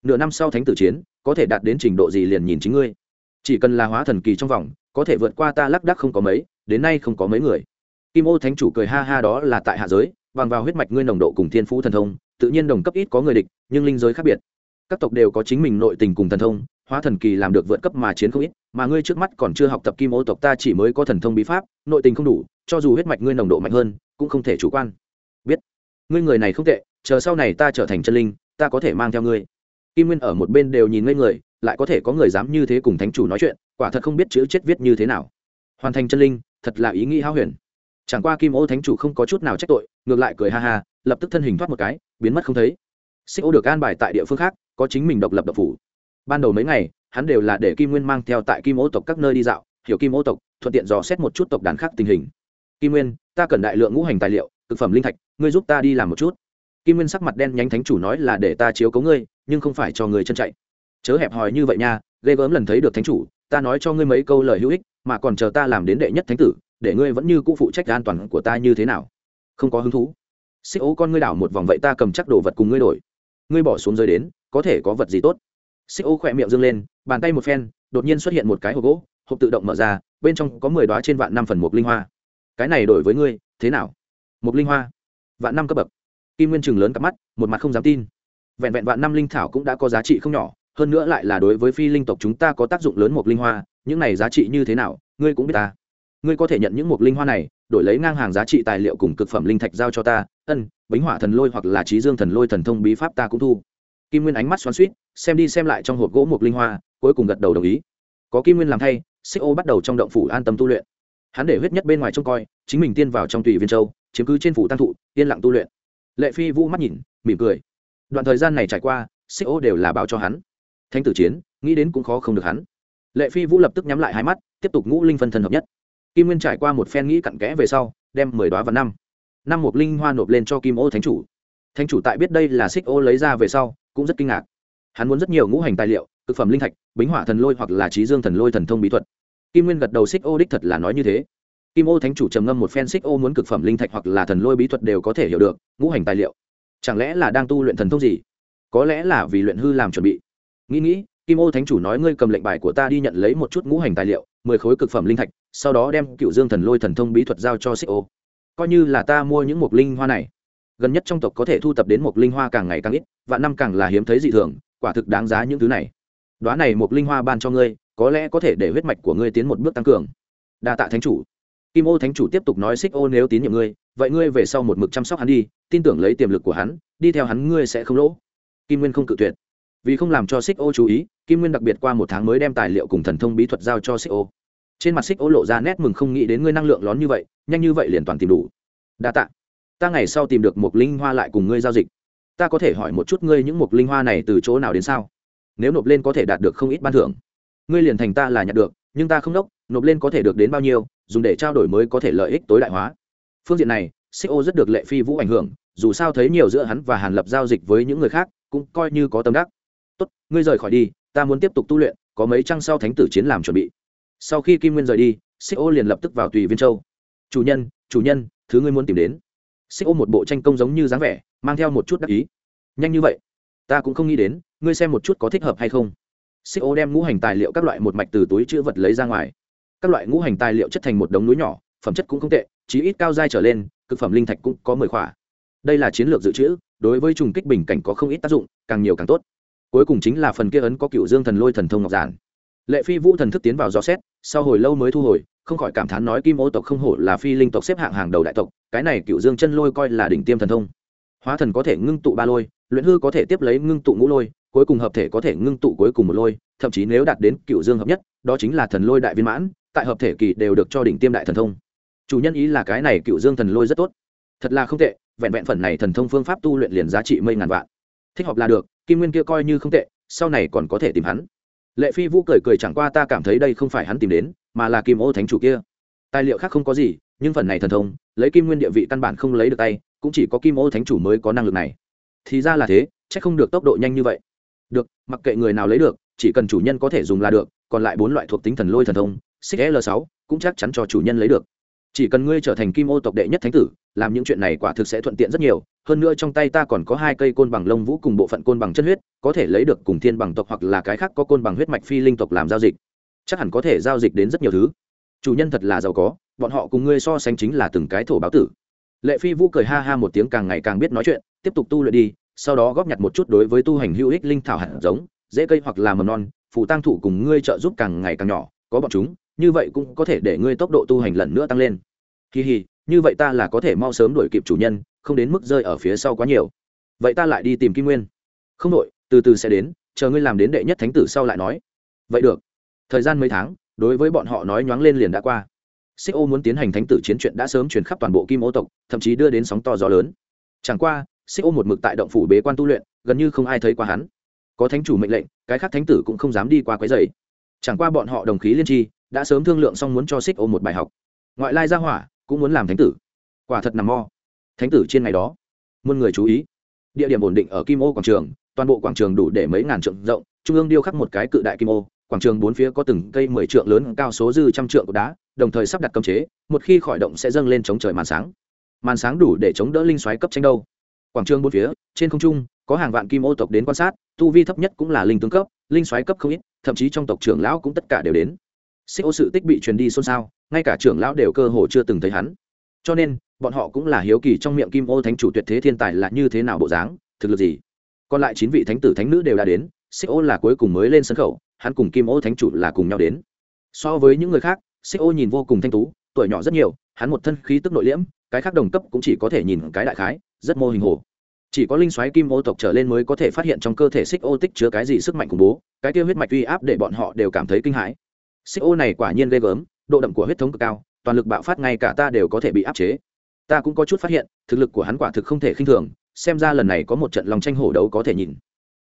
Nửa năm sau thánh tử chiến, có thể đạt đến trình độ gì liền nhìn chính ngươi. Chỉ cần là hóa thần kỳ trong vòng, có thể vượt qua ta lắc đắc không có mấy, đến nay không có mấy người. Kim ô thánh chủ cười ha ha đó là tại hạ giới, bằng vào huyết mạch ngươi nồng độ cùng thiên phú thần thông, tự nhiên đồng cấp ít có người địch, nhưng linh giới khác biệt các tộc đều có chính mình nội tình cùng thần thông, hóa thần kỳ làm được vượt cấp mà chiến không ít, mà ngươi trước mắt còn chưa học tập kim ô tộc ta chỉ mới có thần thông bí pháp, nội tình không đủ, cho dù huyết mạch ngươi nồng độ mạnh hơn, cũng không thể chủ quan. Biết. Ngươi người này không tệ, chờ sau này ta trở thành chân linh, ta có thể mang theo ngươi. Kim nguyên ở một bên đều nhìn ngây người, lại có thể có người dám như thế cùng thánh chủ nói chuyện, quả thật không biết chữ chết viết như thế nào. Hoàn thành chân linh, thật là ý nghĩ hao huyền. Chẳng qua kim ô thánh chủ không có chút nào trách tội, ngược lại cười ha ha, lập tức thân hình thoát một cái, biến mất không thấy xích ô được an bài tại địa phương khác, có chính mình độc lập độc phủ. Ban đầu mấy ngày, hắn đều là để kim nguyên mang theo tại kim ô tộc các nơi đi dạo, hiểu kim ô tộc, thuận tiện dò xét một chút tộc đàn khác tình hình. Kim nguyên, ta cần đại lượng ngũ hành tài liệu thực phẩm linh thạch, ngươi giúp ta đi làm một chút. Kim nguyên sắc mặt đen nhánh thánh chủ nói là để ta chiếu cấu ngươi, nhưng không phải cho người chân chạy. Chớ hẹp hòi như vậy nha, ghê gớm lần thấy được thánh chủ, ta nói cho ngươi mấy câu lời hữu ích, mà còn chờ ta làm đến đệ nhất thánh tử, để ngươi vẫn như cũ phụ trách an toàn của ta như thế nào. Không có hứng thú. Xích ố con ngươi đảo một vòng vậy ta cầm chắc đồ vật cùng ngươi đổi ngươi bỏ xuống rơi đến, có thể có vật gì tốt? Xích ô khỏe miệng dâng lên, bàn tay một phen, đột nhiên xuất hiện một cái hộp gỗ, hộp tự động mở ra, bên trong có mười đoá trên vạn năm phần một linh hoa. Cái này đổi với ngươi, thế nào? Một linh hoa, vạn năm cấp bậc. Kim nguyên chừng lớn cặp mắt, một mặt không dám tin. Vẹn vẹn vạn năm linh thảo cũng đã có giá trị không nhỏ, hơn nữa lại là đối với phi linh tộc chúng ta có tác dụng lớn một linh hoa, những này giá trị như thế nào, ngươi cũng biết ta. Ngươi có thể nhận những một linh hoa này đổi lấy ngang hàng giá trị tài liệu cùng cực phẩm linh thạch giao cho ta, ân, bính hỏa thần lôi hoặc là trí dương thần lôi thần thông bí pháp ta cũng thu. Kim nguyên ánh mắt xoắn suýt xem đi xem lại trong hộp gỗ một linh hoa, cuối cùng gật đầu đồng ý. Có kim nguyên làm thay, xích ô bắt đầu trong động phủ an tâm tu luyện. Hắn để huyết nhất bên ngoài trông coi, chính mình tiên vào trong tùy viên châu, chiếm cứ trên phủ tăng thụ, yên lặng tu luyện. Lệ phi vũ mắt nhìn, mỉm cười. Đoạn thời gian này trải qua, xích ô đều là báo cho hắn. Thanh tử chiến, nghĩ đến cũng khó không được hắn. Lệ phi vũ lập tức nhắm lại hai mắt, tiếp tục ngũ linh phân thân hợp nhất kim nguyên trải qua một phen nghĩ cặn kẽ về sau, đem mười đoá vào năm. Năm một linh hoa nộp lên cho kim ô thánh chủ. Thánh chủ tại biết đây là xích ô lấy ra về sau, cũng rất kinh ngạc. Hắn muốn rất nhiều ngũ hành tài liệu thực phẩm linh thạch, bính hỏa thần lôi hoặc là trí dương thần lôi thần thông bí thuật. Kim nguyên gật đầu xích ô đích thật là nói như thế. Kim ô thánh chủ trầm ngâm một phen xích ô muốn cực phẩm linh thạch hoặc là thần lôi bí thuật đều có thể hiểu được, ngũ hành tài liệu. Chẳng lẽ là đang tu luyện thần thông gì? Có lẽ là vì luyện hư làm chuẩn bị. Nghĩ nghĩ kim ô thánh chủ nói ngươi cầm lệnh bài của ta đi nhận lấy một chút ngũ hành tài liệu, mười khối cực phẩm linh thạch, sau đó đem cựu dương thần lôi thần thông bí thuật giao cho xích ô. Coi như là ta mua những mục linh hoa này, gần nhất trong tộc có thể thu tập đến một linh hoa càng ngày càng ít và năm càng là hiếm thấy dị thường, quả thực đáng giá những thứ này. Đoá này mục linh hoa ban cho ngươi, có lẽ có thể để huyết mạch của ngươi tiến một bước tăng cường. Đa tạ thánh chủ. Kim ô thánh chủ tiếp tục nói xích ô nếu tín nhiệm ngươi, vậy ngươi về sau một mực chăm sóc hắn đi, tin tưởng lấy tiềm lực của hắn, đi theo hắn ngươi sẽ không lỗ. Kim nguyên không cự tuyệt vì không làm cho xích ô chú ý, kim nguyên đặc biệt qua một tháng mới đem tài liệu cùng thần thông bí thuật giao cho xích ô. Trên mặt xích ô lộ ra nét mừng không nghĩ đến ngươi năng lượng lón như vậy, nhanh như vậy liền toàn tìm đủ. Đa tạ. Ta ngày sau tìm được một linh hoa lại cùng ngươi giao dịch. Ta có thể hỏi một chút ngươi những mục linh hoa này từ chỗ nào đến sao? Nếu nộp lên có thể đạt được không ít ban thưởng. Ngươi liền thành ta là nhặt được, nhưng ta không đốc, nộp lên có thể được đến bao nhiêu, dùng để trao đổi mới có thể lợi ích tối đại hóa. Phương diện này co rất được lệ phi vũ ảnh hưởng, dù sao thấy nhiều giữa hắn và hàn lập giao dịch với những người khác, cũng coi như có tâm đắc tốt, ngươi rời khỏi đi, ta muốn tiếp tục tu luyện, có mấy trăng sau thánh tử chiến làm chuẩn bị. Sau khi kim nguyên rời đi co liền lập tức vào tùy viên châu. Chủ nhân chủ nhân, thứ ngươi muốn tìm đến. Co một bộ tranh công giống như dáng vẻ, mang theo một chút đắc ý. Nhanh như vậy, ta cũng không nghĩ đến, ngươi xem một chút có thích hợp hay không. Co đem ngũ hành tài liệu các loại một mạch từ túi chữ vật lấy ra ngoài. Các loại ngũ hành tài liệu chất thành một đống núi nhỏ, phẩm chất cũng không tệ, chí ít cao dai trở lên, cực phẩm linh thạch cũng có mười khỏa. Đây là chiến lược dự trữ, đối với trùng kích bình cảnh có không ít tác dụng, càng nhiều càng tốt cuối cùng chính là phần kia ấn có cựu dương thần lôi thần thông ngọc giản. Lệ phi vũ thần thức tiến vào gió xét, sau hồi lâu mới thu hồi, không khỏi cảm thán nói kim ô tộc không hổ là phi linh tộc xếp hạng hàng đầu đại tộc, cái này cựu dương chân lôi coi là đỉnh tiêm thần thông. Hóa thần có thể ngưng tụ ba lôi, luyện hư có thể tiếp lấy ngưng tụ ngũ lôi, cuối cùng hợp thể có thể ngưng tụ cuối cùng một lôi, thậm chí nếu đạt đến cựu dương hợp nhất, đó chính là thần lôi đại viên mãn, tại hợp thể kỳ đều được cho đỉnh tiêm đại thần thông. Chủ nhân ý là cái này cựu dương thần lôi rất tốt. Thật là không tệ, vẹn vẹn phần này thần thông phương pháp tu luyện liền giá trị mây ngàn vạn. Thích hợp là được kim nguyên kia coi như không tệ, sau này còn có thể tìm hắn. Lệ phi vũ cười cười chẳng qua ta cảm thấy đây không phải hắn tìm đến, mà là kim ô thánh chủ kia. Tài liệu khác không có gì, nhưng phần này thần thông, lấy kim nguyên địa vị căn bản không lấy được tay, cũng chỉ có kim ô thánh chủ mới có năng lực này. Thì ra là thế c h ắ c không được tốc độ nhanh như vậy. Được, mặc kệ người nào lấy được, chỉ cần chủ nhân có thể dùng là được, còn lại bốn loại thuộc tính thần lôi thần thông, xích l sáu, cũng chắc chắn cho chủ nhân lấy được. Chỉ cần ngươi trở thành kim ô tộc đệ nhất thánh tử làm những chuyện này quả thực sẽ thuận tiện rất nhiều. Hơn nữa trong tay ta còn có hai cây côn bằng lông vũ cùng bộ phận côn bằng chân huyết, có thể lấy được cùng thiên bằng tộc hoặc là cái khác có côn bằng huyết mạch phi linh tộc làm giao dịch. Chắc hẳn có thể giao dịch đến rất nhiều thứ. Chủ nhân thật là giàu có, bọn họ cùng ngươi so sánh chính là từng cái thổ báo tử. Lệ phi vũ cười ha ha một tiếng càng ngày càng biết nói chuyện, tiếp tục tu luyện đi, sau đó góp nhặt một chút đối với tu hành hữu ích linh thảo hạt giống dễ cây hoặc là mầm non phụ tăng thủ cùng ngươi trợ giúp càng ngày càng nhỏ, có bọn chúng, như vậy cũng có thể để ngươi tốc độ tu hành lần nữa tăng lên kỳ hì, như vậy ta là có thể mau sớm đuổi kịp chủ nhân, không đến mức rơi ở phía sau quá nhiều. Vậy ta lại đi tìm kim nguyên. Không đội từ từ sẽ đến, chờ ngươi làm đến đệ nhất thánh tử sau lại nói. Vậy được. Thời gian mấy tháng, đối với bọn họ nói nhoáng lên liền đã qua. Xích ô muốn tiến hành thánh tử chiến chuyện đã sớm truyền khắp toàn bộ kim ô tộc, thậm chí đưa đến sóng to gió lớn. Chẳng qua, xích ô một mực tại động phủ bế quan tu luyện, gần như không ai thấy qua hắn. Có thánh chủ mệnh lệnh, cái khác thánh tử cũng không dám đi qua quái dày chẳng qua bọn họ đồng khí liên tri, đã sớm thương lượng xong muốn cho xích ô một bài học. Ngoại lai ra hỏa cũng muốn làm thánh tử. Quả thật nằm mo thánh tử trên ngày đó, muôn người chú ý. Địa điểm ổn định ở kim ô quảng trường, toàn bộ quảng trường đủ để mấy ngàn trượng rộng, trung ương điêu khắc một cái cự đại kim ô, quảng trường bốn phía có từng cây mười trượng lớn cao số dư trăm trượng của đá, đồng thời sắp đặt cấm chế, một khi khỏi động sẽ dâng lên chống trời màn sáng. Màn sáng đủ để chống đỡ linh xoáy cấp tranh đâu. Quảng trường bốn phía, trên không trung, có hàng vạn kim ô tộc đến quan sát, tu vi thấp nhất cũng là linh tướng cấp, linh xoáy cấp không ít, thậm chí trong tộc trưởng lão cũng tất cả đều đến. Xích ô sự tích bị truyền đi xôn xao ngay cả trưởng lão đều cơ hồ chưa từng thấy hắn. Cho nên, bọn họ cũng là hiếu kỳ trong miệng kim ô thánh chủ tuyệt thế thiên tài là như thế nào bộ dáng, thực lực gì. Còn lại chín vị thánh tử thánh nữ đều đã đến, xích ô là cuối cùng mới lên sân khấu hắn cùng kim ô thánh chủ là cùng nhau đến. So với những người khác, xích ô nhìn vô cùng thanh tú, tuổi nhỏ rất nhiều, hắn một thân khí tức nội liễm, cái khác đồng cấp cũng chỉ có thể nhìn cái đại khái, rất mô hình hồ. Chỉ có linh xoáy kim ô tộc trở lên mới có thể phát hiện trong cơ thể xích ô tích chứa cái gì sức mạnh khủng bố, cái tiêu huyết mạch uy áp để bọn họ đều cảm thấy kinh hãi. Xích ô này quả nhiên ghê gớm độ đậm của huyết thống cực cao, toàn lực bạo phát ngay cả ta đều có thể bị áp chế. Ta cũng có chút phát hiện, thực lực của hắn quả thực không thể khinh thường, xem ra lần này có một trận lòng tranh hổ đấu có thể nhìn.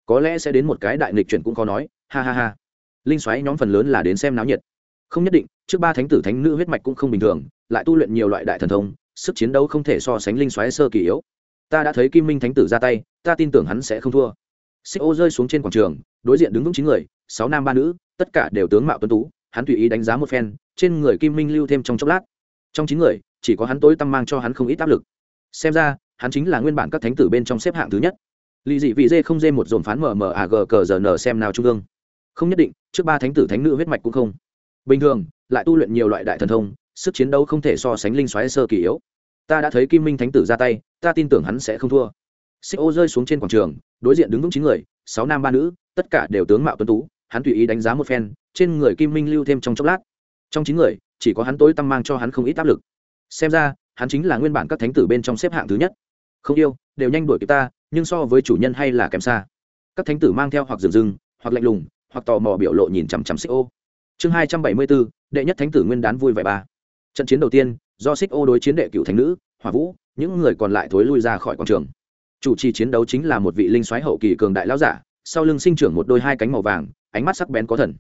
Có lẽ sẽ đến một cái đại nghịch chuyển cũng khó nói, ha ha ha. Linh xoáy nhóm phần lớn là đến xem náo nhiệt. Không nhất định, trước ba thánh tử thánh nữ huyết mạch cũng không bình thường, lại tu luyện nhiều loại đại thần thông, sức chiến đấu không thể so sánh linh xoáy sơ kỳ yếu. Ta đã thấy kim minh thánh tử ra tay, ta tin tưởng hắn sẽ không thua. Xích ô rơi xuống trên quảng trường, đối diện đứng vững chín người, sáu nam ba nữ, tất cả đều tướng mạo tuấn tú, hắn tùy ý đánh giá một phen trên người kim minh lưu thêm trong chốc lát. Trong chín người, chỉ có hắn tối tăm mang cho hắn không ít áp lực. Xem ra, hắn chính là nguyên bản các thánh tử bên trong xếp hạng thứ nhất. Lì dị vị dê không dê một dồn phán mờ mờ à gờ cờ giờ nờ xem nào trung ương. Không nhất định, trước ba thánh tử thánh nữ huyết mạch cũng không. Bình thường, lại tu luyện nhiều loại đại thần thông, sức chiến đấu không thể so sánh linh xoáy sơ kỳ yếu. Ta đã thấy kim minh thánh tử ra tay, ta tin tưởng hắn sẽ không thua. Xích ô rơi xuống trên quảng trường, đối diện đứng vững chín người, sáu nam ba nữ, tất cả đều tướng mạo tuấn tú, hắn tùy ý đánh giá một phen, trên người kim minh lưu thêm trong chốc lát trong chín người, chỉ có hắn tối tăm mang cho hắn không ít áp lực. Xem ra, hắn chính là nguyên bản các thánh tử bên trong xếp hạng thứ nhất. Không yêu, đều nhanh đuổi kịp ta, nhưng so với chủ nhân hay là kém xa. Các thánh tử mang theo hoặc rừng rừng, hoặc lạnh lùng, hoặc tò mò biểu lộ nhìn chằm chằm xích ô. Chương hai trăm bảy mươi bốn, đệ nhất thánh tử nguyên đán vui vẻ ba. Trận chiến đầu tiên, do xích ô đối chiến đệ cựu thánh nữ, hỏa vũ, những người còn lại thối lui ra khỏi quảng trường. Chủ trì chiến đấu chính là một vị linh soái hậu kỳ cường đại lão giả, sau lưng sinh trưởng một đôi hai cánh màu vàng, ánh mắt sắc bén có thần.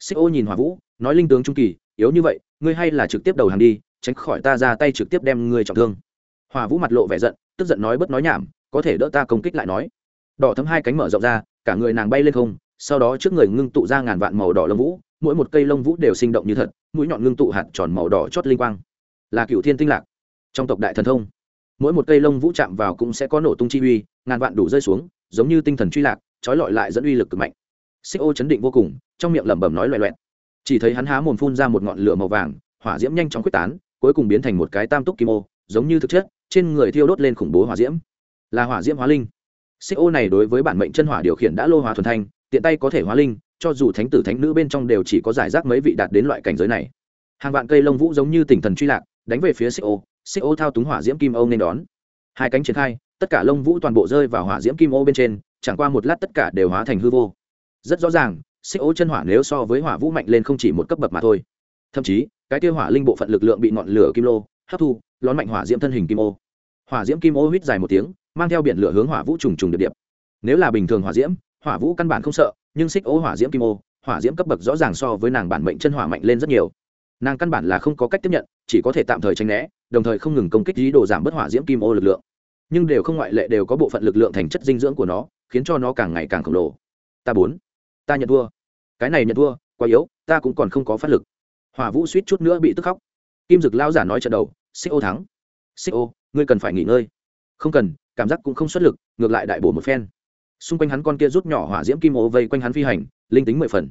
Xích ô nhìn hỏa vũ, nói linh tướng trung kỳ yếu như vậy, ngươi hay là trực tiếp đầu hàng đi, tránh khỏi ta ra tay trực tiếp đem ngươi trọng thương. Hòa vũ mặt lộ vẻ giận, tức giận nói bất nói nhảm, có thể đỡ ta công kích lại nói. Đỏ thấm hai cánh mở rộng ra, cả người nàng bay lên không, sau đó trước người ngưng tụ ra ngàn vạn màu đỏ lông vũ, mỗi một cây lông vũ đều sinh động như thật, mũi nhọn ngưng tụ hạt tròn màu đỏ chót linh quang. Là cựu thiên tinh lạc. Trong tộc đại thần thông, mỗi một cây lông vũ chạm vào cũng sẽ có nổ tung chi uy, ngàn vạn đủ rơi xuống, giống như tinh thần truy lạc, trói lọi lại dẫn uy lực cực mạnh. Xích ô chấn định vô cùng, trong miệng lẩm bẩm nói loẹ loẹt chỉ thấy hắn há mồm phun ra một ngọn lửa màu vàng, hỏa diễm nhanh chóng quyết tán, cuối cùng biến thành một cái tam túc kim ô, giống như thực chất, trên người thiêu đốt lên khủng bố hỏa diễm. Là hỏa diễm hóa linh. Xích ô này đối với bản mệnh chân hỏa điều khiển đã lô hóa thuần thanh, tiện tay có thể hóa linh, cho dù thánh tử thánh nữ bên trong đều chỉ có giải rác mấy vị đạt đến loại cảnh giới này. Hàng vạn cây lông vũ giống như tỉnh thần truy lạc, đánh về phía xích ô xích ô thao túng hỏa diễm kim ô nên đón. Hai cánh triển khai, tất cả lông vũ toàn bộ rơi vào hỏa diễm kim ô bên trên, chẳng qua một lát tất cả đều hóa thành hư vô. Rất rõ ràng xích ô chân hỏa nếu so với hỏa vũ mạnh lên không chỉ một cấp bậc mà thôi. Thậm chí, cái tiêu hỏa linh bộ phận lực lượng bị ngọn lửa kim lô hấp thu, lón mạnh hỏa diễm thân hình kim ô. Hỏa diễm kim ô huýt dài một tiếng, mang theo biển lửa hướng hỏa vũ trùng trùng điệp điệp nếu là bình thường hỏa diễm, hỏa vũ căn bản không sợ, nhưng xích ô hỏa diễm kim ô, hỏa diễm cấp bậc rõ ràng so với nàng bản mệnh chân hỏa mạnh lên rất nhiều. Nàng căn bản là không có cách tiếp nhận, chỉ có thể tạm thời tránh né, đồng thời không ngừng công kích ý đồ giảm bớt hỏa diễm kim ô lực lượng. Nhưng đều không ngoại lệ đều có bộ phận lực lượng thành chất dinh dưỡng của nó, khiến cho nó càng ngày càng khổng lồ. Ta bốn ta nhận thua. Cái này nhận thua, quá yếu, ta cũng còn không có phát lực. Hỏa vũ suýt chút nữa bị tức khóc. Kim dực lao giả nói trận đầu, xích ô thắng. Xích ô, ngươi cần phải nghỉ ngơi. Không cần, cảm giác cũng không xuất lực, ngược lại đại bổ một phen. Xung quanh hắn con kia rút nhỏ hỏa diễm kim ô vây quanh hắn phi hành, linh tính mười phần.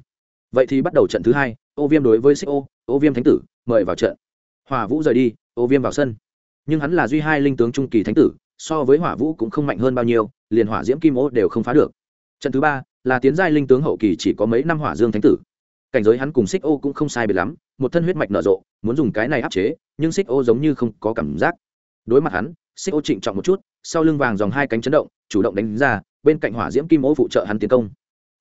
Vậy thì bắt đầu trận thứ hai, ô viêm đối với xích ô ô viêm thánh tử, mời vào trận. Hỏa vũ rời đi, ô viêm vào sân. Nhưng hắn là duy hai linh tướng trung kỳ thánh tử, so với hỏa vũ cũng không mạnh hơn bao nhiêu, liền hỏa diễm kim ô đều không phá được. Trận thứ ba là tiến giai linh tướng hậu kỳ chỉ có mấy năm hỏa dương thánh tử. Cảnh giới hắn cùng xích ô cũng không sai biệt lắm, một thân huyết mạch nở rộ, muốn dùng cái này áp chế, nhưng xích ô giống như không có cảm giác. Đối mặt hắn xích ô trịnh trọng một chút, sau lưng vàng dòng hai cánh chấn động, chủ động đánh ra, bên cạnh hỏa diễm kim ô phụ trợ hắn tiến công.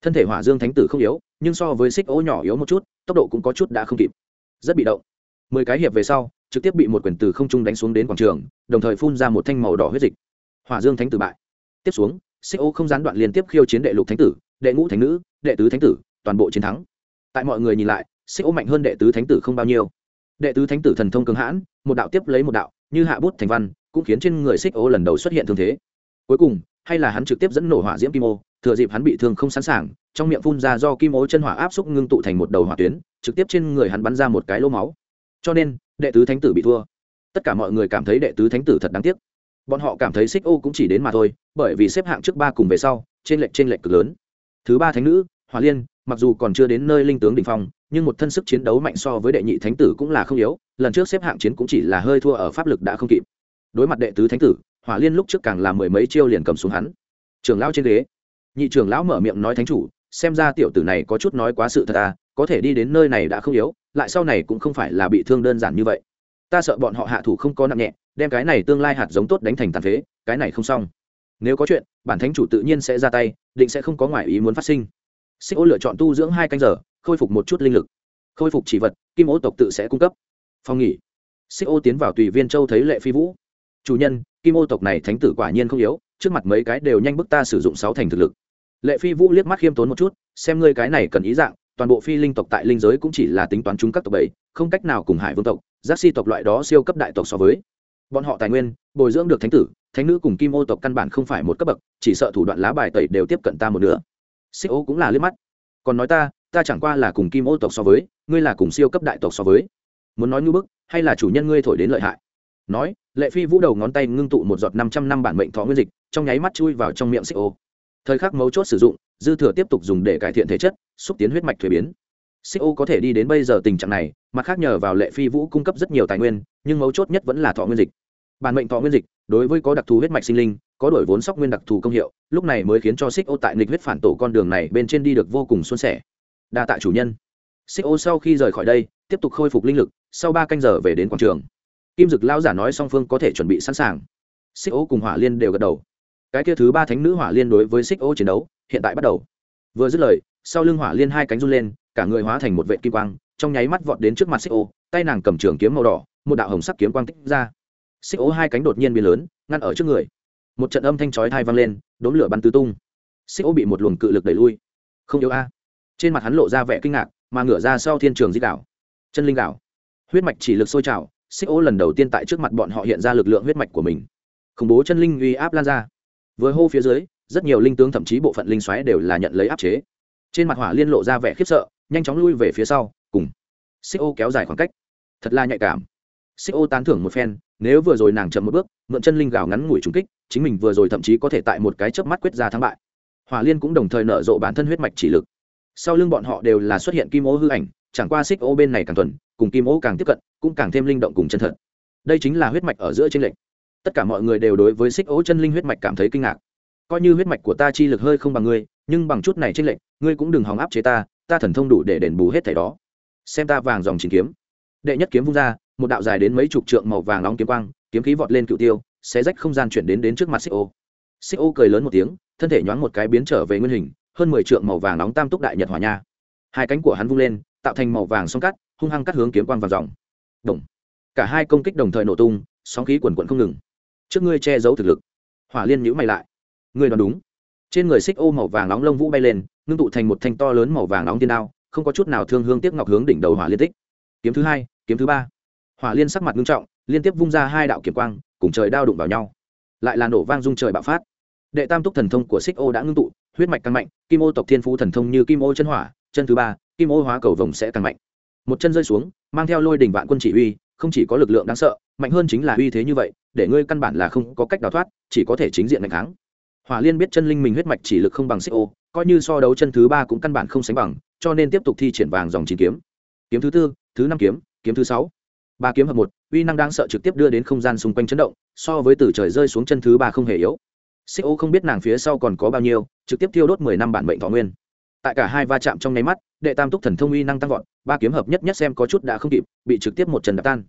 Thân thể hỏa dương thánh tử không yếu, nhưng so với xích ô nhỏ yếu một chút, tốc độ cũng có chút đã không kịp. Rất bị động. Mười cái hiệp về sau, trực tiếp bị một quyền từ không trung đánh xuống đến quảng trường, đồng thời phun ra một thanh màu đỏ huyết dịch. Hỏa dương thánh tử bại. Tiếp xuống xích ô không gián đoạn liên tiếp khiêu chiến đệ lục thánh tử, đệ ngũ thánh nữ, đệ tứ thánh tử, toàn bộ chiến thắng. Tại mọi người nhìn lại, xích ô mạnh hơn đệ tứ thánh tử không bao nhiêu. Đệ tứ thánh tử thần thông cường hãn, một đạo tiếp lấy một đạo, như hạ bút thành văn, cũng khiến trên người xích ô lần đầu xuất hiện thương thế. Cuối cùng, hay là hắn trực tiếp dẫn nổ hỏa diễm kim ô, thừa dịp hắn bị thương không sẵn sàng, trong miệng phun ra do kim ô chân hỏa áp xúc ngưng tụ thành một đầu hỏa tuyến, trực tiếp trên người hắn bắn ra một cái lô máu. Cho nên, đệ tứ thánh tử bị thua. Tất cả mọi người cảm thấy đệ tứ thánh tử thật đáng tiếc bọn họ cảm thấy xích ô cũng chỉ đến mà thôi, bởi vì xếp hạng trước ba cùng về sau, trên lệnh trên lệnh cực lớn. Thứ ba thánh nữ hòa liên, mặc dù còn chưa đến nơi linh tướng đ ỉ n h phong, nhưng một thân sức chiến đấu mạnh so với đệ nhị thánh tử cũng là không yếu, lần trước xếp hạng chiến cũng chỉ là hơi thua ở pháp lực đã không kịp. Đối mặt đệ tứ thánh tử, hỏa liên lúc trước càng là mười mấy chiêu liền cầm xuống hắn. Trưởng lão trên ghế. Nhị trưởng lão mở miệng nói thánh chủ, xem ra tiểu tử này có chút nói quá sự thật à có thể đi đến nơi này đã không yếu, lại sau này cũng không phải là bị thương đơn giản như vậy. Ta sợ bọn họ hạ thủ không có nặng nhẹ đem cái này tương lai hạt giống tốt đánh thành tàn phế, cái này không xong. Nếu có chuyện, bản thánh chủ tự nhiên sẽ ra tay, định sẽ không có ngoại ý muốn phát sinh. Xích ô lựa chọn tu dưỡng hai canh giờ, khôi phục một chút linh lực. Khôi phục chỉ vật, kim ô tộc tự sẽ cung cấp. Phòng nghỉ. Xích ô tiến vào tùy viên châu thấy lệ phi vũ. Chủ nhân, kim ô tộc này thánh tử quả nhiên không yếu, trước mặt mấy cái đều nhanh bức ta sử dụng sáu thành thực lực. Lệ phi vũ liếc mắt khiêm tốn một chút, xem ngươi cái này cần ý dạng, toàn bộ phi linh tộc tại linh giới cũng chỉ là tính toán chúng các tộc bảy, không cách nào cùng hải vương tộc, giác si tộc loại đó siêu cấp đại tộc so với bọn họ tài nguyên, bồi dưỡng được thánh tử, thánh nữ cùng kim ô tộc căn bản không phải một cấp bậc, chỉ sợ thủ đoạn lá bài tẩy đều tiếp cận ta một nửa. Xích ô cũng là liếc mắt. Còn nói ta ta chẳng qua là cùng kim ô tộc so với, ngươi là cùng siêu cấp đại tộc so với. Muốn nói như bức, hay là chủ nhân ngươi thổi đến lợi hại? Nói, lệ phi vũ đầu ngón tay ngưng tụ một giọt năm trăm năm bản mệnh thọ nguyên dịch, trong nháy mắt chui vào trong miệng xích ô. Thời khắc mấu chốt sử dụng, dư thừa tiếp tục dùng để cải thiện thể chất, xúc tiến huyết mạch thuế biến xích ô có thể đi đến bây giờ tình trạng này, mặt khác nhờ vào lệ phi vũ cung cấp rất nhiều tài nguyên, nhưng mấu chốt nhất vẫn là thọ nguyên dịch. Bản mệnh thọ nguyên dịch, đối với có đặc thù huyết mạch sinh linh, có đổi vốn sóc nguyên đặc thù công hiệu, lúc này mới khiến cho xích ô tại nghịch huyết phản tổ con đường này bên trên đi được vô cùng suôn sẻ. Đa tạ chủ nhân. Xích ô sau khi rời khỏi đây, tiếp tục khôi phục linh lực, sau ba canh giờ về đến quảng trường. Kim dực lao giả nói song phương có thể chuẩn bị sẵn sàng. Xích ô cùng hỏa liên đều gật đầu. Cái kia thứ ba thánh nữ hỏa liên đối với xích ô chiến đấu, hiện tại bắt đầu. Vừa dứt lời, sau lưng hỏa liên hai cánh run lên cả người hóa thành một vệ kim quang, trong nháy mắt vọt đến trước mặt xích ô, tay nàng cầm trường kiếm màu đỏ, một đạo hồng sắc kiếm quang tích ra. Xích ô hai cánh đột nhiên biến lớn, ngăn ở trước người. Một trận âm thanh chói thai vang lên, đốn lửa bắn tứ tung. Xích ô bị một luồng cự lực đẩy lui. Không yếu a. Trên mặt hắn lộ ra vẻ kinh ngạc, mà ngửa ra sau thiên trường di đảo. Chân linh đảo. Huyết mạch chỉ lực sôi trào, xích ô lần đầu tiên tại trước mặt bọn họ hiện ra lực lượng huyết mạch của mình. Khủng bố chân linh uy áp lan ra. Vừa hô phía dưới, rất nhiều linh tướng thậm chí bộ phận linh xoáy đều là nhận lấy áp chế. Trên mặt hỏa liên lộ ra vẻ khiếp sợ nhanh chóng lui về phía sau, cùng xích ô kéo dài khoảng cách. Thật là nhạy cảm. Xích ô tán thưởng một phen, nếu vừa rồi nàng chậm một bước, mượn chân linh gào ngắn ngủi trúng kích, chính mình vừa rồi thậm chí có thể tại một cái chớp mắt quyết ra thắng bại. Hỏa liên cũng đồng thời nở rộ bản thân huyết mạch chỉ lực. Sau lưng bọn họ đều là xuất hiện kim ô hư ảnh, chẳng qua xích ô bên này càng thuần, cùng kim ô càng tiếp cận, cũng càng thêm linh động cùng chân thật. Đây chính là huyết mạch ở giữa trên lệnh tất cả mọi người đều đối với xích ô chân linh huyết mạch cảm thấy kinh ngạc. Coi như huyết mạch của ta chi lực hơi không bằng ngươi, nhưng bằng chút này trên lệnh ngươi cũng đừng hòng áp chế ta ta thần thông đủ để đền bù hết thảy đó. Xem ta vàng dòng chín kiếm. Đệ nhất kiếm vung ra, một đạo dài đến mấy chục trượng màu vàng nóng kiếm quang, kiếm khí vọt lên cựu tiêu, xé rách không gian chuyển đến đến trước mặt xích ô. Xích ô cười lớn một tiếng, thân thể nhoáng một cái biến trở về nguyên hình, hơn mười trượng màu vàng nóng tam túc đại nhật hỏa nha. Hai cánh của hắn vung lên, tạo thành màu vàng song cắt, hung hăng cắt hướng kiếm quang vàng dòng. Đồng cả hai công kích đồng thời nổ tung, sóng khí quần quận không ngừng. Trước ngươi che giấu thực lực. Hỏa liên nhữ mày lại. Ngươi đoán đúng. Trên người xích ô màu vàng nóng lông vũ bay lên ngưng tụ thành một thanh to lớn màu vàng nóng tiên đao, không có chút nào thương hương tiếc ngọc hướng đỉnh đầu hỏa liên tích. Kiếm thứ hai, kiếm thứ ba. Hỏa liên sắc mặt nghiêm trọng, liên tiếp vung ra hai đạo kiếm quang, cùng trời đao đụng vào nhau. Lại là nổ vang dung trời bạo phát. Đệ tam túc thần thông của xích ô đã ngưng tụ, huyết mạch càng mạnh, kim ô tộc thiên phú thần thông như kim ô chân hỏa, chân thứ ba, kim ô hóa cầu vồng sẽ càng mạnh. Một chân rơi xuống, mang theo lôi đỉnh vạn quân chỉ uy, không chỉ có lực lượng đáng sợ, mạnh hơn chính là uy thế như vậy, để ngươi căn bản là không có cách đào thoát, chỉ có thể chính diện đánh kháng hỏa liên biết chân linh mình huyết mạch chỉ lực không bằng xích ô, coi như so đấu chân thứ ba cũng căn bản không sánh bằng, cho nên tiếp tục thi triển vàng dòng chín kiếm. Kiếm thứ tư, thứ năm kiếm kiếm thứ sáu. Ba kiếm hợp một, uy năng đang sợ trực tiếp đưa đến không gian xung quanh chấn động, so với từ trời rơi xuống chân thứ ba không hề yếu. Xích ô không biết nàng phía sau còn có bao nhiêu, trực tiếp thiêu đốt mười năm bản bệnh thọ nguyên. Tại cả hai va chạm trong nháy mắt, đệ tam túc thần thông uy năng tăng vọt, ba kiếm hợp nhất nhất xem có chút đã không kịp, bị trực tiếp một trần đập tan.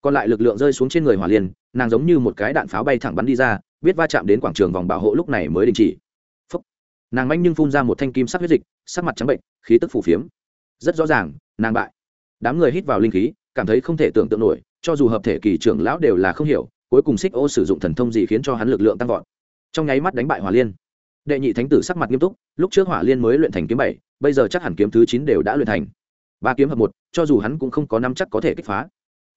Còn lại lực lượng rơi xuống trên người hỏa liên, nàng giống như một cái đạn pháo bay thẳng bắn đi ra biết va chạm đến quảng trường vòng bảo hộ lúc này mới đình chỉ. Phúc. nàng manh nhưng phun ra một thanh kim sắc huyết dịch, sắc mặt trắng bệnh, khí tức phủ phiếm. Rất rõ ràng, nàng bại. Đám người hít vào linh khí, cảm thấy không thể tưởng tượng nổi, cho dù hợp thể kỳ trưởng lão đều là không hiểu, cuối cùng xích ô sử dụng thần thông gì khiến cho hắn lực lượng tăng vọt. Trong nháy mắt đánh bại hỏa liên. Đệ nhị thánh tử sắc mặt nghiêm túc, lúc trước hỏa liên mới luyện thành kiếm bảy, bây giờ chắc hẳn kiếm thứ chín đều đã luyện thành. Ba kiếm hợp một, cho dù hắn cũng không có năm chắc có thể kích phá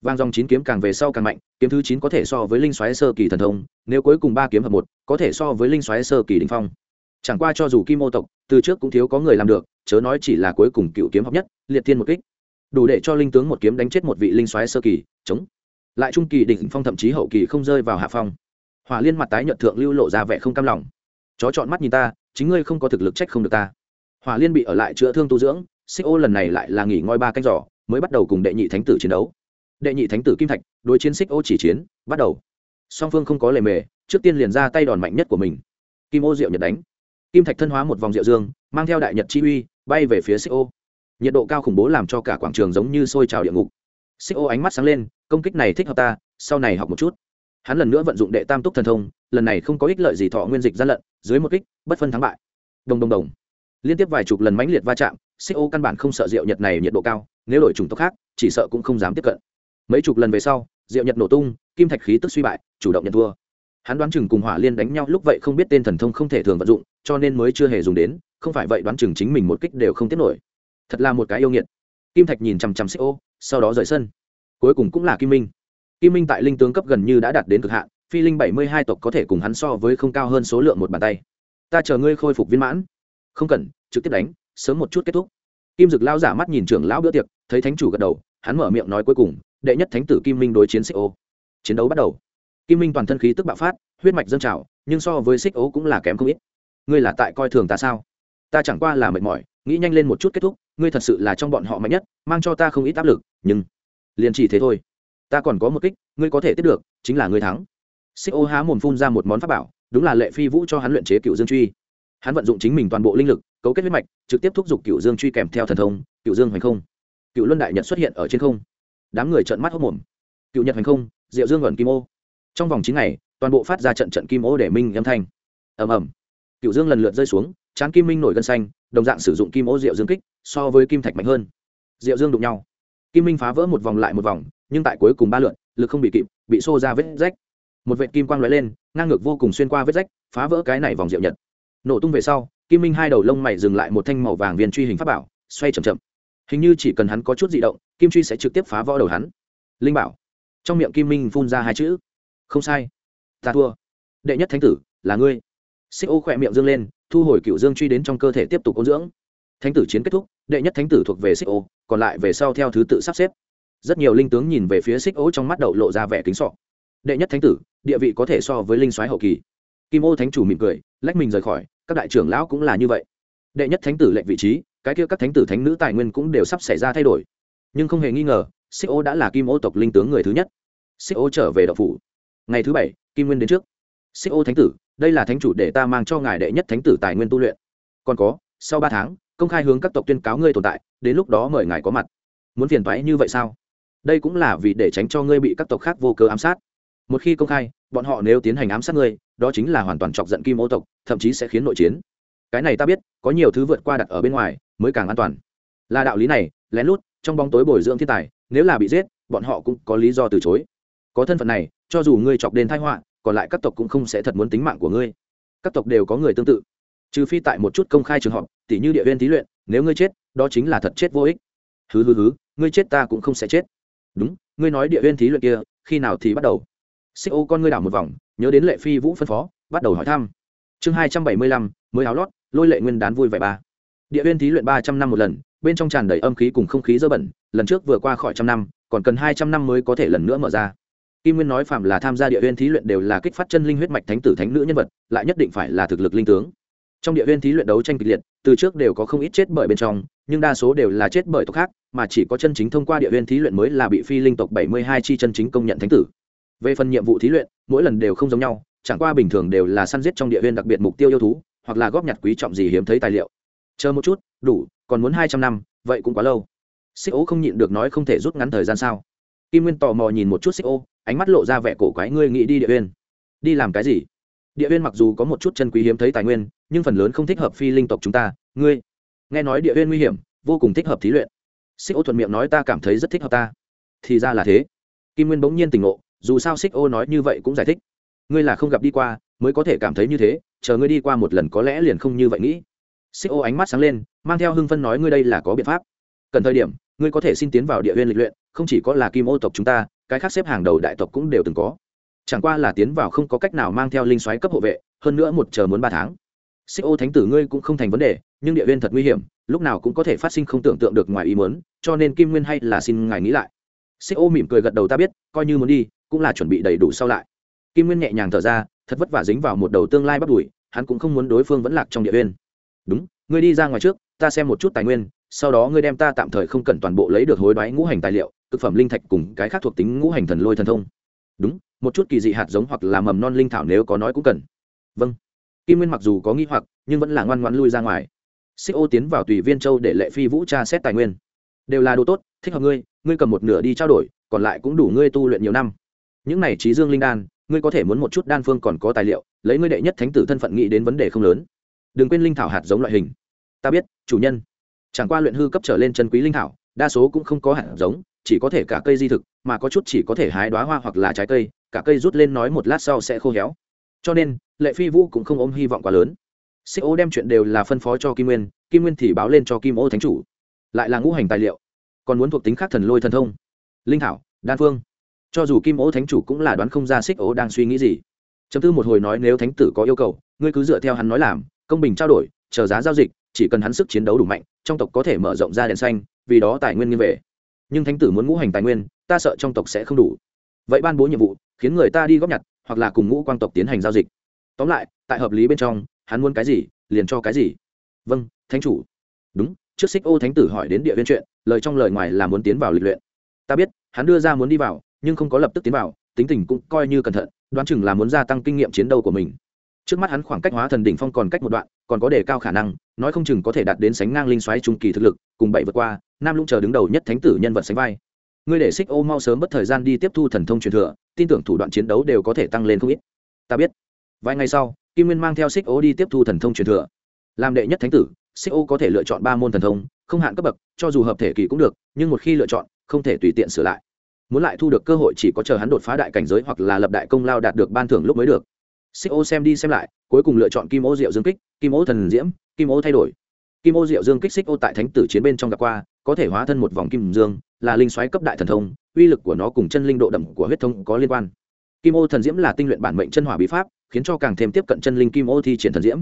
vang dòng chín kiếm càng về sau càng mạnh, kiếm thứ chín có thể so với linh xoáy sơ kỳ thần thông, nếu cuối cùng ba kiếm hợp một, có thể so với linh xoáy sơ kỳ đình phong. Chẳng qua cho dù kim ô tộc, từ trước cũng thiếu có người làm được, chớ nói chỉ là cuối cùng cựu kiếm hợp nhất, liệt thiên một kích. Đủ để cho linh tướng một kiếm đánh chết một vị linh xoáy sơ kỳ, chống. Lại trung kỳ đỉnh phong thậm chí hậu kỳ không rơi vào hạ phong. Hỏa liên mặt tái nhợt thượng lưu lộ ra vẻ không cam lòng. Chó chọn mắt nhìn ta, chính ngươi không có thực lực trách không được ta. Hỏa liên bị ở lại chữa thương tu dưỡng, xích ô lần này lại là nghỉ ngơi ba canh giỏ mới bắt đầu cùng đệ nhị thánh tử chiến đấu đệ nhị thánh tử kim thạch, đối chiến xích ô chỉ chiến, bắt đầu. Song phương không có lề mề, trước tiên liền ra tay đòn mạnh nhất của mình. Kim ô diệu nhật đánh. Kim thạch thân hóa một vòng diệu dương, mang theo đại nhật chi uy, bay về phía xích ô. Nhiệt độ cao khủng bố làm cho cả quảng trường giống như sôi trào địa ngục. Xích ô ánh mắt sáng lên, công kích này thích hợp ta, sau này học một chút. Hắn lần nữa vận dụng đệ tam túc thần thông, lần này không có ích lợi gì thọ nguyên dịch gian lận, dưới một kích, bất phân thắng bại. Đồng đồng đồng. Liên tiếp vài chục lần mãnh liệt va chạm xích ô căn bản không sợ rượu nhật này nhiệt độ cao, nếu đổi chủng tộc khác, chỉ sợ cũng không dám tiếp cận mấy chục lần về sau, Diệu nhật nổ tung, kim thạch khí tức suy bại, chủ động nhận thua. Hắn đoán chừng cùng hỏa liên đánh nhau, lúc vậy không biết tên thần thông không thể thường vận dụng, cho nên mới chưa hề dùng đến, không phải vậy đoán chừng chính mình một kích đều không tiếp nổi. Thật là một cái yêu nghiệt. Kim thạch nhìn chằm chằm xích ô sau đó rời sân. Cuối cùng cũng là kim minh. Kim minh tại linh tướng cấp gần như đã đạt đến cực hạn, phi linh bảy mươi hai tộc có thể cùng hắn so với không cao hơn số lượng một bàn tay. Ta chờ ngươi khôi phục viên mãn. Không cần, trực tiếp đánh, sớm một chút kết thúc. Kim dực lao giả mắt nhìn trưởng lão bữa tiệc, thấy thánh chủ gật đầu, hắn mở miệng nói cuối cùng đệ nhất thánh tử kim minh đối chiến xích ô. Chiến đấu bắt đầu. Kim minh toàn thân khí tức bạo phát, huyết mạch dâng trào, nhưng so với xích ô cũng là kém không ít. Ngươi là tại coi thường ta sao? Ta chẳng qua là mệt mỏi, nghĩ nhanh lên một chút kết thúc, ngươi thật sự là trong bọn họ mạnh nhất, mang cho ta không ít áp lực, nhưng liền chỉ thế thôi. Ta còn có một kích, ngươi có thể tiếp được, chính là ngươi thắng. Xích ô há mồm phun ra một món pháp bảo, đúng là lệ phi vũ cho hắn luyện chế cựu dương truy. Hắn vận dụng chính mình toàn bộ linh lực, cấu kết huyết mạch, trực tiếp thúc giục cựu dương truy kèm theo thần thông, cựu dương hoành không. Cựu luân đại nhật xuất hiện ở trên không đám người trợn mắt hốc mồm. Cựu nhật hành không, diệu dương ẩn kim ô. Trong vòng chín ngày, toàn bộ phát ra trận trận kim ô để minh âm thanh. Ầm ầm. Cựu dương lần lượt rơi xuống, trán kim minh nổi gân xanh, đồng dạng sử dụng kim ô diệu dương kích, so với kim thạch mạnh hơn. Diệu dương đụng nhau. Kim minh phá vỡ một vòng lại một vòng, nhưng tại cuối cùng ba lượn lực không bị kịp, bị xô ra vết rách. Một vệt kim quang lóe lên, ngang ngược vô cùng xuyên qua vết rách, phá vỡ cái này vòng diệu nhật. Nổ tung về sau, kim minh hai đầu lông mày dừng lại một thanh màu vàng viên truy hình pháp bảo, xoay chậm chậm hình như chỉ cần hắn có chút di động, kim truy sẽ trực tiếp phá vỡ đầu hắn. Linh bảo. Trong miệng kim minh phun ra hai chữ. Không sai. Ta thua. Đệ nhất thánh tử, là ngươi. Xích ô khỏe miệng dương lên, thu hồi cựu dương truy đến trong cơ thể tiếp tục ôn dưỡng. Thánh tử chiến kết thúc, đệ nhất thánh tử thuộc về xích ô, còn lại về sau theo thứ tự sắp xếp. Rất nhiều linh tướng nhìn về phía xích ô trong mắt đậu lộ ra vẻ kính sọ. Đệ nhất thánh tử, địa vị có thể so với linh soái hậu kỳ. Kim ô thánh chủ mỉm cười, lách mình rời khỏi, các đại trưởng lão cũng là như vậy. Đệ nhất thánh tử lệnh vị trí cái kia các thánh tử thánh nữ tài nguyên cũng đều sắp xảy ra thay đổi. Nhưng không hề nghi ngờ, xích ô đã là kim ô tộc linh tướng người thứ nhất. Xích ô trở về đậu phủ. Ngày thứ bảy, kim nguyên đến trước. Xích ô thánh tử, đây là thánh chủ để ta mang cho ngài đệ nhất thánh tử tài nguyên tu luyện. Còn có, sau ba tháng, công khai hướng các tộc tuyên cáo ngươi tồn tại, đến lúc đó mời ngài có mặt. Muốn phiền toái như vậy sao? Đây cũng là vì để tránh cho ngươi bị các tộc khác vô cớ ám sát. Một khi công khai, bọn họ nếu tiến hành ám sát ngươi, đó chính là hoàn toàn chọc giận kim ô tộc, thậm chí sẽ khiến nội chiến. Cái này ta biết, có nhiều thứ vượt qua đặt ở bên ngoài mới càng an toàn. Là đạo lý này, lén lút, trong bóng tối bồi dưỡng thiên tài, nếu là bị giết, bọn họ cũng có lý do từ chối. Có thân phận này, cho dù ngươi chọc đến thái họa, còn lại các tộc cũng không sẽ thật muốn tính mạng của ngươi. Các tộc đều có người tương tự. Trừ phi tại một chút công khai trường học tỉ như địa viên thí luyện, nếu ngươi chết, đó chính là thật chết vô ích. Hứ hứ hứ, ngươi chết ta cũng không sẽ chết. Đúng, ngươi nói địa viên thí luyện kia, khi nào thì bắt đầu? Xích ô con ngươi đảo một vòng, nhớ đến lệ phi vũ phân phó, bắt đầu hỏi thăm. Chương hai trăm bảy mươi lăm, mới áo lót, lôi lệ nguyên đán vui vẻ ba địa viên thí luyện ba trăm năm một lần, bên trong tràn đầy âm khí cùng không khí dơ bẩn, lần trước vừa qua khỏi trăm năm, còn cần hai trăm năm mới có thể lần nữa mở ra. Kim nguyên nói phạm là tham gia địa viên thí luyện đều là kích phát chân linh huyết mạch thánh tử thánh nữ nhân vật, lại nhất định phải là thực lực linh tướng. Trong địa viên thí luyện đấu tranh kịch liệt, từ trước đều có không ít chết bởi bên trong, nhưng đa số đều là chết bởi tộc khác, mà chỉ có chân chính thông qua địa viên thí luyện mới là bị phi linh tộc bảy mươi hai chi chân chính công nhận thánh tử. Về phần nhiệm vụ thí luyện, mỗi lần đều không giống nhau, chẳng qua bình thường đều là săn giết trong địa viên đặc biệt mục tiêu yêu thú, hoặc là góp nhặt quý trọng gì hiếm thấy tài liệu chờ một chút, đủ, còn muốn hai trăm năm, vậy cũng quá lâu. Xích ô không nhịn được nói không thể rút ngắn thời gian sao? Kim nguyên tò mò nhìn một chút xích ô ánh mắt lộ ra vẻ cổ quái, ngươi nghĩ đi địa viên? Đi làm cái gì? Địa viên mặc dù có một chút chân quý hiếm thấy tài nguyên, nhưng phần lớn không thích hợp phi linh tộc chúng ta. Ngươi, nghe nói địa viên nguy hiểm, vô cùng thích hợp thí luyện. Xích ô thuận miệng nói, ta cảm thấy rất thích hợp ta. Thì ra là thế. Kim nguyên bỗng nhiên tỉnh ngộ, dù sao xích ô nói như vậy cũng giải thích. Ngươi là không gặp đi qua, mới có thể cảm thấy như thế, chờ ngươi đi qua một lần có lẽ liền không như vậy nghĩ xích ô ánh mắt sáng lên, mang theo hưng phân nói ngươi đây là có biện pháp. Cần thời điểm, ngươi có thể xin tiến vào địa huyên lịch luyện, không chỉ có là kim ô tộc chúng ta, cái khác xếp hàng đầu đại tộc cũng đều từng có. Chẳng qua là tiến vào không có cách nào mang theo linh xoáy cấp hộ vệ, hơn nữa một chờ muốn ba tháng. Xích ô thánh tử ngươi cũng không thành vấn đề, nhưng địa huyên thật nguy hiểm, lúc nào cũng có thể phát sinh không tưởng tượng được ngoài ý muốn, cho nên kim nguyên hay là xin ngài nghĩ lại. Xích ô mỉm cười gật đầu ta biết, coi như muốn đi, cũng là chuẩn bị đầy đủ sau lại. Kim nguyên nhẹ nhàng thở ra, thật vất vả dính vào một đầu tương lai bắt đuổi, hắn cũng không muốn đối phương vẫn lạc trong địa huyên đúng, ngươi đi ra ngoài trước, ta xem một chút tài nguyên, sau đó ngươi đem ta tạm thời không cần toàn bộ lấy được hối đoái ngũ hành tài liệu, thực phẩm linh thạch cùng cái khác thuộc tính ngũ hành thần lôi thần thông. Đúng, một chút kỳ dị hạt giống hoặc là mầm non linh thảo nếu có nói cũng cần. Vâng. Kim nguyên mặc dù có nghi hoặc, nhưng vẫn là ngoan ngoan lui ra ngoài. Xích ô tiến vào tùy viên châu để lệ phi vũ tra xét tài nguyên. Đều là đồ tốt, thích hợp ngươi ngươi cầm một nửa đi trao đổi, còn lại cũng đủ ngươi tu luyện nhiều năm. Những này trí dương linh đan, ngươi có thể muốn một chút đan phương còn có tài liệu, lấy ngươi đệ nhất thánh tử thân phận nghĩ đến vấn đề không lớn đừng quên linh thảo hạt giống loại hình. Ta biết, chủ nhân. Chẳng qua luyện hư cấp trở lên chân quý linh thảo, đa số cũng không có hạt giống, chỉ có thể cả cây di thực, mà có chút chỉ có thể hái đoá hoa hoặc là trái cây, cả cây rút lên nói một lát sau sẽ khô héo. Cho nên, lệ phi vũ cũng không ôm hy vọng quá lớn. Xích ô đem chuyện đều là phân phó cho kim nguyên kim nguyên thì báo lên cho kim ô thánh chủ. Lại là ngũ hành tài liệu, còn muốn thuộc tính khác thần lôi thần thông. Linh thảo, đan phương. Cho dù kim ô thánh chủ cũng là đoán không ra xích ô đang suy nghĩ gì. Chấm tư một hồi nói, nếu thánh tử có yêu cầu, ngươi cứ dựa theo hắn nói làm công bình trao đổi, chờ giá giao dịch, chỉ cần hắn sức chiến đấu đủ mạnh, trong tộc có thể mở rộng ra đèn xanh, vì đó tài nguyên nghiêng về. Nhưng thánh tử muốn ngũ hành tài nguyên, ta sợ trong tộc sẽ không đủ. Vậy ban bố nhiệm vụ, khiến người ta đi góp nhặt, hoặc là cùng ngũ quang tộc tiến hành giao dịch. Tóm lại, tại hợp lý bên trong, hắn muốn cái gì, liền cho cái gì. Vâng thánh chủ. Đúng, trước xích ô thánh tử hỏi đến địa viên chuyện, lời trong lời ngoài là muốn tiến vào lịch luyện. Ta biết, hắn đưa ra muốn đi vào, nhưng không có lập tức tiến vào, tính tình cũng coi như cẩn thận, đoán chừng là muốn gia tăng kinh nghiệm chiến đấu của mình trước mắt hắn khoảng cách hóa thần đỉnh phong còn cách một đoạn, còn có đề cao khả năng, nói không chừng có thể đạt đến sánh ngang linh xoáy trung kỳ thực lực, cùng bảy vượt qua, nam lũng chờ đứng đầu nhất thánh tử nhân vật sánh vai. Ngươi để xích ô mau sớm mất thời gian đi tiếp thu thần thông truyền thừa, tin tưởng thủ đoạn chiến đấu đều có thể tăng lên không ít. Ta biết. Vài ngày sau, kim nguyên mang theo xích ô đi tiếp thu thần thông truyền thừa. Làm đệ nhất thánh tử xích ô có thể lựa chọn ba môn thần thông, không hạn cấp bậc, cho dù hợp thể kỳ cũng được, nhưng một khi lựa chọn, không thể tùy tiện sửa lại. Muốn lại thu được cơ hội chỉ có chờ hắn đột phá đại cảnh giới hoặc là lập đại công lao đạt được ban thưởng lúc mới được xích ô xem đi xem lại, cuối cùng lựa chọn kim ô diệu dương kích, kim ô thần diễm, kim ô thay đổi. Kim ô diệu dương kích xích ô tại thánh tử chiến bên trong gặp qua, có thể hóa thân một vòng kim dương, là linh xoáy cấp đại thần thông, uy lực của nó cùng chân linh độ đậm của huyết thông có liên quan. Kim ô thần diễm là tinh luyện bản mệnh chân hỏa bí pháp, khiến cho càng thêm tiếp cận chân linh kim ô thi triển thần diễm.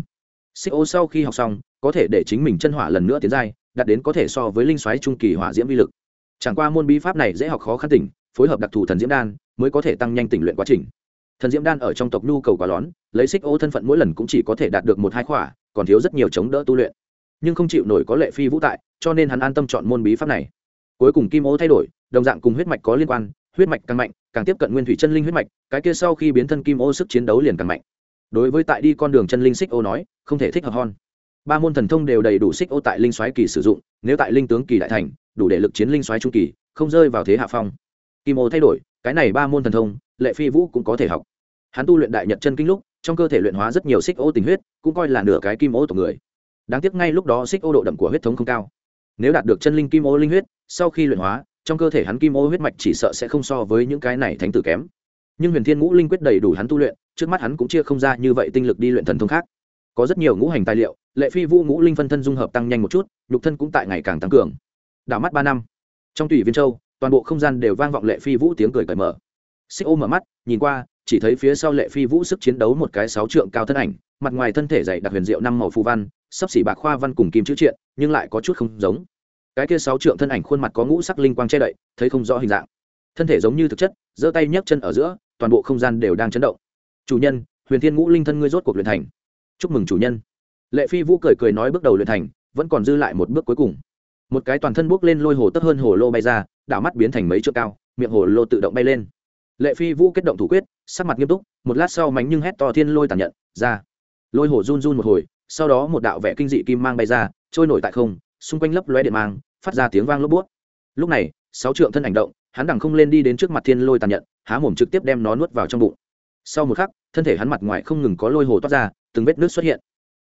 Xích ô sau khi học xong, có thể để chính mình chân hỏa lần nữa tiến giai, đạt đến có thể so với linh xoáy trung kỳ hỏa diễm uy lực. Chẳng qua môn bí pháp này dễ học khó khăn tỉnh, phối hợp đặc thù thần diễm đan, mới có thể tăng nhanh tỉnh luyện quá trình thần diễm đan ở trong tộc nhu cầu quá lón lấy xích ô thân phận mỗi lần cũng chỉ có thể đạt được một hai khỏa, còn thiếu rất nhiều chống đỡ tu luyện. Nhưng không chịu nổi có lệ phi vũ tại, cho nên hắn an tâm chọn môn bí pháp này. Cuối cùng kim ô thay đổi, đồng dạng cùng huyết mạch có liên quan, huyết mạch càng mạnh, càng tiếp cận nguyên thủy chân linh huyết mạch, cái kia sau khi biến thân kim ô sức chiến đấu liền càng mạnh. Đối với tại đi con đường chân linh xích ô nói, không thể thích hợp hon ba môn thần thông đều đầy đủ xích ô tại linh xoáy kỳ sử dụng, nếu tại linh tướng kỳ đại thành, đủ để lực chiến linh xoáy trung kỳ, không rơi vào thế hạ phong. Kim ô thay đổi, cái này ba môn thần thông lệ phi vũ cũng có thể học. Hắn tu luyện đại nhật chân kinh lúc, trong cơ thể luyện hóa rất nhiều xích ô tình huyết, cũng coi là nửa cái kim ô tộc người. Đáng tiếc ngay lúc đó xích ô độ đậm của huyết thống không cao. Nếu đạt được chân linh kim ô linh huyết, sau khi luyện hóa, trong cơ thể hắn kim ô huyết mạch chỉ sợ sẽ không so với những cái này thánh tử kém. Nhưng huyền thiên ngũ linh quyết đầy đủ hắn tu luyện, trước mắt hắn cũng chia không ra như vậy tinh lực đi luyện thần thông khác. Có rất nhiều ngũ hành tài liệu, lệ phi vũ ngũ linh phân thân dung hợp tăng nhanh một chút, nhục thân cũng tại ngày càng tăng cường. Đảo mắt ba năm, trong tùy viên châu, toàn bộ không gian đều vang vọng lệ phi vũ tiếng cười cởi mở xích ô mở mắt, nhìn qua, chỉ thấy phía sau lệ phi vũ sức chiến đấu một cái sáu trượng cao thân ảnh, mặt ngoài thân thể dày đặc huyền diệu năm màu phù văn, sắp xỉ bạc khoa văn cùng kim chữ triện, nhưng lại có chút không giống. Cái kia sáu trượng thân ảnh khuôn mặt có ngũ sắc linh quang che đậy, thấy không rõ hình dạng. Thân thể giống như thực chất, giơ tay nhấc chân ở giữa, toàn bộ không gian đều đang chấn động. Chủ nhân, huyền thiên ngũ linh thân ngươi rốt cuộc luyện thành. Chúc mừng chủ nhân. Lệ phi vũ cười cười nói bước đầu luyện thành, vẫn còn dư lại một bước cuối cùng. Một cái toàn thân bước lên lôi hồ tấp hơn hồ lô bay ra đảo mắt biến thành mấy chỗ cao, miệng hồ lô tự động bay lên lệ phi vũ kết động thủ quyết, sắc mặt nghiêm túc, một lát sau mánh nhưng hét to thiên lôi tàn nhận, ra. Lôi hồ run run một hồi, sau đó một đạo vẽ kinh dị kim mang bay ra, trôi nổi tại không, xung quanh lấp lóe điện mang, phát ra tiếng vang lốp bút. Lúc này, sáu trượng thân ảnh động, hắn đằng không lên đi đến trước mặt thiên lôi tàn nhận, há mồm trực tiếp đem nó nuốt vào trong bụng. Sau một khắc, thân thể hắn mặt ngoài không ngừng có lôi hồ toát ra, từng vết nước xuất hiện.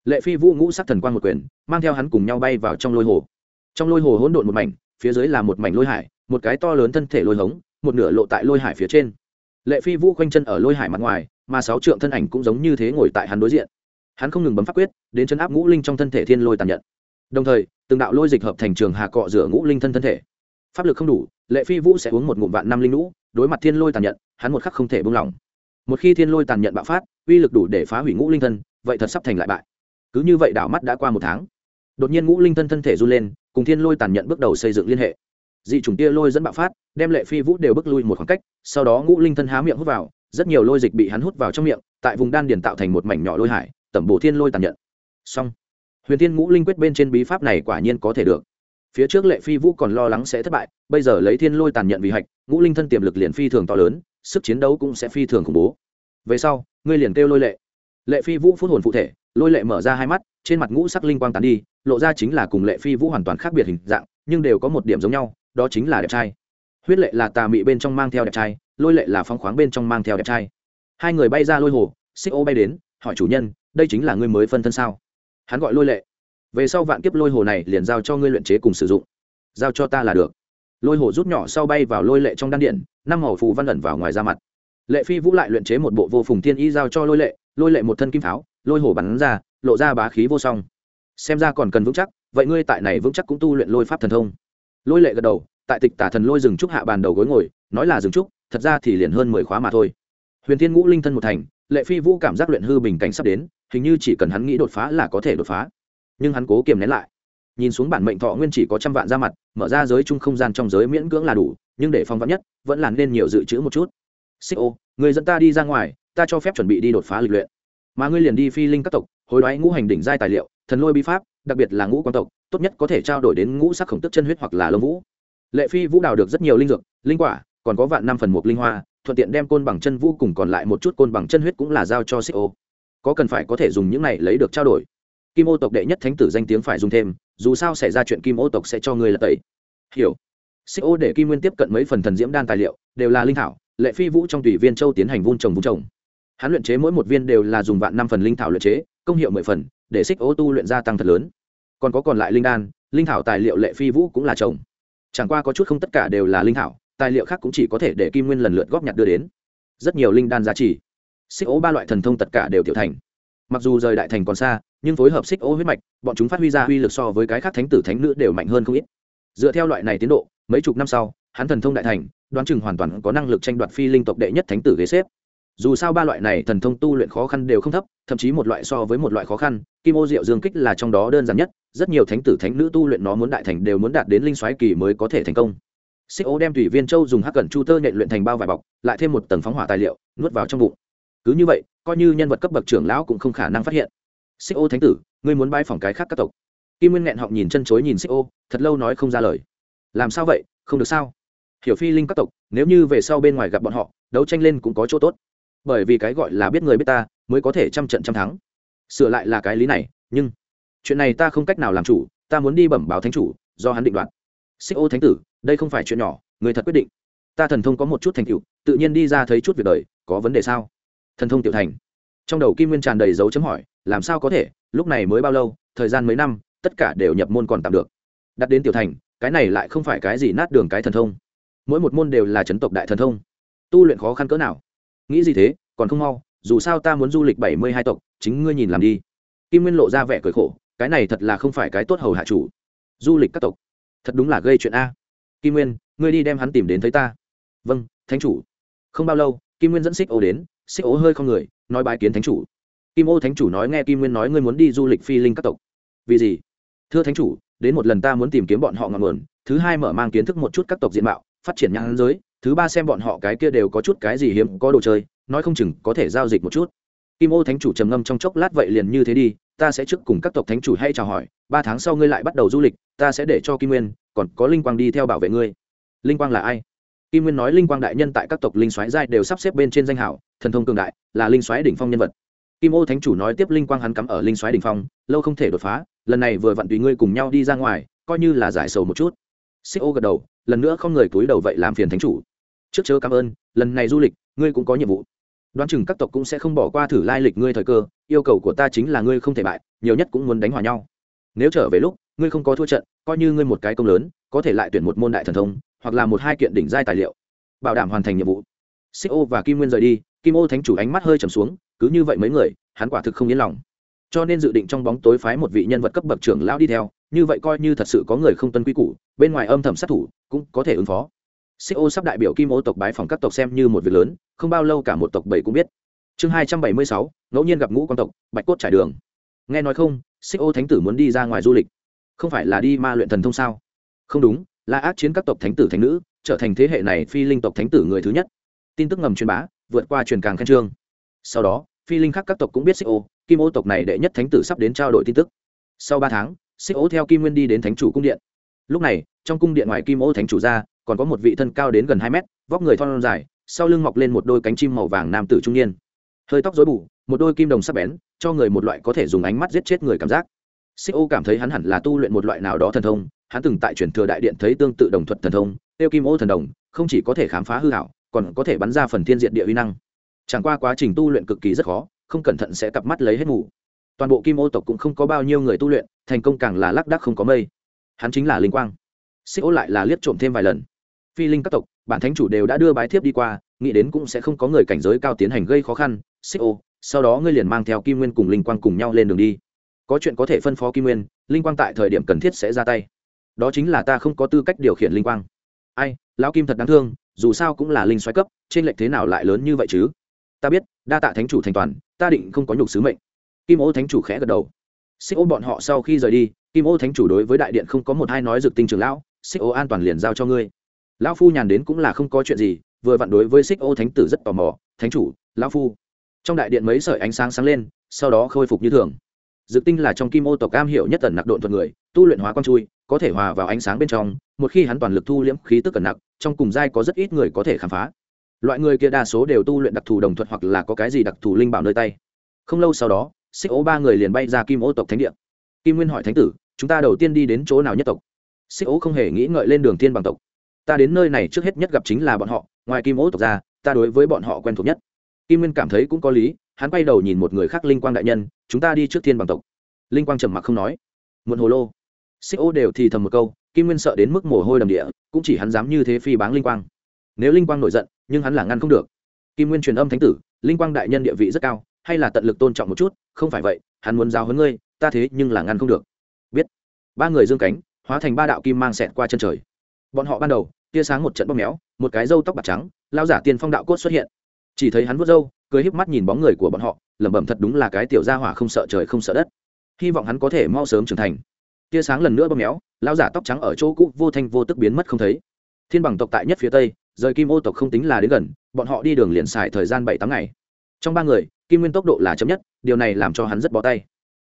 Lệ phi vũ ngũ sắc thần quang một quyền, mang theo hắn cùng nhau bay vào trong lôi hồ trong lôi hồ hỗn độn một mảnh, phía dưới là một mảnh lôi hải, một cái to lớn thân thể lôi hống, một nửa lộ tại lôi hải phía trên lệ phi vũ khoanh chân ở lôi hải mặt ngoài, mà sáu trượng thân ảnh cũng giống như thế ngồi tại hắn đối diện. Hắn không ngừng bấm pháp quyết, đến chân áp ngũ linh trong thân thể thiên lôi tàn nhận. Đồng thời, từng đạo lôi dịch hợp thành trường hà cọ rửa ngũ linh thân thân thể. Pháp lực không đủ, lệ phi vũ sẽ uống một ngụm vạn năm linh lũ, đối mặt thiên lôi tàn nhận, hắn một khắc không thể buông lỏng. Một khi thiên lôi tàn nhận bạo phát, uy lực đủ để phá hủy ngũ linh thân, vậy thật sắp thành lại bại. Cứ như vậy đảo mắt đã qua một tháng. Đột nhiên ngũ linh thân thân thể run lên, cùng thiên lôi tàn nhận bước đầu xây dựng liên hệ dị chủng tia lôi dẫn bạo phát, đem lệ phi vũ đều bước lui một khoảng cách, sau đó ngũ linh thân há miệng hút vào, rất nhiều lôi dịch bị hắn hút vào trong miệng, tại vùng đan điền tạo thành một mảnh nhỏ lôi hải, tẩm bổ thiên lôi tàn nhận. Xong, huyền thiên ngũ linh quyết bên trên bí pháp này quả nhiên có thể được. Phía trước lệ phi vũ còn lo lắng sẽ thất bại, bây giờ lấy thiên lôi tàn nhận vì hạch, ngũ linh thân tiềm lực liền phi thường to lớn, sức chiến đấu cũng sẽ phi thường khủng bố. Về sau, ngươi liền kêu lôi lệ. Lệ phi vũ phút hồn phụ thể, lôi lệ mở ra hai mắt, trên mặt ngũ sắc linh quang tàn đi, lộ ra chính là cùng lệ phi vũ hoàn toàn khác biệt hình dạng, nhưng đều có một điểm giống nhau đó chính là đẹp trai. Huyết lệ là tà mị bên trong mang theo đẹp trai, lôi lệ là phong khoáng bên trong mang theo đẹp trai. Hai người bay ra lôi hồ, xích ô bay đến, hỏi chủ nhân, đây chính là ngươi mới phân thân sao? Hắn gọi lôi lệ. Về sau vạn kiếp lôi hồ này liền giao cho ngươi luyện chế cùng sử dụng. Giao cho ta là được. Lôi hồ rút nhỏ sau bay vào lôi lệ trong đan điện, năm hầu phù văn ẩn vào ngoài da mặt. Lệ phi vũ lại luyện chế một bộ vô phùng thiên y giao cho lôi lệ lôi lệ một thân kim pháo, lôi hồ bắn ra, lộ ra bá khí vô song. Xem ra còn cần vững chắc, vậy ngươi tại này vững chắc cũng tu luyện lôi pháp thần thông lôi lệ gật đầu, tại tịch tả thần lôi rừng trúc hạ bàn đầu gối ngồi, nói là rừng trúc, thật ra thì liền hơn mười khóa mà thôi. Huyền thiên ngũ linh thân một thành, lệ phi vũ cảm giác luyện hư bình cảnh sắp đến, hình như chỉ cần hắn nghĩ đột phá là có thể đột phá. Nhưng hắn cố kiềm nén lại. Nhìn xuống bản mệnh thọ nguyên chỉ có trăm vạn ra mặt, mở ra giới chung không gian trong giới miễn cưỡng là đủ, nhưng để phong vắn nhất, vẫn là nên nhiều dự trữ một chút. Xích ô, người dẫn ta đi ra ngoài, ta cho phép chuẩn bị đi đột phá lịch luyện. Mà ngươi liền đi phi linh các tộc, hối đoái ngũ hành đỉnh giai tài liệu, thần lôi bi pháp, đặc biệt là ngũ quan tộc tốt nhất có thể trao đổi đến ngũ sắc khổng tức chân huyết hoặc là lông vũ. Lệ phi vũ đào được rất nhiều linh dược, linh quả, còn có vạn năm phần một linh hoa, thuận tiện đem côn bằng chân vũ cùng còn lại một chút côn bằng chân huyết cũng là giao cho xích ô. Có cần phải có thể dùng những này lấy được trao đổi. Kim ô tộc đệ nhất thánh tử danh tiếng phải dùng thêm, dù sao xảy ra chuyện kim ô tộc sẽ cho người là tẩy. Hiểu. Xích ô để kim nguyên tiếp cận mấy phần thần diễm đan tài liệu, đều là linh thảo, lệ phi vũ trong tùy viên châu tiến hành vun trồng vun trồng. Hắn luyện chế mỗi một viên đều là dùng vạn năm phần linh thảo luyện chế, công hiệu mười phần, để xích ô tu luyện gia tăng thật lớn còn có còn lại linh đan, linh thảo tài liệu lệ phi vũ cũng là trồng chẳng qua có chút không tất cả đều là linh thảo, tài liệu khác cũng chỉ có thể để kim nguyên lần lượt góp nhặt đưa đến. Rất nhiều linh đan giá trị. Xích ố ba loại thần thông tất cả đều tiểu thành. Mặc dù rời đại thành còn xa, nhưng phối hợp xích ô huyết mạch, bọn chúng phát huy ra uy lực so với cái khác thánh tử thánh nữ đều mạnh hơn không ít. Dựa theo loại này tiến độ, mấy chục năm sau, hắn thần thông đại thành, đoán chừng hoàn toàn có năng lực tranh đoạt phi linh tộc đệ nhất thánh tử ghế xếp dù sao ba loại này thần thông tu luyện khó khăn đều không thấp, thậm chí một loại so với một loại khó khăn, kim ô diệu dương kích là trong đó đơn giản nhất, rất nhiều thánh tử thánh nữ tu luyện nó muốn đại thành đều muốn đạt đến linh xoáy kỳ mới có thể thành công. Xích ô đem thủy viên châu dùng hắc cẩn chu tơ nhện luyện thành bao vải bọc, lại thêm một tầng phóng hỏa tài liệu, nuốt vào trong bụng. Cứ như vậy, coi như nhân vật cấp bậc trưởng lão cũng không khả năng phát hiện. Xích ô thánh tử, ngươi muốn bãi phòng cái khác các tộc. Kim nguyên nghẹn họng nhìn chân chối nhìn xích ô, thật lâu nói không ra lời. Làm sao vậy? Không được sao? Hiểu phi linh các tộc, nếu như về sau bên ngoài gặp bọn họ, đấu tranh lên cũng có chỗ tốt bởi vì cái gọi là biết người biết ta mới có thể trăm trận trăm thắng. Sửa lại là cái lý này, nhưng chuyện này ta không cách nào làm chủ, ta muốn đi bẩm báo thánh chủ, do hắn định đoạt. Xích ô thánh tử, đây không phải chuyện nhỏ, người thật quyết định. Ta thần thông có một chút thành tựu, tự nhiên đi ra thấy chút việc đời, có vấn đề sao? Thần thông tiểu thành. Trong đầu kim nguyên tràn đầy dấu chấm hỏi, làm sao có thể, lúc này mới bao lâu, thời gian mấy năm, tất cả đều nhập môn còn tạm được. Đặt đến tiểu thành, cái này lại không phải cái gì nát đường cái thần thông. Mỗi một môn đều là chấn tộc đại thần thông. Tu luyện khó khăn cỡ nào? Nghĩ gì thế, còn không mau, dù sao ta muốn du lịch bảy mươi hai tộc, chính ngươi nhìn làm đi. Kim nguyên lộ ra vẻ cười khổ, cái này thật là không phải cái tốt hầu hạ chủ. Du lịch các tộc, thật đúng là gây chuyện a. Kim nguyên, ngươi đi đem hắn tìm đến thấy ta. Vâng thánh chủ. Không bao lâu, kim nguyên dẫn xích ô đến, xích ô hơi không người, nói bài kiến thánh chủ. Kim ô thánh chủ nói nghe kim nguyên nói ngươi muốn đi du lịch phi linh các tộc. Vì gì? Thưa thánh chủ, đến một lần ta muốn tìm kiếm bọn họ ngọn nguồn, thứ hai mở mang kiến thức một chút các tộc diện mạo, phát triển nhãn giới thứ ba xem bọn họ cái kia đều có chút cái gì hiếm, có đồ chơi, nói không chừng có thể giao dịch một chút. Kim ô thánh chủ trầm ngâm trong chốc lát vậy liền như thế đi, ta sẽ trước cùng các tộc thánh chủ hay chào hỏi, ba tháng sau ngươi lại bắt đầu du lịch, ta sẽ để cho kim nguyên, còn có linh quang đi theo bảo vệ ngươi. Linh quang là ai? Kim nguyên nói linh quang đại nhân tại các tộc linh xoáy giai đều sắp xếp bên trên danh hảo, thần thông cường đại, là linh xoáy đỉnh phong nhân vật. Kim ô thánh chủ nói tiếp linh quang hắn cắm ở linh xoáy đỉnh phong, lâu không thể đột phá, lần này vừa vặn tùy ngươi cùng nhau đi ra ngoài, coi như là giải sầu một chút. Xích ô gật đầu, lần nữa không người túi đầu vậy làm phiền thánh chủ trước chớ cảm ơn, lần này du lịch, ngươi cũng có nhiệm vụ. Đoán chừng các tộc cũng sẽ không bỏ qua thử lai lịch ngươi thời cơ, yêu cầu của ta chính là ngươi không thể bại, nhiều nhất cũng muốn đánh hòa nhau. Nếu trở về lúc, ngươi không có thua trận, coi như ngươi một cái công lớn, có thể lại tuyển một môn đại thần thông, hoặc là một hai kiện đỉnh giai tài liệu. Bảo đảm hoàn thành nhiệm vụ. Xích ô và kim nguyên rời đi, kim ô thánh chủ ánh mắt hơi trầm xuống, cứ như vậy mấy người, hắn quả thực không yên lòng. Cho nên dự định trong bóng tối phái một vị nhân vật cấp bậc trưởng lão đi theo, như vậy coi như thật sự có người không tuân quy củ, bên ngoài âm thầm sát thủ, cũng có thể ứng phó xích ô sắp đại biểu kim ô tộc bái phòng các tộc xem như một việc lớn, không bao lâu cả một tộc bảy cũng biết. Chương hai trăm bảy mươi sáu, ngẫu nhiên gặp ngũ quan tộc, bạch cốt trải đường. Nghe nói không, xích ô thánh tử muốn đi ra ngoài du lịch. Không phải là đi ma luyện thần thông sao? Không đúng, là ác chiến các tộc thánh tử thánh nữ, trở thành thế hệ này phi linh tộc thánh tử người thứ nhất. Tin tức ngầm truyền bá, vượt qua truyền càng khen trương. Sau đó, phi linh khác các tộc cũng biết xích ô, kim ô tộc này đệ nhất thánh tử sắp đến trao đổi tin tức. Sau ba tháng, xích ô theo kim nguyên đi đến thánh chủ cung điện. Lúc này, trong cung điện ngoài kim ô thánh chủ ra còn có một vị thân cao đến gần hai mét, vóc người thon dài, sau lưng mọc lên một đôi cánh chim màu vàng nam tử trung niên. Hơi tóc rối bù, một đôi kim đồng sắc bén, cho người một loại có thể dùng ánh mắt giết chết người cảm giác. Xích ô cảm thấy hắn hẳn là tu luyện một loại nào đó thần thông, hắn từng tại truyền thừa đại điện thấy tương tự đồng thuật thần thông tiêu kim ô thần đồng, không chỉ có thể khám phá hư hảo còn có thể bắn ra phần thiên diện địa uy năng. Chẳng qua quá trình tu luyện cực kỳ rất khó, không cẩn thận sẽ cặp mắt lấy hết ngủ toàn bộ kim ô tộc cũng không có bao nhiêu người tu luyện, thành công càng là lác đác không có mây. Hắn chính là linh quang. Xích ô lại là liếc trộm thêm vài lần phi linh các tộc, bản thánh chủ đều đã đưa bái thiếp đi qua, nghĩ đến cũng sẽ không có người cảnh giới cao tiến hành gây khó khăn. Xích ô, sau đó ngươi liền mang theo kim nguyên cùng linh quang cùng nhau lên đường đi. Có chuyện có thể phân phó kim nguyên, linh quang tại thời điểm cần thiết sẽ ra tay. Đó chính là ta không có tư cách điều khiển linh quang. Ai, lão kim thật đáng thương, dù sao cũng là linh xoáy cấp, trên lệch thế nào lại lớn như vậy chứ? Ta biết, đa tạ thánh chủ thành toàn, ta định không có nhục sứ mệnh. Kim ô thánh chủ khẽ gật đầu. Xích ô bọn họ sau khi rời đi, kim ô thánh chủ đối với đại điện không có một hai nói dược tinh trường lão, xích ô an toàn liền giao cho ngươi lão phu nhàn đến cũng là không có chuyện gì, vừa vặn đối với xích ô thánh tử rất tò mò, thánh chủ, lão phu. Trong đại điện mấy sợi ánh sáng sáng lên, sau đó khôi phục như thường. Dược tinh là trong kim ô tộc cam hiệu nhất tần nặc độn thuật người, tu luyện hóa con chui, có thể hòa vào ánh sáng bên trong, một khi hắn toàn lực thu liễm khí tức cẩn nặc, trong cùng giai có rất ít người có thể khám phá. Loại người kia đa số đều tu luyện đặc thù đồng thuật hoặc là có cái gì đặc thù linh bảo nơi tay. Không lâu sau đó, xích Ô ba người liền bay ra kim ô tộc thánh địa. Kim nguyên hỏi thánh tử, chúng ta đầu tiên đi đến chỗ nào nhất tộc? Xích Ô không hề nghĩ ngợi lên đường tiên bằng tộc ta đến nơi này trước hết nhất gặp chính là bọn họ, ngoài kim ố tộc ra, ta đối với bọn họ quen thuộc nhất. Kim nguyên cảm thấy cũng có lý, hắn quay đầu nhìn một người khác linh quang đại nhân, chúng ta đi trước thiên bằng tộc. Linh quang trầm mặc không nói. Muộn hồ lô. Xích ô đều thì thầm một câu, kim nguyên sợ đến mức mồ hôi đầm địa, cũng chỉ hắn dám như thế phi báng linh quang. Nếu linh quang nổi giận, nhưng hắn là ngăn không được. Kim nguyên truyền âm thánh tử, linh quang đại nhân địa vị rất cao, hay là tận lực tôn trọng một chút, không phải vậy, hắn muốn giao huấn ngươi, ta thế nhưng là ngăn không được. Biết. Ba người dương cánh, hóa thành ba đạo kim mang xẹt qua chân trời bọn họ ban đầu, tia sáng một trận bóp méo, một cái râu tóc bạc trắng lao giả tiên phong đạo cốt xuất hiện. Chỉ thấy hắn vuốt râu, cười híp mắt nhìn bóng người của bọn họ, lẩm bẩm thật đúng là cái tiểu gia hỏa không sợ trời không sợ đất. Hy vọng hắn có thể mau sớm trưởng thành. Tia sáng lần nữa bóp méo lao giả tóc trắng ở chỗ cũ vô thanh vô tức biến mất không thấy. Thiên bằng tộc tại nhất phía tây, rời kim ô tộc không tính là đến gần, bọn họ đi đường liền xài thời gian bảy tám ngày. Trong ba người, kim nguyên tốc độ là chấm nhất, điều này làm cho hắn rất bó tay.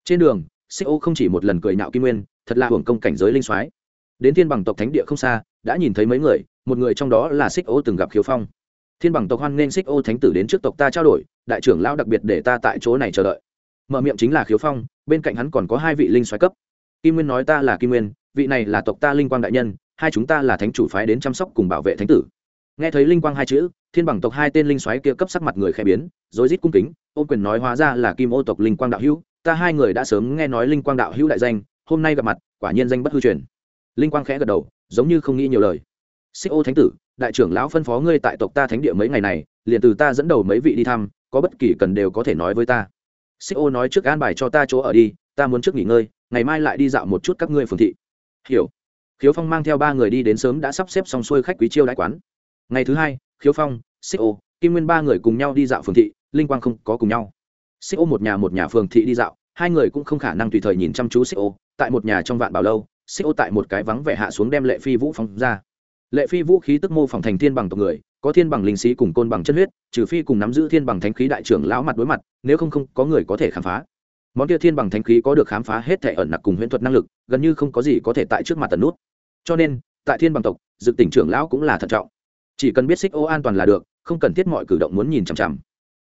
Trên đường, xích ô không chỉ một lần cười nhạo kim nguyên, thật là hưởng công cảnh giới linh soái đến thiên bằng tộc thánh địa không xa, đã nhìn thấy mấy người, một người trong đó là xích ô từng gặp khiếu phong. Thiên bằng tộc hoan nên xích ô thánh tử đến trước tộc ta trao đổi, đại trưởng lão đặc biệt để ta tại chỗ này chờ đợi. Mở miệng chính là khiếu phong, bên cạnh hắn còn có hai vị linh xoáy cấp. Kim nguyên nói ta là kim nguyên, vị này là tộc ta linh quang đại nhân, hai chúng ta là thánh chủ phái đến chăm sóc cùng bảo vệ thánh tử. Nghe thấy linh quang hai chữ, thiên bằng tộc hai tên linh xoáy kia cấp sắc mặt người khẽ biến, rối rít cung kính ô quyền nói hóa ra là kim ô tộc linh quang đạo hữu, ta hai người đã sớm nghe nói linh quang đạo hữu đại danh, hôm nay gặp mặt, quả nhiên danh bất hư truyền linh quang khẽ gật đầu, giống như không nghĩ nhiều lời. Xích ô thánh tử, đại trưởng lão phân phó ngươi tại tộc ta thánh địa mấy ngày này, liền từ ta dẫn đầu mấy vị đi thăm, có bất kỳ cần đều có thể nói với ta. Xích ô nói trước an bài cho ta chỗ ở đi, ta muốn trước nghỉ ngơi, ngày mai lại đi dạo một chút các ngươi phường thị. Hiểu. Khiếu phong mang theo ba người đi đến sớm đã sắp xếp xong xuôi khách quý chiêu đại quán. Ngày thứ hai, khiếu phong, xích ô, kim nguyên ba người cùng nhau đi dạo phường thị, linh quang không có cùng nhau. Xích ô một nhà một nhà phường thị đi dạo, hai người cũng không khả năng tùy thời nhìn chăm chú xích ô, tại một nhà trong vạn bảo lâu xích ô tại một cái vắng vẻ hạ xuống đem lệ phi vũ phóng ra. Lệ phi vũ khí tức mô phỏng thành thiên bằng tộc người, có thiên bằng linh sĩ cùng côn bằng chân huyết, trừ phi cùng nắm giữ thiên bằng thánh khí đại trưởng lão mặt đối mặt, nếu không không có người có thể khám phá. Món kia thiên bằng thánh khí có được khám phá hết thể ẩn nặc cùng huyễn thuật năng lực, gần như không có gì có thể tại trước mặt tần nút. Cho nên, tại thiên bằng tộc, dự tỉnh trưởng lão cũng là thận trọng. Chỉ cần biết xích ô an toàn là được, không cần thiết mọi cử động muốn nhìn chằm chằm.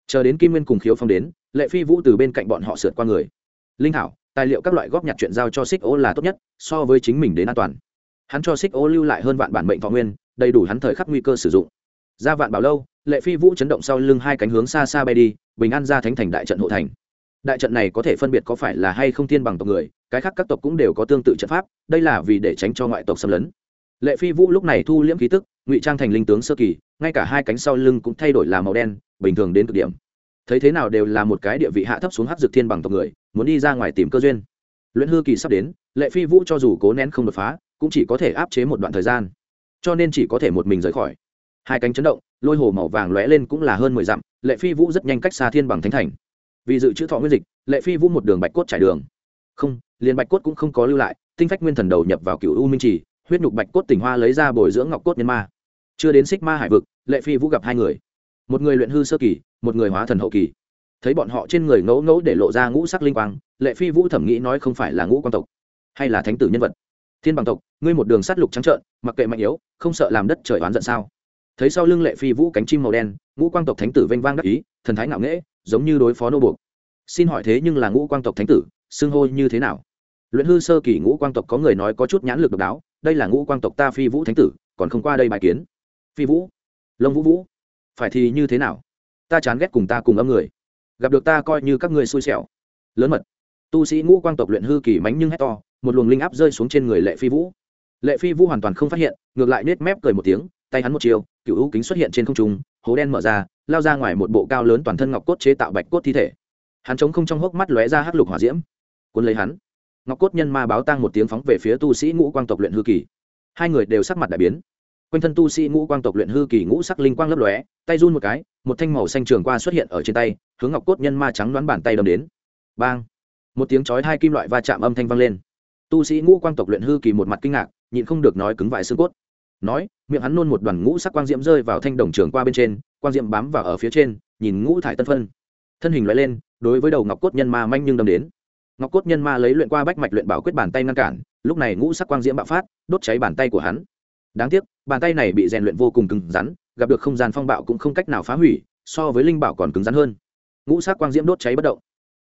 Chờ đến kim nguyên cùng khiếu phong đến, lệ phi vũ từ bên cạnh bọn họ sượt qua người. Linh hảo tài liệu các loại góp nhặt chuyện giao cho xích ô là tốt nhất, so với chính mình đến an toàn. Hắn cho xích ô lưu lại hơn vạn bản mệnh thọ nguyên, đầy đủ hắn thời khắc nguy cơ sử dụng. Ra vạn bảo lâu, lệ phi vũ chấn động sau lưng hai cánh hướng xa xa bay đi, bình an ra thánh thành đại trận hộ thành. Đại trận này có thể phân biệt có phải là hay không thiên bằng tộc người, cái khác các tộc cũng đều có tương tự trận pháp, đây là vì để tránh cho ngoại tộc xâm lấn. Lệ phi vũ lúc này thu liễm khí tức, ngụy trang thành linh tướng sơ kỳ, ngay cả hai cánh sau lưng cũng thay đổi là màu đen, bình thường đến cực điểm. Thấy thế nào đều là một cái địa vị hạ thấp xuống hắc dược thiên bằng tộc người muốn đi ra ngoài tìm cơ duyên. Luyện hư kỳ sắp đến, lệ phi vũ cho dù cố nén không đột phá, cũng chỉ có thể áp chế một đoạn thời gian. Cho nên chỉ có thể một mình rời khỏi. Hai cánh chấn động, lôi hồ màu vàng lóe lên cũng là hơn mười dặm, lệ phi vũ rất nhanh cách xa thiên bằng thánh thành. Vì dự trữ thọ nguyên dịch, lệ phi vũ một đường bạch cốt trải đường. Không, liền bạch cốt cũng không có lưu lại, tinh phách nguyên thần đầu nhập vào cựu u minh trì, huyết nhục bạch cốt tỉnh hoa lấy ra bồi dưỡng ngọc cốt nhân ma. Chưa đến xích ma hải vực, lệ phi vũ gặp hai người. Một người luyện hư sơ kỳ, một người hóa thần hậu kỳ thấy bọn họ trên người ngẫu ngẫu để lộ ra ngũ sắc linh quang, lệ phi vũ thẩm nghĩ nói không phải là ngũ quan tộc, hay là thánh tử nhân vật. Thiên bằng tộc, ngươi một đường sát lục trắng trợn, mặc kệ mạnh yếu, không sợ làm đất trời oán giận sao? Thấy sau lưng lệ phi vũ cánh chim màu đen, ngũ quang tộc thánh tử vênh vang đắc ý, thần thái ngạo nghễ, giống như đối phó nô buộc. Xin hỏi thế nhưng là ngũ quang tộc thánh tử, xưng hô như thế nào? Luyện hư sơ kỳ ngũ quang tộc có người nói có chút nhãn lực độc đáo, đây là ngũ quang tộc ta phi vũ thánh tử, còn không qua đây bài kiến. Phi vũ lông vũ vũ, phải thì như thế nào? Ta chán ghét cùng ta cùng âm người gặp được ta coi như các ngươi xui xẻo. Lớn mật. Tu sĩ ngũ quang tộc luyện hư kỳ mánh nhưng hét to, một luồng linh áp rơi xuống trên người lệ phi vũ. Lệ phi vũ hoàn toàn không phát hiện, ngược lại nết mép cười một tiếng, tay hắn một chiều, cựu hữu kính xuất hiện trên không trung, hố đen mở ra, lao ra ngoài một bộ cao lớn toàn thân ngọc cốt chế tạo bạch cốt thi thể. Hắn chống không trong hốc mắt lóe ra hắc lục hỏa diễm. Cuốn lấy hắn. Ngọc cốt nhân ma báo tang một tiếng phóng về phía tu sĩ ngũ quang tộc luyện hư kỳ. Hai người đều sắc mặt đại biến quanh thân tu sĩ ngũ quang tộc luyện hư kỳ ngũ sắc linh quang lấp lóe, tay run một cái, một thanh màu xanh trường qua xuất hiện ở trên tay, hướng ngọc cốt nhân ma trắng đoán bàn tay đâm đến. Bang! Một tiếng chói hai kim loại va chạm âm thanh vang lên. Tu sĩ ngũ quang tộc luyện hư kỳ một mặt kinh ngạc, nhịn không được nói cứng vải xương cốt. Nói, miệng hắn nôn một đoàn ngũ sắc quang diễm rơi vào thanh đồng trường qua bên trên, quang diễm bám vào ở phía trên, nhìn ngũ thải tân phân. Thân hình loại lên, đối với đầu ngọc cốt nhân ma manh nhưng đâm đến. Ngọc cốt nhân ma lấy luyện qua bách mạch luyện bảo quyết bàn tay ngăn cản, lúc này ngũ sắc quang diễm bạo phát, đốt cháy bàn tay của hắn đáng tiếc, bàn tay này bị rèn luyện vô cùng cứng rắn, gặp được không gian phong bạo cũng không cách nào phá hủy, so với linh bảo còn cứng rắn hơn. Ngũ sắc quang diễm đốt cháy bất động.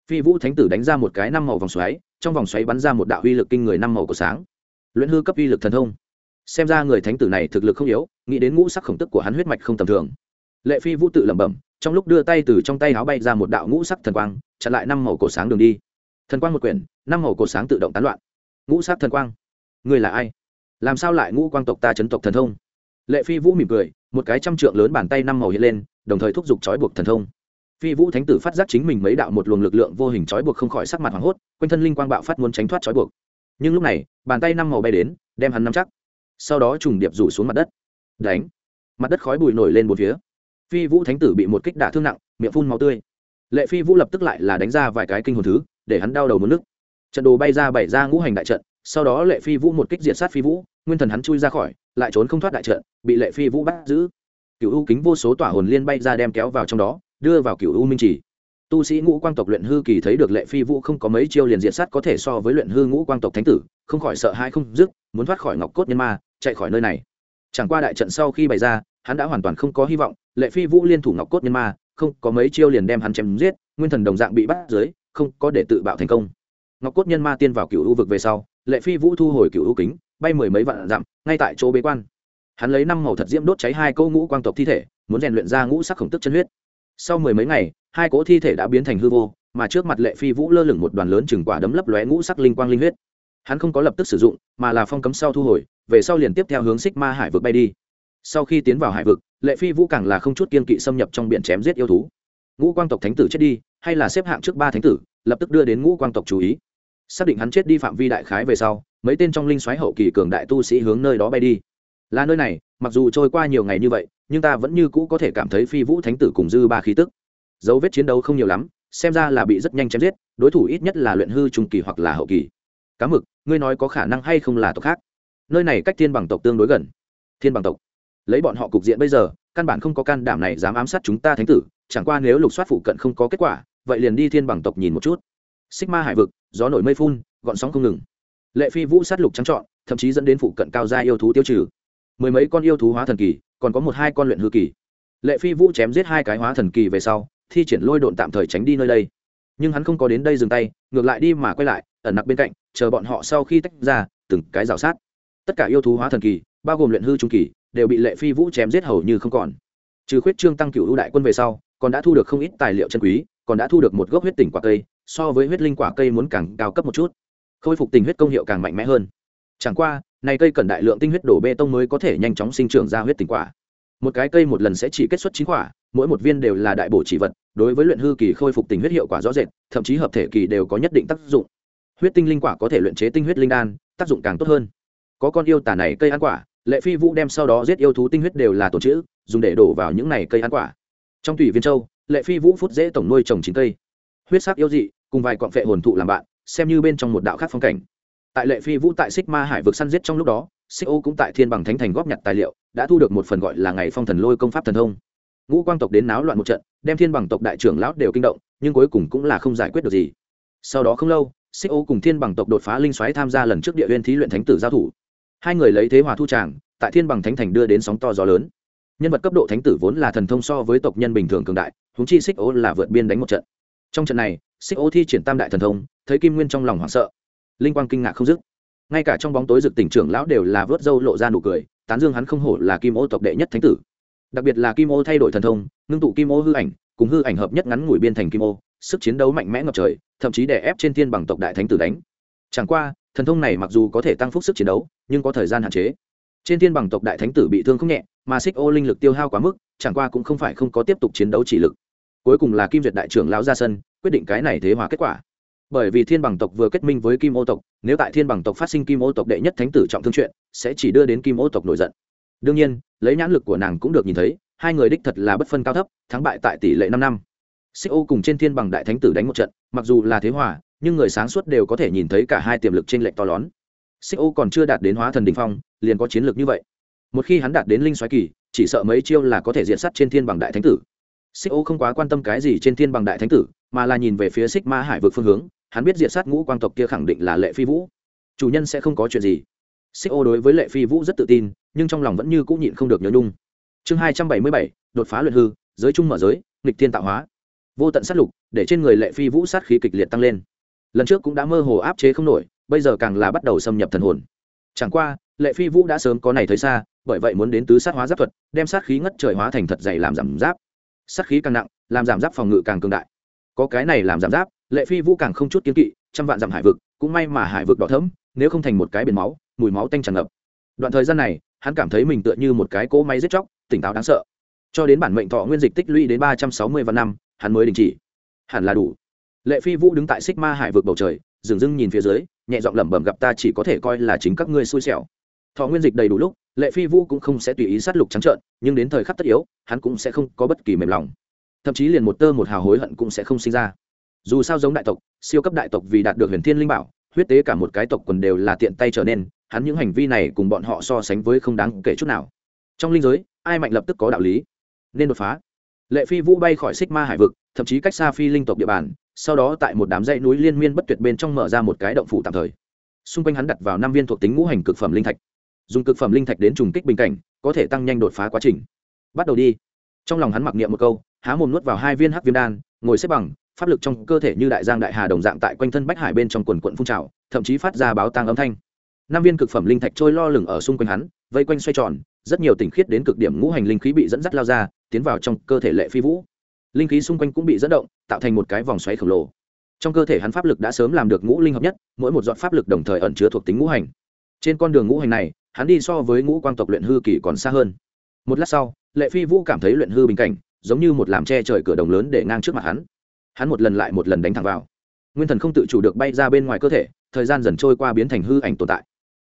Phi vũ thánh tử đánh ra một cái năm màu vòng xoáy, trong vòng xoáy bắn ra một đạo uy lực kinh người năm màu của sáng. Luyện hư cấp uy lực thần thông. Xem ra người thánh tử này thực lực không yếu, nghĩ đến ngũ sắc khổng tức của hắn huyết mạch không tầm thường. Lệ phi vũ tự lẩm bẩm, trong lúc đưa tay từ trong tay áo bay ra một đạo ngũ sắc thần quang, chặn lại năm màu cổ sáng đường đi. Thần quang một quyển, năm màu cổ sáng tự động tán loạn. Ngũ sắc thần quang. Người là ai? Làm sao lại ngũ quang tộc ta chấn tộc thần thông? Lệ phi vũ mỉm cười, một cái trăm trượng lớn bàn tay năm màu hiện lên, đồng thời thúc giục trói buộc thần thông. Phi vũ thánh tử phát giác chính mình mấy đạo một luồng lực lượng vô hình trói buộc không khỏi sắc mặt hoảng hốt, quanh thân linh quang bạo phát muốn tránh thoát trói buộc. Nhưng lúc này, bàn tay năm màu bay đến, đem hắn nắm chắc. Sau đó trùng điệp rủ xuống mặt đất. Đánh. Mặt đất khói bụi nổi lên một phía. Phi vũ thánh tử bị một kích đả thương nặng, miệng phun máu tươi. Lệ phi vũ lập tức lại là đánh ra vài cái kinh hồn thứ, để hắn đau đầu muốn nước trận đồ bay ra bảy ra ngũ hành đại trận sau đó lệ phi vũ một kích diệt sát phi vũ, nguyên thần hắn chui ra khỏi, lại trốn không thoát đại trận, bị lệ phi vũ bắt giữ. Cựu u kính vô số tỏa hồn liên bay ra đem kéo vào trong đó, đưa vào cựu u minh trì. Tu sĩ ngũ quang tộc luyện hư kỳ thấy được lệ phi vũ không có mấy chiêu liền diệt sát có thể so với luyện hư ngũ quang tộc thánh tử, không khỏi sợ hãi không dứt, muốn thoát khỏi ngọc cốt nhân ma, chạy khỏi nơi này. Chẳng qua đại trận sau khi bày ra, hắn đã hoàn toàn không có hy vọng, lệ phi vũ liên thủ ngọc cốt nhân ma, không có mấy chiêu liền đem hắn chém giết, nguyên thần đồng dạng bị bắt dưới, không có để tự bạo thành công. Ngọc cốt nhân ma tiên vào cựu u vực về sau lệ phi vũ thu hồi cựu u kính, bay mười mấy vạn dặm, ngay tại chỗ bế quan. Hắn lấy năm màu thật diễm đốt cháy hai câu ngũ quang tộc thi thể, muốn rèn luyện ra ngũ sắc khổng tức chân huyết. Sau mười mấy ngày, hai cỗ thi thể đã biến thành hư vô, mà trước mặt lệ phi vũ lơ lửng một đoàn lớn chừng quả đấm lấp lóe ngũ sắc linh quang linh huyết. Hắn không có lập tức sử dụng, mà là phong cấm sau thu hồi, về sau liền tiếp theo hướng xích ma hải vực bay đi. Sau khi tiến vào hải vực, lệ phi vũ càng là không chút kiên kỵ xâm nhập trong biển chém giết yêu thú. Ngũ quang tộc thánh tử chết đi, hay là xếp hạng trước ba thánh tử, lập tức đưa đến ngũ quang tộc chú ý xác định hắn chết đi phạm vi đại khái về sau, mấy tên trong linh xoáy hậu kỳ cường đại tu sĩ hướng nơi đó bay đi. Là nơi này, mặc dù trôi qua nhiều ngày như vậy, nhưng ta vẫn như cũ có thể cảm thấy phi vũ thánh tử cùng dư ba khí tức. Dấu vết chiến đấu không nhiều lắm, xem ra là bị rất nhanh chém giết, đối thủ ít nhất là luyện hư trung kỳ hoặc là hậu kỳ. Cá mực, ngươi nói có khả năng hay không là tộc khác? Nơi này cách thiên bằng tộc tương đối gần. Thiên bằng tộc. Lấy bọn họ cục diện bây giờ, căn bản không có can đảm này dám ám sát chúng ta thánh tử, chẳng qua nếu lục soát phụ cận không có kết quả, vậy liền đi thiên bằng tộc nhìn một chút xích ma hải vực, gió nổi mây phun, gọn sóng không ngừng. Lệ phi vũ sát lục trắng trọn, thậm chí dẫn đến phụ cận cao gia yêu thú tiêu trừ. Mười mấy con yêu thú hóa thần kỳ, còn có một hai con luyện hư kỳ. Lệ phi vũ chém giết hai cái hóa thần kỳ về sau, thi triển lôi độn tạm thời tránh đi nơi đây. Nhưng hắn không có đến đây dừng tay, ngược lại đi mà quay lại, ẩn nặc bên cạnh, chờ bọn họ sau khi tách ra, từng cái rào sát. Tất cả yêu thú hóa thần kỳ, bao gồm luyện hư trung kỳ, đều bị lệ phi vũ chém giết hầu như không còn. Trừ khuyết trương tăng cựu ưu đại quân về sau, còn đã thu được không ít tài liệu chân quý, còn đã thu được một gốc huyết tỉnh quả cây so với huyết linh quả cây muốn càng cao cấp một chút. Khôi phục tình huyết công hiệu càng mạnh mẽ hơn. Chẳng qua, này cây cần đại lượng tinh huyết đổ bê tông mới có thể nhanh chóng sinh trưởng ra huyết tình quả. Một cái cây một lần sẽ chỉ kết xuất chín quả, mỗi một viên đều là đại bổ chỉ vật, đối với luyện hư kỳ khôi phục tình huyết hiệu quả rõ rệt, thậm chí hợp thể kỳ đều có nhất định tác dụng. Huyết tinh linh quả có thể luyện chế tinh huyết linh đan, tác dụng càng tốt hơn. Có con yêu tả này cây ăn quả, lệ phi vũ đem sau đó giết yêu thú tinh huyết đều là tổ chữ, dùng để đổ vào những này cây ăn quả. Trong thủy viên châu, lệ phi vũ phút dễ tổng nuôi trồng chín cây. Huyết sắc yêu dị cùng vài quặng phệ hồn thụ làm bạn, xem như bên trong một đạo khác phong cảnh. Tại lệ phi vũ tại xích ma hải vực săn giết trong lúc đó, xích ô cũng tại thiên bằng thánh thành góp nhặt tài liệu, đã thu được một phần gọi là ngày phong thần lôi công pháp thần thông. Ngũ quang tộc đến náo loạn một trận, đem thiên bằng tộc đại trưởng lão đều kinh động, nhưng cuối cùng cũng là không giải quyết được gì. Sau đó không lâu, xích ô cùng thiên bằng tộc đột phá linh xoáy tham gia lần trước địa huyên thí luyện thánh tử giao thủ. Hai người lấy thế hòa thu tràng, tại thiên bằng thánh thành đưa đến sóng to gió lớn. Nhân vật cấp độ thánh tử vốn là thần thông so với tộc nhân bình thường cường đại húng chi xích ô là vượt biên đánh một trận. Trong trận này xích ô thi triển tam đại thần thông, thấy kim nguyên trong lòng hoảng sợ. Linh quang kinh ngạc không dứt. Ngay cả trong bóng tối rực tỉnh trưởng lão đều là vớt râu lộ ra nụ cười, tán dương hắn không hổ là kim ô tộc đệ nhất thánh tử. Đặc biệt là kim ô thay đổi thần thông, ngưng tụ kim ô hư ảnh, cùng hư ảnh hợp nhất ngắn ngủi biên thành kim ô, sức chiến đấu mạnh mẽ ngập trời, thậm chí đè ép trên thiên bằng tộc đại thánh tử đánh. Chẳng qua, thần thông này mặc dù có thể tăng phúc sức chiến đấu, nhưng có thời gian hạn chế. Trên thiên bằng tộc đại thánh tử bị thương không nhẹ, mà xích ô linh lực tiêu hao quá mức, chẳng qua cũng không phải không có tiếp tục chiến đấu chỉ lực cuối cùng là kim duyệt đại trưởng lão ra sân, quyết định cái này thế hòa kết quả. Bởi vì thiên bằng tộc vừa kết minh với kim ô tộc, nếu tại thiên bằng tộc phát sinh kim ô tộc đệ nhất thánh tử trọng thương chuyện, sẽ chỉ đưa đến kim ô tộc nổi giận. Đương nhiên, lấy nhãn lực của nàng cũng được nhìn thấy, hai người đích thật là bất phân cao thấp, thắng bại tại tỷ lệ năm năm. Xích ô cùng trên thiên bằng đại thánh tử đánh một trận, mặc dù là thế hòa, nhưng người sáng suốt đều có thể nhìn thấy cả hai tiềm lực trên lệnh to lớn. Xích ô còn chưa đạt đến hóa thần đình phong, liền có chiến lược như vậy. Một khi hắn đạt đến linh xoáy kỳ, chỉ sợ mấy chiêu là có thể diện sắt trên thiên bằng đại thánh tử xích ô không quá quan tâm cái gì trên thiên bằng đại thánh tử, mà là nhìn về phía xích ma hải vực phương hướng, hắn biết diệt sát ngũ quang tộc kia khẳng định là lệ phi vũ. Chủ nhân sẽ không có chuyện gì. Xích ô đối với lệ phi vũ rất tự tin, nhưng trong lòng vẫn như cũng nhịn không được nhớ nhung. Chương hai trăm bảy mươi bảy, đột phá luyện hư, giới chung mở giới, nghịch thiên tạo hóa. Vô tận sát lục, để trên người lệ phi vũ sát khí kịch liệt tăng lên. Lần trước cũng đã mơ hồ áp chế không nổi, bây giờ càng là bắt đầu xâm nhập thần hồn. Chẳng qua, lệ phi vũ đã sớm có này thấy xa, bởi vậy muốn đến tứ sát hóa giáp thuật, đem sát khí ngất trời hóa thành thật dày làm giảm giáp sát khí càng nặng, làm giảm giáp phòng ngự càng cường đại. Có cái này làm giảm giáp, lệ phi vũ càng không chút kiến kỵ, trăm vạn dặm hải vực, cũng may mà hải vực đỏ thấm nếu không thành một cái biển máu, mùi máu tanh tràn ngập. Đoạn thời gian này, hắn cảm thấy mình tựa như một cái cỗ máy giết chóc, tỉnh táo đáng sợ. Cho đến bản mệnh thọ nguyên dịch tích lũy đến ba trăm sáu mươi vạn năm, hắn mới đình chỉ. Hẳn là đủ. Lệ phi vũ đứng tại xích ma hải vực bầu trời, dừng dưng nhìn phía dưới, nhẹ giọng lẩm bẩm gặp ta chỉ có thể coi là chính các ngươi xui xẻo. Thọ nguyên dịch đầy đủ lúc lệ phi vũ cũng không sẽ tùy ý sát lục trắng trợn, nhưng đến thời khắc tất yếu, hắn cũng sẽ không có bất kỳ mềm lòng. Thậm chí liền một tơ một hào hối hận cũng sẽ không sinh ra. Dù sao giống đại tộc, siêu cấp đại tộc vì đạt được huyền thiên linh bảo, huyết tế cả một cái tộc quần đều là tiện tay trở nên, hắn những hành vi này cùng bọn họ so sánh với không đáng kể chút nào. Trong linh giới, ai mạnh lập tức có đạo lý. Nên đột phá. Lệ phi vũ bay khỏi xích ma hải vực, thậm chí cách xa phi linh tộc địa bàn, sau đó tại một đám dãy núi liên miên bất tuyệt bên trong mở ra một cái động phủ tạm thời. Xung quanh hắn đặt vào năm viên thuộc tính ngũ hành cực phẩm linh thạch dùng cực phẩm linh thạch đến trùng kích bình cảnh, có thể tăng nhanh đột phá quá trình. Bắt đầu đi. Trong lòng hắn mặc niệm một câu, há mồm nuốt vào hai viên hắc viêm đan, ngồi xếp bằng, pháp lực trong cơ thể như đại giang đại hà đồng dạng tại quanh thân bách hải bên trong quần quận phun trào, thậm chí phát ra báo tang âm thanh. Năm viên cực phẩm linh thạch trôi lo lửng ở xung quanh hắn, vây quanh xoay tròn, rất nhiều tỉnh khiết đến cực điểm ngũ hành linh khí bị dẫn dắt lao ra, tiến vào trong cơ thể lệ phi vũ. Linh khí xung quanh cũng bị dẫn động, tạo thành một cái vòng xoáy khổng lồ. Trong cơ thể hắn pháp lực đã sớm làm được ngũ linh hợp nhất, mỗi một dọn pháp lực đồng thời ẩn chứa thuộc tính ngũ hành. Trên con đường ngũ hành này hắn đi so với ngũ quang tộc luyện hư kỳ còn xa hơn. Một lát sau, lệ phi vũ cảm thấy luyện hư bình cảnh, giống như một làm che trời cửa đồng lớn để ngang trước mặt hắn. Hắn một lần lại một lần đánh thẳng vào. Nguyên thần không tự chủ được bay ra bên ngoài cơ thể, thời gian dần trôi qua biến thành hư ảnh tồn tại.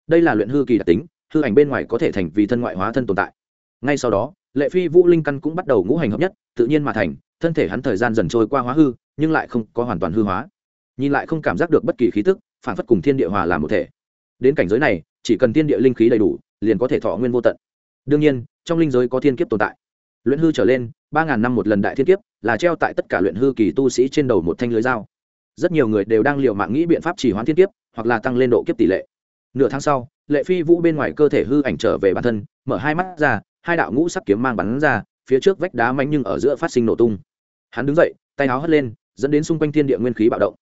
Đây là luyện hư kỳ đặc tính, hư ảnh bên ngoài có thể thành vì thân ngoại hóa thân tồn tại. Ngay sau đó, lệ phi vũ linh căn cũng bắt đầu ngũ hành hợp nhất, tự nhiên mà thành, thân thể hắn thời gian dần trôi qua hóa hư, nhưng lại không có hoàn toàn hư hóa. Nhìn lại không cảm giác được bất kỳ khí tức, phản phất cùng thiên địa hòa làm một thể đến cảnh giới này, chỉ cần thiên địa linh khí đầy đủ, liền có thể thọ nguyên vô tận. Đương nhiên, trong linh giới có thiên kiếp tồn tại. Luyện hư trở lên, ba ngàn năm một lần đại thiên kiếp, là treo tại tất cả luyện hư kỳ tu sĩ trên đầu một thanh lưới dao. Rất nhiều người đều đang l i ề u mạng nghĩ biện pháp chỉ hoãn thiên kiếp, hoặc là tăng lên độ kiếp tỷ lệ. Nửa tháng sau, lệ phi vũ bên ngoài cơ thể hư ảnh trở về bản thân, mở hai mắt ra, hai đạo ngũ sắc kiếm mang bắn ra, phía trước vách đá manh nhưng ở giữa phát sinh nổ tung. Hắn đứng dậy, tay áo hất lên, dẫn đến xung quanh thiên địa nguyên khí bạo động.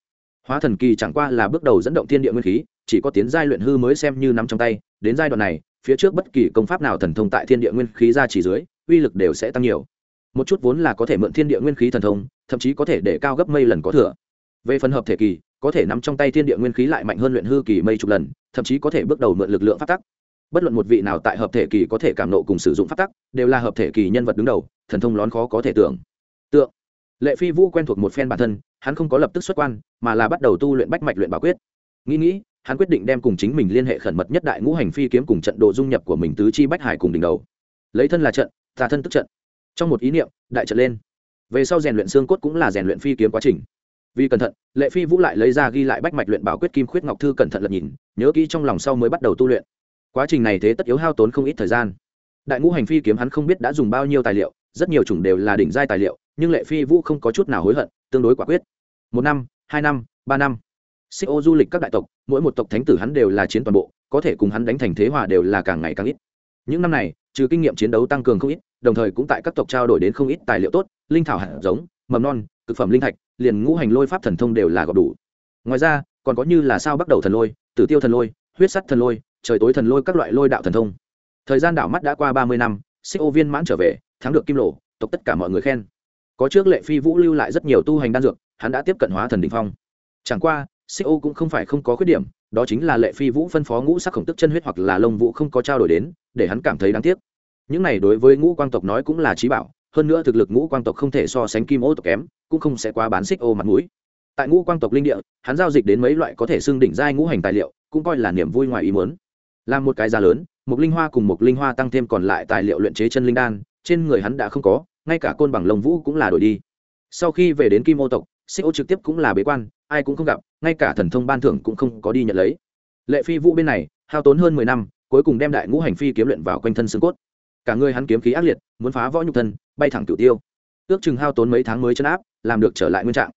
Hóa thần kỳ chẳng qua là bước đầu dẫn động thiên địa nguyên khí chỉ có tiến giai luyện hư mới xem như nắm trong tay, đến giai đoạn này, phía trước bất kỳ công pháp nào thần thông tại thiên địa nguyên khí ra chỉ dưới, uy lực đều sẽ tăng nhiều. Một chút vốn là có thể mượn thiên địa nguyên khí thần thông, thậm chí có thể để cao gấp mây lần có thừa. Về phần hợp thể kỳ, có thể nắm trong tay thiên địa nguyên khí lại mạnh hơn luyện hư kỳ mây chục lần, thậm chí có thể bước đầu mượn lực lượng phát tắc. Bất luận một vị nào tại hợp thể kỳ có thể cảm nộ cùng sử dụng phát tắc, đều là hợp thể kỳ nhân vật đứng đầu, thần thông lón khó có thể tưởng. Tượng, lệ phi vũ quen thuộc một phen bản thân, hắn không có lập tức xuất quan, mà là bắt đầu tu luyện bách mạch luyện bảo quyết. Nghĩ nghĩ hắn quyết định đem cùng chính mình liên hệ khẩn mật nhất đại ngũ hành phi kiếm cùng trận độ dung nhập của mình tứ chi bách hải cùng đỉnh đầu. Lấy thân là trận, tà thân tức trận. Trong một ý niệm, đại trận lên. Về sau rèn luyện xương cốt cũng là rèn luyện phi kiếm quá trình. Vì cẩn thận, lệ phi vũ lại lấy ra ghi lại bách mạch luyện bảo quyết kim khuyết ngọc thư cẩn thận lật nhìn, nhớ kỹ trong lòng sau mới bắt đầu tu luyện. Quá trình này thế tất yếu hao tốn không ít thời gian. Đại ngũ hành phi kiếm hắn không biết đã dùng bao nhiêu tài liệu, rất nhiều chủng đều là đỉnh giai tài liệu, nhưng lệ phi vũ không có chút nào hối hận, tương đối quả quyết. Một năm, hai năm, ba năm xích ô du lịch các đại tộc, mỗi một tộc thánh tử hắn đều là chiến toàn bộ, có thể cùng hắn đánh thành thế hòa đều là càng ngày càng ít. Những năm này, trừ kinh nghiệm chiến đấu tăng cường không ít, đồng thời cũng tại các tộc trao đổi đến không ít tài liệu tốt, linh thảo hạt giống, mầm non thực phẩm linh thạch, liền ngũ hành lôi pháp thần thông đều là gọp đủ. Ngoài ra, còn có như là sao bắt đầu thần lôi, tử tiêu thần lôi, huyết sắt thần lôi, trời tối thần lôi các loại lôi đạo thần thông. Thời gian đảo mắt đã qua ba mươi năm, xích ô viên mãn trở về, thắng được kim lộ tộc tất cả mọi người khen. Có trước lệ phi vũ lưu lại rất nhiều tu hành đan dược, hắn đã tiếp cận hóa thần đình phong. Chẳng qua xích ô cũng không phải không có khuyết điểm, đó chính là lệ phi vũ phân phó ngũ sắc khổng tức chân huyết hoặc là lông vũ không có trao đổi đến, để hắn cảm thấy đáng tiếc. Những này đối với ngũ quang tộc nói cũng là trí bảo, hơn nữa thực lực ngũ quang tộc không thể so sánh kim ô tộc kém, cũng không sẽ quá bán xích ô mặt mũi. Tại ngũ quang tộc linh địa, hắn giao dịch đến mấy loại có thể xưng đỉnh giai ngũ hành tài liệu, cũng coi là niềm vui ngoài ý muốn. Làm một cái giá lớn, một linh hoa cùng một linh hoa tăng thêm còn lại tài liệu luyện chế chân linh đan, trên người hắn đã không có, ngay cả côn bằng lông vũ cũng là đổi đi. Sau khi về đến kim ô tộc, xích ô trực tiếp cũng là bế quan ai cũng không gặp, ngay cả thần thông ban thưởng cũng không có đi nhận lấy. Lệ phi vũ bên này, hao tốn hơn mười năm, cuối cùng đem đại ngũ hành phi kiếm luyện vào quanh thân xương cốt. Cả người hắn kiếm khí ác liệt, muốn phá võ nhục thân, bay thẳng cửu tiêu. Ước chừng hao tốn mấy tháng mới chấn áp, làm được trở lại nguyên trạng.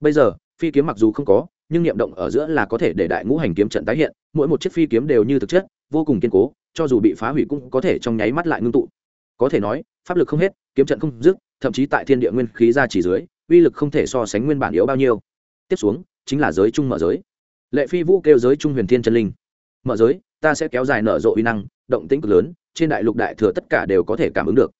Bây giờ, phi kiếm mặc dù không có, nhưng niệm động ở giữa là có thể để đại ngũ hành kiếm trận tái hiện, mỗi một chiếc phi kiếm đều như thực chất, vô cùng kiên cố, cho dù bị phá hủy cũng có thể trong nháy mắt lại ngưng tụ. Có thể nói, pháp lực không hết, kiếm trận không dứt, thậm chí tại thiên địa nguyên khí ra chỉ dưới, uy lực không thể so sánh nguyên bản yếu bao nhiêu tiếp xuống, chính là giới trung mở giới. Lệ phi vũ kêu giới trung huyền thiên chân linh. Mở giới, ta sẽ kéo dài nở rộ uy năng, động tĩnh cực lớn, trên đại lục đại thừa tất cả đều có thể cảm ứng được.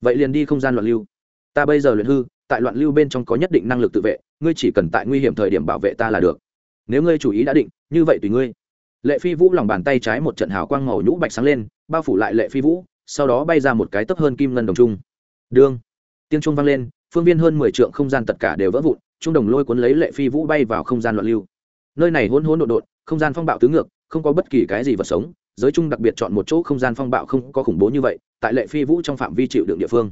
Vậy liền đi không gian loạn lưu. Ta bây giờ luyện hư, tại loạn lưu bên trong có nhất định năng lực tự vệ, ngươi chỉ cần tại nguy hiểm thời điểm bảo vệ ta là được. Nếu ngươi chủ ý đã định, như vậy tùy ngươi. Lệ phi vũ lòng bàn tay trái một trận hào quang màu nhũ bạch sáng lên, bao phủ lại lệ phi vũ, sau đó bay ra một cái tấp hơn kim ngân đồng trung. Đương. Tiên trung vang lên, phương viên hơn mười trượng không gian tất cả đều vỡ vụn trung đồng lôi cuốn lấy lệ phi vũ bay vào không gian loạn lưu. Nơi này hỗn hỗn độn độn, không gian phong bạo tứ ngược, không có bất kỳ cái gì vật sống, giới chung đặc biệt chọn một chỗ không gian phong bạo không có khủng bố như vậy, tại lệ phi vũ trong phạm vi chịu đựng địa phương.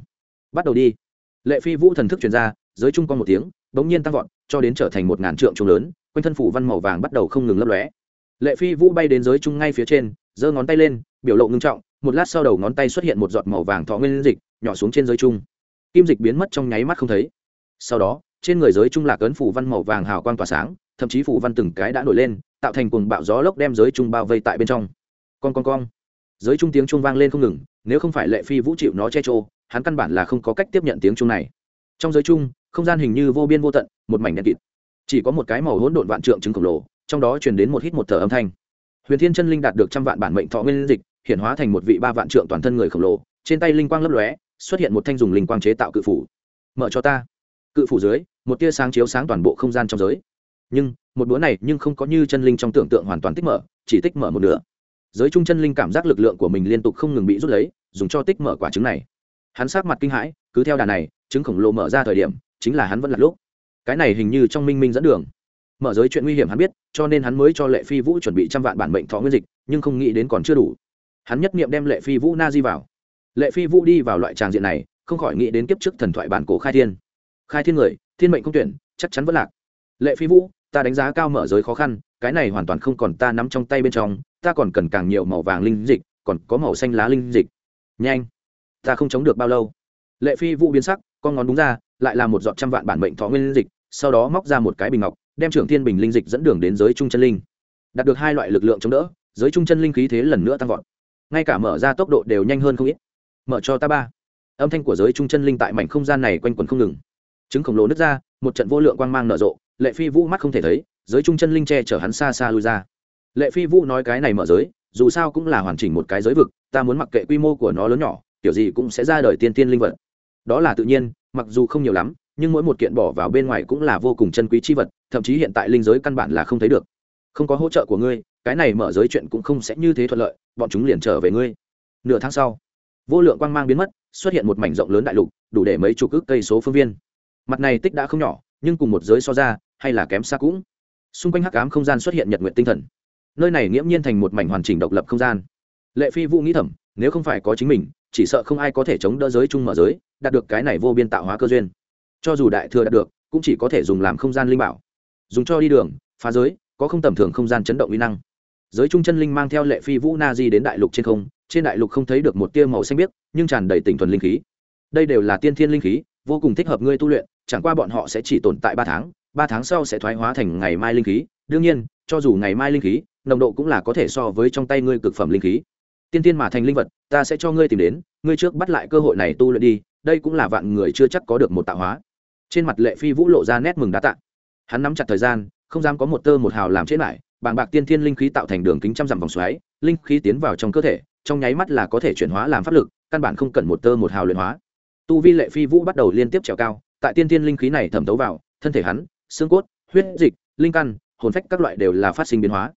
Bắt đầu đi. Lệ phi vũ thần thức chuyển ra, giới chung con một tiếng, bỗng nhiên tăng vọt, cho đến trở thành một ngàn trượng trùng lớn, quanh thân phủ văn màu vàng bắt đầu không ngừng lấp lóe. Lệ phi vũ bay đến giới chung ngay phía trên, giơ ngón tay lên, biểu lộ ngưng trọng, một lát sau đầu ngón tay xuất hiện một giọt màu vàng thọ nguyên dịch, nhỏ xuống trên giới chung kim dịch biến mất trong nháy mắt không thấy. Sau đó trên người giới trung lạc ấn phủ văn màu vàng hào quang tỏa sáng, thậm chí phủ văn từng cái đã nổi lên, tạo thành cuồng bạo gió lốc đem giới trung bao vây tại bên trong. Con con con giới trung tiếng trung vang lên không ngừng, nếu không phải lệ phi vũ chịu nó che trô hắn căn bản là không có cách tiếp nhận tiếng trung này. Trong giới trung, không gian hình như vô biên vô tận, một mảnh đen kịt. Chỉ có một cái màu hỗn độn vạn trượng trứng khổng lồ, trong đó truyền đến một hít một thở âm thanh. Huyền thiên chân linh đạt được trăm vạn bản mệnh thọ nguyên dịch, hiện hóa thành một vị ba vạn trượng toàn thân người khổng lồ, trên tay linh quang lấp lóe, xuất hiện một thanh dùng linh quang chế tạo cự phủ. Mở cho ta cự phủ dưới, một tia sáng chiếu sáng toàn bộ không gian trong giới. Nhưng, một búa này nhưng không có như chân linh trong tưởng tượng hoàn toàn tích mở, chỉ tích mở một nửa. Giới trung chân linh cảm giác lực lượng của mình liên tục không ngừng bị rút lấy, dùng cho tích mở quả trứng này. Hắn sát mặt kinh hãi, cứ theo đà này, trứng khổng lồ mở ra thời điểm, chính là hắn vẫn là lúc. Cái này hình như trong minh minh dẫn đường. Mở giới chuyện nguy hiểm hắn biết, cho nên hắn mới cho lệ phi vũ chuẩn bị trăm vạn bản mệnh thọ nguyên dịch, nhưng không nghĩ đến còn chưa đủ. Hắn nhất nghiệm đem lệ phi vũ na di vào. Lệ phi vũ đi vào loại tràng diện này, không khỏi nghĩ đến kiếp trước thần thoại bản cổ khai thiên khai thiên người, thiên mệnh không tuyển, chắc chắn vẫn lạc. Lệ phi vũ, ta đánh giá cao mở giới khó khăn, cái này hoàn toàn không còn ta nắm trong tay bên trong, ta còn cần càng nhiều màu vàng linh dịch, còn có màu xanh lá linh dịch. Nhanh, ta không chống được bao lâu. Lệ phi vũ biến sắc, con ngón đúng ra, lại là một giọt trăm vạn bản mệnh thọ nguyên linh dịch, sau đó móc ra một cái bình ngọc, đem trưởng thiên bình linh dịch dẫn đường đến giới trung chân linh. Đạt được hai loại lực lượng chống đỡ, giới trung chân linh khí thế lần nữa tăng vọt. Ngay cả mở ra tốc độ đều nhanh hơn không ít. Mở cho ta ba. Âm thanh của giới trung chân linh tại mảnh không gian này quanh quẩn không ngừng trứng khổng lồ nứt ra, một trận vô lượng quang mang nở rộ, lệ phi vũ mắt không thể thấy, giới trung chân linh che chở hắn xa xa lui ra. Lệ phi vũ nói cái này mở giới, dù sao cũng là hoàn chỉnh một cái giới vực, ta muốn mặc kệ quy mô của nó lớn nhỏ, kiểu gì cũng sẽ ra đời tiên tiên linh vật. Đó là tự nhiên, mặc dù không nhiều lắm, nhưng mỗi một kiện bỏ vào bên ngoài cũng là vô cùng chân quý chi vật, thậm chí hiện tại linh giới căn bản là không thấy được. Không có hỗ trợ của ngươi, cái này mở giới chuyện cũng không sẽ như thế thuận lợi, bọn chúng liền trở về ngươi. Nửa tháng sau, vô lượng quang mang biến mất, xuất hiện một mảnh rộng lớn đại lục, đủ để mấy chục ước cây số phương viên mặt này tích đã không nhỏ, nhưng cùng một giới so ra, hay là kém xa cũng. Xung quanh hắc ám không gian xuất hiện nhật nguyện tinh thần. Nơi này nghiễm nhiên thành một mảnh hoàn chỉnh độc lập không gian. Lệ phi vũ nghĩ thầm, nếu không phải có chính mình, chỉ sợ không ai có thể chống đỡ giới chung mở giới, đạt được cái này vô biên tạo hóa cơ duyên. Cho dù đại thừa đạt được, cũng chỉ có thể dùng làm không gian linh bảo. Dùng cho đi đường, phá giới, có không tầm thường không gian chấn động uy năng. Giới trung chân linh mang theo lệ phi vũ na di đến đại lục trên không, trên đại lục không thấy được một tia màu xanh biếc, nhưng tràn đầy tỉnh thuần linh khí. Đây đều là tiên thiên linh khí, vô cùng thích hợp ngươi tu luyện chẳng qua bọn họ sẽ chỉ tồn tại ba tháng ba tháng sau sẽ thoái hóa thành ngày mai linh khí. Đương nhiên, cho dù ngày mai linh khí, nồng độ cũng là có thể so với trong tay ngươi cực phẩm linh khí. Tiên tiên mà thành linh vật, ta sẽ cho ngươi tìm đến, ngươi trước bắt lại cơ hội này tu luyện đi, đây cũng là vạn người chưa chắc có được một tạo hóa. Trên mặt lệ phi vũ lộ ra nét mừng đá tạ. Hắn nắm chặt thời gian, không dám có một tơ một hào làm chết lại, bàng bạc tiên thiên linh khí tạo thành đường kính trăm dặm vòng xoáy, linh khí tiến vào trong cơ thể, trong nháy mắt là có thể chuyển hóa làm pháp lực, căn bản không cần một tơ một hào luyện hóa. Tu vi lệ phi vũ bắt đầu liên tiếp trèo cao tại tiên thiên linh khí này thẩm thấu vào, thân thể hắn, xương cốt, huyết dịch, linh căn, hồn phách các loại đều là phát sinh biến hóa,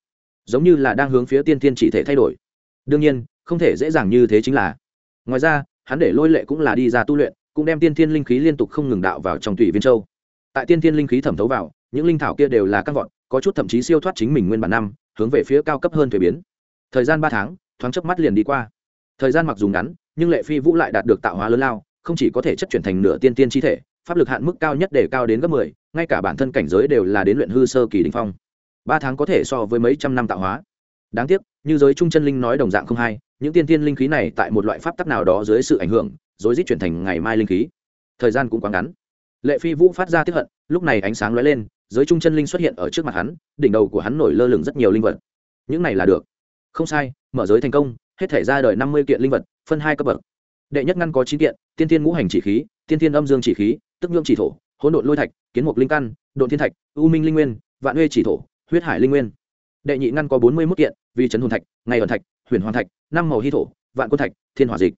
giống như là đang hướng phía tiên thiên chỉ thể thay đổi. Đương nhiên, không thể dễ dàng như thế chính là. Ngoài ra, hắn để lôi lệ cũng là đi ra tu luyện, cũng đem tiên thiên linh khí liên tục không ngừng đạo vào trong tùy viên châu. Tại tiên thiên linh khí thẩm thấu vào, những linh thảo kia đều là các vọn có chút thậm chí siêu thoát chính mình nguyên bản năm, hướng về phía cao cấp hơn thuế biến. Thời gian ba tháng, thoáng chớp mắt liền đi qua. Thời gian mặc dù ngắn, nhưng lệ phi vũ lại đạt được tạo hóa lớn lao, không chỉ có thể chất chuyển thành nửa tiên tiên chi thể pháp lực hạn mức cao nhất để cao đến gấp mười, ngay cả bản thân cảnh giới đều là đến luyện hư sơ kỳ đình phong. Ba tháng có thể so với mấy trăm năm tạo hóa. Đáng tiếc, như giới trung chân linh nói đồng dạng không hay, những tiên tiên linh khí này tại một loại pháp tắc nào đó dưới sự ảnh hưởng rồi rít chuyển thành ngày mai linh khí. Thời gian cũng quá ngắn. Lệ phi vũ phát ra tiếp hận, lúc này ánh sáng lóe lên, giới trung chân linh xuất hiện ở trước mặt hắn, đỉnh đầu của hắn nổi lơ lửng rất nhiều linh vật. Những này là được. Không sai, mở giới thành công, hết thể ra đời năm mươi kiện linh vật, phân hai cấp bậc. Đệ nhất ngăn có chín kiện, tiên tiên ngũ hành chỉ khí, tiên tiên âm dương chỉ khí tức nhượng chỉ thổ, hỗn độn lôi thạch, kiến mục linh căn, độn thiên thạch, u minh linh nguyên, vạn huê chỉ thổ, huyết hải linh nguyên. Đệ nhị ngăn có bốn mươi mốt kiện vi trấn hồn thạch, ngày hồn thạch, huyền hoàn thạch, năm màu hy thổ, vạn quân thạch, thiên hỏa dịch.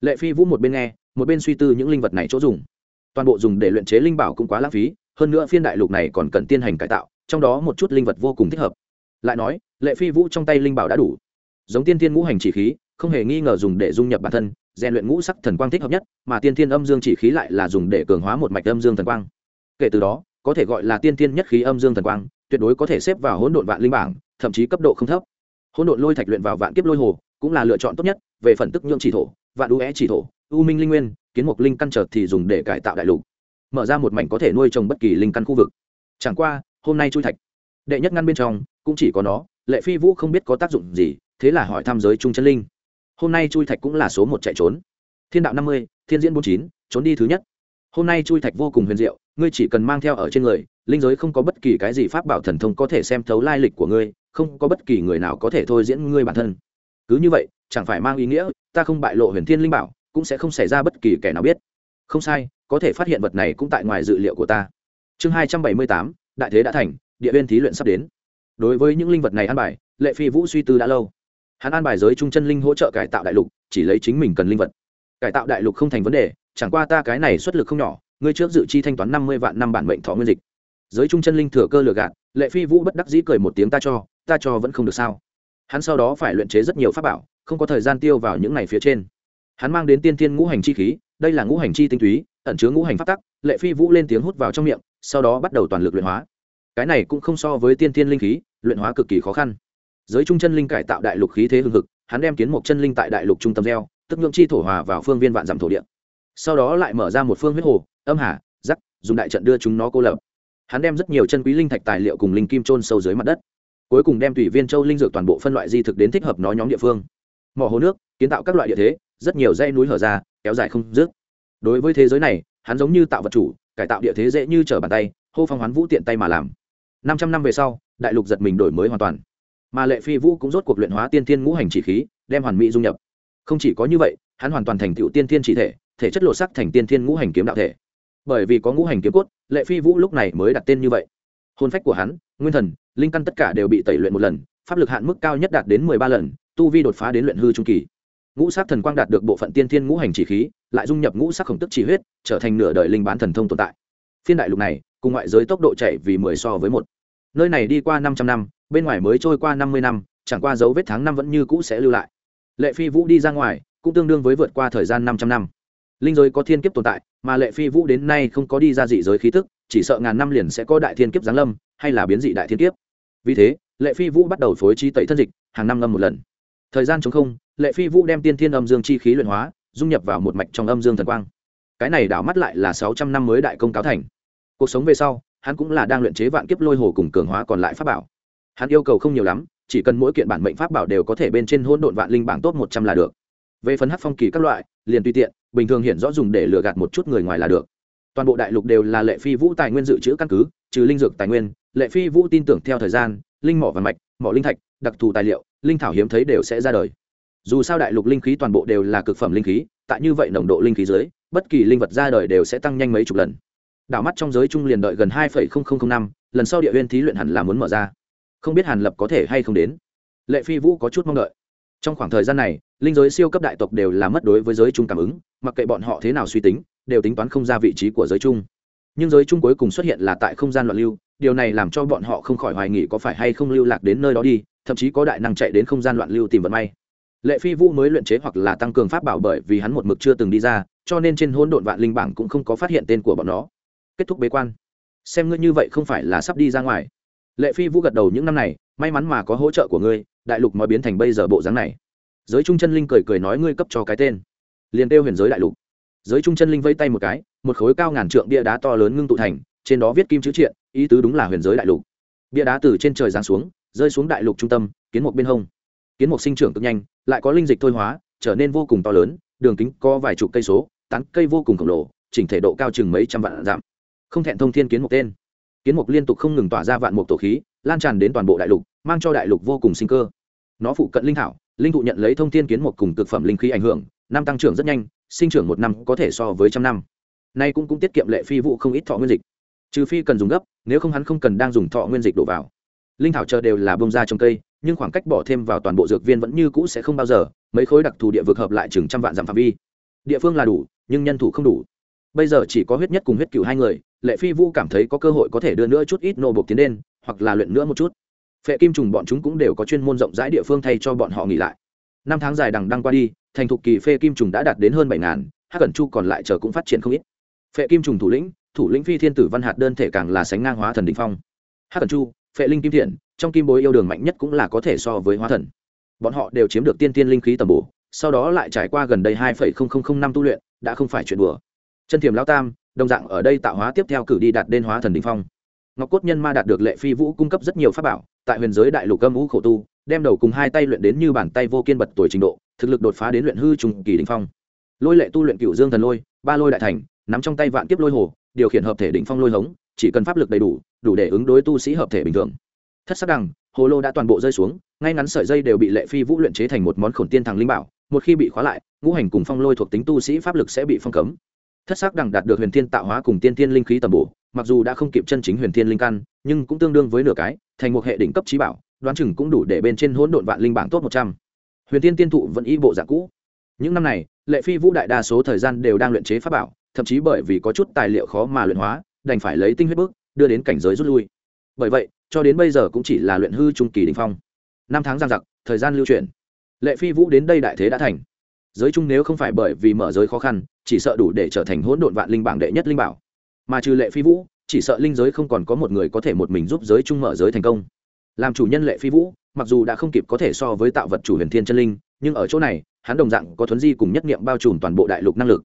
Lệ phi vũ một bên nghe, một bên suy tư những linh vật này chỗ dùng. Toàn bộ dùng để luyện chế linh bảo cũng quá lãng phí, hơn nữa phiên đại lục này còn cần tiên hành cải tạo, trong đó một chút linh vật vô cùng thích hợp. Lại nói, lệ phi vũ trong tay linh bảo đã đủ. Giống tiên tiên ngũ hành chỉ khí, không hề nghi ngờ dùng để dung nhập bản thân rèn luyện ngũ sắc thần quang thích hợp nhất, mà tiên thiên âm dương chỉ khí lại là dùng để cường hóa một mạch âm dương thần quang. Kể từ đó, có thể gọi là tiên thiên nhất khí âm dương thần quang, tuyệt đối có thể xếp vào hỗn độn vạn linh bảng, thậm chí cấp độ không thấp. Hỗn độn lôi thạch luyện vào vạn kiếp lôi hồ, cũng là lựa chọn tốt nhất, về phần tức nhượng chỉ thổ, vạn đũ é chỉ thổ u minh linh nguyên, kiến mục linh căn chợt thì dùng để cải tạo đại lục. Mở ra một mảnh có thể nuôi trồng bất kỳ linh căn khu vực. Chẳng qua, hôm nay chui thạch, đệ nhất ngăn bên trong, cũng chỉ có nó, lệ phi vũ không biết có tác dụng gì, thế là hỏi tham giới trung chân linh hôm nay chui thạch cũng là số một chạy trốn. Thiên đạo năm mươi, thiên diễn bốn chín, trốn đi thứ nhất. Hôm nay chui thạch vô cùng huyền diệu, ngươi chỉ cần mang theo ở trên người, linh giới không có bất kỳ cái gì pháp bảo thần thông có thể xem thấu lai lịch của ngươi, không có bất kỳ người nào có thể thôi diễn ngươi bản thân. Cứ như vậy, chẳng phải mang ý nghĩa, ta không bại lộ huyền thiên linh bảo, cũng sẽ không xảy ra bất kỳ kẻ nào biết. Không sai, có thể phát hiện vật này cũng tại ngoài dự liệu của ta. Chương hai trăm bảy mươi tám, đại thế đã thành, địa viên thí luyện sắp đến. Đối với những linh vật này ăn bài, lệ phi vũ suy tư đã lâu hắn an bài giới trung chân linh hỗ trợ cải tạo đại lục, chỉ lấy chính mình cần linh vật. Cải tạo đại lục không thành vấn đề, chẳng qua ta cái này xuất lực không nhỏ, ngươi trước dự chi thanh toán năm mươi vạn năm bản mệnh thọ nguyên dịch. Giới trung chân linh thừa cơ lừa gạt, lệ phi vũ bất đắc dĩ cười một tiếng ta cho ta cho vẫn không được sao. Hắn sau đó phải luyện chế rất nhiều pháp bảo, không có thời gian tiêu vào những ngày phía trên. Hắn mang đến tiên thiên ngũ hành chi khí, đây là ngũ hành chi tinh túy, ẩn chứa ngũ hành pháp tắc, lệ phi vũ lên tiếng hút vào trong miệng, sau đó bắt đầu toàn lực luyện hóa. Cái này cũng không so với tiên thiên linh khí, luyện hóa cực kỳ khó khăn giới trung chân linh cải tạo đại lục khí thế hưng hực, hắn đem kiến một chân linh tại đại lục trung tâm gieo, tức nhượng chi thổ hòa vào phương viên vạn dặm thổ địa. Sau đó lại mở ra một phương huyết hồ, âm hà giắc dùng đại trận đưa chúng nó cô lập. Hắn đem rất nhiều chân quý linh thạch tài liệu cùng linh kim trôn sâu dưới mặt đất, cuối cùng đem tùy viên châu linh dược toàn bộ phân loại di thực đến thích hợp nó nhóm địa phương. Mỏ hồ nước, kiến tạo các loại địa thế, rất nhiều dãy núi hở ra, kéo dài không dứt. Đối với thế giới này, hắn giống như tạo vật chủ, cải tạo địa thế dễ như trở bàn tay, hô phong hoán vũ tiện tay mà làm. Năm trăm năm về sau, đại lục giật mình đổi mới hoàn toàn mà lệ phi vũ cũng rốt cuộc luyện hóa tiên thiên ngũ hành chỉ khí, đem hoàn mỹ dung nhập. Không chỉ có như vậy, hắn hoàn toàn thành tựu tiên thiên chỉ thể thể chất lộ sắc thành tiên thiên ngũ hành kiếm đạo thể. Bởi vì có ngũ hành kiếm cốt, lệ phi vũ lúc này mới đặt tên như vậy. Hôn phách của hắn, nguyên thần, linh căn tất cả đều bị tẩy luyện một lần, pháp lực hạn mức cao nhất đạt đến mười ba lần, tu vi đột phá đến luyện hư trung kỳ. Ngũ sắc thần quang đạt được bộ phận tiên thiên ngũ hành chỉ khí, lại dung nhập ngũ sắc khổng tức chỉ huyết, trở thành nửa đời linh bán thần thông tồn tại. Phiên đại lục này, cùng ngoại giới tốc độ chạy vì mười so với một. Nơi này đi qua năm trăm năm bên ngoài mới trôi qua năm mươi năm, chẳng qua dấu vết tháng năm vẫn như cũ sẽ lưu lại. Lệ phi vũ đi ra ngoài, cũng tương đương với vượt qua thời gian năm trăm năm. Linh giới có thiên kiếp tồn tại, mà lệ phi vũ đến nay không có đi ra dị giới khí tức, chỉ sợ ngàn năm liền sẽ có đại thiên kiếp giáng lâm, hay là biến dị đại thiên kiếp. Vì thế, lệ phi vũ bắt đầu phối trí tẩy thân dịch, hàng năm ngâm một lần. Thời gian chống không, lệ phi vũ đem tiên thiên âm dương chi khí luyện hóa, dung nhập vào một mạch trong âm dương thần quang. Cái này đảo mắt lại là sáu trăm năm mới đại công cáo thành. Cuộc sống về sau, hắn cũng là đang luyện chế vạn kiếp lôi hồ cùng cường hóa còn lại pháp bảo hắn yêu cầu không nhiều lắm, chỉ cần mỗi kiện bản mệnh pháp bảo đều có thể bên trên hỗn độn vạn linh bảng tốt một trăm là được. Về phần hát phong kỳ các loại, liền tùy tiện, bình thường hiện rõ dùng để lừa gạt một chút người ngoài là được. Toàn bộ đại lục đều là lệ phi vũ tài nguyên dự trữ căn cứ, trừ linh dược tài nguyên, lệ phi vũ tin tưởng theo thời gian, linh mỏ và mạch, mỏ linh thạch, đặc thù tài liệu, linh thảo hiếm thấy đều sẽ ra đời. Dù sao đại lục linh khí toàn bộ đều là cực phẩm linh khí, tại như vậy nồng độ linh khí dưới, bất kỳ linh vật ra đời đều sẽ tăng nhanh mấy chục lần. Đảo mắt trong giới trung liền đợi gần hai năm, lần sau địa huyên thí luyện hẳn là muốn mở ra không biết hàn lập có thể hay không đến. Lệ phi vũ có chút mong đợi. Trong khoảng thời gian này, linh giới siêu cấp đại tộc đều là mất đối với giới trung cảm ứng, mặc kệ bọn họ thế nào suy tính, đều tính toán không ra vị trí của giới trung nhưng giới trung cuối cùng xuất hiện là tại không gian loạn lưu, điều này làm cho bọn họ không khỏi hoài nghị có phải hay không lưu lạc đến nơi đó đi, thậm chí có đại năng chạy đến không gian loạn lưu tìm vận may. Lệ phi vũ mới luyện chế hoặc là tăng cường pháp bảo bởi vì hắn một mực chưa từng đi ra, cho nên trên hôn độn vạn linh bảng cũng không có phát hiện tên của bọn nó. Kết thúc bế quan. Xem ngươi như vậy không phải là sắp đi ra ngoài lệ phi vũ gật đầu những năm này may mắn mà có hỗ trợ của ngươi đại lục mới biến thành bây giờ bộ dáng này. Giới trung chân linh cười cười nói ngươi cấp cho cái tên. Liền kêu huyền giới đại lục. Giới trung chân linh vây tay một cái một khối cao ngàn trượng bia đá to lớn ngưng tụ thành trên đó viết kim chữ triện ý tứ đúng là huyền giới đại lục. Bia đá từ trên trời giáng xuống rơi xuống đại lục trung tâm kiến một bên hông. Kiến một sinh trưởng cực nhanh lại có linh dịch thôi hóa trở nên vô cùng to lớn đường kính có vài chục cây số tán cây vô cùng khổng lồ chỉnh thể độ cao chừng mấy trăm vạn giảm, không thẹn thông thiên kiến một tên kiến mục liên tục không ngừng tỏa ra vạn mục tổ khí, lan tràn đến toàn bộ đại lục, mang cho đại lục vô cùng sinh cơ. Nó phụ cận linh thảo, linh thụ nhận lấy thông thiên kiến mục cùng cực phẩm linh khí ảnh hưởng, năm tăng trưởng rất nhanh, sinh trưởng một năm có thể so với trăm năm. Nay cũng cũng tiết kiệm lệ phi vụ không ít thọ nguyên dịch. Trừ phi cần dùng gấp, nếu không hắn không cần đang dùng thọ nguyên dịch đổ vào. Linh thảo chờ đều là bông ra trong cây, nhưng khoảng cách bỏ thêm vào toàn bộ dược viên vẫn như cũ sẽ không bao giờ, mấy khối đặc thù địa vực hợp lại chừng trăm vạn dặm phạm vi. Địa phương là đủ, nhưng nhân thủ không đủ. Bây giờ chỉ có huyết nhất cùng huyết cửu hai người lệ phi vũ cảm thấy có cơ hội có thể đưa nữa chút ít nô bộc tiến lên, hoặc là luyện nữa một chút. Phệ kim trùng bọn chúng cũng đều có chuyên môn rộng rãi địa phương thay cho bọn họ nghỉ lại. Năm tháng dài đằng đăng qua đi, thành thục kỳ phê kim trùng đã đạt đến hơn bảy ngàn, hắc cẩn chu còn lại chờ cũng phát triển không ít. Phệ kim trùng thủ lĩnh thủ lĩnh phi thiên tử văn hạt đơn thể càng là sánh ngang hóa thần đ phong. Hắc cẩn chu, phệ linh kim thiện, trong kim bối yêu đường mạnh nhất cũng là có thể so với hóa thần. Bọn họ đều chiếm được tiên tiên linh khí tầm bổ, sau đó lại trải qua gần đây hai năm tu luyện, đã không phải chuyện đùa. Chân thiềm lao tam đồng dạng ở đây tạo hóa tiếp theo cử đi đạt đến hóa thần đ phong. Ngọc cốt nhân ma đạt được lệ phi vũ cung cấp rất nhiều pháp bảo, tại huyền giới đại lục âm ngũ khổ tu, đem đầu cùng hai tay luyện đến như bàn tay vô kiên bật tuổi trình độ, thực lực đột phá đến luyện hư trùng kỳ đỉnh phong. Lôi lệ tu luyện cựu dương thần lôi, ba lôi đại thành, nắm trong tay vạn kiếp lôi hồ, điều khiển hợp thể đỉnh phong lôi hống, chỉ cần pháp lực đầy đủ đủ để ứng đối tu sĩ hợp thể bình thường. Thất sắc đằng, hồ lô đã toàn bộ rơi xuống, ngay ngắn sợi dây đều bị lệ phi vũ luyện chế thành một món khổn tiên thằng linh bảo, một khi bị khóa lại, ngũ hành cùng phong lôi thuộc tính tu sĩ pháp lực sẽ bị phong cấm thất sắc đằng đạt được huyền thiên tạo hóa cùng tiên thiên linh khí tầm bổ, mặc dù đã không kịp chân chính huyền thiên linh căn, nhưng cũng tương đương với nửa cái, thành một hệ đỉnh cấp trí bảo, đoán chừng cũng đủ để bên trên hỗn độn vạn linh bảng tốt một trăm. Huyền thiên tiên thụ vẫn y bộ dạng cũ. Những năm này, lệ phi vũ đại đa số thời gian đều đang luyện chế pháp bảo, thậm chí bởi vì có chút tài liệu khó mà luyện hóa, đành phải lấy tinh huyết bước đưa đến cảnh giới rút lui. Bởi vậy, cho đến bây giờ cũng chỉ là luyện hư trung kỳ đình phong. Năm tháng giang giặc, thời gian lưu chuyển. Lệ phi vũ đến đây đại thế đã thành giới chung nếu không phải bởi vì mở giới khó khăn, chỉ sợ đủ để trở thành hỗn độn vạn linh bảng đệ nhất linh bảo. Mà trừ lệ phi vũ, chỉ sợ linh giới không còn có một người có thể một mình giúp giới chung mở giới thành công. Làm chủ nhân lệ phi vũ, mặc dù đã không kịp có thể so với tạo vật chủ huyền thiên chân linh, nhưng ở chỗ này, hắn đồng dạng có thuấn di cùng nhất nghiệm bao trùm toàn bộ đại lục năng lực.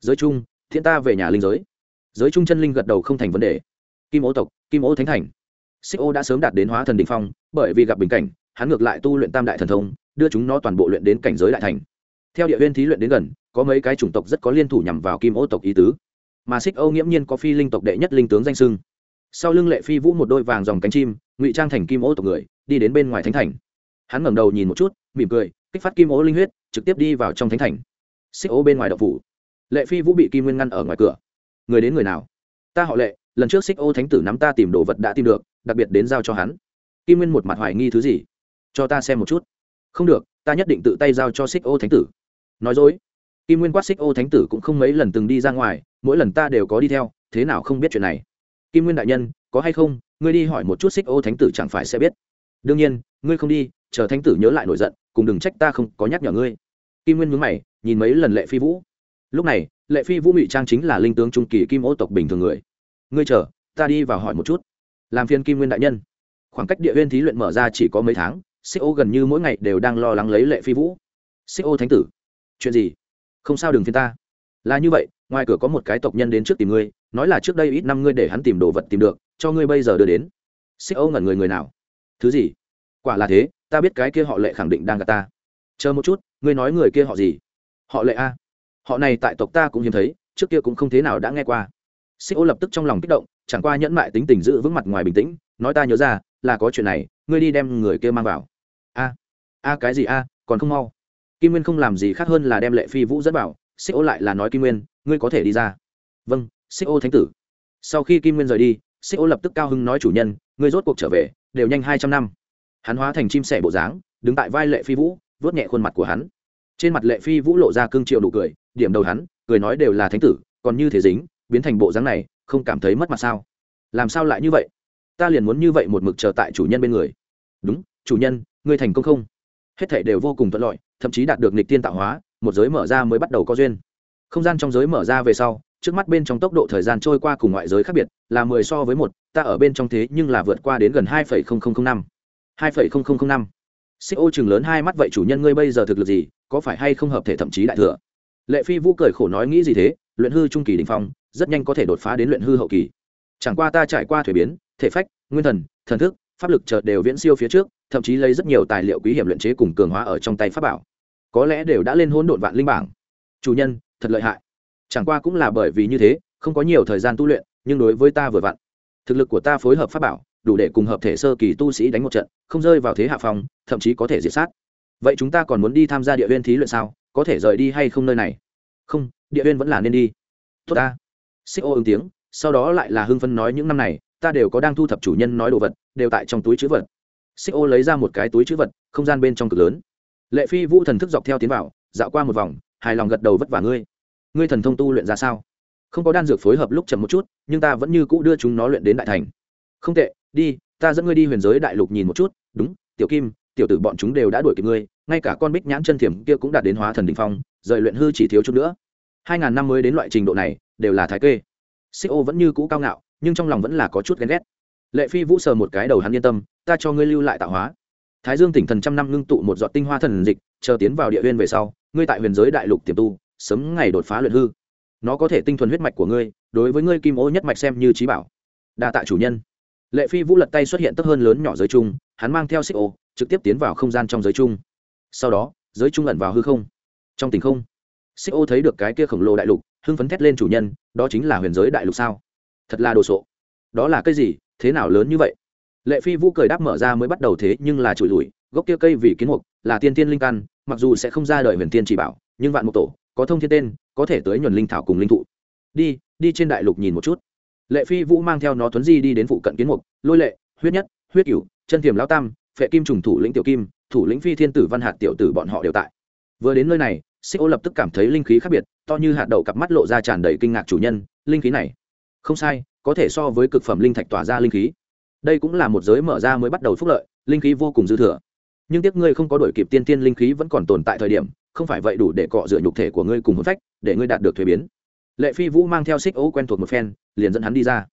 Giới chung thiên ta về nhà linh giới. Giới chung chân linh gật đầu không thành vấn đề. Kim ô tộc, kim ô thánh thành. Xích ô đã sớm đạt đến hóa thần đình phong, bởi vì gặp bình cảnh, hắn ngược lại tu luyện tam đại thần thông, đưa chúng nó toàn bộ luyện đến cảnh giới đại thành theo địa huyên thí luyện đến gần, có mấy cái chủng tộc rất có liên thủ nhằm vào kim ô tộc ý tứ. Mà xích âu nghiễm nhiên có phi linh tộc đệ nhất linh tướng danh sưng. Sau lưng lệ phi vũ một đôi vàng dòng cánh chim, ngụy trang thành kim ô tộc người, đi đến bên ngoài thánh thành. Hắn ngẩng đầu nhìn một chút, mỉm cười, kích phát kim ô linh huyết, trực tiếp đi vào trong thánh thành. Xích ô bên ngoài đậu phủ. Lệ phi vũ bị kim nguyên ngăn ở ngoài cửa. Người đến người nào? Ta họ lệ, lần trước xích ô thánh tử nắm ta tìm đồ vật đã tìm được, đặc biệt đến giao cho hắn. Kim nguyên một mặt hoài nghi thứ gì? Cho ta xem một chút. Không được, ta nhất định tự tay giao cho xích ô thánh tử nói dối. Kim nguyên quát xích ô thánh tử cũng không mấy lần từng đi ra ngoài, mỗi lần ta đều có đi theo, thế nào không biết chuyện này? Kim nguyên đại nhân, có hay không? Ngươi đi hỏi một chút xích ô thánh tử chẳng phải sẽ biết. Đương nhiên, ngươi không đi, chờ thánh tử nhớ lại nổi giận, cùng đừng trách ta không có nhắc nhở ngươi. Kim nguyên mướn mày, nhìn mấy lần lệ phi vũ. Lúc này, lệ phi vũ ngụy trang chính là linh tướng trung kỳ kim ô tộc bình thường người. Ngươi chờ, ta đi vào hỏi một chút. Làm phiên kim nguyên đại nhân. Khoảng cách địa huyên thí luyện mở ra chỉ có mấy tháng, xích ô gần như mỗi ngày đều đang lo lắng lấy lệ phi vũ. Xích ô thánh tử chuyện gì? Không sao, đừng phiên ta. Là như vậy, ngoài cửa có một cái tộc nhân đến trước tìm ngươi, nói là trước đây ít năm ngươi để hắn tìm đồ vật tìm được, cho ngươi bây giờ đưa đến. Xích âu ngẩn người người nào? Thứ gì? Quả là thế, ta biết cái kia họ lệ khẳng định đang gặp ta. Chờ một chút, ngươi nói người kia họ gì? Họ lệ a. Họ này tại tộc ta cũng hiếm thấy, trước kia cũng không thế nào đã nghe qua. Xích ô lập tức trong lòng kích động, chẳng qua nhẫn mại tính tình giữ vững mặt ngoài bình tĩnh, nói ta nhớ ra, là có chuyện này, ngươi đi đem người kia mang vào. A a cái gì a, còn không mau? Kim nguyên không làm gì khác hơn là đem lệ phi vũ dẫn vào, xích ô lại là nói kim nguyên, ngươi có thể đi ra. Vâng xích ô thánh tử. Sau khi kim nguyên rời đi, xích ô lập tức cao hưng nói chủ nhân, ngươi rốt cuộc trở về, đều nhanh hai trăm năm. Hắn hóa thành chim sẻ bộ dáng, đứng tại vai lệ phi vũ vớt nhẹ khuôn mặt của hắn. Trên mặt lệ phi vũ lộ ra cương triệu đủ cười, điểm đầu hắn, cười nói đều là thánh tử, còn như thế dính, biến thành bộ dáng này, không cảm thấy mất mặt sao? Làm sao lại như vậy? Ta liền muốn như vậy một mực chờ tại chủ nhân bên người. Đúng, chủ nhân, ngươi thành công không? Hết thể đều vô cùng thuận lợi thậm chí đạt được nịch tiên tạo hóa, một giới mở ra mới bắt đầu có duyên. Không gian trong giới mở ra về sau, trước mắt bên trong tốc độ thời gian trôi qua cùng ngoại giới khác biệt, là mười so với một, ta ở bên trong thế nhưng là vượt qua đến gần hai phẩy không không không năm. Hai phẩy không không không năm. Xích ô chừng lớn hai mắt, vậy chủ nhân ngươi bây giờ thực lực gì? Có phải hay không hợp thể thậm chí đại thừa? Lệ phi vũ cười khổ nói, nghĩ gì thế? Luyện hư trung kỳ đình phong, rất nhanh có thể đột phá đến luyện hư hậu kỳ. Chẳng qua ta trải qua thuế biến, thể phách, nguyên thần thần thức, pháp lực chợt đều viễn siêu phía trước thậm chí lấy rất nhiều tài liệu quý hiểm luyện chế cùng cường hóa ở trong tay pháp bảo. Có lẽ đều đã lên hỗn độn vạn linh bảng. Chủ nhân, thật lợi hại. Chẳng qua cũng là bởi vì như thế, không có nhiều thời gian tu luyện, nhưng đối với ta vừa vặn. Thực lực của ta phối hợp pháp bảo, đủ để cùng hợp thể sơ kỳ tu sĩ đánh một trận, không rơi vào thế hạ phòng thậm chí có thể diệt sát. Vậy chúng ta còn muốn đi tham gia địa viên thí luyện sao? Có thể rời đi hay không nơi này? Không, địa viên vẫn là nên đi. Tốt ta. Xích ô ứng tiếng, sau đó lại là hưng phân nói những năm này, ta đều có đang thu thập chủ nhân nói đồ vật, đều tại trong túi chữ vật xích ô lấy ra một cái túi chữ vật, không gian bên trong cực lớn. Lệ phi vũ thần thức dọc theo tiến vào, dạo qua một vòng, hài lòng gật đầu vất vả ngươi. Ngươi thần thông tu luyện ra sao? Không có đan dược phối hợp lúc chậm một chút, nhưng ta vẫn như cũ đưa chúng nó luyện đến đại thành. Không tệ, đi, ta dẫn ngươi đi huyền giới đại lục nhìn một chút. Đúng, tiểu kim, tiểu tử bọn chúng đều đã đuổi kịp ngươi, ngay cả con bích nhãn chân thiểm kia cũng đạt đến hóa thần đình phong, rời luyện hư chỉ thiếu chút nữa. Hai ngàn năm mới đến loại trình độ này, đều là thái kê. Xích ô vẫn như cũ cao ngạo, nhưng trong lòng vẫn là có chút ghen ghét lệ phi vũ sờ một cái đầu hắn yên tâm, ta cho ngươi lưu lại tạo hóa. Thái dương tỉnh thần trăm năm ngưng tụ một giọt tinh hoa thần dịch, chờ tiến vào địa huyên về sau, ngươi tại huyền giới đại lục tiềm tu, sớm ngày đột phá luyện hư. Nó có thể tinh thuần huyết mạch của ngươi, đối với ngươi kim ô nhất mạch xem như trí bảo. Đa tạ chủ nhân. Lệ phi vũ lật tay xuất hiện tấp hơn lớn nhỏ giới chung hắn mang theo xích ô, trực tiếp tiến vào không gian trong giới chung sau đó, giới chung ẩn vào hư không. Trong tình không, xích ô thấy được cái kia khổng lồ đại lục, hưng phấn thét lên chủ nhân, đó chính là huyền giới đại lục sao? Thật là đồ sộ. Đó là cái gì? Thế nào lớn như vậy? Lệ phi vũ cười đáp mở ra mới bắt đầu thế nhưng là trụi lùi gốc kia cây vì kiến mục, là tiên tiên linh căn, mặc dù sẽ không ra đời huyền tiên chỉ bảo, nhưng vạn mục tổ, có thông thiên tên, có thể tới nhuần linh thảo cùng linh thụ. Đi đi trên đại lục nhìn một chút. Lệ phi vũ mang theo nó tuấn di đi đến phụ cận kiến mục, lôi lệ, huyết nhất, huyết cửu, chân thiềm lao tam, phệ kim trùng thủ lĩnh tiểu kim, thủ lĩnh phi thiên tử văn hạt tiểu tử bọn họ đều tại. Vừa đến nơi này, xích ô lập tức cảm thấy linh khí khác biệt, to như hạt đậu cặp mắt lộ ra tràn đầy kinh ngạc chủ nhân, linh khí này. Không sai có thể so với cực phẩm linh thạch tỏa ra linh khí. Đây cũng là một giới mở ra mới bắt đầu phúc lợi, linh khí vô cùng dư thừa. Nhưng tiếc ngươi không có đổi kịp tiên tiên linh khí vẫn còn tồn tại thời điểm, không phải vậy đủ để cọ rửa nhục thể của ngươi cùng hôn phách, để ngươi đạt được thuế biến. Lệ phi vũ mang theo xích ô quen thuộc một phen, liền dẫn hắn đi ra.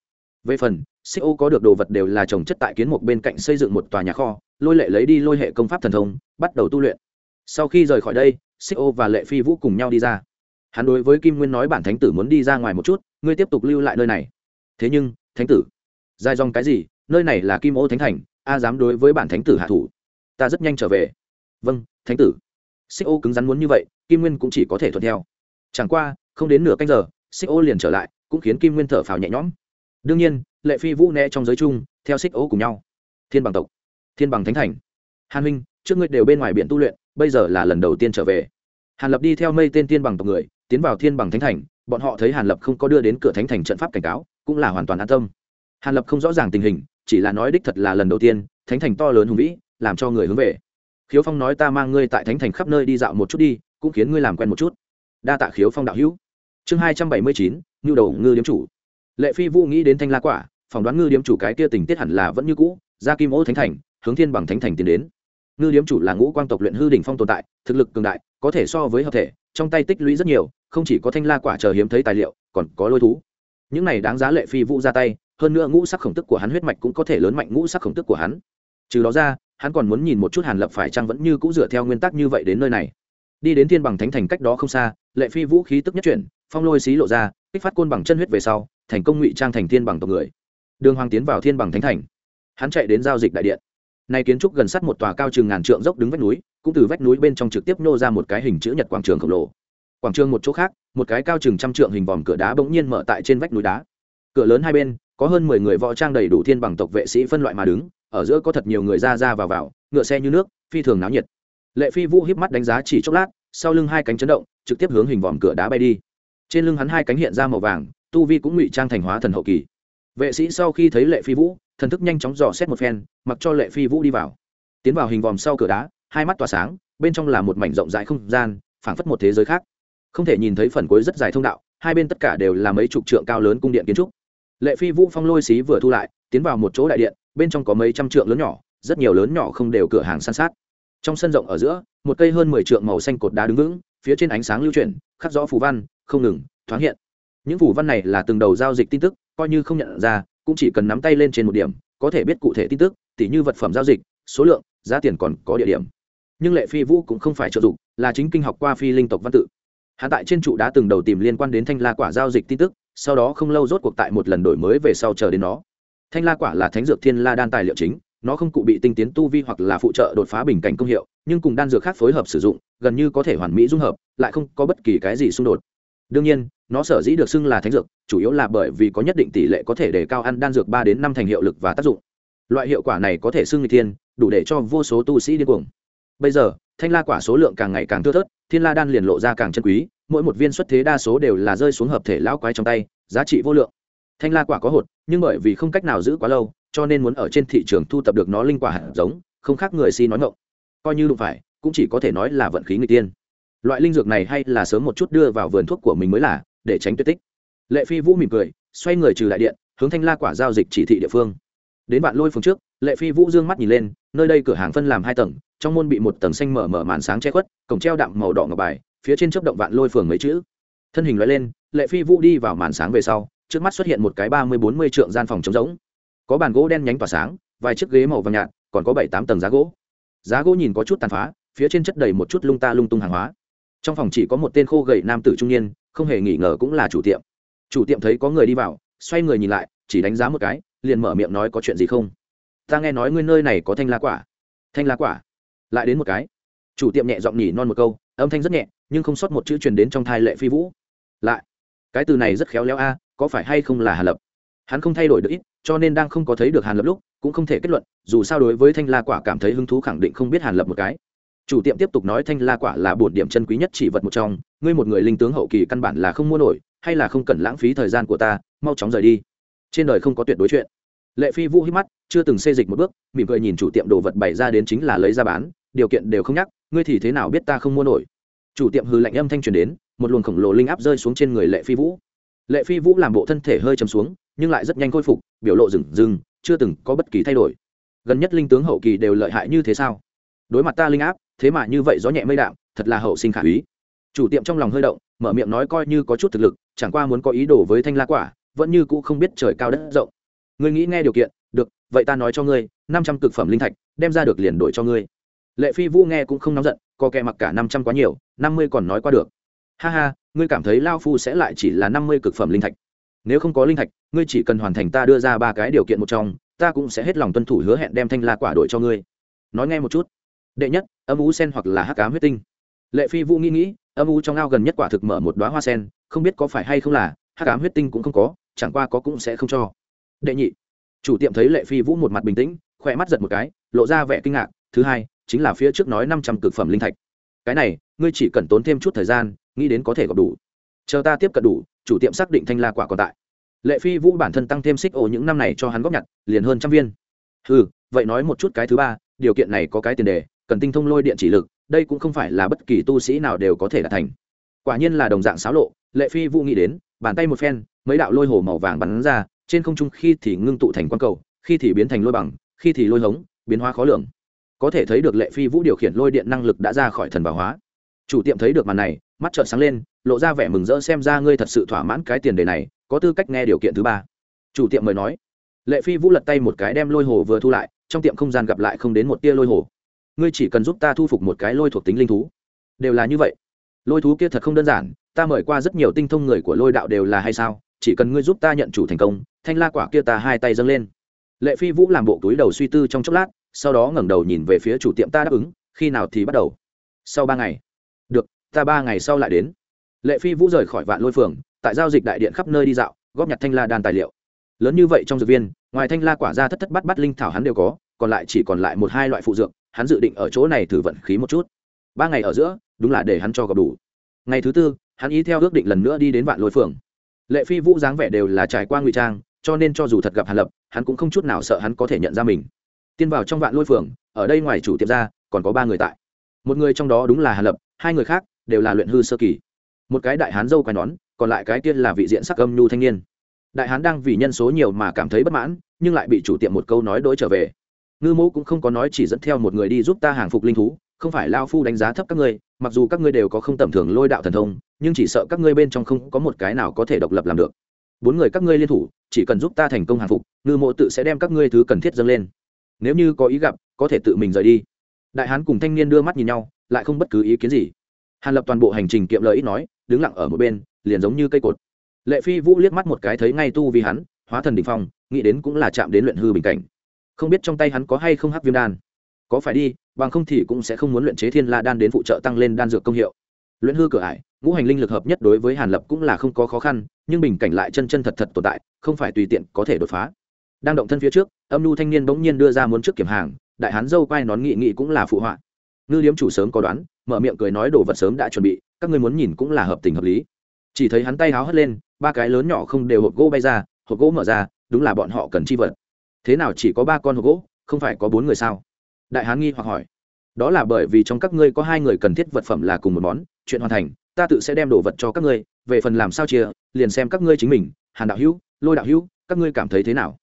Về phần xích ô có được đồ vật đều là trồng chất tại kiến mục bên cạnh xây dựng một tòa nhà kho, lôi lệ lấy đi lôi hệ công pháp thần thông, bắt đầu tu luyện. Sau khi rời khỏi đây xích ô và lệ phi vũ cùng nhau đi ra. Hắn đối với kim nguyên nói bản thánh tử muốn đi ra ngoài một chút, ngươi tiếp tục lưu lại nơi này thế nhưng, thánh tử. Dài dòng cái gì? Nơi này là kim ô thánh thành, a dám đối với bản thánh tử hạ thủ. Ta rất nhanh trở về. Vâng thánh tử. Xích ô cứng rắn muốn như vậy, kim nguyên cũng chỉ có thể thuận theo. Chẳng qua, không đến nửa canh giờ, xích ô liền trở lại, cũng khiến kim nguyên thở phào nhẹ nhõm. Đương nhiên, lệ phi vũ né trong giới chung, theo xích ô cùng nhau. Thiên bằng tộc. Thiên bằng thánh thành. Hàn huynh, trước ngươi đều bên ngoài biển tu luyện, bây giờ là lần đầu tiên trở về. Hàn lập đi theo mây tên thiên bằng tộc người, tiến vào thiên bằng thánh thành. Bọn họ thấy hàn lập không có đưa đến cửa thánh thành trận pháp cảnh cáo cũng là hoàn toàn an tâm. Hàn lập không rõ ràng tình hình, chỉ là nói đích thật là lần đầu tiên, thánh thành to lớn hùng vĩ, làm cho người hướng về. Khiếu phong nói ta mang ngươi tại thánh thành khắp nơi đi dạo một chút đi, cũng khiến ngươi làm quen một chút. Đa tạ khiếu phong đạo hữu. Chương hai trăm bảy mươi chín ngưu đầu ngư điếm chủ. Lệ phi vũ nghĩ đến thanh la quả, phỏng đoán ngư điếm chủ cái kia tình tiết hẳn là vẫn như cũ, ra kim ô thánh thành, hướng thiên bằng thánh thành tiến đến. Ngư điếm chủ là ngũ quang tộc luyện hư đỉnh phong tồn tại, thực lực cường đại, có thể so với hợp thể, trong tay tích lũy rất nhiều, không chỉ có thanh la quả chờ hiếm thấy tài liệu, còn có lôi thú những này đáng giá lệ phi vũ ra tay, hơn nữa ngũ sắc khổng tức của hắn huyết mạch cũng có thể lớn mạnh ngũ sắc khổng tức của hắn. Trừ đó ra, hắn còn muốn nhìn một chút hàn lập phải chăng vẫn như cũ dựa theo nguyên tắc như vậy đến nơi này. Đi đến thiên bằng thánh thành cách đó không xa, lệ phi vũ khí tức nhất chuyển, phong lôi xí lộ ra, kích phát côn bằng chân huyết về sau, thành công ngụy trang thành thiên bằng tộc người. Đường hoàng tiến vào thiên bằng thánh thành. Hắn chạy đến giao dịch đại điện. Nay kiến trúc gần sát một tòa cao chừng ngàn trượng dốc đứng vách núi, cũng từ vách núi bên trong trực tiếp nô ra một cái hình chữ nhật quảng trường khổng lồ. Quảng trường một chỗ khác một cái cao chừng trăm trượng hình vòm cửa đá bỗng nhiên mở tại trên vách núi đá. Cửa lớn hai bên, có hơn mười người võ trang đầy đủ thiên bằng tộc vệ sĩ phân loại mà đứng, ở giữa có thật nhiều người ra ra vào vào, ngựa xe như nước, phi thường náo nhiệt. Lệ phi vũ híp mắt đánh giá chỉ chốc lát, sau lưng hai cánh chấn động, trực tiếp hướng hình vòm cửa đá bay đi. Trên lưng hắn hai cánh hiện ra màu vàng, tu vi cũng ngụy trang thành hóa thần hậu kỳ. Vệ sĩ sau khi thấy lệ phi vũ, thần thức nhanh chóng dò xét một phen, mặc cho lệ phi vũ đi vào. Tiến vào hình vòm sau cửa đá, hai mắt tỏa sáng, bên trong là một mảnh rộng rãi không gian, phảng phất một thế giới khác không thể nhìn thấy phần cuối rất dài thông đạo, hai bên tất cả đều là mấy chục trượng cao lớn cung điện kiến trúc. Lệ phi vũ phong lôi xí vừa thu lại, tiến vào một chỗ đại điện, bên trong có mấy trăm trượng lớn nhỏ, rất nhiều lớn nhỏ không đều cửa hàng san sát. Trong sân rộng ở giữa, một cây hơn mười trượng màu xanh cột đá đứng vững, phía trên ánh sáng lưu chuyển, khắc rõ phù văn, không ngừng, thoáng hiện. Những phù văn này là từng đầu giao dịch tin tức, coi như không nhận ra, cũng chỉ cần nắm tay lên trên một điểm, có thể biết cụ thể tin tức, tỉ như vật phẩm giao dịch, số lượng, giá tiền còn có địa điểm. Nhưng lệ phi vũ cũng không phải trợ dụng, là chính kinh học qua phi linh tộc văn tự hạ tại trên trụ đá từng đầu tìm liên quan đến thanh la quả giao dịch tin tức, sau đó không lâu rốt cuộc tại một lần đổi mới về sau chờ đến nó. Thanh la quả là thánh dược thiên la đan tài liệu chính, nó không cụ bị tinh tiến tu vi hoặc là phụ trợ đột phá bình cảnh công hiệu, nhưng cùng đan dược khác phối hợp sử dụng, gần như có thể hoàn mỹ dung hợp, lại không có bất kỳ cái gì xung đột. Đương nhiên, nó sở dĩ được xưng là thánh dược, chủ yếu là bởi vì có nhất định tỷ lệ có thể để cao ăn đan dược ba đến năm thành hiệu lực và tác dụng. Loại hiệu quả này có thể xưng người thiên, đủ để cho vô số tu sĩ điên cuồng. Bây giờ, thanh la quả số lượng càng ngày càng thưa thớt thiên la đan liền lộ ra càng chân quý, mỗi một viên xuất thế đa số đều là rơi xuống hợp thể lão quái trong tay, giá trị vô lượng. Thanh la quả có hột, nhưng bởi vì không cách nào giữ quá lâu, cho nên muốn ở trên thị trường thu tập được nó linh quả hạt giống, không khác người si nói ngộng coi như đụng phải, cũng chỉ có thể nói là vận khí người tiên. Loại linh dược này hay là sớm một chút đưa vào vườn thuốc của mình mới là, để tránh tuyệt tích. Lệ phi vũ mỉm cười, xoay người trừ đại điện, hướng thanh la quả giao dịch chỉ thị địa phương. Đến bạn lôi phương trước, lệ phi vũ d ư ơ n g mắt nhìn lên, nơi đây cửa hàng phân làm hai tầng trong môn bị một tầng xanh mở mở màn sáng che khuất, cổng treo đạm màu đỏ ngọc bài, phía trên chấp động vạn lôi phường mấy chữ. Thân hình loại lên, lệ phi vũ đi vào màn sáng về sau, trước mắt xuất hiện một cái ba mươi bốn mươi trượng gian phòng trống rỗng. Có bàn gỗ đen nhánh tỏa sáng, vài chiếc ghế màu vàng nhạt, còn có bảy tám tầng giá gỗ. Giá gỗ nhìn có chút tàn phá, phía trên chất đầy một chút lung ta lung tung hàng hóa. Trong phòng chỉ có một tên khô gầy nam tử trung niên, không hề nghi ngờ cũng là chủ tiệm. Chủ tiệm thấy có người đi vào, xoay người nhìn lại, chỉ đánh giá một cái, liền mở miệng nói có chuyện gì không. Ta nghe nói ngươi nơi này có thanh la quả. Thanh la quả? Lại đến một cái. Chủ tiệm nhẹ giọng nhỉ non một câu, âm thanh rất nhẹ, nhưng không sót một chữ truyền đến trong thai lệ phi vũ. Lại, cái từ này rất khéo léo a, có phải hay không là hàn lập? Hắn không thay đổi được ít, cho nên đang không có thấy được hàn lập lúc, cũng không thể kết luận, dù sao đối với thanh la quả cảm thấy hứng thú khẳng định không biết hàn lập một cái. Chủ tiệm tiếp tục nói thanh la quả là bổn điểm chân quý nhất chỉ vật một trong, ngươi một người linh tướng hậu kỳ căn bản là không mua nổi, hay là không cần lãng phí thời gian của ta, mau chóng rời đi. Trên đời không có tuyệt đối chuyện. Lệ phi vũ hít mắt, chưa từng xê dịch một bước, mỉm cười nhìn chủ tiệm đồ vật bày ra đến chính là lấy ra bán điều kiện đều không nhắc, ngươi thì thế nào biết ta không mua nổi? Chủ tiệm hư lạnh âm thanh truyền đến, một luồng khổng lồ linh áp rơi xuống trên người lệ phi vũ. Lệ phi vũ làm bộ thân thể hơi chầm xuống, nhưng lại rất nhanh khôi phục, biểu lộ rừng rừng, chưa từng có bất kỳ thay đổi. Gần nhất linh tướng hậu kỳ đều lợi hại như thế sao? Đối mặt ta linh áp, thế mà như vậy gió nhẹ mây đạm, thật là hậu sinh khả úy. Chủ tiệm trong lòng hơi động, mở miệng nói coi như có chút thực lực, chẳng qua muốn có ý đồ với thanh la quả, vẫn như cũ không biết trời cao đất rộng. Ngươi nghĩ nghe điều kiện, được, vậy ta nói cho ngươi, năm trăm cực phẩm linh thạch, đem ra được liền đổi cho ngươi lệ phi vũ nghe cũng không nóng giận có kẻ mặc cả năm trăm quá nhiều, năm mươi còn nói qua được. Ha ha, ngươi cảm thấy lao phu sẽ lại chỉ là năm mươi cực phẩm linh thạch. Nếu không có linh thạch, ngươi chỉ cần hoàn thành ta đưa ra ba cái điều kiện một trong, ta cũng sẽ hết lòng tuân thủ hứa hẹn đem thanh la quả đổi cho ngươi. Nói nghe một chút. Đệ nhất, âm ú sen hoặc là hắc cám huyết tinh. Lệ phi vũ nghĩ nghĩ, âm ú trong ao gần nhất quả thực mở một đoá hoa sen, không biết có phải hay không là, hắc cám huyết tinh cũng không có, chẳng qua có cũng sẽ không cho. Đệ nhị, chủ tiệm thấy lệ phi vũ một mặt bình tĩnh, khỏe mắt giật một cái, lộ ra vẻ kinh ngạc. Thứ hai chính là phía trước nói năm trăm cực phẩm linh thạch. Cái này, ngươi chỉ cần tốn thêm chút thời gian, nghĩ đến có thể gặp đủ. Chờ ta tiếp cận đủ, chủ tiệm xác định thanh la quả còn tại. Lệ phi vũ bản thân tăng thêm xích ổ những năm này cho hắn góp nhặt, liền hơn trăm viên. Ừ vậy nói một chút cái thứ ba, điều kiện này có cái tiền đề, cần tinh thông lôi điện chỉ lực, đây cũng không phải là bất kỳ tu sĩ nào đều có thể đạt thành. Quả nhiên là đồng dạng xáo lộ, lệ phi vũ nghĩ đến, bàn tay một phen, mấy đạo lôi hồ màu vàng bắn ra, trên không trung khi thì ngưng tụ thành quang cầu, khi thì biến thành lôi bằng, khi thì lôi hống, biến hóa khó lường có thể thấy được lệ phi vũ điều khiển lôi điện năng lực đã ra khỏi thần bảo hóa. Chủ tiệm thấy được màn này, mắt trợn sáng lên, lộ ra vẻ mừng rỡ xem ra ngươi thật sự thỏa mãn cái tiền đề này, có tư cách nghe điều kiện thứ ba. Chủ tiệm mời nói. Lệ phi vũ lật tay một cái đem lôi hồ vừa thu lại, trong tiệm không gian gặp lại không đến một tia lôi hồ. Ngươi chỉ cần giúp ta thu phục một cái lôi thuộc tính linh thú. Đều là như vậy. Lôi thú kia thật không đơn giản, ta mời qua rất nhiều tinh thông người của lôi đạo đều là hay sao? Chỉ cần ngươi giúp ta nhận chủ thành công, thanh la quả kia ta hai tay dâng lên. Lệ phi vũ làm bộ túi đầu suy tư trong chốc lát sau đó ngẩng đầu nhìn về phía chủ tiệm ta đáp ứng, khi nào thì bắt đầu? Sau ba ngày. Được, ta ba ngày sau lại đến. Lệ phi vũ rời khỏi vạn lôi phường, tại giao dịch đại điện khắp nơi đi dạo, góp nhặt thanh la đan tài liệu. Lớn như vậy trong dược viên, ngoài thanh la quả ra thất thất bắt bắt linh thảo hắn đều có, còn lại chỉ còn lại một hai loại phụ dược, hắn dự định ở chỗ này thử vận khí một chút. Ba ngày ở giữa, đúng là để hắn cho gặp đủ. Ngày thứ tư, hắn ý theo ước định lần nữa đi đến vạn lôi phường. Lệ phi vũ dáng vẻ đều là trải qua ngụy trang, cho nên cho dù thật gặp hàn lập, hắn cũng không chút nào sợ hắn có thể nhận ra mình tiên vào trong vạn lôi phường, ở đây ngoài chủ tiệm ra, còn có ba người tại. Một người trong đó đúng là hàn lập, hai người khác đều là luyện hư sơ kỳ. Một cái đại hán dâu quai nón, còn lại cái tiên là vị diện sắc âm nhu thanh niên. Đại hán đang vì nhân số nhiều mà cảm thấy bất mãn, nhưng lại bị chủ tiệm một câu nói đ ố i trở về. Ngư mẫu cũng không có nói chỉ dẫn theo một người đi giúp ta hàng phục linh thú, không phải lao phu đánh giá thấp các ngươi, mặc dù các ngươi đều có không tầm thường lôi đạo thần thông, nhưng chỉ sợ các ngươi bên trong không có một cái nào có thể độc lập làm được. Bốn người các ngươi liên thủ, chỉ cần giúp ta thành công hàng phục, ngư mộ tự sẽ đem các ngươi thứ cần thiết dâng lên nếu như có ý gặp, có thể tự mình rời đi. Đại hán cùng thanh niên đưa mắt nhìn nhau, lại không bất cứ ý kiến gì. Hàn lập toàn bộ hành trình kiệm lời ít nói, đứng lặng ở một bên, liền giống như cây cột. Lệ phi vũ liếc mắt một cái thấy ngay tu vì hắn, hóa thần đình phong, nghĩ đến cũng là chạm đến luyện hư bình cảnh. Không biết trong tay hắn có hay không hắc viêm đan. Có phải đi, bằng không thì cũng sẽ không muốn luyện chế thiên la đan đến phụ trợ tăng lên đan dược công hiệu. Luyện hư cửa ải, ngũ hành linh lực hợp nhất đối với hàn lập cũng là không có khó khăn, nhưng bình cảnh lại chân chân thật thật tồn tại, không phải tùy tiện có thể đột phá đang động thân phía trước, âm nhu thanh niên bỗng nhiên đưa ra muốn trước kiểm hàng, đại hán dâu quay nón nghị nghị cũng là phụ họa. Ngư liếm chủ sớm có đoán, mở miệng cười nói đồ vật sớm đã chuẩn bị, các ngươi muốn nhìn cũng là hợp tình hợp lý. Chỉ thấy hắn tay háo hất lên, ba cái lớn nhỏ không đều hộp gỗ bay ra, hộp gỗ mở ra, đúng là bọn họ cần chi vật. Thế nào chỉ có ba con hộp gỗ, không phải có bốn người sao? Đại hán nghi hoặc hỏi. Đó là bởi vì trong các ngươi có hai người cần thiết vật phẩm là cùng một món, chuyện hoàn thành, ta tự sẽ đem đồ vật cho các ngươi, về phần làm sao chia, liền xem các ngươi chính mình, hàn đạo hữu, lôi đạo hữu, các ngươi cảm thấy thế nào?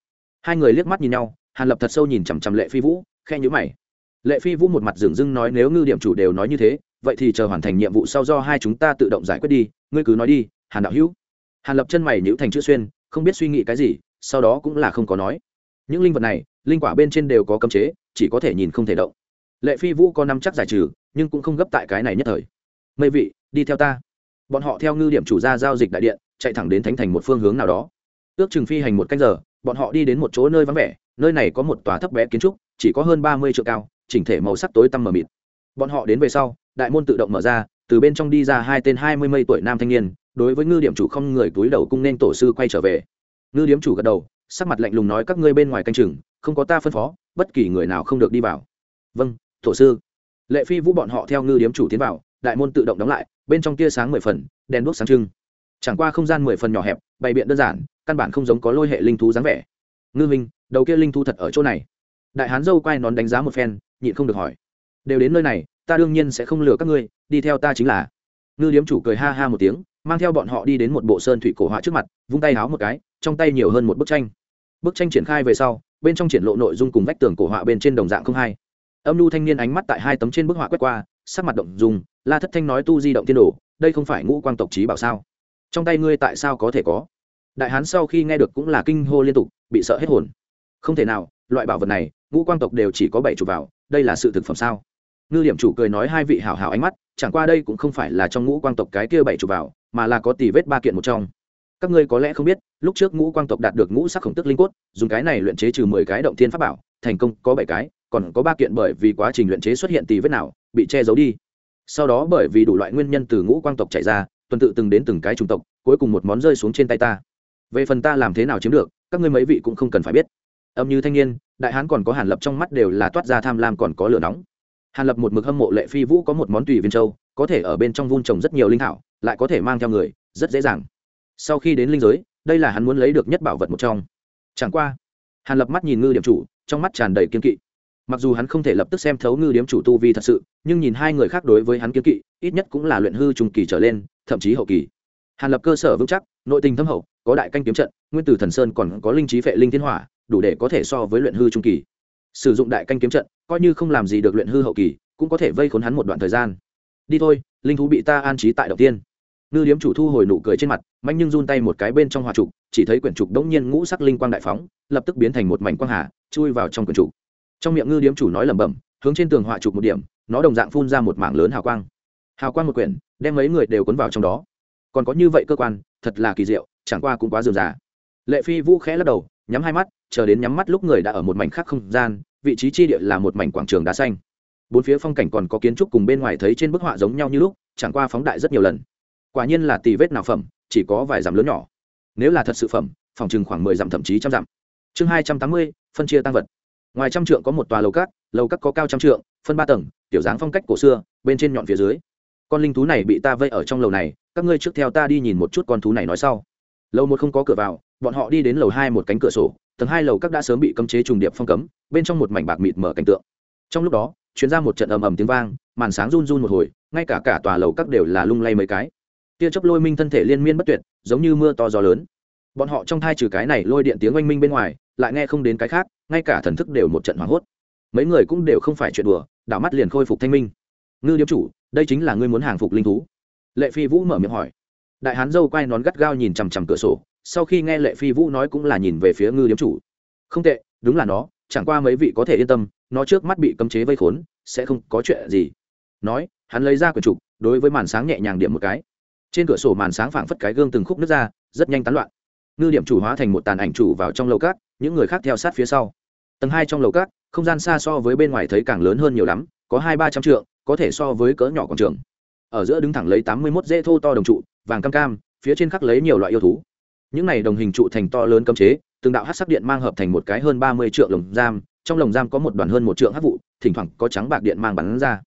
Hai người liếc mắt nhìn nhau, hàn lập thật sâu nhìn chằm chằm lệ phi vũ khe nhữ mày. Lệ phi vũ một mặt dửng dưng nói nếu ngư điểm chủ đều nói như thế, vậy thì chờ hoàn thành nhiệm vụ sau do hai chúng ta tự động giải quyết đi, ngươi cứ nói đi, hàn đạo hữu. Hàn lập chân mày nhữ thành chữ xuyên, không biết suy nghĩ cái gì, sau đó cũng là không có nói. Những linh vật này, linh quả bên trên đều có cấm chế, chỉ có thể nhìn không thể động. Lệ phi vũ có năm chắc giải trừ, nhưng cũng không gấp tại cái này nhất thời. Mây vị, đi theo ta. Bọn họ theo ngư điểm chủ ra giao dịch đại điện, chạy thẳng đến thánh thành một phương hướng nào đó. Ước chừng phi hành một canh giờ bọn họ đi đến một chỗ nơi vắng vẻ, nơi này có một tòa thấp bé kiến trúc, chỉ có hơn ba mươi triệu cao, chỉnh thể màu sắc tối tăm mờ mịt. Bọn họ đến về sau, đại môn tự động mở ra, từ bên trong đi ra hai tên hai mươi mây tuổi nam thanh niên, đối với ngư điểm chủ không người túi đầu cung nên tổ sư quay trở về. Ngư điểm chủ gật đầu, sắc mặt lạnh lùng nói, các ngươi bên ngoài canh chừng, không có ta phân phó, bất kỳ người nào không được đi vào. Vâng tổ sư. Lệ phi vũ bọn họ theo ngư điếm chủ tiến vào, đại môn tự động đóng lại, bên trong tia sáng mười phần, đèn đuốc sáng trưng chẳng qua không gian mười phần nhỏ hẹp, bày biện đơn giản, căn bản không giống có lôi hệ linh thú dáng vẻ. Ngư minh, đầu kia linh thú thật ở chỗ này. Đại hán dâu quay nón đánh giá một phen, nhịn không được hỏi. Đều đến nơi này, ta đương nhiên sẽ không lừa các ngươi, đi theo ta chính là. Ngư điếm chủ cười ha ha một tiếng, mang theo bọn họ đi đến một bộ sơn thủy cổ họa trước mặt, vung tay háo một cái, trong tay nhiều hơn một bức tranh. Bức tranh triển khai về sau, bên trong triển lộ nội dung cùng vách tường cổ họa bên trên đồng dạng không hai. Âm lưu thanh niên ánh mắt tại hai tấm trên bức họa quét qua, sắc mặt động dùng la thất thanh nói tu di động tiên đồ, đây không phải ngũ quang tộc trí bảo sao? Trong tay ngươi tại sao có thể có? Đại hán sau khi nghe được cũng là kinh hô liên tục, bị sợ hết hồn. Không thể nào, loại bảo vật này, ngũ quang tộc đều chỉ có bảy chục vào, đây là sự thực phẩm sao? Ngư điểm chủ cười nói hai vị hảo hảo ánh mắt, chẳng qua đây cũng không phải là trong ngũ quang tộc cái kia bảy chục vào, mà là có tỷ vết ba kiện một trong. Các ngươi có lẽ không biết, lúc trước ngũ quang tộc đạt được ngũ sắc khổng tức linh cốt, dùng cái này luyện chế trừ mười cái động thiên pháp bảo, thành công có bảy cái, còn có ba kiện bởi vì quá trình luyện chế xuất hiện tỷ vết nào, bị che giấu đi. Sau đó bởi vì đủ loại nguyên nhân từ ngũ quang tộc chạy ra tuần tự từng đến từng cái chủng tộc, cuối cùng một món rơi xuống trên tay ta. Về phần ta làm thế nào chiếm được, các ngươi mấy vị cũng không cần phải biết. Âm như thanh niên, đại hán còn có hàn lập trong mắt đều là toát ra tham lam còn có lửa nóng. Hàn lập một mực hâm mộ lệ phi vũ có một món tùy viên châu, có thể ở bên trong vun trồng rất nhiều linh thảo, lại có thể mang theo người, rất dễ dàng. Sau khi đến linh giới, đây là hắn muốn lấy được nhất bảo vật một trong. Chẳng qua, hàn lập mắt nhìn ngư điểm chủ, trong mắt tràn đầy kiên kỵ mặc dù hắn không thể lập tức xem thấu ngư điếm chủ tu vi thật sự, nhưng nhìn hai người khác đối với hắn kiếm kỵ, ít nhất cũng là luyện hư trùng kỳ trở lên, thậm chí hậu kỳ. Hàn lập cơ sở vững chắc, nội tình thâm hậu, có đại canh kiếm trận, nguyên tử thần sơn còn có linh trí phệ linh thiên hỏa, đủ để có thể so với luyện hư trung kỳ. Sử dụng đại canh kiếm trận, coi như không làm gì được luyện hư hậu kỳ, cũng có thể vây khốn hắn một đoạn thời gian. Đi thôi, linh thú bị ta an trí tại đầu tiên. Ngư điếm chủ thu hồi nụ cười trên mặt mạnh nhưng run tay một cái bên trong hòa trục, chỉ thấy quyển trục đống nhiên ngũ sắc linh quang đại phóng, lập tức biến thành một mảnh quang hà, chui vào trong quyển trục trong miệng ngư điếm chủ nói lẩm bẩm, hướng trên tường họa chụp một điểm, nó đồng dạng phun ra một mảng lớn hào quang. Hào quang một quyển, đem mấy người đều cuốn vào trong đó. Còn có như vậy cơ quan, thật là kỳ diệu, chẳng qua cũng quá dườm già. Lệ phi vũ khẽ lắc đầu, nhắm hai mắt, chờ đến nhắm mắt lúc người đã ở một mảnh khác không gian, vị trí chi địa là một mảnh quảng trường đá xanh. Bốn phía phong cảnh còn có kiến trúc cùng bên ngoài thấy trên bức họa giống nhau như lúc, chẳng qua phóng đại rất nhiều lần. Quả nhiên là tì vết nào phẩm, chỉ có vài dặm lớn nhỏ. Nếu là thật sự phẩm, phòng chừng khoảng mười dặm thậm chí trăm dặm. Chương hai trăm tám mươi, phân chia tăng vật ngoài trăm trượng có một tòa lầu cát lầu cát có cao trăm trượng, phân ba tầng, tiểu dáng phong cách cổ xưa, bên trên nhọn phía dưới. Con linh thú này bị ta vây ở trong lầu này, các ngươi trước theo ta đi nhìn một chút con thú này nói sau. Lầu một không có cửa vào, bọn họ đi đến lầu hai một cánh cửa sổ, tầng hai lầu các đã sớm bị cấm chế trùng điệp phong cấm, bên trong một mảnh bạc mịt mở cảnh tượng. Trong lúc đó chuyến ra một trận ầm ầm tiếng vang, màn sáng run run một hồi, ngay cả cả tòa lầu các đều là lung lay mấy cái. Tia chớp lôi minh thân thể liên miên bất tuyệt, giống như mưa to gió lớn bọn họ trong thai trừ cái này lôi điện tiếng oanh minh bên ngoài, lại nghe không đến cái khác, ngay cả thần thức đều một trận hoảng hốt. Mấy người cũng đều không phải chuyện đùa, đảo mắt liền khôi phục thanh minh. Ngư điếm chủ, đây chính là ngươi muốn hàng phục linh thú. Lệ phi vũ mở miệng hỏi. Đại hán dâu quay nón gắt gao nhìn chằm chằm cửa sổ, sau khi nghe lệ phi vũ nói cũng là nhìn về phía ngư điếm chủ. Không tệ, đúng là nó, chẳng qua mấy vị có thể yên tâm, nó trước mắt bị cấm chế vây khốn, sẽ không có chuyện gì. Nói, hắn lấy ra quyển trục, đối với màn sáng nhẹ nhàng điểm một cái. Trên cửa sổ màn sáng phảng phất cái gương từng khúc nước ra, rất nhanh tán loạn ngư điểm chủ hóa thành một tàn ảnh chủ vào trong lầu cát, những người khác theo sát phía sau. Tầng hai trong lầu cát, không gian xa so với bên ngoài thấy càng lớn hơn nhiều lắm, có hai ba trăm trượng, có thể so với cỡ nhỏ quảng trường. Ở giữa đứng thẳng lấy tám mươi mốt dễ thô to đồng trụ, vàng cam cam, phía trên khắc lấy nhiều loại yêu thú. Những này đồng hình trụ thành to lớn cấm chế, từng đạo hát sắc điện mang hợp thành một cái hơn ba mươi triệu lồng giam, trong lồng giam có một đoàn hơn một trượng hát vụ, thỉnh thoảng có trắng bạc điện mang bắn ra.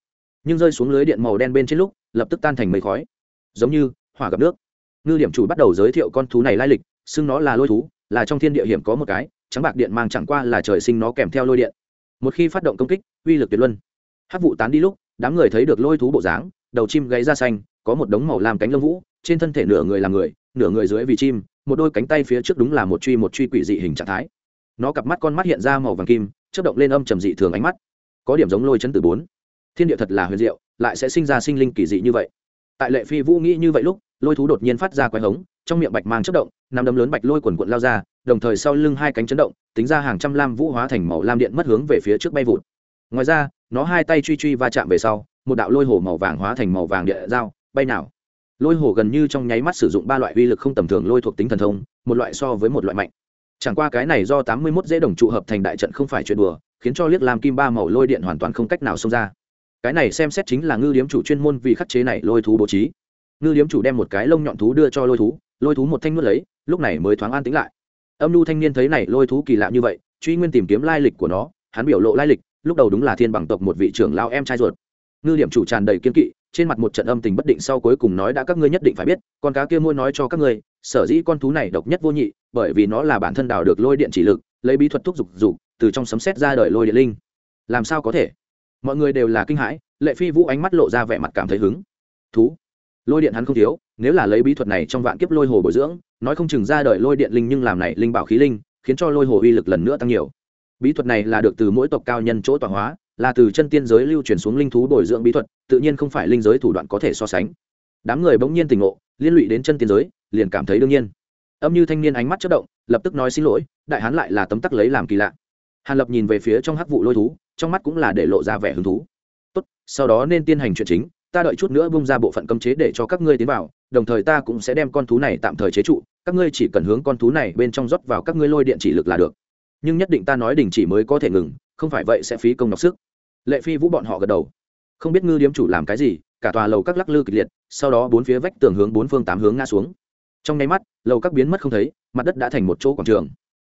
Nhưng rơi xuống lưới điện màu đen bên trên lúc, lập tức tan thành mây khói. Giống như hỏa gặp nước. Ngư điểm chủ bắt đầu giới thiệu con thú này lai lịch xưng nó là lôi thú, là trong thiên địa hiểm có một cái, trắng bạc điện mang chẳng qua là trời sinh nó kèm theo lôi điện. Một khi phát động công kích, uy lực tuyệt luân. Hát vụ tán đi lúc, đám người thấy được lôi thú bộ dáng, đầu chim gáy da xanh, có một đống màu làm cánh lông vũ, trên thân thể nửa người là người, nửa người dưới vì chim, một đôi cánh tay phía trước đúng là một truy một truy quỷ dị hình trạng thái. Nó cặp mắt con mắt hiện ra màu vàng kim chất động lên âm trầm dị thường ánh mắt. Có điểm giống lôi chấn từ bốn. Thiên địa thật là huyền diệu, lại sẽ sinh ra sinh linh kỳ dị như vậy. Tại lệ phi vũ nghĩ như vậy lúc lôi thú đột nhiên phát ra quái hống, trong miệng bạch mang chất động nằm đấm lớn bạch lôi quần quận lao ra, đồng thời sau lưng hai cánh chấn động, tính ra hàng trăm lam vũ hóa thành màu lam điện mất hướng về phía trước bay vụt. Ngoài ra, nó hai tay truy truy va chạm về sau, một đạo lôi hồ màu vàng hóa thành màu vàng địa dao bay nào. Lôi hồ gần như trong nháy mắt sử dụng ba loại uy lực không tầm thường lôi thuộc tính thần thông, một loại so với một loại mạnh. Chẳng qua cái này do tám mươi mốt dễ đồng trụ hợp thành đại trận không phải chuyện đùa, khiến cho liếc làm kim ba màu lôi điện hoàn toàn không cách nào xông ra. Cái này xem xét chính là ngư điếm chủ chuyên môn vì khắc chế này lôi thú bố trí ngư điếm chủ đem một cái lông nhọn thú đưa cho lôi thú lôi thú một thanh nuốt lấy, lúc này mới thoáng an tính lại. Âm lưu thanh niên thấy này lôi thú kỳ lạ như vậy, truy nguyên tìm kiếm lai lịch của nó, hắn biểu lộ lai lịch, lúc đầu đúng là thiên bằng tộc một vị trưởng lao em trai ruột. Ngư điểm chủ tràn đầy kiên kỵ, trên mặt một trận âm tình bất định sau cuối cùng nói đã các ngươi nhất định phải biết, con cá kia mua nói cho các ngươi, sở dĩ con thú này độc nhất vô nhị, bởi vì nó là bản thân đào được lôi điện chỉ lực, lấy bí thuật thúc dục dục, từ trong sấm xét ra đời lôi điện linh. Làm sao có thể? Mọi người đều là kinh hãi, lệ phi vũ ánh mắt lộ ra vẻ mặt cảm thấy hứng. Thú lôi điện hắn không thiếu, nếu là lấy bí thuật này trong vạn kiếp lôi hồ bồi dưỡng, nói không chừng ra đời lôi điện linh nhưng làm này linh bảo khí linh, khiến cho lôi hồ uy lực lần nữa tăng nhiều. Bí thuật này là được từ mỗi tộc cao nhân chỗ tọa hóa, là từ chân tiên giới lưu truyền xuống linh thú bồi dưỡng bí thuật, tự nhiên không phải linh giới thủ đoạn có thể so sánh. Đám người bỗng nhiên tỉnh ngộ, liên lụy đến chân tiên giới, liền cảm thấy đương nhiên. Âm như thanh niên ánh mắt chất động, lập tức nói xin lỗi, đại hán lại là tấm tắc lấy làm kỳ lạ. Hàn lập nhìn về phía trong hắc vụ lôi thú, trong mắt cũng là để lộ ra vẻ hứng thú. Tốt, sau đó nên tiến hành chuyện chính ta đợi chút nữa bung ra bộ phận cấm chế để cho các ngươi tiến vào, đồng thời ta cũng sẽ đem con thú này tạm thời chế trụ, các ngươi chỉ cần hướng con thú này bên trong rót vào các ngươi lôi điện chỉ lực là được. Nhưng nhất định ta nói đình chỉ mới có thể ngừng, không phải vậy sẽ phí công nọc sức. Lệ phi vũ bọn họ gật đầu. Không biết ngư điếm chủ làm cái gì, cả tòa lầu các lắc lư kịch liệt, sau đó bốn phía vách tường hướng bốn phương tám hướng ngã xuống. Trong nháy mắt, lầu các biến mất không thấy, mặt đất đã thành một chỗ quảng trường.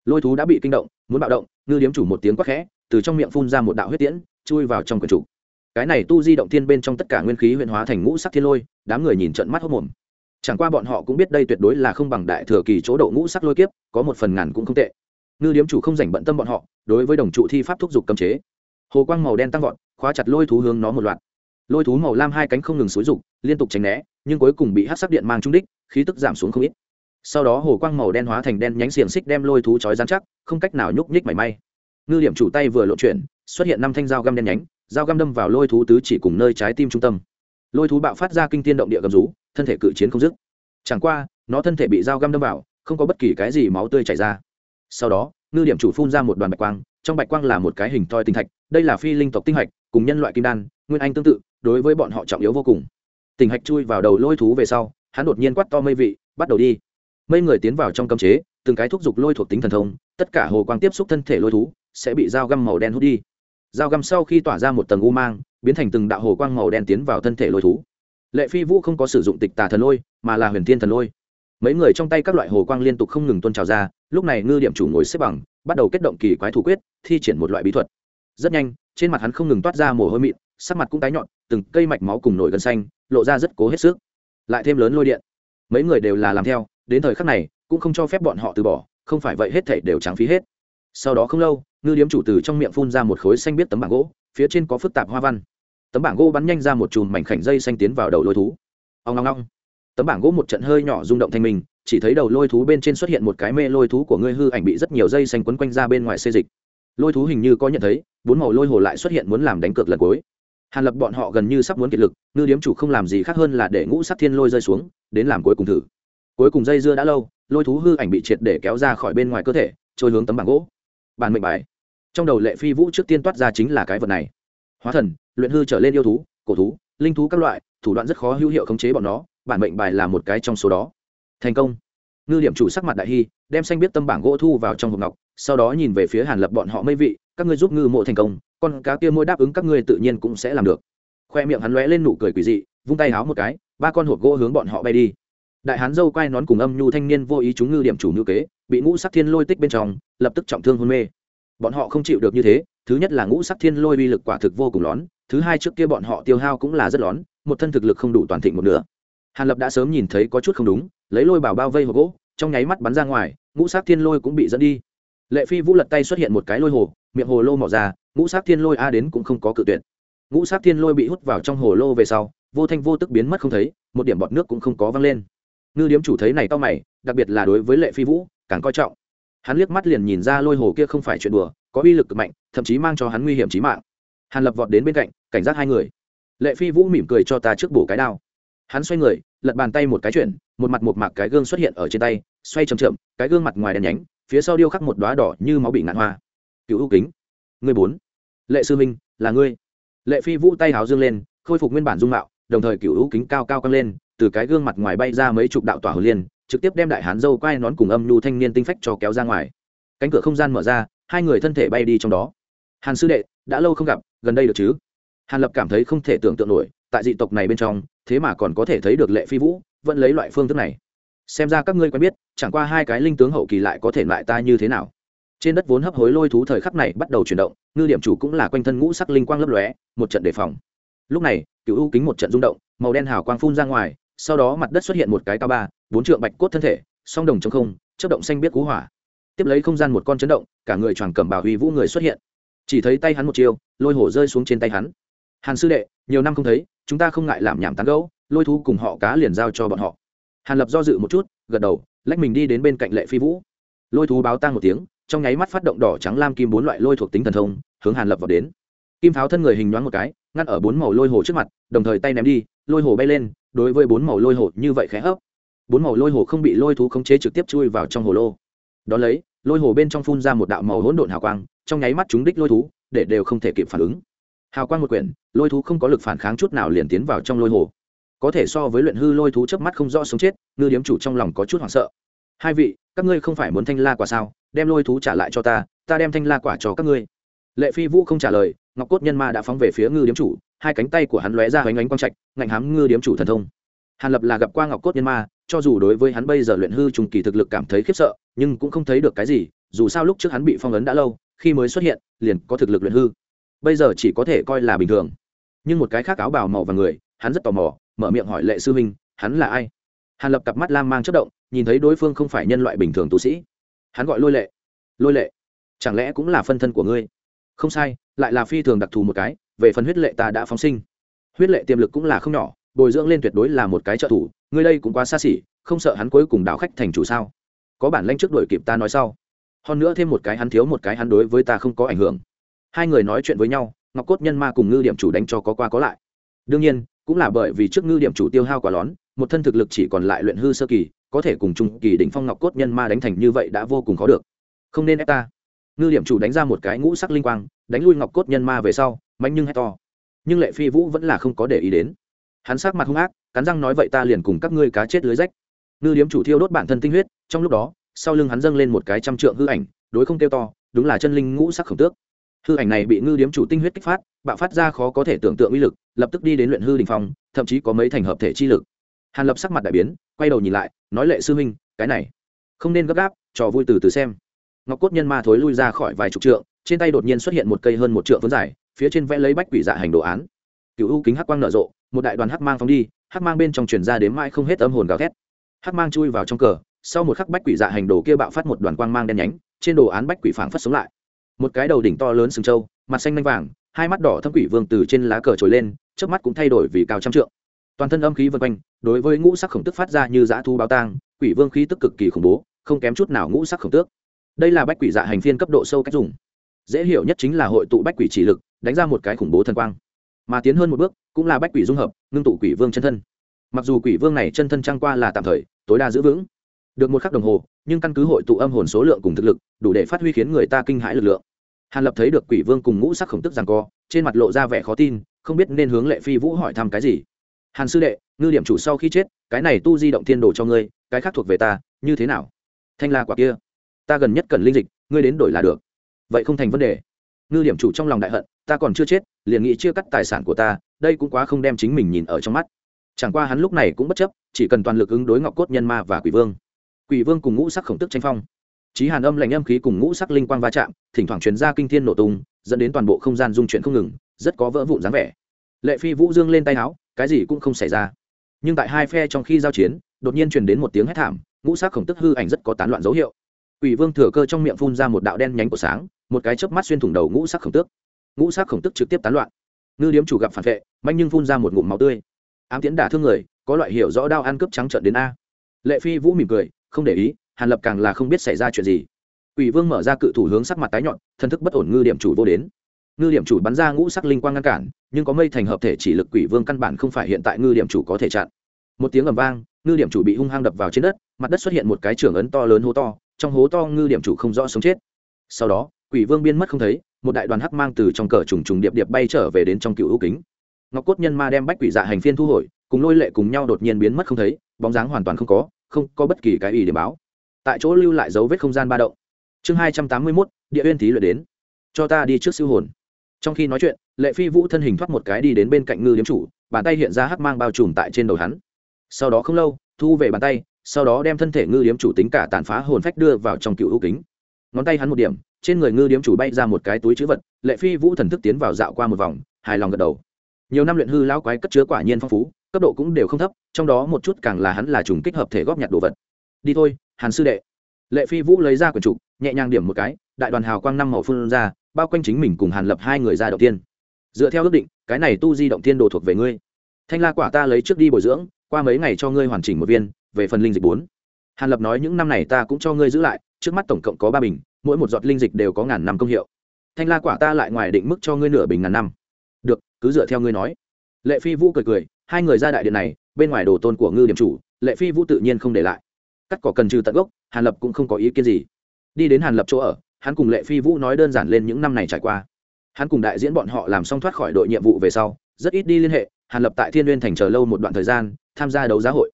Lôi thú đã bị kinh động, muốn bạo động, ngư điếm chủ một tiếng quát khẽ, từ trong miệng phun ra một đạo huyết tiễn, chui vào trong quần chủ cái này tu di động thiên bên trong tất cả nguyên khí huyện hóa thành ngũ sắc thiên lôi, đám người nhìn trận mắt hốc mồm. Chẳng qua bọn họ cũng biết đây tuyệt đối là không bằng đại thừa kỳ chỗ độ ngũ sắc lôi kiếp, có một phần ngàn cũng không tệ. Ngư điếm chủ không dành bận tâm bọn họ, đối với đồng trụ thi pháp thúc giục cấm chế. Hồ quang màu đen tăng vọt, khóa chặt lôi thú hướng nó một loạt. Lôi thú màu lam hai cánh không ngừng xúi rục liên tục tránh né, nhưng cuối cùng bị hát sắc điện mang trung đích, khí tức giảm xuống không ít. Sau đó hồ quang màu đen hóa thành đen nhánh xiềng xích đem lôi thú chói dán chắc, không cách nào nhúc nhích mảy may. Ngư điểm chủ tay vừa lộ chuyển, xuất hiện năm thanh dao găm đen nhánh dao găm đâm vào lôi thú tứ chỉ cùng nơi trái tim trung tâm. Lôi thú bạo phát ra kinh tiên động địa gầm rú, thân thể cự chiến không dứt. Chẳng qua, nó thân thể bị dao găm đâm vào, không có bất kỳ cái gì máu tươi chảy ra. Sau đó, ngư điểm chủ phun ra một đoàn bạch quang, trong bạch quang là một cái hình thoi tinh thạch, đây là phi linh tộc tinh hạch, cùng nhân loại kim đan, nguyên anh tương tự, đối với bọn họ trọng yếu vô cùng. Tinh hạch chui vào đầu lôi thú về sau, hắn đột nhiên quát to mây vị, bắt đầu đi. Mây người tiến vào trong cấm chế, từng cái thúc giục lôi thuộc tính thần thông, tất cả hồ quang tiếp xúc thân thể lôi thú, sẽ bị dao găm màu đen hút đi dao găm sau khi tỏa ra một tầng u mang, biến thành từng đạo hồ quang màu đen tiến vào thân thể lôi thú. Lệ phi vũ không có sử dụng tịch tà thần lôi, mà là huyền thiên thần lôi. Mấy người trong tay các loại hồ quang liên tục không ngừng tuôn trào ra, lúc này ngư điểm chủ ngồi xếp bằng, bắt đầu kết động kỳ quái thủ quyết, thi triển một loại bí thuật. Rất nhanh, trên mặt hắn không ngừng toát ra mồ hôi mịn, sắc mặt cũng tái nhọn từng cây mạch máu cùng nổi gân xanh, lộ ra rất cố hết sức. Lại thêm lớn lôi điện. Mấy người đều là làm theo, đến thời khắc này, cũng không cho phép bọn họ từ bỏ, không phải vậy hết thảy đều trắng phí hết. Sau đó không lâu ngư điếm chủ từ trong miệng phun ra một khối xanh biết tấm bảng gỗ, phía trên có phức tạp hoa văn. Tấm bảng gỗ bắn nhanh ra một chùm mảnh khảnh dây xanh tiến vào đầu lôi thú. Ông ngong ngong tấm bảng gỗ một trận hơi nhỏ rung động thanh mình, chỉ thấy đầu lôi thú bên trên xuất hiện một cái mê lôi thú của ngươi hư ảnh bị rất nhiều dây xanh quấn quanh ra bên ngoài xê dịch. Lôi thú hình như có nhận thấy, bốn màu lôi hồ lại xuất hiện muốn làm đánh cược lần cuối. Hàn lập bọn họ gần như sắp muốn kiệt lực, ngư điếm chủ không làm gì khác hơn là để ngũ sắc thiên lôi rơi xuống, đến làm cuối cùng thử. Cuối cùng dây dưa đã lâu, lôi thú hư ảnh bị triệt để kéo ra khỏi bên ngoài cơ thể, trôi hướng tấm bảng gỗ. Bàn mệnh bài trong đầu lệ phi vũ trước tiên toát ra chính là cái vật này. Hóa thần, luyện hư trở lên yêu thú, cổ thú, linh thú các loại, thủ đoạn rất khó hữu hiệu khống chế bọn nó, bản mệnh bài là một cái trong số đó. Thành công. Ngư điểm chủ sắc mặt đại hy, đem xanh biết tâm bảng gỗ thu vào trong hộp ngọc, sau đó nhìn về phía hàn lập bọn họ mây vị, các ngươi giúp ngư mộ thành công, con cá kia môi đáp ứng các ngươi tự nhiên cũng sẽ làm được. Khoe miệng hắn lóe lên nụ cười quỷ dị, vung tay háo một cái, ba con hộp gỗ hướng bọn họ bay đi. Đại hán dâu quay nón cùng âm nhu thanh niên vô ý chúng ngư điểm chủ ngư kế, bị ngũ sắc thiên lôi tích bên trong, lập tức trọng thương hôn mê bọn họ không chịu được như thế, thứ nhất là ngũ sắc thiên lôi uy lực quả thực vô cùng lón, thứ hai trước kia bọn họ tiêu hao cũng là rất lón, một thân thực lực không đủ toàn thịnh một nửa. Hàn lập đã sớm nhìn thấy có chút không đúng, lấy lôi bảo bao vây hộp gỗ, trong nháy mắt bắn ra ngoài, ngũ sắc thiên lôi cũng bị dẫn đi. Lệ phi vũ lật tay xuất hiện một cái lôi hồ, miệng hồ lô mỏ ra, ngũ sắc thiên lôi a đến cũng không có cự tuyệt. Ngũ sắc thiên lôi bị hút vào trong hồ lô về sau, vô thanh vô tức biến mất không thấy, một điểm bọt nước cũng không có văng lên. Ngư điếm chủ thấy này to mày, đặc biệt là đối với lệ phi vũ, càng coi trọng hắn liếc mắt liền nhìn ra lôi hồ kia không phải chuyện đùa, có uy lực cực mạnh, thậm chí mang cho hắn nguy hiểm trí mạng. Hàn lập vọt đến bên cạnh, cảnh giác hai người. Lệ phi vũ mỉm cười cho ta trước bổ cái đao. Hắn xoay người, lật bàn tay một cái chuyển, một mặt một mạc cái gương xuất hiện ở trên tay, xoay chầm chậm, cái gương mặt ngoài đèn nhánh, phía sau điêu khắc một đoá đỏ như máu bị ngạn hoa. Cựu ưu kính. Người bốn. Lệ sư minh, là ngươi. Lệ phi vũ tay háo dương lên, khôi phục nguyên bản dung mạo, đồng thời cựu ưu kính cao cao căng lên, từ cái gương mặt ngoài bay ra mấy chục đạo tỏa hồn liên trực tiếp đem đại hán dâu quai nón cùng âm nhu thanh niên tinh phách cho kéo ra ngoài. Cánh cửa không gian mở ra, hai người thân thể bay đi trong đó. Hàn sư đệ, đã lâu không gặp, gần đây được chứ? Hàn lập cảm thấy không thể tưởng tượng nổi, tại dị tộc này bên trong, thế mà còn có thể thấy được lệ phi vũ, vẫn lấy loại phương thức này. Xem ra các ngươi quen biết, chẳng qua hai cái linh tướng hậu kỳ lại có thể lại ta như thế nào? Trên đất vốn hấp hối lôi thú thời khắc này bắt đầu chuyển động, ngư điểm chủ cũng là quanh thân ngũ sắc linh quang lấp lóe, một trận đề phòng. Lúc này, cựu u kính một trận rung động, màu đen hào quang phun ra ngoài sau đó mặt đất xuất hiện một cái cao ba, bốn trượng bạch cốt thân thể, song đồng trong không chất động xanh biết cú hỏa. Tiếp lấy không gian một con chấn động, cả người tròn cầm bảo huy vũ người xuất hiện. Chỉ thấy tay hắn một chiều lôi hổ rơi xuống trên tay hắn. Hàn sư đệ, nhiều năm không thấy, chúng ta không ngại làm nhảm tán gấu lôi thú cùng họ cá liền giao cho bọn họ. Hàn lập do dự một chút, gật đầu, lách mình đi đến bên cạnh lệ phi vũ. Lôi thú báo tang một tiếng, trong nháy mắt phát động đỏ trắng lam kim bốn loại lôi thuộc tính thần thông, hướng hàn lập vào đến. Kim pháo thân người hình nhoáng một cái, ngăn ở bốn màu lôi hồ trước mặt, đồng thời tay ném đi, lôi hồ bay lên đối với bốn màu lôi hồ như vậy khẽ hấp. Bốn màu lôi hồ không bị lôi thú khống chế trực tiếp chui vào trong hồ lô. Đón lấy, lôi hồ bên trong phun ra một đạo màu hỗn độn hào quang, trong nháy mắt chúng đích lôi thú, để đều không thể kịp phản ứng. Hào quang một quyển, lôi thú không có lực phản kháng chút nào liền tiến vào trong lôi hồ. Có thể so với luyện hư lôi thú chớp mắt không rõ sống chết, ngư điếm chủ trong lòng có chút hoảng sợ. Hai vị, các ngươi không phải muốn thanh la quả sao? Đem lôi thú trả lại cho ta ta đem thanh la quả cho các ngươi. Lệ phi vũ không trả lời, ngọc cốt nhân ma đã phóng về phía ngư điếm chủ hai cánh tay của hắn lóe ra hoành ánh quang trạch, ngạnh hám ngư điếm chủ thần thông. Hàn lập là gặp qua ngọc cốt nhân ma, cho dù đối với hắn bây giờ luyện hư trùng kỳ thực lực cảm thấy khiếp sợ, nhưng cũng không thấy được cái gì, dù sao lúc trước hắn bị phong ấn đã lâu, khi mới xuất hiện, liền có thực lực luyện hư. Bây giờ chỉ có thể coi là bình thường. Nhưng một cái khác áo bào màu và người, hắn rất tò mò, mở miệng hỏi lệ sư huynh, hắn là ai? Hàn lập cặp mắt lam mang chất động, nhìn thấy đối phương không phải nhân loại bình thường tu sĩ. Hắn gọi lôi lệ. Lôi lệ, chẳng lẽ cũng là phân thân của ngươi? Không sai, lại là phi thường đặc thù một cái về phần huyết lệ ta đã phóng sinh. Huyết lệ tiềm lực cũng là không nhỏ, bồi dưỡng lên tuyệt đối là một cái trợ thủ, ngươi đây cũng quá xa xỉ, không sợ hắn cuối cùng đảo khách thành chủ sao? Có bản lanh trước đuổi kịp ta nói sau. Hơn nữa thêm một cái hắn thiếu một cái hắn đối với ta không có ảnh hưởng. Hai người nói chuyện với nhau, ngọc cốt nhân ma cùng ngư điểm chủ đánh cho có qua có lại. Đương nhiên, cũng là bởi vì trước ngư điểm chủ tiêu hao quả lón, một thân thực lực chỉ còn lại luyện hư sơ kỳ, có thể cùng trung kỳ đỉnh phong ngọc cốt nhân ma đánh thành như vậy đã vô cùng khó được. Không nên ép ta. Ngư điểm chủ đánh ra một cái ngũ sắc linh quang, đánh lui ngọc cốt nhân ma về sau mạnh nhưng hay to. Nhưng lệ phi vũ vẫn là không có để ý đến. Hắn sát mặt hung ác, cắn răng nói vậy ta liền cùng các ngươi cá chết lưới rách. Ngư điếm chủ thiêu đốt bản thân tinh huyết, trong lúc đó, sau lưng hắn dâng lên một cái trăm trượng hư ảnh, đối không kêu to, đúng là chân linh ngũ sắc khổng tước. Hư ảnh này bị ngư điếm chủ tinh huyết kích phát, bạo phát ra khó có thể tưởng tượng uy lực, lập tức đi đến luyện hư đình phong, thậm chí có mấy thành hợp thể chi lực. Hàn lập sắc mặt đại biến, quay đầu nhìn lại, nói lệ sư huynh, cái này, không nên gấp gáp, trò vui từ từ xem. Ngọc cốt nhân ma thối lui ra khỏi vài chục trượng, trên tay đột nhiên xuất hiện một cây hơn một trượng vốn dài phía trên vẽ lấy bách quỷ dạ hành đồ án. Cựu u kính hắc quang nở rộ, một đại đoàn hắc mang phóng đi, hắc mang bên trong truyền ra đến mãi không hết âm hồn gào thét. Hắc mang chui vào trong cờ, sau một khắc bách quỷ dạ hành đồ kia bạo phát một đoàn quang mang đen nhánh, trên đồ án bách quỷ phảng phất sống lại. Một cái đầu đỉnh to lớn sừng trâu, mặt xanh nanh vàng, hai mắt đỏ thâm quỷ vương từ trên lá cờ trồi lên trước mắt cũng thay đổi vì cao trăm trượng. Toàn thân âm khí vân quanh, đối với ngũ sắc khổng tức phát ra như dã thu bao tang, quỷ vương khí tức cực kỳ khủng bố, không kém chút nào ngũ sắc khổng tước. Đây là bách quỷ dạ hành phiên cấp độ sâu cách dùng dễ hiểu nhất chính là hội tụ bách quỷ chỉ lực, đánh ra một cái khủng bố thần quang. Mà tiến hơn một bước, cũng là bách quỷ dung hợp, ngưng tụ quỷ vương chân thân. Mặc dù quỷ vương này chân thân trăng qua là tạm thời, tối đa giữ vững. Được một khắc đồng hồ, nhưng căn cứ hội tụ âm hồn số lượng cùng thực lực, đủ để phát huy khiến người ta kinh hãi lực lượng. Hàn lập thấy được quỷ vương cùng ngũ sắc khổng tức rằng co, trên mặt lộ ra vẻ khó tin, không biết nên hướng lệ phi vũ hỏi thăm cái gì. Hàn sư đệ, ngư điểm chủ sau khi chết, cái này tu di động thiên đồ cho ngươi, cái khác thuộc về ta, như thế nào? Thanh la quả kia, ta gần nhất cần linh dịch, ngươi đến đổi là được vậy không thành vấn đề. Ngư điểm chủ trong lòng đại hận, ta còn chưa chết, liền nghĩ chia cắt tài sản của ta, đây cũng quá không đem chính mình nhìn ở trong mắt. Chẳng qua hắn lúc này cũng bất chấp, chỉ cần toàn lực ứng đối ngọc cốt nhân ma và quỷ vương. Quỷ vương cùng ngũ sắc khổng tức tranh phong. Trí hàn âm lạnh âm khí cùng ngũ sắc linh quang va chạm, thỉnh thoảng truyền ra kinh thiên nổ tung, dẫn đến toàn bộ không gian dung chuyển không ngừng, rất có vỡ vụn dáng vẻ. Lệ phi vũ dương lên tay áo cái gì cũng không xảy ra. Nhưng tại hai phe trong khi giao chiến, đột nhiên truyền đến một tiếng hét thảm, ngũ sắc khổng tức hư ảnh rất có tán loạn dấu hiệu quỷ vương thừa cơ trong miệng phun ra một đạo đen nhánh của sáng một cái chớp mắt xuyên thủng đầu ngũ sắc khổng tước. Ngũ sắc khổng tức trực tiếp tán loạn. Ngư điếm chủ gặp phản vệ manh nhưng phun ra một ngụm máu tươi. Ám tiến đả thương người có loại hiểu rõ đao ăn cướp trắng trợn đến a. Lệ phi vũ mỉm cười không để ý hàn lập càng là không biết xảy ra chuyện gì. Quỷ Vương mở ra cự thủ hướng sắc mặt tái nhọn, thân thức bất ổn ngư điểm chủ vô đến. ngư điểm chủ bắn ra ngũ sắc linh quang ngăn cản nhưng có mây thành hợp thể chỉ lực quỷ vương căn bản không phải hiện tại ngư điểm chủ có thể chặn. Một tiếng ầm vang ngư điểm chủ bị hung hăng đập vào trên đất mặt đất xuất hiện một cái trưởng ấn to lớn hố to trong hố to ngư điểm chủ không rõ sống chết. Sau đó, quỷ vương biên mất không thấy, một đại đoàn hắc mang từ trong cờ trùng trùng điệp điệp bay trở về đến trong cựu ưu kính. Ngọc cốt nhân ma đem bách quỷ dạ hành phiên thu hồi, cùng lôi lệ cùng nhau đột nhiên biến mất không thấy, bóng dáng hoàn toàn không có không có bất kỳ cái ý để báo. Tại chỗ lưu lại dấu vết không gian ba động. Chương hai trăm tám mươi mốt, địa uyên thí luyện đến. Cho ta đi trước siêu hồn. Trong khi nói chuyện, lệ phi vũ thân hình thoát một cái đi đến bên cạnh ngư điếm chủ, bàn tay hiện ra hắc mang bao trùm tại trên đầu hắn. Sau đó không lâu, thu về bàn tay sau đó đem thân thể ngư điếm chủ tính cả tàn phá hồn phách đưa vào trong cựu ưu kính. Ngón tay hắn một điểm, trên người ngư điếm chủ bay ra một cái túi chữ vật, lệ phi vũ thần thức tiến vào dạo qua một vòng, hài lòng gật đầu. Nhiều năm luyện hư lão quái cất chứa quả nhiên phong phú, cấp độ cũng đều không thấp, trong đó một chút càng là hắn là trùng kích hợp thể góp nhặt đồ vật. Đi thôi, hàn sư đệ. Lệ phi vũ lấy ra quyển trục, nhẹ nhàng điểm một cái, đại đoàn hào quang năm màu phun ra, bao quanh chính mình cùng hàn lập hai người ra đầu tiên dựa theo ước định, cái này tu di động tiên đồ thuộc về ngươi. Thanh la quả ta lấy trước đi bồi dưỡng, qua mấy ngày cho ngươi hoàn chỉnh một viên về phần linh dịch bốn. Hàn lập nói những năm này ta cũng cho ngươi giữ lại, trước mắt tổng cộng có ba bình, mỗi một giọt linh dịch đều có ngàn năm công hiệu. Thanh la quả ta lại ngoài định mức cho ngươi nửa bình ngàn năm. Được, cứ dựa theo ngươi nói. Lệ phi vũ cười cười, hai người ra đại điện này, bên ngoài đồ tôn của ngư điểm chủ, lệ phi vũ tự nhiên không để lại. Cắt cỏ cần trừ tận gốc, hàn lập cũng không có ý kiến gì. Đi đến hàn lập chỗ ở, hắn cùng lệ phi vũ nói đơn giản lên những năm này trải qua. Hắn cùng đại diễn bọn họ làm xong thoát khỏi đội nhiệm vụ về sau, rất ít đi liên hệ, hàn lập tại thiên n thành chờ lâu một đoạn thời gian, tham gia đấu giá hội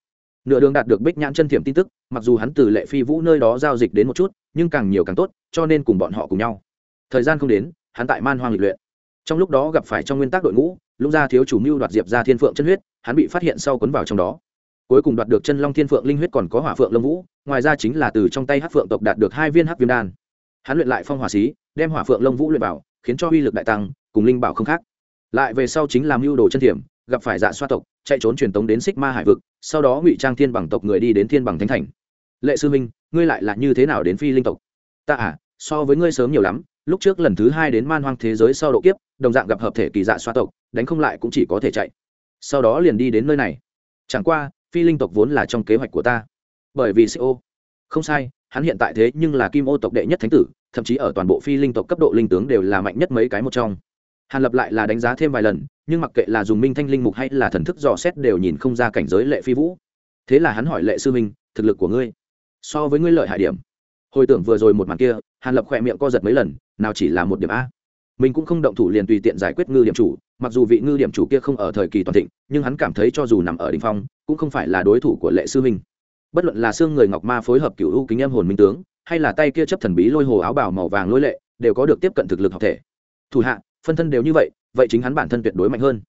nửa đường đạt được bích nhãn chân thiểm tin tức, mặc dù hắn từ lệ phi vũ nơi đó giao dịch đến một chút, nhưng càng nhiều càng tốt, cho nên cùng bọn họ cùng nhau. Thời gian không đến, hắn tại man hoang lịch luyện. Trong lúc đó gặp phải trong nguyên tắc đội ngũ lũng ra thiếu chủ mưu đoạt diệp ra thiên phượng chân huyết, hắn bị phát hiện sau cuốn vào trong đó. Cuối cùng đoạt được chân long thiên phượng linh huyết còn có hỏa phượng lâm vũ, ngoài ra chính là từ trong tay hát phượng tộc đạt được hai viên hắc viêm đan. Hắn luyện lại phong hỏa xí, đem hỏa phượng lâm vũ luyện vào, khiến cho uy lực đại tăng, cùng linh bảo không khác. Lại về sau chính làm mưu đồ chân thiểm gặp phải dạ xoa tộc, chạy trốn truyền tống đến xích ma hải vực, sau đó ngụy trang thiên bằng tộc người đi đến thiên bằng thánh thành. Lệ sư minh ngươi lại là như thế nào đến phi linh tộc? Ta à so với ngươi sớm nhiều lắm, lúc trước lần thứ hai đến man hoang thế giới sau độ kiếp, đồng dạng gặp hợp thể kỳ dạ xoa tộc, đánh không lại cũng chỉ có thể chạy. Sau đó liền đi đến nơi này. Chẳng qua, phi linh tộc vốn là trong kế hoạch của ta. Bởi vì co không sai, hắn hiện tại thế nhưng là kim ô tộc đệ nhất thánh tử, thậm chí ở toàn bộ phi linh tộc cấp độ linh tướng đều là mạnh nhất mấy cái một trong hàn lập lại là đánh giá thêm vài lần, nhưng mặc kệ là dùng minh thanh linh mục hay là thần thức dò xét đều nhìn không ra cảnh giới lệ phi vũ. Thế là hắn hỏi lệ sư minh, thực lực của ngươi, so với ngươi lợi hại điểm? Hồi tưởng vừa rồi một màn kia, hàn lập khỏe miệng co giật mấy lần, nào chỉ là một điểm a. Mình cũng không động thủ liền tùy tiện giải quyết ngư điểm chủ, mặc dù vị ngư điểm chủ kia không ở thời kỳ toàn thịnh, nhưng hắn cảm thấy cho dù nằm ở đ ỉ n h phong, cũng không phải là đối thủ của lệ sư minh. Bất luận là xương người ngọc ma phối hợp cựu u kính em hồn minh tướng, hay là tay kia chấp thần bí lôi hồ áo bào màu vàng lôi lệ, đều có được tiếp cận thực lực học thể. Thủ hạ phân thân đều như vậy vậy chính hắn bản thân tuyệt đối mạnh hơn.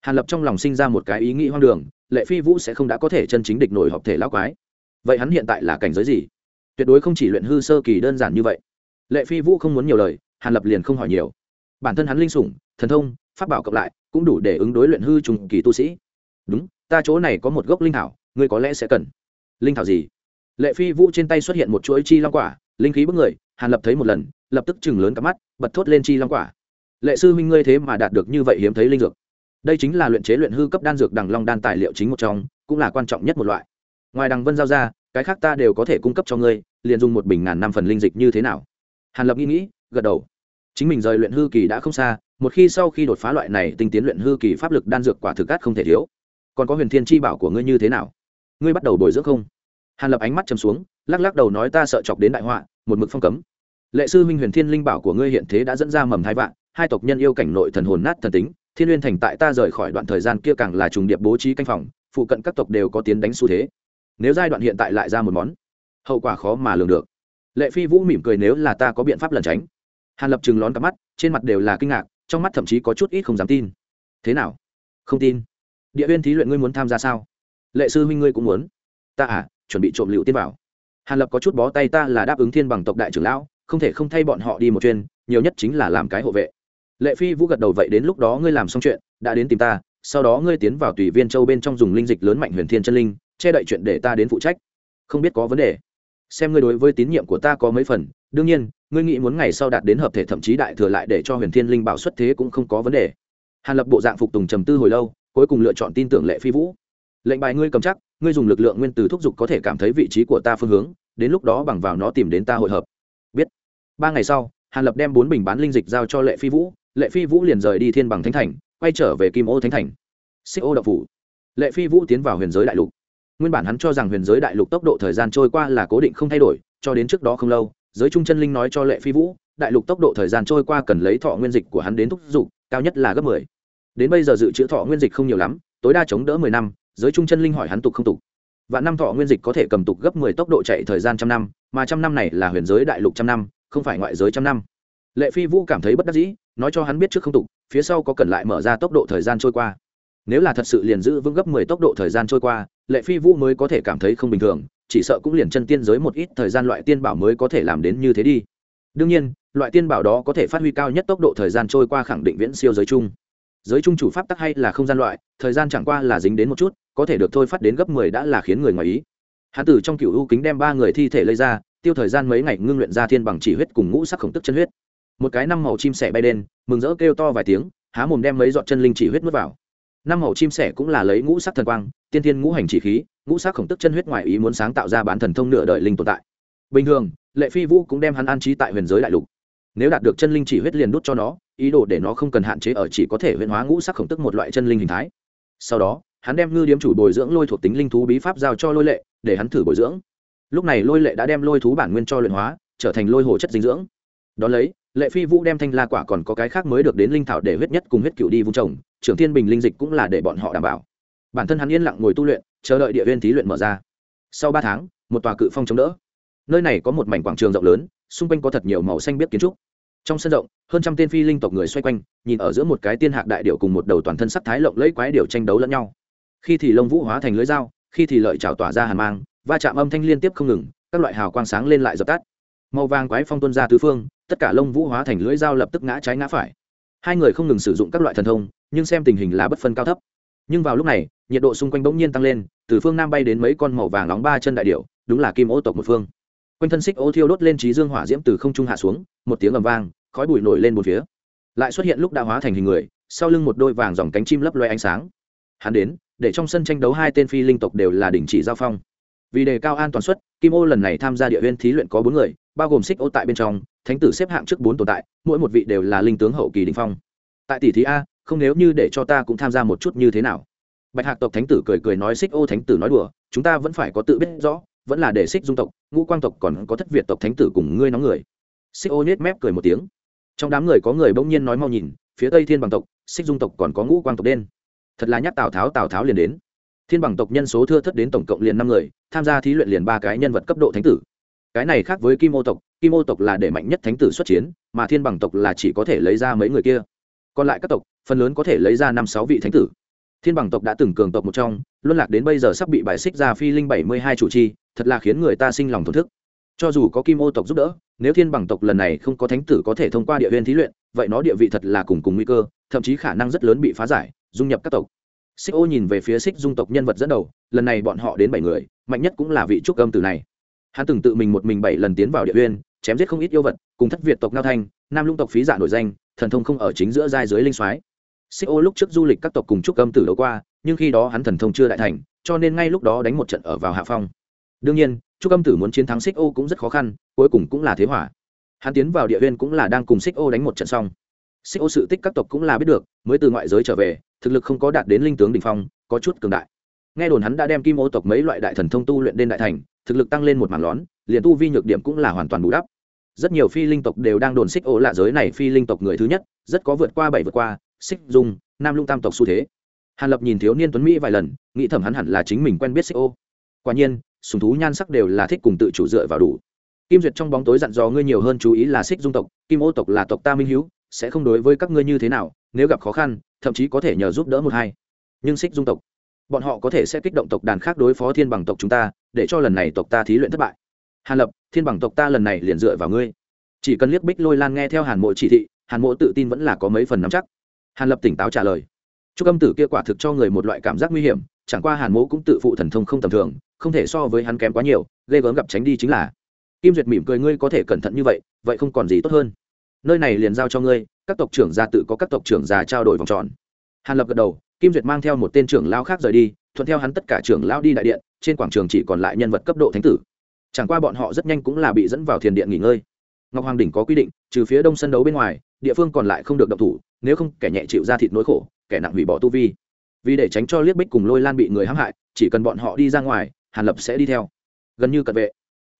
Hàn lập trong lòng sinh ra một cái ý nghĩ hoang đường, lệ phi vũ sẽ không đã có thể chân chính địch nổi học thể lão quái. Vậy hắn hiện tại là cảnh giới gì? Tuyệt đối không chỉ luyện hư sơ kỳ đơn giản như vậy. Lệ phi vũ không muốn nhiều lời, hàn lập liền không hỏi nhiều. Bản thân hắn linh sủng, thần thông, pháp bảo cộng lại, cũng đủ để ứng đối luyện hư trùng kỳ tu sĩ. Đúng, ta chỗ này có một gốc linh thảo, ngươi có lẽ sẽ cần. Linh thảo gì? Lệ phi vũ trên tay xuất hiện một chuỗi chi long quả, linh khí bức người, hàn lập thấy một lần, lập tức chừng lớn cả mắt, bật thốt lên chi long quả lệ sư minh ngươi thế mà đạt được như vậy hiếm thấy linh dược. Đây chính là luyện chế luyện hư cấp đan dược đằng long đan tài liệu chính một trong, cũng là quan trọng nhất một loại. Ngoài đằng vân giao ra, cái khác ta đều có thể cung cấp cho ngươi, liền dùng một bình ngàn năm phần linh dịch như thế nào? Hàn lập nghĩ nghĩ, gật đầu. Chính mình rời luyện hư kỳ đã không xa, một khi sau khi đột phá loại này tinh tiến luyện hư kỳ pháp lực đan dược quả thực cát không thể thiếu. Còn có huyền thiên chi bảo của ngươi như thế nào? Ngươi bắt đầu bồi dưỡng không? Hàn lập ánh mắt chầm xuống, lắc lắc đầu nói ta sợ chọc đến đại họa, một mực phong cấm. Lệ sư minh huyền thiên linh bảo của ngươi hiện thế đã dẫn ra mầm thái vạn hai tộc nhân yêu cảnh nội thần hồn nát thần tính, thiên n thành tại ta rời khỏi đoạn thời gian kia càng là trùng điệp bố trí canh phòng, phụ cận các tộc đều có tiến đánh xu thế. Nếu giai đoạn hiện tại lại ra một món, hậu quả khó mà lường được. Lệ phi vũ mỉm cười nếu là ta có biện pháp lẩn tránh. Hàn lập chừng lón cả mắt, trên mặt đều là kinh ngạc, trong mắt thậm chí có chút ít không dám tin. Thế nào? Không tin. Địa uyên thí luyện ngươi muốn tham gia sao? Lệ sư huynh ngươi cũng muốn. Ta à chuẩn bị trộm liệu tiên bảo. Hàn lập có chút bó tay ta là đáp ứng thiên bằng tộc đại trưởng lão, không thể không thay bọn họ đi một chuyên nhiều nhất chính là làm cái hộ vệ lệ phi vũ gật đầu vậy đến lúc đó ngươi làm xong chuyện, đã đến tìm ta, sau đó ngươi tiến vào tùy viên châu bên trong dùng linh dịch lớn mạnh huyền thiên chân linh, che đậy chuyện để ta đến phụ trách. Không biết có vấn đề. Xem ngươi đối với tín nhiệm của ta có mấy phần, đương nhiên, ngươi nghĩ muốn ngày sau đạt đến hợp thể thậm chí đại thừa lại để cho huyền thiên linh bảo xuất thế cũng không có vấn đề. Hàn lập bộ dạng phục tùng trầm tư hồi lâu, cuối cùng lựa chọn tin tưởng lệ phi vũ. Lệnh bài ngươi cầm chắc, ngươi dùng lực lượng nguyên từ thúc giục có thể cảm thấy vị trí của ta phương hướng, đến lúc đó bằng vào nó tìm đến ta hội hợp. Biết. Ba ngày sau, hàn lập đem bốn bình bán linh dịch giao cho lệ phi vũ lệ phi vũ liền rời đi thiên bằng thánh thành, quay trở về kim ô thánh thành. Xích ô đậu phủ. Lệ phi vũ tiến vào huyền giới đại lục. Nguyên bản hắn cho rằng huyền giới đại lục tốc độ thời gian trôi qua là cố định không thay đổi, cho đến trước đó không lâu, giới trung chân linh nói cho lệ phi vũ, đại lục tốc độ thời gian trôi qua cần lấy thọ nguyên dịch của hắn đến thúc giục cao nhất là gấp mười. Đến bây giờ dự trữ thọ nguyên dịch không nhiều lắm, tối đa chống đỡ mười năm, giới trung chân linh hỏi hắn tục không tục. Và năm thọ nguyên dịch có thể cầm tục gấp mười tốc độ chạy thời gian trăm năm, mà trăm năm này là huyền giới đại lục trăm năm, không phải ngoại giới trăm năm. Lệ phi vũ cảm thấy bất đắc dĩ nói cho hắn biết trước không tục, phía sau có cần lại mở ra tốc độ thời gian trôi qua. Nếu là thật sự liền giữ vững gấp mười tốc độ thời gian trôi qua, lệ phi vũ mới có thể cảm thấy không bình thường, chỉ sợ cũng liền chân tiên giới một ít thời gian loại tiên bảo mới có thể làm đến như thế đi. Đương nhiên, loại tiên bảo đó có thể phát huy cao nhất tốc độ thời gian trôi qua khẳng định viễn siêu giới chung. Giới chung chủ pháp tắc hay là không gian loại, thời gian chẳng qua là dính đến một chút, có thể được thôi phát đến gấp mười đã là khiến người ngoài ý. Hãn tử trong cựu ưu kính đem ba người thi thể lấy ra, tiêu thời gian mấy ngày ngưng luyện ra thiên bằng chỉ huyết cùng ngũ sắc khổng tức chân huyết một cái năm màu chim sẻ bay đen, mừng rỡ kêu to vài tiếng, há mồm đem mấy giọt chân linh chỉ huyết nuốt vào. Năm màu chim sẻ cũng là lấy ngũ sắc thần quang, tiên thiên ngũ hành chỉ khí, ngũ sắc khổng tức chân huyết ngoài ý muốn sáng tạo ra bán thần thông nửa đời linh tồn tại. Bình thường, lệ phi vũ cũng đem hắn an trí tại huyền giới đại lục. Nếu đạt được chân linh chỉ huyết liền đút cho nó, ý đồ để nó không cần hạn chế ở chỉ có thể huyền hóa ngũ sắc khổng tức một loại chân linh hình thái. Sau đó, hắn đem ngư điếm chủ bồi dưỡng lôi thuộc tính linh thú bí pháp giao cho lôi lệ, để hắn thử bồi dưỡng. Lúc này lôi lệ đã đem lôi thú bản nguyên cho luyện hóa, trở thành lôi hồ chất dinh dưỡng. Đón lấy lệ phi vũ đem thanh la quả còn có cái khác mới được đến linh thảo để huyết nhất cùng huyết cựu đi vung trồng, trưởng thiên bình linh dịch cũng là để bọn họ đảm bảo. Bản thân hắn yên lặng ngồi tu luyện, chờ đợi địa viên thí luyện mở ra. Sau ba tháng, một tòa cự phong chống đỡ. Nơi này có một mảnh quảng trường rộng lớn, xung quanh có thật nhiều màu xanh biết kiến trúc. Trong sân rộng, hơn trăm tên phi linh tộc người xoay quanh, nhìn ở giữa một cái tiên hạc đại điệu cùng một đầu toàn thân sắc thái lộng lẫy quái điệu tranh đấu lẫn nhau. Khi thì lông vũ hóa thành lưới dao, khi thì lợi trào tỏa ra hàn mang, va chạm âm thanh liên tiếp không ngừng, các loại hào quang sáng lên lại dập tắt. Màu vàng quái phong tuân ra tứ phương tất cả lông vũ hóa thành lưỡi dao lập tức ngã trái ngã phải. Hai người không ngừng sử dụng các loại thần thông, nhưng xem tình hình là bất phân cao thấp. Nhưng vào lúc này, nhiệt độ xung quanh bỗng nhiên tăng lên, từ phương nam bay đến mấy con màu vàng nóng ba chân đại điệu đúng là kim ô tộc một phương. Quanh thân xích ô thiêu đốt lên trí dương hỏa diễm từ không trung hạ xuống, một tiếng ầm vang, khói bụi nổi lên một phía. Lại xuất hiện lúc đã hóa thành hình người, sau lưng một đôi vàng dòng cánh chim lấp loe ánh sáng. Hắn đến, để trong sân tranh đấu hai tên phi linh tộc đều là đình chỉ giao phong. Vì đề cao an toàn suất, kim ô lần này tham gia địa huyên thí luyện có bốn người, bao gồm xích ô tại bên trong thánh tử xếp hạng trước bốn tồn tại, mỗi một vị đều là linh tướng hậu kỳ đình phong. Tại tỷ thí a, không nếu như để cho ta cũng tham gia một chút như thế nào? Bạch hạc tộc thánh tử cười cười nói xích ô thánh tử nói đùa, chúng ta vẫn phải có tự biết rõ, vẫn là để xích dung tộc, ngũ quang tộc còn có thất việt tộc thánh tử cùng ngươi nóng người. Xích ô nhét mép cười một tiếng. Trong đám người có người bỗng nhiên nói mau nhìn, phía tây thiên bằng tộc, xích dung tộc còn có ngũ quang tộc đen. Thật là nhắc tào tháo tào tháo liền đến. Thiên bằng tộc nhân số thưa thất đến tổng cộng liền năm người, tham gia thí luyện liền ba cái nhân vật cấp độ thánh tử. Cái này khác với kim ô tộc kim ô tộc là để mạnh nhất thánh tử xuất chiến, mà thiên bằng tộc là chỉ có thể lấy ra mấy người kia. Còn lại các tộc, phần lớn có thể lấy ra năm sáu vị thánh tử. Thiên bằng tộc đã từng cường tộc một trong, luân lạc đến bây giờ sắp bị bài xích ra phi linh bảy mươi hai chủ chi, thật là khiến người ta sinh lòng thổn thức. Cho dù có kim ô tộc giúp đỡ, nếu thiên bằng tộc lần này không có thánh tử có thể thông qua địa viên thí luyện, vậy nó địa vị thật là cùng cùng nguy cơ, thậm chí khả năng rất lớn bị phá giải, dung nhập các tộc. Xích ô nhìn về phía xích dung tộc nhân vật dẫn đầu, lần này bọn họ đến bảy người, mạnh nhất cũng là vị trúc âm tử này. Hắn từng tự mình một mình bảy lần tiến vào địa uyên chém giết không ít yêu vật, cùng thất việt tộc ngao thanh, nam lũng tộc phí giả nổi danh, thần thông không ở chính giữa giai dưới linh soái. Xích ô lúc trước du lịch các tộc cùng trúc âm tử đấu qua, nhưng khi đó hắn thần thông chưa đại thành, cho nên ngay lúc đó đánh một trận ở vào hạ phong. Đương nhiên trúc âm tử muốn chiến thắng xích ô cũng rất khó khăn, cuối cùng cũng là thế hỏa. Hắn tiến vào địa huyên cũng là đang cùng xích ô đánh một trận xong. Xích ô sự tích các tộc cũng là biết được, mới từ ngoại giới trở về, thực lực không có đạt đến linh tướng đình phong, có chút cường đại. Nghe đồn hắn đã đem kim ô tộc mấy loại đại thần thông tu luyện đến đại thành, thực lực tăng lên một mảng lón liền tu vi nhược điểm cũng là hoàn toàn bù đắp. Rất nhiều phi linh tộc đều đang đồn xích ô lạ giới này phi linh tộc người thứ nhất, rất có vượt qua bảy vượt qua, xích dung, nam lung tam tộc xu thế. Hàn lập nhìn thiếu niên tuấn mỹ vài lần, nghĩ thầm hắn hẳn là chính mình quen biết xích ô. Quả nhiên, sùng thú nhan sắc đều là thích cùng tự chủ dựa vào đủ. Kim duyệt trong bóng tối dặn dò ngươi nhiều hơn chú ý là xích dung tộc, kim ô tộc là tộc ta minh hữu sẽ không đối với các ngươi như thế nào, nếu gặp khó khăn, thậm chí có thể nhờ giúp đỡ một hai. Nhưng xích dung tộc, bọn họ có thể sẽ kích động tộc đàn khác đối phó thiên bằng tộc chúng ta, để cho lần này tộc ta thí luyện thất bại hàn lập, thiên bằng tộc ta lần này liền dựa vào ngươi. Chỉ cần liếc bích lôi lan nghe theo hàn mộ chỉ thị, hàn mộ tự tin vẫn là có mấy phần nắm chắc. Hàn lập tỉnh táo trả lời. Chúc âm tử kia quả thực cho người một loại cảm giác nguy hiểm, chẳng qua hàn mộ cũng tự phụ thần thông không tầm thường, không thể so với hắn kém quá nhiều, ghê gớm gặp tránh đi chính là. Kim duyệt mỉm cười, ngươi có thể cẩn thận như vậy vậy không còn gì tốt hơn. Nơi này liền giao cho ngươi, các tộc trưởng già tự có các tộc trưởng già trao đổi vòng tròn. Hàn lập gật đầu, kim duyệt mang theo một tên trưởng lao khác rời đi, thuận theo hắn tất cả trưởng lao đi đại điện, trên quảng trường chỉ còn lại nhân vật cấp độ thánh tử chẳng qua bọn họ rất nhanh cũng là bị dẫn vào thiền điện nghỉ ngơi. Ngọc hoàng đỉnh có quy định, trừ phía đông sân đấu bên ngoài, địa phương còn lại không được động thủ, nếu không kẻ nhẹ chịu ra thịt nỗi khổ, kẻ nặng hủy bỏ tu vi. Vì để tránh cho liếc bích cùng lôi lan bị người hãm hại, chỉ cần bọn họ đi ra ngoài, hàn lập sẽ đi theo. Gần như cận vệ.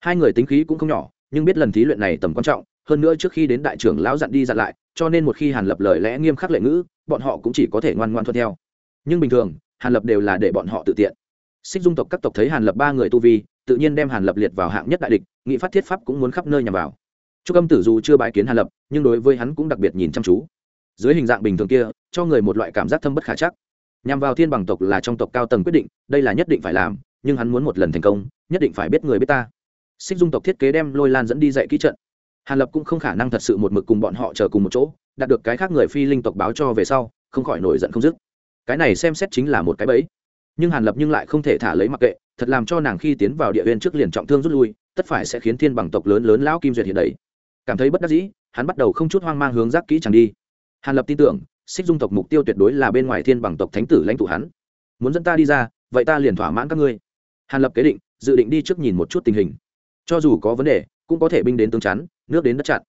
Hai người tính khí cũng không nhỏ, nhưng biết lần thí luyện này tầm quan trọng, hơn nữa trước khi đến đại trưởng lão dặn đi dặn lại, cho nên một khi hàn lập lời lẽ nghiêm khắc lệ ngữ, bọn họ cũng chỉ có thể ngoan ngoan thuận theo. Nhưng bình thường, hàn lập đều là để bọn họ tự tiện. Xích dung tộc các tộc thấy hàn lập ba người tu vi tự nhiên đem hàn lập liệt vào hạng nhất đại địch nghị phát thiết pháp cũng muốn khắp nơi nhằm vào Trúc Âm Tử dù chưa bái kiến Hàn Lập, nhưng đối với hắn cũng đặc biệt nhìn chăm chú. Dưới hình dạng bình thường kia, cho người một loại cảm giác thâm bất khả chắc. Nhằm vào Thiên Bằng tộc là trong tộc cao tầng quyết định, đây là nhất định phải làm, nhưng hắn muốn một lần thành công, nhất định phải biết người biết ta. Xích Dung tộc thiết kế đem Lôi Lan dẫn đi dạy kỹ trận. Hàn Lập cũng không khả năng thật sự một mực cùng bọn họ chờ cùng một chỗ, đạt được cái khác người phi linh tộc báo cho về sau, không khỏi nổi giận không dứt. Cái này xem xét chính là một cái bẫy. Nhưng Hàn Lập nhưng lại không thể thả lấy mặc kệ, thật làm cho nàng khi tiến vào địa viên trước liền trọng thương rút lui, tất phải sẽ khiến Thiên Bằng tộc lớn lớn lão kim duyệt hiện đấy cảm thấy bất đắc dĩ hắn bắt đầu không chút hoang mang hướng giác kỹ chẳng đi. Hàn lập tin tưởng xích dung tộc mục tiêu tuyệt đối là bên ngoài thiên bằng tộc thánh tử lãnh tụ hắn. Muốn dẫn ta đi ra vậy ta liền thỏa mãn các ngươi. Hàn lập kế định dự định đi trước nhìn một chút tình hình. Cho dù có vấn đề cũng có thể binh đến tương chắn nước đến đất chặn.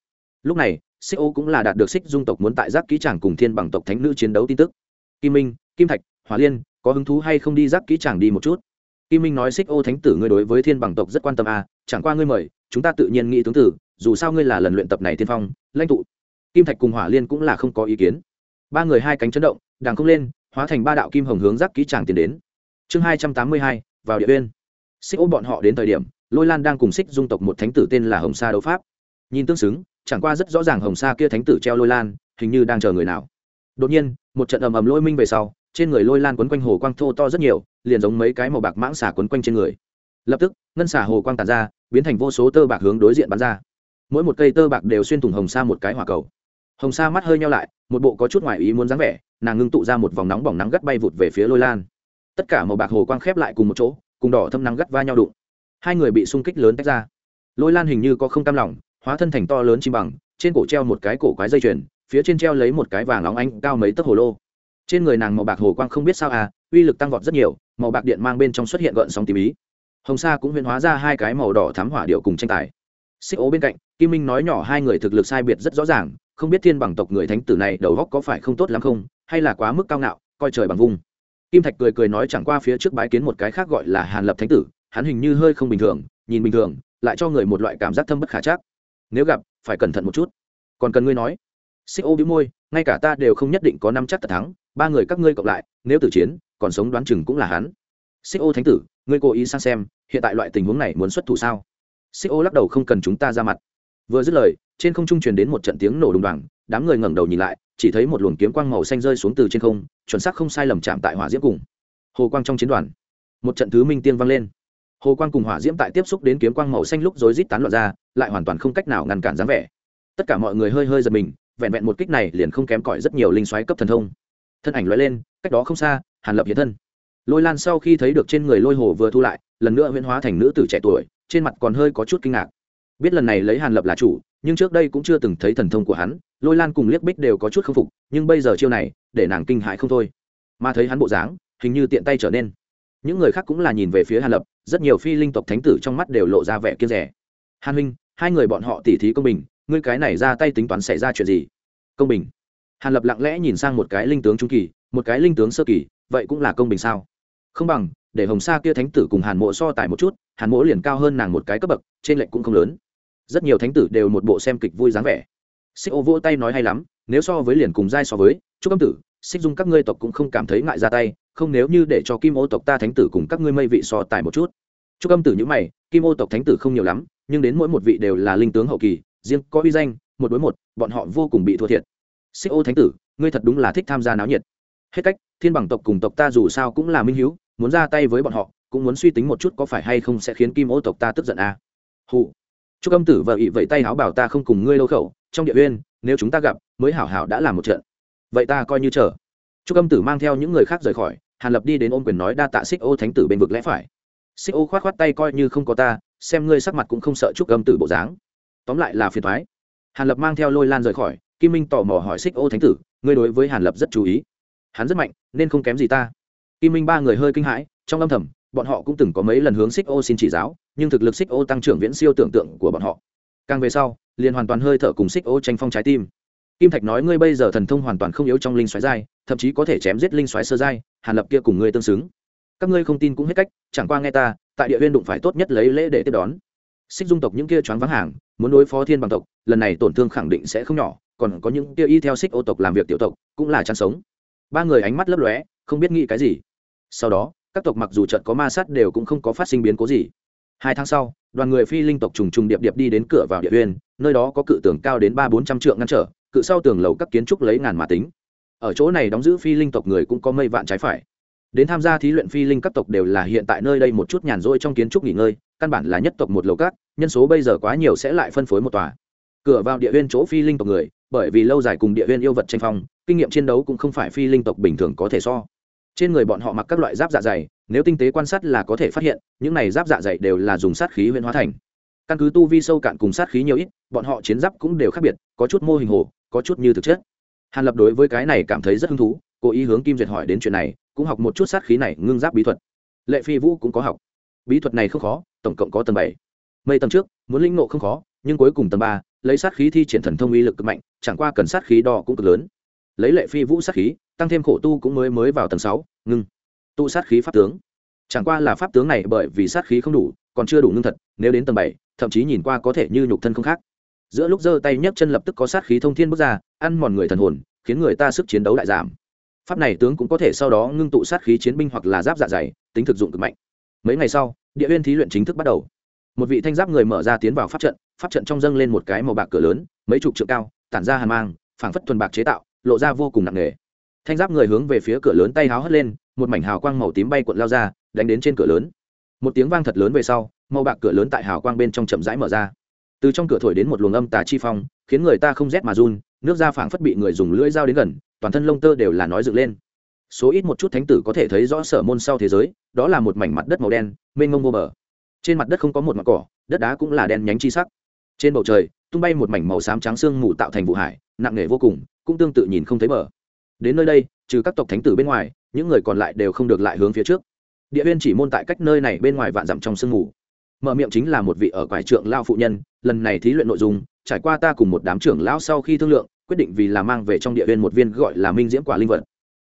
Lúc này xích ô cũng là đạt được xích dung tộc muốn tại giác kỹ tràng cùng thiên bằng tộc thánh nữ chiến đấu tin tức. Kim minh kim thạch hỏa liên có hứng thú hay không đi giáp kỹ chàng đi một chút. Kim minh nói xích ô thánh tử ngươi đối với thiên bằng tộc rất quan tâm à chẳng qua ngươi mời, chúng ta tự nhiên nghĩ tướng tử, dù sao ngươi là lần luyện tập này tiên phong, lãnh tụ. Kim thạch cùng hỏa liên cũng là không có ý kiến. Ba người hai cánh chấn động đàng không lên, hóa thành ba đạo kim hồng hướng giáp kỹ chàng tiến đến. Chương hai trăm tám mươi hai, vào địa uyên. Xích ô bọn họ đến thời điểm, lôi lan đang cùng xích dung tộc một thánh tử tên là hồng sa đấu pháp. Nhìn tương xứng, chẳng qua rất rõ ràng hồng sa kia thánh tử treo lôi lan, hình như đang chờ người nào. Đột nhiên, một trận ầm ầm lôi minh về sau trên người lôi lan quấn quanh hồ quang thô to rất nhiều, liền giống mấy cái màu bạc mãng xà quấn quanh trên người. Lập tức, ngân xà hồ quang tàn ra, biến thành vô số tơ bạc hướng đối diện bắn ra. Mỗi một cây tơ bạc đều xuyên thủng hồng sa một cái hỏa cầu. Hồng sa mắt hơi nhau lại, một bộ có chút ngoài ý muốn dáng vẻ, nàng ngưng tụ ra một vòng nóng bỏng nắng gắt bay vụt về phía lôi lan. Tất cả màu bạc hồ quang khép lại cùng một chỗ, cùng đỏ thâm nắng gắt va nhau đụng. Hai người bị xung kích lớn tách ra. Lôi lan hình như có không cam lòng, hóa thân thành to lớn chim bằng, trên cổ treo một cái cổ quái dây chuyền, phía trên treo lấy một cái vàng óng ánh cao mấy tấc hồ lô trên người nàng màu bạc hồ quang không biết sao à uy lực tăng vọt rất nhiều, màu bạc điện mang bên trong xuất hiện gợn sóng tím ý. Hồng sa cũng huyễn hóa ra hai cái màu đỏ thám hỏa điệu cùng tranh tài. Xích ố bên cạnh, kim minh nói nhỏ hai người thực lực sai biệt rất rõ ràng, không biết thiên bằng tộc người thánh tử này đầu góc có phải không tốt lắm không, hay là quá mức cao ngạo, coi trời bằng vung. Kim thạch cười cười nói chẳng qua phía trước bái kiến một cái khác gọi là hàn lập thánh tử, hắn hình như hơi không bình thường, nhìn bình thường, lại cho người một loại cảm giác thâm bất khả chắc. Nếu gặp, phải cẩn thận một chút. Còn cần ngươi nói xích ô bĩu môi, ngay cả ta đều không nhất định có năm chắc tật thắng, ba người các ngươi cộng lại, nếu tử chiến, còn sống đoán chừng cũng là hắn. Xích ô thánh tử, ngươi cố ý sang xem, hiện tại loại tình huống này muốn xuất thủ sao? Xích ô lắc đầu không cần chúng ta ra mặt. Vừa dứt lời, trên không trung truyền đến một trận tiếng nổ đùng đoàng, đám người ngẩng đầu nhìn lại, chỉ thấy một luồng kiếm quang màu xanh rơi xuống từ trên không, chuẩn xác không sai lầm chạm tại hỏa diễm cùng. Hồ quang trong chiến đoàn, một trận thứ minh tiên vang lên. Hồ quang cùng hỏa diễm tại tiếp xúc đến kiếm quang màu xanh lúc rối rít tán loạn ra, lại hoàn toàn không cách nào ngăn cản dáng vẻ. Tất cả mọi người hơi hơi giật mình vẹn vẹn một kích này liền không kém cỏi rất nhiều linh xoáy cấp thần thông. Thân ảnh lóe lên, cách đó không xa, hàn lập hiện thân. Lôi lan sau khi thấy được trên người lôi hồ vừa thu lại, lần nữa huyễn hóa thành nữ tử trẻ tuổi, trên mặt còn hơi có chút kinh ngạc. Biết lần này lấy hàn lập là chủ, nhưng trước đây cũng chưa từng thấy thần thông của hắn, lôi lan cùng liếc bích đều có chút k phục, nhưng bây giờ chiêu này, để nàng kinh hại không thôi. Mà thấy hắn bộ dáng, hình như tiện tay trở nên. Những người khác cũng là nhìn về phía hàn lập, rất nhiều phi linh tộc thánh tử trong mắt đều lộ ra vẻ kiên rẻ hàn huynh, hai người bọn họ tỉ thí công bình ngươi cái này ra tay tính toán xảy ra chuyện gì? Công bình. Hàn lập lặng lẽ nhìn sang một cái linh tướng trung kỳ, một cái linh tướng sơ kỳ, vậy cũng là công bình sao? Không bằng, để hồng sa kia thánh tử cùng hàn mộ so tài một chút, hàn mộ liền cao hơn nàng một cái cấp bậc, trên lệnh cũng không lớn. Rất nhiều thánh tử đều một bộ xem kịch vui dáng vẻ. Xích ô vỗ tay nói hay lắm, nếu so với liền cùng giai so với chúc âm tử, xích dung các ngươi tộc cũng không cảm thấy ngại ra tay, không nếu như để cho kim ô tộc ta thánh tử cùng các ngươi mây vị so tài một chút. Chúc âm tử như mày, kim ô tộc thánh tử không nhiều lắm, nhưng đến mỗi một vị đều là linh tướng hậu kỳ riêng có uy danh, một đối một, bọn họ vô cùng bị thua thiệt. Xích ô thánh tử, ngươi thật đúng là thích tham gia náo nhiệt. Hết cách, thiên bằng tộc cùng tộc ta dù sao cũng là minh hiếu, muốn ra tay với bọn họ, cũng muốn suy tính một chút có phải hay không sẽ khiến kim ô tộc ta tức giận à. hụ chúc âm tử vợ ị vậy tay háo bảo ta không cùng ngươi lâu khẩu, trong địa uyên, nếu chúng ta gặp, mới hảo hảo đã làm một trận. Vậy ta coi như chờ. Chúc âm tử mang theo những người khác rời khỏi, hàn lập đi đến ôm quyền nói đa tạ xích ô thánh tử bên vực lẽ phải. Xích ô khoát khoát tay coi như không có ta, xem ngươi sắc mặt cũng không sợ chúc âm tử bộ dáng tóm lại là phiền thoái hàn lập mang theo lôi lan rời khỏi, kim minh tò mò hỏi xích ô thánh tử, ngươi đối với hàn lập rất chú ý. Hắn rất mạnh, nên không kém gì ta. Kim minh ba người hơi kinh hãi, trong âm thầm, bọn họ cũng từng có mấy lần hướng xích ô xin chỉ giáo, nhưng thực lực xích ô tăng trưởng viễn siêu tưởng tượng của bọn họ. Càng về sau, liền hoàn toàn hơi thở cùng xích ô tranh phong trái tim. Kim thạch nói, ngươi bây giờ thần thông hoàn toàn không yếu trong linh xoáy giai, thậm chí có thể chém giết linh xoáy sơ giai, hàn lập kia cùng ngươi tương xứng. Các ngươi không tin cũng hết cách, chẳng qua nghe ta, tại địa viên đụng phải tốt nhất lấy lễ để tiếp đón xích dung tộc những kia choáng vắng hàng, muốn đối phó thiên bằng tộc, lần này tổn thương khẳng định sẽ không nhỏ, còn có những kia y theo xích ô tộc làm việc tiểu tộc, cũng là chăn sống. Ba người ánh mắt lấp lóe, không biết nghĩ cái gì. Sau đó, các tộc mặc dù trận có ma sát đều cũng không có phát sinh biến cố gì. Hai tháng sau, đoàn người phi linh tộc trùng trùng điệp điệp đi đến cửa vào địa uyên, nơi đó có cự tường cao đến ba bốn trăm trượng ngăn trở, cự sau tường lầu các kiến trúc lấy ngàn mà tính. Ở chỗ này đóng giữ phi linh tộc người cũng có mây vạn trái phải đến tham gia thí luyện phi linh các tộc đều là hiện tại nơi đây một chút nhàn rỗi trong kiến trúc nghỉ ngơi, căn bản là nhất tộc một lầu các, nhân số bây giờ quá nhiều sẽ lại phân phối một tòa. Cửa vào địa huyên chỗ phi linh tộc người, bởi vì lâu dài cùng địa huyên yêu vật tranh phong, kinh nghiệm chiến đấu cũng không phải phi linh tộc bình thường có thể so. Trên người bọn họ mặc các loại giáp dạ dày, nếu tinh tế quan sát là có thể phát hiện, những này giáp dạ dày đều là dùng sát khí huyên hóa thành. Căn cứ tu vi sâu cạn cùng sát khí nhiều ít, bọn họ chiến giáp cũng đều khác biệt, có chút mô hình hồ, có chút như thực chất. Hàn lập đối với cái này cảm thấy rất hứng thú, cố ý hướng kim duyệt hỏi đến chuyện này cũng học một chút sát khí này, ngưng giáp bí thuật. Lệ phi vũ cũng có học. Bí thuật này không khó, tổng cộng có tầng bảy. Mây tầng trước, muốn linh nộ không khó, nhưng cuối cùng tầng ba, lấy sát khí thi triển thần thông uy lực cực mạnh, chẳng qua cần sát khí đo cũng cực lớn. Lấy lệ phi vũ sát khí, tăng thêm khổ tu cũng mới mới vào tầng sáu, ngưng. Tu sát khí pháp tướng. Chẳng qua là pháp tướng này bởi vì sát khí không đủ, còn chưa đủ ngưng thật, nếu đến tầng bảy, thậm chí nhìn qua có thể như nhục thân không khác. Giữa lúc giơ tay nhấc chân lập tức có sát khí thông thiên bước ra, ăn mòn người thần hồn, khiến người ta sức chiến đấu đại giảm pháp này tướng cũng có thể sau đó ngưng tụ sát khí chiến binh hoặc là giáp dạ dày, tính thực dụng cực mạnh. Mấy ngày sau, địa huyên thí luyện chính thức bắt đầu. Một vị thanh giáp người mở ra tiến vào pháp trận pháp trận trong dâng lên một cái màu bạc cửa lớn, mấy chục trượng cao, tản ra hàn mang, phảng phất thuần bạc chế tạo, lộ ra vô cùng nặng nề. Thanh giáp người hướng về phía cửa lớn tay háo hất lên, một mảnh hào quang màu tím bay cuộn lao ra, đánh đến trên cửa lớn. Một tiếng vang thật lớn về sau, màu bạc cửa lớn tại hào quang bên trong chậm rãi mở ra. Từ trong cửa thổi đến một luồng âm tà chi phong, khiến người ta không rét mà run, nước da phảng phất bị người dùng lưỡi dao đến gần toàn thân lông tơ đều là nói dựng lên. Số ít một chút thánh tử có thể thấy rõ sở môn sau thế giới, đó là một mảnh mặt đất màu đen, mênh mông vô bờ. Trên mặt đất không có một mặt cỏ, đất đá cũng là đen nhánh chi sắc. Trên bầu trời, tung bay một mảnh màu xám trắng sương mù tạo thành vụ hải, nặng nề vô cùng, cũng tương tự nhìn không thấy bờ. Đến nơi đây, trừ các tộc thánh tử bên ngoài, những người còn lại đều không được lại hướng phía trước. Địa viên chỉ môn tại cách nơi này bên ngoài vạn dặm trong sương mù. Mở miệng chính là một vị ở quải trượng lao phụ nhân, lần này thí luyện nội dung, trải qua ta cùng một đám trưởng lão sau khi thương lượng quyết định vì là mang về trong địa viên một viên gọi là minh diễm quả linh vật.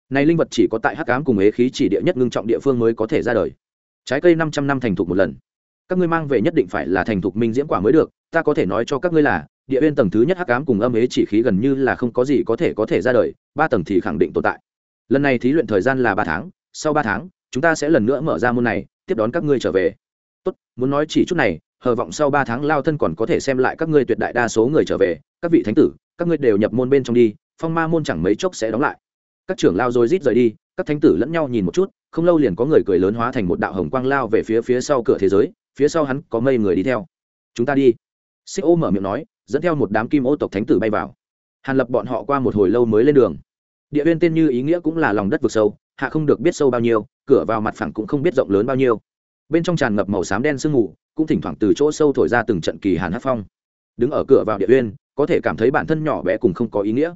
Này linh vật chỉ có tại hắc ám cùng ế khí chỉ địa nhất ngưng trọng địa phương mới có thể ra đời. Trái cây năm trăm năm thành thục một lần. Các ngươi mang về nhất định phải là thành thục minh diễm quả mới được, ta có thể nói cho các ngươi là, địa viên tầng thứ nhất hắc ám cùng âm ế chỉ khí gần như là không có gì có thể có thể ra đời, ba tầng thì khẳng định tồn tại. Lần này thí luyện thời gian là ba tháng, sau ba tháng, chúng ta sẽ lần nữa mở ra môn này, tiếp đón các ngươi trở về. Tốt, muốn nói chỉ chút này, hờ vọng sau ba tháng lao thân còn có thể xem lại các ngươi tuyệt đại đa số người trở về, các vị thánh tử các ngươi đều nhập môn bên trong đi, phong ma môn chẳng mấy chốc sẽ đóng lại. Các trưởng lao rồi rít rời đi, các thánh tử lẫn nhau nhìn một chút, không lâu liền có người cười lớn hóa thành một đạo hồng quang lao về phía phía sau cửa thế giới, phía sau hắn có mây người đi theo. Chúng ta đi. Xích ô mở miệng nói, dẫn theo một đám kim ô tộc thánh tử bay vào. Hàn lập bọn họ qua một hồi lâu mới lên đường. Địa viên tên như ý nghĩa cũng là lòng đất vực sâu, hạ không được biết sâu bao nhiêu, cửa vào mặt phẳng cũng không biết rộng lớn bao nhiêu. Bên trong tràn ngập màu xám đen sương mù, cũng thỉnh thoảng từ chỗ sâu thổi ra từng trận kỳ hàn hát phong. Đứng ở cửa vào địa uyên có thể cảm thấy bản thân nhỏ bé cùng không có ý nghĩa.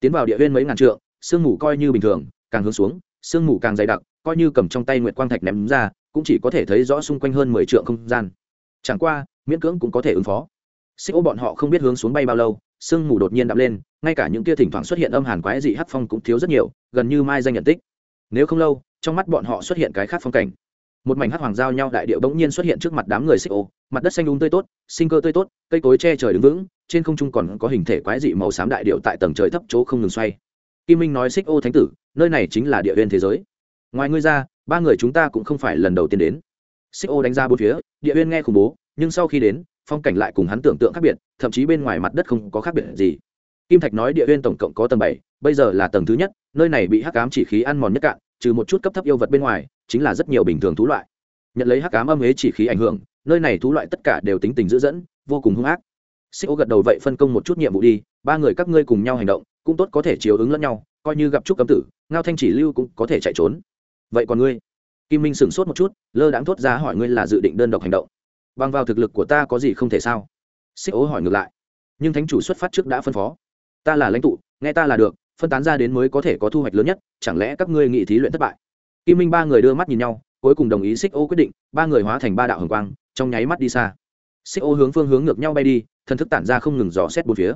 Tiến vào địa nguyên mấy ngàn trượng, sương mù coi như bình thường, càng hướng xuống, sương mù càng dày đặc, coi như cầm trong tay nguyệt quang thạch ném ra, cũng chỉ có thể thấy rõ xung quanh hơn mười trượng không gian. Chẳng qua, miễn cưỡng cũng có thể ứng phó. Xích ô bọn họ không biết hướng xuống bay bao lâu, sương mù đột nhiên đậm lên, ngay cả những kia thỉnh thoảng xuất hiện âm hàn quái dị hắc phong cũng thiếu rất nhiều, gần như mai danh nhận tích. Nếu không lâu, trong mắt bọn họ xuất hiện cái khác phong cảnh. Một mảnh hắc hoàng giao nhau đại điệu bỗng nhiên xuất hiện trước mặt đám người xích ô, mặt đất xanh đúng tươi tốt, sinh cơ tươi tốt, cây cối che trời đứng vững trên không trung còn có hình thể quái dị màu xám đại điệu tại tầng trời thấp chỗ không ngừng xoay. Kim minh nói xích ô thánh tử, nơi này chính là địa nguyên thế giới. Ngoài ngươi ra, ba người chúng ta cũng không phải lần đầu tiên đến. Xích ô đánh ra bốn phía, địa nguyên nghe khủng bố, nhưng sau khi đến, phong cảnh lại cùng hắn tưởng tượng khác biệt, thậm chí bên ngoài mặt đất không có khác biệt gì. Kim thạch nói địa nguyên tổng cộng có tầng bảy, bây giờ là tầng thứ nhất, nơi này bị hắc cám chỉ khí ăn mòn nhất cạn, trừ một chút cấp thấp yêu vật bên ngoài, chính là rất nhiều bình thường thú loại. Nhận lấy hắc cám âm ế chỉ khí ảnh hưởng, nơi này thú loại tất cả đều tính tình dữ dẫn, vô cùng hung ác xích ô gật đầu vậy phân công một chút nhiệm vụ đi, ba người các ngươi cùng nhau hành động, cũng tốt có thể chiếu ứng lẫn nhau, coi như gặp trúc cấm tử, ngao thanh chỉ lưu cũng có thể chạy trốn. Vậy còn ngươi? Kim minh sửng sốt một chút, lơ đãng thốt ra hỏi ngươi là dự định đơn độc hành động. Bằng vào thực lực của ta có gì không thể sao? Xích ô hỏi ngược lại. Nhưng thánh chủ xuất phát trước đã phân phó. Ta là lãnh tụ, nghe ta là được, phân tán ra đến mới có thể có thu hoạch lớn nhất, chẳng lẽ các ngươi nghị thí luyện thất bại? Kim minh ba người đưa mắt nhìn nhau, cuối cùng đồng ý xích ô quyết định, ba người hóa thành ba đạo hồng quang, trong nháy mắt đi xa. Xích ô hướng phương hướng ngược nhau bay đi thần thức tản ra không ngừng dò xét bốn phía.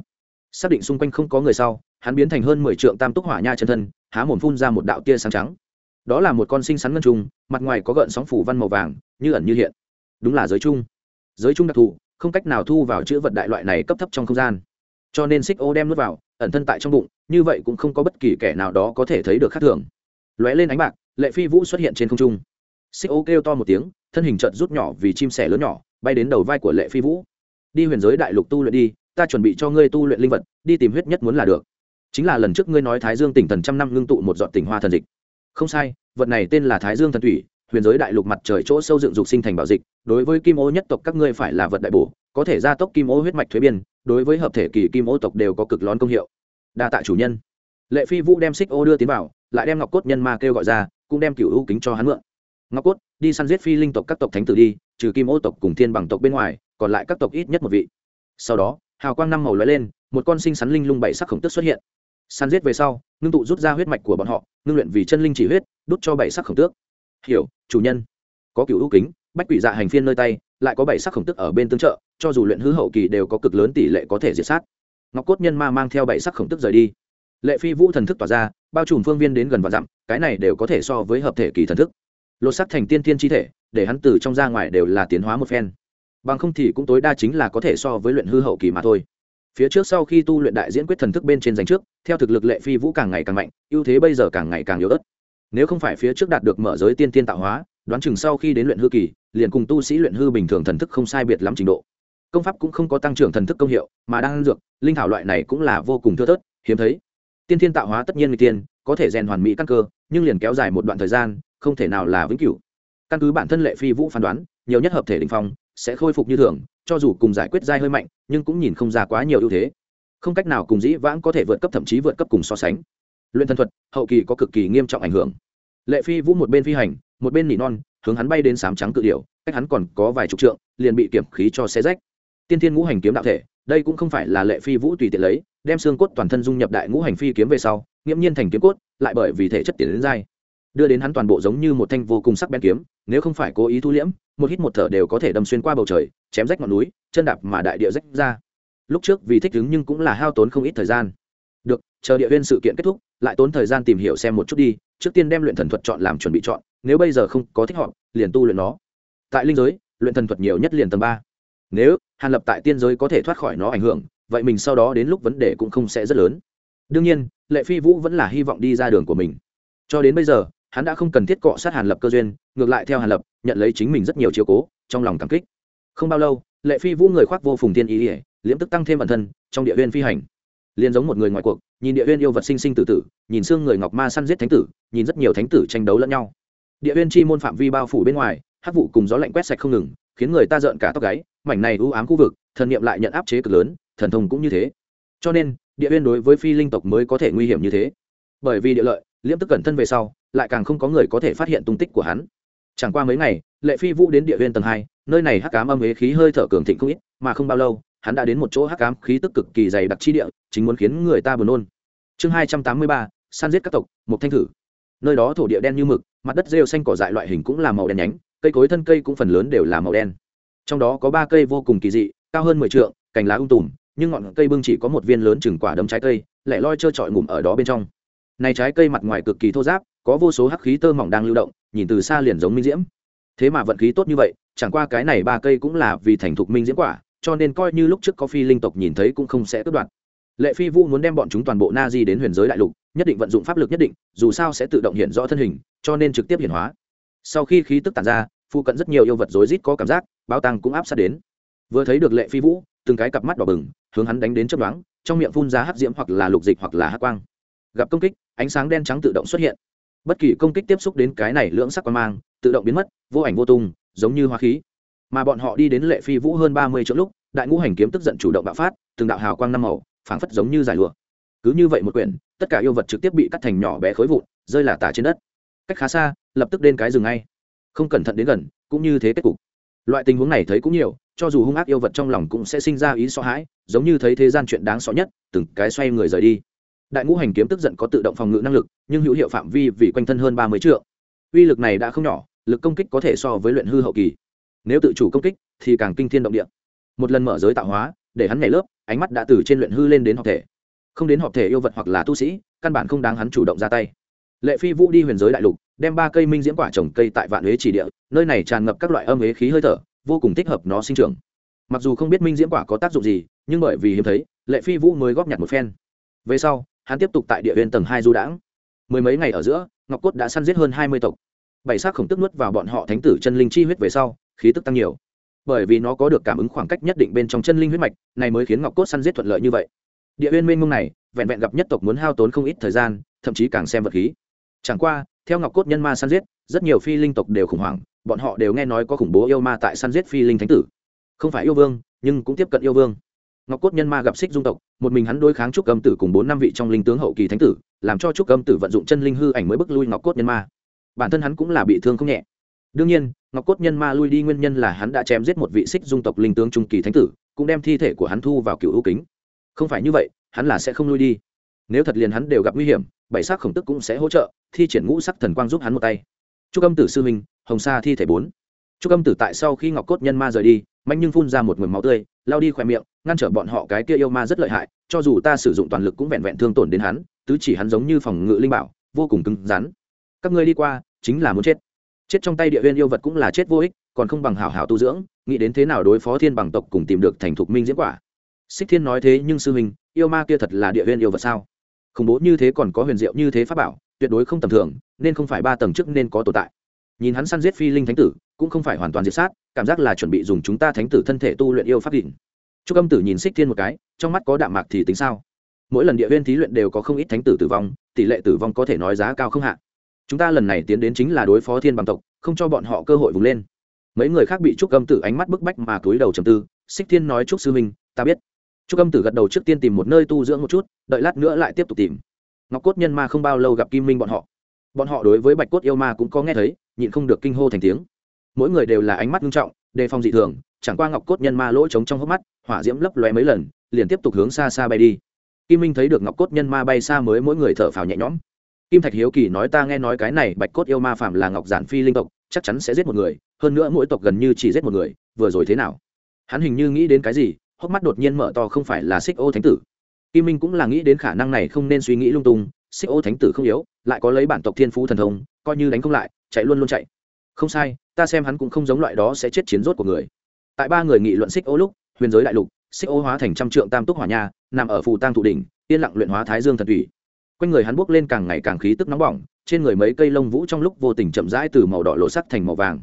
Xác định xung quanh không có người sau, hắn biến thành hơn mười trượng tam túc hỏa nha chân thân, há mồm phun ra một đạo tia sáng trắng. Đó là một con sinh sắn ngân trùng mặt ngoài có gợn sóng phủ văn màu vàng, như ẩn như hiện. Đúng là giới chung giới chung đặc thù, không cách nào thu vào chữ vật đại loại này cấp thấp trong không gian. Cho nên xích ô đem nuốt vào, ẩn thân tại trong bụng, như vậy cũng không có bất kỳ kẻ nào đó có thể thấy được khác thường. Lóe lên ánh bạc, lệ phi vũ xuất hiện trên không trung. Xích ô kêu to một tiếng, thân hình trợt rút nhỏ vì chim sẻ lớn nhỏ, bay đến đầu vai của lệ phi vũ đi huyền giới đại lục tu luyện đi, ta chuẩn bị cho ngươi tu luyện linh vật, đi tìm huyết nhất muốn là được. Chính là lần trước ngươi nói thái dương tỉnh thần trăm năm ngưng tụ một giọt tỉnh hoa thần dịch. Không sai, vật này tên là thái dương thần thủy, huyền giới đại lục mặt trời chỗ sâu dựng dục sinh thành bảo dịch, đối với kim ô nhất tộc các ngươi phải là vật đại bổ, có thể gia tốc kim ô huyết mạch thuế biên, đối với hợp thể kỳ kim ô tộc đều có cực lón công hiệu. Đa tạ chủ nhân. Lệ phi vũ đem xích ô đưa tiến vào, lại đem ngọc cốt nhân ma kêu gọi ra, cũng đem cựu ưu kính cho hắn mượn. Ngọc cốt, đi săn giết phi linh tộc các tộc thánh tử đi trừ kim ô tộc cùng thiên bằng tộc bên ngoài, còn lại các tộc ít nhất một vị. Sau đó, hào quang năm màu lóe lên, một con sinh sắn linh lung bảy sắc khổng tức xuất hiện. Săn giết về sau, ngưng tụ rút ra huyết mạch của bọn họ, ngưng luyện vì chân linh chỉ huyết, đút cho bảy sắc khổng tước. Hiểu, chủ nhân. Có cựu ưu kính, bách quỷ dạ hành phiên nơi tay, lại có bảy sắc khổng tức ở bên tương trợ, cho dù luyện hư hậu kỳ đều có cực lớn tỷ lệ có thể diệt sát. Ngọc cốt nhân ma mang theo bảy sắc khổng tức rời đi. Lệ phi vũ thần thức tỏa ra, bao trùm phương viên đến gần và dặm, cái này đều có thể so với hợp thể kỳ thần thức lột sắc thành tiên tiên chi thể, để hắn từ trong ra ngoài đều là tiến hóa một phen. Bằng không thì cũng tối đa chính là có thể so với luyện hư hậu kỳ mà thôi. Phía trước sau khi tu luyện đại diễn quyết thần thức bên trên danh trước, theo thực lực lệ phi vũ càng ngày càng mạnh, ưu thế bây giờ càng ngày càng yếu ớt. Nếu không phải phía trước đạt được mở giới tiên tiên tạo hóa, đoán chừng sau khi đến luyện hư kỳ, liền cùng tu sĩ luyện hư bình thường thần thức không sai biệt lắm trình độ. Công pháp cũng không có tăng trưởng thần thức công hiệu, mà đang dược, linh thảo loại này cũng là vô cùng thưa thớt, hiếm thấy. Tiên thiên tạo hóa tất nhiên người tiên, có thể rèn hoàn mỹ căn cơ, nhưng liền kéo dài một đoạn thời gian không thể nào là vĩnh cửu. Căn cứ bản thân lệ phi vũ phán đoán, nhiều nhất hợp thể đình phong sẽ khôi phục như thường, cho dù cùng giải quyết dai hơi mạnh, nhưng cũng nhìn không ra quá nhiều ưu thế. Không cách nào cùng dĩ vãng có thể vượt cấp thậm chí vượt cấp cùng so sánh. Luyện thân thuật, hậu kỳ có cực kỳ nghiêm trọng ảnh hưởng. Lệ phi vũ một bên phi hành, một bên nỉ non, hướng hắn bay đến sám trắng cự điệu cách hắn còn có vài chục trượng, liền bị kiểm khí cho xe rách. Tiên thiên ngũ hành kiếm đạo thể, đây cũng không phải là lệ phi vũ tùy tiện lấy, đem xương cốt toàn thân dung nhập đại ngũ hành phi kiếm về sau, nghiễm nhiên thành kiếm cốt, lại bởi vì thể chất tiến đến dai đưa đến hắn toàn bộ giống như một thanh vô cùng sắc bén kiếm, nếu không phải cố ý thu liễm, một hít một thở đều có thể đâm xuyên qua bầu trời, chém rách ngọn núi, chân đạp mà đại địa rách ra. Lúc trước vì thích ứng nhưng cũng là hao tốn không ít thời gian. Được, chờ địa viên sự kiện kết thúc, lại tốn thời gian tìm hiểu xem một chút đi, trước tiên đem luyện thần thuật chọn làm chuẩn bị chọn, nếu bây giờ không có thích họ liền tu luyện nó. Tại linh giới, luyện thần thuật nhiều nhất liền tầng ba. Nếu, hàn lập tại tiên giới có thể thoát khỏi nó ảnh hưởng, vậy mình sau đó đến lúc vấn đề cũng không sẽ rất lớn. Đương nhiên, lệ phi vũ vẫn là hy vọng đi ra đường của mình. Cho đến bây giờ hắn đã không cần thiết cọ sát hàn lập cơ duyên, ngược lại theo hàn lập, nhận lấy chính mình rất nhiều chiều cố, trong lòng cảm kích. Không bao lâu, lệ phi vũ người khoác vô phùng tiên ý ỉa liễm tức tăng thêm bản thân, trong địa viên phi hành. Liền giống một người ngoài cuộc, nhìn địa viên yêu vật sinh sinh tử tử, nhìn xương người ngọc ma săn giết thánh tử, nhìn rất nhiều thánh tử tranh đấu lẫn nhau. Địa viên chi môn phạm vi bao phủ bên ngoài hát vụ cùng gió lạnh quét sạch không ngừng, khiến người ta rợn cả tóc gáy, mảnh này ưu ám khu vực, thần niệm lại nhận áp chế cực lớn, thần thông cũng như thế. Cho nên, địa viên đối với phi linh tộc mới có thể nguy hiểm như thế. Bởi vì địa lợi, liễm tức cẩn thân về sau lại càng không có người có thể phát hiện tung tích của hắn. Chẳng qua mấy ngày, lệ phi vũ đến địa viên tầng hai, nơi này hắc cám âm ế khí hơi thở cường thịnh không ít, mà không bao lâu, hắn đã đến một chỗ hắc cám khí tức cực kỳ dày đặc chi địa, chính muốn khiến người ta buồn nôn. Chương hai trăm tám mươi ba san giết các tộc một thanh thử. Nơi đó thổ địa đen như mực, mặt đất rêu xanh cỏ dại loại hình cũng là màu đen nhánh, cây cối thân cây cũng phần lớn đều là màu đen. Trong đó có ba cây vô cùng kỳ dị, cao hơn mười t cành lá ung tùm, nhưng ngọn cây bưng chỉ có một viên lớn chừng quả đấm trái cây, lẻ loi trơ trọi ngủm ở đó bên trong. Này trái cây mặt ngoài cực kỳ thô giáp có vô số hắc khí tơ mỏng đang lưu động, nhìn từ xa liền giống minh diễm. Thế mà vận khí tốt như vậy, chẳng qua cái này ba cây cũng là vì thành thục minh diễm quả, cho nên coi như lúc trước có phi linh tộc nhìn thấy cũng không sẽ cướp đoạt lệ phi vũ muốn đem bọn chúng toàn bộ na di đến huyền giới đại lục, nhất định vận dụng pháp lực nhất định, dù sao sẽ tự động hiện rõ thân hình, cho nên trực tiếp hiện hóa. Sau khi khí tức tàn ra phụ cận rất nhiều yêu vật rối rít có cảm giác, bao tăng cũng áp sát đến. Vừa thấy được lệ phi vũ, từng cái cặp mắt đỏ bừng, hướng hắn đánh đến chấp đoán trong miệng phun ra hắc diễm hoặc là lục dịch hoặc là hắc quang. Gặp công kích, ánh sáng đen trắng tự động xuất hiện bất kỳ công kích tiếp xúc đến cái này lưỡng sắc quan mang, tự động biến mất, vô ảnh vô tung, giống như hoa khí. Mà bọn họ đi đến lệ phi vũ hơn ba mươi chỗ lúc, đại ngũ hành kiếm tức giận chủ động bạo phát, từng đạo hào quang năm màu, phảng phất giống như giải lụa. Cứ như vậy một quyển, tất cả yêu vật trực tiếp bị cắt thành nhỏ bé khối vụn, rơi là tả trên đất. Cách khá xa, lập tức đến cái rừng ngay. Không cẩn thận đến gần, cũng như thế kết cục. Loại tình huống này thấy cũng nhiều, cho dù hung ác yêu vật trong lòng cũng sẽ sinh ra ý sợ hãi, giống như thấy thế gian chuyện đáng sợ nhất, từng cái xoay người rời đi đại ngũ hành kiếm tức giận có tự động phòng ngự năng lực, nhưng hữu hiệu phạm vi vì quanh thân hơn ba mươi triệu uy lực này đã không nhỏ, lực công kích có thể so với luyện hư hậu kỳ. Nếu tự chủ công kích, thì càng kinh thiên động địa. Một lần mở giới tạo hóa, để hắn nhảy lớp, ánh mắt đã từ trên luyện hư lên đến học thể. Không đến học thể yêu vật hoặc là tu sĩ, căn bản không đáng hắn chủ động ra tay. Lệ phi vũ đi huyền giới đại lục, đem ba cây minh diễm quả trồng cây tại vạn huế chỉ địa, nơi này tràn ngập các loại âm huế khí hơi thở, vô cùng thích hợp nó sinh trưởng. Mặc dù không biết minh diễm quả có tác dụng gì, nhưng bởi vì hiếm thấy, lệ phi vũ mới góp nhặt một phen. Về sau hắn tiếp tục tại địa huyên tầng hai du đãng. Mười mấy ngày ở giữa, ngọc cốt đã săn giết hơn hai mươi tộc. Bảy xác khổng tức nuốt vào bọn họ thánh tử chân linh chi huyết về sau, khí tức tăng nhiều. Bởi vì nó có được cảm ứng khoảng cách nhất định bên trong chân linh huyết mạch, này mới khiến ngọc cốt săn giết thuận lợi như vậy. Địa huyên mênh mông này, vẹn vẹn gặp nhất tộc muốn hao tốn không ít thời gian, thậm chí càng xem vật khí. Chẳng qua, theo ngọc cốt nhân ma săn giết, rất nhiều phi linh tộc đều khủng hoảng, bọn họ đều nghe nói có khủng bố yêu ma tại săn giết phi linh thánh tử. Không phải yêu vương, nhưng cũng tiếp cận yêu vương ngọc cốt nhân ma gặp xích dung tộc, một mình hắn đối kháng trúc âm tử cùng bốn năm vị trong linh tướng hậu kỳ thánh tử, làm cho trúc âm tử vận dụng chân linh hư ảnh mới bức lui ngọc cốt nhân ma. Bản thân hắn cũng là bị thương không nhẹ. Đương nhiên, ngọc cốt nhân ma lui đi nguyên nhân là hắn đã chém giết một vị xích dung tộc linh tướng trung kỳ thánh tử, cũng đem thi thể của hắn thu vào cựu ưu kính. Không phải như vậy, hắn là sẽ không lui đi. Nếu thật liền hắn đều gặp nguy hiểm, bảy sắc khổng tức cũng sẽ hỗ trợ, thi triển ngũ sắc thần quang giúp hắn một tay. Trúc âm tử sư minh hồng sa thi thể bốn. Trúc âm tử tại sau khi ngọc cốt nhân ma rời đi mạnh nhưng phun ra một mầm máu tươi lao đi khỏe miệng, ngăn trở bọn họ cái kia yêu ma rất lợi hại, cho dù ta sử dụng toàn lực cũng vẹn vẹn thương tổn đến hắn, tứ chỉ hắn giống như phòng ngự linh bảo, vô cùng cứng rắn. Các ngươi đi qua, chính là muốn chết. Chết trong tay địa huyên yêu vật cũng là chết vô ích, còn không bằng hảo hảo tu dưỡng, nghĩ đến thế nào đối phó thiên bằng tộc cùng tìm được thành thục minh diễm quả. Xích thiên nói thế nhưng sư huynh, yêu ma kia thật là địa huyên yêu vật sao? Khủng bố như thế còn có huyền diệu như thế pháp bảo, tuyệt đối không tầm thường, nên không phải ba tầng trước nên có tồn tại nhìn hắn săn giết phi linh thánh tử, cũng không phải hoàn toàn diệt sát, cảm giác là chuẩn bị dùng chúng ta thánh tử thân thể tu luyện yêu pháp đỉnh. Chúc âm tử nhìn xích thiên một cái, trong mắt có đạm mạc thì tính sao? Mỗi lần địa viên thí luyện đều có không ít thánh tử tử vong, tỷ lệ tử vong có thể nói giá cao không hạn chúng ta lần này tiến đến chính là đối phó thiên bằng tộc, không cho bọn họ cơ hội vùng lên. Mấy người khác bị trúc âm tử ánh mắt bức bách mà túi đầu trầm tư, xích thiên nói, trúc sư minh ta biết. Trúc âm tử gật đầu trước tiên tìm một nơi tu dưỡng một chút, đợi lát nữa lại tiếp tục tìm. Ngọc cốt nhân ma không bao lâu gặp kim minh bọn họ. Bọn họ đối với bạch cốt yêu ma cũng có nghe thấy nhịn không được kinh hô thành tiếng. Mỗi người đều là ánh mắt nghiêm trọng, đề phòng dị thường, chẳng qua ngọc cốt nhân ma lỗ trống trong hốc mắt, hỏa diễm lấp lóe mấy lần, liền tiếp tục hướng xa xa bay đi. Kim minh thấy được ngọc cốt nhân ma bay xa mới mỗi người thở phào nhẹ nhõm. Kim thạch hiếu kỳ nói ta nghe nói cái này bạch cốt yêu ma phạm là ngọc giản phi linh tộc, chắc chắn sẽ giết một người, hơn nữa mỗi tộc gần như chỉ giết một người, vừa rồi thế nào? Hắn hình như nghĩ đến cái gì, hốc mắt đột nhiên mở to không phải là xích ô thánh tử. Kim minh cũng là nghĩ đến khả năng này không nên suy nghĩ lung tung xích ô thánh tử không yếu, lại có lấy bản tộc thiên phú thần thông, coi như đánh không lại, chạy luôn luôn chạy. Không sai, ta xem hắn cũng không giống loại đó sẽ chết chiến rốt của người. Tại ba người nghị luận xích ô lúc, huyền giới đại lục, xích ô hóa thành trăm trượng tam túc hỏa nha, nằm ở phù tang thụ đỉnh, yên lặng luyện hóa thái dương thần thủy. Quanh người hắn buốc lên càng ngày càng khí tức nóng bỏng, trên người mấy cây lông vũ trong lúc vô tình chậm rãi từ màu đỏ lộ sắc thành màu vàng.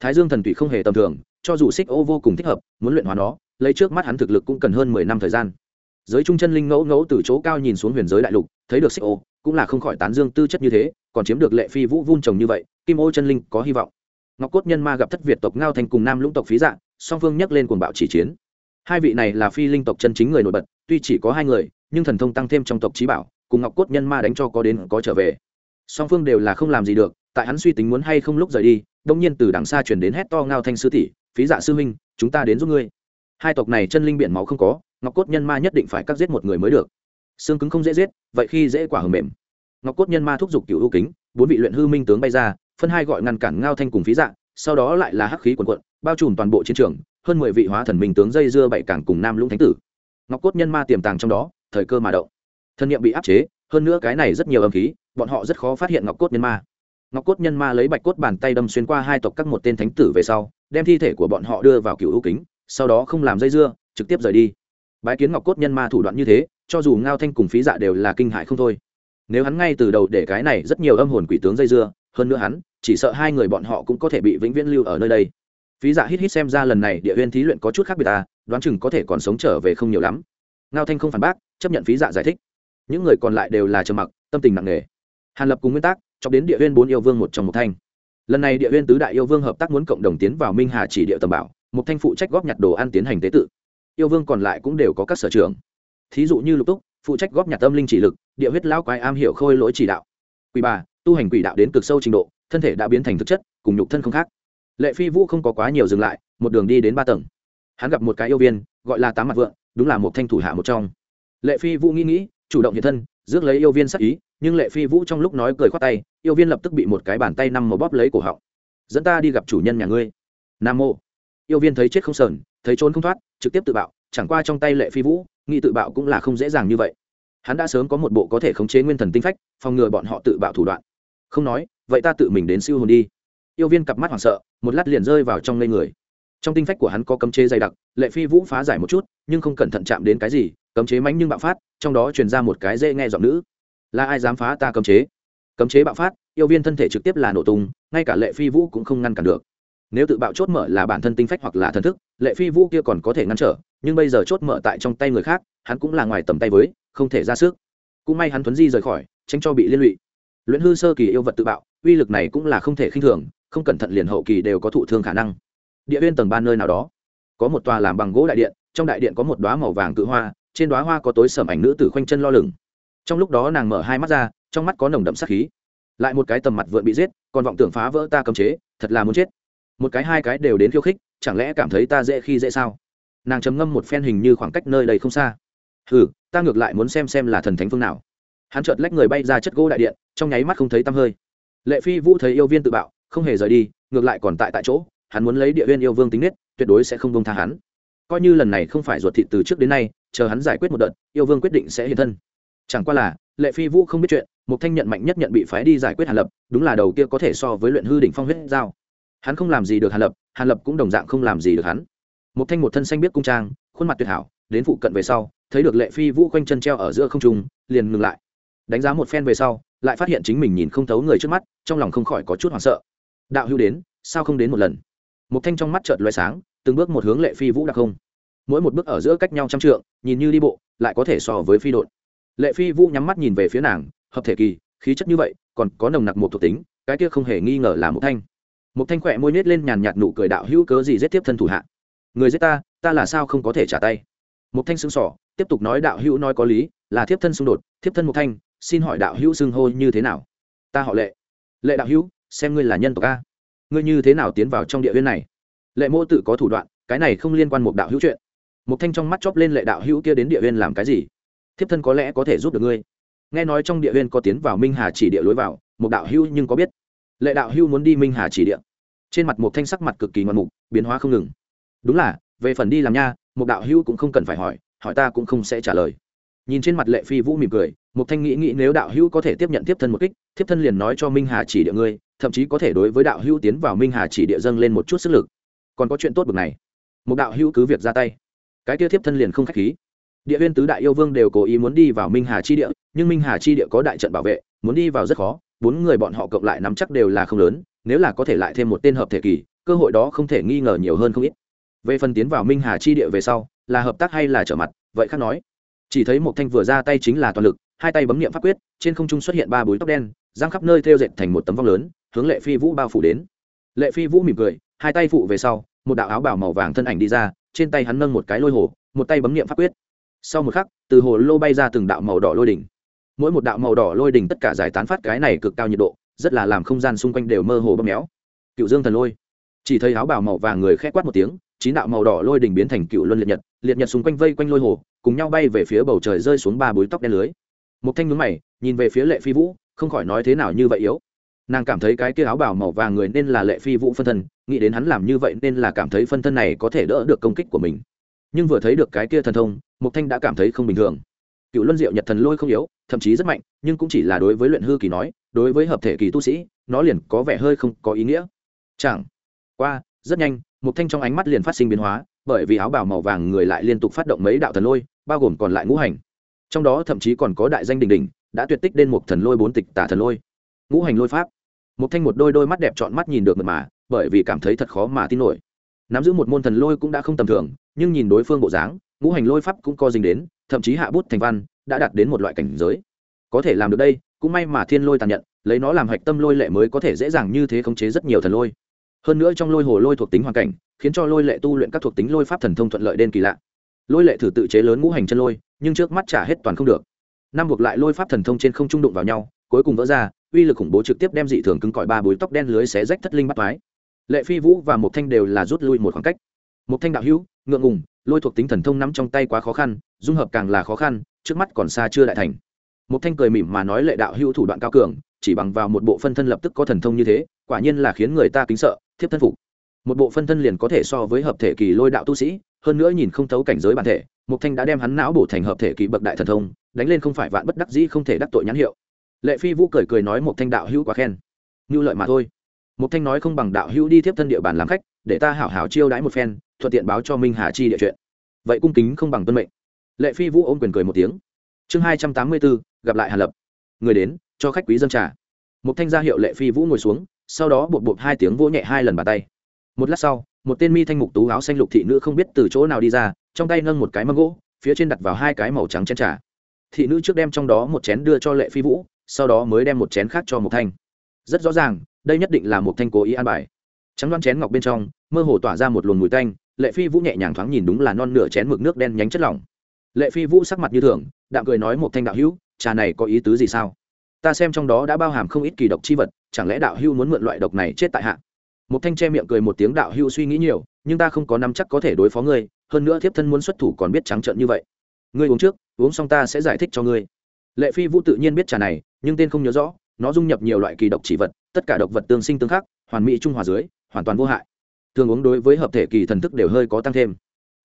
Thái dương thần thủy không hề tầm thường, cho dù xích ô vô cùng thích hợp, muốn luyện hóa nó, lấy trước mắt hắn thực lực cũng cần hơn mười năm thời gian. Giới trung chân linh ngẫu ngẫu từ chỗ cao nhìn xuống huyền giới đại lục, thấy được xích ô cũng là không khỏi tán dương tư chất như thế, còn chiếm được lệ phi vũ vun trồng như vậy, kim ô chân linh có hy vọng. Ngọc cốt nhân ma gặp thất việt tộc ngao thành cùng nam lũng tộc phí dạng song phương nhắc lên cuồng bạo chỉ chiến. Hai vị này là phi linh tộc chân chính người nổi bật, tuy chỉ có hai người, nhưng thần thông tăng thêm trong tộc trí bảo, cùng ngọc cốt nhân ma đánh cho có đến có trở về. Song phương đều là không làm gì được, tại hắn suy tính muốn hay không lúc rời đi, đông nhiên từ đằng xa chuyển đến hét to ngao thanh sư tỷ, phí dạ sư huynh, chúng ta đến giúp ngươi. Hai tộc này chân linh biển máu không có, ngọc cốt nhân ma nhất định phải cắt giết một người mới được xương cứng không dễ giết, vậy khi dễ quả hầm mềm. Ngọc cốt nhân ma thúc giục cựu ưu kính, bốn vị luyện hư minh tướng bay ra, phân hai gọi ngăn cản ngao thanh cùng phí dạ sau đó lại là hắc khí quần quận bao trùm toàn bộ chiến trường, hơn mười vị hóa thần minh tướng dây dưa bảy cảng cùng nam lũng thánh tử. Ngọc cốt nhân ma tiềm tàng trong đó, thời cơ mà động. Thân nhiệm bị áp chế, hơn nữa cái này rất nhiều âm khí, bọn họ rất khó phát hiện ngọc cốt nhân ma. Ngọc cốt nhân ma lấy bạch cốt bàn tay đâm xuyên qua hai tộc các một tên thánh tử về sau, đem thi thể của bọn họ đưa vào cựu ưu kính, sau đó không làm dây dưa, trực tiếp rời đi bái kiến ngọc cốt nhân ma thủ đoạn như thế, cho dù ngao thanh cùng phí dạ đều là kinh hại không thôi. Nếu hắn ngay từ đầu để cái này rất nhiều âm hồn quỷ tướng dây dưa, hơn nữa hắn, chỉ sợ hai người bọn họ cũng có thể bị vĩnh viễn lưu ở nơi đây. Phí dạ hít hít xem ra lần này địa huyên thí luyện có chút khác biệt ta đoán chừng có thể còn sống trở về không nhiều lắm. Ngao thanh không phản bác, chấp nhận phí dạ giải thích. Những người còn lại đều là trầm mặc, tâm tình nặng nề. Hàn lập cùng nguyên tắc cho đến địa huyên bốn yêu vương một trong một thanh. Lần này địa huyên tứ đại yêu vương hợp tác muốn cộng đồng tiến vào minh hà chỉ địa tầm bảo, một thanh phụ trách góp nhặt đồ ăn tiến hành tế tự yêu vương còn lại cũng đều có các sở trường. Thí dụ như lục túc, phụ trách góp nhặt tâm linh chỉ lực, địa huyết lão quái am hiểu khôi lỗi chỉ đạo. Quỷ bà, tu hành quỷ đạo đến cực sâu trình độ, thân thể đã biến thành thực chất, cùng nhục thân không khác. Lệ phi vũ không có quá nhiều dừng lại, một đường đi đến ba tầng. Hắn gặp một cái yêu viên, gọi là tám mặt vượng, đúng là một thanh thủ hạ một trong. Lệ phi vũ nghĩ nghĩ, chủ động hiện thân, rước lấy yêu viên sắc ý, nhưng lệ phi vũ trong lúc nói cười khoát tay, yêu viên lập tức bị một cái bàn tay nằm màu bóp lấy cổ họng. Dẫn ta đi gặp chủ nhân nhà ngươi. Nam mô. Yêu viên thấy chết không sờn, thấy trốn không thoát trực tiếp tự bạo, chẳng qua trong tay lệ phi vũ, nghĩ tự bạo cũng là không dễ dàng như vậy. Hắn đã sớm có một bộ có thể khống chế nguyên thần tinh phách, phòng ngừa bọn họ tự bạo thủ đoạn. Không nói, vậy ta tự mình đến siêu hồn đi. Yêu viên cặp mắt hoảng sợ, một lát liền rơi vào trong ngây người. Trong tinh phách của hắn có cấm chế dày đặc, lệ phi vũ phá giải một chút, nhưng không cẩn thận chạm đến cái gì, cấm chế mánh nhưng bạo phát, trong đó truyền ra một cái dễ nghe giọng nữ. Là ai dám phá ta cấm chế? Cấm chế bạo phát, yêu viên thân thể trực tiếp là nổ tung, ngay cả lệ phi vũ cũng không ngăn cản được nếu tự bạo chốt mở là bản thân tinh phách hoặc là thần thức, lệ phi vũ kia còn có thể ngăn trở, nhưng bây giờ chốt mở tại trong tay người khác, hắn cũng là ngoài tầm tay với, không thể ra sức. Cũng may hắn thuấn di rời khỏi, tránh cho bị liên lụy. Luyện hư sơ kỳ yêu vật tự bạo, uy lực này cũng là không thể khinh thường, không cẩn thận liền hậu kỳ đều có thụ thương khả năng. Địa viên tầng ba nơi nào đó, có một tòa làm bằng gỗ đại điện, trong đại điện có một đoá màu vàng cự hoa, trên đoá hoa có tối sầm ảnh nữ tử khoanh chân lo lửng. Trong lúc đó nàng mở hai mắt ra, trong mắt có nồng đậm sắc khí. Lại một cái tầm mặt vượn bị giết, còn vọng tưởng phá vỡ ta cấm chế, thật là muốn chết một cái hai cái đều đến khiêu khích, chẳng lẽ cảm thấy ta dễ khi dễ sao? Nàng chấm ngâm một phen hình như khoảng cách nơi đây không xa. Ừ ta ngược lại muốn xem xem là thần thánh phương nào. Hắn chợt lách người bay ra chất gỗ đại điện, trong nháy mắt không thấy tăm hơi. Lệ phi vũ thấy yêu viên tự bạo, không hề rời đi, ngược lại còn tại tại chỗ, hắn muốn lấy địa viên yêu vương tính nết, tuyệt đối sẽ không bông tha hắn. Coi như lần này không phải ruột thịt từ trước đến nay, chờ hắn giải quyết một đợt, yêu vương quyết định sẽ hiện thân. Chẳng qua là, lệ phi vũ không biết chuyện, một thanh nhận mạnh nhất nhận bị phái đi giải quyết hàn lập, đúng là đầu kia có thể so với luyện hư đỉnh phong huyết giao hắn không làm gì được hàn lập hàn lập cũng đồng dạng không làm gì được hắn. Một thanh một thân xanh biết cung trang, khuôn mặt tuyệt hảo, đến phụ cận về sau, thấy được lệ phi vũ quanh chân treo ở giữa không trung, liền ngừng lại. Đánh giá một phen về sau, lại phát hiện chính mình nhìn không thấu người trước mắt, trong lòng không khỏi có chút hoảng sợ. Đạo hưu đến, sao không đến một lần? Một thanh trong mắt chợt loay sáng, từng bước một hướng lệ phi vũ đặc không. Mỗi một bước ở giữa cách nhau trăm trượng, nhìn như đi bộ, lại có thể so với phi đội lệ phi vũ nhắm mắt nhìn về phía nàng, hợp thể kỳ, khí chất như vậy, còn có nồng nặc một thuộc tính, cái kia không hề nghi ngờ là một thanh một thanh khỏe môi nết lên nhàn nhạt nụ cười đạo hữu cớ gì giết tiếp thân thủ hạ? Người giết ta ta là sao không có thể trả tay? Một thanh xương sỏ tiếp tục nói đạo hữu nói có lý, là thiếp thân xung đột, thiếp thân một thanh, xin hỏi đạo hữu xưng hô như thế nào? Ta họ lệ. Lệ đạo hữu, xem ngươi là nhân tộc a. Ngươi như thế nào tiến vào trong địa huyên này? Lệ mô tự có thủ đoạn, cái này không liên quan một đạo hữu chuyện. Một thanh trong mắt chóp lên lệ đạo hữu kia đến địa huyên làm cái gì? Thiếp thân có lẽ có thể giúp được ngươi. Nghe nói trong địa huyên có tiến vào minh hà chỉ địa lối vào một đạo hữu nhưng có biết lệ đạo hưu muốn đi minh hà chỉ địa. Trên mặt một thanh sắc mặt cực kỳ ngoạn mục, biến hóa không ngừng. Đúng là, về phần đi làm nha một đạo hưu cũng không cần phải hỏi hỏi ta cũng không sẽ trả lời. Nhìn trên mặt lệ phi vũ mỉm cười một thanh nghĩ nghĩ nếu đạo hưu có thể tiếp nhận tiếp thân một kích, tiếp thân liền nói cho minh hà chỉ địa ngươi, thậm chí có thể đối với đạo hưu tiến vào minh hà chỉ địa dâng lên một chút sức lực. Còn có chuyện tốt bực này. Một đạo hưu cứ việc ra tay. Cái kia tiếp thân liền không khách khí. Địa huyên tứ đại yêu vương đều cố ý muốn đi vào minh hà chi địa, nhưng minh hà chi địa có đại trận bảo vệ, muốn đi vào rất khó bốn người bọn họ cộng lại nắm chắc đều là không lớn, nếu là có thể lại thêm một tên hợp thể kỳ, cơ hội đó không thể nghi ngờ nhiều hơn không ít. Về phần tiến vào minh hà chi địa về sau, là hợp tác hay là trở mặt, vậy khác nói. Chỉ thấy một thanh vừa ra tay chính là toàn lực, hai tay bấm niệm pháp quyết, trên không trung xuất hiện ba búi tóc đen, giang khắp nơi theo dệt thành một tấm vong lớn, hướng lệ phi vũ bao phủ đến. Lệ phi vũ mỉm cười, hai tay phụ về sau, một đạo áo bảo màu vàng thân ảnh đi ra, trên tay hắn nâng một cái lôi hồ, một tay bấm niệm pháp quyết. Sau một khắc, từ hồ lô bay ra từng đạo màu đỏ lôi đỉnh mỗi một đạo màu đỏ lôi đỉnh tất cả giải tán phát cái này cực cao nhiệt độ, rất là làm không gian xung quanh đều mơ hồ bóp méo. Cựu dương thần lôi. Chỉ thấy áo bào màu vàng người khẽ quát một tiếng, chín đạo màu đỏ lôi đỉnh biến thành cựu luân liệt nhật liệt nhật xung quanh vây quanh lôi hồ, cùng nhau bay về phía bầu trời rơi xuống ba búi tóc đen lưới. Một thanh nhướng mày, nhìn về phía lệ phi vũ, không khỏi nói thế nào như vậy yếu. Nàng cảm thấy cái kia áo bào màu vàng người nên là lệ phi vũ phân thân, nghĩ đến hắn làm như vậy nên là cảm thấy phân thân này có thể đỡ được công kích của mình. Nhưng vừa thấy được cái kia thần thông mục thanh đã cảm thấy không bình thường cựu luân diệu nhật thần lôi không yếu, thậm chí rất mạnh, nhưng cũng chỉ là đối với luyện hư kỳ nói, đối với hợp thể kỳ tu sĩ, nó liền có vẻ hơi không có ý nghĩa. Chẳng qua, rất nhanh mục thanh trong ánh mắt liền phát sinh biến hóa, bởi vì áo bào màu vàng người lại liên tục phát động mấy đạo thần lôi, bao gồm còn lại ngũ hành. Trong đó thậm chí còn có đại danh đình đình đã tuyệt tích đến một thần lôi bốn tịch tả thần lôi. Ngũ hành lôi pháp. Mục thanh một đôi đôi mắt đẹp chọn mắt nhìn được mật mà, bởi vì cảm thấy thật khó mà tin nổi. Nắm giữ một môn thần lôi cũng đã không tầm thường, nhưng nhìn đối phương bộ dáng, ngũ hành lôi pháp cũng co dính đến thậm chí hạ bút thành văn, đã đạt đến một loại cảnh giới. Có thể làm được đây, cũng may mà thiên lôi tàn nhận, lấy nó làm hạch tâm lôi lệ mới có thể dễ dàng như thế khống chế rất nhiều thần lôi. Hơn nữa trong lôi hồ lôi thuộc tính hoàn cảnh, khiến cho lôi lệ tu luyện các thuộc tính lôi pháp thần thông thuận lợi đến kỳ lạ. Lôi lệ thử tự chế lớn ngũ hành chân lôi, nhưng trước mắt trả hết toàn không được. Năm buộc lại lôi pháp thần thông trên không trung đụng vào nhau, cuối cùng vỡ ra, uy lực khủng bố trực tiếp đem dị thường cứng cỏi ba búi tóc đen lưới xé rách thất linh bắt mái lệ phi vũ và một thanh đều là rút lui một khoảng cách. Một thanh đạo hữu, ngượng ngùng lôi thuộc tính thần thông nắm trong tay quá khó khăn, dung hợp càng là khó khăn, trước mắt còn xa chưa đại thành. Một thanh cười mỉm mà nói lệ đạo hữu thủ đoạn cao cường, chỉ bằng vào một bộ phân thân lập tức có thần thông như thế, quả nhiên là khiến người ta kính sợ, thiếp thân phục. Một bộ phân thân liền có thể so với hợp thể kỳ lôi đạo tu sĩ, hơn nữa nhìn không thấu cảnh giới bản thể mục thanh đã đem hắn não bổ thành hợp thể kỳ bậc đại thần thông, đánh lên không phải vạn bất đắc dĩ không thể đắc tội nhãn hiệu. Lệ phi vũ cười cười nói mục thanh đạo hữu quá khen. Như lợi mà thôi. Mục thanh nói không bằng đạo hữu đi tiếp thân địa bàn làm khách, để ta hảo hảo chiêu đãi một phen thuận tiện báo cho minh hà chi địa chuyện. Vậy cung kính không bằng tuân mệnh. Lệ phi vũ ôm quyền cười một tiếng. Chương hai trăm tám mươi bốn, gặp lại hàn lập. Người đến, cho khách quý dân trà. Một thanh gia hiệu lệ phi vũ ngồi xuống, sau đó bột bột hai tiếng vỗ nhẹ hai lần bàn tay. Một lát sau, một tên mi thanh mục tú áo xanh lục thị nữ không biết từ chỗ nào đi ra, trong tay nâng một cái mâm gỗ, phía trên đặt vào hai cái màu trắng chén trà. Thị nữ trước đem trong đó một chén đưa cho lệ phi vũ, sau đó mới đem một chén khác cho một thanh. Rất rõ ràng, đây nhất định là một thanh cố ý an bài. Trắng đoan chén ngọc bên trong, mơ hồ tỏa ra một luồng mùi tanh lệ phi vũ nhẹ nhàng thoáng nhìn đúng là non nửa chén mực nước đen nhánh chất lỏng. lệ phi vũ sắc mặt như thường, đạm cười nói một thanh đạo hữu, trà này có ý tứ gì sao? ta xem trong đó đã bao hàm không ít kỳ độc chi vật, chẳng lẽ đạo hữu muốn mượn loại độc này chết tại hạ? một thanh che miệng cười một tiếng đạo hữu suy nghĩ nhiều, nhưng ta không có nắm chắc có thể đối phó ngươi, hơn nữa thiếp thân muốn xuất thủ còn biết trắng trợn như vậy. ngươi uống trước, uống xong ta sẽ giải thích cho ngươi. lệ phi vũ tự nhiên biết trà này, nhưng tên không nhớ rõ, nó dung nhập nhiều loại kỳ độc chỉ vật, tất cả độc vật tương sinh tương khắc, hoàn mỹ trung hòa dưới, hoàn toàn vô hại thường uống đối với hợp thể kỳ thần thức đều hơi có tăng thêm.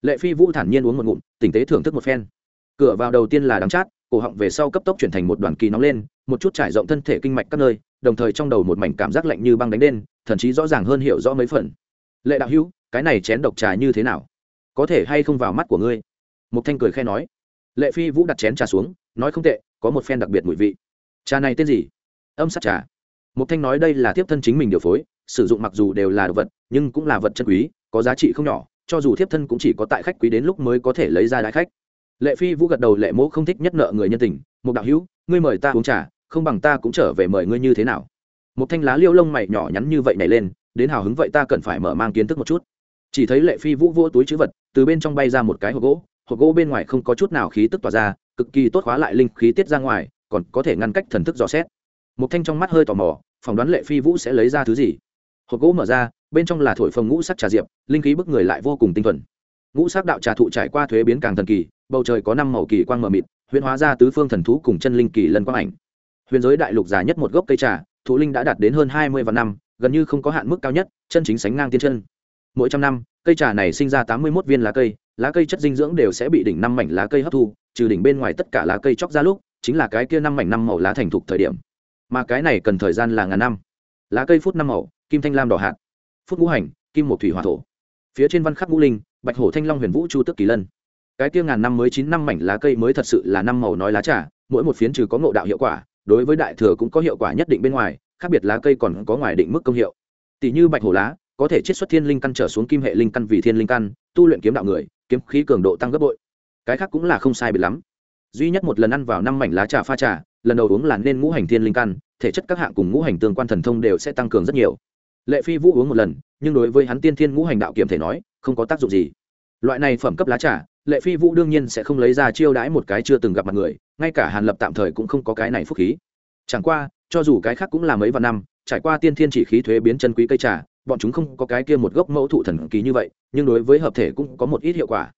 Lệ phi vũ thản nhiên uống một ngụm, tỉnh tế thưởng thức một phen. Cửa vào đầu tiên là đắng chát, cổ họng về sau cấp tốc chuyển thành một đoàn kỳ nóng lên, một chút trải rộng thân thể kinh mạch các nơi, đồng thời trong đầu một mảnh cảm giác lạnh như băng đánh đen thậm chí rõ ràng hơn hiểu rõ mấy phần. Lệ đạo hữu, cái này chén độc trà như thế nào? Có thể hay không vào mắt của ngươi? Một thanh cười khe nói. Lệ phi vũ đặt chén trà xuống, nói không tệ, có một phen đặc biệt mùi vị. Trà này tên gì? Âm sát trà. Một thanh nói đây là tiếp thân chính mình điều phối sử dụng mặc dù đều là vật, nhưng cũng là vật chân quý, có giá trị không nhỏ, cho dù thiếp thân cũng chỉ có tại khách quý đến lúc mới có thể lấy ra đại khách. Lệ phi vũ gật đầu, lệ mỗ không thích nhất nợ người nhân tình một đạo hữu, ngươi mời ta uống trà, không bằng ta cũng trở về mời ngươi như thế nào? Một thanh lá liêu lông mày nhỏ nhắn như vậy nhảy lên, đến hào hứng vậy ta cần phải mở mang kiến thức một chút. Chỉ thấy lệ phi vũ vô túi chữ vật, từ bên trong bay ra một cái hộp gỗ hộp gỗ bên ngoài không có chút nào khí tức tỏa ra, cực kỳ tốt khóa lại linh khí tiết ra ngoài, còn có thể ngăn cách thần thức dò xét. Một thanh trong mắt hơi tò mò, phỏng đoán lệ phi vũ sẽ lấy ra thứ gì? Hộp gỗ mở ra, bên trong là thổi phồng ngũ sắc trà diệp, linh khí bức người lại vô cùng tinh thuần. Ngũ sắc đạo trà thụ trải qua thuế biến càng thần kỳ, bầu trời có năm màu kỳ quang mờ mịt, huyễn hóa ra tứ phương thần thú cùng chân linh kỳ lân quang ảnh. Huyền giới đại lục già nhất một gốc cây trà, thụ linh đã đạt đến hơn hai mươi vạn năm, gần như không có hạn mức cao nhất, chân chính sánh ngang tiên chân. Mỗi trăm năm, cây trà này sinh ra tám mươi một viên lá cây lá cây chất dinh dưỡng đều sẽ bị đỉnh năm mảnh lá cây hấp thu, trừ đỉnh bên ngoài tất cả lá cây chóc ra lúc, chính là cái kia năm mảnh năm màu lá thành thục thời điểm. Mà cái này cần thời gian là ngàn năm lá cây phút năm màu, kim thanh lam đỏ hạt, phút ngũ hành, kim một thủy hòa thổ. Phía trên văn khắc ngũ linh, bạch hổ thanh long huyền vũ chu tước kỳ lân. Cái tiêu ngàn năm mới chín năm mảnh lá cây mới thật sự là năm màu nói lá trà, mỗi một phiến trừ có ngộ đạo hiệu quả, đối với đại thừa cũng có hiệu quả nhất định bên ngoài, khác biệt lá cây còn có ngoài định mức công hiệu. Tỷ như bạch hổ lá, có thể chiết xuất thiên linh căn trở xuống kim hệ linh căn vì thiên linh căn, tu luyện kiếm đạo người, kiếm khí cường độ tăng gấp bội. Cái khác cũng là không sai biệt lắm. Duy nhất một lần ăn vào năm mảnh lá trà pha trà lần đầu uống là nên ngũ hành thiên linh căn, thể chất các hạng cùng ngũ hành tương quan thần thông đều sẽ tăng cường rất nhiều. Lệ phi vũ uống một lần, nhưng đối với hắn tiên thiên ngũ hành đạo kiểm thể nói, không có tác dụng gì. Loại này phẩm cấp lá trà, lệ phi vũ đương nhiên sẽ không lấy ra chiêu đãi một cái chưa từng gặp mặt người, ngay cả hàn lập tạm thời cũng không có cái này phúc khí. Chẳng qua, cho dù cái khác cũng là mấy vạn năm, trải qua tiên thiên chỉ khí thuế biến chân quý cây trà, bọn chúng không có cái kia một gốc mẫu thụ thần kỳ như vậy, nhưng đối với hợp thể cũng có một ít hiệu quả.